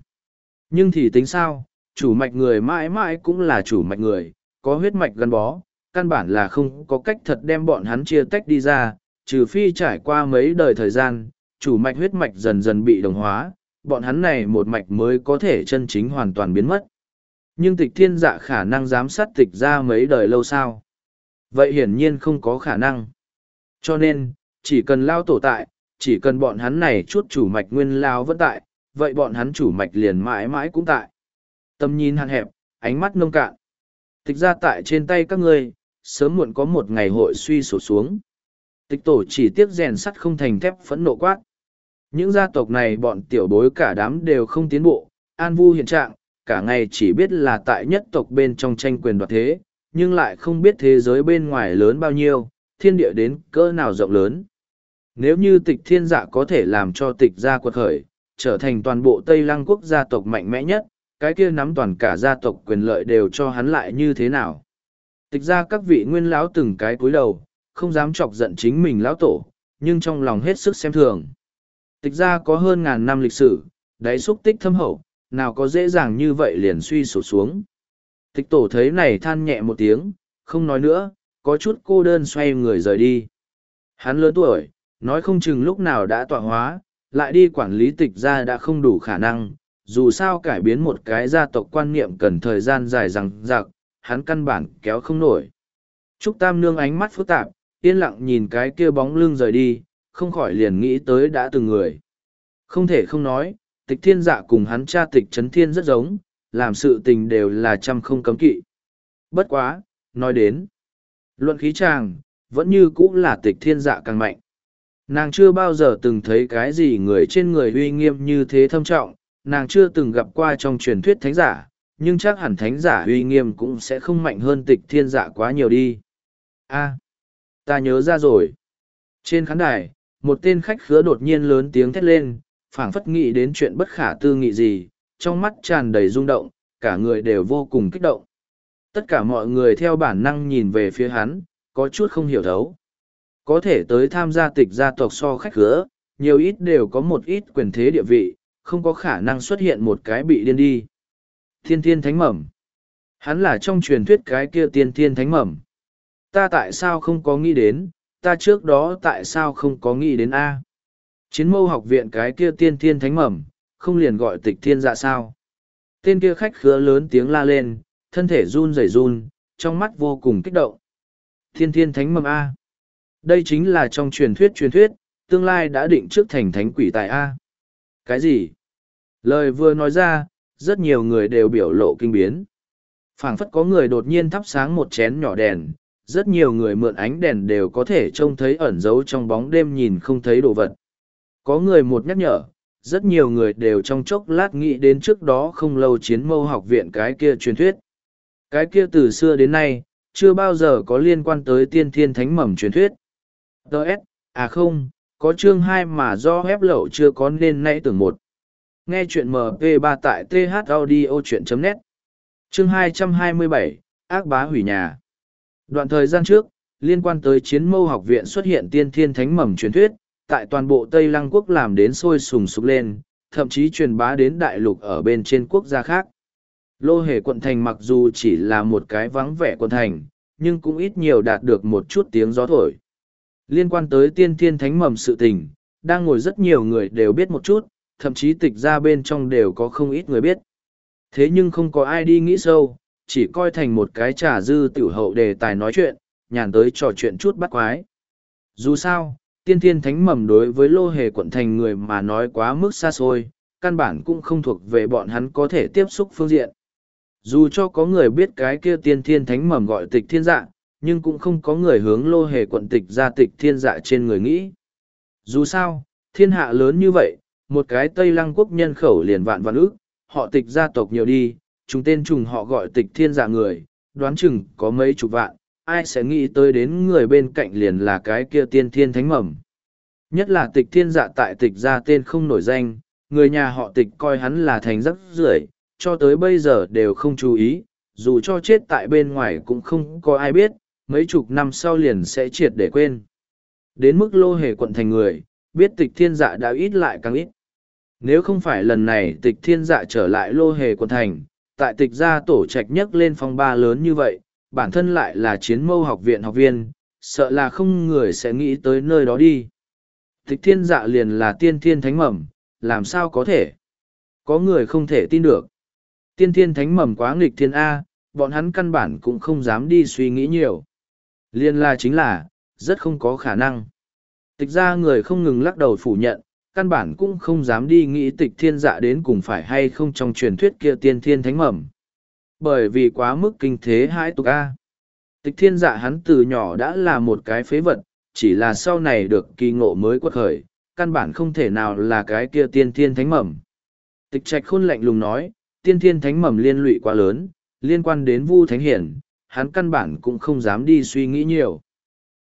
Nhưng thì tính sao, chủ mạch người mãi mãi cũng là chủ mạch người, có huyết mạch gắn bó, căn bản là không có cách thật đem bọn hắn chia tách đi ra, trừ phi trải qua mấy đời thời gian, chủ mạch huyết mạch dần dần bị đồng hóa, bọn hắn này một mạch mới có thể chân chính hoàn toàn biến mất. Nhưng tịch thiên dạ khả năng giám sát tịch ra mấy đời lâu sao? Vậy hiển nhiên không có khả năng. Cho nên, chỉ cần lao tổ tại, chỉ cần bọn hắn này chút chủ mạch nguyên lao vẫn tại, vậy bọn hắn chủ mạch liền mãi mãi cũng tại. Tâm nhìn hạn hẹp, ánh mắt nông cạn. Tịch ra tại trên tay các ngươi, sớm muộn có một ngày hội suy sổ xuống. Tịch tổ chỉ tiếc rèn sắt không thành thép phẫn nộ quát. Những gia tộc này bọn tiểu bối cả đám đều không tiến bộ, an vu hiện trạng, cả ngày chỉ biết là tại nhất tộc bên trong tranh quyền đoạt thế, nhưng lại không biết thế giới bên ngoài lớn bao nhiêu, thiên địa đến cỡ nào rộng lớn. Nếu như tịch thiên dạ có thể làm cho tịch gia quật khởi, trở thành toàn bộ Tây Lăng quốc gia tộc mạnh mẽ nhất, cái kia nắm toàn cả gia tộc quyền lợi đều cho hắn lại như thế nào. Tịch ra các vị nguyên lão từng cái cúi đầu, không dám chọc giận chính mình lão tổ, nhưng trong lòng hết sức xem thường. Tịch ra có hơn ngàn năm lịch sử, đáy xúc tích thâm hậu, nào có dễ dàng như vậy liền suy sụp xuống. Tịch tổ thấy này than nhẹ một tiếng, không nói nữa, có chút cô đơn xoay người rời đi. Hắn lớn tuổi, nói không chừng lúc nào đã tọa hóa, lại đi quản lý tịch ra đã không đủ khả năng, dù sao cải biến một cái gia tộc quan niệm cần thời gian dài rằng giặc, hắn căn bản kéo không nổi. Trúc Tam Nương ánh mắt phức tạp, yên lặng nhìn cái kia bóng lưng rời đi, không khỏi liền nghĩ tới đã từng người. Không thể không nói, tịch thiên dạ cùng hắn cha tịch trấn thiên rất giống, làm sự tình đều là trăm không cấm kỵ. Bất quá, nói đến, luận khí tràng, vẫn như cũ là tịch thiên dạ càng mạnh. Nàng chưa bao giờ từng thấy cái gì người trên người uy nghiêm như thế thâm trọng, nàng chưa từng gặp qua trong truyền thuyết thánh giả, nhưng chắc hẳn thánh giả uy nghiêm cũng sẽ không mạnh hơn tịch thiên dạ quá nhiều đi. a ta nhớ ra rồi. Trên khán đài, một tên khách khứa đột nhiên lớn tiếng thét lên, phảng phất nghĩ đến chuyện bất khả tư nghị gì, trong mắt tràn đầy rung động, cả người đều vô cùng kích động. Tất cả mọi người theo bản năng nhìn về phía hắn, có chút không hiểu thấu. Có thể tới tham gia tịch gia tộc so khách khứa, nhiều ít đều có một ít quyền thế địa vị, không có khả năng xuất hiện một cái bị điên đi. Thiên thiên thánh mầm. Hắn là trong truyền thuyết cái kia tiên thiên thánh mầm. Ta tại sao không có nghĩ đến, ta trước đó tại sao không có nghĩ đến A. Chiến mâu học viện cái kia tiên thiên thánh mầm, không liền gọi tịch thiên dạ sao. Tên kia khách khứa lớn tiếng la lên, thân thể run rẩy run, trong mắt vô cùng kích động. Thiên thiên thánh mầm A. Đây chính là trong truyền thuyết truyền thuyết, tương lai đã định trước thành thánh quỷ tại A. Cái gì? Lời vừa nói ra, rất nhiều người đều biểu lộ kinh biến. phảng phất có người đột nhiên thắp sáng một chén nhỏ đèn, rất nhiều người mượn ánh đèn đều có thể trông thấy ẩn giấu trong bóng đêm nhìn không thấy đồ vật. Có người một nhắc nhở, rất nhiều người đều trong chốc lát nghĩ đến trước đó không lâu chiến mâu học viện cái kia truyền thuyết. Cái kia từ xưa đến nay, chưa bao giờ có liên quan tới tiên thiên thánh mầm truyền thuyết. Đợt, à không, có chương hai mà do hép lậu chưa có nên nãy tưởng một. Nghe chuyện MP3 tại thaudio.net Chương 227, Ác bá hủy nhà Đoạn thời gian trước, liên quan tới chiến mâu học viện xuất hiện tiên thiên thánh mầm truyền thuyết, tại toàn bộ Tây Lăng quốc làm đến sôi sùng sục lên, thậm chí truyền bá đến đại lục ở bên trên quốc gia khác. Lô hề quận thành mặc dù chỉ là một cái vắng vẻ quận thành, nhưng cũng ít nhiều đạt được một chút tiếng gió thổi. Liên quan tới tiên thiên thánh mầm sự tình, đang ngồi rất nhiều người đều biết một chút, thậm chí tịch ra bên trong đều có không ít người biết. Thế nhưng không có ai đi nghĩ sâu, chỉ coi thành một cái trà dư tiểu hậu đề tài nói chuyện, nhàn tới trò chuyện chút bắt quái. Dù sao, tiên thiên thánh mầm đối với lô hề quận thành người mà nói quá mức xa xôi, căn bản cũng không thuộc về bọn hắn có thể tiếp xúc phương diện. Dù cho có người biết cái kia tiên thiên thánh mầm gọi tịch thiên dạ, nhưng cũng không có người hướng lô hề quận tịch ra tịch thiên dạ trên người nghĩ. Dù sao, thiên hạ lớn như vậy, một cái Tây Lăng quốc nhân khẩu liền vạn vạn ước, họ tịch gia tộc nhiều đi, chúng tên trùng họ gọi tịch thiên dạ người, đoán chừng có mấy chục vạn, ai sẽ nghĩ tới đến người bên cạnh liền là cái kia tiên thiên thánh mầm. Nhất là tịch thiên dạ tại tịch gia tên không nổi danh, người nhà họ tịch coi hắn là thành rất rưởi cho tới bây giờ đều không chú ý, dù cho chết tại bên ngoài cũng không có ai biết, mấy chục năm sau liền sẽ triệt để quên. Đến mức lô hề quận thành người, biết tịch thiên dạ đã ít lại càng ít. Nếu không phải lần này tịch thiên dạ trở lại lô hề quận thành, tại tịch gia tổ trạch nhất lên phong ba lớn như vậy, bản thân lại là chiến mâu học viện học viên, sợ là không người sẽ nghĩ tới nơi đó đi. Tịch thiên dạ liền là tiên thiên thánh mầm, làm sao có thể? Có người không thể tin được. Tiên thiên thánh mầm quá nghịch thiên A, bọn hắn căn bản cũng không dám đi suy nghĩ nhiều. Liên la chính là, rất không có khả năng. Tịch ra người không ngừng lắc đầu phủ nhận, căn bản cũng không dám đi nghĩ tịch thiên dạ đến cùng phải hay không trong truyền thuyết kia tiên thiên thánh mầm. Bởi vì quá mức kinh thế hãi tục A. Tịch thiên dạ hắn từ nhỏ đã là một cái phế vật, chỉ là sau này được kỳ ngộ mới quất khởi, căn bản không thể nào là cái kia tiên thiên thánh mầm. Tịch trạch khôn lạnh lùng nói, tiên thiên thánh mầm liên lụy quá lớn, liên quan đến vu thánh hiển, hắn căn bản cũng không dám đi suy nghĩ nhiều.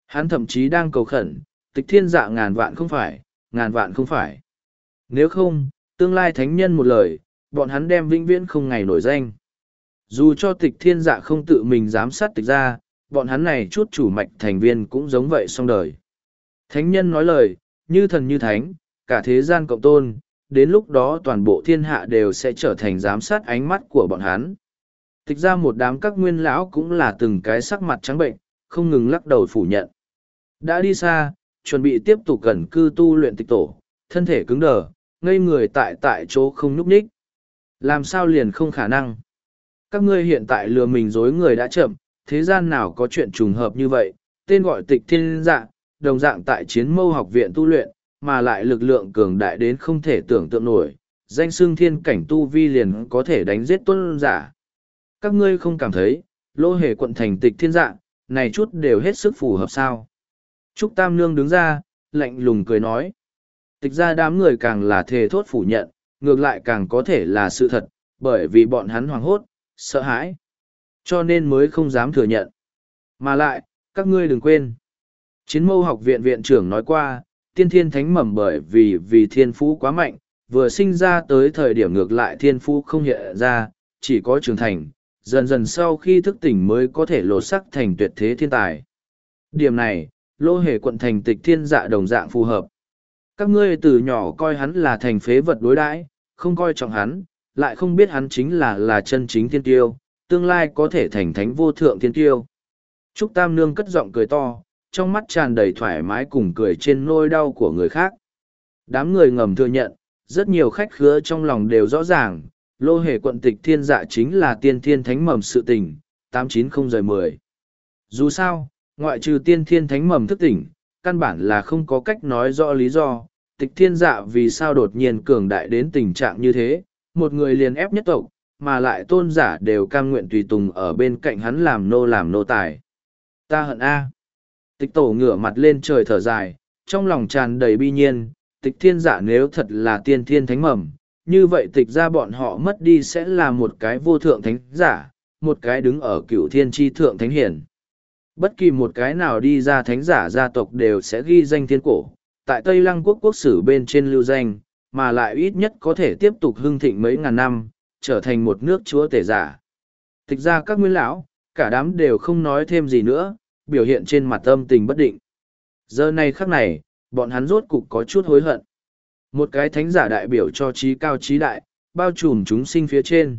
Hắn thậm chí đang cầu khẩn, tịch thiên dạ ngàn vạn không phải, ngàn vạn không phải. Nếu không, tương lai thánh nhân một lời, bọn hắn đem vĩnh viễn không ngày nổi danh. Dù cho tịch thiên dạ không tự mình giám sát tịch ra, bọn hắn này chút chủ mạch thành viên cũng giống vậy xong đời. Thánh nhân nói lời, như thần như thánh, cả thế gian cộng tôn, đến lúc đó toàn bộ thiên hạ đều sẽ trở thành giám sát ánh mắt của bọn hắn. Tịch ra một đám các nguyên lão cũng là từng cái sắc mặt trắng bệnh, không ngừng lắc đầu phủ nhận. Đã đi xa, chuẩn bị tiếp tục gần cư tu luyện tịch tổ, thân thể cứng đờ, ngây người tại tại chỗ không núp ních. Làm sao liền không khả năng? Các ngươi hiện tại lừa mình dối người đã chậm, thế gian nào có chuyện trùng hợp như vậy, tên gọi tịch thiên dạng đồng dạng tại chiến mâu học viện tu luyện, mà lại lực lượng cường đại đến không thể tưởng tượng nổi, danh xương thiên cảnh tu vi liền có thể đánh giết tuân giả. Các ngươi không cảm thấy, lô hề quận thành tịch thiên dạng này chút đều hết sức phù hợp sao. Trúc Tam Nương đứng ra, lạnh lùng cười nói. Tịch ra đám người càng là thề thốt phủ nhận, ngược lại càng có thể là sự thật, bởi vì bọn hắn hoảng hốt, sợ hãi. Cho nên mới không dám thừa nhận. Mà lại, các ngươi đừng quên. Chiến mâu học viện viện trưởng nói qua, tiên thiên thánh mầm bởi vì vì thiên phú quá mạnh, vừa sinh ra tới thời điểm ngược lại thiên phú không hiện ra, chỉ có trưởng thành, dần dần sau khi thức tỉnh mới có thể lột sắc thành tuyệt thế thiên tài. Điểm này, lô hề quận thành tịch thiên dạ đồng dạng phù hợp. Các ngươi từ nhỏ coi hắn là thành phế vật đối đãi, không coi trọng hắn, lại không biết hắn chính là là chân chính thiên tiêu, tương lai có thể thành thánh vô thượng thiên tiêu. Trúc Tam Nương cất giọng cười to, trong mắt tràn đầy thoải mái cùng cười trên nôi đau của người khác. Đám người ngầm thừa nhận, rất nhiều khách khứa trong lòng đều rõ ràng, lô hề quận tịch thiên dạ chính là tiên thiên thánh mầm sự tình, tám chín không rời mười. Dù sao, ngoại trừ tiên thiên thánh mầm thức tỉnh, căn bản là không có cách nói rõ lý do, tịch thiên dạ vì sao đột nhiên cường đại đến tình trạng như thế, một người liền ép nhất tộc, mà lại tôn giả đều cam nguyện tùy tùng ở bên cạnh hắn làm nô làm nô tài. Ta hận A. Tịch tổ ngửa mặt lên trời thở dài, trong lòng tràn đầy bi nhiên, tịch thiên giả nếu thật là tiên thiên thánh mầm, như vậy tịch ra bọn họ mất đi sẽ là một cái vô thượng thánh giả, một cái đứng ở cựu thiên tri thượng thánh hiển. Bất kỳ một cái nào đi ra thánh giả gia tộc đều sẽ ghi danh thiên cổ, tại Tây Lăng quốc quốc sử bên trên lưu danh, mà lại ít nhất có thể tiếp tục hưng thịnh mấy ngàn năm, trở thành một nước chúa tể giả. Tịch ra các nguyên lão, cả đám đều không nói thêm gì nữa, biểu hiện trên mặt âm tình bất định. Giờ này khắc này, bọn hắn rốt cục có chút hối hận. Một cái thánh giả đại biểu cho trí cao trí đại, bao trùm chúng sinh phía trên.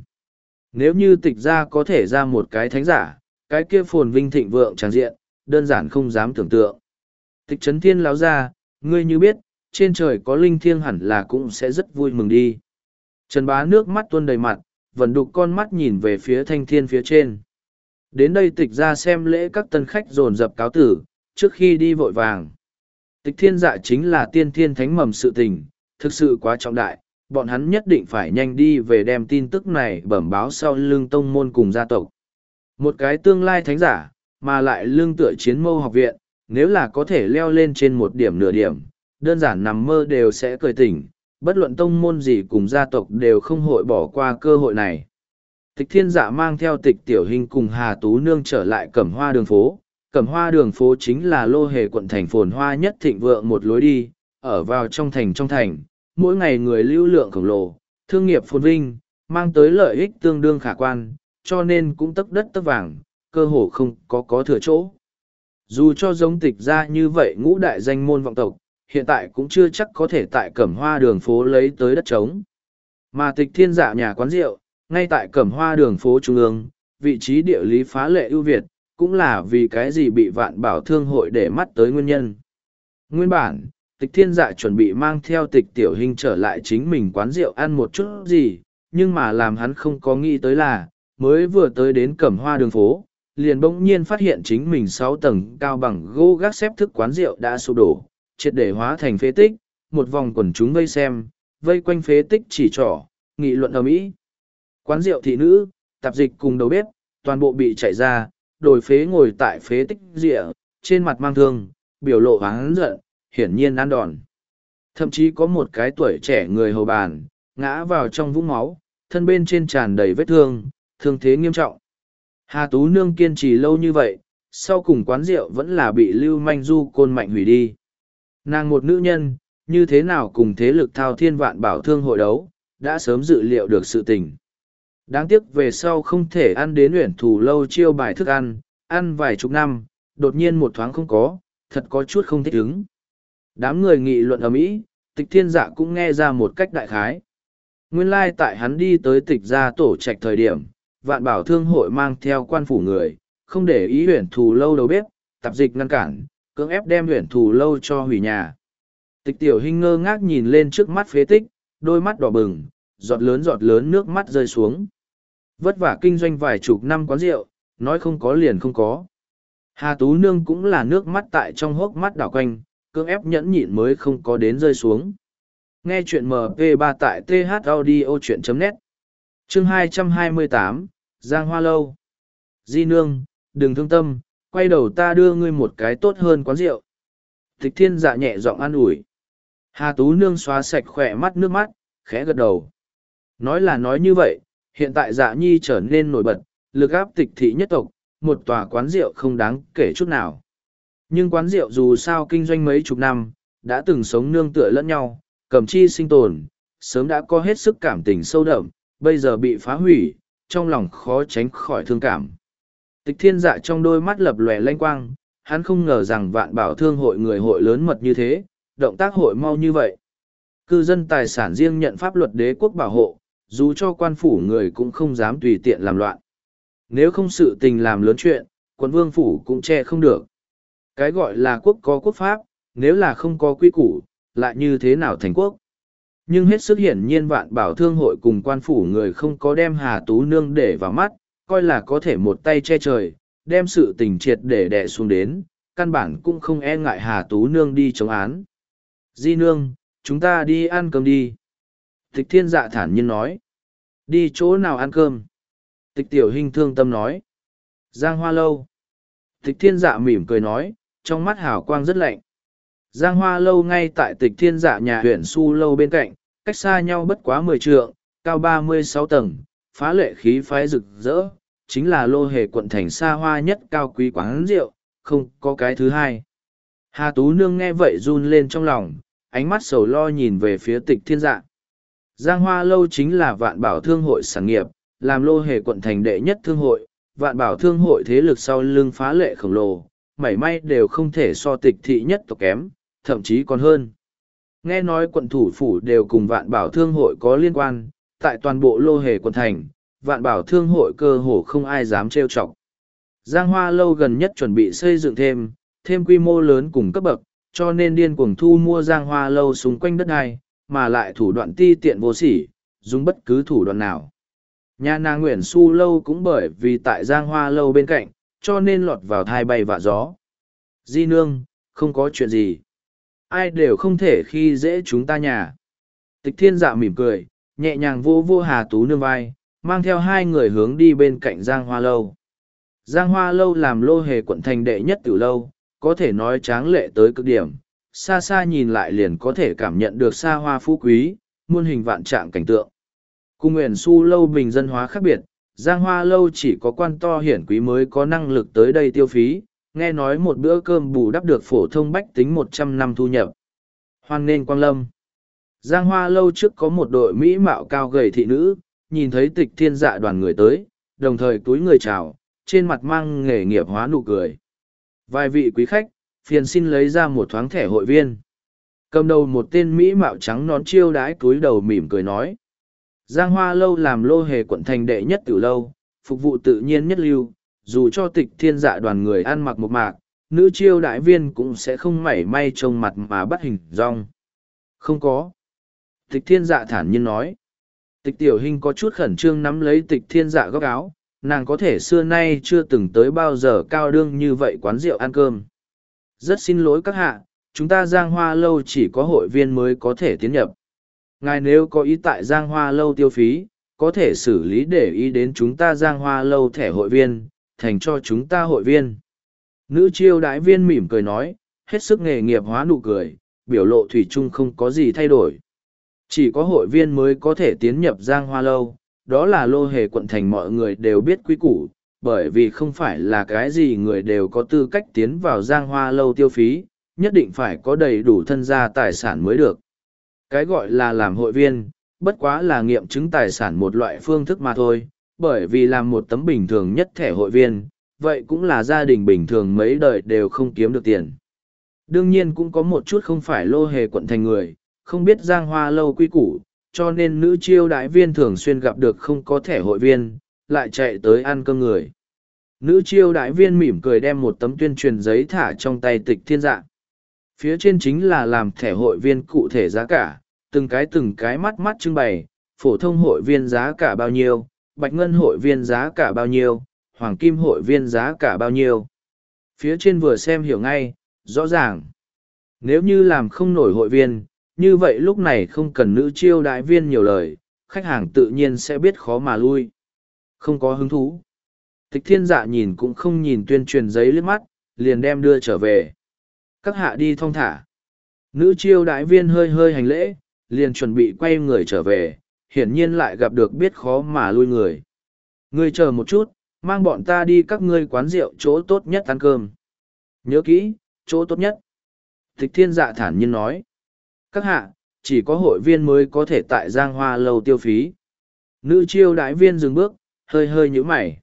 Nếu như tịch ra có thể ra một cái thánh giả, cái kia phồn vinh thịnh vượng tràn diện, đơn giản không dám tưởng tượng. Tịch chấn thiên láo ra, ngươi như biết, trên trời có linh thiêng hẳn là cũng sẽ rất vui mừng đi. Trần bá nước mắt tuôn đầy mặt, vẫn đục con mắt nhìn về phía thanh thiên phía trên. Đến đây tịch ra xem lễ các tân khách dồn dập cáo tử, trước khi đi vội vàng. Tịch thiên dạ chính là tiên thiên thánh mầm sự tình, thực sự quá trọng đại, bọn hắn nhất định phải nhanh đi về đem tin tức này bẩm báo sau lưng tông môn cùng gia tộc. Một cái tương lai thánh giả, mà lại lương tựa chiến mâu học viện, nếu là có thể leo lên trên một điểm nửa điểm, đơn giản nằm mơ đều sẽ cười tỉnh, bất luận tông môn gì cùng gia tộc đều không hội bỏ qua cơ hội này. Tịch thiên dạ mang theo tịch tiểu hình cùng Hà Tú Nương trở lại cẩm hoa đường phố. Cẩm hoa đường phố chính là lô hề quận thành phồn hoa nhất thịnh vượng một lối đi, ở vào trong thành trong thành, mỗi ngày người lưu lượng khổng lồ, thương nghiệp phồn vinh, mang tới lợi ích tương đương khả quan, cho nên cũng tấc đất tấc vàng, cơ hồ không có có thừa chỗ. Dù cho giống tịch ra như vậy ngũ đại danh môn vọng tộc, hiện tại cũng chưa chắc có thể tại cẩm hoa đường phố lấy tới đất trống. Mà tịch thiên dạ nhà quán rượu, ngay tại cẩm hoa đường phố trung ương, vị trí địa lý phá lệ ưu việt, cũng là vì cái gì bị vạn bảo thương hội để mắt tới nguyên nhân. Nguyên bản, tịch thiên dạ chuẩn bị mang theo tịch tiểu hình trở lại chính mình quán rượu ăn một chút gì, nhưng mà làm hắn không có nghĩ tới là, mới vừa tới đến cẩm hoa đường phố, liền bỗng nhiên phát hiện chính mình sáu tầng cao bằng gỗ gác xếp thức quán rượu đã sụp đổ, triệt để hóa thành phế tích, một vòng quần chúng vây xem, vây quanh phế tích chỉ trỏ, nghị luận ở mỹ. Quán rượu thị nữ, tạp dịch cùng đầu bếp, toàn bộ bị chạy ra, đổi phế ngồi tại phế tích rịa, trên mặt mang thương, biểu lộ hắn giận, hiển nhiên ăn đòn. Thậm chí có một cái tuổi trẻ người hầu bàn, ngã vào trong vũng máu, thân bên trên tràn đầy vết thương, thương thế nghiêm trọng. Hà Tú Nương kiên trì lâu như vậy, sau cùng quán rượu vẫn là bị lưu manh du côn mạnh hủy đi. Nàng một nữ nhân, như thế nào cùng thế lực thao thiên vạn bảo thương hội đấu, đã sớm dự liệu được sự tình. Đáng tiếc về sau không thể ăn đến uyển thủ lâu chiêu bài thức ăn, ăn vài chục năm, đột nhiên một thoáng không có, thật có chút không thích ứng. Đám người nghị luận ở Mỹ, tịch thiên dạ cũng nghe ra một cách đại khái. Nguyên lai tại hắn đi tới tịch gia tổ trạch thời điểm, vạn bảo thương hội mang theo quan phủ người, không để ý huyển thù lâu đầu bếp, tạp dịch ngăn cản, cưỡng ép đem huyển thù lâu cho hủy nhà. Tịch tiểu hình ngơ ngác nhìn lên trước mắt phế tích, đôi mắt đỏ bừng, giọt lớn giọt lớn nước mắt rơi xuống. Vất vả kinh doanh vài chục năm quán rượu, nói không có liền không có. Hà Tú Nương cũng là nước mắt tại trong hốc mắt đảo quanh, cưỡng ép nhẫn nhịn mới không có đến rơi xuống. Nghe chuyện MP3 tại thaudio.net Chương 228, Giang Hoa Lâu Di Nương, đừng thương tâm, quay đầu ta đưa ngươi một cái tốt hơn quán rượu. Tịch thiên dạ nhẹ giọng an ủi. Hà Tú Nương xóa sạch khỏe mắt nước mắt, khẽ gật đầu. Nói là nói như vậy, hiện tại dạ nhi trở nên nổi bật, lực áp tịch thị nhất tộc, một tòa quán rượu không đáng kể chút nào. Nhưng quán rượu dù sao kinh doanh mấy chục năm, đã từng sống nương tựa lẫn nhau, cầm chi sinh tồn, sớm đã có hết sức cảm tình sâu đậm, bây giờ bị phá hủy, trong lòng khó tránh khỏi thương cảm. Tịch thiên dạ trong đôi mắt lập lòe lanh quang, hắn không ngờ rằng vạn bảo thương hội người hội lớn mật như thế, động tác hội mau như vậy. Cư dân tài sản riêng nhận pháp luật đế quốc bảo hộ, dù cho quan phủ người cũng không dám tùy tiện làm loạn. Nếu không sự tình làm lớn chuyện, quân vương phủ cũng che không được. Cái gọi là quốc có quốc pháp, nếu là không có quy củ, lại như thế nào thành quốc? Nhưng hết sức hiển nhiên vạn bảo thương hội cùng quan phủ người không có đem Hà Tú Nương để vào mắt, coi là có thể một tay che trời, đem sự tình triệt để đè xuống đến, căn bản cũng không e ngại Hà Tú Nương đi chống án. Di Nương, chúng ta đi ăn cơm đi. Tịch thiên dạ thản nhiên nói. Đi chỗ nào ăn cơm? Tịch tiểu hình thương tâm nói. Giang hoa lâu. Tịch thiên dạ mỉm cười nói, trong mắt hào quang rất lạnh. Giang hoa lâu ngay tại tịch thiên dạ nhà huyện su lâu bên cạnh, cách xa nhau bất quá mười trượng, cao ba mươi sáu tầng, phá lệ khí phái rực rỡ, chính là lô hề quận thành xa hoa nhất cao quý quán rượu, không có cái thứ hai. Hà Tú Nương nghe vậy run lên trong lòng, ánh mắt sầu lo nhìn về phía tịch thiên dạ. Giang Hoa Lâu chính là vạn bảo thương hội sản nghiệp, làm lô hề quận thành đệ nhất thương hội, vạn bảo thương hội thế lực sau lưng phá lệ khổng lồ, mảy may đều không thể so tịch thị nhất tộc kém, thậm chí còn hơn. Nghe nói quận thủ phủ đều cùng vạn bảo thương hội có liên quan, tại toàn bộ lô hề quận thành, vạn bảo thương hội cơ hồ không ai dám trêu chọc. Giang Hoa lâu gần nhất chuẩn bị xây dựng thêm, thêm quy mô lớn cùng cấp bậc, cho nên điên cuồng thu mua Giang Hoa lâu xung quanh đất này, mà lại thủ đoạn ti tiện vô sỉ, dùng bất cứ thủ đoạn nào. Nhà nàng Nguyễn Su lâu cũng bởi vì tại Giang Hoa lâu bên cạnh, cho nên lọt vào thai bay vạ gió. Di nương, không có chuyện gì. Ai đều không thể khi dễ chúng ta nhà. Tịch thiên dạ mỉm cười, nhẹ nhàng vô vô hà tú nương vai, mang theo hai người hướng đi bên cạnh Giang Hoa lâu. Giang Hoa lâu làm lô hề quận thành đệ nhất từ lâu, có thể nói tráng lệ tới cực điểm, xa xa nhìn lại liền có thể cảm nhận được xa hoa phú quý, muôn hình vạn trạng cảnh tượng. Cung nguyện su lâu bình dân hóa khác biệt, Giang Hoa lâu chỉ có quan to hiển quý mới có năng lực tới đây tiêu phí, nghe nói một bữa cơm bù đắp được phổ thông bách tính một trăm năm thu nhập. Hoan nên Quang Lâm Giang Hoa lâu trước có một đội Mỹ mạo cao gầy thị nữ, nhìn thấy tịch thiên dạ đoàn người tới, đồng thời túi người chào, trên mặt mang nghề nghiệp hóa nụ cười. Vài vị quý khách, phiền xin lấy ra một thoáng thẻ hội viên. Cầm đầu một tên Mỹ mạo trắng nón chiêu đái túi đầu mỉm cười nói. Giang Hoa Lâu làm lô hề quận thành đệ nhất từ lâu, phục vụ tự nhiên nhất lưu, dù cho tịch thiên dạ đoàn người ăn mặc một mạc, nữ chiêu đại viên cũng sẽ không mảy may trông mặt mà bắt hình rong. Không có. Tịch thiên dạ thản nhiên nói. Tịch tiểu hình có chút khẩn trương nắm lấy tịch thiên dạ góc áo, nàng có thể xưa nay chưa từng tới bao giờ cao đương như vậy quán rượu ăn cơm. Rất xin lỗi các hạ, chúng ta giang hoa lâu chỉ có hội viên mới có thể tiến nhập. Ngài nếu có ý tại giang hoa lâu tiêu phí, có thể xử lý để ý đến chúng ta giang hoa lâu thẻ hội viên, thành cho chúng ta hội viên. Nữ chiêu đại viên mỉm cười nói, hết sức nghề nghiệp hóa nụ cười, biểu lộ thủy chung không có gì thay đổi. Chỉ có hội viên mới có thể tiến nhập giang hoa lâu, đó là lô hề quận thành mọi người đều biết quý củ, bởi vì không phải là cái gì người đều có tư cách tiến vào giang hoa lâu tiêu phí, nhất định phải có đầy đủ thân gia tài sản mới được. Cái gọi là làm hội viên, bất quá là nghiệm chứng tài sản một loại phương thức mà thôi, bởi vì làm một tấm bình thường nhất thẻ hội viên, vậy cũng là gia đình bình thường mấy đời đều không kiếm được tiền. Đương nhiên cũng có một chút không phải lô hề quận thành người, không biết giang hoa lâu quy củ, cho nên nữ chiêu đại viên thường xuyên gặp được không có thẻ hội viên, lại chạy tới ăn cơm người. Nữ chiêu đại viên mỉm cười đem một tấm tuyên truyền giấy thả trong tay tịch thiên dạ. Phía trên chính là làm thẻ hội viên cụ thể giá cả, từng cái từng cái mắt mắt trưng bày, phổ thông hội viên giá cả bao nhiêu, bạch ngân hội viên giá cả bao nhiêu, hoàng kim hội viên giá cả bao nhiêu. Phía trên vừa xem hiểu ngay, rõ ràng. Nếu như làm không nổi hội viên, như vậy lúc này không cần nữ chiêu đại viên nhiều lời, khách hàng tự nhiên sẽ biết khó mà lui. Không có hứng thú. Tịch thiên dạ nhìn cũng không nhìn tuyên truyền giấy liếc mắt, liền đem đưa trở về. Các hạ đi thong thả. Nữ chiêu đại viên hơi hơi hành lễ, liền chuẩn bị quay người trở về, hiển nhiên lại gặp được biết khó mà lui người. Ngươi chờ một chút, mang bọn ta đi các ngươi quán rượu chỗ tốt nhất ăn cơm. Nhớ kỹ, chỗ tốt nhất. Tịch thiên dạ thản nhiên nói. Các hạ, chỉ có hội viên mới có thể tại giang hoa lâu tiêu phí. Nữ chiêu đại viên dừng bước, hơi hơi nhíu mày.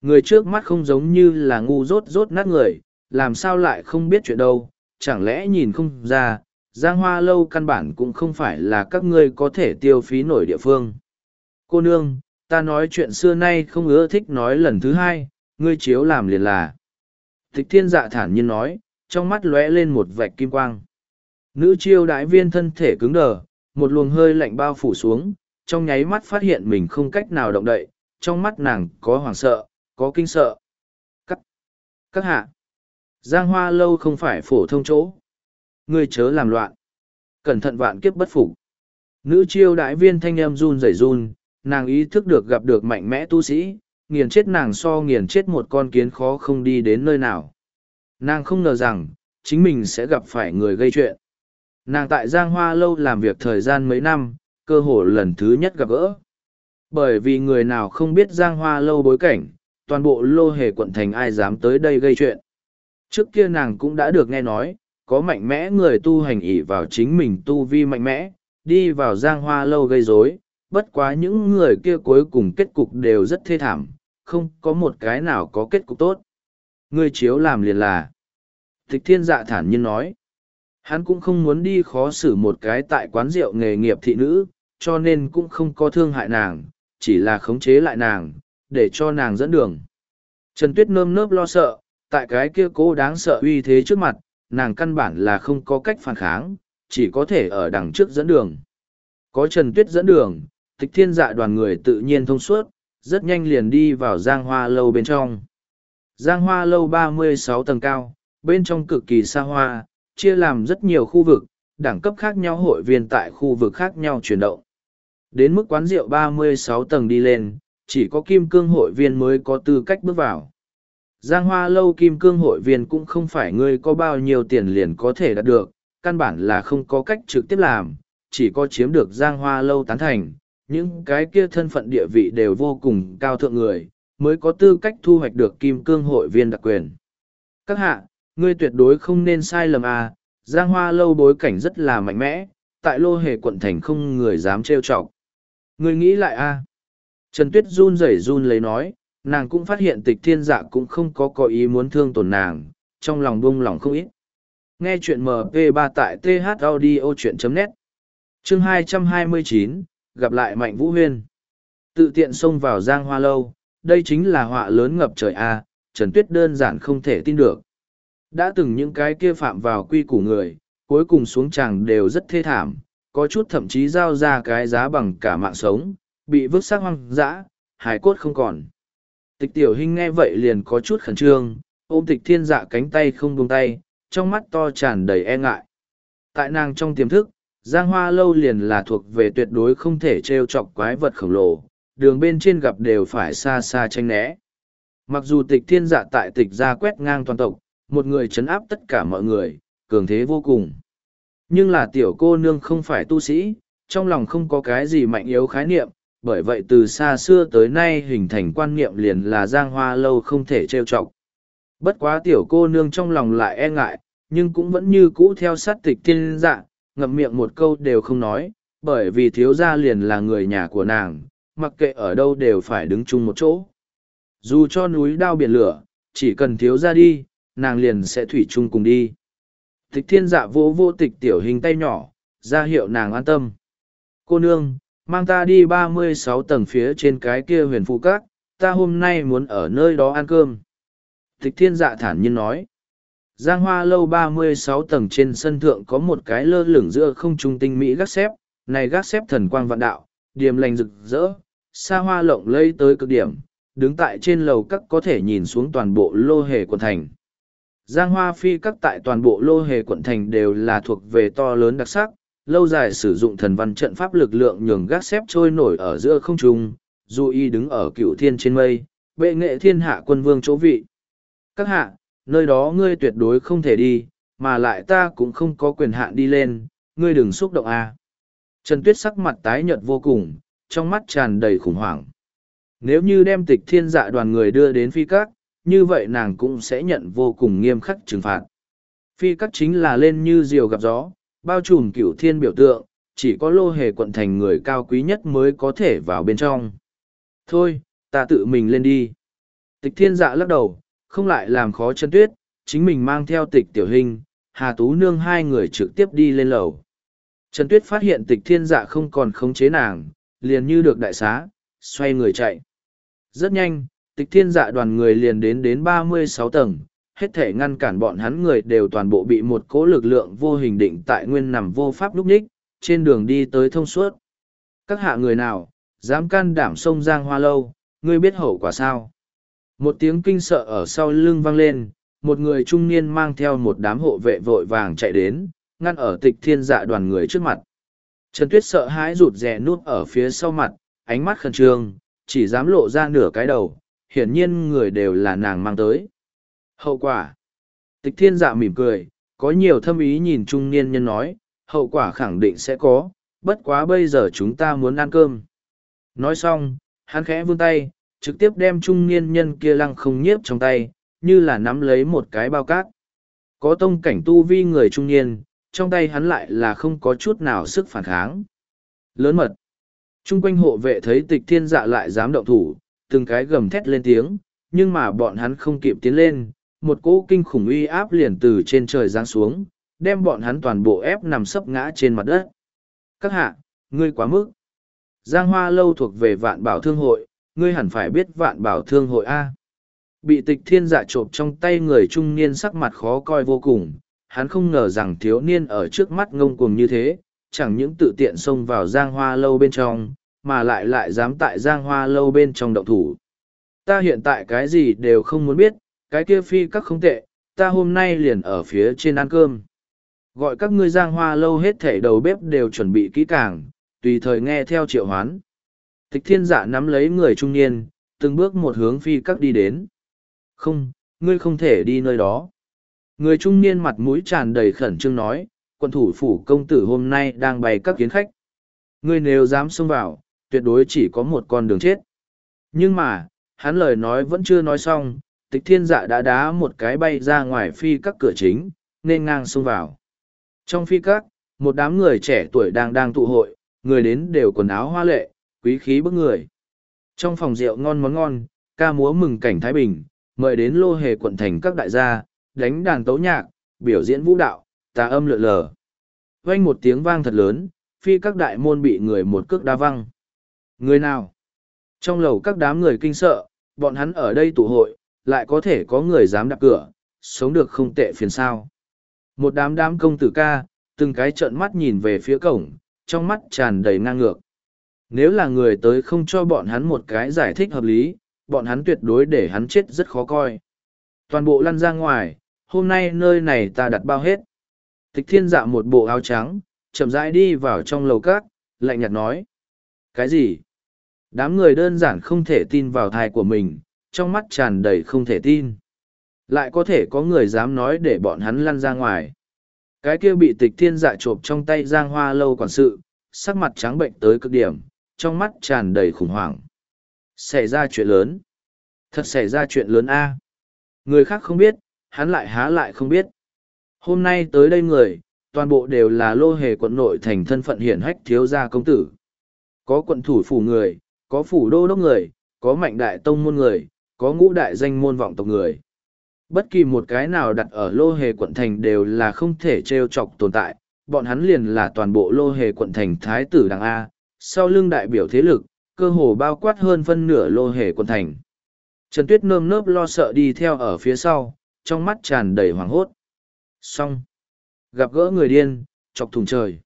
Người trước mắt không giống như là ngu rốt rốt nát người, làm sao lại không biết chuyện đâu, chẳng lẽ nhìn không ra, giang hoa lâu căn bản cũng không phải là các ngươi có thể tiêu phí nổi địa phương. Cô nương, ta nói chuyện xưa nay không ưa thích nói lần thứ hai, ngươi chiếu làm liền là. Thích thiên dạ thản nhiên nói, trong mắt lóe lên một vạch kim quang. Nữ chiêu đại viên thân thể cứng đờ, một luồng hơi lạnh bao phủ xuống, trong nháy mắt phát hiện mình không cách nào động đậy, trong mắt nàng có hoảng sợ, có kinh sợ. Các, các hạ. Giang hoa lâu không phải phổ thông chỗ. Ngươi chớ làm loạn. Cẩn thận vạn kiếp bất phục. Nữ chiêu đại viên thanh em run rẩy run, nàng ý thức được gặp được mạnh mẽ tu sĩ, nghiền chết nàng so nghiền chết một con kiến khó không đi đến nơi nào. Nàng không ngờ rằng, chính mình sẽ gặp phải người gây chuyện. Nàng tại Giang Hoa Lâu làm việc thời gian mấy năm, cơ hội lần thứ nhất gặp gỡ. Bởi vì người nào không biết Giang Hoa Lâu bối cảnh, toàn bộ lô hề quận thành ai dám tới đây gây chuyện. Trước kia nàng cũng đã được nghe nói, có mạnh mẽ người tu hành ỷ vào chính mình tu vi mạnh mẽ, đi vào Giang Hoa Lâu gây rối. bất quá những người kia cuối cùng kết cục đều rất thê thảm, không có một cái nào có kết cục tốt. Ngươi chiếu làm liền là. Tịch thiên dạ thản nhiên nói. Hắn cũng không muốn đi khó xử một cái tại quán rượu nghề nghiệp thị nữ, cho nên cũng không có thương hại nàng, chỉ là khống chế lại nàng, để cho nàng dẫn đường. Trần Tuyết nơm nớp lo sợ, tại cái kia cố đáng sợ uy thế trước mặt, nàng căn bản là không có cách phản kháng, chỉ có thể ở đằng trước dẫn đường. Có Trần Tuyết dẫn đường, tịch thiên dạ đoàn người tự nhiên thông suốt, rất nhanh liền đi vào giang hoa lâu bên trong. Giang hoa lâu ba mươi sáu tầng cao, bên trong cực kỳ xa hoa, chia làm rất nhiều khu vực, đẳng cấp khác nhau hội viên tại khu vực khác nhau chuyển động. Đến mức quán rượu ba mươi sáu tầng đi lên, chỉ có kim cương hội viên mới có tư cách bước vào. Giang hoa lâu kim cương hội viên cũng không phải ngươi có bao nhiêu tiền liền có thể đạt được, căn bản là không có cách trực tiếp làm, chỉ có chiếm được giang hoa lâu tán thành, những cái kia thân phận địa vị đều vô cùng cao thượng người, mới có tư cách thu hoạch được kim cương hội viên đặc quyền. Các hạ, ngươi tuyệt đối không nên sai lầm à, giang hoa lâu bối cảnh rất là mạnh mẽ, tại lô hề quận thành không người dám trêu chọc. Ngươi nghĩ lại a à? Trần Tuyết run rẩy run lấy nói, nàng cũng phát hiện tịch thiên dạ cũng không có có ý muốn thương tổn nàng, trong lòng buông lòng không ít. Nghe chuyện MP3 tại thaudio.net Chương 229, gặp lại Mạnh Vũ Huyên. Tự tiện xông vào giang hoa lâu, đây chính là họa lớn ngập trời A, Trần Tuyết đơn giản không thể tin được. Đã từng những cái kia phạm vào quy củ người, cuối cùng xuống chàng đều rất thê thảm, có chút thậm chí giao ra cái giá bằng cả mạng sống, bị vứt xác hoang dã, hải cốt không còn. Tịch tiểu hình nghe vậy liền có chút khẩn trương, ôm tịch thiên dạ cánh tay không buông tay, trong mắt to tràn đầy e ngại. Tại nàng trong tiềm thức, giang hoa lâu liền là thuộc về tuyệt đối không thể t r e o chọc quái vật khổng lồ, đường bên trên gặp đều phải xa xa tranh né. Mặc dù tịch thiên dạ tại tịch ra quét ngang toàn tộc, một người chấn áp tất cả mọi người, cường thế vô cùng. Nhưng là tiểu cô nương không phải tu sĩ, trong lòng không có cái gì mạnh yếu khái niệm, bởi vậy từ xa xưa tới nay hình thành quan niệm liền là giang hoa lâu không thể trêu chọc. Bất quá tiểu cô nương trong lòng lại e ngại, nhưng cũng vẫn như cũ theo sát tịch thiên dạ ngậm miệng một câu đều không nói, bởi vì thiếu gia liền là người nhà của nàng, mặc kệ ở đâu đều phải đứng chung một chỗ. Dù cho núi đao biển lửa, chỉ cần thiếu gia đi, nàng liền sẽ thủy chung cùng đi. Tịch thiên dạ vỗ vô tịch tiểu hình tay nhỏ, ra hiệu nàng an tâm. Cô nương mang ta đi ba mươi sáu tầng phía trên cái kia huyền phụ các ta hôm nay muốn ở nơi đó ăn cơm. Tịch thiên dạ thản nhiên nói. Giang hoa lâu ba mươi sáu tầng trên sân thượng có một cái lơ lửng giữa không trung tinh mỹ gác xếp, này gác xếp thần quang vạn đạo, điềm lành rực rỡ, xa hoa lộng lây tới cực điểm, đứng tại trên lầu các có thể nhìn xuống toàn bộ lô hề quận thành. Giang hoa phi các tại toàn bộ lô hề quận thành đều là thuộc về to lớn đặc sắc lâu dài sử dụng thần văn trận pháp lực lượng nhường gác xếp trôi nổi ở giữa không trung, dù y đứng ở cựu thiên trên mây, bệ nghệ thiên hạ quân vương chỗ vị. Các hạ, nơi đó ngươi tuyệt đối không thể đi, mà lại ta cũng không có quyền hạn đi lên, ngươi đừng xúc động a. À. Trần Tuyết sắc mặt tái nhợt vô cùng, trong mắt tràn đầy khủng hoảng. Nếu như đem tịch thiên dạ đoàn người đưa đến phi các, như vậy nàng cũng sẽ nhận vô cùng nghiêm khắc trừng phạt. Phi các chính là lên như diều gặp gió, bao trùm cửu thiên biểu tượng, chỉ có lô hề quận thành người cao quý nhất mới có thể vào bên trong. Thôi, ta tự mình lên đi. Tịch thiên dạ lắc đầu, không lại làm khó chân tuyết, chính mình mang theo tịch tiểu hình, Hà Tú Nương hai người trực tiếp đi lên lầu. Trần Tuyết phát hiện tịch thiên dạ không còn khống chế nàng, liền như được đại xá, xoay người chạy. Rất nhanh, tịch thiên dạ đoàn người liền đến đến ba mươi sáu tầng, hết thể ngăn cản bọn hắn người đều toàn bộ bị một cỗ lực lượng vô hình định tại nguyên nằm vô pháp lúc ních, trên đường đi tới thông suốt. Các hạ người nào, dám can đảm sông Giang Hoa Lâu, ngươi biết hậu quả sao? Một tiếng kinh sợ ở sau lưng vang lên, một người trung niên mang theo một đám hộ vệ vội vàng chạy đến, ngăn ở tịch thiên dạ đoàn người trước mặt. Trần Tuyết sợ hãi rụt rè nuốt ở phía sau mặt, ánh mắt khẩn trương, chỉ dám lộ ra nửa cái đầu, hiển nhiên người đều là nàng mang tới. Hậu quả Tịch thiên dạ mỉm cười, có nhiều thâm ý nhìn trung niên nhân nói, hậu quả khẳng định sẽ có, bất quá bây giờ chúng ta muốn ăn cơm. Nói xong, hắn khẽ vươn tay, trực tiếp đem trung niên nhân kia lăng không nhiếp trong tay, như là nắm lấy một cái bao cát. Có tông cảnh tu vi người trung niên, trong tay hắn lại là không có chút nào sức phản kháng. Lớn mật. Trung quanh hộ vệ thấy tịch thiên dạ lại dám động thủ, từng cái gầm thét lên tiếng, nhưng mà bọn hắn không kịp tiến lên, một cỗ kinh khủng uy áp liền từ trên trời giáng xuống, đem bọn hắn toàn bộ ép nằm sấp ngã trên mặt đất. Các hạ, ngươi quá mức. Giang Hoa Lâu thuộc về vạn bảo thương hội, ngươi hẳn phải biết vạn bảo thương hội A. Bị tịch thiên dạ trộm trong tay người trung niên sắc mặt khó coi vô cùng, hắn không ngờ rằng thiếu niên ở trước mắt ngông cuồng như thế, chẳng những tự tiện xông vào Giang Hoa Lâu bên trong, mà lại lại dám tại Giang Hoa Lâu bên trong động thủ. Ta hiện tại cái gì đều không muốn biết, cái kia phi các không tệ, ta hôm nay liền ở phía trên ăn cơm. Gọi các ngươi giang hoa lâu hết thể đầu bếp đều chuẩn bị kỹ càng, tùy thời nghe theo triệu hoán. Tịch thiên dạ nắm lấy người trung niên, từng bước một hướng phi các đi đến. Không, ngươi không thể đi nơi đó. Người trung niên mặt mũi tràn đầy khẩn trương nói, quân thủ phủ công tử hôm nay đang bày các kiến khách. Ngươi nếu dám xông vào, tuyệt đối chỉ có một con đường chết. Nhưng mà, hắn lời nói vẫn chưa nói xong, tịch thiên dạ đã đá một cái bay ra ngoài phi các cửa chính, nên ngang xông vào. Trong phi các, một đám người trẻ tuổi đang đang tụ hội, người đến đều quần áo hoa lệ, quý khí bức người. Trong phòng rượu ngon món ngon, ca múa mừng cảnh Thái Bình, mời đến lô hề quận thành các đại gia, đánh đàn tấu nhạc, biểu diễn vũ đạo, tà âm lượn lờ. Vang một tiếng vang thật lớn, phi các đại môn bị người một cước đá văng. Người nào? Trong lầu các đám người kinh sợ, bọn hắn ở đây tụ hội, lại có thể có người dám đạp cửa, sống được không tệ phiền sao. Một đám đám công tử ca, từng cái trợn mắt nhìn về phía cổng, trong mắt tràn đầy ngang ngược. Nếu là người tới không cho bọn hắn một cái giải thích hợp lý, bọn hắn tuyệt đối để hắn chết rất khó coi. Toàn bộ lăn ra ngoài, hôm nay nơi này ta đặt bao hết. Tịch thiên dạ một bộ áo trắng, chậm rãi đi vào trong lầu cát, lạnh nhạt nói. Cái gì? Đám người đơn giản không thể tin vào thai của mình, trong mắt tràn đầy không thể tin. Lại có thể có người dám nói để bọn hắn lăn ra ngoài. Cái kia bị tịch thiên dạ trộm trong tay giang hoa lâu quản sự, sắc mặt trắng bệnh tới cực điểm, trong mắt tràn đầy khủng hoảng. Xảy ra chuyện lớn. Thật xảy ra chuyện lớn a Người khác không biết, hắn lại há lại không biết. Hôm nay tới đây người, toàn bộ đều là lô hề quận nội thành thân phận hiển hách thiếu gia công tử. Có quận thủ phủ người, có phủ đô đốc người, có mạnh đại tông môn người, có ngũ đại danh môn vọng tộc người. Bất kỳ một cái nào đặt ở lô hề quận thành đều là không thể trêu chọc tồn tại, bọn hắn liền là toàn bộ lô hề quận thành thái tử đằng A, sau lưng đại biểu thế lực, cơ hồ bao quát hơn phân nửa lô hề quận thành. Trần Tuyết nơm nớp lo sợ đi theo ở phía sau, trong mắt tràn đầy hoảng hốt. Xong. Gặp gỡ người điên, chọc thùng trời.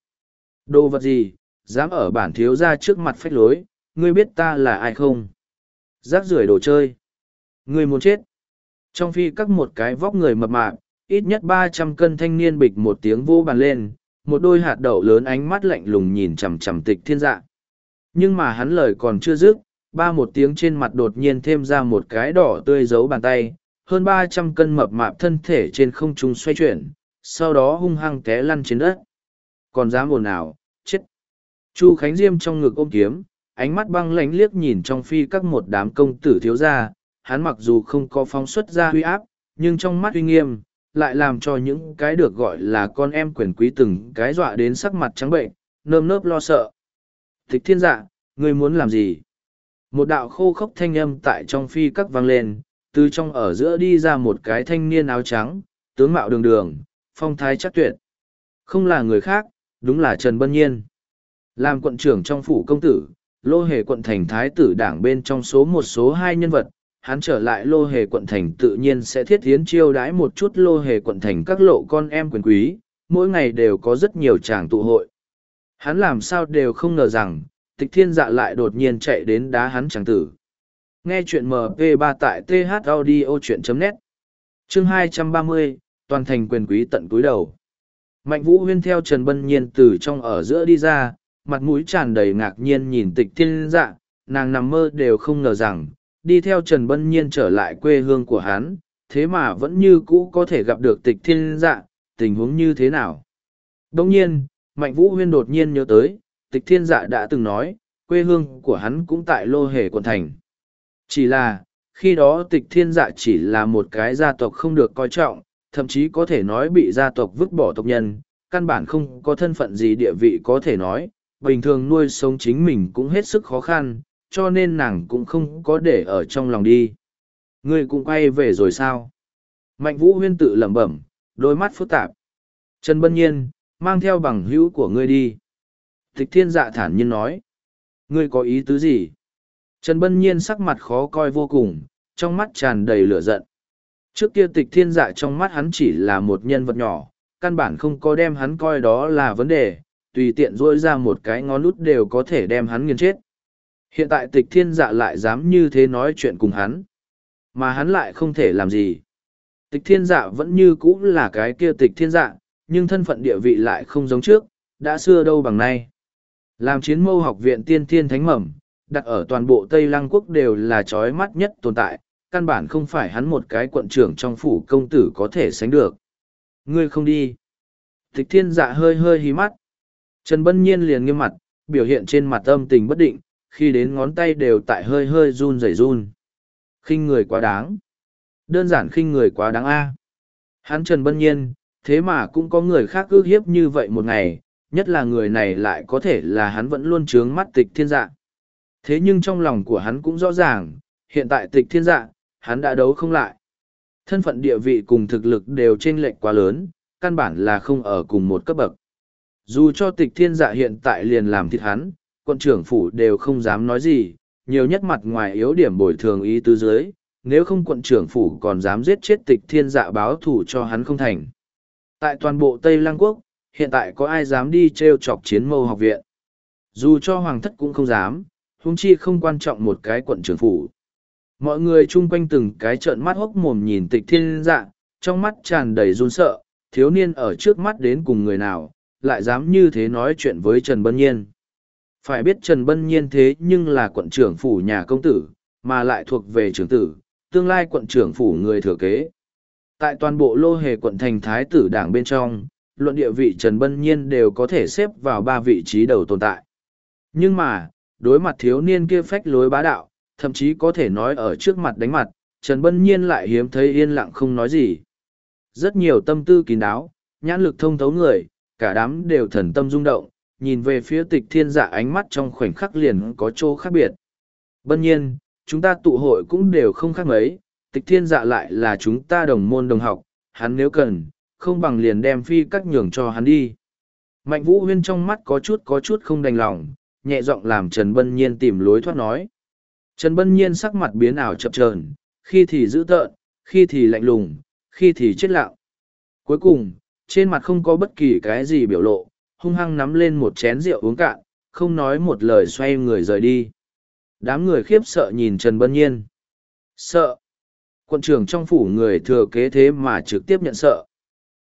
Đồ vật gì, dám ở bản thiếu ra trước mặt phách lối, ngươi biết ta là ai không? Rác rưởi đồ chơi. Ngươi muốn chết. Trong phi các một cái vóc người mập mạp, ít nhất ba trăm cân thanh niên bịch một tiếng vô bàn lên, một đôi hạt đậu lớn ánh mắt lạnh lùng nhìn chằm chằm tịch thiên dạ. Nhưng mà hắn lời còn chưa dứt, ba một tiếng trên mặt đột nhiên thêm ra một cái đỏ tươi giấu bàn tay, hơn ba trăm cân mập mạp thân thể trên không trung xoay chuyển, sau đó hung hăng té lăn trên đất. Còn dám ồn ào, chết. Chu Khánh Diêm trong ngực ôm kiếm, ánh mắt băng lánh liếc nhìn trong phi các một đám công tử thiếu gia, hắn mặc dù không có phóng xuất ra huy áp, nhưng trong mắt uy nghiêm, lại làm cho những cái được gọi là con em quyền quý từng cái dọa đến sắc mặt trắng bệnh, nơm nớp lo sợ. Thích thiên dạ, ngươi muốn làm gì? Một đạo khô khốc thanh âm tại trong phi các vang lên, từ trong ở giữa đi ra một cái thanh niên áo trắng, tướng mạo đường đường, phong thái chắc tuyệt. Không là người khác, đúng là Trần Bân Nhiên. Làm quận trưởng trong phủ công tử, lô hề quận thành thái tử đảng bên trong số một số hai nhân vật, hắn trở lại lô hề quận thành tự nhiên sẽ thiết thiến chiêu đãi một chút lô hề quận thành các lộ con em quyền quý, mỗi ngày đều có rất nhiều chàng tụ hội. Hắn làm sao đều không ngờ rằng, tịch thiên dạ lại đột nhiên chạy đến đá hắn chẳng tử. Nghe chuyện MP3 tại thaudio.net chương hai trăm ba mươi toàn thành quyền quý tận túi đầu mạnh vũ huyên theo trần bân nhiên từ trong ở giữa đi ra mặt mũi tràn đầy ngạc nhiên nhìn tịch thiên dạ nàng nằm mơ đều không ngờ rằng đi theo trần bân nhiên trở lại quê hương của hắn, thế mà vẫn như cũ có thể gặp được tịch thiên dạ tình huống như thế nào? Đồng nhiên, mạnh vũ huyên đột nhiên nhớ tới, tịch thiên dạ đã từng nói, quê hương của hắn cũng tại lô hề quận thành. Chỉ là, khi đó tịch thiên dạ chỉ là một cái gia tộc không được coi trọng, thậm chí có thể nói bị gia tộc vứt bỏ tộc nhân, căn bản không có thân phận gì địa vị có thể nói, bình thường nuôi sống chính mình cũng hết sức khó khăn cho nên nàng cũng không có để ở trong lòng đi. Ngươi cũng quay về rồi sao? Mạnh vũ huyên tự lẩm bẩm, đôi mắt phức tạp. Trần bân nhiên, mang theo bằng hữu của ngươi đi. Tịch thiên dạ thản nhiên nói. Ngươi có ý tứ gì? Trần bân nhiên sắc mặt khó coi vô cùng, trong mắt tràn đầy lửa giận. Trước kia tịch thiên dạ trong mắt hắn chỉ là một nhân vật nhỏ, căn bản không có đem hắn coi đó là vấn đề, tùy tiện dỗi ra một cái ngón út đều có thể đem hắn nghiền chết hiện tại tịch thiên dạ lại dám như thế nói chuyện cùng hắn. Mà hắn lại không thể làm gì. Tịch thiên dạ vẫn như cũ là cái kia tịch thiên dạ nhưng thân phận địa vị lại không giống trước, đã xưa đâu bằng nay. Làm chiến mâu học viện tiên thiên thánh mầm, đặt ở toàn bộ tây lăng quốc đều là trói mắt nhất tồn tại, căn bản không phải hắn một cái quận trưởng trong phủ công tử có thể sánh được. Ngươi không đi. Tịch thiên dạ hơi hơi hí mắt. Trần bân nhiên liền nghiêm mặt, biểu hiện trên mặt âm tình bất định khi đến ngón tay đều tại hơi hơi run rẩy run. Khinh người quá đáng. Đơn giản khinh người quá đáng a. Hắn trần bân nhiên, thế mà cũng có người khác ước hiếp như vậy một ngày, nhất là người này lại có thể là hắn vẫn luôn trướng mắt tịch thiên dạ. Thế nhưng trong lòng của hắn cũng rõ ràng, hiện tại tịch thiên dạ hắn đã đấu không lại. Thân phận địa vị cùng thực lực đều chênh lệch quá lớn, căn bản là không ở cùng một cấp bậc. Dù cho tịch thiên dạ hiện tại liền làm thịt hắn quận trưởng phủ đều không dám nói gì, nhiều nhất mặt ngoài yếu điểm bồi thường ý tứ dưới, nếu không quận trưởng phủ còn dám giết chết tịch thiên dạ báo thù cho hắn không thành. Tại toàn bộ tây lăng quốc, hiện tại có ai dám đi treo chọc chiến mâu học viện? Dù cho hoàng thất cũng không dám, huống chi không quan trọng một cái quận trưởng phủ. Mọi người chung quanh từng cái trợn mắt hốc mồm nhìn tịch thiên dạ trong mắt tràn đầy run sợ, thiếu niên ở trước mắt đến cùng người nào, lại dám như thế nói chuyện với trần bân nhiên phải biết trần bân nhiên thế nhưng là quận trưởng phủ nhà công tử mà lại thuộc về trưởng tử tương lai quận trưởng phủ người thừa kế tại toàn bộ lô hề quận thành thái tử đảng bên trong luận địa vị trần bân nhiên đều có thể xếp vào ba vị trí đầu tồn tại nhưng mà đối mặt thiếu niên kia phách lối bá đạo thậm chí có thể nói ở trước mặt đánh mặt, Trần Bân Nhiên lại hiếm thấy yên lặng không nói gì. Rất nhiều tâm tư kín đáo, nhãn lực thông thấu người, cả đám đều thần tâm rung động, nhìn về phía tịch thiên dạ ánh mắt trong khoảnh khắc liền có chỗ khác biệt. Bân nhiên, chúng ta tụ hội cũng đều không khác mấy, tịch thiên dạ lại là chúng ta đồng môn đồng học, hắn nếu cần, không bằng liền đem phi cắt nhường cho hắn đi. Mạnh vũ huyên trong mắt có chút có chút không đành lòng, nhẹ giọng làm Trần Bân Nhiên tìm lối thoát nói. Trần Bân Nhiên sắc mặt biến ảo chập chờn, khi thì dữ tợn, khi thì lạnh lùng, khi thì chết lặng. Cuối cùng, trên mặt không có bất kỳ cái gì biểu lộ, hung hăng nắm lên một chén rượu uống cạn, không nói một lời xoay người rời đi. Đám người khiếp sợ nhìn Trần Bân Nhiên. Sợ. Quận trưởng trong phủ người thừa kế thế mà trực tiếp nhận sợ.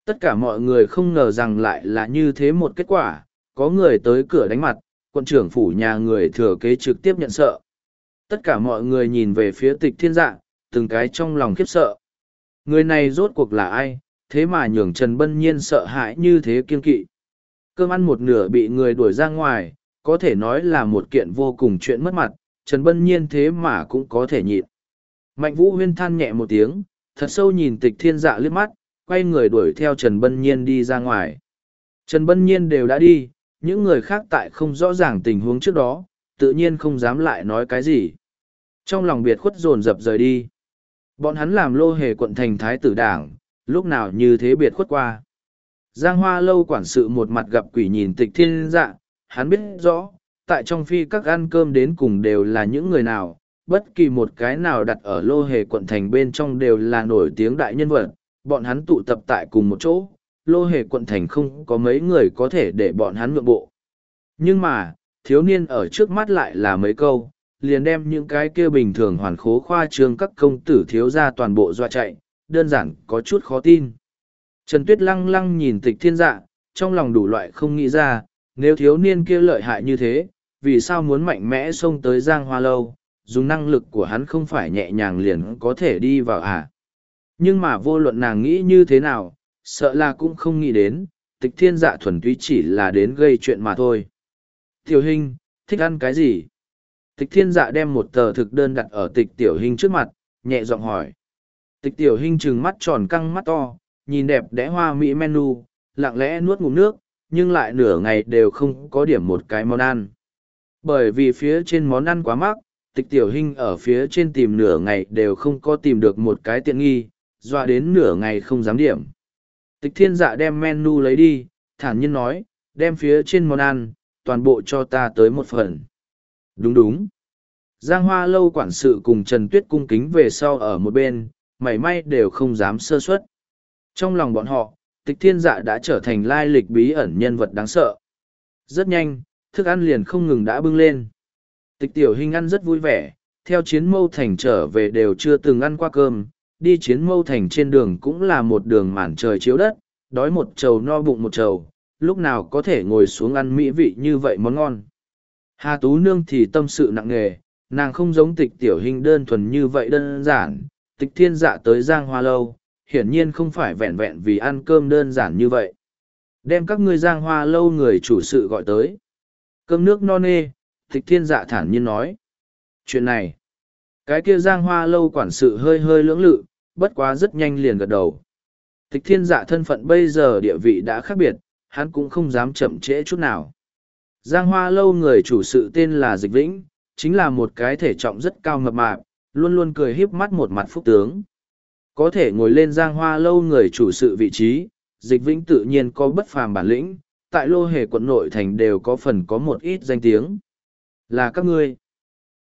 Tất cả mọi người không ngờ rằng lại là như thế một kết quả, có người tới cửa đánh mặt, quận trưởng phủ nhà người thừa kế trực tiếp nhận sợ tất cả mọi người nhìn về phía tịch thiên dạ từng cái trong lòng khiếp sợ người này rốt cuộc là ai thế mà nhường trần bân nhiên sợ hãi như thế kiên kỵ cơm ăn một nửa bị người đuổi ra ngoài có thể nói là một kiện vô cùng chuyện mất mặt trần bân nhiên thế mà cũng có thể nhịn mạnh vũ huyên than nhẹ một tiếng thật sâu nhìn tịch thiên dạ liếc mắt quay người đuổi theo trần bân nhiên đi ra ngoài trần bân nhiên đều đã đi những người khác tại không rõ ràng tình huống trước đó tự nhiên không dám lại nói cái gì trong lòng biệt khuất dồn dập rời đi. Bọn hắn làm lô hề quận thành thái tử đảng, lúc nào như thế biệt khuất qua. Giang hoa lâu quản sự một mặt gặp quỷ nhìn tịch thiên dạ, hắn biết rõ, tại trong phi các ăn cơm đến cùng đều là những người nào, bất kỳ một cái nào đặt ở lô hề quận thành bên trong đều là nổi tiếng đại nhân vật, bọn hắn tụ tập tại cùng một chỗ, lô hề quận thành không có mấy người có thể để bọn hắn ngượng bộ. Nhưng mà, thiếu niên ở trước mắt lại là mấy câu, liền đem những cái kia bình thường hoàn khố khoa trương các công tử thiếu ra toàn bộ dọa chạy, đơn giản có chút khó tin. Trần Tuyết lăng lăng nhìn tịch thiên dạ, trong lòng đủ loại không nghĩ ra, nếu thiếu niên kia lợi hại như thế, vì sao muốn mạnh mẽ xông tới giang hoa lâu, dùng năng lực của hắn không phải nhẹ nhàng liền có thể đi vào à. Nhưng mà vô luận nàng nghĩ như thế nào, sợ là cũng không nghĩ đến, tịch thiên dạ thuần túy chỉ là đến gây chuyện mà thôi. Tiểu hình, thích ăn cái gì? Tịch thiên dạ đem một tờ thực đơn đặt ở tịch tiểu hình trước mặt, nhẹ giọng hỏi. Tịch tiểu hình trừng mắt tròn căng mắt to, nhìn đẹp đẽ hoa mỹ menu, lặng lẽ nuốt ngụm nước, nhưng lại nửa ngày đều không có điểm một cái món ăn. Bởi vì phía trên món ăn quá mắc, tịch tiểu hình ở phía trên tìm nửa ngày đều không có tìm được một cái tiện nghi, dọa đến nửa ngày không dám điểm. Tịch thiên dạ đem menu lấy đi, thản nhiên nói, đem phía trên món ăn, toàn bộ cho ta tới một phần. Đúng đúng. Giang Hoa lâu quản sự cùng Trần Tuyết cung kính về sau ở một bên, mảy may đều không dám sơ suất. Trong lòng bọn họ, tịch thiên dạ đã trở thành lai lịch bí ẩn nhân vật đáng sợ. Rất nhanh, thức ăn liền không ngừng đã bưng lên. Tịch tiểu hình ăn rất vui vẻ, theo chiến mâu thành trở về đều chưa từng ăn qua cơm, đi chiến mâu thành trên đường cũng là một đường màn trời chiếu đất, đói một trầu no bụng một trầu, lúc nào có thể ngồi xuống ăn mỹ vị như vậy món ngon. Hà Tú Nương thì tâm sự nặng nề, nàng không giống tịch tiểu hình đơn thuần như vậy đơn giản, tịch thiên dạ tới giang hoa lâu, hiển nhiên không phải vẹn vẹn vì ăn cơm đơn giản như vậy. Đem các ngươi giang hoa lâu người chủ sự gọi tới. Cơm nước no nê, tịch thiên dạ thản nhiên nói. Chuyện này, cái kia giang hoa lâu quản sự hơi hơi lưỡng lự, bất quá rất nhanh liền gật đầu. Tịch thiên dạ thân phận bây giờ địa vị đã khác biệt, hắn cũng không dám chậm trễ chút nào. Giang hoa lâu người chủ sự tên là Dịch Vĩnh, chính là một cái thể trọng rất cao mập mạp, luôn luôn cười híp mắt một mặt phúc tướng. Có thể ngồi lên giang hoa lâu người chủ sự vị trí, Dịch Vĩnh tự nhiên có bất phàm bản lĩnh, tại lô hề quận nội thành đều có phần có một ít danh tiếng. Là các ngươi.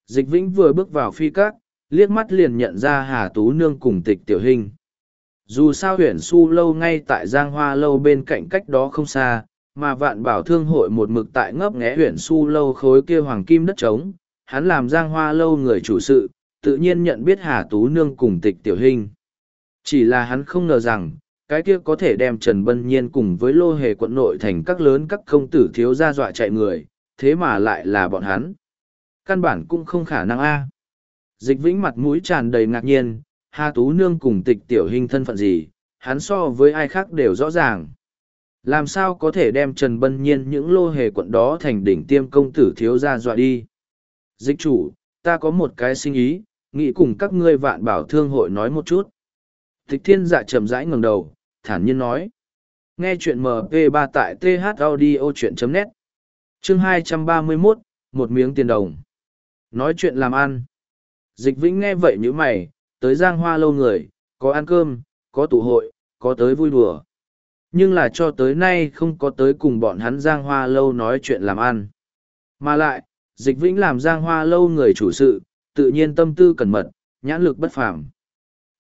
Dịch Vĩnh vừa bước vào phi các, liếc mắt liền nhận ra Hà Tú Nương cùng tịch tiểu hình. Dù sao huyện su lâu ngay tại Giang Hoa lâu bên cạnh cách đó không xa, mà vạn bảo thương hội một mực tại ngấp nghé huyện su lâu khối kia hoàng kim đất trống, hắn làm Giang Hoa lâu người chủ sự, tự nhiên nhận biết Hà Tú Nương cùng tịch tiểu hình. Chỉ là hắn không ngờ rằng, cái kia có thể đem Trần Bân Nhiên cùng với lô hề quận nội thành các lớn các công tử thiếu ra dọa chạy người, thế mà lại là bọn hắn. Căn bản cũng không khả năng a. Dịch vĩnh mặt mũi tràn đầy ngạc nhiên, Hà Tú Nương cùng tịch tiểu hình thân phận gì, hắn so với ai khác đều rõ ràng. Làm sao có thể đem Trần Bân Nhiên những lô hề quận đó thành đỉnh tiêm công tử thiếu ra dọa đi. Dịch chủ, ta có một cái sinh ý, nghĩ cùng các ngươi vạn bảo thương hội nói một chút. Tịch thiên dạ chậm rãi ngẩng đầu, thản nhiên nói. Nghe chuyện MP3 tại thaudio.net Chương 231, một miếng tiền đồng. Nói chuyện làm ăn. Dịch Vĩnh nghe vậy như mày, tới giang hoa lâu người, có ăn cơm, có tụ hội, có tới vui đùa. Nhưng là cho tới nay không có tới cùng bọn hắn giang hoa lâu nói chuyện làm ăn. Mà lại, dịch vĩnh làm giang hoa lâu người chủ sự, tự nhiên tâm tư cẩn mật, nhãn lực bất phàm.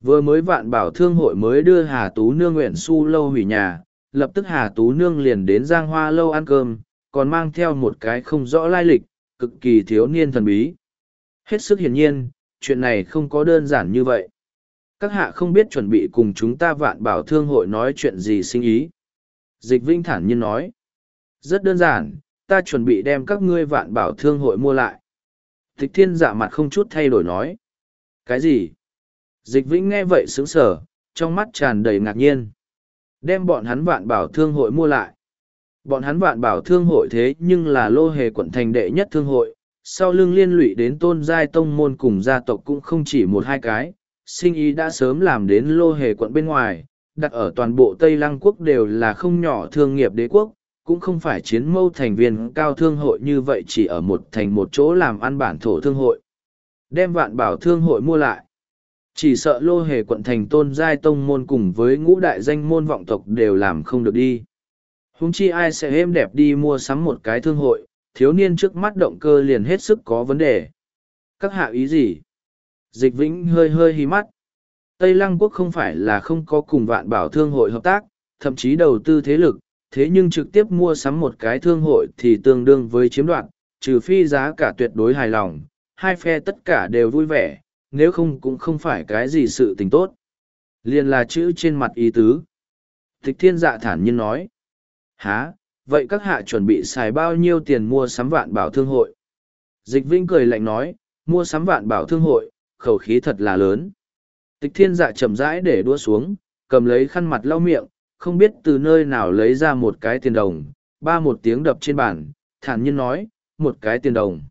Vừa mới vạn bảo thương hội mới đưa Hà Tú Nương nguyện su lâu hủy nhà, lập tức Hà Tú Nương liền đến giang hoa lâu ăn cơm, còn mang theo một cái không rõ lai lịch, cực kỳ thiếu niên thần bí. Hết sức hiển nhiên, chuyện này không có đơn giản như vậy. Các hạ không biết chuẩn bị cùng chúng ta vạn bảo thương hội nói chuyện gì sinh ý. Dịch Vinh thản nhiên nói. Rất đơn giản, ta chuẩn bị đem các ngươi vạn bảo thương hội mua lại. Tịch thiên dạ mặt không chút thay đổi nói. Cái gì? Dịch Vĩnh nghe vậy sướng sở, trong mắt tràn đầy ngạc nhiên. Đem bọn hắn vạn bảo thương hội mua lại. Bọn hắn vạn bảo thương hội thế nhưng là lô hề quận thành đệ nhất thương hội, sau lưng liên lụy đến tôn giai tông môn cùng gia tộc cũng không chỉ một hai cái, sinh ý đã sớm làm đến lô hề quận bên ngoài, đặt ở toàn bộ Tây Lăng quốc đều là không nhỏ thương nghiệp đế quốc, cũng không phải chiến mâu thành viên cao thương hội như vậy chỉ ở một thành một chỗ làm ăn bản thổ thương hội. Đem vạn bảo thương hội mua lại. Chỉ sợ lô hề quận thành tôn giai tông môn cùng với ngũ đại danh môn vọng tộc đều làm không được đi. Húng chi ai sẽ êm đẹp đi mua sắm một cái thương hội, thiếu niên trước mắt động cơ liền hết sức có vấn đề. Các hạ ý gì? Dịch vĩnh hơi hơi hí mắt. Tây Lăng quốc không phải là không có cùng vạn bảo thương hội hợp tác, thậm chí đầu tư thế lực, thế nhưng trực tiếp mua sắm một cái thương hội thì tương đương với chiếm đoạt, trừ phi giá cả tuyệt đối hài lòng, hai phe tất cả đều vui vẻ, nếu không cũng không phải cái gì sự tình tốt. Liền là chữ trên mặt ý tứ. Tịch thiên dạ thản nhiên nói. Há, vậy các hạ chuẩn bị xài bao nhiêu tiền mua sắm vạn bảo thương hội? Dịch Vinh cười lạnh nói, mua sắm vạn bảo thương hội, khẩu khí thật là lớn. Tịch thiên dạ chậm rãi để đua xuống, cầm lấy khăn mặt lau miệng, không biết từ nơi nào lấy ra một cái tiền đồng, ba một tiếng đập trên bàn, thản nhiên nói, một cái tiền đồng.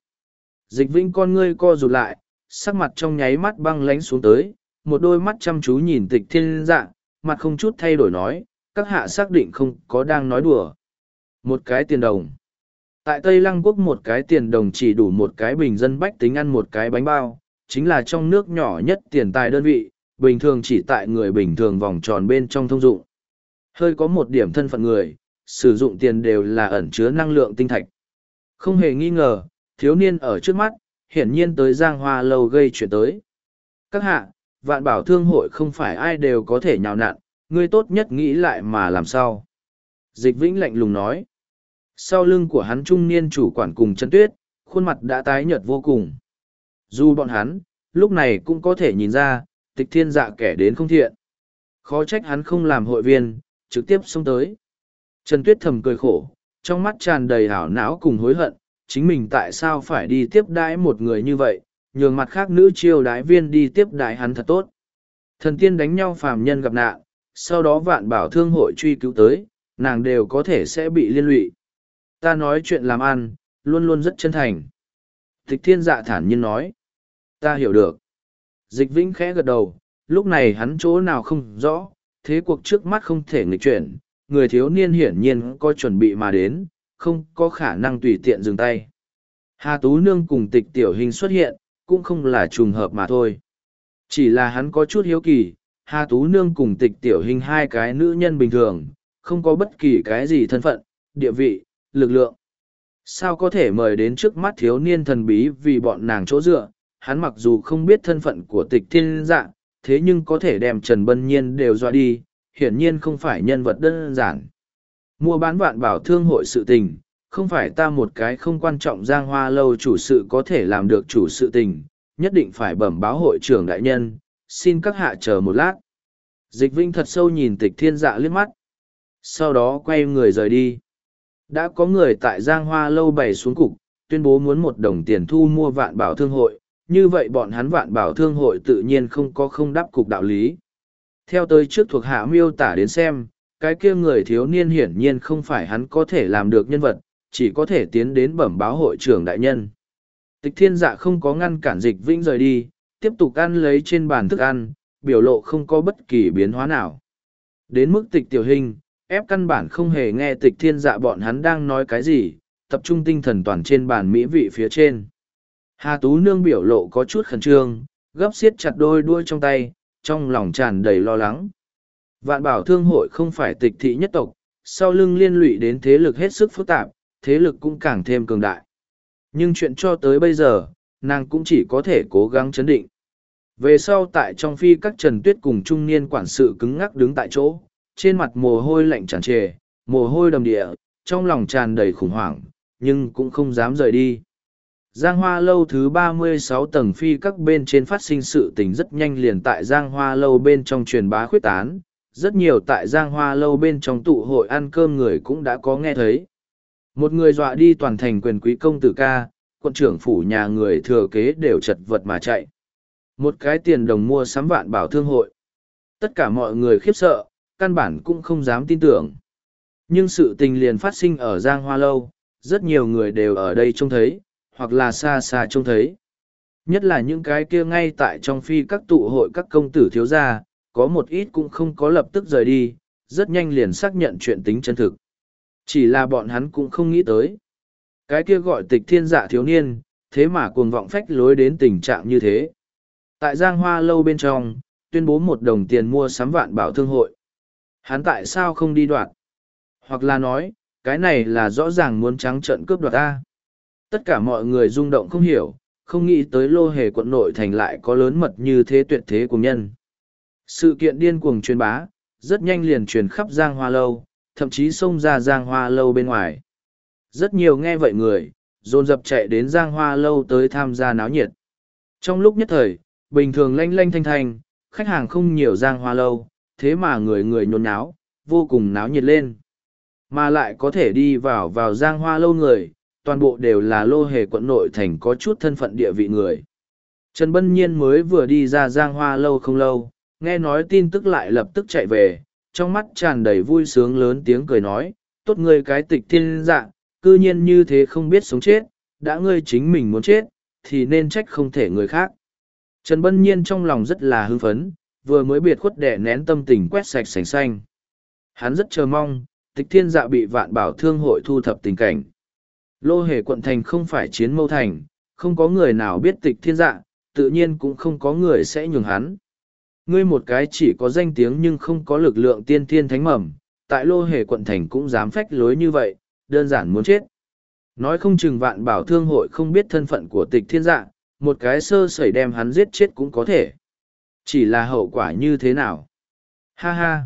Dịch Vinh con ngươi co rụt lại, sắc mặt trong nháy mắt băng lánh xuống tới, một đôi mắt chăm chú nhìn tịch thiên dạ, mặt không chút thay đổi nói, các hạ xác định không có đang nói đùa. Một cái tiền đồng. Tại Tây Lăng Quốc một cái tiền đồng chỉ đủ một cái bình dân bách tính ăn một cái bánh bao, chính là trong nước nhỏ nhất tiền tài đơn vị, bình thường chỉ tại người bình thường vòng tròn bên trong thông dụng. Hơi có một điểm thân phận người, sử dụng tiền đều là ẩn chứa năng lượng tinh thạch. Không hề nghi ngờ, thiếu niên ở trước mắt, hiển nhiên tới giang hoa lâu gây chuyện tới. Các hạ, vạn bảo thương hội không phải ai đều có thể nhào nặn, ngươi tốt nhất nghĩ lại mà làm sao. Dịch vĩnh lạnh lùng nói. Sau lưng của hắn trung niên chủ quản cùng chân tuyết, khuôn mặt đã tái nhợt vô cùng. Dù bọn hắn, lúc này cũng có thể nhìn ra, tịch thiên dạ kẻ đến không thiện. Khó trách hắn không làm hội viên, trực tiếp xông tới. Trần Tuyết thầm cười khổ, trong mắt tràn đầy hảo não cùng hối hận, chính mình tại sao phải đi tiếp đãi một người như vậy, nhường mặt khác nữ chiêu đái viên đi tiếp đái hắn thật tốt. Thần tiên đánh nhau phàm nhân gặp nạn, sau đó vạn bảo thương hội truy cứu tới, nàng đều có thể sẽ bị liên lụy. Ta nói chuyện làm ăn, luôn luôn rất chân thành. Tịch thiên dạ thản nhiên nói. Ta hiểu được. Dịch vĩnh khẽ gật đầu, lúc này hắn chỗ nào không rõ, thế cuộc trước mắt không thể nghịch chuyển, người thiếu niên hiển nhiên có chuẩn bị mà đến, không có khả năng tùy tiện dừng tay. Hà Tú Nương cùng tịch tiểu hình xuất hiện, cũng không là trùng hợp mà thôi. Chỉ là hắn có chút hiếu kỳ, Hà Tú Nương cùng tịch tiểu hình hai cái nữ nhân bình thường, không có bất kỳ cái gì thân phận, địa vị, lực lượng. Sao có thể mời đến trước mắt thiếu niên thần bí vì bọn nàng chỗ dựa, hắn mặc dù không biết thân phận của tịch thiên dạng, thế nhưng có thể đem Trần Bân Nhiên đều dọa đi, hiển nhiên không phải nhân vật đơn giản. Mua bán vạn bảo thương hội sự tình, không phải ta một cái không quan trọng giang hoa lâu chủ sự có thể làm được chủ sự tình, nhất định phải bẩm báo hội trưởng đại nhân, xin các hạ chờ một lát. Dịch Vinh thật sâu nhìn tịch thiên dạ liếc mắt, sau đó quay người rời đi. Đã có người tại Giang Hoa lâu bày xuống cục, tuyên bố muốn một đồng tiền thu mua vạn bảo thương hội, như vậy bọn hắn vạn bảo thương hội tự nhiên không có không đáp cục đạo lý. Theo tới trước thuộc hạ miêu tả đến xem, cái kia người thiếu niên hiển nhiên không phải hắn có thể làm được nhân vật, chỉ có thể tiến đến bẩm báo hội trưởng đại nhân. Tịch thiên dạ không có ngăn cản dịch vĩnh rời đi, tiếp tục ăn lấy trên bàn thức ăn, biểu lộ không có bất kỳ biến hóa nào. Đến mức tịch tiểu hình, ép căn bản không hề nghe tịch thiên dạ bọn hắn đang nói cái gì, tập trung tinh thần toàn trên bàn mỹ vị phía trên. Hà Tú Nương biểu lộ có chút khẩn trương, gấp xiết chặt đôi đuôi trong tay, trong lòng tràn đầy lo lắng. Vạn bảo thương hội không phải tịch thị nhất tộc, sau lưng liên lụy đến thế lực hết sức phức tạp, thế lực cũng càng thêm cường đại. Nhưng chuyện cho tới bây giờ, nàng cũng chỉ có thể cố gắng chấn định. Về sau tại trong phi các trần tuyết cùng trung niên quản sự cứng ngắc đứng tại chỗ, trên mặt mồ hôi lạnh tràn trề, mồ hôi đầm địa, trong lòng tràn đầy khủng hoảng, nhưng cũng không dám rời đi. Giang Hoa Lâu thứ ba mươi sáu tầng phi các bên trên phát sinh sự tình rất nhanh liền tại Giang Hoa Lâu bên trong truyền bá khuyết tán, rất nhiều tại Giang Hoa Lâu bên trong tụ hội ăn cơm người cũng đã có nghe thấy. Một người dọa đi toàn thành quyền quý công tử ca, quận trưởng phủ nhà người thừa kế đều chật vật mà chạy. Một cái tiền đồng mua sắm vạn bảo thương hội. Tất cả mọi người khiếp sợ, căn bản cũng không dám tin tưởng. Nhưng sự tình liền phát sinh ở Giang Hoa Lâu, rất nhiều người đều ở đây trông thấy, hoặc là xa xa trông thấy. Nhất là những cái kia ngay tại trong phi các tụ hội các công tử thiếu gia, có một ít cũng không có lập tức rời đi, rất nhanh liền xác nhận chuyện tính chân thực. Chỉ là bọn hắn cũng không nghĩ tới. Cái kia gọi tịch thiên dạ thiếu niên, thế mà cuồng vọng phách lối đến tình trạng như thế. Tại Giang Hoa Lâu bên trong, tuyên bố một đồng tiền mua sắm vạn bảo thương hội. Hắn tại sao không đi đoạt? Hoặc là nói, cái này là rõ ràng muốn trắng trận cướp đoạt ta. Tất cả mọi người rung động không hiểu, không nghĩ tới lô hề quận nội thành lại có lớn mật như thế tuyệt thế của nhân. Sự kiện điên cuồng truyền bá, rất nhanh liền truyền khắp Giang Hoa Lâu, thậm chí xông ra Giang Hoa Lâu bên ngoài. Rất nhiều nghe vậy người, dồn dập chạy đến Giang Hoa Lâu tới tham gia náo nhiệt. Trong lúc nhất thời, bình thường lanh lanh thanh thanh, khách hàng không nhiều giang hoa lâu, thế mà người người nhốn náo, vô cùng náo nhiệt lên. Mà lại có thể đi vào vào giang hoa lâu người, toàn bộ đều là lô hề quận nội thành có chút thân phận địa vị người. Trần Bân Nhiên mới vừa đi ra giang hoa lâu không lâu, nghe nói tin tức lại lập tức chạy về, trong mắt tràn đầy vui sướng lớn tiếng cười nói, tốt ngươi cái tịch thiên dạng, cư nhiên như thế không biết sống chết, đã ngươi chính mình muốn chết, thì nên trách không thể người khác. Trần Bân Nhiên trong lòng rất là hưng phấn, vừa mới biệt khuất đẻ nén tâm tình quét sạch sành xanh. Hắn rất chờ mong, tịch thiên dạ bị vạn bảo thương hội thu thập tình cảnh. Lô hề quận thành không phải chiến mâu thành, không có người nào biết tịch thiên dạ, tự nhiên cũng không có người sẽ nhường hắn. Ngươi một cái chỉ có danh tiếng nhưng không có lực lượng tiên thiên thánh mầm, tại lô hề quận thành cũng dám phách lối như vậy, đơn giản muốn chết. Nói không chừng vạn bảo thương hội không biết thân phận của tịch thiên dạ, một cái sơ sẩy đem hắn giết chết cũng có thể. Chỉ là hậu quả như thế nào? Ha ha!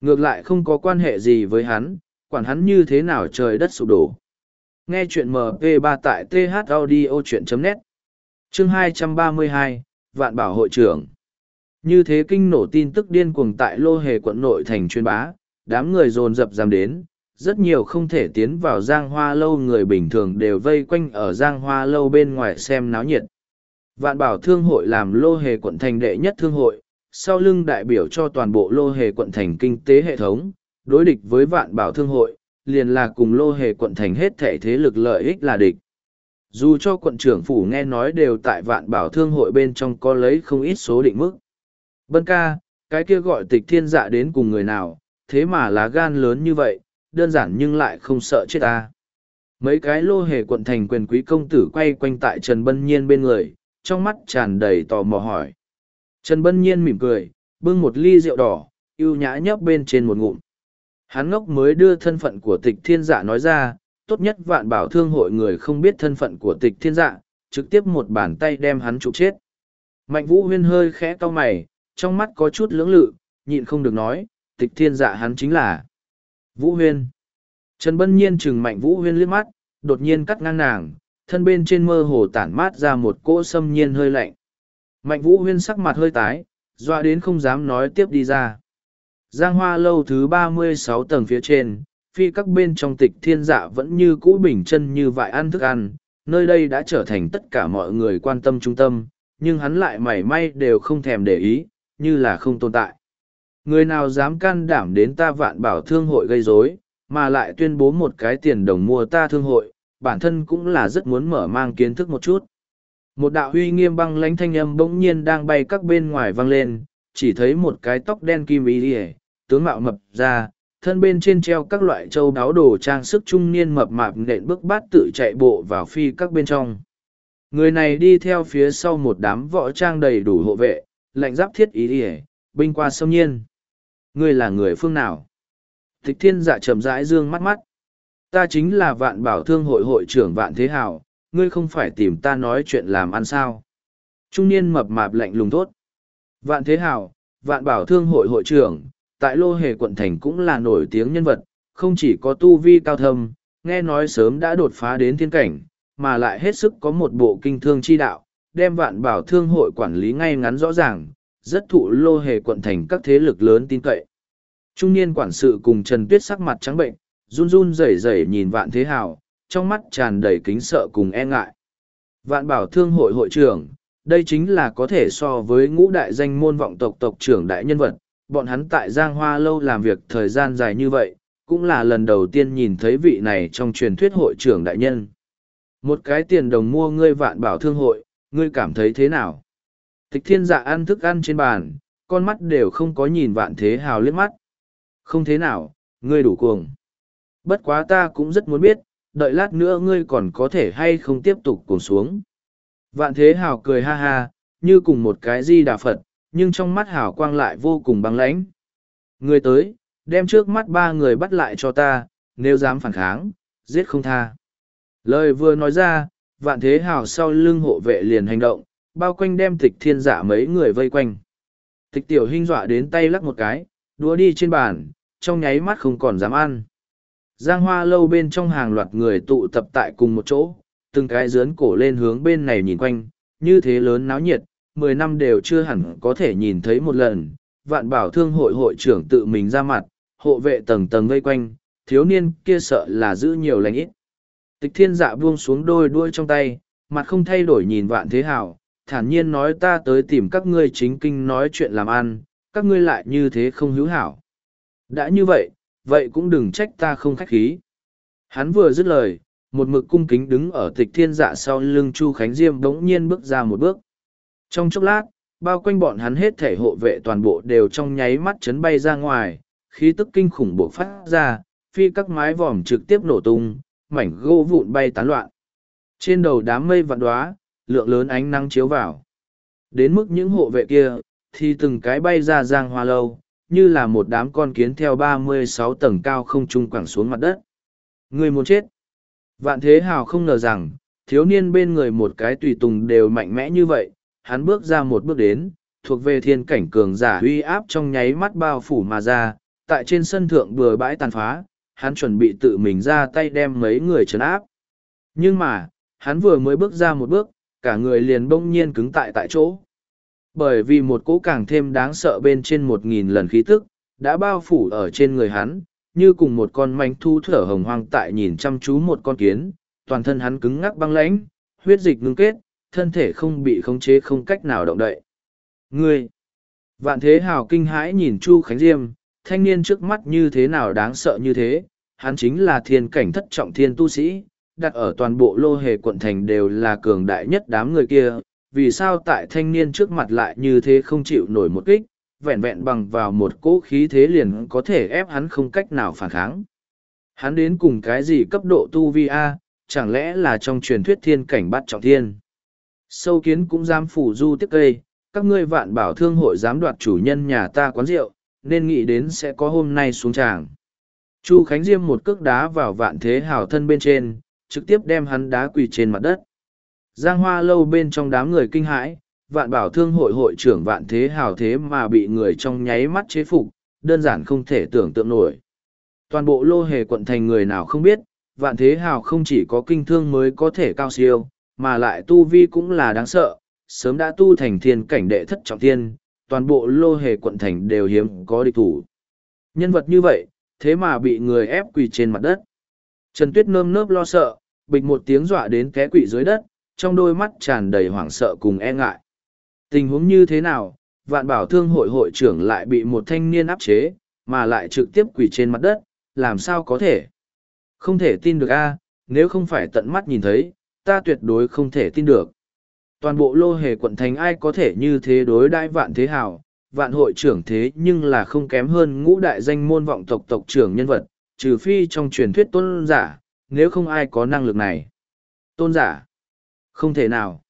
Ngược lại không có quan hệ gì với hắn, quản hắn như thế nào trời đất sụp đổ. Nghe chuyện MP3 tại thaudio.net Chương 232, Vạn Bảo Hội trưởng như thế kinh nổ tin tức điên cuồng tại lô hề quận nội thành chuyên bá, đám người dồn dập dám đến, rất nhiều không thể tiến vào giang hoa lâu người bình thường đều vây quanh ở giang hoa lâu bên ngoài xem náo nhiệt. Vạn bảo thương hội làm lô hề quận thành đệ nhất thương hội, sau lưng đại biểu cho toàn bộ lô hề quận thành kinh tế hệ thống, đối địch với vạn bảo thương hội, liền là cùng lô hề quận thành hết thể thế lực lợi ích là địch. Dù cho quận trưởng phủ nghe nói đều tại vạn bảo thương hội bên trong có lấy không ít số định mức. Bân ca, cái kia gọi tịch thiên dạ đến cùng người nào, thế mà lá gan lớn như vậy, đơn giản nhưng lại không sợ chết ta. Mấy cái lô hề quận thành quyền quý công tử quay quanh tại Trần Bân Nhiên bên người, trong mắt tràn đầy tò mò hỏi. Trần Bân Nhiên mỉm cười, bưng một ly rượu đỏ, yêu nhã nhấp bên trên một ngụm. Hắn ngốc mới đưa thân phận của tịch thiên dạ nói ra, tốt nhất vạn bảo thương hội người không biết thân phận của tịch thiên dạ, trực tiếp một bàn tay đem hắn chụp chết. Mạnh vũ huyên hơi khẽ cau mày, trong mắt có chút lưỡng lự, nhịn không được nói, tịch thiên dạ hắn chính là Vũ huyên. Trần Bân Nhiên trừng mạnh Vũ huyên liếc mắt, đột nhiên cắt ngang nàng, thân bên trên mơ hồ tản mát ra một cỗ xâm nhiên hơi lạnh. Mạnh Vũ huyên sắc mặt hơi tái, doa đến không dám nói tiếp đi ra. Giang hoa lâu thứ ba mươi sáu tầng phía trên, phi các bên trong tịch thiên dạ vẫn như cũ bình chân như vại ăn thức ăn, nơi đây đã trở thành tất cả mọi người quan tâm trung tâm, nhưng hắn lại mảy may đều không thèm để ý, như là không tồn tại. Người nào dám can đảm đến ta vạn bảo thương hội gây rối, mà lại tuyên bố một cái tiền đồng mua ta thương hội, bản thân cũng là rất muốn mở mang kiến thức một chút. Một đạo huy nghiêm băng lãnh thanh âm bỗng nhiên đang bay các bên ngoài vang lên, chỉ thấy một cái tóc đen kim ý đi tướng mạo mập ra, thân bên trên treo các loại châu đáo đồ trang sức trung niên mập mạp nện bước bát tự chạy bộ vào phi các bên trong. Người này đi theo phía sau một đám võ trang đầy đủ hộ vệ, lạnh giáp thiết ý ỉa binh qua sông nhiên. Ngươi là người phương nào? Tịch thiên dạ chậm rãi dương mắt mắt. Ta chính là vạn bảo thương hội hội trưởng vạn thế hảo, ngươi không phải tìm ta nói chuyện làm ăn sao. Trung niên mập mạp lạnh lùng thốt. Vạn thế hảo, vạn bảo thương hội hội trưởng, tại lô hề quận thành cũng là nổi tiếng nhân vật, không chỉ có tu vi cao thâm, nghe nói sớm đã đột phá đến thiên cảnh, mà lại hết sức có một bộ kinh thương chi đạo, đem vạn bảo thương hội quản lý ngay ngắn rõ ràng, rất thụ lô hề quận thành các thế lực lớn tin cậy. Trung niên quản sự cùng Trần Tuyết sắc mặt trắng bệnh, run run rẩy rẩy nhìn vạn thế hào, trong mắt tràn đầy kính sợ cùng e ngại. Vạn bảo thương hội hội trưởng, đây chính là có thể so với ngũ đại danh môn vọng tộc tộc trưởng đại nhân vật, bọn hắn tại Giang Hoa lâu làm việc thời gian dài như vậy, cũng là lần đầu tiên nhìn thấy vị này trong truyền thuyết hội trưởng đại nhân. Một cái tiền đồng mua ngươi vạn bảo thương hội, ngươi cảm thấy thế nào? Tịch thiên dạ ăn thức ăn trên bàn, con mắt đều không có nhìn vạn thế hào liếc mắt. Không thế nào, ngươi đủ cuồng. Bất quá ta cũng rất muốn biết, đợi lát nữa ngươi còn có thể hay không tiếp tục cuồng xuống. Vạn thế hào cười ha ha, như cùng một cái di đà Phật, nhưng trong mắt hào quang lại vô cùng băng lãnh. Ngươi tới, đem trước mắt ba người bắt lại cho ta, nếu dám phản kháng, giết không tha. Lời vừa nói ra, vạn thế hào sau lưng hộ vệ liền hành động, bao quanh đem tịch thiên giả mấy người vây quanh. Tịch tiểu hinh dọa đến tay lắc một cái, đũa đi trên bàn, trong nháy mắt không còn dám ăn. Giang hoa lâu bên trong hàng loạt người tụ tập tại cùng một chỗ, từng cái dướn cổ lên hướng bên này nhìn quanh, như thế lớn náo nhiệt, mười năm đều chưa hẳn có thể nhìn thấy một lần, vạn bảo thương hội hội trưởng tự mình ra mặt, hộ vệ tầng tầng vây quanh, thiếu niên kia sợ là giữ nhiều lành ít. Tịch thiên dạ buông xuống đôi đuôi trong tay, mặt không thay đổi nhìn vạn thế hào, thản nhiên nói ta tới tìm các ngươi chính kinh nói chuyện làm ăn, các ngươi lại như thế không hữu hảo. Đã như vậy, vậy cũng đừng trách ta không khách khí. Hắn vừa dứt lời, một mực cung kính đứng ở tịch thiên dạ sau lưng Chu Khánh Diêm bỗng nhiên bước ra một bước. Trong chốc lát, bao quanh bọn hắn hết thể hộ vệ toàn bộ đều trong nháy mắt chấn bay ra ngoài, khí tức kinh khủng bộc phát ra, phi các mái vòm trực tiếp nổ tung, mảnh gỗ vụn bay tán loạn. Trên đầu đám mây vạn đoá, lượng lớn ánh nắng chiếu vào. Đến mức những hộ vệ kia, thì từng cái bay ra giang hoa lâu, như là một đám con kiến theo ba mươi sáu tầng cao không trung quẳng xuống mặt đất. Người muốn chết. Vạn thế hào không ngờ rằng, thiếu niên bên người một cái tùy tùng đều mạnh mẽ như vậy, hắn bước ra một bước đến, thuộc về thiên cảnh cường giả uy áp trong nháy mắt bao phủ mà ra, tại trên sân thượng bừa bãi tàn phá, hắn chuẩn bị tự mình ra tay đem mấy người trấn áp. Nhưng mà, hắn vừa mới bước ra một bước, cả người liền bỗng nhiên cứng tại tại chỗ. Bởi vì một cỗ càng thêm đáng sợ bên trên một nghìn lần khí tức, đã bao phủ ở trên người hắn, như cùng một con manh thu thở hồng hoang tại nhìn chăm chú một con kiến, toàn thân hắn cứng ngắc băng lãnh, huyết dịch ngưng kết, thân thể không bị khống chế không cách nào động đậy. Ngươi! Vạn thế hào kinh hãi nhìn Chu Khánh Diêm, thanh niên trước mắt như thế nào đáng sợ như thế, hắn chính là thiên cảnh thất trọng thiên tu sĩ, đặt ở toàn bộ lô hề quận thành đều là cường đại nhất đám người kia, vì sao tại thanh niên trước mặt lại như thế không chịu nổi một kích, vẹn vẹn bằng vào một cỗ khí thế liền có thể ép hắn không cách nào phản kháng. Hắn đến cùng cái gì cấp độ tu vi A, chẳng lẽ là trong truyền thuyết thiên cảnh bắt trọng thiên. Sâu kiến cũng dám phủ du tiếp cây, các ngươi vạn bảo thương hội dám đoạt chủ nhân nhà ta quán rượu, nên nghĩ đến sẽ có hôm nay xuống tràng. Chu Khánh Diêm một cước đá vào vạn thế hào thân bên trên, trực tiếp đem hắn đá quỳ trên mặt đất. Giang hoa lâu bên trong đám người kinh hãi, vạn bảo thương hội hội trưởng vạn thế hào thế mà bị người trong nháy mắt chế phục, đơn giản không thể tưởng tượng nổi. Toàn bộ lô hề quận thành người nào không biết, vạn thế hào không chỉ có kinh thương mới có thể cao siêu, mà lại tu vi cũng là đáng sợ, sớm đã tu thành thiên cảnh đệ thất trọng thiên, toàn bộ lô hề quận thành đều hiếm có địch thủ. Nhân vật như vậy, thế mà bị người ép quỳ trên mặt đất. Trần Tuyết nơm nớp lo sợ, bịch một tiếng dọa đến té quỵ dưới đất, trong đôi mắt tràn đầy hoảng sợ cùng e ngại. Tình huống như thế nào, vạn bảo thương hội hội trưởng lại bị một thanh niên áp chế, mà lại trực tiếp quỳ trên mặt đất, làm sao có thể? Không thể tin được a nếu không phải tận mắt nhìn thấy, ta tuyệt đối không thể tin được. Toàn bộ lô hề quận thành ai có thể như thế đối đãi vạn thế hào, vạn hội trưởng thế nhưng là không kém hơn ngũ đại danh môn vọng tộc tộc trưởng nhân vật, trừ phi trong truyền thuyết tôn giả, nếu không ai có năng lực này. Tôn giả? Không thể nào.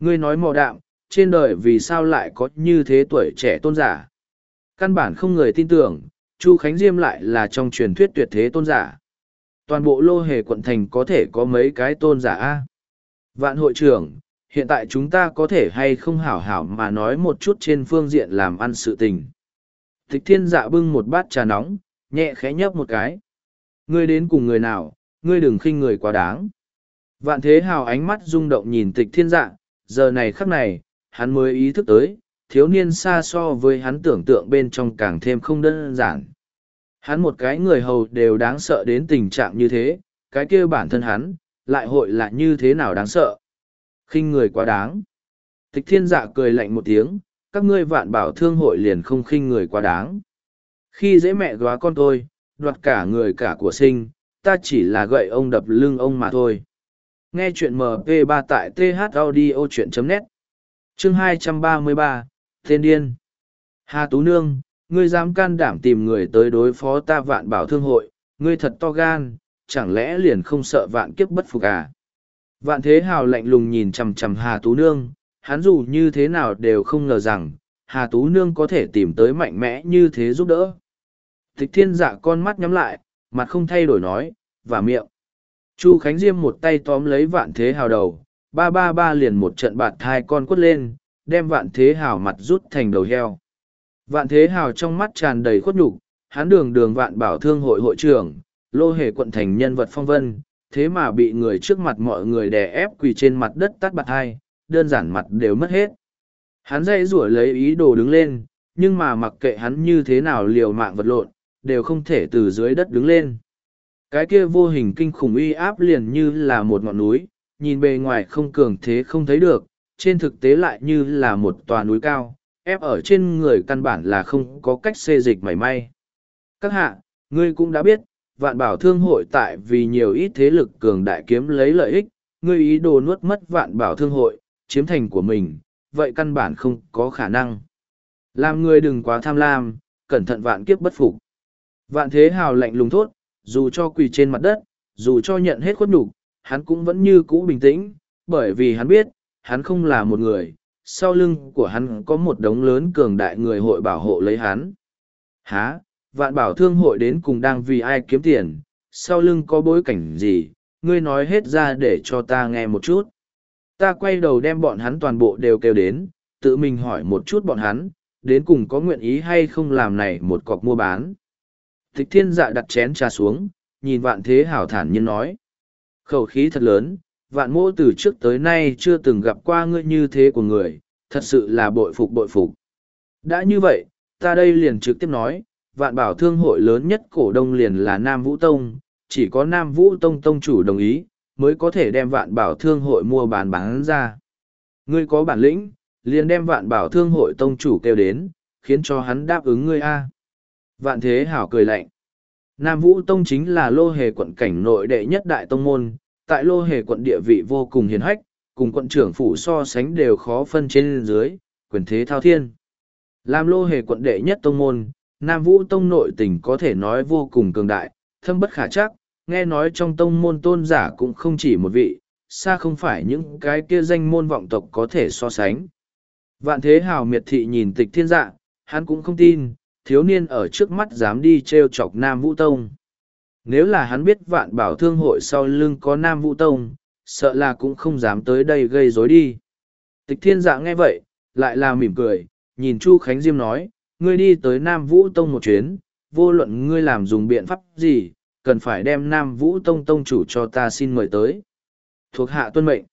Ngươi nói mò đạm, trên đời vì sao lại có như thế tuổi trẻ tôn giả? Căn bản không người tin tưởng, Chu Khánh Diêm lại là trong truyền thuyết tuyệt thế tôn giả. Toàn bộ lô hề quận thành có thể có mấy cái tôn giả A. Vạn hội trưởng, hiện tại chúng ta có thể hay không hảo hảo mà nói một chút trên phương diện làm ăn sự tình. Thích thiên dạ bưng một bát trà nóng, nhẹ khẽ nhấp một cái. Ngươi đến cùng người nào, ngươi đừng khinh người quá đáng. Vạn thế hào ánh mắt rung động nhìn tịch thiên dạ, giờ này khắc này, hắn mới ý thức tới, thiếu niên xa so với hắn tưởng tượng bên trong càng thêm không đơn giản. Hắn một cái người hầu đều đáng sợ đến tình trạng như thế, cái kia bản thân hắn, lại hội là như thế nào đáng sợ khinh người quá đáng. Tịch thiên dạ cười lạnh một tiếng, các ngươi vạn bảo thương hội liền không khinh người quá đáng. Khi dễ mẹ góa con tôi, đoạt cả người cả của sinh, ta chỉ là gậy ông đập lưng ông mà thôi. Nghe chuyện MP3 tại th audio thaudio.net Chương 233, Thiên Điên Hà Tú Nương, ngươi dám can đảm tìm người tới đối phó ta vạn bảo thương hội, ngươi thật to gan, chẳng lẽ liền không sợ vạn kiếp bất phục à? Vạn thế hào lạnh lùng nhìn chằm chằm Hà Tú Nương, hắn dù như thế nào đều không ngờ rằng, Hà Tú Nương có thể tìm tới mạnh mẽ như thế giúp đỡ. Tịch thiên dạ con mắt nhắm lại, mặt không thay đổi nói, và miệng. Chu Khánh Diêm một tay tóm lấy vạn thế hào đầu, ba ba ba liền một trận bạt thai con quất lên, đem vạn thế hào mặt rút thành đầu heo. Vạn thế hào trong mắt tràn đầy khuất nhục, hắn đường đường vạn bảo thương hội hội trưởng, lô hề quận thành nhân vật phong vân, thế mà bị người trước mặt mọi người đè ép quỳ trên mặt đất tắt bạt hai, đơn giản mặt đều mất hết. Hắn dây rủa lấy ý đồ đứng lên, nhưng mà mặc kệ hắn như thế nào liều mạng vật lộn, đều không thể từ dưới đất đứng lên. Cái kia vô hình kinh khủng uy áp liền như là một ngọn núi, nhìn bề ngoài không cường thế không thấy được, trên thực tế lại như là một tòa núi cao, ép ở trên người căn bản là không có cách xê dịch mảy may. Các hạ, ngươi cũng đã biết, vạn bảo thương hội tại vì nhiều ít thế lực cường đại kiếm lấy lợi ích, ngươi ý đồ nuốt mất vạn bảo thương hội, chiếm thành của mình, vậy căn bản không có khả năng. Làm ngươi đừng quá tham lam, cẩn thận vạn kiếp bất phục. Vạn thế hào lạnh lùng thốt, dù cho quỳ trên mặt đất, dù cho nhận hết khuất nhục, hắn cũng vẫn như cũ bình tĩnh, bởi vì hắn biết, hắn không là một người, sau lưng của hắn có một đống lớn cường đại người hội bảo hộ lấy hắn. Há, vạn bảo thương hội đến cùng đang vì ai kiếm tiền, sau lưng có bối cảnh gì, ngươi nói hết ra để cho ta nghe một chút. Ta quay đầu đem bọn hắn toàn bộ đều kêu đến, tự mình hỏi một chút bọn hắn, đến cùng có nguyện ý hay không làm này một cọc mua bán. Thích thiên dạ đặt chén trà xuống, nhìn vạn thế hảo thản nhiên nói. Khẩu khí thật lớn, vạn mô từ trước tới nay chưa từng gặp qua ngươi như thế của người, thật sự là bội phục bội phục. Đã như vậy, ta đây liền trực tiếp nói, vạn bảo thương hội lớn nhất cổ đông liền là Nam Vũ Tông, chỉ có Nam Vũ Tông Tông chủ đồng ý, mới có thể đem vạn bảo thương hội mua bán bán ra. Ngươi có bản lĩnh, liền đem vạn bảo thương hội Tông chủ kêu đến, khiến cho hắn đáp ứng ngươi a. Vạn thế hảo cười lạnh. Nam Vũ Tông chính là lô hề quận cảnh nội đệ nhất đại tông môn, tại lô hề quận địa vị vô cùng hiền hách, cùng quận trưởng phủ so sánh đều khó phân trên dưới, quyền thế thao thiên. Làm lô hề quận đệ nhất tông môn, Nam Vũ Tông nội tình có thể nói vô cùng cường đại, thâm bất khả chắc, nghe nói trong tông môn tôn giả cũng không chỉ một vị, xa không phải những cái kia danh môn vọng tộc có thể so sánh. Vạn thế hào miệt thị nhìn tịch thiên dạ, hắn cũng không tin, thiếu niên ở trước mắt dám đi treo chọc Nam Vũ Tông. Nếu là hắn biết vạn bảo thương hội sau lưng có Nam Vũ Tông, sợ là cũng không dám tới đây gây rối đi. Tịch thiên dạ nghe vậy, lại là mỉm cười, nhìn Chu Khánh Diêm nói, ngươi đi tới Nam Vũ Tông một chuyến, vô luận ngươi làm dùng biện pháp gì, cần phải đem Nam Vũ Tông Tông chủ cho ta xin mời tới. Thuộc hạ tuân mệnh.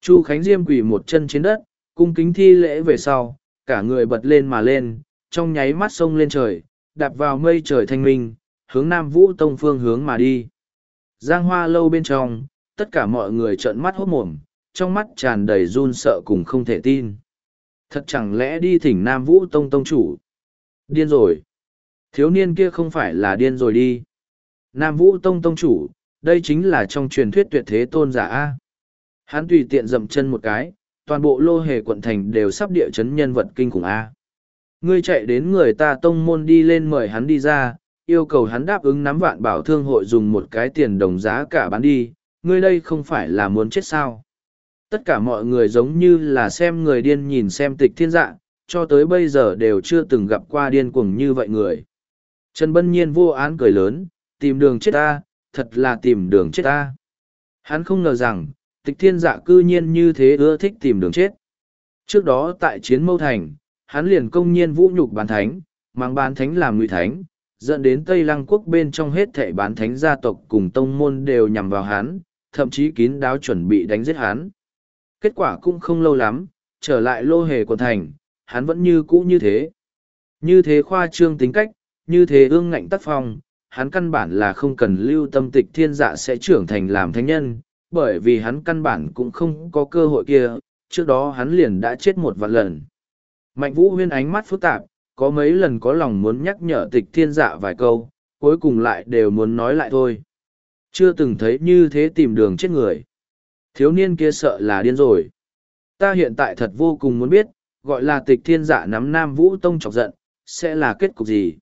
Chu Khánh Diêm quỳ một chân trên đất, cung kính thi lễ về sau, cả người bật lên mà lên, trong nháy mắt sông lên trời, đạp vào mây trời thanh minh, hướng Nam Vũ Tông phương hướng mà đi. Giang hoa lâu bên trong, tất cả mọi người trợn mắt hốt mồm, trong mắt tràn đầy run sợ cùng không thể tin. Thật chẳng lẽ đi thỉnh Nam Vũ Tông Tông chủ? Điên rồi. Thiếu niên kia không phải là điên rồi đi. Nam Vũ Tông Tông chủ, đây chính là trong truyền thuyết tuyệt thế tôn giả A. Hắn tùy tiện dậm chân một cái, toàn bộ lô hề quận thành đều sắp địa chấn nhân vật kinh khủng A. Ngươi chạy đến người ta tông môn đi lên mời hắn đi ra, yêu cầu hắn đáp ứng nắm vạn bảo thương hội dùng một cái tiền đồng giá cả bán đi, ngươi đây không phải là muốn chết sao. Tất cả mọi người giống như là xem người điên nhìn xem tịch thiên dạ, cho tới bây giờ đều chưa từng gặp qua điên cuồng như vậy người. Trần Bân Nhiên vô án cười lớn, tìm đường chết ta, thật là tìm đường chết ta. Hắn không ngờ rằng, tịch thiên dạ cư nhiên như thế ưa thích tìm đường chết. Trước đó tại chiến mâu thành, hắn liền công nhiên vũ nhục bán thánh, mang bán thánh làm ngụy thánh, dẫn đến Tây Lăng quốc bên trong hết thảy bán thánh gia tộc cùng tông môn đều nhằm vào hắn, thậm chí kín đáo chuẩn bị đánh giết hắn. Kết quả cũng không lâu lắm, trở lại lô hề quần thành, hắn vẫn như cũ như thế. Như thế khoa trương tính cách, như thế ương ngạnh tác phong, hắn căn bản là không cần lưu tâm tịch thiên dạ sẽ trưởng thành làm thánh nhân, bởi vì hắn căn bản cũng không có cơ hội kia, trước đó hắn liền đã chết một vạn lần. Mạnh vũ huyên ánh mắt phức tạp, có mấy lần có lòng muốn nhắc nhở tịch thiên dạ vài câu, cuối cùng lại đều muốn nói lại thôi. Chưa từng thấy như thế tìm đường chết người. Thiếu niên kia sợ là điên rồi. Ta hiện tại thật vô cùng muốn biết, gọi là tịch thiên dạ nắm Nam Vũ Tông chọc giận, sẽ là kết cục gì?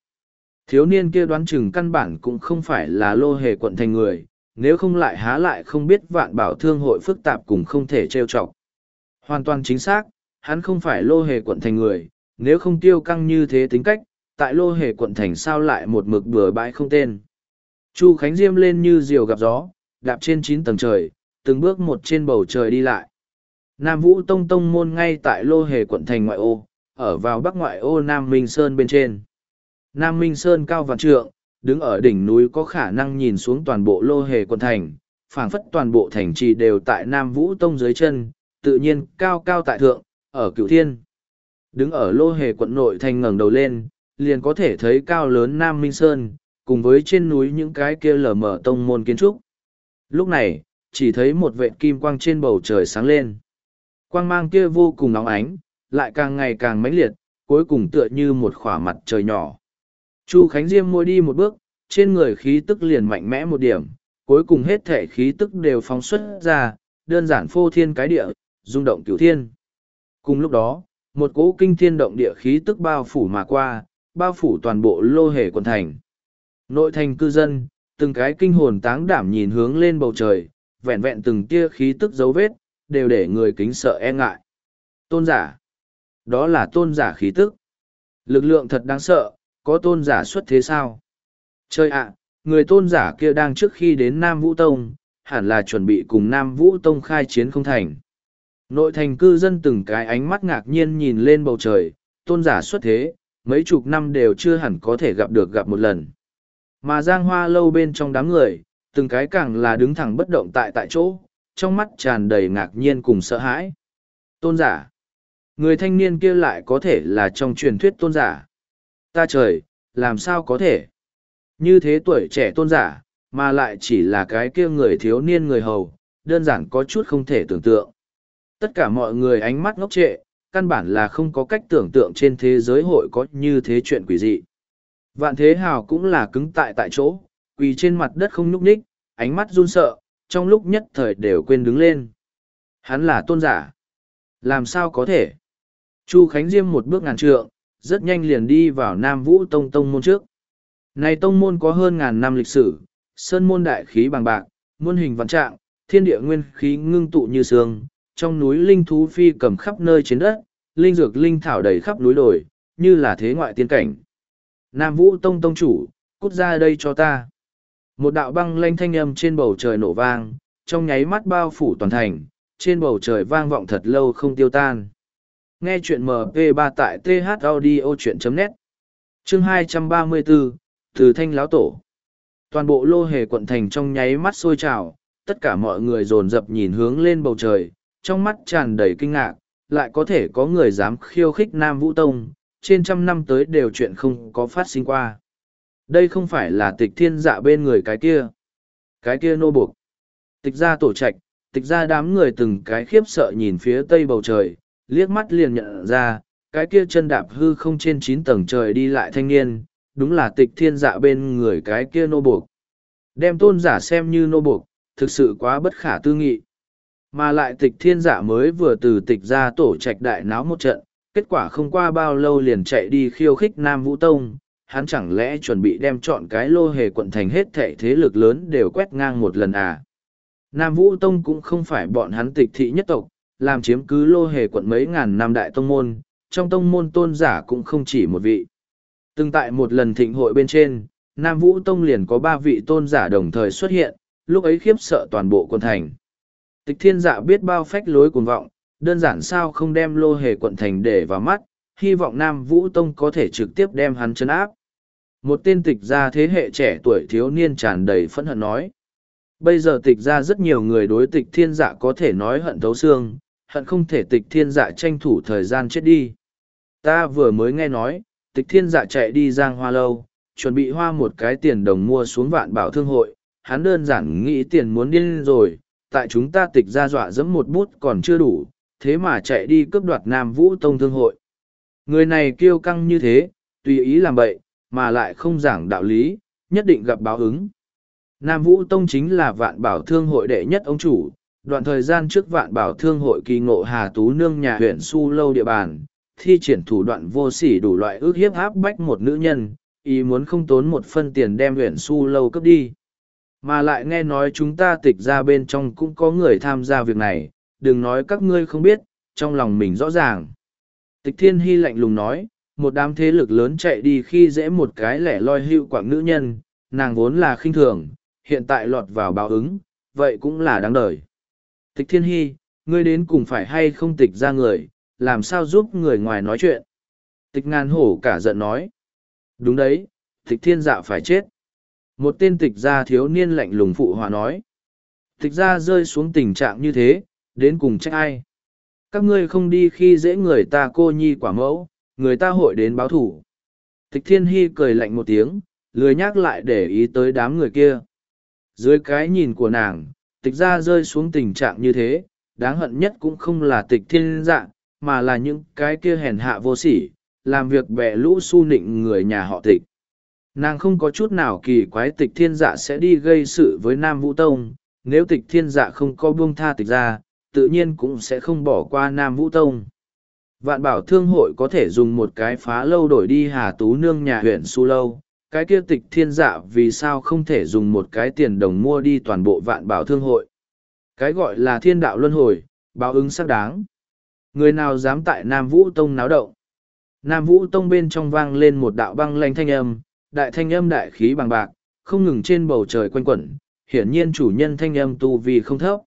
Thiếu niên kia đoán chừng căn bản cũng không phải là lô hề quận thành người, nếu không lại há lại không biết vạn bảo thương hội phức tạp cùng không thể trêu chọc. Hoàn toàn chính xác, hắn không phải lô hề quận thành người, nếu không tiêu căng như thế tính cách, tại lô hề quận thành sao lại một mực bừa bãi không tên. Chu Khánh Diêm lên như diều gặp gió, đạp trên chín tầng trời, từng bước một trên bầu trời đi lại. Nam Vũ Tông Tông môn ngay tại lô hề quận thành ngoại ô, ở vào bắc ngoại ô Nam Minh Sơn bên trên. Nam Minh Sơn cao vạn trượng, đứng ở đỉnh núi có khả năng nhìn xuống toàn bộ lô hề quận thành, phảng phất toàn bộ thành trì đều tại Nam Vũ Tông dưới chân, tự nhiên cao cao tại thượng, ở cửu thiên. Đứng ở lô hề quận nội thành ngẩng đầu lên, liền có thể thấy cao lớn Nam Minh Sơn, cùng với trên núi những cái kia lở mở tông môn kiến trúc. Lúc này, chỉ thấy một vệt kim quang trên bầu trời sáng lên. Quang mang kia vô cùng nóng ánh, lại càng ngày càng mãnh liệt, cuối cùng tựa như một khỏa mặt trời nhỏ. Chu Khánh Diêm môi đi một bước, trên người khí tức liền mạnh mẽ một điểm, cuối cùng hết thể khí tức đều phóng xuất ra, đơn giản phô thiên cái địa, rung động cửu thiên. Cùng lúc đó, một cỗ kinh thiên động địa khí tức bao phủ mà qua, bao phủ toàn bộ lô hề quần thành. Nội thành cư dân, từng cái kinh hồn táng đảm nhìn hướng lên bầu trời, vẹn vẹn từng tia khí tức dấu vết, đều để người kính sợ e ngại. Tôn giả. Đó là tôn giả khí tức. Lực lượng thật đáng sợ, có tôn giả xuất thế sao? Chơi ạ, người tôn giả kia đang trước khi đến Nam Vũ Tông, hẳn là chuẩn bị cùng Nam Vũ Tông khai chiến không thành. Nội thành cư dân từng cái ánh mắt ngạc nhiên nhìn lên bầu trời, tôn giả xuất thế, mấy chục năm đều chưa hẳn có thể gặp được gặp một lần. Mà giang hoa lâu bên trong đám người, từng cái càng là đứng thẳng bất động tại tại chỗ, trong mắt tràn đầy ngạc nhiên cùng sợ hãi. Tôn giả. Người thanh niên kia lại có thể là trong truyền thuyết tôn giả. Ta trời, làm sao có thể? Như thế tuổi trẻ tôn giả, mà lại chỉ là cái kia người thiếu niên người hầu, đơn giản có chút không thể tưởng tượng. Tất cả mọi người ánh mắt ngốc trệ, căn bản là không có cách tưởng tượng trên thế giới hội có như thế chuyện quỷ dị. Vạn thế hào cũng là cứng tại tại chỗ, quỳ trên mặt đất không nhúc nhích, ánh mắt run sợ, trong lúc nhất thời đều quên đứng lên. Hắn là tôn giả. Làm sao có thể? Chu Khánh Diêm một bước ngàn trượng, rất nhanh liền đi vào Nam Vũ Tông Tông môn trước. Này Tông môn có hơn ngàn năm lịch sử, sơn môn đại khí bằng bạc, muôn hình văn trạng, thiên địa nguyên khí ngưng tụ như sương, trong núi linh thú phi cầm khắp nơi trên đất, linh dược linh thảo đầy khắp núi đồi, như là thế ngoại tiên cảnh. Nam Vũ Tông Tông chủ, cút ra đây cho ta. Một đạo băng lanh thanh âm trên bầu trời nổ vang, trong nháy mắt bao phủ toàn thành, trên bầu trời vang vọng thật lâu không tiêu tan. Nghe chuyện MP3 tại thaudio.net Chương 234, Từ Thanh Láo Tổ Toàn bộ lô hề quận thành trong nháy mắt sôi trào, tất cả mọi người dồn dập nhìn hướng lên bầu trời, trong mắt tràn đầy kinh ngạc, lại có thể có người dám khiêu khích Nam Vũ Tông, trên trăm năm tới đều chuyện không có phát sinh qua. Đây không phải là tịch thiên dạ bên người cái kia. Cái kia nô buộc. Tịch ra tổ trạch, tịch ra đám người từng cái khiếp sợ nhìn phía tây bầu trời, liếc mắt liền nhận ra, cái kia chân đạp hư không trên chín tầng trời đi lại thanh niên, đúng là tịch thiên dạ bên người cái kia nô buộc. Đem tôn giả xem như nô buộc, thực sự quá bất khả tư nghị. Mà lại tịch thiên giả mới vừa từ tịch ra tổ trạch đại náo một trận, kết quả không qua bao lâu liền chạy đi khiêu khích Nam Vũ Tông, hắn chẳng lẽ chuẩn bị đem chọn cái lô hề quận thành hết thệ thế lực lớn đều quét ngang một lần à. Nam Vũ Tông cũng không phải bọn hắn tịch thị nhất tộc, làm chiếm cứ lô hề quận mấy ngàn năm đại tông môn, trong tông môn tôn giả cũng không chỉ một vị. Từng tại một lần thịnh hội bên trên, Nam Vũ Tông liền có ba vị tôn giả đồng thời xuất hiện, lúc ấy khiếp sợ toàn bộ quân thành. Tịch thiên dạ biết bao phách lối cuồng vọng, đơn giản sao không đem lô hề quận thành để vào mắt, hy vọng Nam Vũ Tông có thể trực tiếp đem hắn chấn áp. Một tên tịch gia thế hệ trẻ tuổi thiếu niên tràn đầy phẫn hận nói. Bây giờ tịch gia rất nhiều người đối tịch thiên dạ có thể nói hận thấu xương, hận không thể tịch thiên dạ tranh thủ thời gian chết đi. Ta vừa mới nghe nói, tịch thiên dạ chạy đi giang hoa lâu, chuẩn bị hoa một cái tiền đồng mua xuống vạn bảo thương hội, hắn đơn giản nghĩ tiền muốn điên rồi, tại chúng ta tịch ra dọa dẫm một bút còn chưa đủ, thế mà chạy đi cướp đoạt Nam Vũ Tông Thương hội. Người này kiêu căng như thế, tùy ý làm bậy, mà lại không giảng đạo lý, nhất định gặp báo ứng. Nam Vũ Tông chính là vạn bảo thương hội đệ nhất ông chủ, đoạn thời gian trước vạn bảo thương hội kỳ ngộ Hà Tú Nương nhà huyện Su Lâu địa bàn, thi triển thủ đoạn vô sỉ đủ loại ước hiếp áp bách một nữ nhân, ý muốn không tốn một phân tiền đem huyện Su Lâu cấp đi. Mà lại nghe nói chúng ta tịch ra bên trong cũng có người tham gia việc này, đừng nói các ngươi không biết, trong lòng mình rõ ràng. Tịch thiên hy lạnh lùng nói, một đám thế lực lớn chạy đi khi dễ một cái lẻ loi hữu quảng nữ nhân, nàng vốn là khinh thường, hiện tại lọt vào báo ứng, vậy cũng là đáng đời. Tịch thiên hy, ngươi đến cùng phải hay không tịch ra người, làm sao giúp người ngoài nói chuyện. Tịch ngàn hổ cả giận nói. Đúng đấy, tịch thiên dạ phải chết. Một tên tịch gia thiếu niên lạnh lùng phụ hòa nói. Tịch gia rơi xuống tình trạng như thế, đến cùng trách ai. Các ngươi không đi khi dễ người ta cô nhi quả mẫu, người ta hội đến báo thủ. Tịch thiên hy cười lạnh một tiếng, lười nhắc lại để ý tới đám người kia. Dưới cái nhìn của nàng, tịch ra rơi xuống tình trạng như thế, đáng hận nhất cũng không là tịch thiên Dạng, mà là những cái kia hèn hạ vô sỉ, làm việc bẻ lũ su nịnh người nhà họ tịch. Nàng không có chút nào kỳ quái tịch thiên dạ sẽ đi gây sự với Nam Vũ Tông, nếu tịch thiên dạ không có buông tha tịch ra, tự nhiên cũng sẽ không bỏ qua Nam Vũ Tông. Vạn bảo thương hội có thể dùng một cái phá lâu đổi đi Hà Tú Nương nhà huyện Su Lâu, cái kia tịch thiên dạ vì sao không thể dùng một cái tiền đồng mua đi toàn bộ vạn bảo thương hội. Cái gọi là thiên đạo luân hồi, báo ứng xác đáng. Người nào dám tại Nam Vũ Tông náo động? Nam Vũ Tông bên trong vang lên một đạo băng lanh thanh âm, đại thanh âm đại khí bằng bạc, không ngừng trên bầu trời quanh quẩn, hiển nhiên chủ nhân thanh âm tu vì không thấp.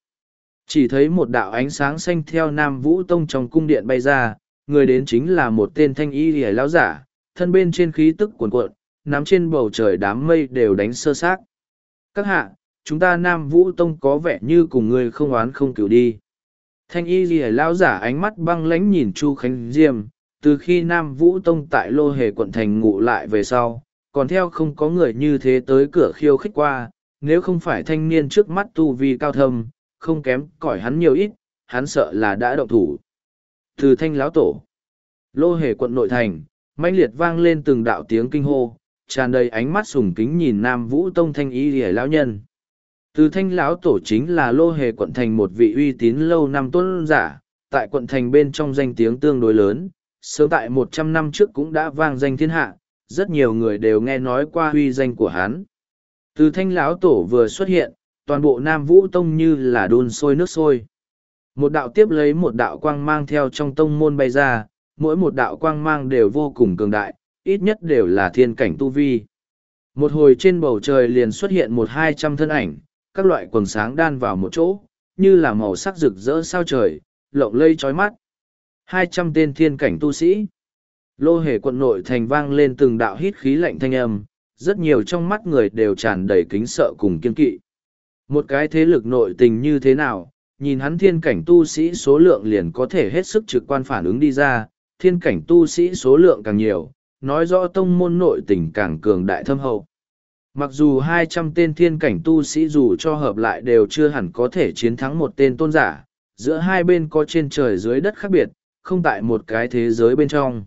Chỉ thấy một đạo ánh sáng xanh theo Nam Vũ Tông trong cung điện bay ra, người đến chính là một tên thanh y lìa lão giả, thân bên trên khí tức cuồn cuộn, nắm trên bầu trời đám mây đều đánh sơ xác. Các hạ, chúng ta Nam Vũ Tông có vẻ như cùng người không oán không cửu đi. Thanh y lìa lão giả ánh mắt băng lãnh nhìn Chu Khánh Diêm, từ khi Nam Vũ Tông tại Lô Hề quận thành ngụ lại về sau, còn theo không có người như thế tới cửa khiêu khích qua, nếu không phải thanh niên trước mắt tu vi cao thâm, không kém cỏi hắn nhiều ít, hắn sợ là đã động thủ. Từ thanh lão tổ, Lô Hề quận nội thành, mãnh liệt vang lên từng đạo tiếng kinh hô, tràn đầy ánh mắt sùng kính nhìn Nam Vũ Tông thanh y lìa lão nhân. Từ thanh lão tổ chính là Lô Hề quận thành một vị uy tín lâu năm tuân giả, tại quận thành bên trong danh tiếng tương đối lớn, sớm tại một trăm năm trước cũng đã vang danh thiên hạ, rất nhiều người đều nghe nói qua uy danh của hắn. Từ thanh lão tổ vừa xuất hiện, toàn bộ Nam Vũ Tông như là đun sôi nước sôi. Một đạo tiếp lấy một đạo quang mang theo trong tông môn bay ra, mỗi một đạo quang mang đều vô cùng cường đại, ít nhất đều là thiên cảnh tu vi. Một hồi trên bầu trời liền xuất hiện một hai trăm thân ảnh, các loại quần sáng đan vào một chỗ, như là màu sắc rực rỡ sao trời, lộng lây chói mắt. Hai trăm tên thiên cảnh tu sĩ. Lô hề quận nội thành vang lên từng đạo hít khí lạnh thanh âm rất nhiều trong mắt người đều tràn đầy kính sợ cùng kiên kỵ. Một cái thế lực nội tình như thế nào nhìn hắn thiên cảnh tu sĩ số lượng liền có thể hết sức trực quan phản ứng đi ra thiên cảnh tu sĩ số lượng càng nhiều nói rõ tông môn nội tình càng cường đại thâm hậu mặc dù hai trăm tên thiên cảnh tu sĩ dù cho hợp lại đều chưa hẳn có thể chiến thắng một tên tôn giả giữa hai bên có trên trời dưới đất khác biệt không tại một cái thế giới bên trong.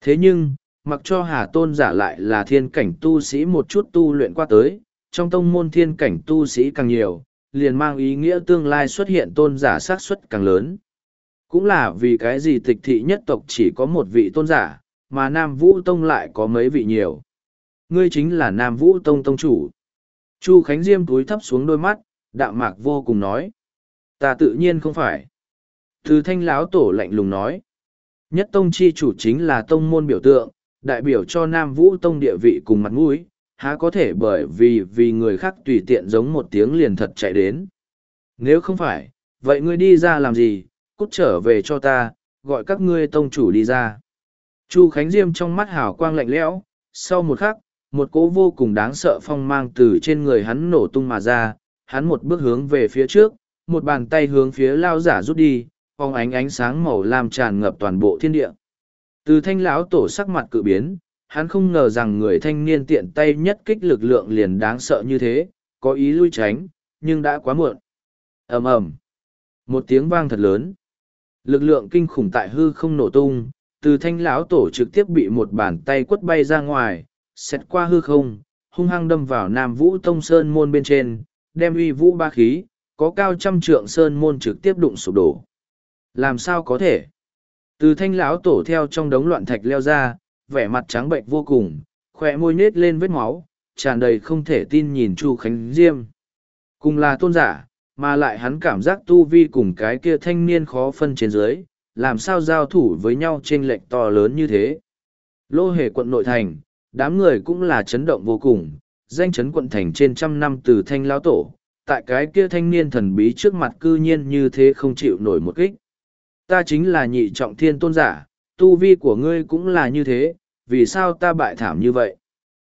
Thế nhưng, mặc cho Hà Tôn giả lại là thiên cảnh tu sĩ một chút tu luyện qua tới, trong tông môn thiên cảnh tu sĩ càng nhiều, liền mang ý nghĩa tương lai xuất hiện tôn giả xác suất càng lớn. Cũng là vì cái gì tịch thị nhất tộc chỉ có một vị tôn giả, mà Nam Vũ Tông lại có mấy vị nhiều. Ngươi chính là Nam Vũ Tông Tông chủ. Chu Khánh Diêm túi thấp xuống đôi mắt, đạm mạc vô cùng nói. Ta tự nhiên không phải. Từ thanh lão tổ lạnh lùng nói. Nhất tông chi chủ chính là tông môn biểu tượng, đại biểu cho Nam Vũ tông địa vị cùng mặt mũi, há có thể bởi vì vì người khác tùy tiện giống một tiếng liền thật chạy đến. Nếu không phải, vậy ngươi đi ra làm gì, cút trở về cho ta, gọi các ngươi tông chủ đi ra. Chu Khánh Diêm trong mắt hào quang lạnh lẽo, sau một khắc, một cỗ vô cùng đáng sợ phong mang từ trên người hắn nổ tung mà ra, hắn một bước hướng về phía trước, một bàn tay hướng phía lao giả rút đi, phong ánh ánh sáng màu lam tràn ngập toàn bộ thiên địa. Từ thanh lão tổ sắc mặt cự biến, hắn không ngờ rằng người thanh niên tiện tay nhất kích lực lượng liền đáng sợ như thế, có ý lui tránh, nhưng đã quá muộn. ầm ầm, một tiếng vang thật lớn, lực lượng kinh khủng tại hư không nổ tung, từ thanh lão tổ trực tiếp bị một bàn tay quất bay ra ngoài, xét qua hư không, hung hăng đâm vào Nam Vũ Tông Sơn môn bên trên, đem uy vũ ba khí, có cao trăm trượng sơn môn trực tiếp đụng sụp đổ. Làm sao có thể? Từ thanh lão tổ theo trong đống loạn thạch leo ra vẻ mặt trắng bệnh vô cùng khoe môi nết lên vết máu tràn đầy không thể tin nhìn chu khánh diêm. Cùng là tôn giả mà lại hắn cảm giác tu vi cùng cái kia thanh niên khó phân trên dưới làm sao giao thủ với nhau t r ê n lệch to lớn như thế. Lô hề quận nội thành đám người cũng là chấn động vô cùng danh chấn quận thành trên trăm năm từ thanh lão tổ tại cái kia thanh niên thần bí trước mặt cư nhiên như thế không chịu nổi một kích. Ta chính là nhị trọng thiên tôn giả, tu vi của ngươi cũng là như thế, vì sao ta bại thảm như vậy?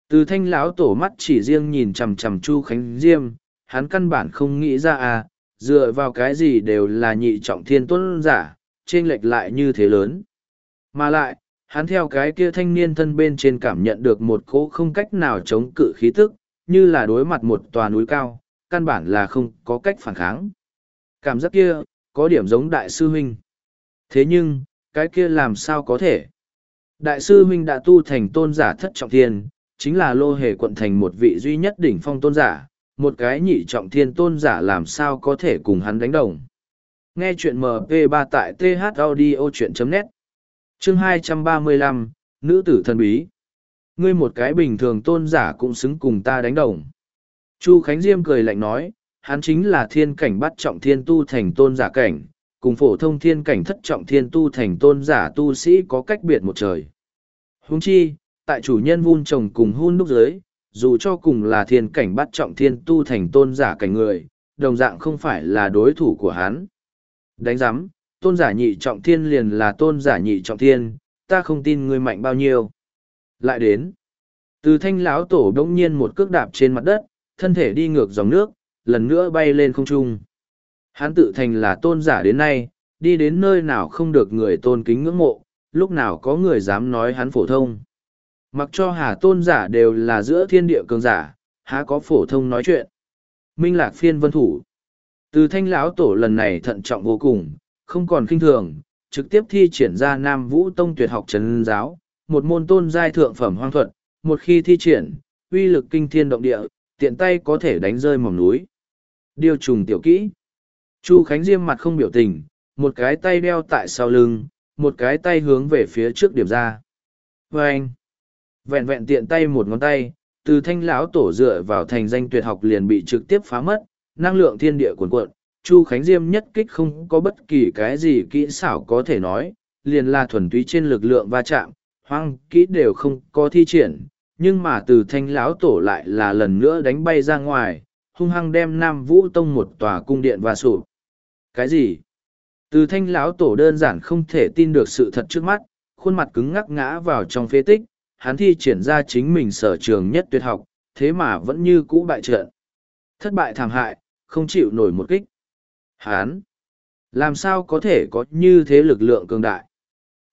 Từ thanh lão tổ mắt chỉ riêng nhìn chằm chằm Chu Khánh Diêm, hắn căn bản không nghĩ ra à, dựa vào cái gì đều là nhị trọng thiên tuân giả, trên lệch lại như thế lớn. Mà lại, hắn theo cái kia thanh niên thân bên trên cảm nhận được một cỗ không cách nào chống cự khí tức, như là đối mặt một tòa núi cao, căn bản là không có cách phản kháng. Cảm giác kia, có điểm giống đại sư huynh. Thế nhưng, cái kia làm sao có thể? Đại sư huynh đã tu thành tôn giả thất trọng thiên, chính là lô hề quận thành một vị duy nhất đỉnh phong tôn giả, một cái nhị trọng thiên tôn giả làm sao có thể cùng hắn đánh đồng. Nghe chuyện MP3 tại thaudio.net Chương 235, Nữ tử thần bí Ngươi một cái bình thường tôn giả cũng xứng cùng ta đánh đồng. Chu Khánh Diêm cười lạnh nói, hắn chính là thiên cảnh bắt trọng thiên tu thành tôn giả cảnh, cùng phổ thông thiên cảnh thất trọng thiên tu thành tôn giả tu sĩ có cách biệt một trời. Huống chi, tại chủ nhân vun trồng cùng hun đúc giới, dù cho cùng là thiên cảnh bắt trọng thiên tu thành tôn giả cảnh người, đồng dạng không phải là đối thủ của hắn. Đánh giám, tôn giả nhị trọng thiên liền là tôn giả nhị trọng thiên, ta không tin ngươi mạnh bao nhiêu. Lại đến, từ thanh lão tổ đống nhiên một cước đạp trên mặt đất, thân thể đi ngược dòng nước, lần nữa bay lên không trung. Hắn tự thành là tôn giả đến nay, đi đến nơi nào không được người tôn kính ngưỡng mộ, lúc nào có người dám nói hắn phổ thông. Mặc cho hà tôn giả đều là giữa thiên địa cường giả, há có phổ thông nói chuyện. Minh lạc phiên vân thủ. Từ thanh lão tổ lần này thận trọng vô cùng, không còn kinh thường, trực tiếp thi triển ra Nam Vũ Tông tuyệt học trấn giáo, một môn tôn giai thượng phẩm hoang thuật, một khi thi triển, uy lực kinh thiên động địa, tiện tay có thể đánh rơi mỏng núi. Điều trùng tiểu kỹ. Chu Khánh Diêm mặt không biểu tình, một cái tay đeo tại sau lưng, một cái tay hướng về phía trước điểm ra. Và anh, vẹn vẹn tiện tay một ngón tay, từ thanh lão tổ dựa vào thành danh tuyệt học liền bị trực tiếp phá mất, năng lượng thiên địa cuồn cuộn. Chu Khánh Diêm nhất kích không có bất kỳ cái gì kỹ xảo có thể nói, liền là thuần túy trên lực lượng va chạm, hoang kỹ đều không có thi triển, nhưng mà từ thanh lão tổ lại là lần nữa đánh bay ra ngoài, hung hăng đem Nam Vũ Tông một tòa cung điện và sụp. Cái gì? Từ thanh lão tổ đơn giản không thể tin được sự thật trước mắt, khuôn mặt cứng ngắc ngã vào trong phế tích, hắn thi triển ra chính mình sở trường nhất tuyệt học, thế mà vẫn như cũ bại trận. Thất bại thảm hại, không chịu nổi một kích. Hắn, làm sao có thể có như thế lực lượng cường đại?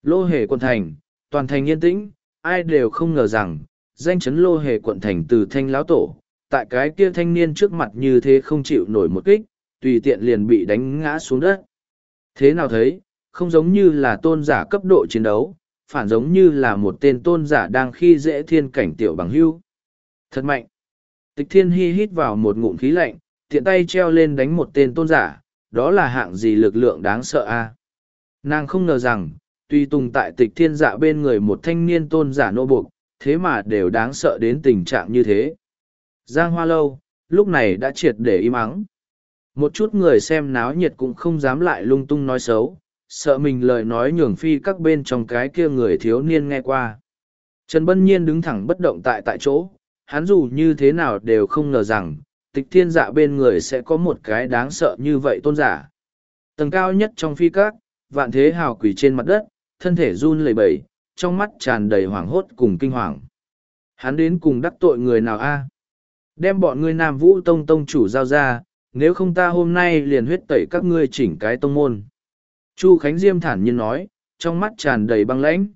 Lô hề quận thành, toàn thành yên tĩnh, ai đều không ngờ rằng, danh chấn lô hề quận thành từ thanh lão tổ, tại cái kia thanh niên trước mặt như thế không chịu nổi một kích, tùy tiện liền bị đánh ngã xuống đất. Thế nào thấy, không giống như là tôn giả cấp độ chiến đấu, phản giống như là một tên tôn giả đang khi dễ thiên cảnh tiểu bằng hưu. Thật mạnh. Tịch thiên hy hít vào một ngụm khí lạnh, tiện tay treo lên đánh một tên tôn giả, đó là hạng gì lực lượng đáng sợ a Nàng không ngờ rằng, tuy tùng tại tịch thiên dạ bên người một thanh niên tôn giả nô buộc, thế mà đều đáng sợ đến tình trạng như thế. Giang hoa lâu, lúc này đã triệt để im ắng. Một chút người xem náo nhiệt cũng không dám lại lung tung nói xấu, sợ mình lời nói nhường phi các bên trong cái kia người thiếu niên nghe qua. Trần Bân Nhiên đứng thẳng bất động tại tại chỗ, hắn dù như thế nào đều không ngờ rằng, tịch thiên dạ bên người sẽ có một cái đáng sợ như vậy tôn giả. Tầng cao nhất trong phi các, vạn thế hào quỷ trên mặt đất, thân thể run lẩy bẩy, trong mắt tràn đầy hoảng hốt cùng kinh hoàng. Hắn đến cùng đắc tội người nào a? Đem bọn ngươi Nam Vũ Tông Tông chủ giao ra, nếu không ta hôm nay liền huyết tẩy các ngươi chỉnh cái tông môn. Chu Khánh Diêm thản nhiên nói, trong mắt tràn đầy băng lãnh.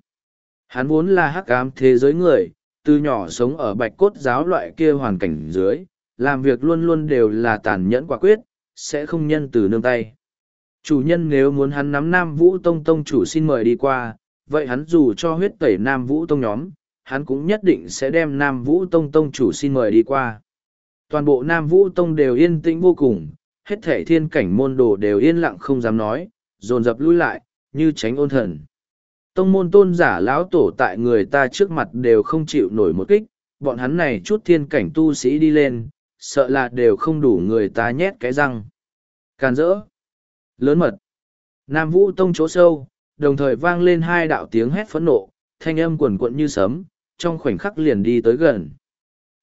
Hắn vốn là hắc ám thế giới người, từ nhỏ sống ở bạch cốt giáo loại kia hoàn cảnh dưới, làm việc luôn luôn đều là tàn nhẫn quả quyết, sẽ không nhân từ nương tay. Chủ nhân nếu muốn hắn nắm Nam Vũ Tông Tông chủ xin mời đi qua, vậy hắn dù cho huyết tẩy Nam Vũ Tông nhóm, hắn cũng nhất định sẽ đem Nam Vũ Tông Tông chủ xin mời đi qua. Toàn bộ Nam Vũ Tông đều yên tĩnh vô cùng, hết thể thiên cảnh môn đồ đều yên lặng không dám nói, dồn dập lui lại, như tránh ôn thần. Tông môn tôn giả lão tổ tại người ta trước mặt đều không chịu nổi một kích, bọn hắn này chút thiên cảnh tu sĩ đi lên, sợ là đều không đủ người ta nhét cái răng. Càn rỡ. Lớn mật. Nam Vũ Tông chỗ sâu, đồng thời vang lên hai đạo tiếng hét phẫn nộ, thanh âm quần quận như sấm, trong khoảnh khắc liền đi tới gần.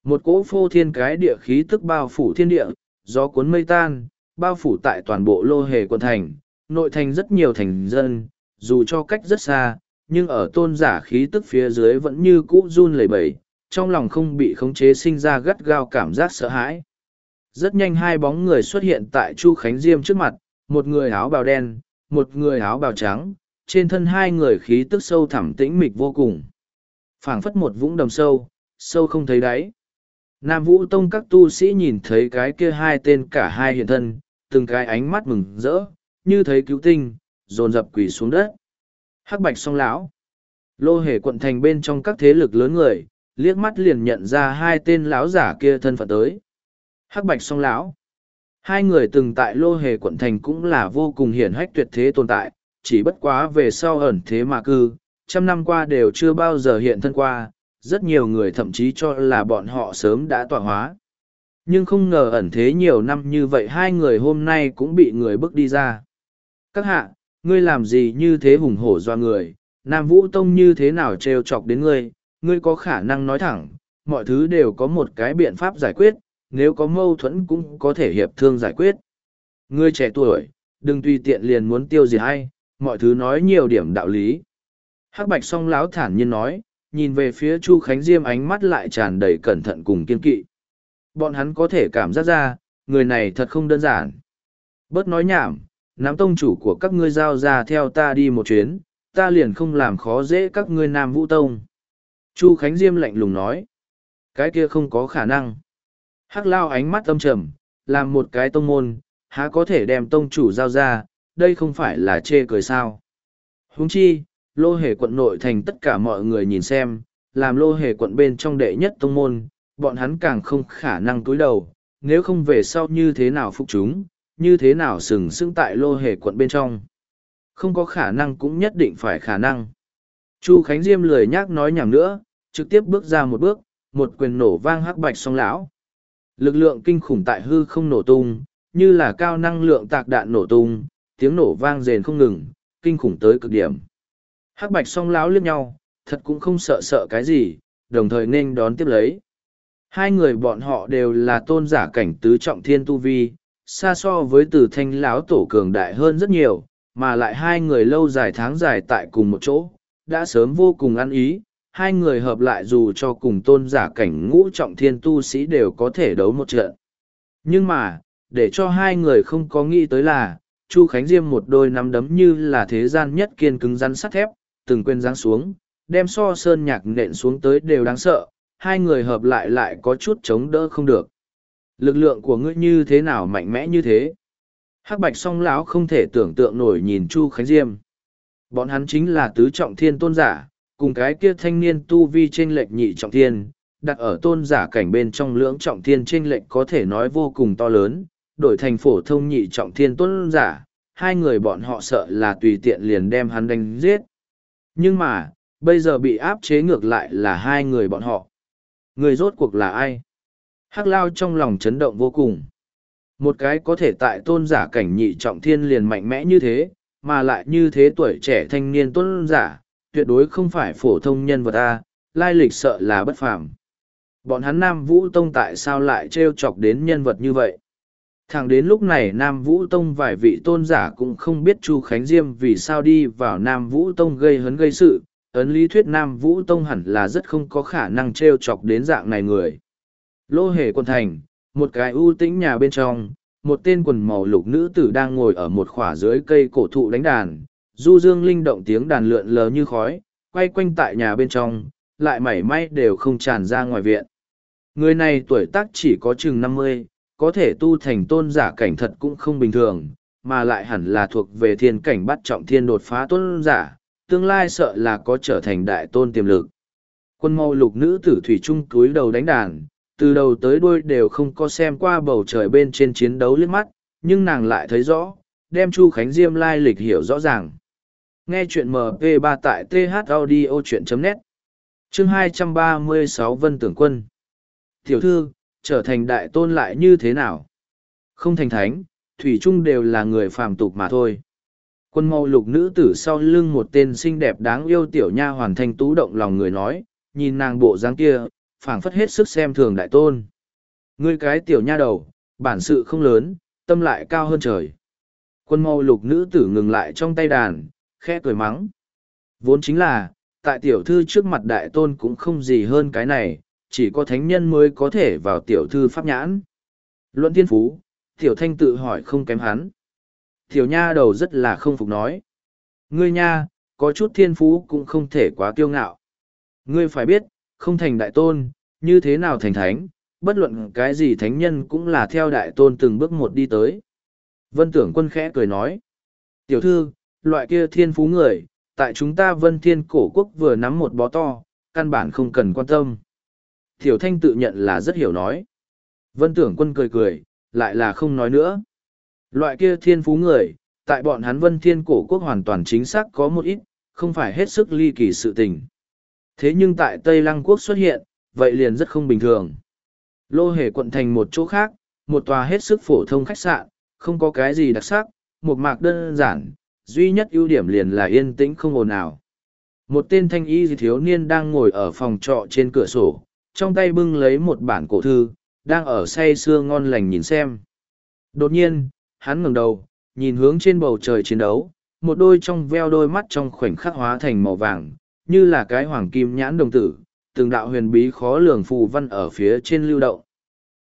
Một cỗ phô thiên cái địa khí tức bao phủ thiên địa, gió cuốn mây tan, bao phủ tại toàn bộ lô hề quận thành, nội thành rất nhiều thành dân, dù cho cách rất xa, nhưng ở tôn giả khí tức phía dưới vẫn như cũ run lẩy bẩy, trong lòng không bị khống chế sinh ra gắt gao cảm giác sợ hãi. Rất nhanh hai bóng người xuất hiện tại Chu Khánh Diêm trước mặt, một người áo bào đen, một người áo bào trắng, trên thân hai người khí tức sâu thẳm tĩnh mịch vô cùng. phảng phất một vũng đầm sâu, sâu không thấy đáy. Nam Vũ Tông các tu sĩ nhìn thấy cái kia hai tên cả hai hiện thân, từng cái ánh mắt mừng rỡ, như thấy cứu tinh, dồn dập quỳ xuống đất. Hắc bạch song lão. Lô hề quận thành bên trong các thế lực lớn người, liếc mắt liền nhận ra hai tên lão giả kia thân phận tới. Hắc bạch song lão. Hai người từng tại lô hề quận thành cũng là vô cùng hiển hách tuyệt thế tồn tại, chỉ bất quá về sau ẩn thế mà cư, trăm năm qua đều chưa bao giờ hiện thân qua, rất nhiều người thậm chí cho là bọn họ sớm đã tọa hóa. Nhưng không ngờ ẩn thế nhiều năm như vậy hai người hôm nay cũng bị người bước đi ra. Các hạ, ngươi làm gì như thế hùng hổ doa người, Nam Vũ Tông như thế nào trêu chọc đến ngươi, ngươi có khả năng nói thẳng, mọi thứ đều có một cái biện pháp giải quyết, nếu có mâu thuẫn cũng có thể hiệp thương giải quyết. Ngươi trẻ tuổi, đừng tùy tiện liền muốn tiêu diệt hay, mọi thứ nói nhiều điểm đạo lý. Hắc Bạch song lão thản nhiên nói, nhìn về phía Chu Khánh Diêm ánh mắt lại tràn đầy cẩn thận cùng kiên kỵ. Bọn hắn có thể cảm giác ra, người này thật không đơn giản. Bớt nói nhảm, nắm tông chủ của các ngươi giao ra theo ta đi một chuyến, ta liền không làm khó dễ các ngươi Nam Vũ Tông. Chu Khánh Diêm lạnh lùng nói, cái kia không có khả năng. Hắc lao ánh mắt âm trầm, làm một cái tông môn, há có thể đem tông chủ giao ra, đây không phải là chê cười sao. Huống chi, lô hề quận nội thành tất cả mọi người nhìn xem, làm lô hề quận bên trong đệ nhất tông môn, bọn hắn càng không khả năng cúi đầu, nếu không về sau như thế nào phục chúng, như thế nào sừng sững tại lô hề quận bên trong. Không có khả năng cũng nhất định phải khả năng. Chu Khánh Diêm lười nhác nói nhảm nữa, trực tiếp bước ra một bước, một quyền nổ vang hắc bạch song lão. Lực lượng kinh khủng tại hư không nổ tung, như là cao năng lượng tạc đạn nổ tung, tiếng nổ vang rền không ngừng, kinh khủng tới cực điểm. Hắc bạch song Láo liếc nhau, thật cũng không sợ sợ cái gì, đồng thời nên đón tiếp lấy. Hai người bọn họ đều là tôn giả cảnh tứ trọng thiên tu vi, xa so với từ thanh lão tổ cường đại hơn rất nhiều, mà lại hai người lâu dài tháng dài tại cùng một chỗ, đã sớm vô cùng ăn ý, hai người hợp lại dù cho cùng tôn giả cảnh ngũ trọng thiên tu sĩ đều có thể đấu một trận. Nhưng mà, để cho hai người không có nghĩ tới là, Chu Khánh Diêm một đôi nắm đấm như là thế gian nhất kiên cứng rắn sắt thép, từng quên giáng xuống, đem so sơn nhạc nện xuống tới đều đáng sợ, hai người hợp lại lại có chút chống đỡ không được. Lực lượng của ngươi như thế nào mạnh mẽ như thế? Hắc bạch song lão không thể tưởng tượng nổi nhìn Chu Khánh Diêm. Bọn hắn chính là tứ trọng thiên tôn giả, cùng cái kia thanh niên tu vi trên lệch nhị trọng thiên, đặt ở tôn giả cảnh bên trong lưỡng trọng thiên trên lệch có thể nói vô cùng to lớn, đổi thành phổ thông nhị trọng thiên tôn giả, hai người bọn họ sợ là tùy tiện liền đem hắn đánh giết. Nhưng mà, bây giờ bị áp chế ngược lại là hai người bọn họ. Người rốt cuộc là ai? Hắc Lao trong lòng chấn động vô cùng. Một cái có thể tại tôn giả cảnh nhị trọng thiên liền mạnh mẽ như thế, mà lại như thế tuổi trẻ thanh niên tôn giả, tuyệt đối không phải phổ thông nhân vật A, lai lịch sợ là bất phàm. Bọn hắn Nam Vũ Tông tại sao lại trêu chọc đến nhân vật như vậy? Thẳng đến lúc này Nam Vũ Tông vài vị tôn giả cũng không biết Chu Khánh Diêm vì sao đi vào Nam Vũ Tông gây hấn gây sự, ấn lý thuyết Nam Vũ Tông hẳn là rất không có khả năng trêu chọc đến dạng này người. Lô hề quân thành, một cái ưu tĩnh nhà bên trong, một tên quần màu lục nữ tử đang ngồi ở một khỏa dưới cây cổ thụ đánh đàn, du dương linh động tiếng đàn lượn lờ như khói, quay quanh tại nhà bên trong, lại mảy may đều không tràn ra ngoài viện. Người này tuổi tác chỉ có chừng năm mươi, có thể tu thành tôn giả cảnh thật cũng không bình thường, mà lại hẳn là thuộc về thiên cảnh bắt trọng thiên đột phá tôn giả, tương lai sợ là có trở thành đại tôn tiềm lực. Quân mâu lục nữ tử thủy trung cúi đầu đánh đàn, từ đầu tới đuôi đều không có xem qua bầu trời bên trên chiến đấu liếc mắt, nhưng nàng lại thấy rõ, đem Chu Khánh Diêm lai lịch hiểu rõ ràng. Nghe chuyện MP3 tại thaudio.net Chương 236 Vân Tưởng Quân Tiểu thư, trở thành đại tôn lại như thế nào? Không thành thánh, thủy chung đều là người phàm tục mà thôi. Quân mâu lục nữ tử sau lưng một tên xinh đẹp đáng yêu tiểu nha hoàn thanh tú động lòng người nói, nhìn nàng bộ dáng kia, phảng phất hết sức xem thường đại tôn. Ngươi cái tiểu nha đầu, bản sự không lớn, tâm lại cao hơn trời. Quân mâu lục nữ tử ngừng lại trong tay đàn, khẽ cười mắng. Vốn chính là, tại tiểu thư trước mặt đại tôn cũng không gì hơn cái này, chỉ có thánh nhân mới có thể vào tiểu thư pháp nhãn. Luận thiên phú, tiểu thanh tự hỏi không kém hắn. Tiểu nha đầu rất là không phục nói. Ngươi nha, có chút thiên phú cũng không thể quá kiêu ngạo. Ngươi phải biết, không thành đại tôn, như thế nào thành thánh, bất luận cái gì thánh nhân cũng là theo đại tôn từng bước một đi tới. Vân tưởng quân khẽ cười nói. Tiểu thư, loại kia thiên phú người, tại chúng ta vân thiên cổ quốc vừa nắm một bó to, căn bản không cần quan tâm. Tiểu thanh tự nhận là rất hiểu nói. Vân tưởng quân cười cười, lại là không nói nữa. Loại kia thiên phú người, tại bọn hắn vân thiên cổ quốc hoàn toàn chính xác có một ít, không phải hết sức ly kỳ sự tình. Thế nhưng tại Tây Lăng quốc xuất hiện, vậy liền rất không bình thường. Lô hề quận thành một chỗ khác, một tòa hết sức phổ thông khách sạn, không có cái gì đặc sắc, một mạc đơn giản, duy nhất ưu điểm liền là yên tĩnh không ồn ào. Một tên thanh y thiếu niên đang ngồi ở phòng trọ trên cửa sổ, trong tay bưng lấy một bản cổ thư, đang ở say sưa ngon lành nhìn xem. Đột nhiên, hắn ngẩng đầu, nhìn hướng trên bầu trời chiến đấu, một đôi trong veo đôi mắt trong khoảnh khắc hóa thành màu vàng, như là cái hoàng kim nhãn đồng tử, từng đạo huyền bí khó lường phù văn ở phía trên lưu động.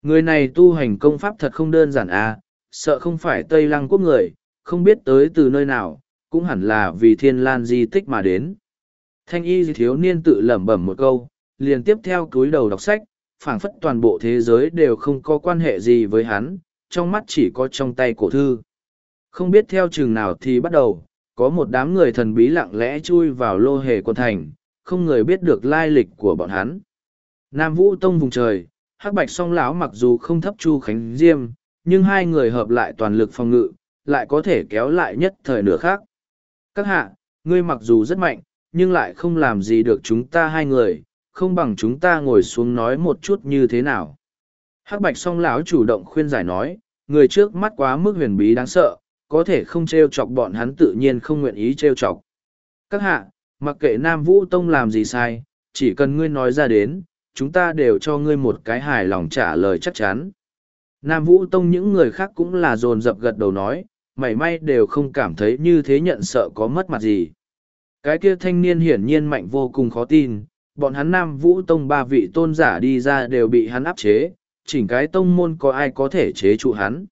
Người này tu hành công pháp thật không đơn giản à, sợ không phải Tây Lăng quốc người, không biết tới từ nơi nào, cũng hẳn là vì thiên lan di tích mà đến. Thanh y thiếu niên tự lẩm bẩm một câu, liền tiếp theo cúi đầu đọc sách, phảng phất toàn bộ thế giới đều không có quan hệ gì với hắn, trong mắt chỉ có trong tay cổ thư. Không biết theo chừng nào thì bắt đầu, có một đám người thần bí lặng lẽ chui vào lô hề quân thành, không người biết được lai lịch của bọn hắn. Nam Vũ Tông vùng trời, Hắc Bạch song lão mặc dù không thấp Chu Khánh Diêm, nhưng hai người hợp lại toàn lực phòng ngự, lại có thể kéo lại nhất thời nửa khác. Các hạ, ngươi mặc dù rất mạnh, nhưng lại không làm gì được chúng ta hai người, không bằng chúng ta ngồi xuống nói một chút như thế nào. Hắc Bạch song lão chủ động khuyên giải nói, người trước mắt quá mức huyền bí đáng sợ, có thể không trêu chọc bọn hắn tự nhiên không nguyện ý trêu chọc. Các hạ, mặc kệ Nam Vũ Tông làm gì sai, chỉ cần ngươi nói ra đến, chúng ta đều cho ngươi một cái hài lòng trả lời chắc chắn. Nam Vũ Tông những người khác cũng là dồn dập gật đầu nói, mảy may đều không cảm thấy như thế nhận sợ có mất mặt gì. Cái kia thanh niên hiển nhiên mạnh vô cùng khó tin, bọn hắn Nam Vũ Tông ba vị tôn giả đi ra đều bị hắn áp chế, chỉnh cái tông môn có ai có thể chế trụ hắn.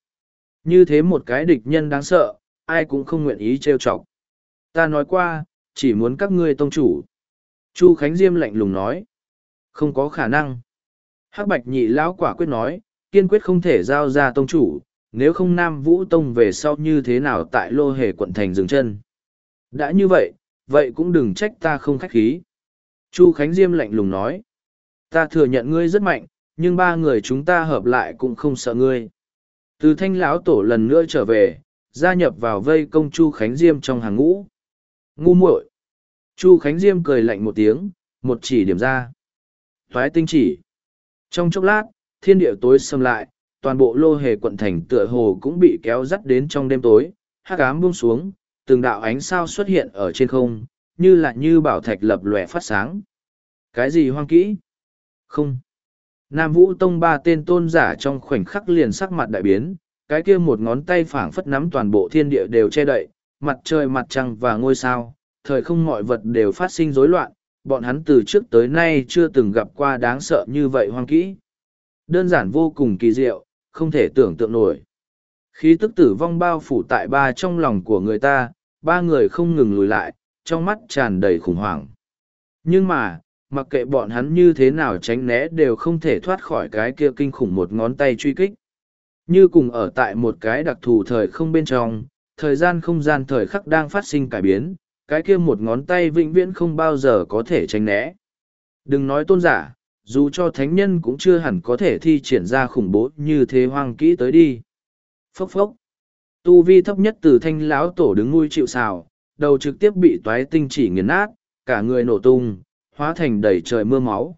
Như thế một cái địch nhân đáng sợ, ai cũng không nguyện ý trêu chọc. Ta nói qua, chỉ muốn các ngươi tông chủ. Chu Khánh Diêm lạnh lùng nói. Không có khả năng. Hắc Bạch nhị lão quả quyết nói, kiên quyết không thể giao ra tông chủ, nếu không Nam Vũ Tông về sau như thế nào tại lô hề quận thành dừng chân. Đã như vậy, vậy cũng đừng trách ta không khách khí. Chu Khánh Diêm lạnh lùng nói. Ta thừa nhận ngươi rất mạnh, nhưng ba người chúng ta hợp lại cũng không sợ ngươi. Từ thanh lão tổ lần nữa trở về, gia nhập vào vây công Chu Khánh Diêm trong hàng ngũ. Ngu muội. Chu Khánh Diêm cười lạnh một tiếng, một chỉ điểm ra. Thoái tinh chỉ. Trong chốc lát, thiên địa tối xâm lại, toàn bộ lô hề quận thành tựa hồ cũng bị kéo dắt đến trong đêm tối, hắc ám buông xuống, từng đạo ánh sao xuất hiện ở trên không, như là như bảo thạch lập lòe phát sáng. Cái gì hoang kỹ? Không. Nam Vũ Tông ba tên tôn giả trong khoảnh khắc liền sắc mặt đại biến, cái kia một ngón tay phảng phất nắm toàn bộ thiên địa đều che đậy, mặt trời mặt trăng và ngôi sao, thời không mọi vật đều phát sinh rối loạn, bọn hắn từ trước tới nay chưa từng gặp qua đáng sợ như vậy hoang kỹ. Đơn giản vô cùng kỳ diệu, không thể tưởng tượng nổi. Khí tức tử vong bao phủ tại ba trong lòng của người ta, ba người không ngừng lùi lại, trong mắt tràn đầy khủng hoảng. Nhưng mà, mặc kệ bọn hắn như thế nào tránh né đều không thể thoát khỏi cái kia kinh khủng một ngón tay truy kích. Như cùng ở tại một cái đặc thù thời không bên trong, thời gian không gian thời khắc đang phát sinh cải biến, cái kia một ngón tay vĩnh viễn không bao giờ có thể tránh né. Đừng nói tôn giả, dù cho thánh nhân cũng chưa hẳn có thể thi triển ra khủng bố như thế hoang kỹ tới đi. Phốc phốc. Tu vi thấp nhất từ thanh lão tổ đứng nuôi chịu xào, đầu trực tiếp bị toái tinh chỉ nghiền nát, cả người nổ tung, hóa thành đầy trời mưa máu.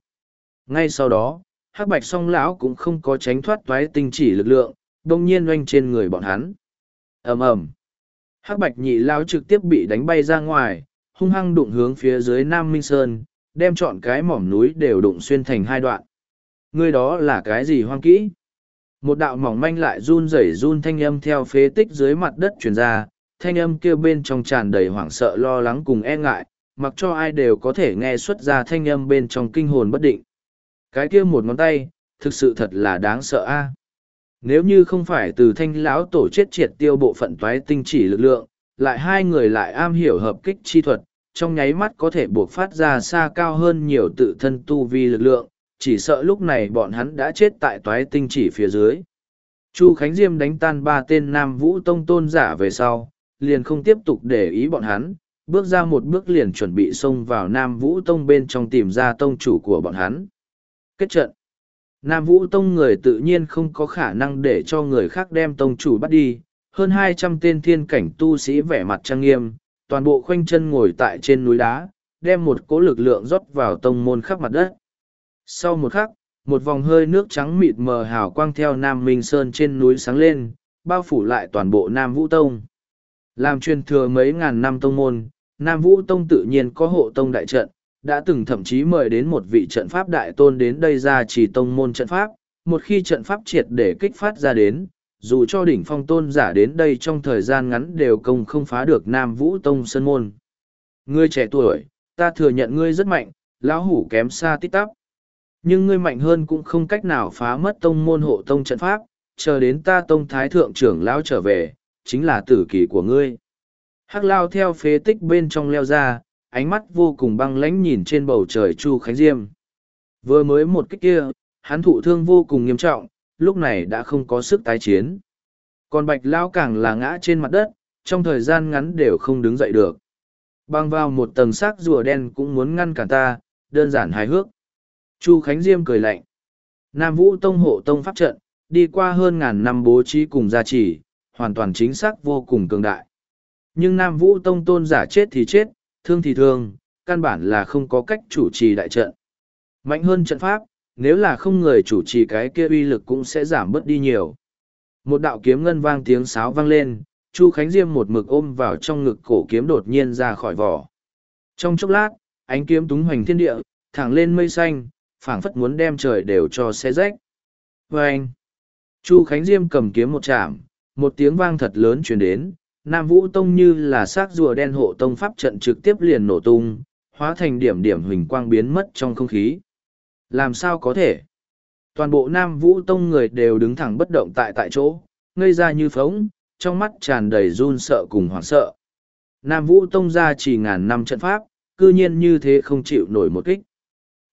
Ngay sau đó, hắc bạch song lão cũng không có tránh thoát toái tinh chỉ lực lượng, đông nhiên oanh trên người bọn hắn. ầm ầm hắc bạch nhị lão trực tiếp bị đánh bay ra ngoài, hung hăng đụng hướng phía dưới Nam Minh Sơn, đem chọn cái mỏm núi đều đụng xuyên thành hai đoạn. Ngươi đó là cái gì hoang kỹ? Một đạo mỏng manh lại run rẩy run thanh âm theo phế tích dưới mặt đất truyền ra, thanh âm kia bên trong tràn đầy hoảng sợ lo lắng cùng e ngại, mặc cho ai đều có thể nghe xuất ra thanh âm bên trong kinh hồn bất định. Cái kia một ngón tay, thực sự thật là đáng sợ a. Nếu như không phải từ thanh lão tổ chết triệt tiêu bộ phận toái tinh chỉ lực lượng, lại hai người lại am hiểu hợp kích chi thuật, trong nháy mắt có thể buộc phát ra xa cao hơn nhiều tự thân tu vi lực lượng, chỉ sợ lúc này bọn hắn đã chết tại toái tinh chỉ phía dưới. Chu Khánh Diêm đánh tan ba tên Nam Vũ Tông tôn giả về sau, liền không tiếp tục để ý bọn hắn, bước ra một bước liền chuẩn bị xông vào Nam Vũ Tông bên trong tìm ra tông chủ của bọn hắn. Kết trận Nam Vũ Tông người tự nhiên không có khả năng để cho người khác đem tông chủ bắt đi, hơn hai trăm tên thiên cảnh tu sĩ vẻ mặt trang nghiêm, toàn bộ khoanh chân ngồi tại trên núi đá, đem một cỗ lực lượng rót vào tông môn khắp mặt đất. Sau một khắc, một vòng hơi nước trắng mịt mờ hào quang theo Nam Minh Sơn trên núi sáng lên, bao phủ lại toàn bộ Nam Vũ Tông. Làm truyền thừa mấy ngàn năm tông môn, Nam Vũ Tông tự nhiên có hộ tông đại trận, đã từng thậm chí mời đến một vị trận pháp đại tôn đến đây ra chỉ tông môn trận pháp, một khi trận pháp triệt để kích phát ra đến, dù cho đỉnh phong tôn giả đến đây trong thời gian ngắn đều công không phá được Nam Vũ Tông Sơn Môn. Ngươi trẻ tuổi, ta thừa nhận ngươi rất mạnh, lão hủ kém xa tít tắp. Nhưng ngươi mạnh hơn cũng không cách nào phá mất tông môn hộ tông trận pháp, chờ đến ta tông thái thượng trưởng lão trở về, chính là tử kỳ của ngươi. Hắc lao theo phế tích bên trong leo ra, ánh mắt vô cùng băng lãnh nhìn trên bầu trời Chu Khánh Diêm. Vừa mới một kích kia, hắn thụ thương vô cùng nghiêm trọng, lúc này đã không có sức tái chiến. Còn bạch lao càng là ngã trên mặt đất, trong thời gian ngắn đều không đứng dậy được. Băng vào một tầng xác rùa đen cũng muốn ngăn cản ta, đơn giản hài hước. Chu Khánh Diêm cười lạnh. Nam Vũ Tông hộ tông pháp trận, đi qua hơn ngàn năm bố trí cùng gia trì, hoàn toàn chính xác vô cùng cường đại. Nhưng Nam Vũ Tông tôn giả chết thì chết, thương thì thương, căn bản là không có cách chủ trì đại trận. Mạnh hơn trận pháp, nếu là không người chủ trì cái kia uy lực cũng sẽ giảm bớt đi nhiều. Một đạo kiếm ngân vang tiếng sáo vang lên, Chu Khánh Diêm một mực ôm vào trong ngực cổ kiếm đột nhiên ra khỏi vỏ. Trong chốc lát, ánh kiếm túng hoành thiên địa, thẳng lên mây xanh, phảng phất muốn đem trời đều cho xe rách. Và anh, Chu Khánh Diêm cầm kiếm một chạm, một tiếng vang thật lớn truyền đến, Nam Vũ Tông như là xác rùa đen hộ tông pháp trận trực tiếp liền nổ tung, hóa thành điểm điểm huỳnh quang biến mất trong không khí. Làm sao có thể? Toàn bộ Nam Vũ Tông người đều đứng thẳng bất động tại tại chỗ, ngây ra như phóng, trong mắt tràn đầy run sợ cùng hoảng sợ. Nam Vũ Tông ra chỉ ngàn năm trận pháp, cư nhiên như thế không chịu nổi một kích.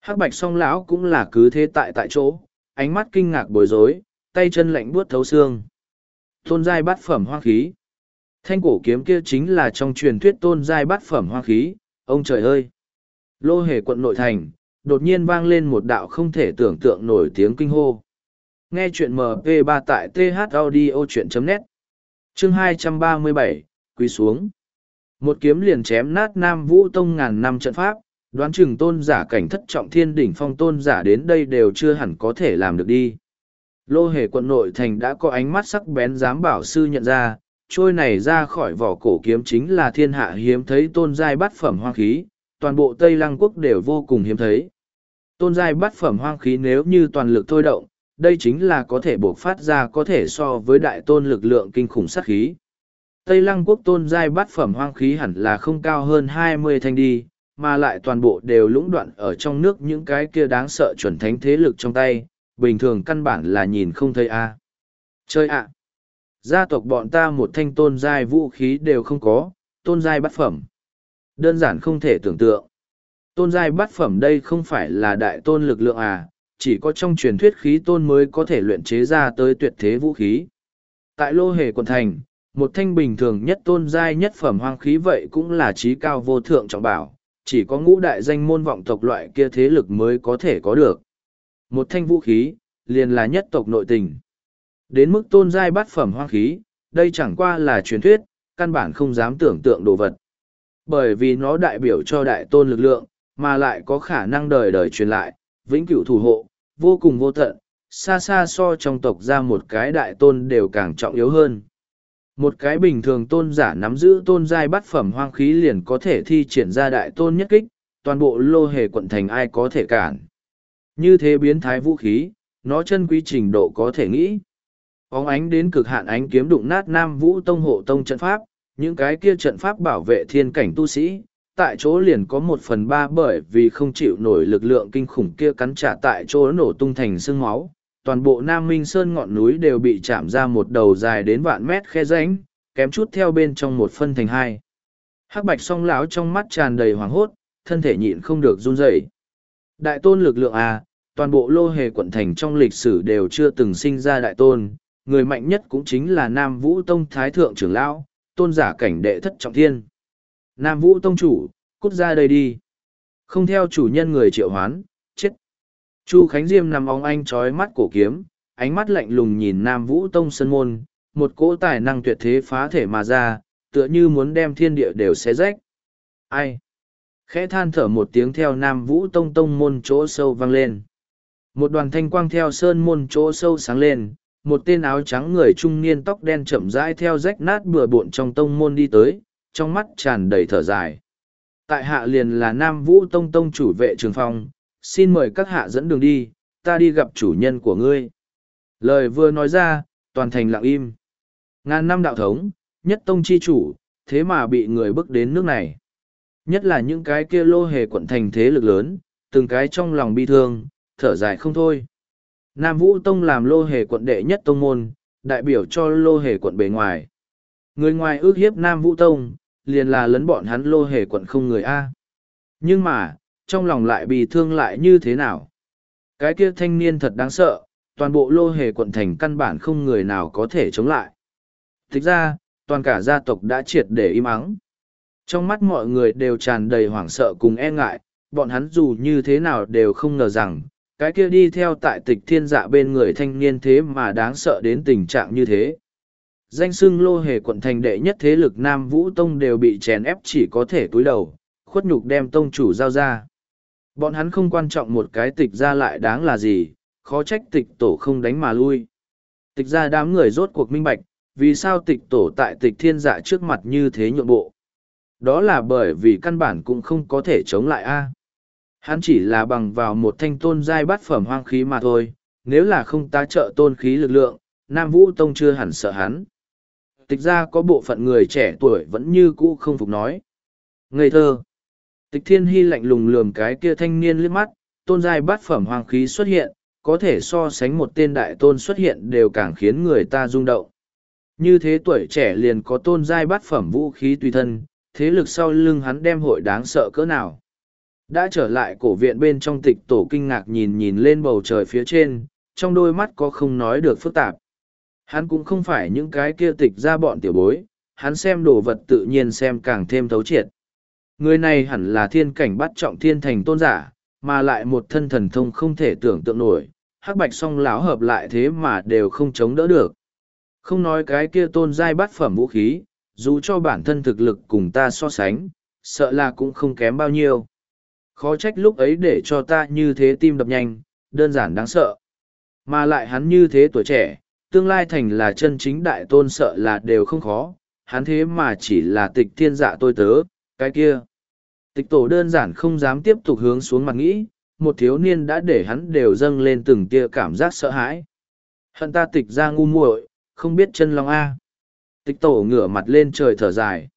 Hắc Bạch song lão cũng là cứ thế tại tại chỗ, ánh mắt kinh ngạc bối rối, tay chân lạnh buốt thấu xương. Tôn giai bát phẩm hoa khí. Thanh cổ kiếm kia chính là trong truyền thuyết tôn giai bát phẩm hoa khí, ông trời ơi! Lô hề quận nội thành, đột nhiên vang lên một đạo không thể tưởng tượng nổi tiếng kinh hô. Nghe chuyện MP3 tại thaudio.net Chương 237, quý xuống. Một kiếm liền chém nát Nam Vũ Tông ngàn năm trận pháp, đoán chừng tôn giả cảnh thất trọng thiên đỉnh phong tôn giả đến đây đều chưa hẳn có thể làm được đi. Lô hề quận nội thành đã có ánh mắt sắc bén dám bảo sư nhận ra, trôi này ra khỏi vỏ cổ kiếm chính là thiên hạ hiếm thấy tôn giai bát phẩm hoang khí, toàn bộ Tây Lăng quốc đều vô cùng hiếm thấy. Tôn giai bát phẩm hoang khí nếu như toàn lực thôi động, đây chính là có thể bộc phát ra có thể so với đại tôn lực lượng kinh khủng sát khí. Tây Lăng quốc tôn giai bát phẩm hoang khí hẳn là không cao hơn hai mươi thanh đi, mà lại toàn bộ đều lũng đoạn ở trong nước những cái kia đáng sợ chuẩn thánh thế lực trong tay, bình thường căn bản là nhìn không thấy a. Chơi ạ! Gia tộc bọn ta một thanh tôn giai vũ khí đều không có, tôn giai bát phẩm. Đơn giản không thể tưởng tượng. Tôn giai bát phẩm đây không phải là đại tôn lực lượng à, chỉ có trong truyền thuyết khí tôn mới có thể luyện chế ra tới tuyệt thế vũ khí. Tại lô hề quận thành, một thanh bình thường nhất tôn giai nhất phẩm hoang khí vậy cũng là trí cao vô thượng trọng bảo, chỉ có ngũ đại danh môn vọng tộc loại kia thế lực mới có thể có được. Một thanh vũ khí, liền là nhất tộc nội tình. Đến mức tôn giai bát phẩm hoang khí, đây chẳng qua là truyền thuyết, căn bản không dám tưởng tượng đồ vật. Bởi vì nó đại biểu cho đại tôn lực lượng, mà lại có khả năng đời đời truyền lại, vĩnh cửu thủ hộ, vô cùng vô tận, xa xa so trong tộc ra một cái đại tôn đều càng trọng yếu hơn. Một cái bình thường tôn giả nắm giữ tôn giai bát phẩm hoang khí liền có thể thi triển ra đại tôn nhất kích, toàn bộ lô hề quận thành ai có thể cản. Như thế biến thái vũ khí, nó chân quý trình độ có thể nghĩ. Óng ánh đến cực hạn ánh kiếm đụng nát nam vũ tông hộ tông trận pháp, những cái kia trận pháp bảo vệ thiên cảnh tu sĩ, tại chỗ liền có một phần ba bởi vì không chịu nổi lực lượng kinh khủng kia cắn trả tại chỗ nổ tung thành sương máu, toàn bộ Nam Minh Sơn ngọn núi đều bị chạm ra một đầu dài đến vạn mét khe rãnh, kém chút theo bên trong một phân thành hai. Hắc bạch song lão trong mắt tràn đầy hoảng hốt, thân thể nhịn không được run rẩy. Đại tôn lực lượng à, toàn bộ lô hề quận thành trong lịch sử đều chưa từng sinh ra đại tôn, người mạnh nhất cũng chính là Nam Vũ Tông Thái Thượng trưởng lão, tôn giả cảnh đệ thất trọng thiên. Nam Vũ Tông chủ, cút ra đây đi. Không theo chủ nhân người triệu hoán, chết. Chu Khánh Diêm nằm óng anh trói mắt cổ kiếm, ánh mắt lạnh lùng nhìn Nam Vũ Tông Sơn môn, một cỗ tài năng tuyệt thế phá thể mà ra, tựa như muốn đem thiên địa đều xé rách. Ai? Khẽ than thở một tiếng theo Nam Vũ Tông Tông môn chỗ sâu vang lên. Một đoàn thanh quang theo sơn môn chỗ sâu sáng lên, một tên áo trắng người trung niên tóc đen chậm rãi theo rách nát bừa bộn trong tông môn đi tới, trong mắt tràn đầy thở dài. Tại hạ liền là Nam Vũ Tông Tông chủ vệ trường phong, xin mời các hạ dẫn đường đi, ta đi gặp chủ nhân của ngươi. Lời vừa nói ra, toàn thành lặng im. Ngàn năm đạo thống, nhất tông chi chủ, thế mà bị người bước đến nước này. Nhất là những cái kia lô hề quận thành thế lực lớn, từng cái trong lòng bi thương, thở dài không thôi. Nam Vũ Tông làm lô hề quận đệ nhất tông môn, đại biểu cho lô hề quận bề ngoài. Người ngoài ước hiếp Nam Vũ Tông, liền là lấn bọn hắn lô hề quận không người A. Nhưng mà, trong lòng lại bị thương lại như thế nào? Cái kia thanh niên thật đáng sợ, toàn bộ lô hề quận thành căn bản không người nào có thể chống lại. Thực ra, toàn cả gia tộc đã triệt để im ắng. Trong mắt mọi người đều tràn đầy hoảng sợ cùng e ngại, bọn hắn dù như thế nào đều không ngờ rằng, cái kia đi theo tại tịch thiên dạ bên người thanh niên thế mà đáng sợ đến tình trạng như thế. Danh xưng lô hề quận thành đệ nhất thế lực Nam Vũ Tông đều bị chèn ép chỉ có thể cúi đầu, khuất nhục đem tông chủ giao ra. Bọn hắn không quan trọng một cái tịch ra lại đáng là gì, khó trách tịch tổ không đánh mà lui. Tịch ra đám người rốt cuộc minh bạch, vì sao tịch tổ tại tịch thiên dạ trước mặt như thế nhượng bộ. Đó là bởi vì căn bản cũng không có thể chống lại A. Hắn chỉ là bằng vào một thanh tôn giai bát phẩm hoang khí mà thôi, nếu là không tá trợ tôn khí lực lượng, Nam Vũ Tông chưa hẳn sợ hắn. Tịch ra có bộ phận người trẻ tuổi vẫn như cũ không phục nói. Ngây thơ. Tịch thiên hy lạnh lùng lườm cái kia thanh niên liếc mắt, tôn giai bát phẩm hoang khí xuất hiện, có thể so sánh một tên đại tôn xuất hiện đều càng khiến người ta rung động. Như thế tuổi trẻ liền có tôn giai bát phẩm vũ khí tùy thân, thế lực sau lưng hắn đem hội đáng sợ cỡ nào. Đã trở lại cổ viện bên trong tịch tổ kinh ngạc nhìn nhìn lên bầu trời phía trên, trong đôi mắt có không nói được phức tạp. Hắn cũng không phải những cái kia tịch ra bọn tiểu bối, hắn xem đồ vật tự nhiên xem càng thêm thấu triệt. Người này hẳn là thiên cảnh bắt trọng thiên thành tôn giả, mà lại một thân thần thông không thể tưởng tượng nổi, hắc bạch song lão hợp lại thế mà đều không chống đỡ được. Không nói cái kia tôn giai bắt phẩm vũ khí, dù cho bản thân thực lực cùng ta so sánh, sợ là cũng không kém bao nhiêu. Khó trách lúc ấy để cho ta như thế tim đập nhanh, đơn giản đáng sợ. Mà lại hắn như thế tuổi trẻ, tương lai thành là chân chính đại tôn sợ là đều không khó, hắn thế mà chỉ là tịch thiên dạ tôi tớ, cái kia. Tịch tổ đơn giản không dám tiếp tục hướng xuống mặt nghĩ, một thiếu niên đã để hắn đều dâng lên từng tia cảm giác sợ hãi. Hận ta tịch ra ngu muội, không biết chân lòng A. Tịch tổ ngửa mặt lên trời thở dài.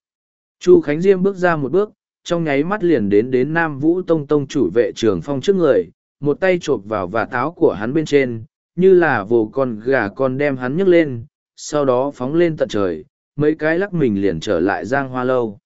Chu Khánh Diêm bước ra một bước, trong nháy mắt liền đến đến Nam Vũ Tông Tông chủ vệ trường phong trước người, một tay chộp vào và táo của hắn bên trên, như là vồ con gà con đem hắn nhấc lên, sau đó phóng lên tận trời, mấy cái lắc mình liền trở lại Giang Hoa Lâu.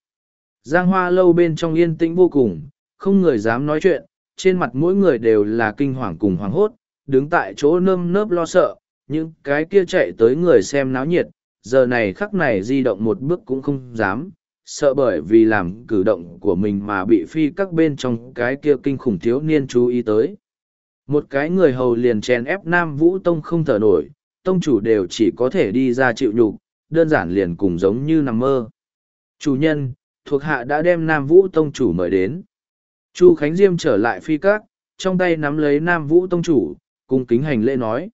Giang Hoa Lâu bên trong yên tĩnh vô cùng, không người dám nói chuyện, trên mặt mỗi người đều là kinh hoàng cùng hoảng hốt, đứng tại chỗ nơm nớp lo sợ, những cái kia chạy tới người xem náo nhiệt, giờ này khắc này di động một bước cũng không dám, sợ bởi vì làm cử động của mình mà bị phi các bên trong cái kia kinh khủng thiếu niên chú ý tới. Một cái người hầu liền chèn ép Nam Vũ Tông không thở nổi, tông chủ đều chỉ có thể đi ra chịu nhục, đơn giản liền cùng giống như nằm mơ. Chủ nhân, thuộc hạ đã đem Nam Vũ Tông chủ mời đến. Chu Khánh Diêm trở lại phi các, trong tay nắm lấy Nam Vũ Tông chủ, cung kính hành lễ nói.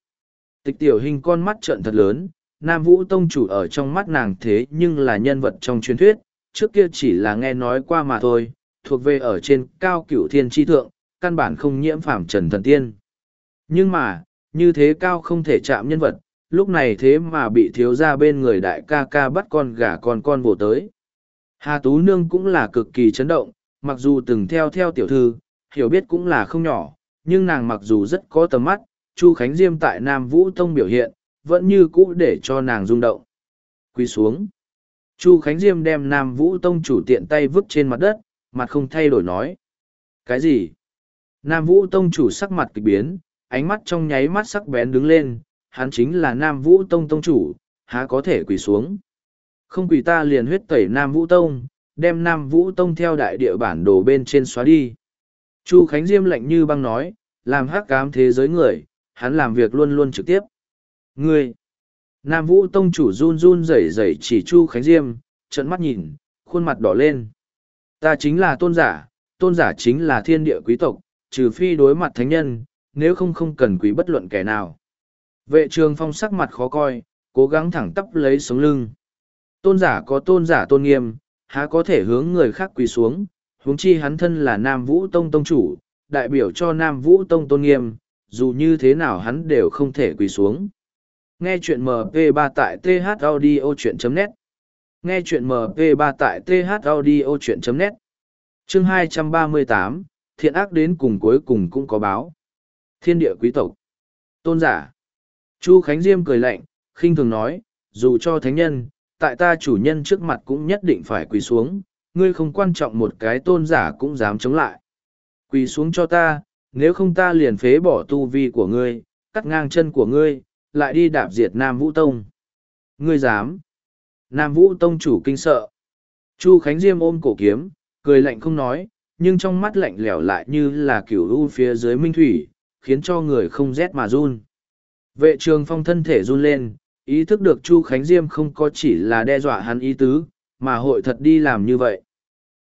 Tịch tiểu hình con mắt trợn thật lớn, Nam Vũ Tông chủ ở trong mắt nàng thế nhưng là nhân vật trong truyền thuyết, trước kia chỉ là nghe nói qua mà thôi, thuộc về ở trên cao cửu thiên tri thượng, căn bản không nhiễm phạm trần thần tiên. Nhưng mà, như thế cao không thể chạm nhân vật, lúc này thế mà bị thiếu ra bên người đại ca ca bắt con gà con con vồ tới. Hà Tú Nương cũng là cực kỳ chấn động, mặc dù từng theo theo tiểu thư, hiểu biết cũng là không nhỏ, nhưng nàng mặc dù rất có tầm mắt, Chu Khánh Diêm tại Nam Vũ Tông biểu hiện, vẫn như cũ để cho nàng rung động. Quy xuống. Chu Khánh Diêm đem Nam Vũ Tông chủ tiện tay vứt trên mặt đất, mặt không thay đổi nói. Cái gì? Nam Vũ Tông chủ sắc mặt kịch biến, ánh mắt trong nháy mắt sắc bén đứng lên, hắn chính là Nam Vũ Tông Tông chủ, há có thể quỳ xuống. Không quỳ ta liền huyết tẩy Nam Vũ Tông, đem Nam Vũ Tông theo đại địa bản đồ bên trên xóa đi. Chu Khánh Diêm lạnh như băng nói, làm hắc cám thế giới người, hắn làm việc luôn luôn trực tiếp. Ngươi! Nam Vũ Tông chủ run run rẩy rẩy chỉ Chu Khánh Diêm, trận mắt nhìn, khuôn mặt đỏ lên. Ta chính là tôn giả, tôn giả chính là thiên địa quý tộc, trừ phi đối mặt thánh nhân, nếu không không cần quý bất luận kẻ nào. Vệ trường phong sắc mặt khó coi, cố gắng thẳng tắp lấy sống lưng. Tôn giả có tôn giả tôn nghiêm, há có thể hướng người khác quỳ xuống, huống chi hắn thân là Nam Vũ Tông Tông chủ, đại biểu cho Nam Vũ Tông tôn nghiêm, dù như thế nào hắn đều không thể quỳ xuống. Nghe chuyện MP3 tại thaudio.net Nghe chuyện MP3 tại thaudio.net Chương 238, Thiện ác đến cùng cuối cùng cũng có báo. Thiên địa quý tộc. Tôn giả. Chu Khánh Diêm cười lạnh, khinh thường nói, dù cho thánh nhân, tại ta chủ nhân trước mặt cũng nhất định phải quỳ xuống, ngươi không quan trọng một cái tôn giả cũng dám chống lại. Quỳ xuống cho ta, nếu không ta liền phế bỏ tu vi của ngươi, cắt ngang chân của ngươi, lại đi đạp diệt Nam Vũ Tông. Ngươi dám. Nam Vũ Tông chủ kinh sợ. Chu Khánh Diêm ôm cổ kiếm, cười lạnh không nói, nhưng trong mắt lạnh lẽo lại như là kiểu u phía dưới minh thủy, khiến cho người không rét mà run. Vệ trường phong thân thể run lên, ý thức được Chu Khánh Diêm không có chỉ là đe dọa hắn ý tứ, mà hội thật đi làm như vậy.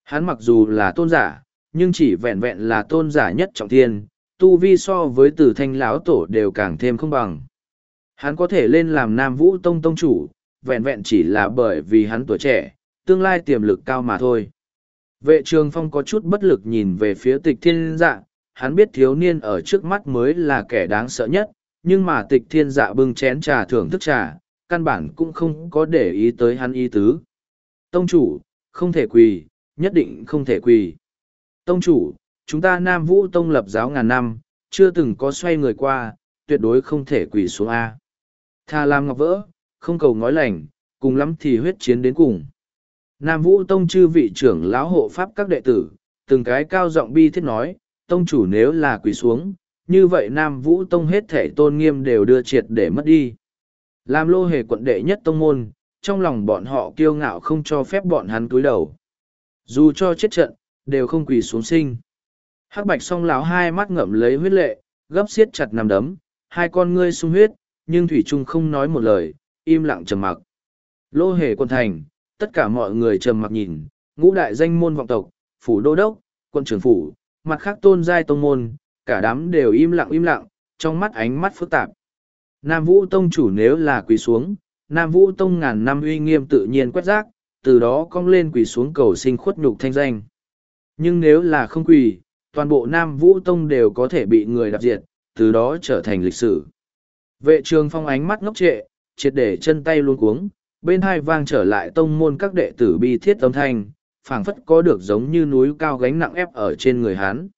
Hắn mặc dù là tôn giả, nhưng chỉ vẹn vẹn là tôn giả nhất trọng thiên, tu vi so với tử thanh lão tổ đều càng thêm không bằng. Hắn có thể lên làm Nam Vũ Tông Tông chủ, vẹn vẹn chỉ là bởi vì hắn tuổi trẻ, tương lai tiềm lực cao mà thôi. Vệ trường phong có chút bất lực nhìn về phía tịch thiên dạ, hắn biết thiếu niên ở trước mắt mới là kẻ đáng sợ nhất, nhưng mà tịch thiên dạ bưng chén trà thưởng thức trà, căn bản cũng không có để ý tới hắn ý tứ. Tông chủ, không thể quỳ, nhất định không thể quỳ. Tông chủ, chúng ta Nam Vũ Tông lập giáo ngàn năm, chưa từng có xoay người qua, tuyệt đối không thể quỳ xuống A. Tha làm ngọc vỡ, không cầu ngói lành, cùng lắm thì huyết chiến đến cùng. Nam Vũ Tông chư vị trưởng lão hộ pháp các đệ tử, từng cái cao giọng bi thiết nói, tông chủ nếu là quỳ xuống, như vậy Nam Vũ Tông hết thể tôn nghiêm đều đưa triệt để mất đi. Làm lô hề quận đệ nhất tông môn, trong lòng bọn họ kiêu ngạo không cho phép bọn hắn túi đầu. Dù cho chết trận, đều không quỳ xuống sinh. Hắc bạch song lão hai mắt ngậm lấy huyết lệ, gấp xiết chặt nằm đấm, hai con ngươi sung huyết, nhưng Thủy Trung không nói một lời, im lặng trầm mặc. Lô hề quân thành, tất cả mọi người trầm mặc nhìn, ngũ đại danh môn vọng tộc, phủ đô đốc, quân trưởng phủ, mặt khác tôn giai tông môn, cả đám đều im lặng im lặng, trong mắt ánh mắt phức tạp. Nam Vũ Tông chủ nếu là quỳ xuống, Nam Vũ Tông ngàn năm uy nghiêm tự nhiên quét rác, từ đó cong lên quỳ xuống cầu sinh khuất nhục thanh danh. Nhưng nếu là không quỳ, toàn bộ Nam Vũ Tông đều có thể bị người đạp diệt, từ đó trở thành lịch sử. Vệ trường phong ánh mắt ngốc trệ, triệt để chân tay luôn cuống, bên hai vang trở lại tông môn các đệ tử bi thiết âm thanh, phảng phất có được giống như núi cao gánh nặng ép ở trên người hắn.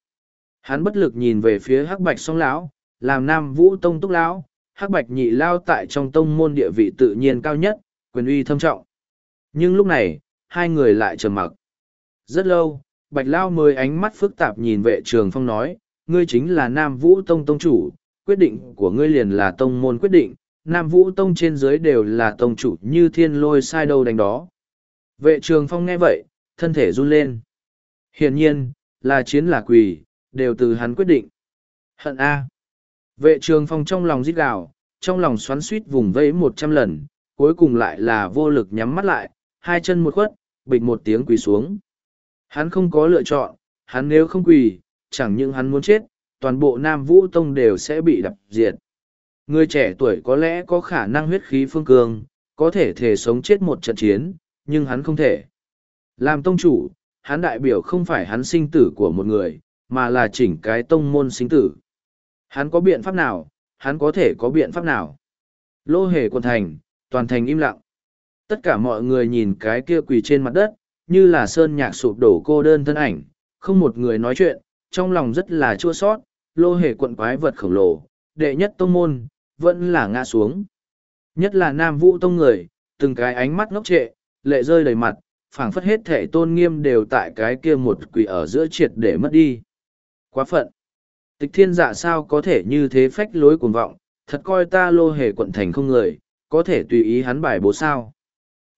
Hắn bất lực nhìn về phía hắc bạch song lão, làm nam vũ tông túc lão, hắc bạch nhị lao tại trong tông môn địa vị tự nhiên cao nhất, quyền uy thâm trọng. Nhưng lúc này, hai người lại trầm mặc. Rất lâu, bạch lao mới ánh mắt phức tạp nhìn vệ trường phong nói, ngươi chính là nam vũ tông tông chủ, quyết định của ngươi liền là tông môn quyết định, Nam Vũ Tông trên dưới đều là tông chủ như thiên lôi sai đâu đánh đó. Vệ trường phong nghe vậy, thân thể run lên. Hiển nhiên, là chiến là quỳ, đều từ hắn quyết định. Hận A. Vệ trường phong trong lòng rít gào, trong lòng xoắn suýt vùng vẫy một trăm lần, cuối cùng lại là vô lực nhắm mắt lại, hai chân một khuất, bịch một tiếng quỳ xuống. Hắn không có lựa chọn, hắn nếu không quỳ, chẳng những hắn muốn chết, toàn bộ Nam Vũ Tông đều sẽ bị đập diệt. Người trẻ tuổi có lẽ có khả năng huyết khí phương cường, có thể thể sống chết một trận chiến, nhưng hắn không thể. Làm tông chủ, hắn đại biểu không phải hắn sinh tử của một người, mà là chỉnh cái tông môn sinh tử. Hắn có biện pháp nào, hắn có thể có biện pháp nào. Lô hề quần thành, toàn thành im lặng. Tất cả mọi người nhìn cái kia quỳ trên mặt đất, như là sơn nhạc sụp đổ cô đơn thân ảnh, không một người nói chuyện, trong lòng rất là chua sót, lô hề quận quái vật khổng lồ, đệ nhất tông môn, vẫn là ngã xuống. Nhất là Nam Vũ Tông người, từng cái ánh mắt ngốc trệ, lệ rơi đầy mặt, phảng phất hết thể tôn nghiêm đều tại cái kia một quỷ ở giữa triệt để mất đi. Quá phận! Tịch thiên dạ sao có thể như thế phách lối cuồng vọng, thật coi ta lô hề quận thành không người, có thể tùy ý hắn bài bố sao.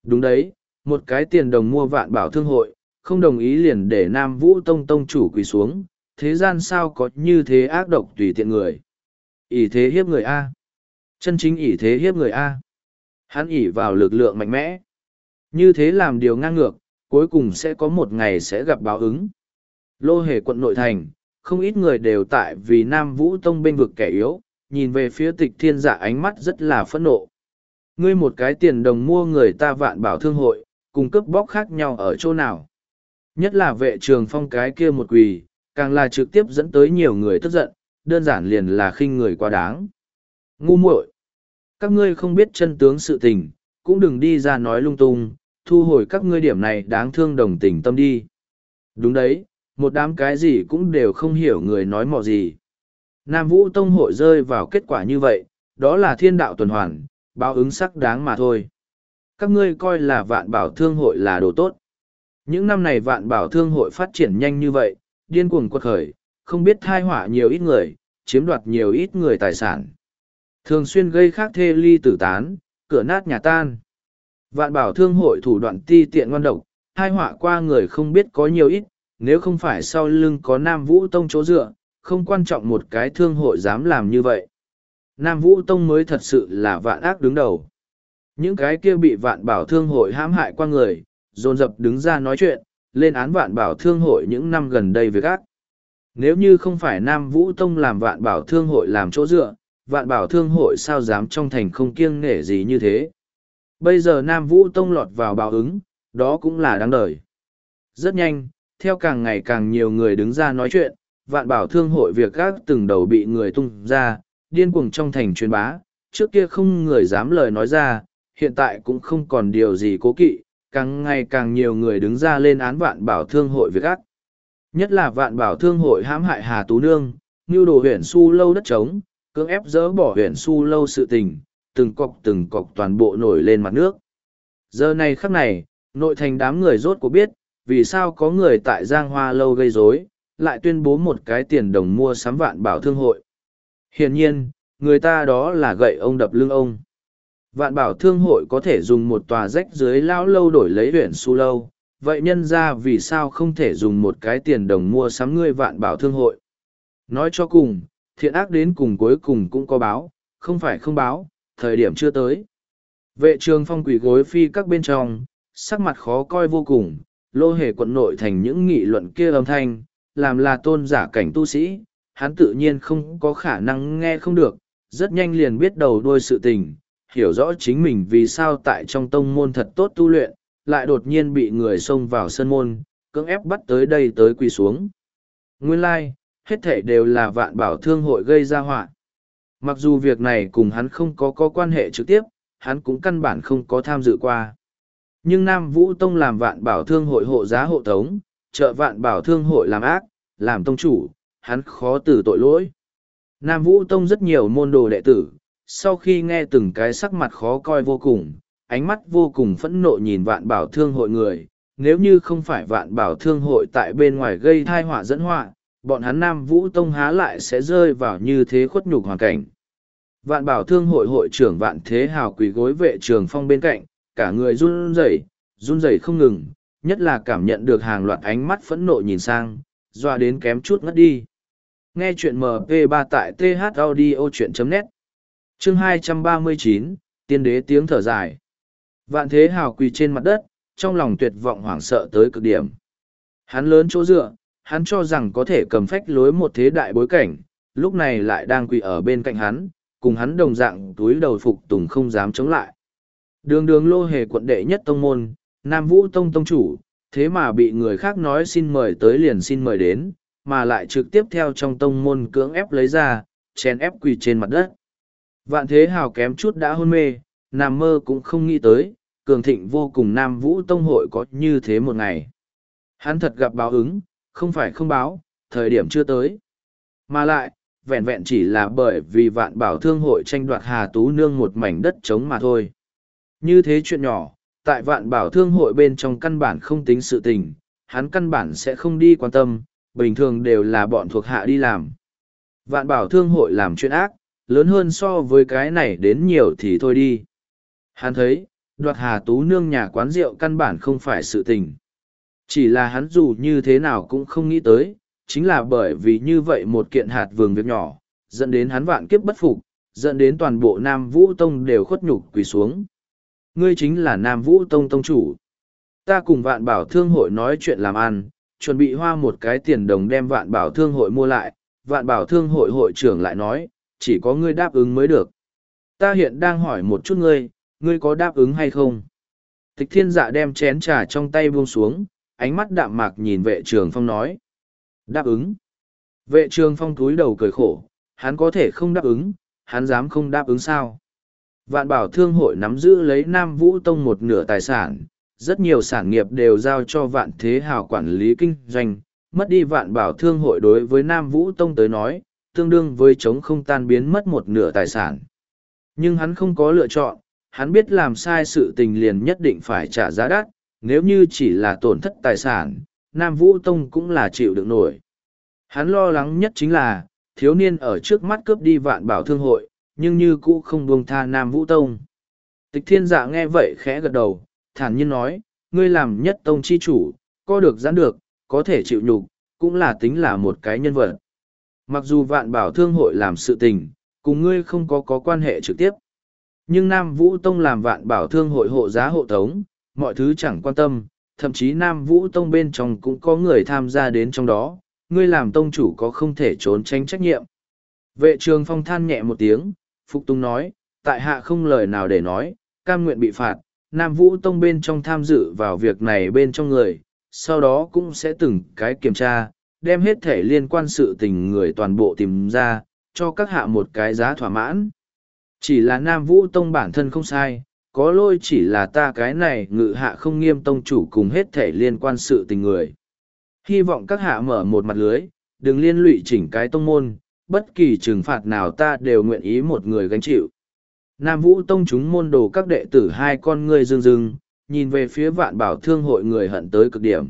Đúng đấy, một cái tiền đồng mua vạn bảo thương hội, không đồng ý liền để Nam Vũ Tông Tông chủ quỳ xuống, thế gian sao có như thế ác độc tùy tiện người. ỷ thế hiếp người A. Chân chính ỷ thế hiếp người A. Hắn ỷ vào lực lượng mạnh mẽ. Như thế làm điều ngang ngược, cuối cùng sẽ có một ngày sẽ gặp báo ứng. Lô hề quận nội thành, không ít người đều tại vì Nam Vũ Tông bênh vực kẻ yếu, nhìn về phía tịch thiên dạ ánh mắt rất là phẫn nộ. Ngươi một cái tiền đồng mua người ta vạn bảo thương hội, cùng cướp bóc khác nhau ở chỗ nào. Nhất là vệ trường phong cái kia một quỳ, càng là trực tiếp dẫn tới nhiều người tức giận, đơn giản liền là khinh người quá đáng. Ngu muội, Các ngươi không biết chân tướng sự tình, cũng đừng đi ra nói lung tung, thu hồi các ngươi điểm này đáng thương đồng tình tâm đi. Đúng đấy, một đám cái gì cũng đều không hiểu người nói mọ gì. Nam Vũ Tông hội rơi vào kết quả như vậy, đó là thiên đạo tuần hoàn, báo ứng sắc đáng mà thôi. Các ngươi coi là vạn bảo thương hội là đồ tốt. Những năm này vạn bảo thương hội phát triển nhanh như vậy, điên cuồng quật khởi, không biết thai họa nhiều ít người, chiếm đoạt nhiều ít người tài sản. Thường xuyên gây khác thê ly tử tán, cửa nát nhà tan. Vạn bảo thương hội thủ đoạn ti tiện ngon độc, thai họa qua người không biết có nhiều ít, nếu không phải sau lưng có Nam Vũ Tông chỗ dựa, không quan trọng một cái thương hội dám làm như vậy. Nam Vũ Tông mới thật sự là vạn ác đứng đầu. Những cái kia bị vạn bảo thương hội hãm hại qua người, dồn dập đứng ra nói chuyện, lên án vạn bảo thương hội những năm gần đây với các. Nếu như không phải Nam Vũ Tông làm vạn bảo thương hội làm chỗ dựa, vạn bảo thương hội sao dám trong thành không kiêng nể gì như thế. Bây giờ Nam Vũ Tông lọt vào báo ứng, đó cũng là đáng đời. Rất nhanh, theo càng ngày càng nhiều người đứng ra nói chuyện, vạn bảo thương hội việc các từng đầu bị người tung ra, điên cuồng trong thành truyền bá, trước kia không người dám lời nói ra, hiện tại cũng không còn điều gì cố kỵ, càng ngày càng nhiều người đứng ra lên án vạn bảo thương hội việc ác. Nhất là vạn bảo thương hội hãm hại Hà Tú Nương, như đồ huyện su lâu đất trống, cưỡng ép dỡ bỏ huyện su lâu sự tình, từng cọc từng cọc toàn bộ nổi lên mặt nước. Giờ này khắc này, nội thành đám người rốt cuộc biết, vì sao có người tại Giang Hoa lâu gây rối, lại tuyên bố một cái tiền đồng mua sắm vạn bảo thương hội. Hiển nhiên, người ta đó là gậy ông đập lưng ông. Vạn bảo thương hội có thể dùng một tòa rách dưới lao lâu đổi lấy huyện su lâu, vậy nhân ra vì sao không thể dùng một cái tiền đồng mua sắm ngươi vạn bảo thương hội. Nói cho cùng, thiện ác đến cùng cuối cùng cũng có báo, không phải không báo, thời điểm chưa tới. Vệ trường phong quỷ gối phi các bên trong, sắc mặt khó coi vô cùng, lô hề quận nội thành những nghị luận kia âm thanh, làm là tôn giả cảnh tu sĩ, hắn tự nhiên không có khả năng nghe không được, rất nhanh liền biết đầu đôi sự tình, hiểu rõ chính mình vì sao tại trong tông môn thật tốt tu luyện, lại đột nhiên bị người xông vào sân môn, cưỡng ép bắt tới đây tới quỳ xuống. Nguyên lai, like, hết thể đều là vạn bảo thương hội gây ra họa Mặc dù việc này cùng hắn không có có quan hệ trực tiếp, hắn cũng căn bản không có tham dự qua. Nhưng Nam Vũ Tông làm vạn bảo thương hội hộ giá hộ tống, trợ vạn bảo thương hội làm ác, làm tông chủ, hắn khó từ tội lỗi. Nam Vũ Tông rất nhiều môn đồ đệ tử, sau khi nghe từng cái sắc mặt khó coi vô cùng, ánh mắt vô cùng phẫn nộ nhìn vạn bảo thương hội người, nếu như không phải vạn bảo thương hội tại bên ngoài gây thai họa dẫn họa, bọn hắn Nam Vũ Tông há lại sẽ rơi vào như thế khuất nhục hoàn cảnh. Vạn bảo thương hội hội trưởng vạn thế hào quỳ gối vệ trường phong bên cạnh, cả người run rẩy, run rẩy không ngừng, nhất là cảm nhận được hàng loạt ánh mắt phẫn nộ nhìn sang, doa đến kém chút ngất đi. Nghe chuyện MP3 tại thaudio.net Chương 239, Tiên đế tiếng thở dài. Vạn thế hào quỳ trên mặt đất, trong lòng tuyệt vọng hoảng sợ tới cực điểm. Hắn lớn chỗ dựa, hắn cho rằng có thể cầm phách lối một thế đại bối cảnh, lúc này lại đang quỳ ở bên cạnh hắn, cùng hắn đồng dạng túi đầu phục tùng không dám chống lại. Đường đường lô hề quận đệ nhất tông môn, Nam Vũ Tông Tông chủ, thế mà bị người khác nói xin mời tới liền xin mời đến, mà lại trực tiếp theo trong tông môn cưỡng ép lấy ra, chèn ép quỳ trên mặt đất. Vạn thế hào kém chút đã hôn mê, nằm mơ cũng không nghĩ tới, cường thịnh vô cùng Nam Vũ Tông hội có như thế một ngày. Hắn thật gặp báo ứng, không phải không báo, thời điểm chưa tới. Mà lại, vẹn vẹn chỉ là bởi vì vạn bảo thương hội tranh đoạt Hà Tú Nương một mảnh đất trống mà thôi. Như thế chuyện nhỏ, tại vạn bảo thương hội bên trong căn bản không tính sự tình, hắn căn bản sẽ không đi quan tâm, bình thường đều là bọn thuộc hạ đi làm. Vạn bảo thương hội làm chuyện ác, lớn hơn so với cái này đến nhiều thì thôi đi. Hắn thấy, đoạt Hà Tú Nương nhà quán rượu căn bản không phải sự tình. Chỉ là hắn dù như thế nào cũng không nghĩ tới, chính là bởi vì như vậy một kiện hạt vườn việc nhỏ, dẫn đến hắn vạn kiếp bất phục, dẫn đến toàn bộ Nam Vũ Tông đều khuất nhục quỳ xuống. Ngươi chính là Nam Vũ Tông Tông chủ. Ta cùng vạn bảo thương hội nói chuyện làm ăn, chuẩn bị hoa một cái tiền đồng đem vạn bảo thương hội mua lại, vạn bảo thương hội hội trưởng lại nói, chỉ có ngươi đáp ứng mới được. Ta hiện đang hỏi một chút ngươi, ngươi có đáp ứng hay không? Tịch thiên dạ đem chén trà trong tay buông xuống, ánh mắt đạm mạc nhìn vệ trường phong nói. Đáp ứng. Vệ trường phong túi đầu cười khổ, hắn có thể không đáp ứng, hắn dám không đáp ứng sao. Vạn bảo thương hội nắm giữ lấy Nam Vũ Tông một nửa tài sản, rất nhiều sản nghiệp đều giao cho vạn thế hào quản lý kinh doanh, mất đi vạn bảo thương hội đối với Nam Vũ Tông tới nói, tương đương với chống không tan biến mất một nửa tài sản. Nhưng hắn không có lựa chọn, hắn biết làm sai sự tình liền nhất định phải trả giá đắt, nếu như chỉ là tổn thất tài sản, Nam Vũ Tông cũng là chịu được nổi. Hắn lo lắng nhất chính là, thiếu niên ở trước mắt cướp đi vạn bảo thương hội, nhưng như cũ không buông tha Nam Vũ Tông. Tịch thiên dạ nghe vậy khẽ gật đầu, thản nhiên nói, ngươi làm nhất tông chi chủ, có được giãn được, có thể chịu nhục, cũng là tính là một cái nhân vật. Mặc dù vạn bảo thương hội làm sự tình, cùng ngươi không có có quan hệ trực tiếp. Nhưng Nam Vũ Tông làm vạn bảo thương hội hộ giá hộ tống, mọi thứ chẳng quan tâm, thậm chí Nam Vũ Tông bên trong cũng có người tham gia đến trong đó, ngươi làm tông chủ có không thể trốn tránh trách nhiệm. Vệ trường phong than nhẹ một tiếng, Phục Tùng nói, tại hạ không lời nào để nói, cam nguyện bị phạt, Nam Vũ Tông bên trong tham dự vào việc này bên trong người, sau đó cũng sẽ từng cái kiểm tra, đem hết thể liên quan sự tình người toàn bộ tìm ra, cho các hạ một cái giá thỏa mãn. Chỉ là Nam Vũ Tông bản thân không sai, có lôi chỉ là ta cái này ngự hạ không nghiêm tông chủ cùng hết thể liên quan sự tình người. Hy vọng các hạ mở một mặt lưới, đừng liên lụy chỉnh cái tông môn, bất kỳ trừng phạt nào ta đều nguyện ý một người gánh chịu. Nam Vũ Tông chúng môn đồ các đệ tử hai con ngươi rưng rưng, nhìn về phía vạn bảo thương hội người hận tới cực điểm.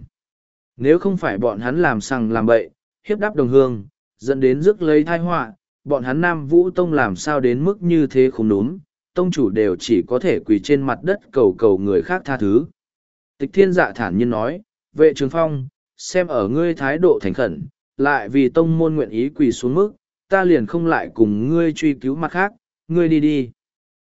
Nếu không phải bọn hắn làm sằng làm bậy, hiếp đáp đồng hương, dẫn đến rước lấy thai họa, bọn hắn Nam Vũ Tông làm sao đến mức như thế không đúng, tông chủ đều chỉ có thể quỳ trên mặt đất cầu cầu người khác tha thứ. Tịch thiên dạ thản nhiên nói, vệ trường phong, xem ở ngươi thái độ thành khẩn, lại vì tông môn nguyện ý quỳ xuống mức, ta liền không lại cùng ngươi truy cứu mặt khác, ngươi đi đi.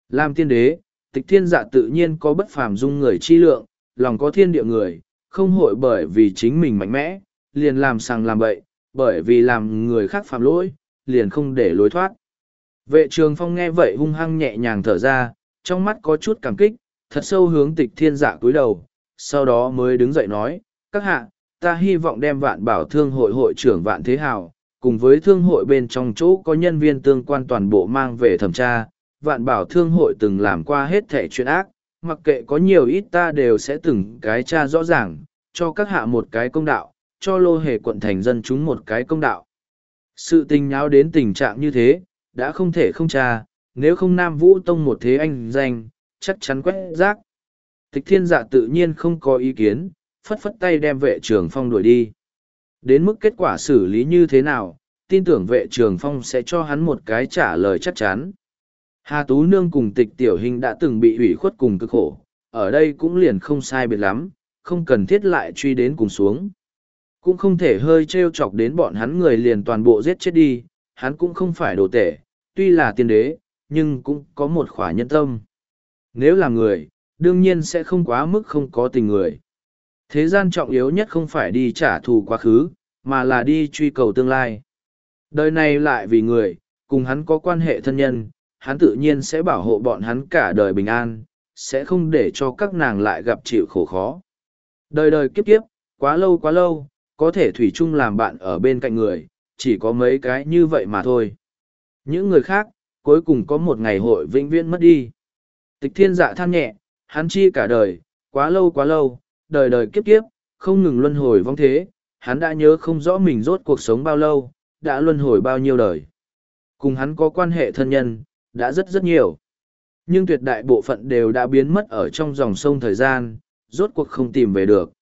Làm tiên đế, tịch thiên dạ tự nhiên có bất phàm dung người chi lượng, lòng có thiên địa người, không hội bởi vì chính mình mạnh mẽ, liền làm sằng làm bậy, bởi vì làm người khác phạm lỗi, liền không để lối thoát. Vệ trường phong nghe vậy hung hăng nhẹ nhàng thở ra, trong mắt có chút cảm kích, thật sâu hướng tịch thiên dạ cúi đầu, sau đó mới đứng dậy nói, các hạ, ta hy vọng đem vạn bảo thương hội hội trưởng vạn thế hào, cùng với thương hội bên trong chỗ có nhân viên tương quan toàn bộ mang về thẩm tra, vạn bảo thương hội từng làm qua hết thẻ chuyện ác, mặc kệ có nhiều ít ta đều sẽ từng cái tra rõ ràng, cho các hạ một cái công đạo, cho lô hề quận thành dân chúng một cái công đạo. Sự tình nháo đến tình trạng như thế, đã không thể không tra, nếu không Nam Vũ Tông một thế anh danh, chắc chắn quét rác. Tịch thiên dạ tự nhiên không có ý kiến, phất phất tay đem vệ trường phong đuổi đi. Đến mức kết quả xử lý như thế nào, tin tưởng vệ trường phong sẽ cho hắn một cái trả lời chắc chắn. Hà Tú Nương cùng tịch tiểu hình đã từng bị ủy khuất cùng cực khổ, ở đây cũng liền không sai biệt lắm, không cần thiết lại truy đến cùng xuống. Cũng không thể hơi trêu chọc đến bọn hắn người liền toàn bộ giết chết đi, hắn cũng không phải đồ tể, tuy là tiên đế, nhưng cũng có một khỏa nhân tâm. Nếu là người, đương nhiên sẽ không quá mức không có tình người. Thế gian trọng yếu nhất không phải đi trả thù quá khứ, mà là đi truy cầu tương lai. Đời này lại vì người, cùng hắn có quan hệ thân nhân, hắn tự nhiên sẽ bảo hộ bọn hắn cả đời bình an, sẽ không để cho các nàng lại gặp chịu khổ khó. Đời đời kiếp kiếp, quá lâu quá lâu, có thể thủy chung làm bạn ở bên cạnh người, chỉ có mấy cái như vậy mà thôi. Những người khác, cuối cùng có một ngày hội vĩnh viễn mất đi. Tịch thiên dạ than nhẹ, hắn chi cả đời, quá lâu quá lâu, đời đời kiếp kiếp, không ngừng luân hồi vong thế, hắn đã nhớ không rõ mình rốt cuộc sống bao lâu, đã luân hồi bao nhiêu đời. cùng hắn có quan hệ thân nhân, đã rất rất nhiều. Nhưng tuyệt đại bộ phận đều đã biến mất ở trong dòng sông thời gian, rốt cuộc không tìm về được.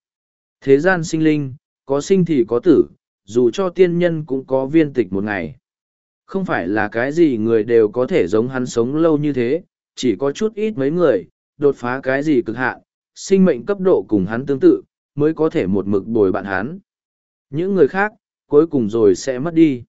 Thế gian sinh linh, có sinh thì có tử, dù cho tiên nhân cũng có viên tịch một ngày. Không phải là cái gì người đều có thể giống hắn sống lâu như thế, chỉ có chút ít mấy người, đột phá cái gì cực hạn, sinh mệnh cấp độ cùng hắn tương tự, mới có thể một mực bồi bạn hắn. Những người khác, cuối cùng rồi sẽ mất đi.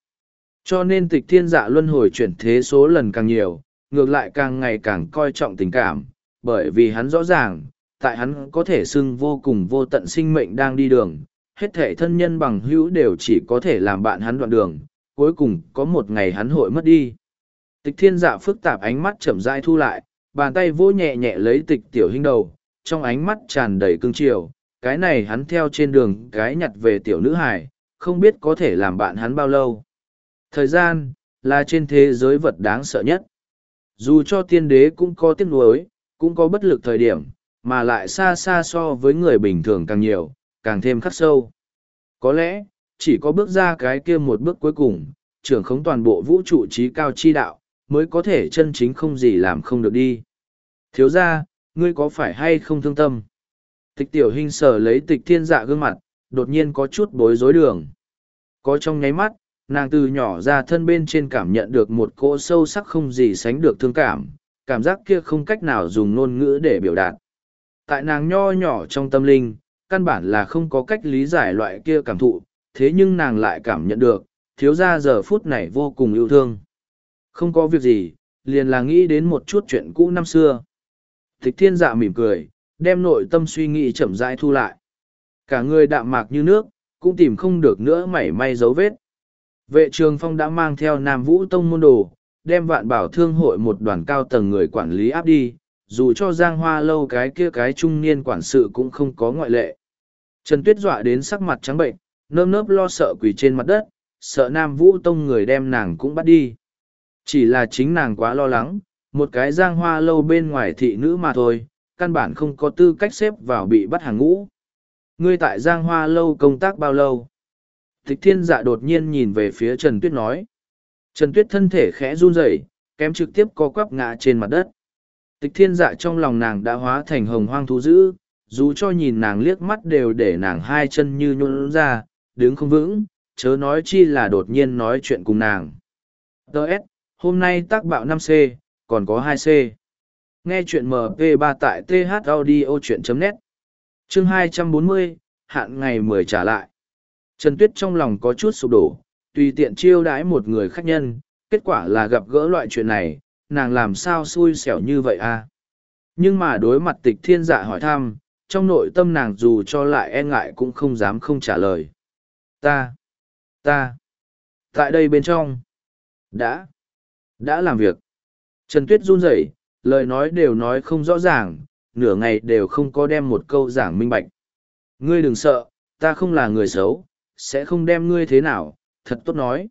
Cho nên tịch thiên dạ luân hồi chuyển thế số lần càng nhiều, ngược lại càng ngày càng coi trọng tình cảm, bởi vì hắn rõ ràng, tại hắn có thể xưng vô cùng vô tận sinh mệnh đang đi đường, hết thể thân nhân bằng hữu đều chỉ có thể làm bạn hắn đoạn đường, cuối cùng có một ngày hắn hội mất đi. Tịch thiên dạ phức tạp ánh mắt chậm rãi thu lại, bàn tay vỗ nhẹ nhẹ lấy tịch tiểu hình đầu, trong ánh mắt tràn đầy cương triều, cái này hắn theo trên đường cái nhặt về tiểu nữ hải, không biết có thể làm bạn hắn bao lâu. Thời gian, là trên thế giới vật đáng sợ nhất. Dù cho tiên đế cũng có tiếc nuối, cũng có bất lực thời điểm, mà lại xa xa so với người bình thường càng nhiều, càng thêm khắc sâu. Có lẽ, chỉ có bước ra cái kia một bước cuối cùng, trưởng khống toàn bộ vũ trụ trí cao chi đạo, mới có thể chân chính không gì làm không được đi. Thiếu ra, ngươi có phải hay không thương tâm? Tịch tiểu hình sở lấy tịch thiên dạ gương mặt, đột nhiên có chút bối rối đường. Có trong nháy mắt, nàng từ nhỏ ra thân bên trên cảm nhận được một cỗ sâu sắc không gì sánh được thương cảm, cảm giác kia không cách nào dùng ngôn ngữ để biểu đạt. Tại nàng nho nhỏ trong tâm linh, căn bản là không có cách lý giải loại kia cảm thụ, thế nhưng nàng lại cảm nhận được, thiếu ra giờ phút này vô cùng yêu thương. Không có việc gì, liền là nghĩ đến một chút chuyện cũ năm xưa. Tịch thiên dạ mỉm cười, đem nội tâm suy nghĩ chậm rãi thu lại. Cả người đạm mạc như nước, cũng tìm không được nữa mảy may dấu vết. Vệ trường phong đã mang theo Nam Vũ Tông môn đồ, đem vạn bảo thương hội một đoàn cao tầng người quản lý áp đi, dù cho giang hoa lâu cái kia cái trung niên quản sự cũng không có ngoại lệ. Trần Tuyết dọa đến sắc mặt trắng bệnh, nơm nớp lo sợ quỳ trên mặt đất, sợ Nam Vũ Tông người đem nàng cũng bắt đi. Chỉ là chính nàng quá lo lắng, một cái giang hoa lâu bên ngoài thị nữ mà thôi, căn bản không có tư cách xếp vào bị bắt hàng ngũ. Ngươi tại giang hoa lâu công tác bao lâu? Thích thiên dạ đột nhiên nhìn về phía Trần Tuyết nói. Trần Tuyết thân thể khẽ run rẩy, kém trực tiếp co quắp ngã trên mặt đất. Tịch thiên dạ trong lòng nàng đã hóa thành hồng hoang thú dữ, dù cho nhìn nàng liếc mắt đều để nàng hai chân như nhún ra, đứng không vững, chớ nói chi là đột nhiên nói chuyện cùng nàng. Đợt, hôm nay tác bạo năm c còn có hai c Nghe chuyện MP3 tại thaudio.net Chương 240, hạn ngày 10 trả lại. Trần Tuyết trong lòng có chút sụp đổ, tùy tiện chiêu đãi một người khách nhân, kết quả là gặp gỡ loại chuyện này, nàng làm sao xui xẻo như vậy à? Nhưng mà đối mặt tịch thiên dạ hỏi thăm, trong nội tâm nàng dù cho lại e ngại cũng không dám không trả lời. Ta, ta, tại đây bên trong, đã, đã làm việc. Trần Tuyết run rẩy, lời nói đều nói không rõ ràng, nửa ngày đều không có đem một câu giảng minh bạch. Ngươi đừng sợ, ta không là người xấu, sẽ không đem ngươi thế nào, thật tốt nói.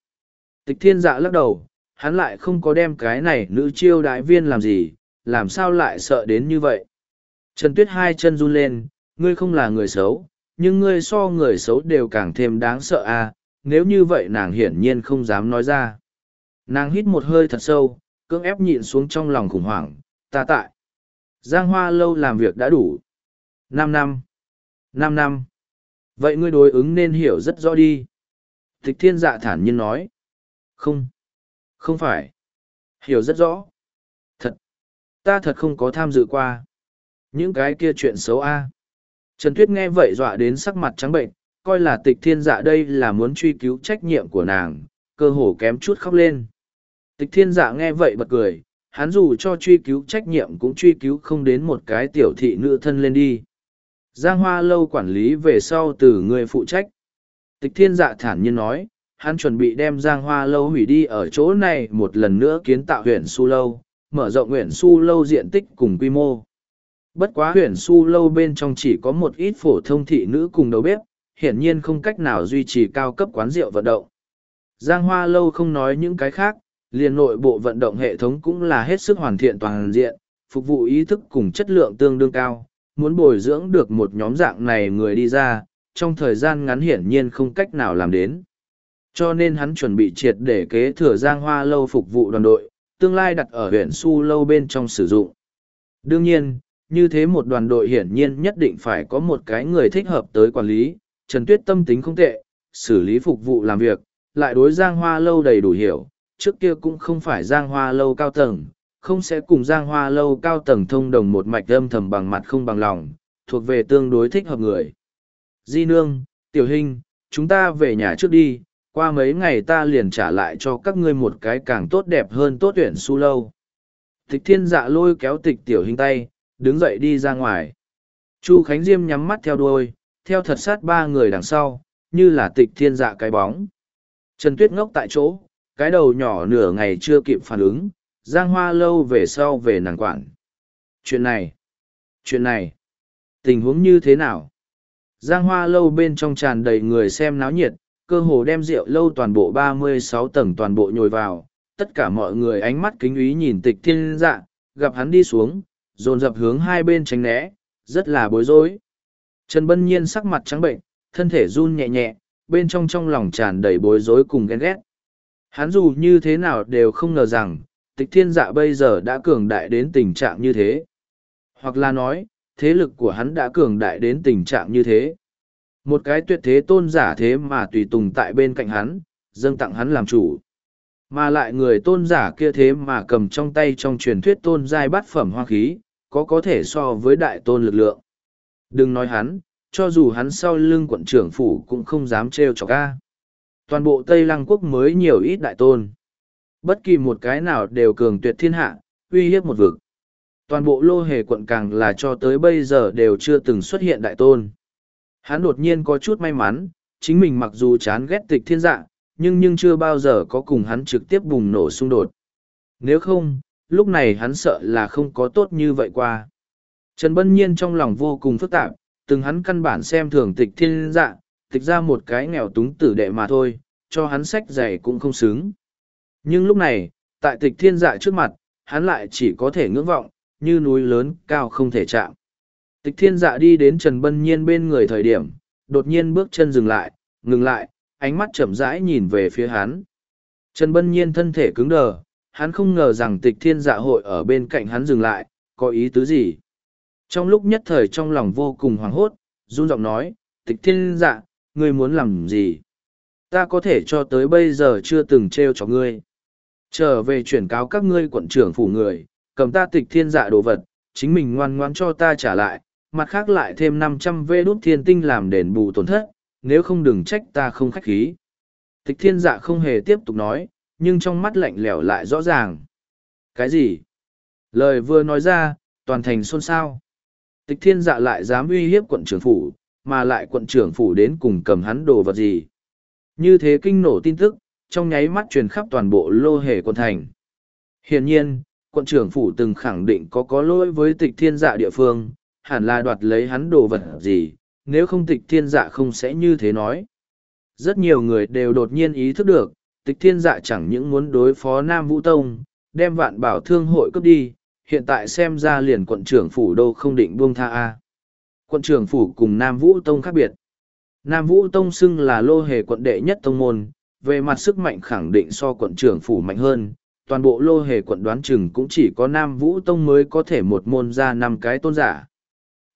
Tịch thiên dạ lắc đầu, hắn lại không có đem cái này nữ chiêu đại viên làm gì, làm sao lại sợ đến như vậy. Trần Tuyết hai chân run lên, ngươi không là người xấu, nhưng ngươi so người xấu đều càng thêm đáng sợ à, nếu như vậy nàng hiển nhiên không dám nói ra. Nàng hít một hơi thật sâu, cưỡng ép nhịn xuống trong lòng khủng hoảng, ta tại. Giang Hoa lâu làm việc đã đủ. Năm năm. Năm năm. Vậy ngươi đối ứng nên hiểu rất rõ đi. Tịch thiên dạ thản nhiên nói. Không. Không phải. Hiểu rất rõ. Thật. Ta thật không có tham dự qua. Những cái kia chuyện xấu a. Trần Tuyết nghe vậy dọa đến sắc mặt trắng bệnh, coi là tịch thiên dạ đây là muốn truy cứu trách nhiệm của nàng, cơ hồ kém chút khóc lên. Tịch thiên dạ nghe vậy bật cười, hắn dù cho truy cứu trách nhiệm cũng truy cứu không đến một cái tiểu thị nữ thân lên đi. Giang Hoa lâu quản lý về sau từ người phụ trách. Tịch thiên dạ thản nhiên nói, hắn chuẩn bị đem Giang Hoa lâu hủy đi ở chỗ này một lần nữa kiến tạo huyện Su Lâu, mở rộng huyện Su Lâu diện tích cùng quy mô. Bất quá huyện Su Lâu bên trong chỉ có một ít phổ thông thị nữ cùng đầu bếp, hiển nhiên không cách nào duy trì cao cấp quán rượu vận động. Giang Hoa Lâu không nói những cái khác, liền nội bộ vận động hệ thống cũng là hết sức hoàn thiện toàn diện, phục vụ ý thức cùng chất lượng tương đương cao, muốn bồi dưỡng được một nhóm dạng này người đi ra, trong thời gian ngắn hiển nhiên không cách nào làm đến. Cho nên hắn chuẩn bị triệt để kế thừa giang hoa lâu phục vụ đoàn đội, tương lai đặt ở huyện su lâu bên trong sử dụng. Đương nhiên, như thế một đoàn đội hiển nhiên nhất định phải có một cái người thích hợp tới quản lý, Trần Tuyết tâm tính không tệ, xử lý phục vụ làm việc, lại đối Giang Hoa Lâu đầy đủ hiểu, trước kia cũng không phải Giang Hoa Lâu cao tầng, không sẽ cùng Giang Hoa Lâu cao tầng thông đồng một mạch âm thầm bằng mặt không bằng lòng, thuộc về tương đối thích hợp người. Di Nương, Tiểu Hình, chúng ta về nhà trước đi, qua mấy ngày ta liền trả lại cho các ngươi một cái càng tốt đẹp hơn tốt tuyển su lâu. Tịch thiên dạ lôi kéo tịch tiểu hình tay, đứng dậy đi ra ngoài. Chu Khánh Diêm nhắm mắt theo đuôi, theo thật sát ba người đằng sau, như là tịch thiên dạ cái bóng. Trần Tuyết ngốc tại chỗ, cái đầu nhỏ nửa ngày chưa kịp phản ứng, giang hoa lâu về sau về nàng quản. Chuyện này, chuyện này, tình huống như thế nào? Giang hoa lâu bên trong tràn đầy người xem náo nhiệt, cơ hồ đem rượu lâu toàn bộ ba mươi sáu tầng toàn bộ nhồi vào, tất cả mọi người ánh mắt kính ý nhìn tịch thiên dạ, gặp hắn đi xuống, dồn dập hướng hai bên tránh né, rất là bối rối. Trần Bân Nhiên sắc mặt trắng bệnh, thân thể run nhẹ nhẹ, bên trong trong lòng tràn đầy bối rối cùng ghen ghét. Hắn dù như thế nào đều không ngờ rằng, tịch thiên dạ bây giờ đã cường đại đến tình trạng như thế. Hoặc là nói, thế lực của hắn đã cường đại đến tình trạng như thế. Một cái tuyệt thế tôn giả thế mà tùy tùng tại bên cạnh hắn, dâng tặng hắn làm chủ. Mà lại người tôn giả kia thế mà cầm trong tay trong truyền thuyết tôn giai bát phẩm hoa khí, có có thể so với đại tôn lực lượng. Đừng nói hắn, cho dù hắn sau lưng quận trưởng phủ cũng không dám trêu chọc ca. Toàn bộ Tây Lăng quốc mới nhiều ít đại tôn. Bất kỳ một cái nào đều cường tuyệt thiên hạ, uy hiếp một vực. Toàn bộ lô hề quận càng là cho tới bây giờ đều chưa từng xuất hiện đại tôn. Hắn đột nhiên có chút may mắn, chính mình mặc dù chán ghét tịch thiên dạ, nhưng nhưng chưa bao giờ có cùng hắn trực tiếp bùng nổ xung đột. Nếu không, lúc này hắn sợ là không có tốt như vậy qua. Trần Bân Nhiên trong lòng vô cùng phức tạp, từng hắn căn bản xem thường tịch thiên dạ, tịch ra một cái nghèo túng tử đệ mà thôi, cho hắn sách giày cũng không xứng. Nhưng lúc này, tại tịch thiên dạ trước mặt, hắn lại chỉ có thể ngưỡng vọng, như núi lớn cao không thể chạm. Tịch thiên dạ đi đến Trần Bân Nhiên bên người thời điểm, đột nhiên bước chân dừng lại, ngừng lại, ánh mắt chậm rãi nhìn về phía hắn. Trần Bân Nhiên thân thể cứng đờ, hắn không ngờ rằng tịch thiên dạ hội ở bên cạnh hắn dừng lại, có ý tứ gì. Trong lúc nhất thời trong lòng vô cùng hoảng hốt, run giọng nói, tịch thiên dạ, ngươi muốn làm gì? Ta có thể cho tới bây giờ chưa từng trêu cho ngươi. Trở về chuyển cáo các ngươi quận trưởng phủ người, cầm ta tịch thiên dạ đồ vật, chính mình ngoan ngoan cho ta trả lại, mặt khác lại thêm năm trăm vê đút thiên tinh làm đền bù tổn thất, nếu không đừng trách ta không khách khí. Tịch thiên dạ không hề tiếp tục nói, nhưng trong mắt lạnh lẽo lại rõ ràng. Cái gì? Lời vừa nói ra, toàn thành xôn xao. Tịch thiên dạ lại dám uy hiếp quận trưởng phủ, mà lại quận trưởng phủ đến cùng cầm hắn đồ vật gì. Như thế kinh nổ tin tức, trong nháy mắt truyền khắp toàn bộ lô hề quận thành. Hiển nhiên, quận trưởng phủ từng khẳng định có có lỗi với tịch thiên dạ địa phương, hẳn là đoạt lấy hắn đồ vật gì, nếu không tịch thiên dạ không sẽ như thế nói. Rất nhiều người đều đột nhiên ý thức được, tịch thiên dạ chẳng những muốn đối phó Nam Vũ Tông, đem vạn bảo thương hội cướp đi, hiện tại xem ra liền quận trưởng phủ đâu không định buông tha a. Quận trưởng phủ cùng Nam Vũ Tông khác biệt. Nam Vũ Tông xưng là lô hề quận đệ nhất tông môn, về mặt sức mạnh khẳng định so quận trưởng phủ mạnh hơn. Toàn bộ lô hề quận đoán chừng cũng chỉ có Nam Vũ Tông mới có thể một môn ra năm cái tôn giả.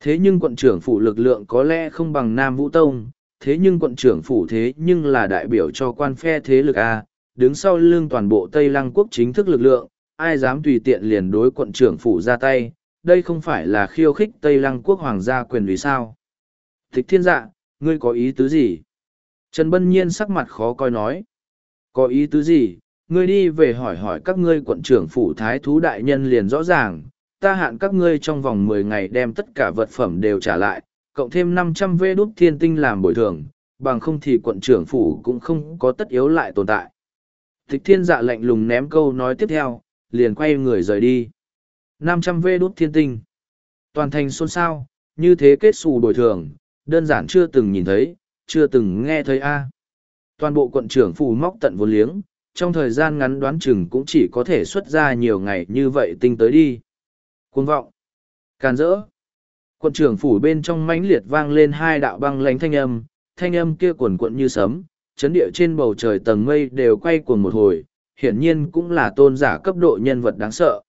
Thế nhưng quận trưởng phủ lực lượng có lẽ không bằng Nam Vũ Tông, thế nhưng quận trưởng phủ thế nhưng là đại biểu cho quan phe thế lực A, đứng sau lưng toàn bộ Tây Lăng quốc chính thức lực lượng, ai dám tùy tiện liền đối quận trưởng phủ ra tay, đây không phải là khiêu khích Tây Lăng quốc hoàng gia quyền vì sao. Thích thiên dạ, ngươi có ý tứ gì? Trần Bân Nhiên sắc mặt khó coi nói. Có ý tứ gì? Ngươi đi về hỏi hỏi các ngươi quận trưởng phủ thái thú đại nhân liền rõ ràng, ta hạn các ngươi trong vòng mười ngày đem tất cả vật phẩm đều trả lại, cộng thêm năm trăm vê đúc thiên tinh làm bồi thường, bằng không thì quận trưởng phủ cũng không có tất yếu lại tồn tại. Thích thiên dạ lạnh lùng ném câu nói tiếp theo, liền quay người rời đi. năm trăm vê đúc thiên tinh. Toàn thành xôn xao, như thế kết xù bồi thường, đơn giản chưa từng nhìn thấy, chưa từng nghe thấy a. Toàn bộ quận trưởng phủ móc tận vốn liếng, trong thời gian ngắn đoán chừng cũng chỉ có thể xuất ra nhiều ngày như vậy tinh tới đi. Cuồng vọng. Càn rỡ. Quận trưởng phủ bên trong mãnh liệt vang lên hai đạo băng lánh thanh âm, thanh âm kia quần quận như sấm, chấn địa trên bầu trời tầng mây đều quay cuồng một hồi, hiển nhiên cũng là tôn giả cấp độ nhân vật đáng sợ.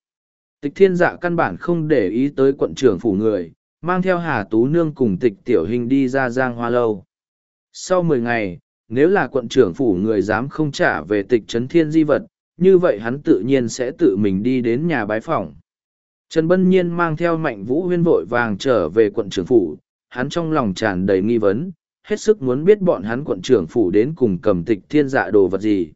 Tịch thiên dạ căn bản không để ý tới quận trưởng phủ người, mang theo Hà Tú Nương cùng tịch tiểu hình đi ra giang hoa lâu. Sau mười ngày, nếu là quận trưởng phủ người dám không trả về tịch trấn thiên di vật, như vậy hắn tự nhiên sẽ tự mình đi đến nhà bái phỏng. Trần Bân Nhiên mang theo mạnh vũ huyên vội vàng trở về quận trưởng phủ, hắn trong lòng tràn đầy nghi vấn, hết sức muốn biết bọn hắn quận trưởng phủ đến cùng cầm tịch thiên dạ đồ vật gì.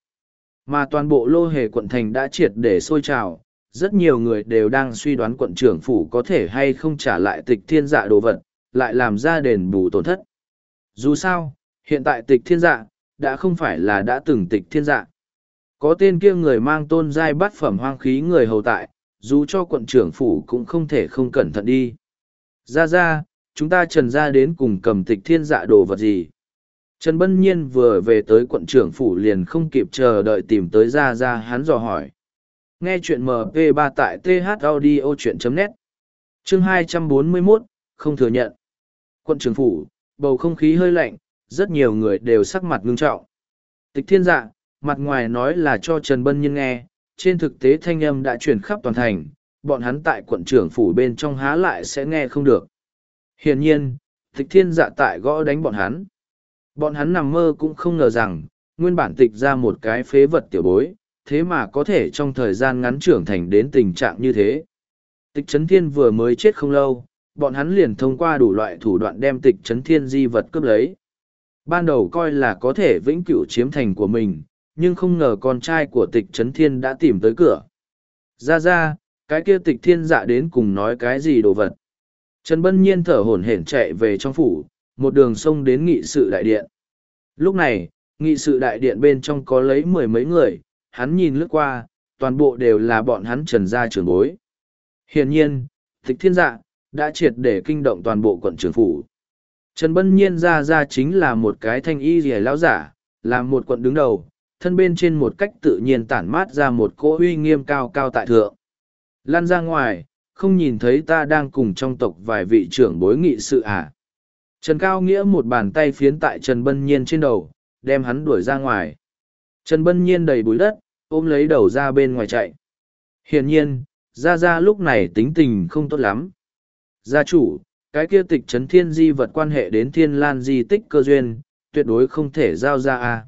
Mà toàn bộ lô hề quận thành đã triệt để sôi trào, rất nhiều người đều đang suy đoán quận trưởng phủ có thể hay không trả lại tịch thiên dạ đồ vật, lại làm ra đền bù tổn thất. Dù sao, hiện tại tịch thiên dạ, đã không phải là đã từng tịch thiên dạ. Có tên kia người mang tôn giai bát phẩm hoang khí người hầu tại, dù cho quận trưởng phủ cũng không thể không cẩn thận đi. Ra ra, chúng ta trần ra đến cùng cầm tịch thiên dạ đồ vật gì. Trần Bân Nhiên vừa về tới quận trưởng phủ liền không kịp chờ đợi tìm tới ra ra hắn dò hỏi. Nghe chuyện MP3 tại thaudio.net Chương 241, không thừa nhận. Quận trưởng phủ, bầu không khí hơi lạnh, rất nhiều người đều sắc mặt ngưng trọng. Tịch thiên dạ, mặt ngoài nói là cho Trần Bân Nhân nghe, trên thực tế thanh âm đã truyền khắp toàn thành, bọn hắn tại quận trưởng phủ bên trong há lại sẽ nghe không được. Hiển nhiên, tịch thiên dạ tại gõ đánh bọn hắn. Bọn hắn nằm mơ cũng không ngờ rằng, nguyên bản tịch ra một cái phế vật tiểu bối, thế mà có thể trong thời gian ngắn trưởng thành đến tình trạng như thế. Tịch Trấn Thiên vừa mới chết không lâu, bọn hắn liền thông qua đủ loại thủ đoạn đem tịch Trấn Thiên di vật cướp lấy. Ban đầu coi là có thể vĩnh cửu chiếm thành của mình, nhưng không ngờ con trai của tịch Trấn Thiên đã tìm tới cửa. Ra ra, cái kia tịch thiên dạ đến cùng nói cái gì đồ vật. Trần Bân Nhiên thở hổn hển chạy về trong phủ, một đường sông đến nghị sự đại điện. Lúc này, nghị sự đại điện bên trong có lấy mười mấy người, hắn nhìn lướt qua, toàn bộ đều là bọn hắn trần gia trưởng bối. Hiển nhiên, tịch thiên dạ, đã triệt để kinh động toàn bộ quận trưởng phủ. Trần Bân Nhiên ra ra chính là một cái thanh y rẻ lão giả, là một quận đứng đầu, thân bên trên một cách tự nhiên tản mát ra một cỗ uy nghiêm cao cao tại thượng. Lan ra ngoài, không nhìn thấy ta đang cùng trong tộc vài vị trưởng bối nghị sự à. Trần Cao Nghĩa một bàn tay phiến tại Trần Bân Nhiên trên đầu, đem hắn đuổi ra ngoài. Trần Bân Nhiên đầy bụi đất, ôm lấy đầu ra bên ngoài chạy. Hiển nhiên, Gia Gia lúc này tính tình không tốt lắm. Gia chủ, cái kia tịch trấn thiên di vật quan hệ đến thiên lan di tích cơ duyên, tuyệt đối không thể giao ra a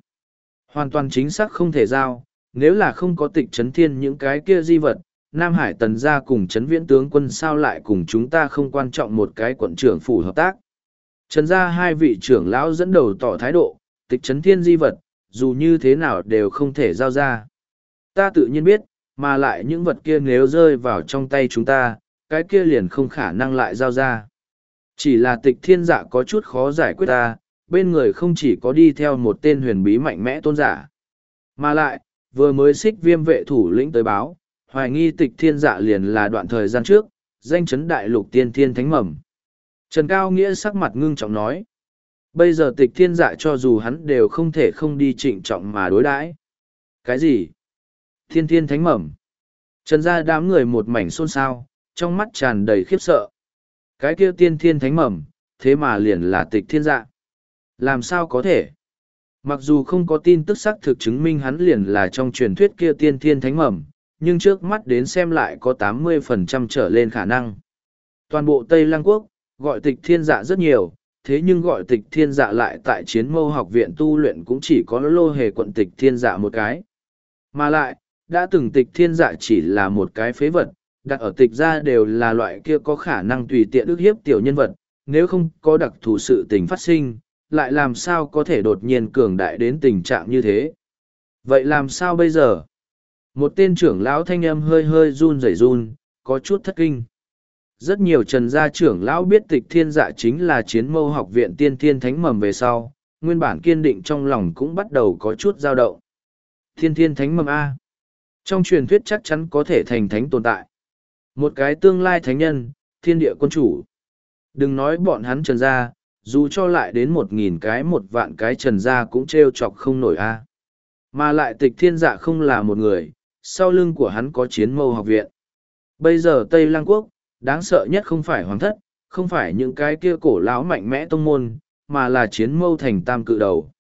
Hoàn toàn chính xác không thể giao, nếu là không có tịch trấn thiên những cái kia di vật, Nam Hải tần gia cùng trấn viễn tướng quân sao lại cùng chúng ta không quan trọng một cái quận trưởng phủ hợp tác. Trần gia hai vị trưởng lão dẫn đầu tỏ thái độ, tịch trấn thiên di vật, dù như thế nào đều không thể giao ra. Ta tự nhiên biết, mà lại những vật kia nếu rơi vào trong tay chúng ta, cái kia liền không khả năng lại giao ra. Chỉ là tịch thiên dạ có chút khó giải quyết ta, bên người không chỉ có đi theo một tên huyền bí mạnh mẽ tôn giả. Mà lại, vừa mới xích viêm vệ thủ lĩnh tới báo, hoài nghi tịch thiên dạ liền là đoạn thời gian trước, danh chấn đại lục tiên thiên thánh mầm. Trần Cao Nghĩa sắc mặt ngưng trọng nói. Bây giờ tịch thiên dạ cho dù hắn đều không thể không đi trịnh trọng mà đối đãi. Cái gì? Thiên thiên thánh mầm. Trần ra đám người một mảnh xôn xao, trong mắt tràn đầy khiếp sợ. Cái kia tiên thiên thánh mầm, thế mà liền là tịch thiên dạ. Làm sao có thể? Mặc dù không có tin tức xác thực chứng minh hắn liền là trong truyền thuyết kia tiên thiên thánh mầm, nhưng trước mắt đến xem lại có tám mươi phần trăm trở lên khả năng. Toàn bộ Tây Lăng Quốc, gọi tịch thiên dạ rất nhiều, thế nhưng gọi tịch thiên dạ lại tại chiến mâu học viện tu luyện cũng chỉ có lô hề quận tịch thiên dạ một cái. Mà lại, đã từng tịch thiên dạ chỉ là một cái phế vật, đặt ở tịch ra đều là loại kia có khả năng tùy tiện ức hiếp tiểu nhân vật, nếu không có đặc thù sự tình phát sinh, lại làm sao có thể đột nhiên cường đại đến tình trạng như thế. Vậy làm sao bây giờ? Một tên trưởng lão thanh âm hơi hơi run rẩy run, có chút thất kinh. Rất nhiều trần gia trưởng lão biết tịch thiên dạ chính là chiến mâu học viện tiên thiên thánh mầm về sau, nguyên bản kiên định trong lòng cũng bắt đầu có chút dao động. Thiên thiên thánh mầm A. Trong truyền thuyết chắc chắn có thể thành thánh tồn tại. Một cái tương lai thánh nhân, thiên địa quân chủ. Đừng nói bọn hắn trần gia, dù cho lại đến một nghìn cái một vạn cái trần gia cũng trêu chọc không nổi a Mà lại tịch thiên dạ không là một người, sau lưng của hắn có chiến mâu học viện. Bây giờ Tây lang Quốc, đáng sợ nhất không phải hoàng thất, không phải những cái kia cổ lão mạnh mẽ tông môn, mà là chiến mâu thành tam cự đầu.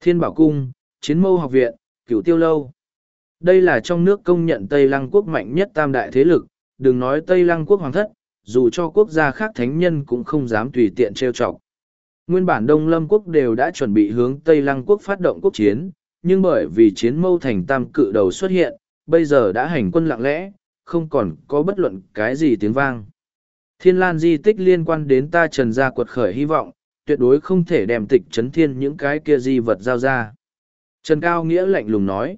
Thiên Bảo Cung, Chiến Mâu Học Viện, Cửu Tiêu Lâu. Đây là trong nước công nhận Tây Lăng Quốc mạnh nhất tam đại thế lực, đừng nói Tây Lăng Quốc hoàng thất, dù cho quốc gia khác thánh nhân cũng không dám tùy tiện trêu chọc. Nguyên bản Đông Lâm Quốc đều đã chuẩn bị hướng Tây Lăng Quốc phát động quốc chiến, nhưng bởi vì chiến mâu thành tam cự đầu xuất hiện, bây giờ đã hành quân lặng lẽ, không còn có bất luận cái gì tiếng vang. Thiên lan di tích liên quan đến ta trần gia quật khởi hy vọng, tuyệt đối không thể đem tịch chấn thiên những cái kia di vật giao ra. Trần Cao Nghĩa lạnh lùng nói,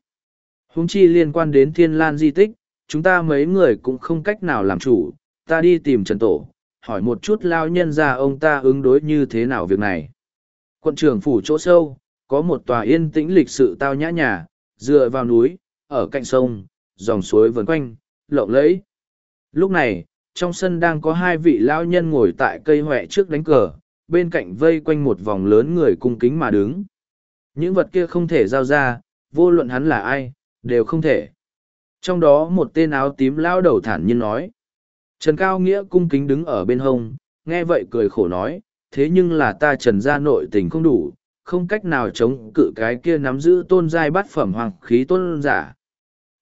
húng chi liên quan đến thiên lan di tích, chúng ta mấy người cũng không cách nào làm chủ, ta đi tìm Trần Tổ, hỏi một chút lao nhân ra ông ta ứng đối như thế nào việc này. Quận trưởng phủ chỗ sâu, có một tòa yên tĩnh lịch sự tao nhã nhà, dựa vào núi, ở cạnh sông, dòng suối vần quanh, lộng lẫy. Lúc này, trong sân đang có hai vị lao nhân ngồi tại cây huệ trước đánh cờ, bên cạnh vây quanh một vòng lớn người cung kính mà đứng. Những vật kia không thể giao ra, vô luận hắn là ai, đều không thể. Trong đó một tên áo tím lao đầu thản nhiên nói. Trần Cao Nghĩa cung kính đứng ở bên hông, nghe vậy cười khổ nói, thế nhưng là ta trần gia nội tình không đủ, không cách nào chống cự cái kia nắm giữ tôn giai bát phẩm hoàng khí tôn giả.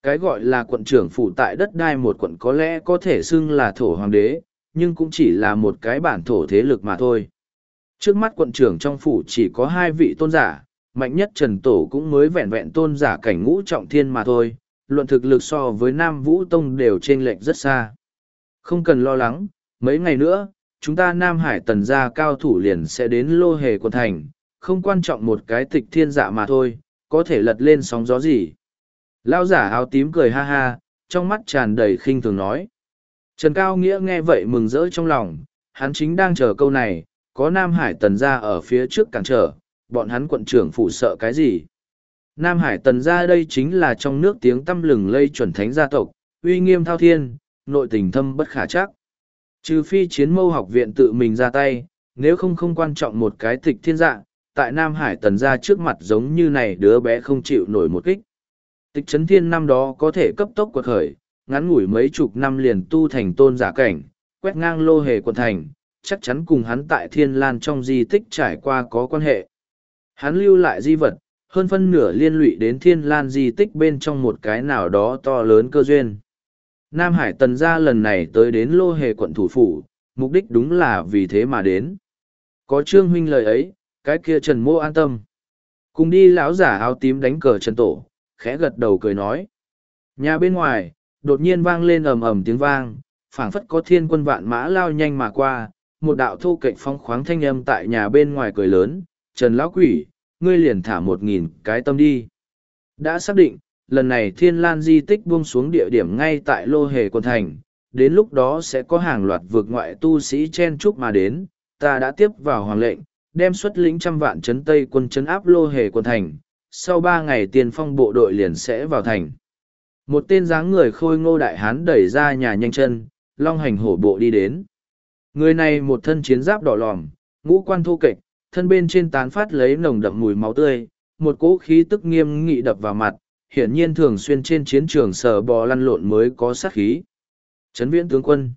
Cái gọi là quận trưởng phủ tại đất đai một quận có lẽ có thể xưng là thổ hoàng đế, nhưng cũng chỉ là một cái bản thổ thế lực mà thôi. Trước mắt quận trưởng trong phủ chỉ có hai vị tôn giả, mạnh nhất Trần Tổ cũng mới vẹn vẹn tôn giả cảnh ngũ trọng thiên mà thôi, luận thực lực so với Nam Vũ Tông đều chênh lệch rất xa. Không cần lo lắng, mấy ngày nữa, chúng ta Nam Hải tần gia cao thủ liền sẽ đến lô hề của thành, không quan trọng một cái tịch thiên dạ mà thôi, có thể lật lên sóng gió gì. Lao giả áo tím cười ha ha, trong mắt tràn đầy khinh thường nói. Trần Cao Nghĩa nghe vậy mừng rỡ trong lòng, hắn chính đang chờ câu này, có Nam Hải tần gia ở phía trước cản trở, bọn hắn quận trưởng phụ sợ cái gì. Nam Hải tần gia đây chính là trong nước tiếng tâm lừng lây chuẩn thánh gia tộc, uy nghiêm thao thiên, nội tình thâm bất khả chắc. Trừ phi chiến mâu học viện tự mình ra tay, nếu không không quan trọng một cái tịch thiên dạ, tại Nam Hải tần gia trước mặt giống như này đứa bé không chịu nổi một kích. Tịch chấn thiên năm đó có thể cấp tốc quật khởi, ngắn ngủi mấy chục năm liền tu thành tôn giả cảnh, quét ngang lô hề quần thành, chắc chắn cùng hắn tại thiên lan trong di tích trải qua có quan hệ. Hắn lưu lại di vật, hơn phân nửa liên lụy đến thiên lan di tích bên trong một cái nào đó to lớn cơ duyên. Nam Hải tần gia lần này tới đến lô hề quận thủ phủ, mục đích đúng là vì thế mà đến. Có trương huynh lời ấy, cái kia trần mô an tâm. Cùng đi lão giả áo tím đánh cờ trần tổ, khẽ gật đầu cười nói. Nhà bên ngoài, đột nhiên vang lên ầm ầm tiếng vang, phảng phất có thiên quân vạn mã lao nhanh mà qua, một đạo thô cạnh phong khoáng thanh âm tại nhà bên ngoài cười lớn, trần lão quỷ, ngươi liền thả một nghìn cái tâm đi. Đã xác định, lần này thiên lan di tích buông xuống địa điểm ngay tại lô hề quân thành đến lúc đó sẽ có hàng loạt vượt ngoại tu sĩ chen chúc mà đến ta đã tiếp vào hoàng lệnh đem xuất lĩnh trăm vạn chấn tây quân chấn áp lô hề quân thành sau ba ngày tiền phong bộ đội liền sẽ vào thành một tên dáng người khôi ngô đại hán đẩy ra nhà nhanh chân long hành hổ bộ đi đến người này một thân chiến giáp đỏ lòm ngũ quan thô kệch thân bên trên tán phát lấy nồng đậm mùi máu tươi một cỗ khí tức nghiêm nghị đập vào mặt hiển nhiên thường xuyên trên chiến trường sờ bò lăn lộn mới có sát khí. Trấn viễn tướng quân.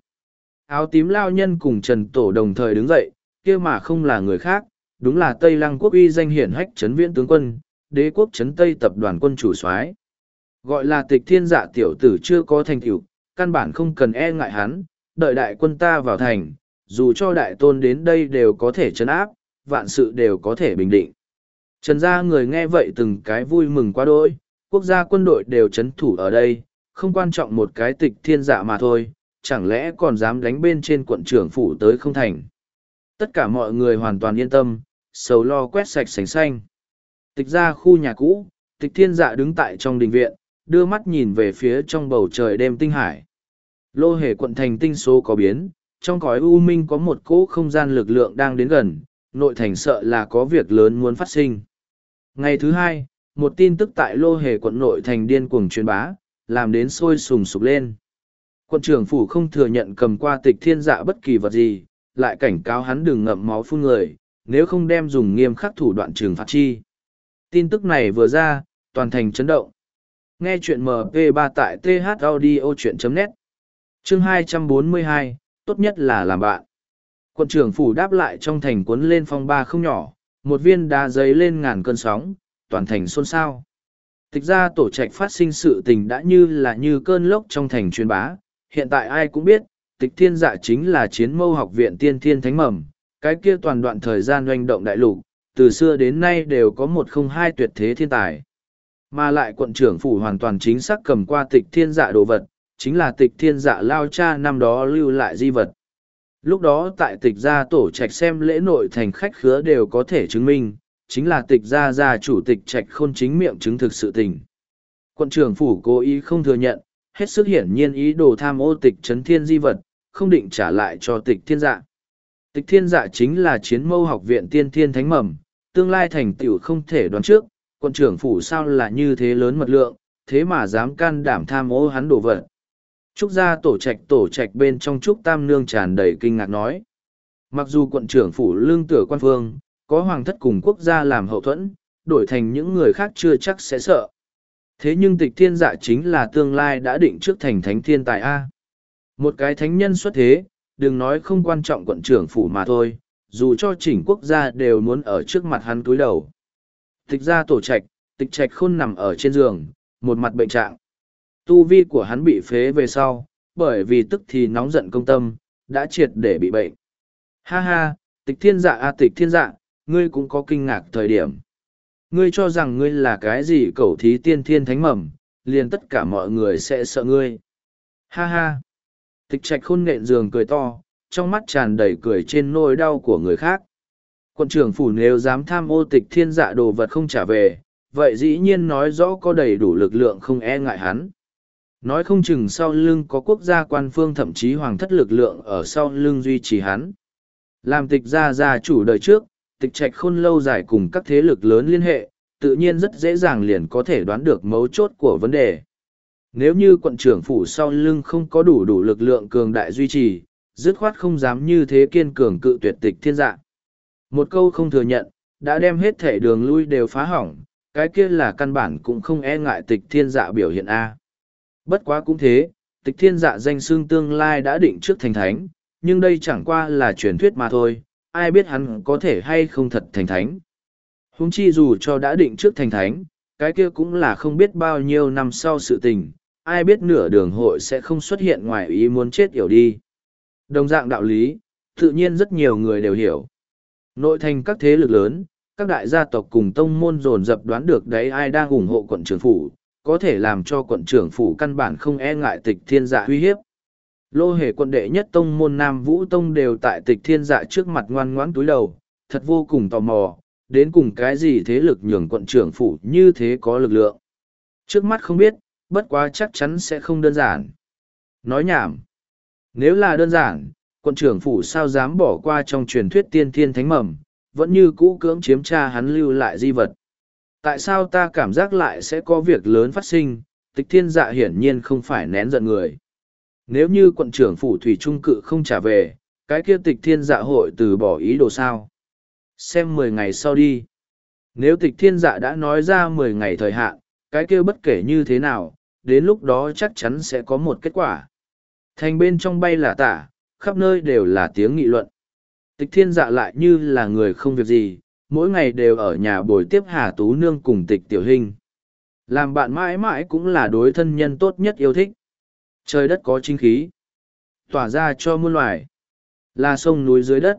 Áo tím lao nhân cùng Trần Tổ đồng thời đứng dậy, kia mà không là người khác, đúng là Tây Lăng quốc uy danh hiển hách Trấn viễn tướng quân, đế quốc Trấn Tây tập đoàn quân chủ soái Gọi là tịch thiên dạ tiểu tử chưa có thành tựu, căn bản không cần e ngại hắn, đợi đại quân ta vào thành, dù cho đại tôn đến đây đều có thể trấn áp, vạn sự đều có thể bình định. Trần gia người nghe vậy từng cái vui mừng quá đỗi. quốc gia quân đội đều chấn thủ ở đây, không quan trọng một cái tịch thiên dạ mà thôi, chẳng lẽ còn dám đánh bên trên quận trưởng phủ tới không thành. Tất cả mọi người hoàn toàn yên tâm, sầu lo quét sạch sành xanh. Tịch ra khu nhà cũ, tịch thiên dạ đứng tại trong đình viện, đưa mắt nhìn về phía trong bầu trời đêm tinh hải. Lô hề quận thành tinh số có biến, trong cõi u minh có một cỗ không gian lực lượng đang đến gần, nội thành sợ là có việc lớn muốn phát sinh. Ngày thứ hai, một tin tức tại lô hề quận nội thành điên cuồng truyền bá, làm đến sôi sùng sục lên. Quận trưởng phủ không thừa nhận cầm qua tịch thiên dạ bất kỳ vật gì, lại cảnh cáo hắn đừng ngậm máu phun người, nếu không đem dùng nghiêm khắc thủ đoạn trừng phạt chi. Tin tức này vừa ra, toàn thành chấn động. Nghe chuyện MP3 tại thaudio.net Chương 242, tốt nhất là làm bạn. Quận trưởng phủ đáp lại trong thành cuốn lên phong ba không nhỏ, một viên đá giấy lên ngàn cơn sóng, toàn thành xôn xao. Tịch ra tổ trạch phát sinh sự tình đã như là như cơn lốc trong thành truyền bá, hiện tại ai cũng biết, tịch thiên dạ chính là chiến mâu học viện tiên thiên thánh mầm, cái kia toàn đoạn thời gian doanh động đại lục, từ xưa đến nay đều có một không hai tuyệt thế thiên tài. Mà lại quận trưởng phủ hoàn toàn chính xác cầm qua tịch thiên dạ đồ vật, chính là tịch thiên dạ lao cha năm đó lưu lại di vật. Lúc đó tại tịch gia tổ trạch xem lễ nội thành khách khứa đều có thể chứng minh, chính là tịch gia gia chủ tịch trạch khôn chính miệng chứng thực sự tình. Quận trưởng phủ cố ý không thừa nhận, hết sức hiển nhiên ý đồ tham ô tịch trấn thiên di vật, không định trả lại cho tịch thiên dạ. Tịch thiên dạ chính là chiến mâu học viện tiên thiên thánh mầm, tương lai thành tựu không thể đoán trước, quận trưởng phủ sao là như thế lớn mật lượng, thế mà dám can đảm tham ô hắn đồ vật. Trúc gia tổ trạch tổ trạch bên trong Trúc Tam Nương tràn đầy kinh ngạc nói. Mặc dù quận trưởng phủ lương tử quan phương, có hoàng thất cùng quốc gia làm hậu thuẫn, đổi thành những người khác chưa chắc sẽ sợ. Thế nhưng tịch thiên dạ chính là tương lai đã định trước thành thánh thiên tài A. Một cái thánh nhân xuất thế, đừng nói không quan trọng quận trưởng phủ mà thôi, dù cho chỉnh quốc gia đều muốn ở trước mặt hắn túi đầu. Tịch ra tổ trạch, tịch trạch khôn nằm ở trên giường, một mặt bệnh trạng. Tu vi của hắn bị phế về sau, bởi vì tức thì nóng giận công tâm, đã triệt để bị bệnh. Ha ha, tịch thiên dạ a tịch thiên dạ, ngươi cũng có kinh ngạc thời điểm. Ngươi cho rằng ngươi là cái gì cẩu thí tiên thiên thánh mầm, liền tất cả mọi người sẽ sợ ngươi. Ha ha. Tịch trạch khôn nện giường cười to, trong mắt tràn đầy cười trên nỗi đau của người khác. Quận trưởng phủ nếu dám tham ô tịch thiên dạ đồ vật không trả về, vậy dĩ nhiên nói rõ có đầy đủ lực lượng không e ngại hắn. Nói không chừng sau lưng có quốc gia quan phương thậm chí hoàng thất lực lượng ở sau lưng duy trì hắn. Làm tịch gia gia chủ đời trước, tịch trạch khôn lâu dài cùng các thế lực lớn liên hệ, tự nhiên rất dễ dàng liền có thể đoán được mấu chốt của vấn đề. Nếu như quận trưởng phủ sau lưng không có đủ đủ lực lượng cường đại duy trì, dứt khoát không dám như thế kiên cường cự tuyệt tịch thiên dạ. Một câu không thừa nhận, đã đem hết thể đường lui đều phá hỏng, cái kia là căn bản cũng không e ngại tịch thiên dạ biểu hiện A. Bất quá cũng thế, tịch thiên dạ danh xương tương lai đã định trước thành thánh, nhưng đây chẳng qua là truyền thuyết mà thôi, ai biết hắn có thể hay không thật thành thánh. Húng chi dù cho đã định trước thành thánh, cái kia cũng là không biết bao nhiêu năm sau sự tình, ai biết nửa đường hội sẽ không xuất hiện ngoài ý muốn chết yểu đi. Đồng dạng đạo lý, tự nhiên rất nhiều người đều hiểu. Nội thành các thế lực lớn, các đại gia tộc cùng tông môn dồn dập đoán được đấy ai đang ủng hộ quận trưởng phủ, có thể làm cho quận trưởng phủ căn bản không e ngại tịch thiên dạ uy hiếp. Lô hề quận đệ nhất tông môn Nam Vũ Tông đều tại tịch thiên dạ trước mặt ngoan ngoãn túi đầu, thật vô cùng tò mò, đến cùng cái gì thế lực nhường quận trưởng phủ như thế có lực lượng. Trước mắt không biết, bất quá chắc chắn sẽ không đơn giản. Nói nhảm. Nếu là đơn giản, quận trưởng phủ sao dám bỏ qua trong truyền thuyết tiên thiên thánh mầm, vẫn như cũ cưỡng chiếm cha hắn lưu lại di vật. Tại sao ta cảm giác lại sẽ có việc lớn phát sinh, tịch thiên dạ hiển nhiên không phải nén giận người. Nếu như quận trưởng phủ thủy trung cự không trả về, cái kia tịch thiên dạ hội từ bỏ ý đồ sao. Xem mười ngày sau đi. Nếu tịch thiên dạ đã nói ra mười ngày thời hạn, cái kia bất kể như thế nào, đến lúc đó chắc chắn sẽ có một kết quả. Thành bên trong bay là tả, khắp nơi đều là tiếng nghị luận. Tịch thiên dạ lại như là người không việc gì, mỗi ngày đều ở nhà bồi tiếp Hà Tú Nương cùng tịch tiểu hình. Làm bạn mãi mãi cũng là đối thân nhân tốt nhất yêu thích. Trời đất có chính khí. Tỏa ra cho muôn loài. Là sông núi dưới đất.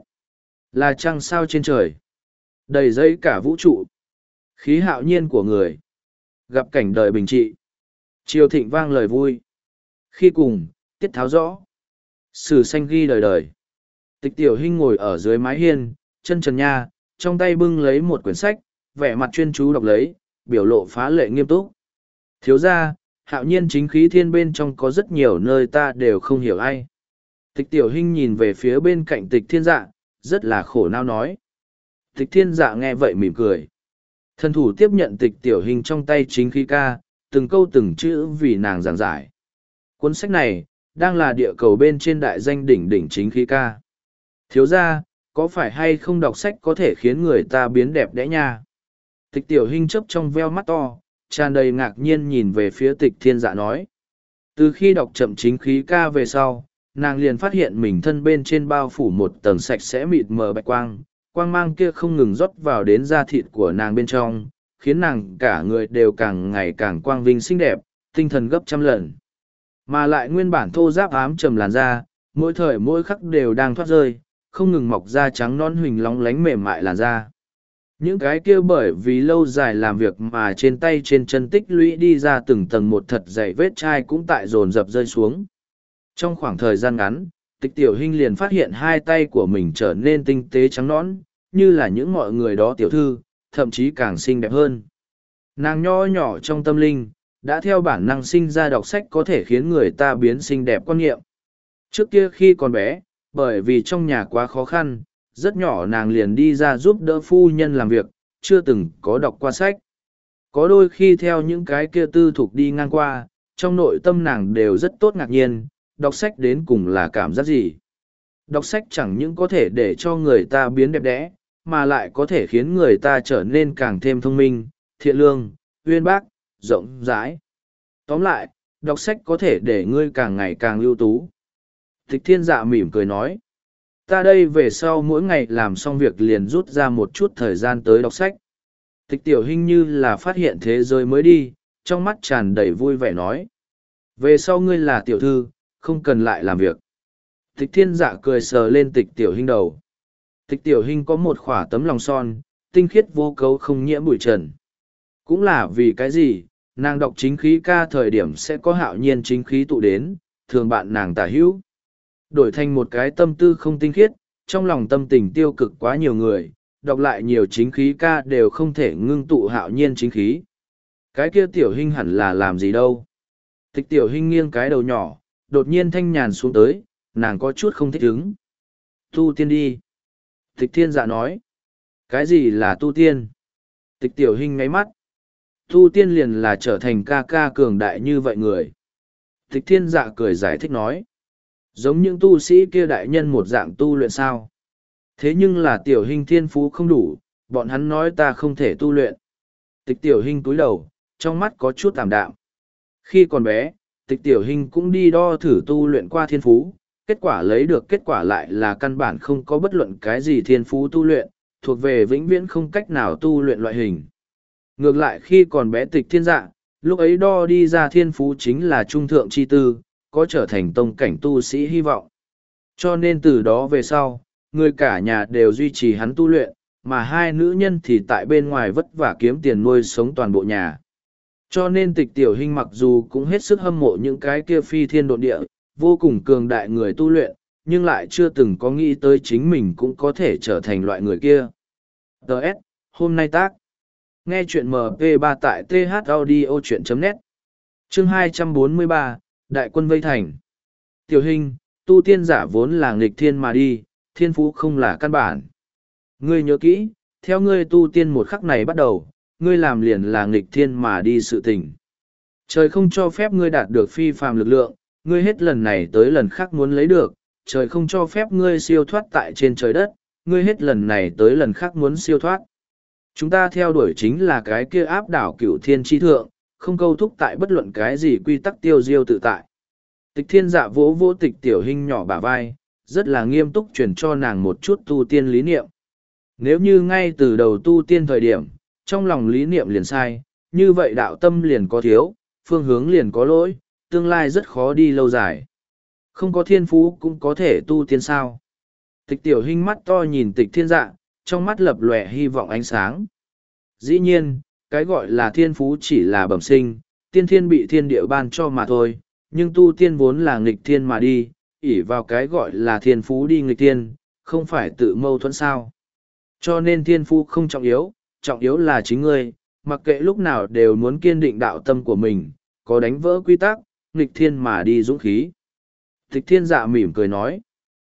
Là trăng sao trên trời. Đầy dây cả vũ trụ. Khí hạo nhiên của người. Gặp cảnh đời bình trị. Triều thịnh vang lời vui. Khi cùng, tiết tháo rõ. Sử xanh ghi đời đời. Tịch tiểu hình ngồi ở dưới mái hiên, chân trần nha, trong tay bưng lấy một quyển sách, vẻ mặt chuyên chú đọc lấy, biểu lộ phá lệ nghiêm túc. Thiếu ra, hạo nhiên chính khí thiên bên trong có rất nhiều nơi ta đều không hiểu ai. Tịch tiểu hình nhìn về phía bên cạnh tịch thiên dạ, rất là khổ nao nói. Tịch thiên dạ nghe vậy mỉm cười. Thần thủ tiếp nhận tịch tiểu hình trong tay chính khí ca, từng câu từng chữ vì nàng giảng giải. Cuốn sách này, đang là địa cầu bên trên đại danh đỉnh đỉnh chính khí ca. Thiếu ra, có phải hay không đọc sách có thể khiến người ta biến đẹp đẽ nha? Tịch tiểu Hinh chấp trong veo mắt to, tràn đầy ngạc nhiên nhìn về phía tịch thiên dạ nói. Từ khi đọc chậm chính khí ca về sau, nàng liền phát hiện mình thân bên trên bao phủ một tầng sạch sẽ mịt mờ bạch quang, quang mang kia không ngừng rót vào đến da thịt của nàng bên trong, khiến nàng cả người đều càng ngày càng quang vinh xinh đẹp, tinh thần gấp trăm lần. Mà lại nguyên bản thô giáp ám trầm làn da, mỗi thời mỗi khắc đều đang thoát rơi, không ngừng mọc da trắng non huỳnh lóng lánh mềm mại làn da. Những cái kia bởi vì lâu dài làm việc mà trên tay trên chân tích lũy đi ra từng tầng một thật dày vết chai cũng tại dồn dập rơi xuống. Trong khoảng thời gian ngắn, tịch tiểu Hinh liền phát hiện hai tay của mình trở nên tinh tế trắng nõn, như là những mọi người đó tiểu thư, thậm chí càng xinh đẹp hơn. Nàng nho nhỏ trong tâm linh, đã theo bản năng sinh ra đọc sách có thể khiến người ta biến xinh đẹp quan niệm. Trước kia khi còn bé, bởi vì trong nhà quá khó khăn, rất nhỏ nàng liền đi ra giúp đỡ phu nhân làm việc, chưa từng có đọc qua sách. Có đôi khi theo những cái kia tư thục đi ngang qua, trong nội tâm nàng đều rất tốt ngạc nhiên, đọc sách đến cùng là cảm giác gì. Đọc sách chẳng những có thể để cho người ta biến đẹp đẽ, mà lại có thể khiến người ta trở nên càng thêm thông minh, thiện lương, uyên bác, rộng rãi. Tóm lại, đọc sách có thể để ngươi càng ngày càng ưu tú. Tịch thiên dạ mỉm cười nói. Ta đây về sau mỗi ngày làm xong việc liền rút ra một chút thời gian tới đọc sách. Tịch tiểu hình như là phát hiện thế giới mới đi, trong mắt tràn đầy vui vẻ nói. Về sau ngươi là tiểu thư, không cần lại làm việc. Tịch thiên dạ cười sờ lên tịch tiểu hình đầu. Tịch tiểu hình có một khỏa tấm lòng son, tinh khiết vô cấu không nhiễm bụi trần. Cũng là vì cái gì, nàng đọc chính khí ca thời điểm sẽ có hạo nhiên chính khí tụ đến, thường bạn nàng tả hữu. Đổi thành một cái tâm tư không tinh khiết, trong lòng tâm tình tiêu cực quá nhiều người, đọc lại nhiều chính khí ca đều không thể ngưng tụ hạo nhiên chính khí. Cái kia tiểu hình hẳn là làm gì đâu. Tịch tiểu hình nghiêng cái đầu nhỏ, đột nhiên thanh nhàn xuống tới, nàng có chút không thích ứng. Tu tiên đi. Tịch thiên dạ nói. Cái gì là tu tiên? Tịch tiểu hình ngáy mắt. Tu tiên liền là trở thành ca ca cường đại như vậy người. Tịch thiên dạ cười giải thích nói. Giống những tu sĩ kia đại nhân một dạng tu luyện sao. Thế nhưng là tiểu hình thiên phú không đủ, bọn hắn nói ta không thể tu luyện. Tịch tiểu hình túi đầu, trong mắt có chút tạm đạm. Khi còn bé, tịch tiểu hình cũng đi đo thử tu luyện qua thiên phú, kết quả lấy được kết quả lại là căn bản không có bất luận cái gì thiên phú tu luyện, thuộc về vĩnh viễn không cách nào tu luyện loại hình. Ngược lại khi còn bé tịch thiên dạ, lúc ấy đo đi ra thiên phú chính là trung thượng chi tư, có trở thành tông cảnh tu sĩ hy vọng. Cho nên từ đó về sau, người cả nhà đều duy trì hắn tu luyện, mà hai nữ nhân thì tại bên ngoài vất vả kiếm tiền nuôi sống toàn bộ nhà. Cho nên tịch tiểu hình mặc dù cũng hết sức hâm mộ những cái kia phi thiên độn địa, vô cùng cường đại người tu luyện, nhưng lại chưa từng có nghĩ tới chính mình cũng có thể trở thành loại người kia. Đợt, hôm nay tác. Nghe chuyện MP3 tại thaudio.net. Chương 243, Đại quân vây thành. Tiểu hình, tu tiên giả vốn là nghịch thiên mà đi, thiên phú không là căn bản. Ngươi nhớ kỹ, theo ngươi tu tiên một khắc này bắt đầu, ngươi làm liền là nghịch thiên mà đi sự tình. Trời không cho phép ngươi đạt được phi phàm lực lượng, ngươi hết lần này tới lần khác muốn lấy được, trời không cho phép ngươi siêu thoát tại trên trời đất, ngươi hết lần này tới lần khác muốn siêu thoát. Chúng ta theo đuổi chính là cái kia áp đảo cửu thiên tri thượng, không câu thúc tại bất luận cái gì quy tắc tiêu diêu tự tại. Tịch thiên dạ vỗ vỗ tịch tiểu hình nhỏ bả vai, rất là nghiêm túc truyền cho nàng một chút tu tiên lý niệm. Nếu như ngay từ đầu tu tiên thời điểm, trong lòng lý niệm liền sai, như vậy đạo tâm liền có thiếu, phương hướng liền có lỗi, tương lai rất khó đi lâu dài. Không có thiên phú cũng có thể tu tiên sao. Tịch tiểu hình mắt to nhìn tịch thiên dạ, trong mắt lập lòe hy vọng ánh sáng. Dĩ nhiên, cái gọi là thiên phú chỉ là bẩm sinh, tiên thiên bị thiên địa ban cho mà thôi, nhưng tu tiên vốn là nghịch thiên mà đi, ỷ vào cái gọi là thiên phú đi nghịch tiên, không phải tự mâu thuẫn sao. Cho nên thiên phú không trọng yếu, trọng yếu là chính ngươi, mặc kệ lúc nào đều muốn kiên định đạo tâm của mình, có đánh vỡ quy tắc, nghịch thiên mà đi dũng khí. Thích thiên dạ mỉm cười nói.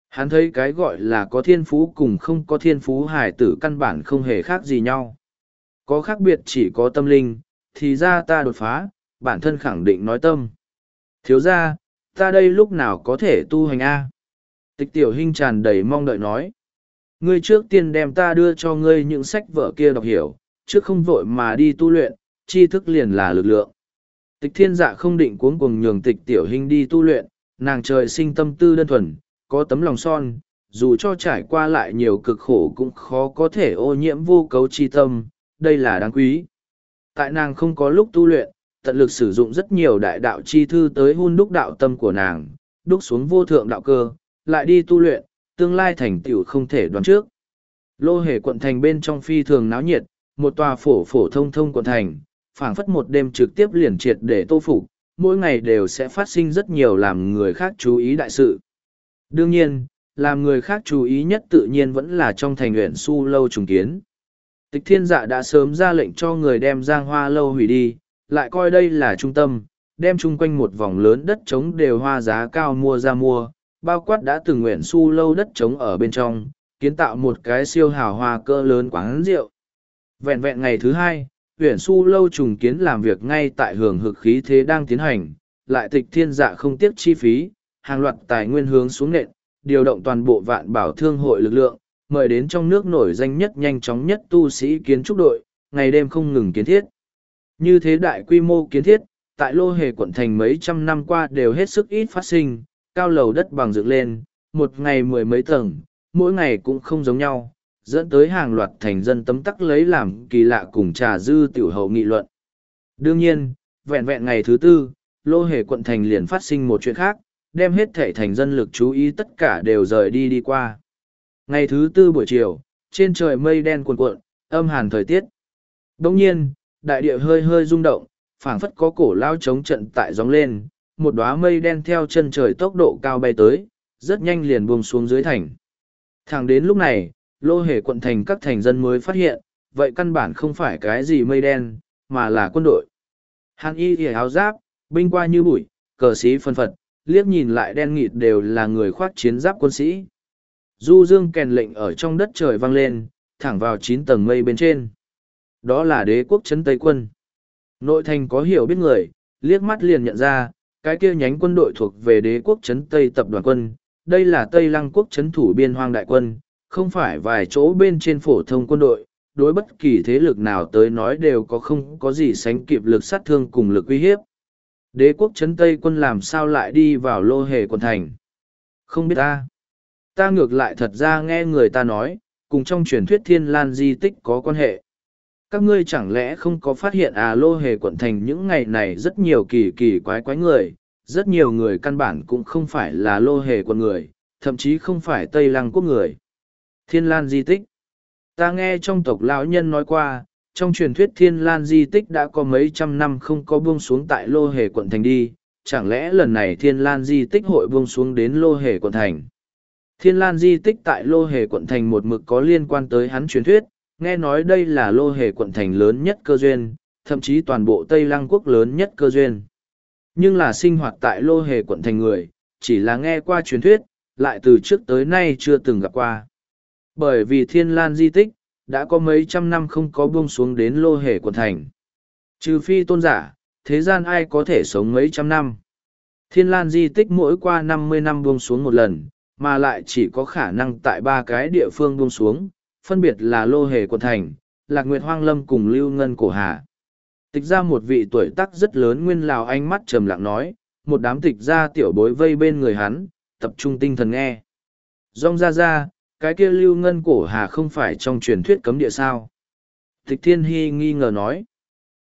Hắn thấy cái gọi là có thiên phú cùng không có thiên phú hải tử căn bản không hề khác gì nhau. Có khác biệt chỉ có tâm linh, thì ra ta đột phá, bản thân khẳng định nói tâm. Thiếu ra, ta đây lúc nào có thể tu hành A. Tịch tiểu hình tràn đầy mong đợi nói. Ngươi trước tiên đem ta đưa cho ngươi những sách vở kia đọc hiểu, trước không vội mà đi tu luyện, tri thức liền là lực lượng. Tịch thiên dạ không định cuống cuồng nhường tịch tiểu hình đi tu luyện, nàng trời sinh tâm tư đơn thuần, có tấm lòng son, dù cho trải qua lại nhiều cực khổ cũng khó có thể ô nhiễm vô cấu chi tâm, đây là đáng quý. Tại nàng không có lúc tu luyện, tận lực sử dụng rất nhiều đại đạo chi thư tới hun đúc đạo tâm của nàng, đúc xuống vô thượng đạo cơ, lại đi tu luyện, tương lai thành tựu không thể đoán trước. Lô hề quận thành bên trong phi thường náo nhiệt, một tòa phổ phổ thông thông quận thành, phảng phất một đêm trực tiếp liền triệt để tô phục, mỗi ngày đều sẽ phát sinh rất nhiều làm người khác chú ý đại sự. Đương nhiên, làm người khác chú ý nhất tự nhiên vẫn là trong thành huyện su lâu trùng kiến. Tịch thiên dạ đã sớm ra lệnh cho người đem giang hoa lâu hủy đi, lại coi đây là trung tâm, đem chung quanh một vòng lớn đất trống đều hoa giá cao mua ra mua, bao quát đã từng nguyện su lâu đất trống ở bên trong, kiến tạo một cái siêu hào hoa cỡ lớn quán rượu. Vẹn vẹn ngày thứ hai, huyện su lâu trùng kiến làm việc ngay tại hưởng hực khí thế đang tiến hành, lại tịch thiên dạ không tiếc chi phí, hàng loạt tài nguyên hướng xuống nện, điều động toàn bộ vạn bảo thương hội lực lượng, mời đến trong nước nổi danh nhất nhanh chóng nhất tu sĩ kiến trúc đội, ngày đêm không ngừng kiến thiết. Như thế đại quy mô kiến thiết, tại lô hề quận thành mấy trăm năm qua đều hết sức ít phát sinh, cao lầu đất bằng dựng lên, một ngày mười mấy tầng, mỗi ngày cũng không giống nhau, dẫn tới hàng loạt thành dân tấm tắc lấy làm kỳ lạ cùng trà dư tiểu hậu nghị luận. Đương nhiên, vẹn vẹn ngày thứ tư, lô hề quận thành liền phát sinh một chuyện khác, đem hết thể thành dân lực chú ý tất cả đều rời đi đi qua. Ngày thứ tư buổi chiều, trên trời mây đen cuồn cuộn, âm hàn thời tiết. Đồng nhiên, đại địa hơi hơi rung động, phảng phất có cổ lao chống trận tại gióng lên, một đóa mây đen theo chân trời tốc độ cao bay tới, rất nhanh liền buông xuống dưới thành. Thẳng đến lúc này, lô hề quận thành các thành dân mới phát hiện, vậy căn bản không phải cái gì mây đen, mà là quân đội. Hàn y thì áo giáp, binh qua như bụi, cờ sĩ phân phật, liếc nhìn lại đen nghịt đều là người khoác chiến giáp quân sĩ. Du dương kèn lệnh ở trong đất trời vang lên, thẳng vào chín tầng mây bên trên. Đó là đế quốc trấn Tây quân. Nội thành có hiểu biết người, liếc mắt liền nhận ra, cái kia nhánh quân đội thuộc về đế quốc trấn Tây tập đoàn quân. Đây là Tây Lăng quốc trấn thủ biên hoang đại quân, không phải vài chỗ bên trên phổ thông quân đội. Đối bất kỳ thế lực nào tới nói đều có không có gì sánh kịp lực sát thương cùng lực uy hiếp. Đế quốc trấn Tây quân làm sao lại đi vào lô hề quần thành? Không biết ta. Ta ngược lại thật ra nghe người ta nói, cùng trong truyền thuyết thiên lan di tích có quan hệ các ngươi chẳng lẽ không có phát hiện à lô hề quận thành những ngày này rất nhiều kỳ kỳ quái quái người, rất nhiều người căn bản cũng không phải là lô hề quận người, thậm chí không phải Tây Lăng quốc người. Thiên Lan di tích Ta nghe trong tộc lão nhân nói qua, trong truyền thuyết Thiên Lan di tích đã có mấy trăm năm không có buông xuống tại lô hề quận thành đi, chẳng lẽ lần này Thiên Lan di tích hội buông xuống đến lô hề quận thành. Thiên Lan di tích tại lô hề quận thành một mực có liên quan tới hắn truyền thuyết, nghe nói đây là lô hề quận thành lớn nhất cơ duyên, thậm chí toàn bộ Tây Lăng quốc lớn nhất cơ duyên. Nhưng là sinh hoạt tại lô hề quận thành người, chỉ là nghe qua truyền thuyết, lại từ trước tới nay chưa từng gặp qua. Bởi vì thiên lan di tích, đã có mấy trăm năm không có buông xuống đến lô hề quận thành. Trừ phi tôn giả, thế gian ai có thể sống mấy trăm năm. Thiên lan di tích mỗi qua năm mươi năm buông xuống một lần, mà lại chỉ có khả năng tại ba cái địa phương buông xuống, phân biệt là Lô Hề Quận Thành, Lạc Nguyệt Hoang Lâm cùng Lưu Ngân Cổ Hà. Tịch ra một vị tuổi tác rất lớn nguyên lào ánh mắt trầm lặng nói, một đám tịch ra tiểu bối vây bên người hắn, tập trung tinh thần nghe. Rong ra ra, cái kia Lưu Ngân Cổ Hà không phải trong truyền thuyết cấm địa sao. Tịch Thiên Hy nghi ngờ nói.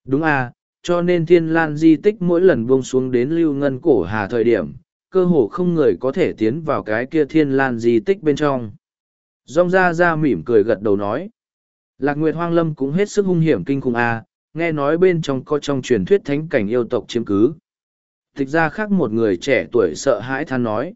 Đúng à, cho nên Thiên Lan di tích mỗi lần buông xuống đến Lưu Ngân Cổ Hà thời điểm, cơ hồ không người có thể tiến vào cái kia Thiên Lan di tích bên trong. Rong ra ra mỉm cười gật đầu nói. Lạc Nguyệt Hoang Lâm cũng hết sức hung hiểm kinh khủng a à, nghe nói bên trong có trong truyền thuyết thánh cảnh yêu tộc chiếm cứ. Thực ra khác một người trẻ tuổi sợ hãi than nói.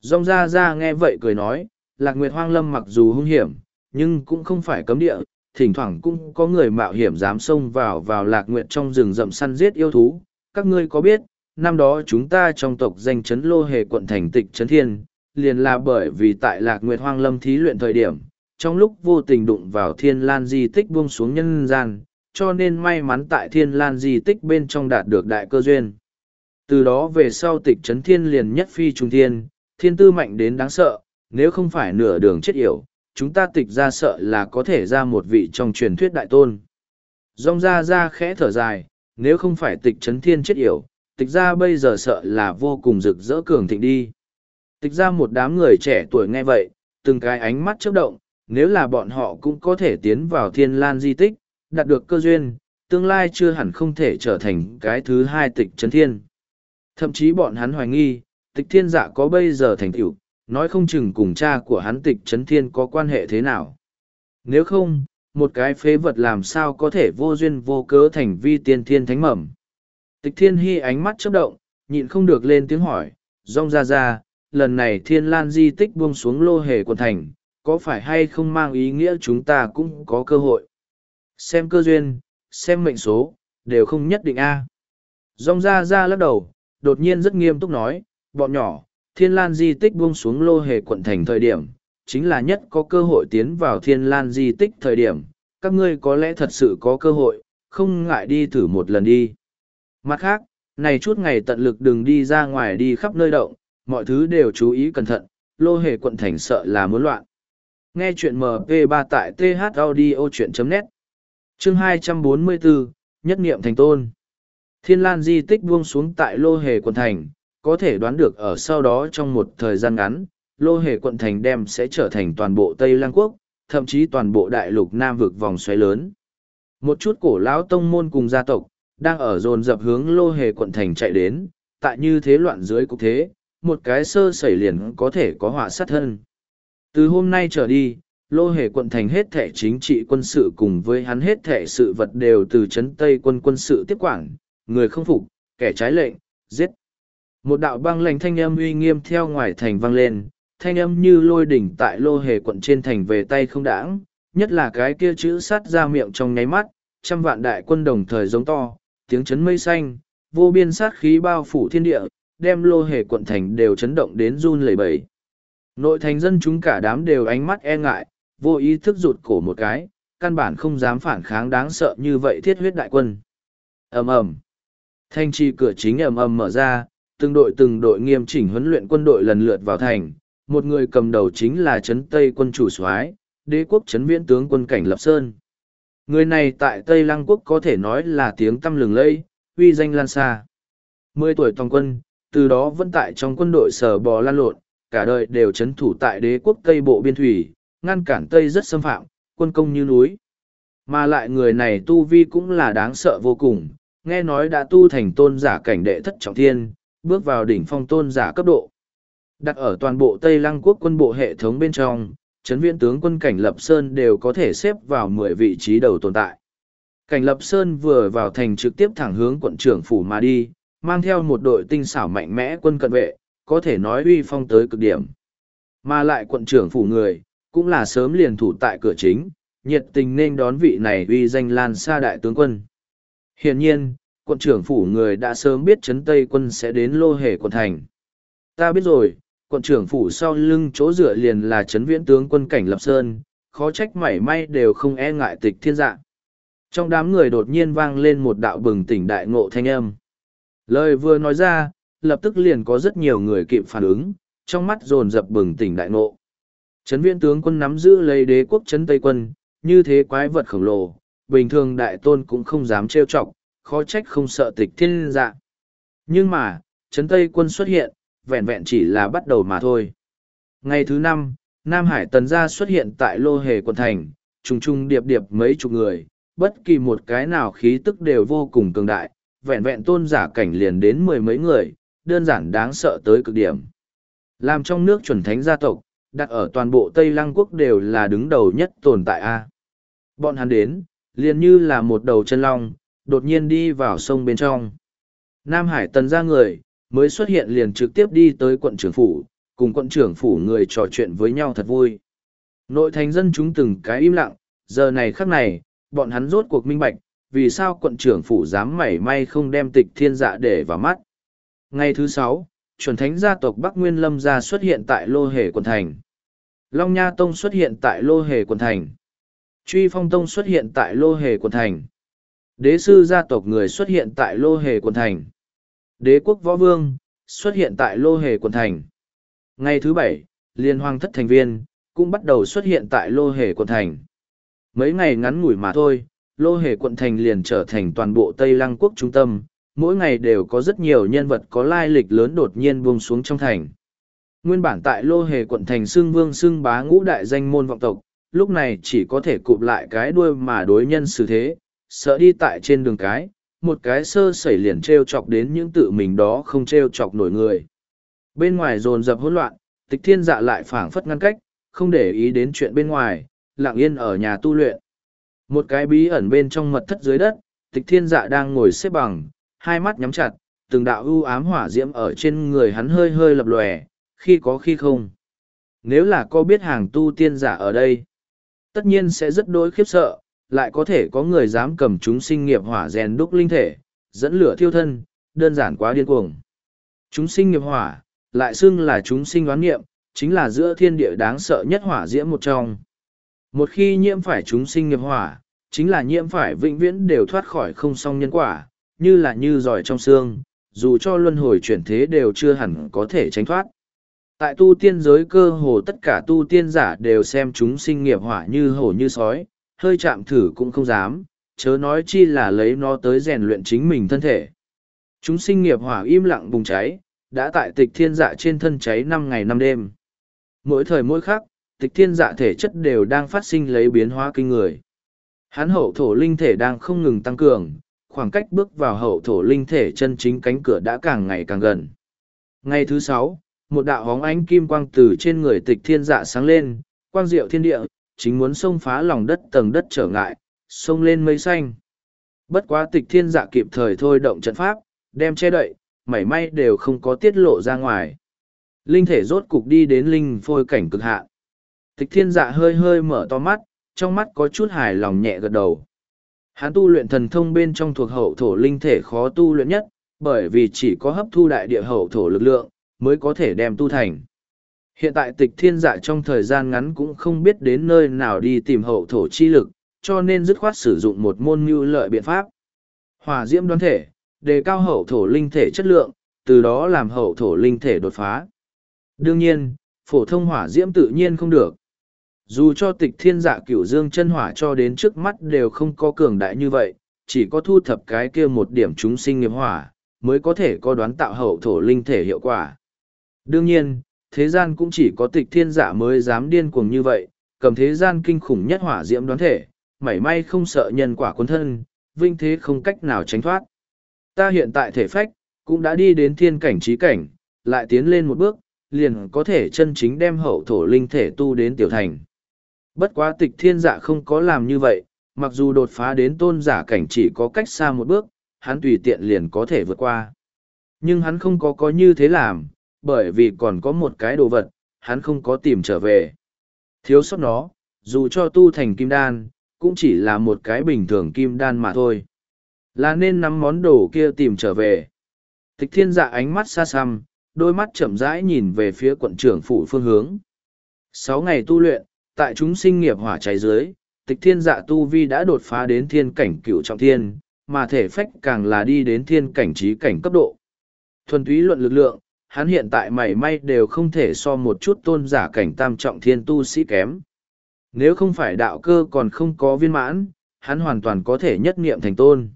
Rong ra ra nghe vậy cười nói, Lạc Nguyệt Hoang Lâm mặc dù hung hiểm, nhưng cũng không phải cấm địa, thỉnh thoảng cũng có người mạo hiểm dám xông vào vào Lạc Nguyệt trong rừng rậm săn giết yêu thú. Các ngươi có biết, năm đó chúng ta trong tộc danh chấn lô hề quận thành tịch chấn thiên, liền là bởi vì tại lạc nguyệt hoang lâm thí luyện thời điểm, trong lúc vô tình đụng vào thiên lan di tích buông xuống nhân gian, cho nên may mắn tại thiên lan di tích bên trong đạt được đại cơ duyên. Từ đó về sau tịch trấn thiên liền nhất phi trung thiên, thiên tư mạnh đến đáng sợ, nếu không phải nửa đường chết yểu, chúng ta tịch ra sợ là có thể ra một vị trong truyền thuyết đại tôn. Dòng ra ra khẽ thở dài, nếu không phải tịch trấn thiên chết yểu, tịch ra bây giờ sợ là vô cùng rực rỡ cường thịnh đi. Tịch ra một đám người trẻ tuổi nghe vậy, từng cái ánh mắt chớp động, nếu là bọn họ cũng có thể tiến vào thiên lan di tích, đạt được cơ duyên, tương lai chưa hẳn không thể trở thành cái thứ hai tịch trấn thiên. Thậm chí bọn hắn hoài nghi, tịch thiên dạ có bây giờ thành tựu, nói không chừng cùng cha của hắn tịch trấn thiên có quan hệ thế nào. Nếu không, một cái phế vật làm sao có thể vô duyên vô cớ thành vi tiên thiên thánh mầm. Tịch thiên hy ánh mắt chớp động, nhịn không được lên tiếng hỏi, rong ra ra, lần này thiên lan di tích buông xuống lô hề quần thành, có phải hay không mang ý nghĩa chúng ta cũng có cơ hội. Xem cơ duyên, xem mệnh số, đều không nhất định a. Rong ra ra lắc đầu, đột nhiên rất nghiêm túc nói, bọn nhỏ, thiên lan di tích buông xuống lô hề quận thành thời điểm, chính là nhất có cơ hội tiến vào thiên lan di tích thời điểm, các ngươi có lẽ thật sự có cơ hội, không ngại đi thử một lần đi. Mặt khác, này chút ngày tận lực đừng đi ra ngoài đi khắp nơi động, mọi thứ đều chú ý cẩn thận, lô hề quận thành sợ là muốn loạn. Nghe chuyện MP3 tại thaudio.net Chương 244, Nhất Niệm Thành Tôn Thiên Lan di tích buông xuống tại lô hề quận thành, có thể đoán được ở sau đó trong một thời gian ngắn, lô hề quận thành đem sẽ trở thành toàn bộ Tây lang Quốc, thậm chí toàn bộ đại lục Nam vực vòng xoáy lớn. Một chút cổ lão tông môn cùng gia tộc, đang ở dồn dập hướng lô hề quận thành chạy đến, tại như thế loạn dưới cục thế, một cái sơ sẩy liền có thể có họa sát thân. Từ hôm nay trở đi, lô hề quận thành hết thẻ chính trị quân sự cùng với hắn hết thẻ sự vật đều từ chấn Tây quân quân sự tiếp quản, người không phục, kẻ trái lệnh, giết. Một đạo băng lệnh thanh âm uy nghiêm theo ngoài thành vang lên, thanh âm như lôi đỉnh tại lô hề quận trên thành về tay không đãng, nhất là cái kia chữ sắt ra miệng trong nháy mắt, trăm vạn đại quân đồng thời giống to, tiếng chấn mây xanh, vô biên sát khí bao phủ thiên địa, đem lô hề quận thành đều chấn động đến run lẩy bẩy. Nội thành dân chúng cả đám đều ánh mắt e ngại, vô ý thức rụt cổ một cái, căn bản không dám phản kháng đáng sợ như vậy thiết huyết đại quân. ầm ầm Thanh trì cửa chính ầm ầm mở ra, từng đội từng đội nghiêm chỉnh huấn luyện quân đội lần lượt vào thành, một người cầm đầu chính là Trấn Tây quân chủ soái đế quốc Trấn Viễn tướng quân Cảnh Lập Sơn. Người này tại Tây Lăng Quốc có thể nói là tiếng tăm lừng lây, uy danh lan xa. Mười tuổi toàn quân, từ đó vẫn tại trong quân đội sở bò lan lộn, cả đời đều chấn thủ tại đế quốc Tây Bộ Biên Thủy, ngăn cản Tây rất xâm phạm, quân công như núi. Mà lại người này tu vi cũng là đáng sợ vô cùng, nghe nói đã tu thành tôn giả cảnh đệ thất trọng thiên, bước vào đỉnh phong tôn giả cấp độ. Đặt ở toàn bộ Tây Lăng quốc quân bộ hệ thống bên trong, chấn viện tướng quân Cảnh Lập Sơn đều có thể xếp vào mười vị trí đầu tồn tại. Cảnh Lập Sơn vừa vào thành trực tiếp thẳng hướng quận trưởng phủ mà đi, mang theo một đội tinh xảo mạnh mẽ quân cận vệ, có thể nói uy phong tới cực điểm. Mà lại quận trưởng phủ người, cũng là sớm liền thủ tại cửa chính, nhiệt tình nên đón vị này uy danh lan xa đại tướng quân. Hiển nhiên, quận trưởng phủ người đã sớm biết chấn Tây quân sẽ đến lô hề quận thành. Ta biết rồi, quận trưởng phủ sau lưng chỗ dựa liền là Trấn viễn tướng quân cảnh lập sơn, khó trách mảy may đều không e ngại tịch thiên dạ. Trong đám người đột nhiên vang lên một đạo bừng tỉnh đại ngộ thanh âm. Lời vừa nói ra, lập tức liền có rất nhiều người kịp phản ứng, trong mắt dồn dập bừng tỉnh đại ngộ. Trấn viễn tướng quân nắm giữ lấy đế quốc trấn Tây quân, như thế quái vật khổng lồ, bình thường đại tôn cũng không dám trêu chọc, khó trách không sợ tịch thiên dạ. Nhưng mà, trấn Tây quân xuất hiện, vẹn vẹn chỉ là bắt đầu mà thôi. Ngày thứ năm, Nam Hải tần gia xuất hiện tại lô hề quận thành, trùng trùng điệp điệp mấy chục người, bất kỳ một cái nào khí tức đều vô cùng cường đại, vẹn vẹn tôn giả cảnh liền đến mười mấy người, đơn giản đáng sợ tới cực điểm. Làm trong nước chuẩn thánh gia tộc, đặt ở toàn bộ Tây Lăng quốc đều là đứng đầu nhất tồn tại A. Bọn hắn đến, liền như là một đầu chân long, đột nhiên đi vào sông bên trong. Nam Hải tần ra người, mới xuất hiện liền trực tiếp đi tới quận trưởng phủ, cùng quận trưởng phủ người trò chuyện với nhau thật vui. Nội thành dân chúng từng cái im lặng, giờ này khắc này, bọn hắn rốt cuộc minh bạch, vì sao quận trưởng phủ dám mảy may không đem tịch thiên dạ để vào mắt. Ngày thứ sáu, chuẩn thánh gia tộc Bắc Nguyên Lâm gia xuất hiện tại Lô Hề quận thành. Long Nha Tông xuất hiện tại Lô Hề quận thành. Truy Phong Tông xuất hiện tại Lô Hề quận thành. Đế sư gia tộc người xuất hiện tại Lô Hề quận thành. Đế quốc võ vương, xuất hiện tại Lô Hề quận thành. Ngày thứ bảy, liên hoàng thất thành viên, cũng bắt đầu xuất hiện tại Lô Hề quận thành. Mấy ngày ngắn ngủi mà thôi, Lô Hề quận thành liền trở thành toàn bộ Tây Lăng quốc trung tâm, mỗi ngày đều có rất nhiều nhân vật có lai lịch lớn đột nhiên buông xuống trong thành. Nguyên bản tại Lô Hề quận thành xưng vương xưng bá ngũ đại danh môn vọng tộc, lúc này chỉ có thể cụp lại cái đuôi mà đối nhân xử thế, sợ đi tại trên đường cái, một cái sơ sẩy liền t r e o chọc đến những tự mình đó không t r e o chọc nổi người. Bên ngoài dồn dập hỗn loạn, tịch thiên dạ lại phảng phất ngăn cách, không để ý đến chuyện bên ngoài, lặng yên ở nhà tu luyện. Một cái bí ẩn bên trong mật thất dưới đất, tịch thiên dạ đang ngồi xếp bằng, hai mắt nhắm chặt, từng đạo ưu ám hỏa diễm ở trên người hắn hơi hơi lập lòe, khi có khi không. Nếu là có biết hàng tu tiên giả ở đây, tất nhiên sẽ rất đôi khiếp sợ, lại có thể có người dám cầm chúng sinh nghiệp hỏa rèn đúc linh thể, dẫn lửa thiêu thân, đơn giản quá điên cuồng. Chúng sinh nghiệp hỏa, lại xưng là chúng sinh oán nghiệm, chính là giữa thiên địa đáng sợ nhất hỏa diễm một trong. Một khi nhiễm phải chúng sinh nghiệp hỏa, chính là nhiễm phải vĩnh viễn đều thoát khỏi không song nhân quả, như là như giỏi trong xương, dù cho luân hồi chuyển thế đều chưa hẳn có thể tránh thoát. Tại tu tiên giới cơ hồ tất cả tu tiên giả đều xem chúng sinh nghiệp hỏa như hổ như sói, hơi chạm thử cũng không dám, chớ nói chi là lấy nó tới rèn luyện chính mình thân thể. Chúng sinh nghiệp hỏa im lặng bùng cháy, đã tại tịch thiên dạ trên thân cháy năm ngày năm đêm. Mỗi thời mỗi khắc, tịch thiên dạ thể chất đều đang phát sinh lấy biến hóa kinh người. Hán hậu thổ linh thể đang không ngừng tăng cường, khoảng cách bước vào hậu thổ linh thể chân chính cánh cửa đã càng ngày càng gần. Ngày thứ sáu, một đạo hóng ánh kim quang từ trên người tịch thiên dạ sáng lên, quang diệu thiên địa, chính muốn xông phá lòng đất tầng đất trở ngại, xông lên mây xanh. Bất quá tịch thiên dạ kịp thời thôi động trận pháp, đem che đậy, mảy may đều không có tiết lộ ra ngoài. Linh thể rốt cục đi đến linh phôi cảnh cực hạn. Tịch thiên dạ hơi hơi mở to mắt, trong mắt có chút hài lòng nhẹ gật đầu. Hắn tu luyện thần thông bên trong thuộc hậu thổ linh thể khó tu luyện nhất, bởi vì chỉ có hấp thu đại địa hậu thổ lực lượng, mới có thể đem tu thành. Hiện tại tịch thiên dạ trong thời gian ngắn cũng không biết đến nơi nào đi tìm hậu thổ chi lực, cho nên dứt khoát sử dụng một môn mưu lợi biện pháp. Hỏa diễm đoán thể, đề cao hậu thổ linh thể chất lượng, từ đó làm hậu thổ linh thể đột phá. Đương nhiên, phổ thông hỏa diễm tự nhiên không được. Dù cho tịch thiên dạ cửu dương chân hỏa cho đến trước mắt đều không có cường đại như vậy, chỉ có thu thập cái kia một điểm chúng sinh nghiệp hỏa, mới có thể có đoán tạo hậu thổ linh thể hiệu quả. Đương nhiên, thế gian cũng chỉ có tịch thiên giả mới dám điên cuồng như vậy, cầm thế gian kinh khủng nhất hỏa diễm đoán thể, mảy may không sợ nhân quả quân thân, vinh thế không cách nào tránh thoát. Ta hiện tại thể phách, cũng đã đi đến thiên cảnh trí cảnh, lại tiến lên một bước, liền có thể chân chính đem hậu thổ linh thể tu đến tiểu thành. Bất quá tịch thiên giả không có làm như vậy, mặc dù đột phá đến tôn giả cảnh chỉ có cách xa một bước, hắn tùy tiện liền có thể vượt qua. Nhưng hắn không có có như thế làm, bởi vì còn có một cái đồ vật, hắn không có tìm trở về. Thiếu sót nó, dù cho tu thành kim đan, cũng chỉ là một cái bình thường kim đan mà thôi. Là nên nắm món đồ kia tìm trở về. Tịch thiên dạ ánh mắt xa xăm, đôi mắt chậm rãi nhìn về phía quận trưởng phủ phương hướng. Sáu ngày tu luyện, tại chúng sinh nghiệp hỏa cháy dưới, tịch thiên dạ tu vi đã đột phá đến thiên cảnh cựu trọng thiên, mà thể phách càng là đi đến thiên cảnh trí cảnh cấp độ. Thuần túy luận lực lượng, hắn hiện tại mảy may đều không thể so một chút tôn giả cảnh tam trọng thiên tu sĩ kém. Nếu không phải đạo cơ còn không có viên mãn, hắn hoàn toàn có thể nhất niệm thành tôn.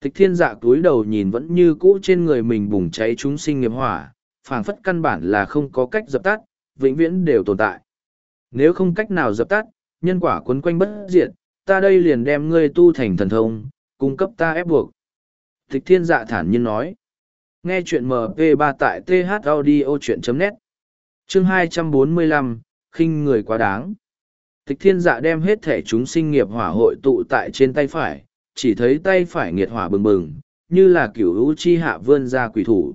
Tịch thiên dạ túi đầu nhìn vẫn như cũ trên người mình bùng cháy chúng sinh nghiệp hỏa, phảng phất căn bản là không có cách dập tắt, vĩnh viễn đều tồn tại. Nếu không cách nào dập tắt, nhân quả quấn quanh bất diệt, ta đây liền đem ngươi tu thành thần thông, cung cấp ta ép buộc. Tịch thiên dạ thản nhiên nói. Nghe chuyện MP3 tại thaudio.net Chương 245, khinh người quá đáng. Tịch thiên dạ đem hết thể chúng sinh nghiệp hỏa hội tụ tại trên tay phải, chỉ thấy tay phải nghiệt hỏa bừng bừng, như là kiểu hữu chi hạ vươn ra quỷ thủ.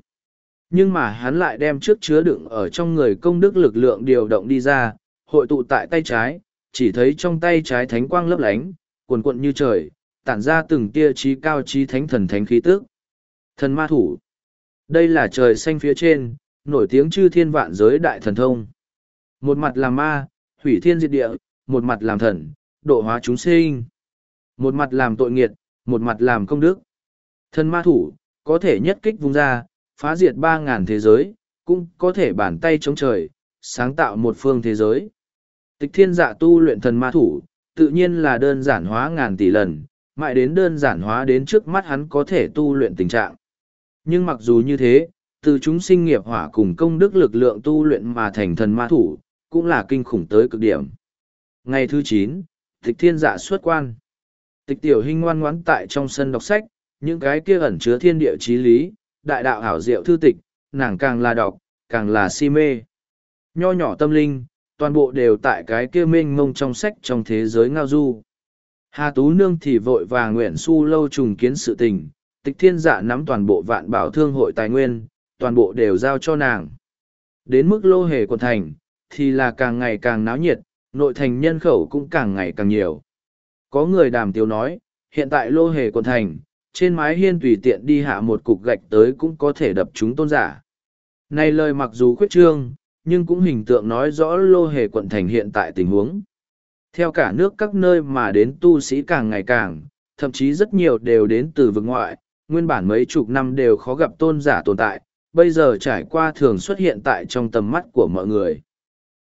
Nhưng mà hắn lại đem trước chứa đựng ở trong người công đức lực lượng điều động đi ra, hội tụ tại tay trái, chỉ thấy trong tay trái thánh quang lấp lánh, cuồn cuộn như trời, tản ra từng tia trí cao trí thánh thần thánh khí tức. Thần ma thủ. Đây là trời xanh phía trên, nổi tiếng chư thiên vạn giới đại thần thông. Một mặt làm ma, hủy thiên diệt địa, một mặt làm thần, độ hóa chúng sinh. Một mặt làm tội nghiệt, một mặt làm công đức. Thần ma thủ, có thể nhất kích vung ra, phá diệt ba ngàn thế giới, cũng có thể bàn tay chống trời, sáng tạo một phương thế giới. Tịch thiên dạ tu luyện thần ma thủ, tự nhiên là đơn giản hóa ngàn tỷ lần, mãi đến đơn giản hóa đến trước mắt hắn có thể tu luyện tình trạng. Nhưng mặc dù như thế, từ chúng sinh nghiệp hỏa cùng công đức lực lượng tu luyện mà thành thần ma thủ, cũng là kinh khủng tới cực điểm. Ngày thứ chín, tịch thiên dạ xuất quan. Tịch tiểu hình ngoan ngoãn tại trong sân đọc sách, những cái kia ẩn chứa thiên địa trí lý, đại đạo hảo diệu thư tịch, nàng càng là đọc, càng là si mê. Nho nhỏ tâm linh, toàn bộ đều tại cái kia mênh mông trong sách trong thế giới ngao du. Hà Tú Nương thì vội và nguyện su lâu trùng kiến sự tình, tịch thiên dạ nắm toàn bộ vạn bảo thương hội tài nguyên, toàn bộ đều giao cho nàng. Đến mức lô hề quận thành, thì là càng ngày càng náo nhiệt, nội thành nhân khẩu cũng càng ngày càng nhiều. Có người đàm tiếu nói, hiện tại lô hề quận thành, trên mái hiên tùy tiện đi hạ một cục gạch tới cũng có thể đập chúng tôn giả. Này lời mặc dù khuyết trương, nhưng cũng hình tượng nói rõ lô hề quận thành hiện tại tình huống. Theo cả nước các nơi mà đến tu sĩ càng ngày càng, thậm chí rất nhiều đều đến từ vực ngoại, nguyên bản mấy chục năm đều khó gặp tôn giả tồn tại, bây giờ trải qua thường xuất hiện tại trong tầm mắt của mọi người.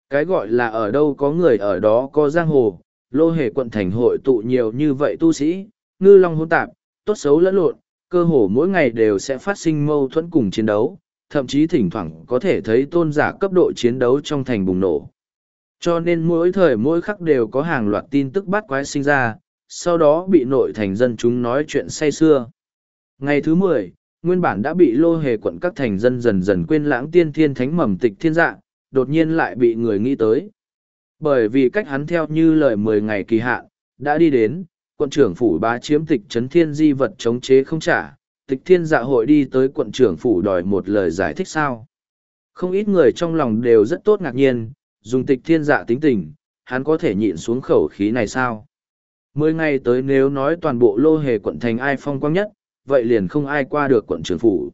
Cái gọi là ở đâu có người ở đó có giang hồ, lô hề quận thành hội tụ nhiều như vậy tu sĩ, ngư long hỗn tạp, tốt xấu lẫn lộn, cơ hồ mỗi ngày đều sẽ phát sinh mâu thuẫn cùng chiến đấu, thậm chí thỉnh thoảng có thể thấy tôn giả cấp độ chiến đấu trong thành bùng nổ. Cho nên mỗi thời mỗi khắc đều có hàng loạt tin tức bắt quái sinh ra, sau đó bị nội thành dân chúng nói chuyện say xưa. Ngày thứ mười, nguyên bản đã bị lô hề quận các thành dân dần dần quên lãng tiên thiên thánh mầm tịch thiên dạ, đột nhiên lại bị người nghĩ tới. Bởi vì cách hắn theo như lời mười ngày kỳ hạn, đã đi đến, quận trưởng phủ bá chiếm tịch trấn thiên di vật chống chế không trả, tịch thiên dạ hội đi tới quận trưởng phủ đòi một lời giải thích sao. Không ít người trong lòng đều rất tốt ngạc nhiên, dùng tịch thiên dạ tính tình, hắn có thể nhịn xuống khẩu khí này sao? Mười ngày tới nếu nói toàn bộ lô hề quận thành ai phong quang nhất, vậy liền không ai qua được quận trưởng phủ.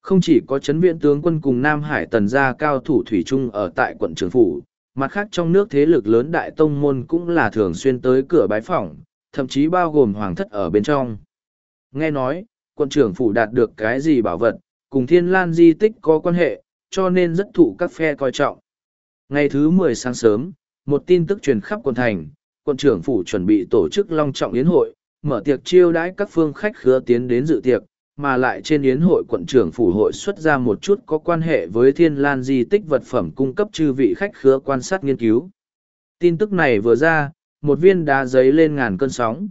Không chỉ có chấn viện tướng quân cùng Nam Hải tần gia cao thủ thủy trung ở tại quận trưởng phủ, mặt khác trong nước thế lực lớn đại tông môn cũng là thường xuyên tới cửa bái phỏng, thậm chí bao gồm hoàng thất ở bên trong. Nghe nói, quận trưởng phủ đạt được cái gì bảo vật, cùng thiên lan di tích có quan hệ, cho nên rất thụ các phe coi trọng. Ngày thứ mười sáng sớm, một tin tức truyền khắp quận thành, quận trưởng phủ chuẩn bị tổ chức long trọng yến hội, mở tiệc chiêu đãi các phương khách khứa tiến đến dự tiệc, mà lại trên yến hội quận trưởng phủ hội xuất ra một chút có quan hệ với thiên lan di tích vật phẩm cung cấp chư vị khách khứa quan sát nghiên cứu. Tin tức này vừa ra, một viên đá giấy lên ngàn cơn sóng.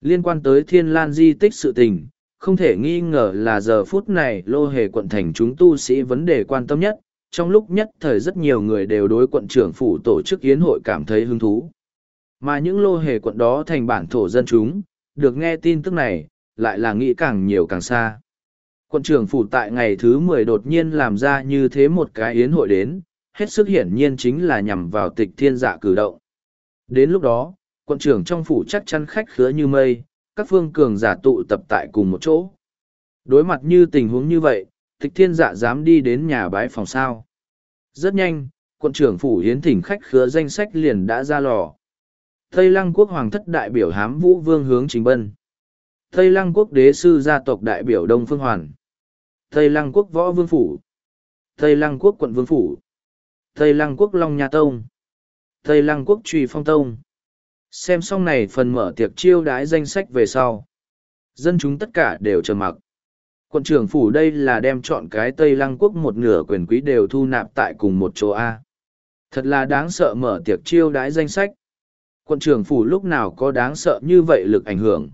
Liên quan tới thiên lan di tích sự tình, không thể nghi ngờ là giờ phút này lô hề quận thành chúng tu sĩ vấn đề quan tâm nhất, trong lúc nhất thời rất nhiều người đều đối quận trưởng phủ tổ chức yến hội cảm thấy hứng thú. Mà những lô hề quận đó thành bản thổ dân chúng, được nghe tin tức này, lại là nghĩ càng nhiều càng xa. Quận trưởng phủ tại ngày thứ mười đột nhiên làm ra như thế một cái yến hội đến, hết sức hiển nhiên chính là nhằm vào tịch thiên dạ cử động. Đến lúc đó, quận trưởng trong phủ chắc chắn khách khứa như mây, các phương cường giả tụ tập tại cùng một chỗ. Đối mặt như tình huống như vậy, tịch thiên dạ dám đi đến nhà bái phòng sao. Rất nhanh, quận trưởng phủ hiến thỉnh khách khứa danh sách liền đã ra lò. Tây Lăng quốc hoàng thất đại biểu hám vũ vương hướng trình bân. Tây Lăng quốc đế sư gia tộc đại biểu Đông Phương Hoàn. Tây Lăng quốc võ vương phủ. Tây Lăng quốc quận vương phủ. Tây Lăng quốc Long Nha Tông. Tây Lăng quốc Truy Phong Tông. Xem xong này phần mở tiệc chiêu đái danh sách về sau. Dân chúng tất cả đều trầm mặc. Quận trưởng phủ đây là đem chọn cái Tây Lăng quốc một nửa quyền quý đều thu nạp tại cùng một chỗ A. Thật là đáng sợ mở tiệc chiêu đái danh sách. Quận trưởng phủ lúc nào có đáng sợ như vậy lực ảnh hưởng.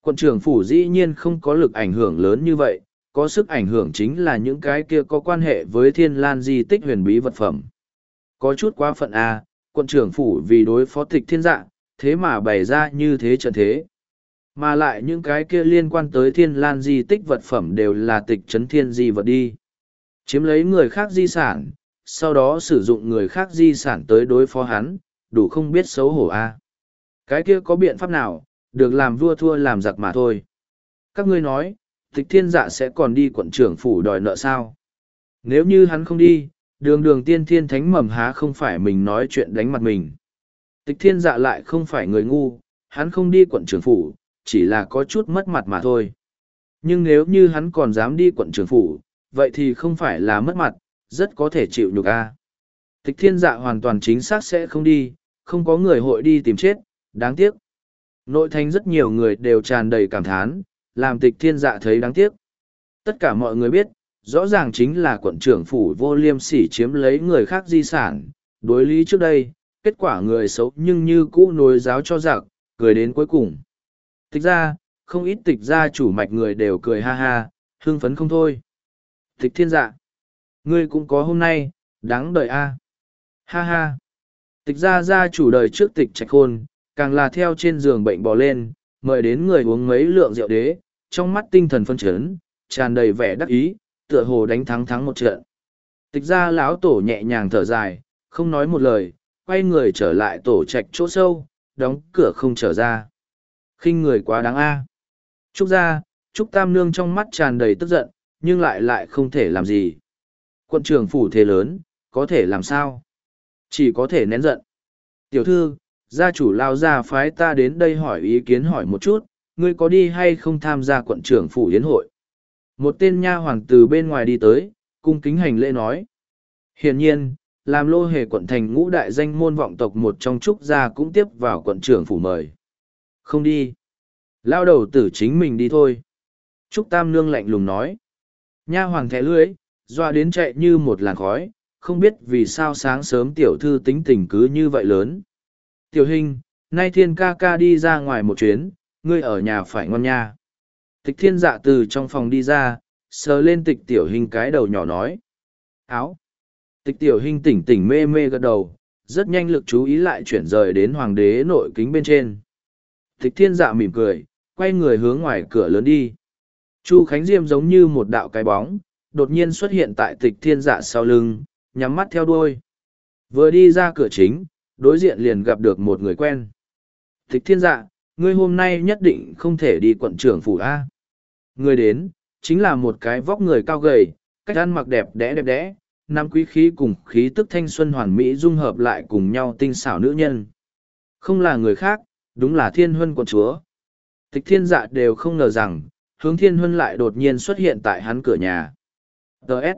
Quận trưởng phủ dĩ nhiên không có lực ảnh hưởng lớn như vậy, có sức ảnh hưởng chính là những cái kia có quan hệ với thiên lan di tích huyền bí vật phẩm. Có chút quá phận A, quận trưởng phủ vì đối phó tịch thiên dạ, thế mà bày ra như thế trận thế. Mà lại những cái kia liên quan tới thiên lan di tích vật phẩm đều là tịch trấn thiên di vật đi. Chiếm lấy người khác di sản, sau đó sử dụng người khác di sản tới đối phó hắn, đủ không biết xấu hổ a Cái kia có biện pháp nào, được làm vua thua làm giặc mà thôi. Các ngươi nói, tịch thiên dạ sẽ còn đi quận trưởng phủ đòi nợ sao? Nếu như hắn không đi, đường đường tiên thiên thánh mầm há không phải mình nói chuyện đánh mặt mình. Tịch thiên dạ lại không phải người ngu, hắn không đi quận trưởng phủ, chỉ là có chút mất mặt mà thôi. Nhưng nếu như hắn còn dám đi quận trưởng phủ, vậy thì không phải là mất mặt, rất có thể chịu nhục a. Tịch thiên dạ hoàn toàn chính xác sẽ không đi, không có người hội đi tìm chết, đáng tiếc. Nội thành rất nhiều người đều tràn đầy cảm thán, làm tịch thiên dạ thấy đáng tiếc. Tất cả mọi người biết, rõ ràng chính là quận trưởng phủ vô liêm sỉ chiếm lấy người khác di sản, đối lý trước đây, kết quả người xấu nhưng như cũ nối giáo cho giặc, cười đến cuối cùng. Tịch ra, không ít tịch ra chủ mạch người đều cười ha ha, hưng phấn không thôi. Tịch thiên dạ, ngươi cũng có hôm nay, đáng đợi a. Ha ha. Tịch ra ra chủ đời trước tịch trạch khôn, càng là theo trên giường bệnh bò lên, mời đến người uống mấy lượng rượu đế, trong mắt tinh thần phân chấn, tràn đầy vẻ đắc ý, tựa hồ đánh thắng thắng một trận. Tịch ra lão tổ nhẹ nhàng thở dài, không nói một lời, quay người trở lại tổ trạch chỗ sâu, đóng cửa không trở ra. khinh người quá đáng a. Trúc ra, Trúc Tam Nương trong mắt tràn đầy tức giận, nhưng lại lại không thể làm gì. Quận trưởng phủ thế lớn, có thể làm sao? Chỉ có thể nén giận. Tiểu thư, gia chủ lao ra phái ta đến đây hỏi ý kiến hỏi một chút, ngươi có đi hay không tham gia quận trưởng phủ yến hội? Một tên nha hoàng từ bên ngoài đi tới, cung kính hành lễ nói. Hiển nhiên, làm lô hề quận thành ngũ đại danh môn vọng tộc một trong trúc gia cũng tiếp vào quận trưởng phủ mời. Không đi. Lao đầu tử chính mình đi thôi. Trúc Tam Nương lạnh lùng nói. Nha hoàng thẻ lưới, doa đến chạy như một làn khói, không biết vì sao sáng sớm tiểu thư tính tình cứ như vậy lớn. Tiểu hình, nay thiên ca ca đi ra ngoài một chuyến, ngươi ở nhà phải ngon nha. Tịch thiên dạ từ trong phòng đi ra, sờ lên tịch tiểu hình cái đầu nhỏ nói. Áo. Tịch tiểu hình tỉnh tỉnh mê mê gật đầu, rất nhanh lực chú ý lại chuyển rời đến hoàng đế nội kính bên trên. Tịch thiên dạ mỉm cười, quay người hướng ngoài cửa lớn đi. Chu Khánh Diêm giống như một đạo cái bóng, đột nhiên xuất hiện tại tịch thiên dạ sau lưng, nhắm mắt theo đuôi. Vừa đi ra cửa chính, đối diện liền gặp được một người quen. Thích thiên dạ, ngươi hôm nay nhất định không thể đi quận trưởng phủ A. Người đến, chính là một cái vóc người cao gầy, cách ăn mặc đẹp đẽ đẹp đẽ, nam quý khí cùng khí tức thanh xuân hoàn mỹ dung hợp lại cùng nhau tinh xảo nữ nhân. Không là người khác, đúng là thiên huân quận chúa. Tịch thiên dạ đều không ngờ rằng, hướng thiên huân lại đột nhiên xuất hiện tại hắn cửa nhà. Đợt.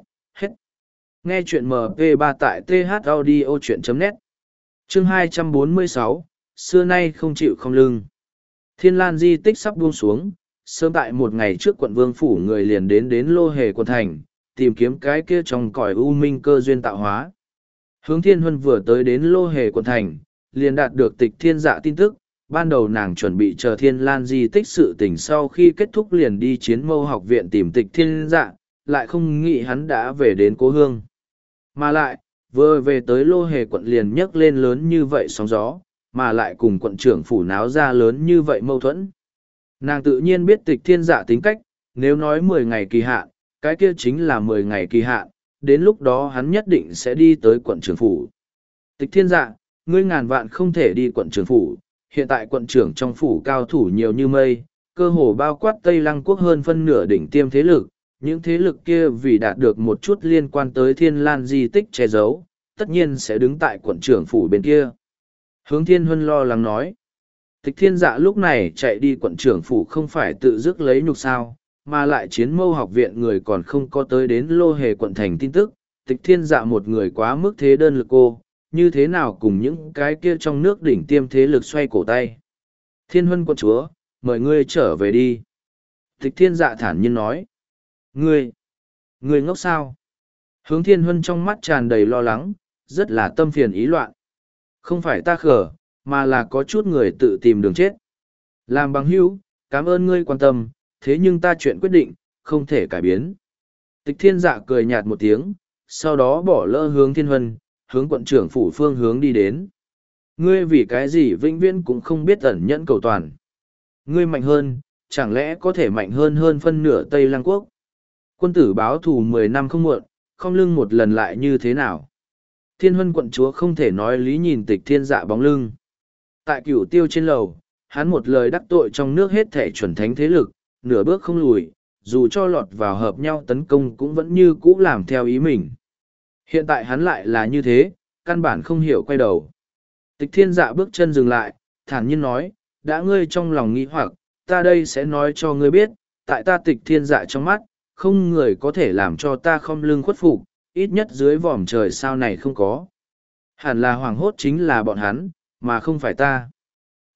Nghe chuyện MP3 tại thaudio.net Chương 246, xưa nay không chịu không lưng. Thiên lan di tích sắp buông xuống, sớm tại một ngày trước quận vương phủ người liền đến đến lô hề quận thành, tìm kiếm cái kia trong cõi u minh cơ duyên tạo hóa. Hướng thiên huân vừa tới đến lô hề quận thành, liền đạt được tịch thiên dạ tin tức, ban đầu nàng chuẩn bị chờ thiên lan di tích sự tình sau khi kết thúc liền đi chiến mâu học viện tìm tịch thiên dạ, lại không nghĩ hắn đã về đến cố hương. Mà lại, vừa về tới lô hề quận liền nhấc lên lớn như vậy sóng gió, mà lại cùng quận trưởng phủ náo ra lớn như vậy mâu thuẫn. Nàng tự nhiên biết tịch thiên dạ tính cách, nếu nói mười ngày kỳ hạn, cái kia chính là mười ngày kỳ hạn, đến lúc đó hắn nhất định sẽ đi tới quận trưởng phủ. Tịch thiên dạ, ngươi ngàn vạn không thể đi quận trưởng phủ, hiện tại quận trưởng trong phủ cao thủ nhiều như mây, cơ hồ bao quát Tây Lăng quốc hơn phân nửa đỉnh tiêm thế lực, những thế lực kia vì đạt được một chút liên quan tới thiên lan di tích che giấu, tất nhiên sẽ đứng tại quận trưởng phủ bên kia. Hướng thiên huân lo lắng nói, tịch thiên dạ lúc này chạy đi quận trưởng phủ không phải tự dứt lấy nhục sao, mà lại chiến mâu học viện người còn không có tới đến lô hề quận thành tin tức, tịch thiên dạ một người quá mức thế đơn lực cô, như thế nào cùng những cái kia trong nước đỉnh tiêm thế lực xoay cổ tay. Thiên huân quận chúa, mời ngươi trở về đi. Tịch thiên dạ thản nhiên nói. Ngươi, ngươi ngốc sao? Hướng thiên huân trong mắt tràn đầy lo lắng, rất là tâm phiền ý loạn. Không phải ta khở, mà là có chút người tự tìm đường chết. Làm bằng hữu, cảm ơn ngươi quan tâm, thế nhưng ta chuyện quyết định, không thể cải biến. Tịch thiên dạ cười nhạt một tiếng, sau đó bỏ lỡ hướng thiên huân, hướng quận trưởng phủ phương hướng đi đến. Ngươi vì cái gì vĩnh viễn cũng không biết ẩn nhẫn cầu toàn. Ngươi mạnh hơn, chẳng lẽ có thể mạnh hơn hơn phân nửa Tây Lăng Quốc? Quân tử báo thù mười năm không muộn, không lưng một lần lại như thế nào? Thiên huân quận chúa không thể nói lý nhìn tịch thiên dạ bóng lưng. Tại cửu tiêu trên lầu, hắn một lời đắc tội trong nước hết thể chuẩn thánh thế lực, nửa bước không lùi, dù cho lọt vào hợp nhau tấn công cũng vẫn như cũ làm theo ý mình. Hiện tại hắn lại là như thế, căn bản không hiểu quay đầu. Tịch thiên dạ bước chân dừng lại, thản nhiên nói, đã ngươi trong lòng nghĩ hoặc, ta đây sẽ nói cho ngươi biết, tại ta tịch thiên dạ trong mắt, không người có thể làm cho ta không lưng khuất phục, ít nhất dưới vòm trời sao này không có. Hẳn là hoàng hốt chính là bọn hắn, mà không phải ta.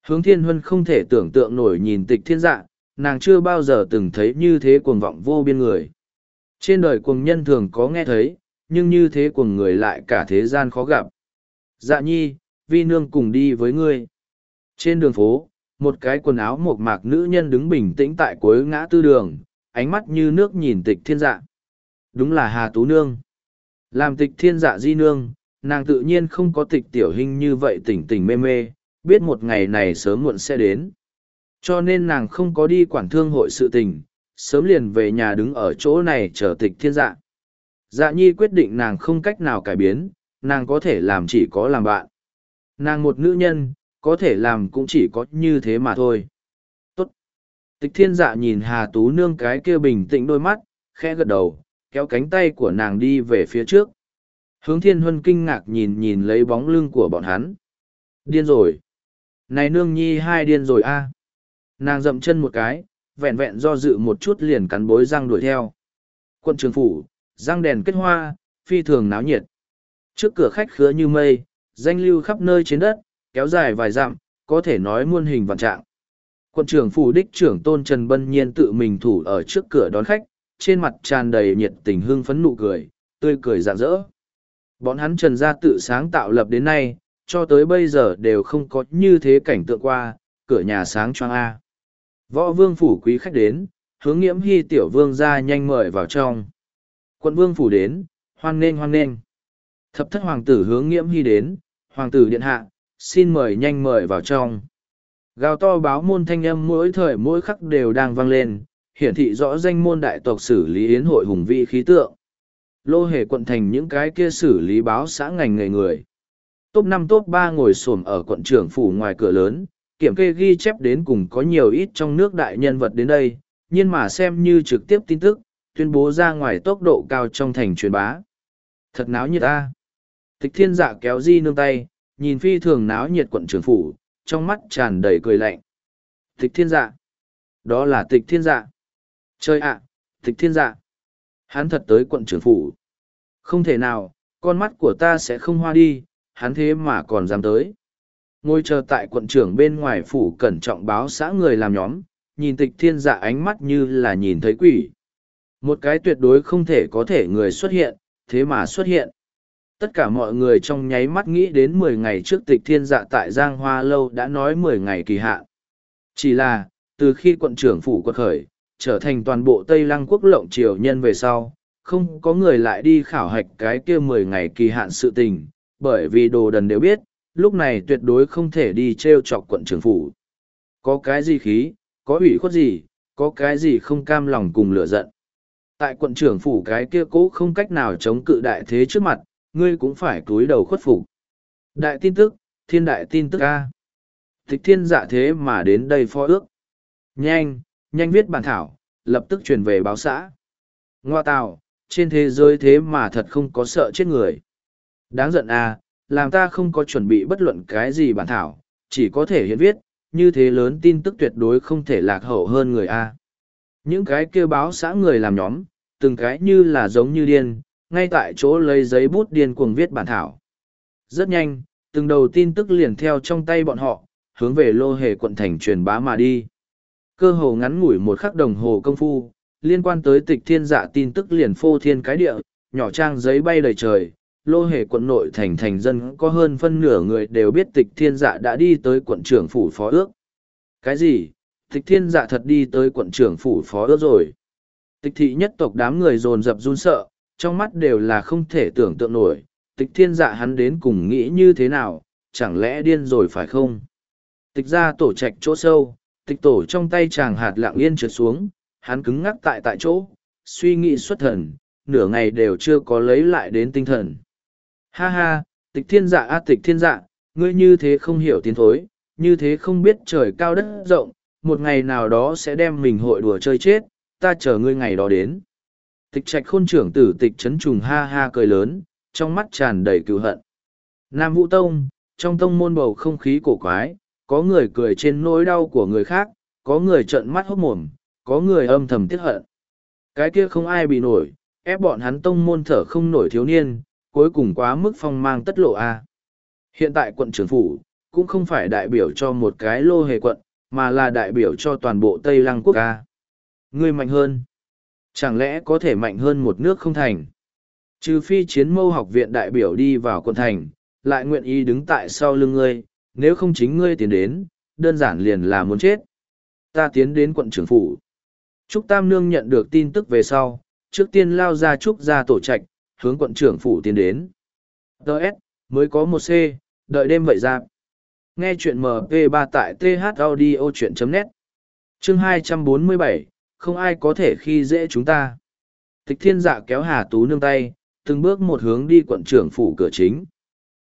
Hướng thiên huân không thể tưởng tượng nổi nhìn tịch thiên dạ, nàng chưa bao giờ từng thấy như thế cuồng vọng vô biên người. Trên đời cuồng nhân thường có nghe thấy, nhưng như thế cuồng người lại cả thế gian khó gặp. Dạ nhi, vi nương cùng đi với ngươi. Trên đường phố, một cái quần áo mộc mạc nữ nhân đứng bình tĩnh tại cuối ngã tư đường, ánh mắt như nước nhìn tịch thiên dạ. Đúng là Hà Tú Nương. Làm tịch thiên dạ di nương, nàng tự nhiên không có tịch tiểu hình như vậy tỉnh tỉnh mê mê, biết một ngày này sớm muộn sẽ đến. Cho nên nàng không có đi quản thương hội sự tình, sớm liền về nhà đứng ở chỗ này chờ tịch thiên dạ. Dạ nhi quyết định nàng không cách nào cải biến, nàng có thể làm chỉ có làm bạn. Nàng một nữ nhân, có thể làm cũng chỉ có như thế mà thôi. Tịch thiên dạ nhìn Hà Tú Nương cái kia bình tĩnh đôi mắt, khẽ gật đầu, kéo cánh tay của nàng đi về phía trước. Hướng thiên huân kinh ngạc nhìn nhìn lấy bóng lưng của bọn hắn. Điên rồi. Này nương nhi hai điên rồi a Nàng dậm chân một cái, vẹn vẹn do dự một chút liền cắn bối răng đuổi theo. Quận trường phủ, răng đèn kết hoa, phi thường náo nhiệt. Trước cửa khách khứa như mây, danh lưu khắp nơi trên đất, kéo dài vài dặm, có thể nói muôn hình vạn trạng. Quận trưởng phủ đích trưởng tôn Trần Bân Nhiên tự mình thủ ở trước cửa đón khách, trên mặt tràn đầy nhiệt tình hưng phấn nụ cười, tươi cười rạng rỡ. Bọn hắn Trần gia tự sáng tạo lập đến nay, cho tới bây giờ đều không có như thế cảnh tượng qua, cửa nhà sáng choang A. Võ vương phủ quý khách đến, hướng nghiễm hy tiểu vương ra nhanh mời vào trong. Quận vương phủ đến, hoan nghênh hoan nghênh. Thập thất hoàng tử hướng nghiễm hy đến, hoàng tử điện hạ, xin mời nhanh mời vào trong. Gào to báo môn thanh âm mỗi thời mỗi khắc đều đang vang lên, hiển thị rõ danh môn đại tộc xử lý yến hội hùng vị khí tượng. Lô hề quận thành những cái kia xử lý báo xã ngành nghề người. Top năm top ba ngồi xổm ở quận trưởng phủ ngoài cửa lớn, kiểm kê ghi chép đến cùng có nhiều ít trong nước đại nhân vật đến đây, nhưng mà xem như trực tiếp tin tức, tuyên bố ra ngoài tốc độ cao trong thành truyền bá. Thật náo nhiệt ta. Tịch thiên dạ kéo di nương tay, nhìn phi thường náo nhiệt quận trưởng phủ, trong mắt tràn đầy cười lạnh. Tịch thiên dạ. Đó là tịch thiên dạ. Chơi ạ, tịch thiên dạ. Hắn thật tới quận trưởng phủ. Không thể nào, con mắt của ta sẽ không hoa đi, hắn thế mà còn dám tới. Ngồi chờ tại quận trưởng bên ngoài phủ cẩn trọng báo xã người làm nhóm, nhìn tịch thiên dạ ánh mắt như là nhìn thấy quỷ. Một cái tuyệt đối không thể có thể người xuất hiện, thế mà xuất hiện. Tất cả mọi người trong nháy mắt nghĩ đến mười ngày trước tịch thiên dạ tại Giang Hoa Lâu đã nói mười ngày kỳ hạn. Chỉ là, từ khi quận trưởng phủ quật khởi, trở thành toàn bộ Tây Lăng quốc lộng triều nhân về sau, không có người lại đi khảo hạch cái kia mười ngày kỳ hạn sự tình, bởi vì đồ đần đều biết, lúc này tuyệt đối không thể đi t r e o chọc quận trưởng phủ. Có cái gì khí, có ủy khuất gì, có cái gì không cam lòng cùng lửa giận. Tại quận trưởng phủ cái kia cố không cách nào chống cự đại thế trước mặt, ngươi cũng phải cúi đầu khuất phục. Đại tin tức, thiên đại tin tức A. Tịch thiên dạ thế mà đến đây phó ước. Nhanh, nhanh viết bản thảo, lập tức truyền về báo xã. Ngoa tào, trên thế giới thế mà thật không có sợ chết người. Đáng giận à, làm ta không có chuẩn bị bất luận cái gì bản thảo, chỉ có thể hiện viết, như thế lớn tin tức tuyệt đối không thể lạc hậu hơn người a. Những cái kêu báo xã người làm nhóm, từng cái như là giống như điên, ngay tại chỗ lấy giấy bút điên cuồng viết bản thảo. Rất nhanh, từng đầu tin tức liền theo trong tay bọn họ, hướng về lô hề quận thành truyền bá mà đi. Cơ hồ ngắn ngủi một khắc đồng hồ công phu, liên quan tới tịch thiên dạ tin tức liền phô thiên cái địa, nhỏ trang giấy bay đầy trời, lô hề quận nội thành thành dân có hơn phân nửa người đều biết tịch thiên dạ đã đi tới quận trưởng phủ phó ước. Cái gì? Tịch thiên dạ thật đi tới quận trưởng phủ phó ước rồi. Tịch thị nhất tộc đám người dồn dập run sợ, trong mắt đều là không thể tưởng tượng nổi, tịch thiên dạ hắn đến cùng nghĩ như thế nào, chẳng lẽ điên rồi phải không? Tịch ra tổ trạch chỗ sâu, tịch tổ trong tay chàng hạt lạng yên trượt xuống, hắn cứng ngắc tại tại chỗ, suy nghĩ xuất thần, nửa ngày đều chưa có lấy lại đến tinh thần. Ha ha, tịch thiên dạ a tịch thiên dạ, ngươi như thế không hiểu tiến thối, như thế không biết trời cao đất rộng, một ngày nào đó sẽ đem mình hội đùa chơi chết, ta chờ ngươi ngày đó đến. Tịch trạch khôn trưởng tử tịch chấn trùng ha ha cười lớn, trong mắt tràn đầy cựu hận. Nam Vũ Tông, trong tông môn bầu không khí cổ quái, có người cười trên nỗi đau của người khác, có người trợn mắt hốc mồm, có người âm thầm tiếc hận. Cái kia không ai bị nổi, ép bọn hắn tông môn thở không nổi thiếu niên, cuối cùng quá mức phong mang tất lộ a. Hiện tại quận trưởng phủ, cũng không phải đại biểu cho một cái lô hề quận, mà là đại biểu cho toàn bộ Tây Lăng quốc a. Ngươi mạnh hơn. Chẳng lẽ có thể mạnh hơn một nước không thành? Trừ phi chiến mâu học viện đại biểu đi vào quận thành, lại nguyện ý đứng tại sau lưng ngươi, nếu không chính ngươi tiến đến, đơn giản liền là muốn chết. Ta tiến đến quận trưởng phủ. Trúc Tam Nương nhận được tin tức về sau, trước tiên lao ra Trúc ra tổ trạch, hướng quận trưởng phủ tiến đến. Đợt, mới có một C, đợi đêm vậy ra. Nghe chuyện MP3 tại thaudio.net Chương 247, không ai có thể khi dễ chúng ta. Tịch thiên dạ kéo Hà Tú nương tay, từng bước một hướng đi quận trưởng phủ cửa chính.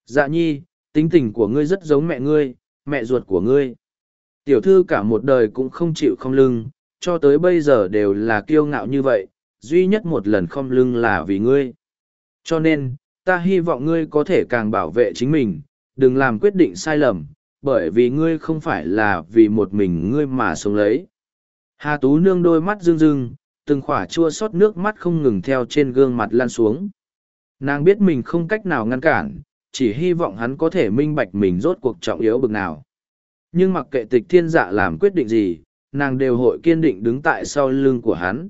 Dạ nhi, tính tình của ngươi rất giống mẹ ngươi, mẹ ruột của ngươi. Tiểu thư cả một đời cũng không chịu không lưng, cho tới bây giờ đều là kiêu ngạo như vậy, duy nhất một lần không lưng là vì ngươi. Cho nên, ta hy vọng ngươi có thể càng bảo vệ chính mình, đừng làm quyết định sai lầm, bởi vì ngươi không phải là vì một mình ngươi mà sống lấy. Hà Tú nương đôi mắt rưng rưng, từng khỏa chua xót nước mắt không ngừng theo trên gương mặt lan xuống. Nàng biết mình không cách nào ngăn cản, chỉ hy vọng hắn có thể minh bạch mình rốt cuộc trọng yếu bực nào. Nhưng mặc kệ tịch thiên dạ làm quyết định gì, nàng đều hội kiên định đứng tại sau lưng của hắn.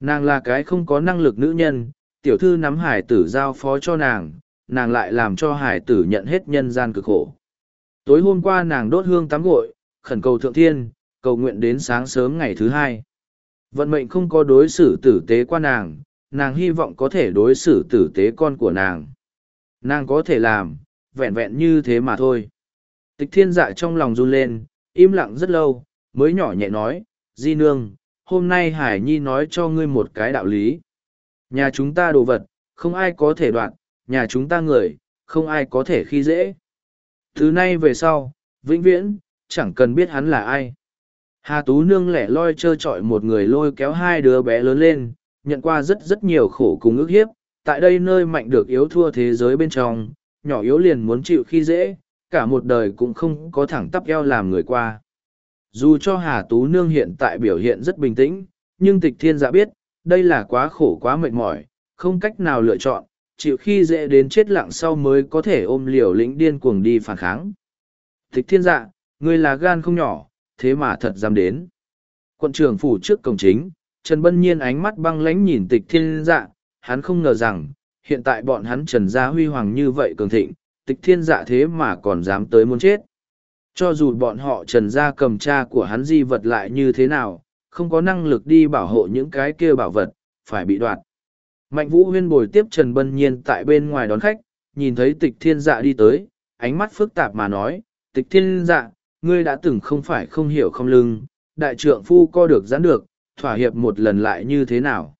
Nàng là cái không có năng lực nữ nhân, tiểu thư nắm hải tử giao phó cho nàng, nàng lại làm cho hải tử nhận hết nhân gian cực khổ. Tối hôm qua nàng đốt hương tắm gội, khẩn cầu thượng thiên, cầu nguyện đến sáng sớm ngày thứ hai. Vận mệnh không có đối xử tử tế qua nàng, nàng hy vọng có thể đối xử tử tế con của nàng. Nàng có thể làm, vẹn vẹn như thế mà thôi. Tịch thiên dạ trong lòng run lên, im lặng rất lâu, mới nhỏ nhẹ nói, Di Nương, hôm nay Hải Nhi nói cho ngươi một cái đạo lý. Nhà chúng ta đồ vật, không ai có thể đoạn, nhà chúng ta người, không ai có thể khi dễ. Từ nay về sau, vĩnh viễn, chẳng cần biết hắn là ai. Hà Tú Nương lẻ loi trơ trọi một người lôi kéo hai đứa bé lớn lên, nhận qua rất rất nhiều khổ cùng ức hiếp, tại đây nơi mạnh được yếu thua thế giới bên trong, nhỏ yếu liền muốn chịu khi dễ, cả một đời cũng không có thẳng tắp eo làm người qua. Dù cho Hà Tú Nương hiện tại biểu hiện rất bình tĩnh, nhưng tịch thiên dạ biết, đây là quá khổ quá mệt mỏi, không cách nào lựa chọn, chịu khi dễ đến chết lặng sau mới có thể ôm liều lĩnh điên cuồng đi phản kháng. Tịch thiên dạ, ngươi là gan không nhỏ, thế mà thật dám đến. Quận trưởng phủ trước cổng chính, Trần Bân Nhiên ánh mắt băng lánh nhìn tịch thiên dạ, hắn không ngờ rằng, hiện tại bọn hắn trần gia huy hoàng như vậy cường thịnh, tịch thiên dạ thế mà còn dám tới muốn chết. Cho dù bọn họ trần gia cầm cha của hắn di vật lại như thế nào, không có năng lực đi bảo hộ những cái kia bảo vật, phải bị đoạt. Mạnh vũ huyên bồi tiếp Trần Bân Nhiên tại bên ngoài đón khách, nhìn thấy tịch thiên dạ đi tới, ánh mắt phức tạp mà nói, tịch thiên dạ, ngươi đã từng không phải không hiểu không lưng, đại trượng phu co được giãn được, thỏa hiệp một lần lại như thế nào.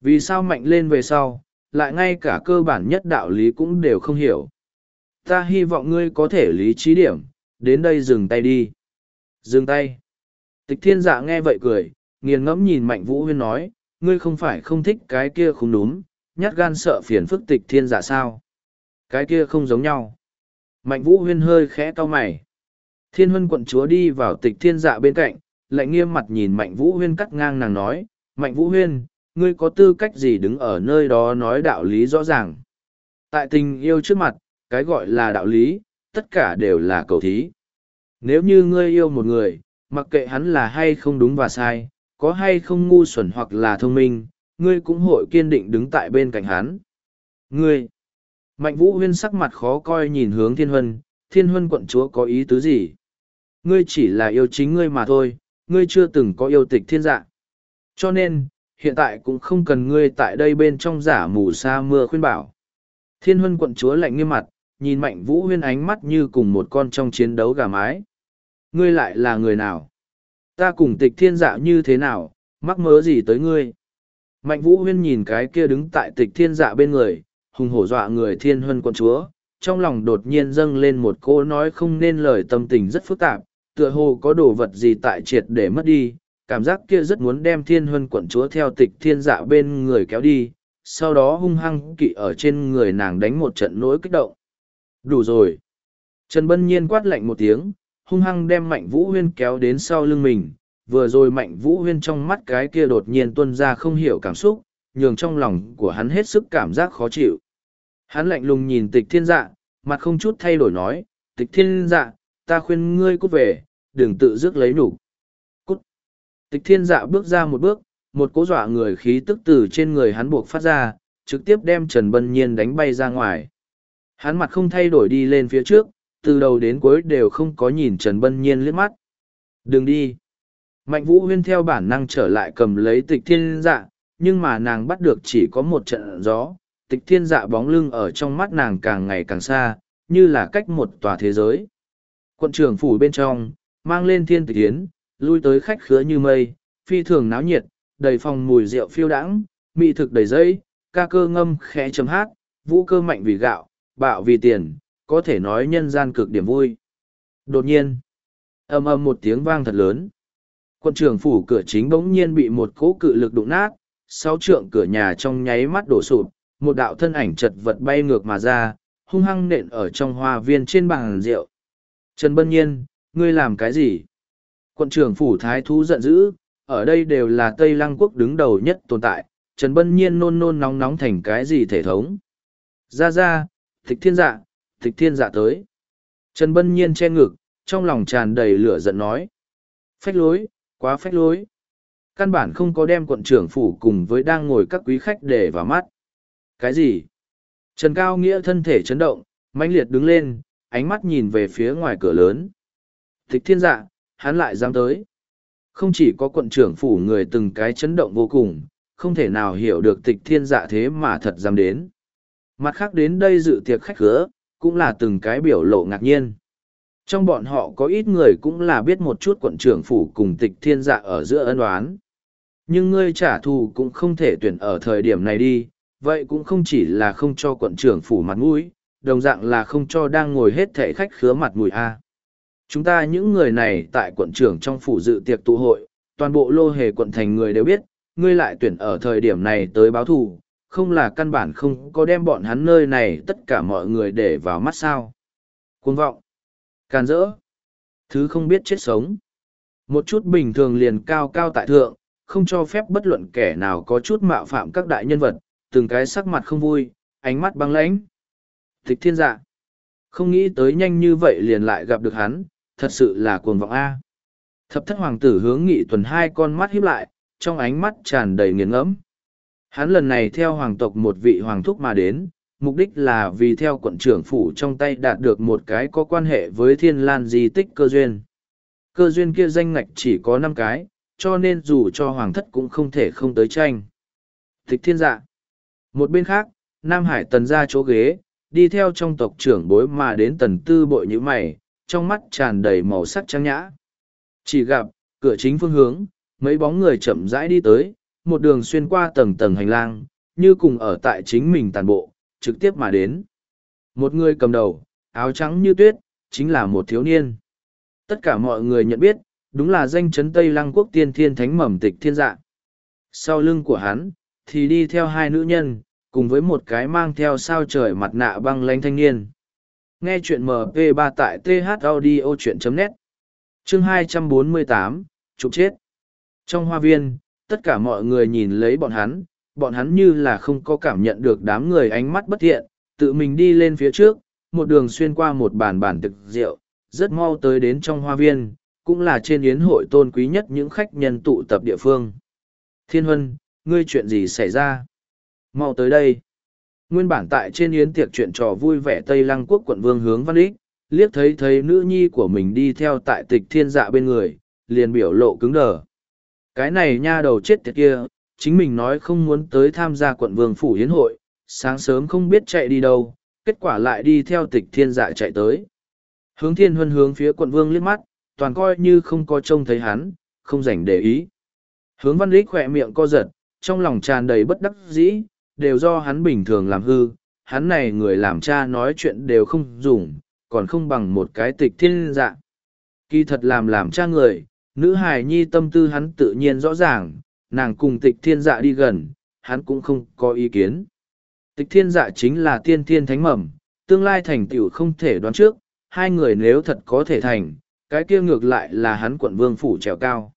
Vì sao mạnh lên về sau, lại ngay cả cơ bản nhất đạo lý cũng đều không hiểu. Ta hy vọng ngươi có thể lý trí điểm, đến đây dừng tay đi. Dừng tay. Tịch thiên dạ nghe vậy cười, nghiền ngẫm nhìn mạnh vũ huyên nói, ngươi không phải không thích cái kia không đúng, nhát gan sợ phiền phức tịch thiên dạ sao. Cái kia không giống nhau. Mạnh vũ huyên hơi khẽ cau mày. Thiên huân quận chúa đi vào tịch thiên dạ bên cạnh, lạnh nghiêm mặt nhìn mạnh vũ huyên cắt ngang nàng nói, mạnh vũ huyên, ngươi có tư cách gì đứng ở nơi đó nói đạo lý rõ ràng. Tại tình yêu trước mặt, cái gọi là đạo lý, tất cả đều là cầu thí. Nếu như ngươi yêu một người, mặc kệ hắn là hay không đúng và sai, có hay không ngu xuẩn hoặc là thông minh, ngươi cũng hội kiên định đứng tại bên cạnh hắn. Ngươi! Mạnh vũ huyên sắc mặt khó coi nhìn hướng thiên huân, thiên huân quận chúa có ý tứ gì? Ngươi chỉ là yêu chính ngươi mà thôi, ngươi chưa từng có yêu tịch thiên dạ. Cho nên, hiện tại cũng không cần ngươi tại đây bên trong giả mù sa mưa khuyên bảo. Thiên huân quận chúa lạnh nghiêm mặt, nhìn mạnh vũ huyên ánh mắt như cùng một con trong chiến đấu gà mái. Ngươi lại là người nào? Ta cùng tịch thiên dạ như thế nào, mắc mớ gì tới ngươi? Mạnh vũ huyên nhìn cái kia đứng tại tịch thiên dạ bên người, hùng hổ dọa người thiên huân quận chúa, trong lòng đột nhiên dâng lên một cô nói không nên lời tâm tình rất phức tạp, tựa hồ có đồ vật gì tại triệt để mất đi, cảm giác kia rất muốn đem thiên huân quận chúa theo tịch thiên dạ bên người kéo đi, sau đó hung hăng kỵ ở trên người nàng đánh một trận nỗi kích động. Đủ rồi. Trần Bân Nhiên quát lạnh một tiếng, hung hăng đem Mạnh Vũ Huyên kéo đến sau lưng mình, vừa rồi Mạnh Vũ Huyên trong mắt cái kia đột nhiên tuân ra không hiểu cảm xúc, nhường trong lòng của hắn hết sức cảm giác khó chịu. Hắn lạnh lùng nhìn tịch thiên dạ, mặt không chút thay đổi nói, tịch thiên dạ, ta khuyên ngươi cút về, đừng tự dứt lấy nhục Cút. Tịch thiên dạ bước ra một bước, một cố dọa người khí tức từ trên người hắn buộc phát ra, trực tiếp đem Trần Bân Nhiên đánh bay ra ngoài. Hắn mặt không thay đổi đi lên phía trước, từ đầu đến cuối đều không có nhìn Trần Bân Nhiên liếc mắt. Đừng đi. Mạnh Vũ Huyên theo bản năng trở lại cầm lấy tịch thiên dạ, nhưng mà nàng bắt được chỉ có một trận gió. Tịch thiên dạ bóng lưng ở trong mắt nàng càng ngày càng xa, như là cách một tòa thế giới. Quận trưởng phủ bên trong, mang lên thiên tịch yến, lui tới khách khứa như mây, phi thường náo nhiệt, đầy phòng mùi rượu phiêu đãng, mỹ thực đầy dây, ca cơ ngâm khẽ chấm hát, vũ cơ mạnh vì gạo, bạo vì tiền, có thể nói nhân gian cực điểm vui. Đột nhiên, ầm ầm một tiếng vang thật lớn. quân trưởng phủ cửa chính bỗng nhiên bị một cỗ cự lực đụng nát, sáu trượng cửa nhà trong nháy mắt đổ sụp, một đạo thân ảnh chật vật bay ngược mà ra, hung hăng nện ở trong hoa viên trên bàn rượu. Trần Bân Nhiên, ngươi làm cái gì? Quận trưởng phủ thái thú giận dữ, ở đây đều là Tây Lăng quốc đứng đầu nhất tồn tại, Trần Bân Nhiên nôn nôn nóng nóng thành cái gì thể thống. Ra ra, tịch thiên dạ, tịch thiên dạ tới. Trần Bân Nhiên che ngực, trong lòng tràn đầy lửa giận nói. Phách lối, quá phách lối. Căn bản không có đem quận trưởng phủ cùng với đang ngồi các quý khách để vào mắt. Cái gì? Trần Cao Nghĩa thân thể chấn động, mãnh liệt đứng lên, ánh mắt nhìn về phía ngoài cửa lớn. Thích thiên dạ, hắn lại dám tới. Không chỉ có quận trưởng phủ người từng cái chấn động vô cùng, không thể nào hiểu được tịch thiên dạ thế mà thật dám đến. Mặt khác đến đây dự tiệc khách khứa, cũng là từng cái biểu lộ ngạc nhiên. Trong bọn họ có ít người cũng là biết một chút quận trưởng phủ cùng tịch thiên dạ ở giữa ân oán. Nhưng ngươi trả thù cũng không thể tuyển ở thời điểm này đi, vậy cũng không chỉ là không cho quận trưởng phủ mặt mũi, đồng dạng là không cho đang ngồi hết thể khách khứa mặt mũi a. Chúng ta những người này tại quận trưởng trong phủ dự tiệc tụ hội, toàn bộ lô hề quận thành người đều biết, ngươi lại tuyển ở thời điểm này tới báo thù, không là căn bản không có đem bọn hắn nơi này tất cả mọi người để vào mắt sao. Cuồng vọng, càn rỡ, thứ không biết chết sống. Một chút bình thường liền cao cao tại thượng, không cho phép bất luận kẻ nào có chút mạo phạm các đại nhân vật, từng cái sắc mặt không vui, ánh mắt băng lãnh. Tịch thiên dạ, không nghĩ tới nhanh như vậy liền lại gặp được hắn, thật sự là cuồng vọng A. Thập thất hoàng tử hướng nghị tuần hai con mắt hiếp lại, trong ánh mắt tràn đầy nghiền ngẫm. Hắn lần này theo hoàng tộc một vị hoàng thúc mà đến, mục đích là vì theo quận trưởng phủ trong tay đạt được một cái có quan hệ với thiên lan di tích cơ duyên. Cơ duyên kia danh ngạch chỉ có năm cái, cho nên dù cho hoàng thất cũng không thể không tới tranh. Tịch thiên dạ. Một bên khác, Nam Hải tần ra chỗ ghế, đi theo trong tộc trưởng bối mà đến tần tư bội như mày, trong mắt tràn đầy màu sắc trang nhã. Chỉ gặp, cửa chính phương hướng, mấy bóng người chậm rãi đi tới, một đường xuyên qua tầng tầng hành lang, như cùng ở tại chính mình tàn bộ, trực tiếp mà đến. Một người cầm đầu, áo trắng như tuyết, chính là một thiếu niên. Tất cả mọi người nhận biết, đúng là danh chấn Tây Lăng quốc tiên thiên thánh mầm tịch thiên dạ. Sau lưng của hắn, thì đi theo hai nữ nhân, cùng với một cái mang theo sao trời mặt nạ băng lánh thanh niên. Nghe chuyện MP3 tại thaudio.net Chương 248, Trục chết Trong hoa viên, tất cả mọi người nhìn lấy bọn hắn, bọn hắn như là không có cảm nhận được đám người ánh mắt bất thiện, tự mình đi lên phía trước, một đường xuyên qua một bàn bàn thực rượu, rất mau tới đến trong hoa viên, cũng là trên yến hội tôn quý nhất những khách nhân tụ tập địa phương. Thiên Huân, ngươi chuyện gì xảy ra? Mau tới đây. Nguyên bản tại trên yến tiệc chuyện trò vui vẻ Tây Lăng quốc quận vương hướng văn ích, liếc thấy thấy nữ nhi của mình đi theo tại tịch thiên dạ bên người, liền biểu lộ cứng đờ. Cái này nha đầu chết tiệt kia, chính mình nói không muốn tới tham gia quận vương phủ hiến hội, sáng sớm không biết chạy đi đâu, kết quả lại đi theo tịch thiên dạ chạy tới. Hướng thiên huân hướng phía quận vương liếc mắt, toàn coi như không có trông thấy hắn, không dành để ý. Hướng văn lý khỏe miệng co giật, trong lòng tràn đầy bất đắc dĩ, đều do hắn bình thường làm hư, hắn này người làm cha nói chuyện đều không dùng, còn không bằng một cái tịch thiên dạ. Kỳ thật làm làm cha người, nữ hài nhi tâm tư hắn tự nhiên rõ ràng, nàng cùng tịch thiên dạ đi gần, hắn cũng không có ý kiến. Tịch thiên dạ chính là tiên thiên thánh mầm, tương lai thành tựu không thể đoán trước, hai người nếu thật có thể thành, cái kia ngược lại là hắn quận vương phủ trèo cao.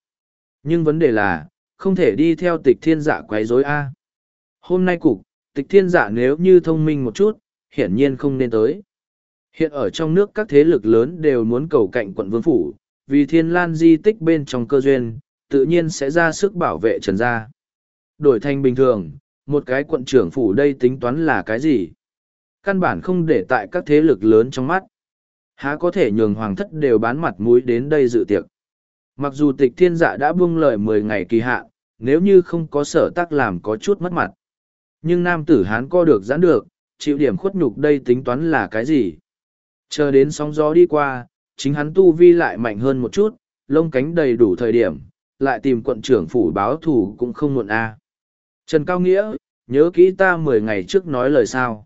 Nhưng vấn đề là, không thể đi theo tịch thiên dạ quấy rối A. Hôm nay cục, tịch thiên giả nếu như thông minh một chút, hiển nhiên không nên tới. Hiện ở trong nước các thế lực lớn đều muốn cầu cạnh quận vương phủ, vì thiên lan di tích bên trong cơ duyên, tự nhiên sẽ ra sức bảo vệ trần gia. Đổi thành bình thường, một cái quận trưởng phủ đây tính toán là cái gì? Căn bản không để tại các thế lực lớn trong mắt. Há có thể nhường hoàng thất đều bán mặt mũi đến đây dự tiệc. Mặc dù tịch thiên dạ đã buông lời mười ngày kỳ hạn, nếu như không có sở tác làm có chút mất mặt. Nhưng nam tử hán co được giãn được, chịu điểm khuất nhục đây tính toán là cái gì? Chờ đến sóng gió đi qua, chính hắn tu vi lại mạnh hơn một chút, lông cánh đầy đủ thời điểm, lại tìm quận trưởng phủ báo thủ cũng không muộn a. Trần Cao Nghĩa, nhớ kỹ ta mười ngày trước nói lời sao.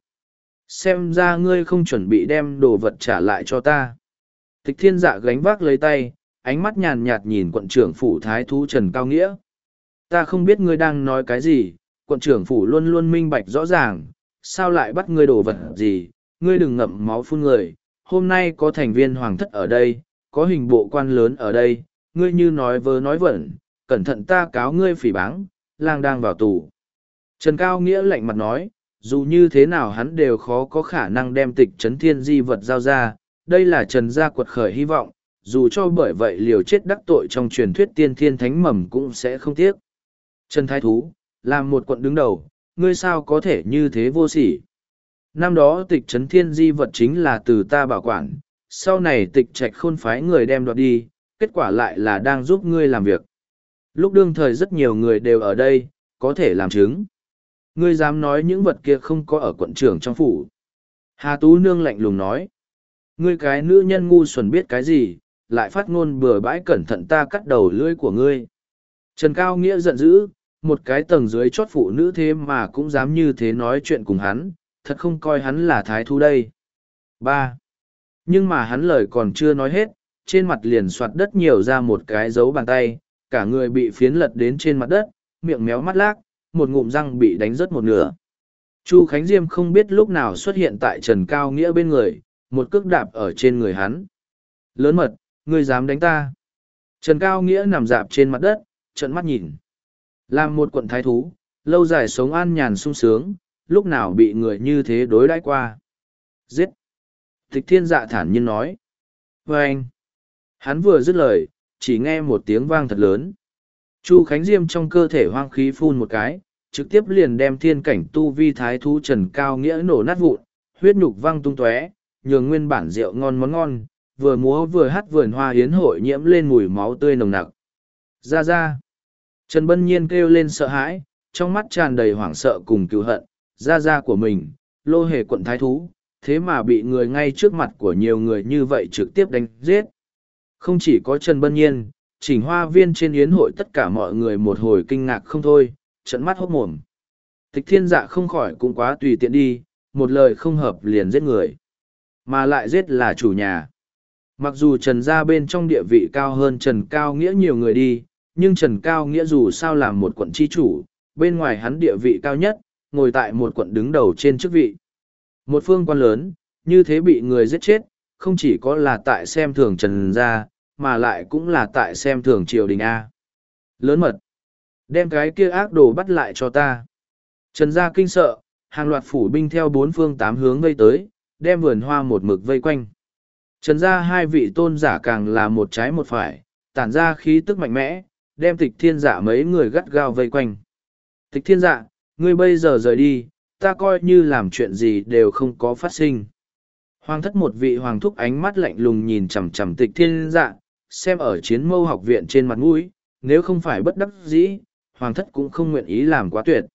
Xem ra ngươi không chuẩn bị đem đồ vật trả lại cho ta. Tịch thiên dạ gánh vác lấy tay, ánh mắt nhàn nhạt nhìn quận trưởng phủ thái thú Trần Cao Nghĩa. Ta không biết ngươi đang nói cái gì, quận trưởng phủ luôn luôn minh bạch rõ ràng, sao lại bắt ngươi đổ vật gì, ngươi đừng ngậm máu phun người. Hôm nay có thành viên hoàng thất ở đây, có hình bộ quan lớn ở đây, ngươi như nói vớ nói vẩn, cẩn thận ta cáo ngươi phỉ báng, lang đang vào tù. Trần Cao Nghĩa lạnh mặt nói, dù như thế nào hắn đều khó có khả năng đem tịch trấn thiên di vật giao ra, đây là Trần gia quật khởi hy vọng, dù cho bởi vậy liều chết đắc tội trong truyền thuyết tiên thiên thánh mầm cũng sẽ không tiếc. Trần Thái Thú, làm một quận đứng đầu, ngươi sao có thể như thế vô sỉ. Năm đó tịch trấn thiên di vật chính là từ ta bảo quản, sau này tịch trạch khôn phái người đem đoạt đi, kết quả lại là đang giúp ngươi làm việc. Lúc đương thời rất nhiều người đều ở đây, có thể làm chứng. Ngươi dám nói những vật kia không có ở quận trưởng trong phủ. Hà Tú Nương lạnh lùng nói. Ngươi cái nữ nhân ngu xuẩn biết cái gì, lại phát ngôn bừa bãi cẩn thận ta cắt đầu lưỡi của ngươi. Trần Cao Nghĩa giận dữ, một cái tầng dưới chót phụ nữ thế mà cũng dám như thế nói chuyện cùng hắn, thật không coi hắn là thái thú đây. ba Nhưng mà hắn lời còn chưa nói hết, trên mặt liền soạt đất nhiều ra một cái dấu bàn tay, cả người bị phiến lật đến trên mặt đất, miệng méo mắt lác, một ngụm răng bị đánh rớt một nửa. Chu Khánh Diêm không biết lúc nào xuất hiện tại Trần Cao Nghĩa bên người, một cước đạp ở trên người hắn. Lớn mật, ngươi dám đánh ta. Trần Cao Nghĩa nằm dạp trên mặt đất, trận mắt nhìn. Làm một quận thái thú, lâu dài sống an nhàn sung sướng, lúc nào bị người như thế đối đãi qua. Giết! Tịch thiên dạ thản nhiên nói. Và anh! Hắn vừa dứt lời, chỉ nghe một tiếng vang thật lớn. Chu Khánh Diêm trong cơ thể hoang khí phun một cái, trực tiếp liền đem thiên cảnh tu vi thái thú trần cao nghĩa nổ nát vụn, huyết nhục văng tung tóe, nhường nguyên bản rượu ngon món ngon, vừa múa vừa hát vườn hoa hiến hội nhiễm lên mùi máu tươi nồng nặc. Ra ra! Trần Bân Nhiên kêu lên sợ hãi, trong mắt tràn đầy hoảng sợ cùng cứu hận, ra ra của mình, lô hề quận thái thú, thế mà bị người ngay trước mặt của nhiều người như vậy trực tiếp đánh giết. Không chỉ có Trần Bân Nhiên, chỉnh hoa viên trên yến hội tất cả mọi người một hồi kinh ngạc không thôi, trận mắt hốt mồm. Tịch thiên dạ không khỏi cũng quá tùy tiện đi, một lời không hợp liền giết người. Mà lại giết là chủ nhà. Mặc dù Trần gia bên trong địa vị cao hơn Trần Cao Nghĩa nhiều người đi, nhưng Trần Cao Nghĩa dù sao làm một quận chi chủ, bên ngoài hắn địa vị cao nhất, ngồi tại một quận đứng đầu trên chức vị. Một phương quan lớn, như thế bị người giết chết, không chỉ có là tại xem thường Trần gia, mà lại cũng là tại xem thường triều đình A. Lớn mật. Đem cái kia ác đồ bắt lại cho ta. Trần gia kinh sợ, hàng loạt phủ binh theo bốn phương tám hướng vây tới, đem vườn hoa một mực vây quanh. Trần gia hai vị tôn giả càng là một trái một phải, tản ra khí tức mạnh mẽ, đem tịch thiên dạ mấy người gắt gao vây quanh. Tịch thiên dạ, ngươi bây giờ rời đi, ta coi như làm chuyện gì đều không có phát sinh. Hoàng thất một vị hoàng thúc ánh mắt lạnh lùng nhìn chằm chằm tịch thiên dạ, xem ở chiến mâu học viện trên mặt mũi, nếu không phải bất đắc dĩ, hoàng thất cũng không nguyện ý làm quá tuyệt.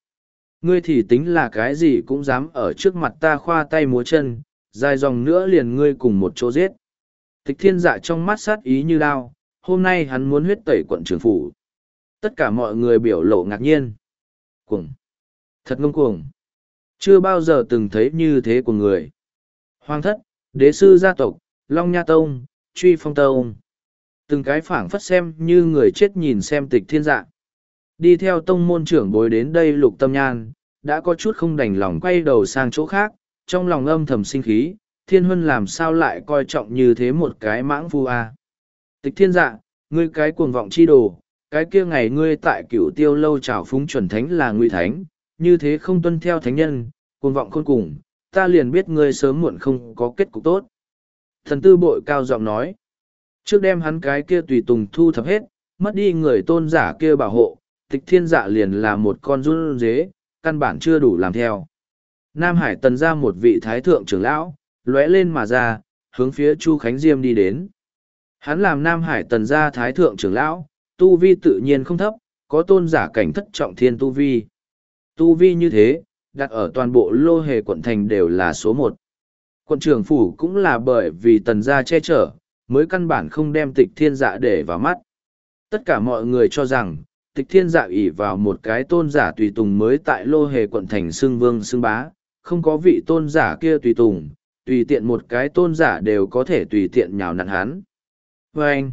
Ngươi thì tính là cái gì cũng dám ở trước mặt ta khoa tay múa chân, dài dòng nữa liền ngươi cùng một chỗ giết. Tịch thiên dạ trong mắt sát ý như đao, hôm nay hắn muốn huyết tẩy quận trường phủ. Tất cả mọi người biểu lộ ngạc nhiên. Cuồng! Thật ngông cuồng! Chưa bao giờ từng thấy như thế của người. Hoàng thất, đế sư gia tộc, Long Nha Tông, Truy Phong Tông. Từng cái phảng phất xem như người chết nhìn xem tịch thiên dạ. Đi theo tông môn trưởng bối đến đây lục tâm nhan, đã có chút không đành lòng quay đầu sang chỗ khác, trong lòng âm thầm sinh khí, thiên huân làm sao lại coi trọng như thế một cái mãng phu a Tịch thiên dạ, ngươi cái cuồng vọng chi đồ, cái kia ngày ngươi tại cửu tiêu lâu trào phúng chuẩn thánh là ngụy thánh, như thế không tuân theo thánh nhân, cuồng vọng khôn cùng, ta liền biết ngươi sớm muộn không có kết cục tốt. Thần tư bội cao giọng nói, trước đem hắn cái kia tùy tùng thu thập hết, mất đi người tôn giả kia bảo hộ, tịch thiên dạ liền là một con run dế, căn bản chưa đủ làm theo. Nam Hải tần ra một vị thái thượng trưởng lão, lóe lên mà ra, hướng phía Chu Khánh Diêm đi đến. Hắn làm Nam Hải tần gia thái thượng trưởng lão, tu vi tự nhiên không thấp, có tôn giả cảnh thất trọng thiên tu vi. Tu vi như thế, đặt ở toàn bộ lô hề quận thành đều là số một. Quận trưởng phủ cũng là bởi vì tần gia che chở, mới căn bản không đem tịch thiên dạ để vào mắt. Tất cả mọi người cho rằng, tịch thiên dạ ỷ vào một cái tôn giả tùy tùng mới tại lô hề quận thành xương vương xương bá, không có vị tôn giả kia tùy tùng, tùy tiện một cái tôn giả đều có thể tùy tiện nhào nặn hắn. Và anh,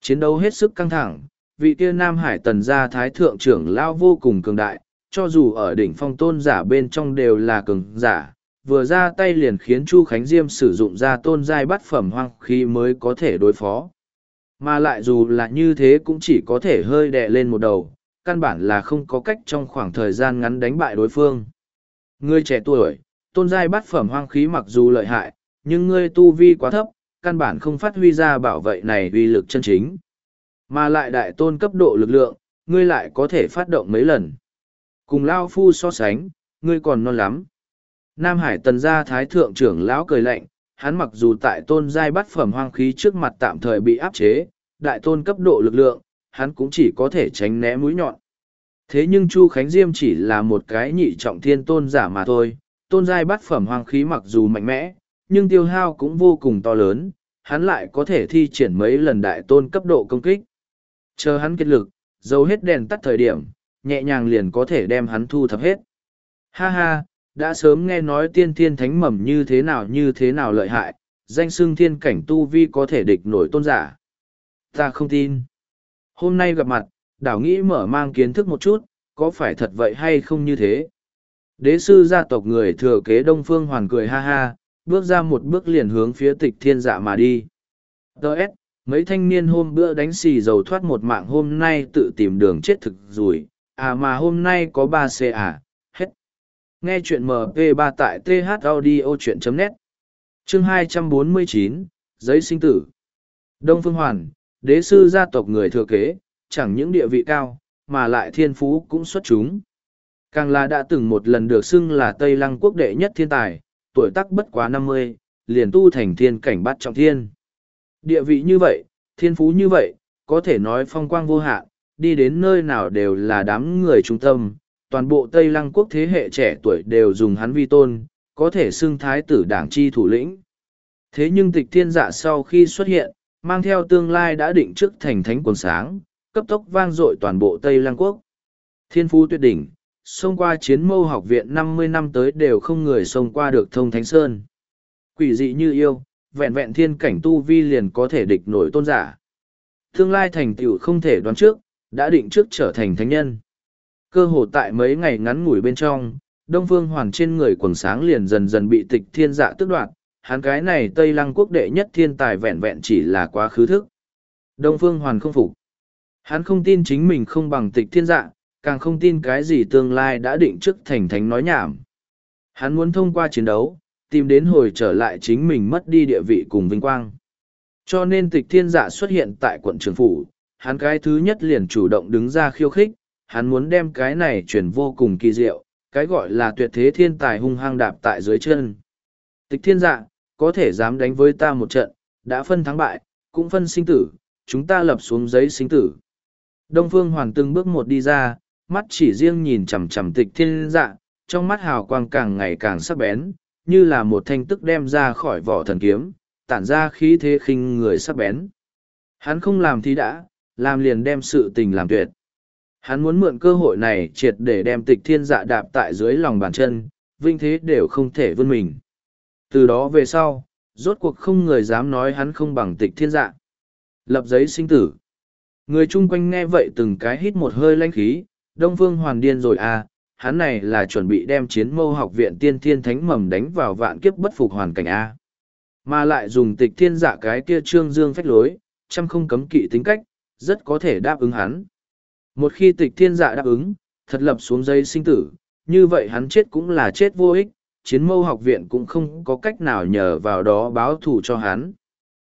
chiến đấu hết sức căng thẳng, vị kia Nam Hải tần gia thái thượng trưởng lao vô cùng cường đại, cho dù ở đỉnh phong tôn giả bên trong đều là cường giả, vừa ra tay liền khiến Chu Khánh Diêm sử dụng ra tôn giai bát phẩm hoang khí mới có thể đối phó. Mà lại dù là như thế cũng chỉ có thể hơi đè lên một đầu, căn bản là không có cách trong khoảng thời gian ngắn đánh bại đối phương. Ngươi trẻ tuổi, tôn giai bát phẩm hoang khí mặc dù lợi hại, nhưng ngươi tu vi quá thấp, căn bản không phát huy ra bảo vệ này uy lực chân chính. Mà lại đại tôn cấp độ lực lượng, ngươi lại có thể phát động mấy lần. Cùng Lao Phu so sánh, ngươi còn non lắm. Nam Hải tần gia thái thượng trưởng lão cười lạnh, hắn mặc dù tại tôn giai bắt phẩm hoang khí trước mặt tạm thời bị áp chế, đại tôn cấp độ lực lượng, hắn cũng chỉ có thể tránh né mũi nhọn. Thế nhưng Chu Khánh Diêm chỉ là một cái nhị trọng thiên tôn giả mà thôi, tôn giai bắt phẩm hoang khí mặc dù mạnh mẽ, nhưng tiêu hao cũng vô cùng to lớn, hắn lại có thể thi triển mấy lần đại tôn cấp độ công kích. Chờ hắn kết lực, dấu hết đèn tắt thời điểm, nhẹ nhàng liền có thể đem hắn thu thập hết. Ha ha, đã sớm nghe nói tiên thiên thánh mầm như thế nào như thế nào lợi hại, danh xưng thiên cảnh tu vi có thể địch nổi tôn giả. Ta không tin. Hôm nay gặp mặt, đảo nghĩ mở mang kiến thức một chút, có phải thật vậy hay không như thế? Đế sư gia tộc người thừa kế Đông Phương Hoàn cười ha ha, bước ra một bước liền hướng phía tịch thiên dạ mà đi. Đợt, mấy thanh niên hôm bữa đánh xì dầu thoát một mạng hôm nay tự tìm đường chết thực rồi, à mà hôm nay có ba c à, hết. Nghe chuyện MP3 tại thaudio.net Chương 249, Giấy sinh tử Đông Phương Hoàn, đế sư gia tộc người thừa kế, chẳng những địa vị cao, mà lại thiên phú cũng xuất chúng. Càng là đã từng một lần được xưng là Tây Lăng quốc đệ nhất thiên tài, tuổi tác bất quá năm mươi, liền tu thành thiên cảnh bát trọng thiên. Địa vị như vậy, thiên phú như vậy, có thể nói phong quang vô hạn, đi đến nơi nào đều là đám người trung tâm, toàn bộ Tây Lăng quốc thế hệ trẻ tuổi đều dùng hắn vi tôn, có thể xưng thái tử đảng chi thủ lĩnh. Thế nhưng tịch thiên dạ sau khi xuất hiện, mang theo tương lai đã định trước thành thánh quần sáng, cấp tốc vang dội toàn bộ Tây Lăng quốc. Thiên phú tuyệt đỉnh, xông qua chiến mâu học viện năm mươi năm tới đều không người xông qua được thông thánh sơn. Quỷ dị như yêu, vẹn vẹn thiên cảnh tu vi liền có thể địch nổi tôn giả. Tương lai thành tựu không thể đoán trước, đã định trước trở thành thánh nhân. Cơ hồ tại mấy ngày ngắn ngủi bên trong, Đông Phương Hoàn trên người quần sáng liền dần dần bị tịch thiên dạ tước đoạt, hắn cái này Tây Lăng quốc đệ nhất thiên tài vẹn vẹn chỉ là quá khứ thức. Đông Phương Hoàn không phục. Hắn không tin chính mình không bằng tịch thiên dạ, càng không tin cái gì tương lai đã định trước thành thánh nói nhảm. Hắn muốn thông qua chiến đấu, tìm đến hồi trở lại chính mình mất đi địa vị cùng vinh quang. Cho nên tịch thiên dạ xuất hiện tại quận trường phủ, hắn cái thứ nhất liền chủ động đứng ra khiêu khích, hắn muốn đem cái này chuyển vô cùng kỳ diệu, cái gọi là tuyệt thế thiên tài hung hăng đạp tại dưới chân. Tịch thiên dạ, có thể dám đánh với ta một trận, đã phân thắng bại, cũng phân sinh tử, chúng ta lập xuống giấy sinh tử. Đông Phương Hoàn từng bước một đi ra, mắt chỉ riêng nhìn chằm chằm tịch thiên dạ, trong mắt hào quang càng ngày càng sắc bén, như là một thanh tức đem ra khỏi vỏ thần kiếm, tản ra khí thế khinh người sắc bén. Hắn không làm thì đã, làm liền đem sự tình làm tuyệt. Hắn muốn mượn cơ hội này triệt để đem tịch thiên dạ đạp tại dưới lòng bàn chân, vinh thế đều không thể vươn mình. Từ đó về sau, rốt cuộc không người dám nói hắn không bằng tịch thiên dạ. Lập giấy sinh tử. Người chung quanh nghe vậy từng cái hít một hơi lanh khí, Đông Phương Hoàn điên rồi à, hắn này là chuẩn bị đem chiến mâu học viện tiên thiên thánh mầm đánh vào vạn kiếp bất phục hoàn cảnh A. Mà lại dùng tịch thiên dạ cái kia trương dương phách lối, chăm không cấm kỵ tính cách, rất có thể đáp ứng hắn. Một khi tịch thiên dạ đáp ứng, thật lập xuống dây sinh tử, như vậy hắn chết cũng là chết vô ích, chiến mâu học viện cũng không có cách nào nhờ vào đó báo thù cho hắn.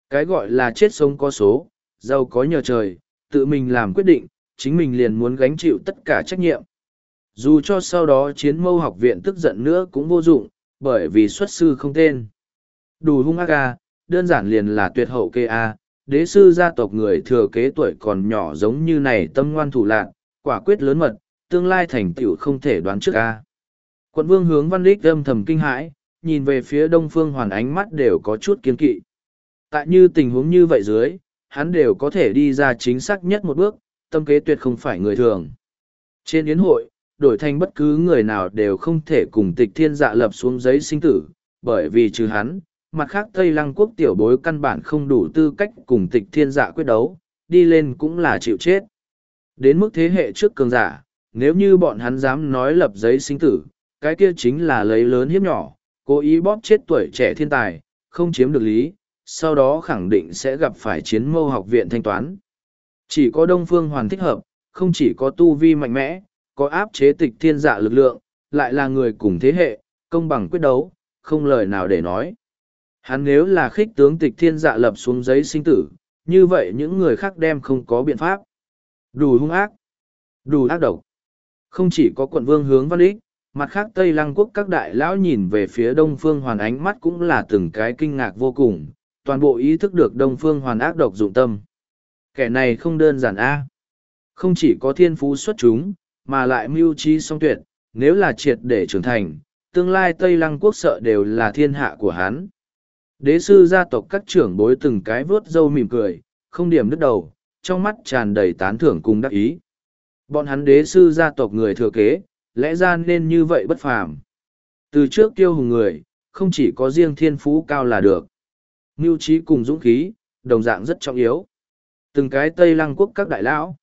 Cái gọi là chết sống có số, giàu có nhờ trời, tự mình làm quyết định, chính mình liền muốn gánh chịu tất cả trách nhiệm. Dù cho sau đó chiến mâu học viện tức giận nữa cũng vô dụng, bởi vì xuất sư không tên. Đủ hung ác à, đơn giản liền là tuyệt hậu kê A, đế sư gia tộc người thừa kế tuổi còn nhỏ giống như này tâm ngoan thủ lạc, quả quyết lớn mật, tương lai thành tựu không thể đoán trước A. Quận vương hướng văn đích âm thầm kinh hãi, nhìn về phía đông phương hoàn ánh mắt đều có chút kiên kỵ. Tại như tình huống như vậy dưới, hắn đều có thể đi ra chính xác nhất một bước, tâm kế tuyệt không phải người thường. Trên yến hội, đổi thành bất cứ người nào đều không thể cùng tịch thiên dạ lập xuống giấy sinh tử, bởi vì trừ hắn, mặt khác Tây Lăng quốc tiểu bối căn bản không đủ tư cách cùng tịch thiên dạ quyết đấu, đi lên cũng là chịu chết. Đến mức thế hệ trước cường giả, nếu như bọn hắn dám nói lập giấy sinh tử, cái kia chính là lấy lớn hiếp nhỏ, cố ý bóp chết tuổi trẻ thiên tài, không chiếm được lý, sau đó khẳng định sẽ gặp phải chiến mâu học viện thanh toán. Chỉ có Đông Phương Hoàn thích hợp, không chỉ có tu vi mạnh mẽ, có áp chế tịch thiên dạ lực lượng, lại là người cùng thế hệ, công bằng quyết đấu, không lời nào để nói. Hắn nếu là khích tướng tịch thiên dạ lập xuống giấy sinh tử, như vậy những người khác đem không có biện pháp. Đủ hung ác, đủ ác độc. Không chỉ có quận vương hướng văn ích, mặt khác Tây Lăng quốc các đại lão nhìn về phía Đông Phương Hoàn ánh mắt cũng là từng cái kinh ngạc vô cùng, toàn bộ ý thức được Đông Phương Hoàn ác độc dụng tâm. Kẻ này không đơn giản a, Không chỉ có thiên phú xuất chúng, mà lại mưu trí song tuyệt, nếu là triệt để trưởng thành, tương lai Tây Lăng quốc sợ đều là thiên hạ của hắn. Đế sư gia tộc các trưởng bối từng cái vớt râu mỉm cười, không điểm đứt đầu, trong mắt tràn đầy tán thưởng cùng đắc ý. Bọn hắn đế sư gia tộc người thừa kế, lẽ ra nên như vậy bất phàm. Từ trước tiêu hùng người, không chỉ có riêng thiên phú cao là được. Mưu trí cùng dũng khí, đồng dạng rất trọng yếu. Từng cái Tây Lăng quốc các đại lão,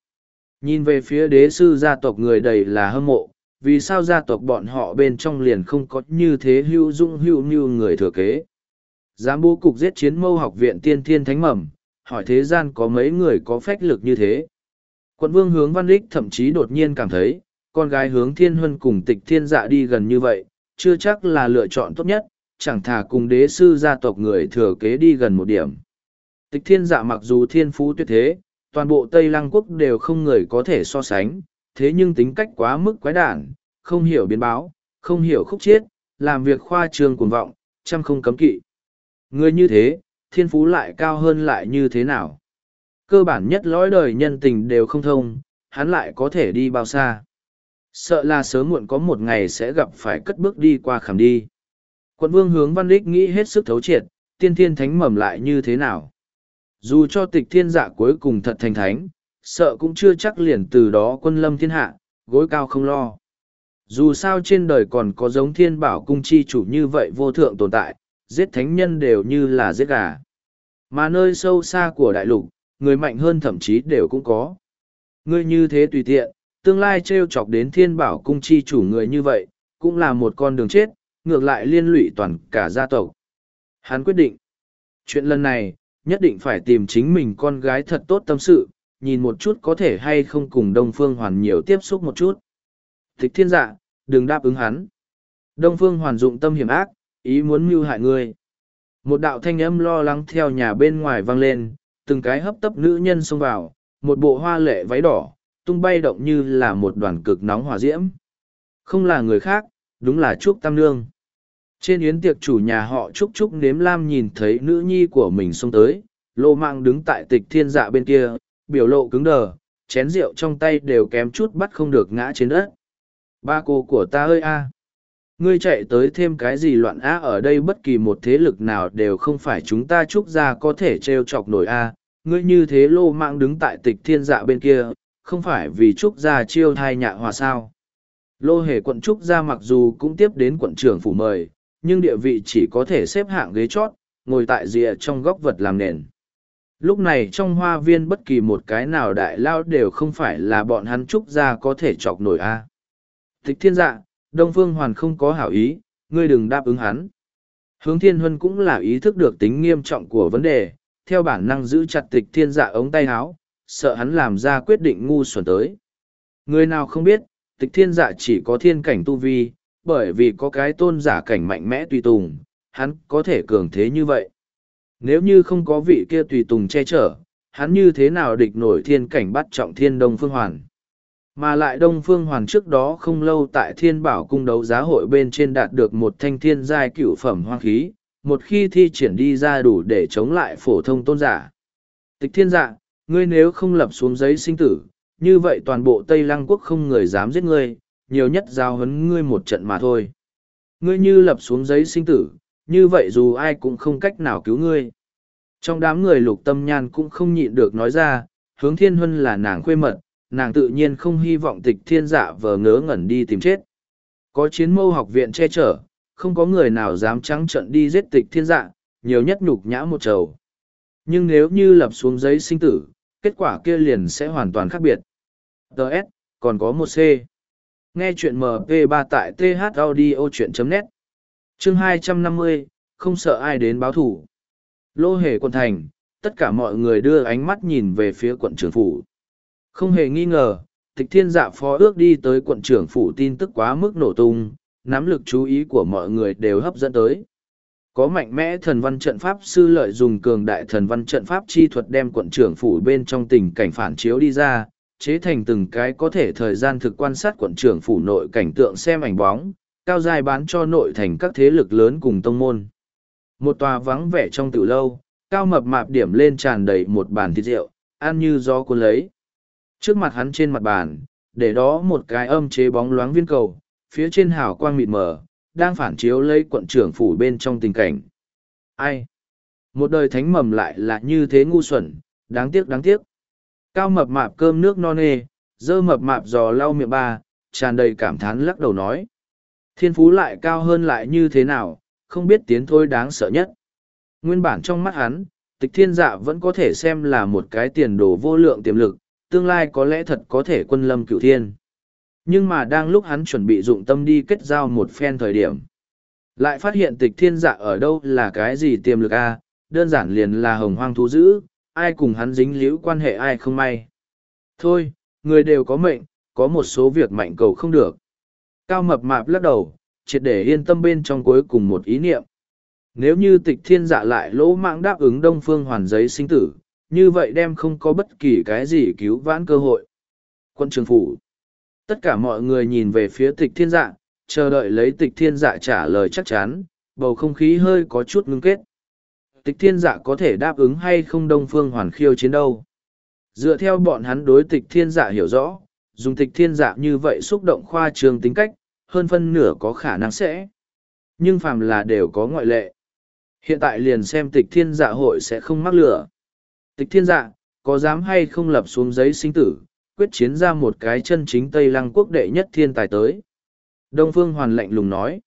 nhìn về phía đế sư gia tộc người đầy là hâm mộ, vì sao gia tộc bọn họ bên trong liền không có như thế hữu dung hưu như người thừa kế. Giám bố cục giết chiến mâu học viện tiên thiên thánh mầm, hỏi thế gian có mấy người có phách lực như thế. Quận vương hướng văn lích thậm chí đột nhiên cảm thấy, con gái hướng thiên huân cùng tịch thiên dạ đi gần như vậy, chưa chắc là lựa chọn tốt nhất, chẳng thà cùng đế sư gia tộc người thừa kế đi gần một điểm. Tịch thiên dạ mặc dù thiên phú tuyệt thế, toàn bộ Tây Lăng quốc đều không người có thể so sánh, thế nhưng tính cách quá mức quái đản, không hiểu biến báo, không hiểu khúc chiết, làm việc khoa trương cuồng vọng, chăm không cấm kỵ. Người như thế, thiên phú lại cao hơn lại như thế nào? Cơ bản nhất lõi đời nhân tình đều không thông, hắn lại có thể đi bao xa? Sợ là sớm muộn có một ngày sẽ gặp phải cất bước đi qua khảm đi. Quận vương hướng văn đích nghĩ hết sức thấu triệt, tiên thiên thánh mầm lại như thế nào? Dù cho tịch thiên dạ cuối cùng thật thành thánh, sợ cũng chưa chắc liền từ đó quân lâm thiên hạ, gối cao không lo. Dù sao trên đời còn có giống thiên bảo cung chi chủ như vậy vô thượng tồn tại, giết thánh nhân đều như là giết gà. Mà nơi sâu xa của đại lục, người mạnh hơn thậm chí đều cũng có. Ngươi như thế tùy tiện, tương lai trêu chọc đến thiên bảo cung chi chủ người như vậy, cũng là một con đường chết, ngược lại liên lụy toàn cả gia tộc. Hắn quyết định, chuyện lần này, nhất định phải tìm chính mình con gái thật tốt tâm sự, nhìn một chút có thể hay không cùng Đông Phương Hoàn nhiều tiếp xúc một chút. Thích thiên dạ, đừng đáp ứng hắn. Đông Phương Hoàn dụng tâm hiểm ác, ý muốn mưu hại ngươi. Một đạo thanh âm lo lắng theo nhà bên ngoài vang lên, từng cái hấp tấp nữ nhân xông vào, một bộ hoa lệ váy đỏ, tung bay động như là một đoàn cực nóng hỏa diễm. Không là người khác, đúng là Trúc Tam Nương. Trên yến tiệc chủ nhà họ Trúc Trúc nếm lam nhìn thấy nữ nhi của mình xông tới, lô mạng đứng tại tịch thiên dạ bên kia, biểu lộ cứng đờ, chén rượu trong tay đều kém chút bắt không được ngã trên đất. Ba cô của ta ơi a Ngươi chạy tới thêm cái gì loạn á ở đây bất kỳ một thế lực nào đều không phải chúng ta trúc ra có thể trêu chọc nổi a ngươi như thế lô mạng đứng tại tịch thiên dạ bên kia, không phải vì trúc gia chiêu thai nhạ hòa sao. Lô hề quận trúc gia mặc dù cũng tiếp đến quận trưởng phủ mời, nhưng địa vị chỉ có thể xếp hạng ghế chót, ngồi tại rìa trong góc vật làm nền. Lúc này trong hoa viên bất kỳ một cái nào đại lao đều không phải là bọn hắn trúc ra có thể chọc nổi a. Tịch thiên dạ, Đông Phương Hoàn không có hảo ý, ngươi đừng đáp ứng hắn. Hướng Thiên Huân cũng là ý thức được tính nghiêm trọng của vấn đề, theo bản năng giữ chặt tịch thiên dạ ống tay áo, sợ hắn làm ra quyết định ngu xuẩn tới. Người nào không biết, tịch thiên dạ chỉ có thiên cảnh tu vi, bởi vì có cái tôn giả cảnh mạnh mẽ tùy tùng, hắn có thể cường thế như vậy. Nếu như không có vị kia tùy tùng che chở, hắn như thế nào địch nổi thiên cảnh bắt trọng thiên đông phương hoàn. Mà lại Đông Phương Hoàn trước đó không lâu tại Thiên Bảo Cung đấu giá hội bên trên đạt được một thanh thiên giai cửu phẩm hoang khí, một khi thi triển đi ra đủ để chống lại phổ thông tôn giả. Tịch thiên dạ, ngươi nếu không lập xuống giấy sinh tử, như vậy toàn bộ Tây Lăng quốc không người dám giết ngươi, nhiều nhất giao hấn ngươi một trận mà thôi. Ngươi như lập xuống giấy sinh tử, như vậy dù ai cũng không cách nào cứu ngươi. Trong đám người lục tâm nhan cũng không nhịn được nói ra, hướng thiên huân là nàng khuê mật, nàng tự nhiên không hy vọng tịch thiên dạ vờ ngớ ngẩn đi tìm chết. Có chiến mâu học viện che chở, không có người nào dám trắng trận đi giết tịch thiên dạ, nhiều nhất nhục nhã một trầu. Nhưng nếu như lập xuống giấy sinh tử, kết quả kia liền sẽ hoàn toàn khác biệt. Đợt, còn có một C. Nghe chuyện MP3 tại thaudio.net Chương 250, không sợ ai đến báo thủ. Lô hề quận thành, tất cả mọi người đưa ánh mắt nhìn về phía quận trưởng phủ. Không hề nghi ngờ, tịch thiên dạ phó ước đi tới quận trưởng phủ tin tức quá mức nổ tung, nắm lực chú ý của mọi người đều hấp dẫn tới. Có mạnh mẽ thần văn trận pháp sư lợi dùng cường đại thần văn trận pháp chi thuật đem quận trưởng phủ bên trong tình cảnh phản chiếu đi ra, chế thành từng cái có thể thời gian thực quan sát quận trưởng phủ nội cảnh tượng xem ảnh bóng, cao dài bán cho nội thành các thế lực lớn cùng tông môn. Một tòa vắng vẻ trong tự lâu, cao mập mạp điểm lên tràn đầy một bàn thịt rượu, ăn như gió cuốn lấy. Trước mặt hắn trên mặt bàn, để đó một cái âm chế bóng loáng viên cầu, phía trên hào quang mịt mờ, đang phản chiếu lấy quận trưởng phủ bên trong tình cảnh. Ai? Một đời thánh mầm lại là như thế ngu xuẩn, đáng tiếc đáng tiếc. Cao mập mạp cơm nước non nê, dơ mập mạp giò lau miệng ba, tràn đầy cảm thán lắc đầu nói. Thiên phú lại cao hơn lại như thế nào, không biết tiến thôi đáng sợ nhất. Nguyên bản trong mắt hắn, tịch thiên dạ vẫn có thể xem là một cái tiền đồ vô lượng tiềm lực, tương lai có lẽ thật có thể quân lâm cửu thiên. Nhưng mà đang lúc hắn chuẩn bị dụng tâm đi kết giao một phen thời điểm, lại phát hiện tịch thiên dạ ở đâu là cái gì tiềm lực a đơn giản liền là hồng hoang thú dữ, ai cùng hắn dính líu quan hệ ai không may. Thôi, người đều có mệnh, có một số việc mạnh cầu không được. Cao mập mạp lắc đầu, triệt để yên tâm bên trong cuối cùng một ý niệm. Nếu như tịch thiên dạ lại lỗ mạng đáp ứng đông phương hoàn giấy sinh tử, như vậy đem không có bất kỳ cái gì cứu vãn cơ hội. Quân trường phủ. Tất cả mọi người nhìn về phía tịch thiên dạ, chờ đợi lấy tịch thiên dạ trả lời chắc chắn, bầu không khí hơi có chút ngưng kết. Tịch thiên dạ có thể đáp ứng hay không đông phương hoàn khiêu chiến đâu. Dựa theo bọn hắn đối tịch thiên dạ hiểu rõ, dùng tịch thiên dạ như vậy xúc động khoa trường tính cách, hơn phân nửa có khả năng sẽ. Nhưng phàm là đều có ngoại lệ. Hiện tại liền xem tịch thiên dạ hội sẽ không mắc lửa. Tịch thiên dạ, có dám hay không lập xuống giấy sinh tử, quyết chiến ra một cái chân chính Tây Lăng quốc đệ nhất thiên tài tới. Đông Phương Hoàn lạnh lùng nói.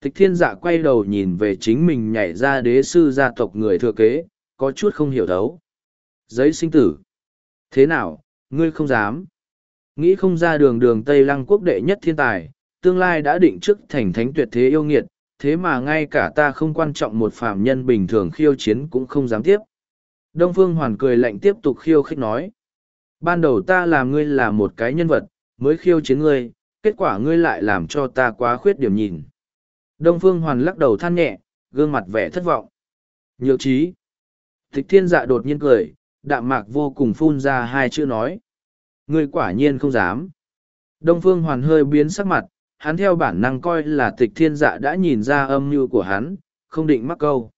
Tịch thiên dạ quay đầu nhìn về chính mình nhảy ra đế sư gia tộc người thừa kế, có chút không hiểu thấu. Giấy sinh tử. Thế nào, ngươi không dám. Nghĩ không ra đường đường Tây Lăng quốc đệ nhất thiên tài, tương lai đã định trước thành thánh tuyệt thế yêu nghiệt, thế mà ngay cả ta không quan trọng một phạm nhân bình thường khiêu chiến cũng không dám tiếp. Đông Phương Hoàn cười lạnh tiếp tục khiêu khích nói. Ban đầu ta làm ngươi là một cái nhân vật, mới khiêu chiến ngươi, kết quả ngươi lại làm cho ta quá khuyết điểm nhìn. Đông Phương Hoàn lắc đầu than nhẹ, gương mặt vẻ thất vọng. Nhược trí. Thích thiên dạ đột nhiên cười, đạm mạc vô cùng phun ra hai chữ nói. Ngươi quả nhiên không dám. Đông Phương Hoàn hơi biến sắc mặt, hắn theo bản năng coi là tịch thiên dạ đã nhìn ra âm mưu của hắn, không định mắc câu.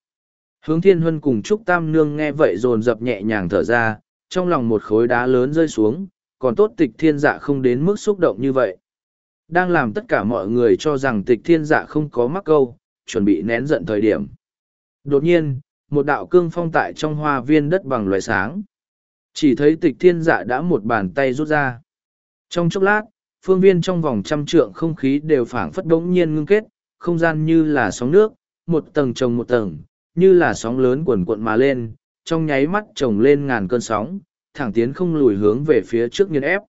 Hướng thiên huân cùng Trúc Tam Nương nghe vậy dồn dập nhẹ nhàng thở ra, trong lòng một khối đá lớn rơi xuống, còn tốt tịch thiên dạ không đến mức xúc động như vậy. Đang làm tất cả mọi người cho rằng tịch thiên dạ không có mắc câu, chuẩn bị nén giận thời điểm. Đột nhiên, một đạo cương phong tại trong hoa viên đất bằng loài sáng. Chỉ thấy tịch thiên dạ đã một bàn tay rút ra. Trong chốc lát, phương viên trong vòng trăm trượng không khí đều phảng phất đống nhiên ngưng kết, không gian như là sóng nước, một tầng trồng một tầng, như là sóng lớn quần cuộn mà lên, trong nháy mắt trồng lên ngàn cơn sóng, thẳng tiến không lùi hướng về phía trước nghiên ép.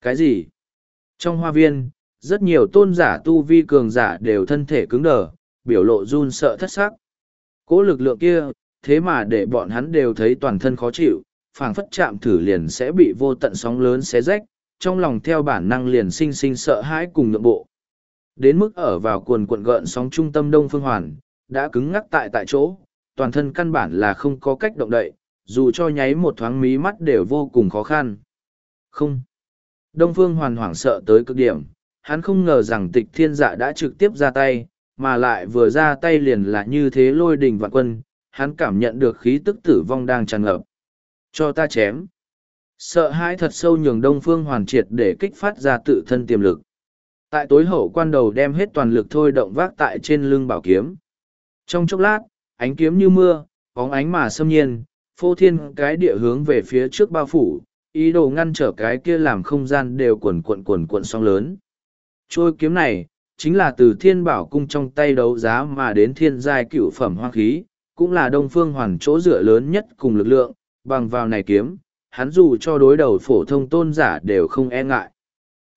Cái gì? Trong hoa viên, rất nhiều tôn giả tu vi cường giả đều thân thể cứng đờ, biểu lộ run sợ thất sắc. Cố lực lượng kia, thế mà để bọn hắn đều thấy toàn thân khó chịu, phảng phất chạm thử liền sẽ bị vô tận sóng lớn xé rách, trong lòng theo bản năng liền sinh sinh sợ hãi cùng nhượng bộ. Đến mức ở vào cuồn cuộn gợn sóng trung tâm Đông Phương Hoàn, đã cứng ngắc tại tại chỗ, toàn thân căn bản là không có cách động đậy, dù cho nháy một thoáng mí mắt đều vô cùng khó khăn. Không. Đông Phương Hoàn hoảng sợ tới cực điểm, hắn không ngờ rằng tịch thiên dạ đã trực tiếp ra tay, mà lại vừa ra tay liền là như thế lôi đình vạn quân, hắn cảm nhận được khí tức tử vong đang tràn ngập. Cho ta chém. Sợ hãi thật sâu nhường Đông Phương hoàn triệt để kích phát ra tự thân tiềm lực. Tại tối hậu quan đầu đem hết toàn lực thôi động vác tại trên lưng bảo kiếm. Trong chốc lát, ánh kiếm như mưa, bóng ánh mà xâm nhiên, phô thiên cái địa hướng về phía trước bao phủ, ý đồ ngăn trở cái kia làm không gian đều quần quận quần quận song lớn. Trôi kiếm này, chính là từ thiên bảo cung trong tay đấu giá mà đến thiên giai cựu phẩm hoa khí, cũng là đông phương hoàn chỗ dựa lớn nhất cùng lực lượng, bằng vào này kiếm, hắn dù cho đối đầu phổ thông tôn giả đều không e ngại.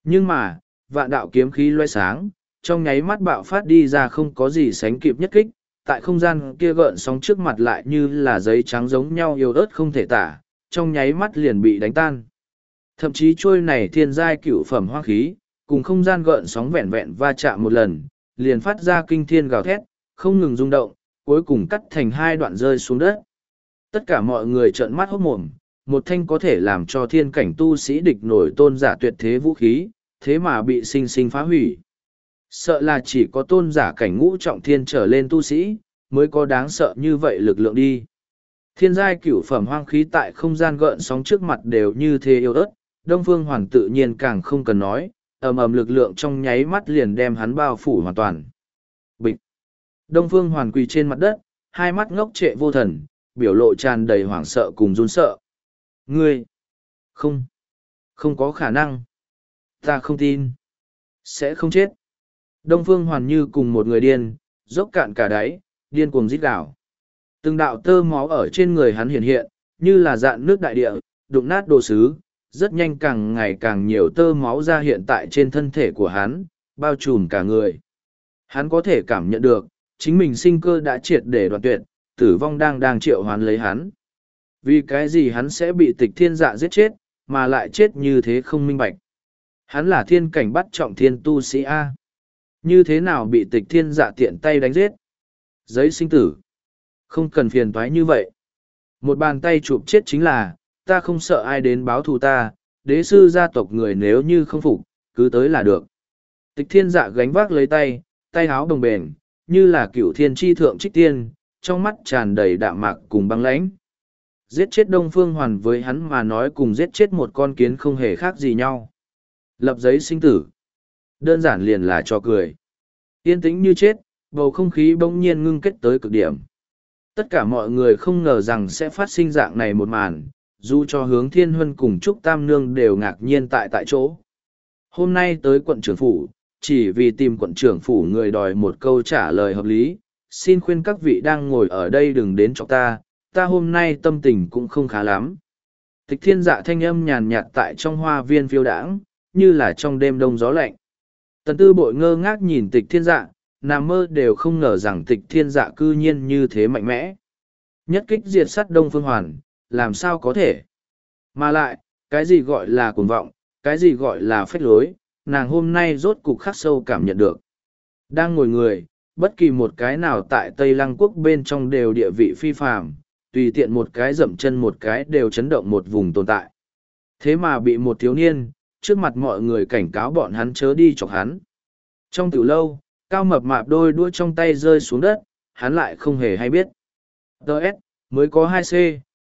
Nhưng mà, vạn đạo kiếm khí loe sáng, trong nháy mắt bạo phát đi ra không có gì sánh kịp nhất kích, tại không gian kia gợn sóng trước mặt lại như là giấy trắng giống nhau yếu ớt không thể tả, trong nháy mắt liền bị đánh tan. Thậm chí trôi này thiên giai cựu phẩm hoa khí, cùng không gian gợn sóng vẹn vẹn va chạm một lần, liền phát ra kinh thiên gào thét, không ngừng rung động, cuối cùng cắt thành hai đoạn rơi xuống đất. Tất cả mọi người trợn mắt hốt mồm, một thanh có thể làm cho thiên cảnh tu sĩ địch nổi tôn giả tuyệt thế vũ khí, thế mà bị sinh sinh phá hủy. Sợ là chỉ có tôn giả cảnh ngũ trọng thiên trở lên tu sĩ, mới có đáng sợ như vậy lực lượng đi. Thiên giai cửu phẩm hoang khí tại không gian gợn sóng trước mặt đều như thế yêu ớt, Đông Phương Hoàn tự nhiên càng không cần nói, ầm ầm lực lượng trong nháy mắt liền đem hắn bao phủ hoàn toàn. Bịch! Đông Phương Hoàn quỳ trên mặt đất, hai mắt ngốc trệ vô thần, biểu lộ tràn đầy hoảng sợ cùng run sợ. Ngươi! Không! Không có khả năng! Ta không tin! Sẽ không chết! Đông Phương Hoàn như cùng một người điên, dốc cạn cả đáy, điên cuồng rít đảo. Từng đạo tơ máu ở trên người hắn hiện hiện, như là dạn nước đại địa, đụng nát đồ sứ, rất nhanh càng ngày càng nhiều tơ máu ra hiện tại trên thân thể của hắn, bao trùm cả người. Hắn có thể cảm nhận được, chính mình sinh cơ đã triệt để đoạn tuyệt, tử vong đang đang triệu hoán lấy hắn. Vì cái gì hắn sẽ bị tịch thiên dạ giết chết, mà lại chết như thế không minh bạch. Hắn là thiên cảnh bắt trọng thiên tu sĩ A. Như thế nào bị tịch thiên dạ tiện tay đánh giết? Giấy sinh tử. Không cần phiền toái như vậy. Một bàn tay chụp chết chính là, ta không sợ ai đến báo thù ta, đế sư gia tộc người nếu như không phục, cứ tới là được. Tịch thiên dạ gánh vác lấy tay, tay áo đồng bền, như là cựu thiên tri thượng trích tiên, trong mắt tràn đầy đạm mạc cùng băng lãnh. Giết chết Đông Phương Hoàn với hắn mà nói cùng giết chết một con kiến không hề khác gì nhau. Lập giấy sinh tử. Đơn giản liền là cho cười. Yên tĩnh như chết, bầu không khí bỗng nhiên ngưng kết tới cực điểm. Tất cả mọi người không ngờ rằng sẽ phát sinh dạng này một màn, dù cho hướng thiên huân cùng Trúc Tam Nương đều ngạc nhiên tại tại chỗ. Hôm nay tới quận trưởng phủ, chỉ vì tìm quận trưởng phủ người đòi một câu trả lời hợp lý, xin khuyên các vị đang ngồi ở đây đừng đến cho ta, ta hôm nay tâm tình cũng không khá lắm. Tịch thiên dạ thanh âm nhàn nhạt tại trong hoa viên phiêu đãng, như là trong đêm đông gió lạnh. Tần tư bội ngơ ngác nhìn tịch thiên dạ, nằm mơ đều không ngờ rằng tịch thiên dạ cư nhiên như thế mạnh mẽ. Nhất kích diệt sát đông phương hoàn, làm sao có thể? Mà lại, cái gì gọi là cuồng vọng, cái gì gọi là phách lối, nàng hôm nay rốt cục khắc sâu cảm nhận được. Đang ngồi người, bất kỳ một cái nào tại Tây Lăng Quốc bên trong đều địa vị phi phàm, tùy tiện một cái dậm chân một cái đều chấn động một vùng tồn tại. Thế mà bị một thiếu niên, trước mặt mọi người cảnh cáo bọn hắn chớ đi chọc hắn. Trong tiểu lâu, cao mập mạp đôi đuôi trong tay rơi xuống đất, hắn lại không hề hay biết. ts mới có hai c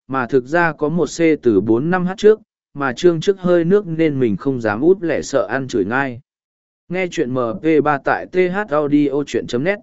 mà thực ra có một c từ bốn năm h trước, mà trương trước hơi nước nên mình không dám út lẻ sợ ăn chửi ngay. Nghe chuyện MP3 tại thaudio.net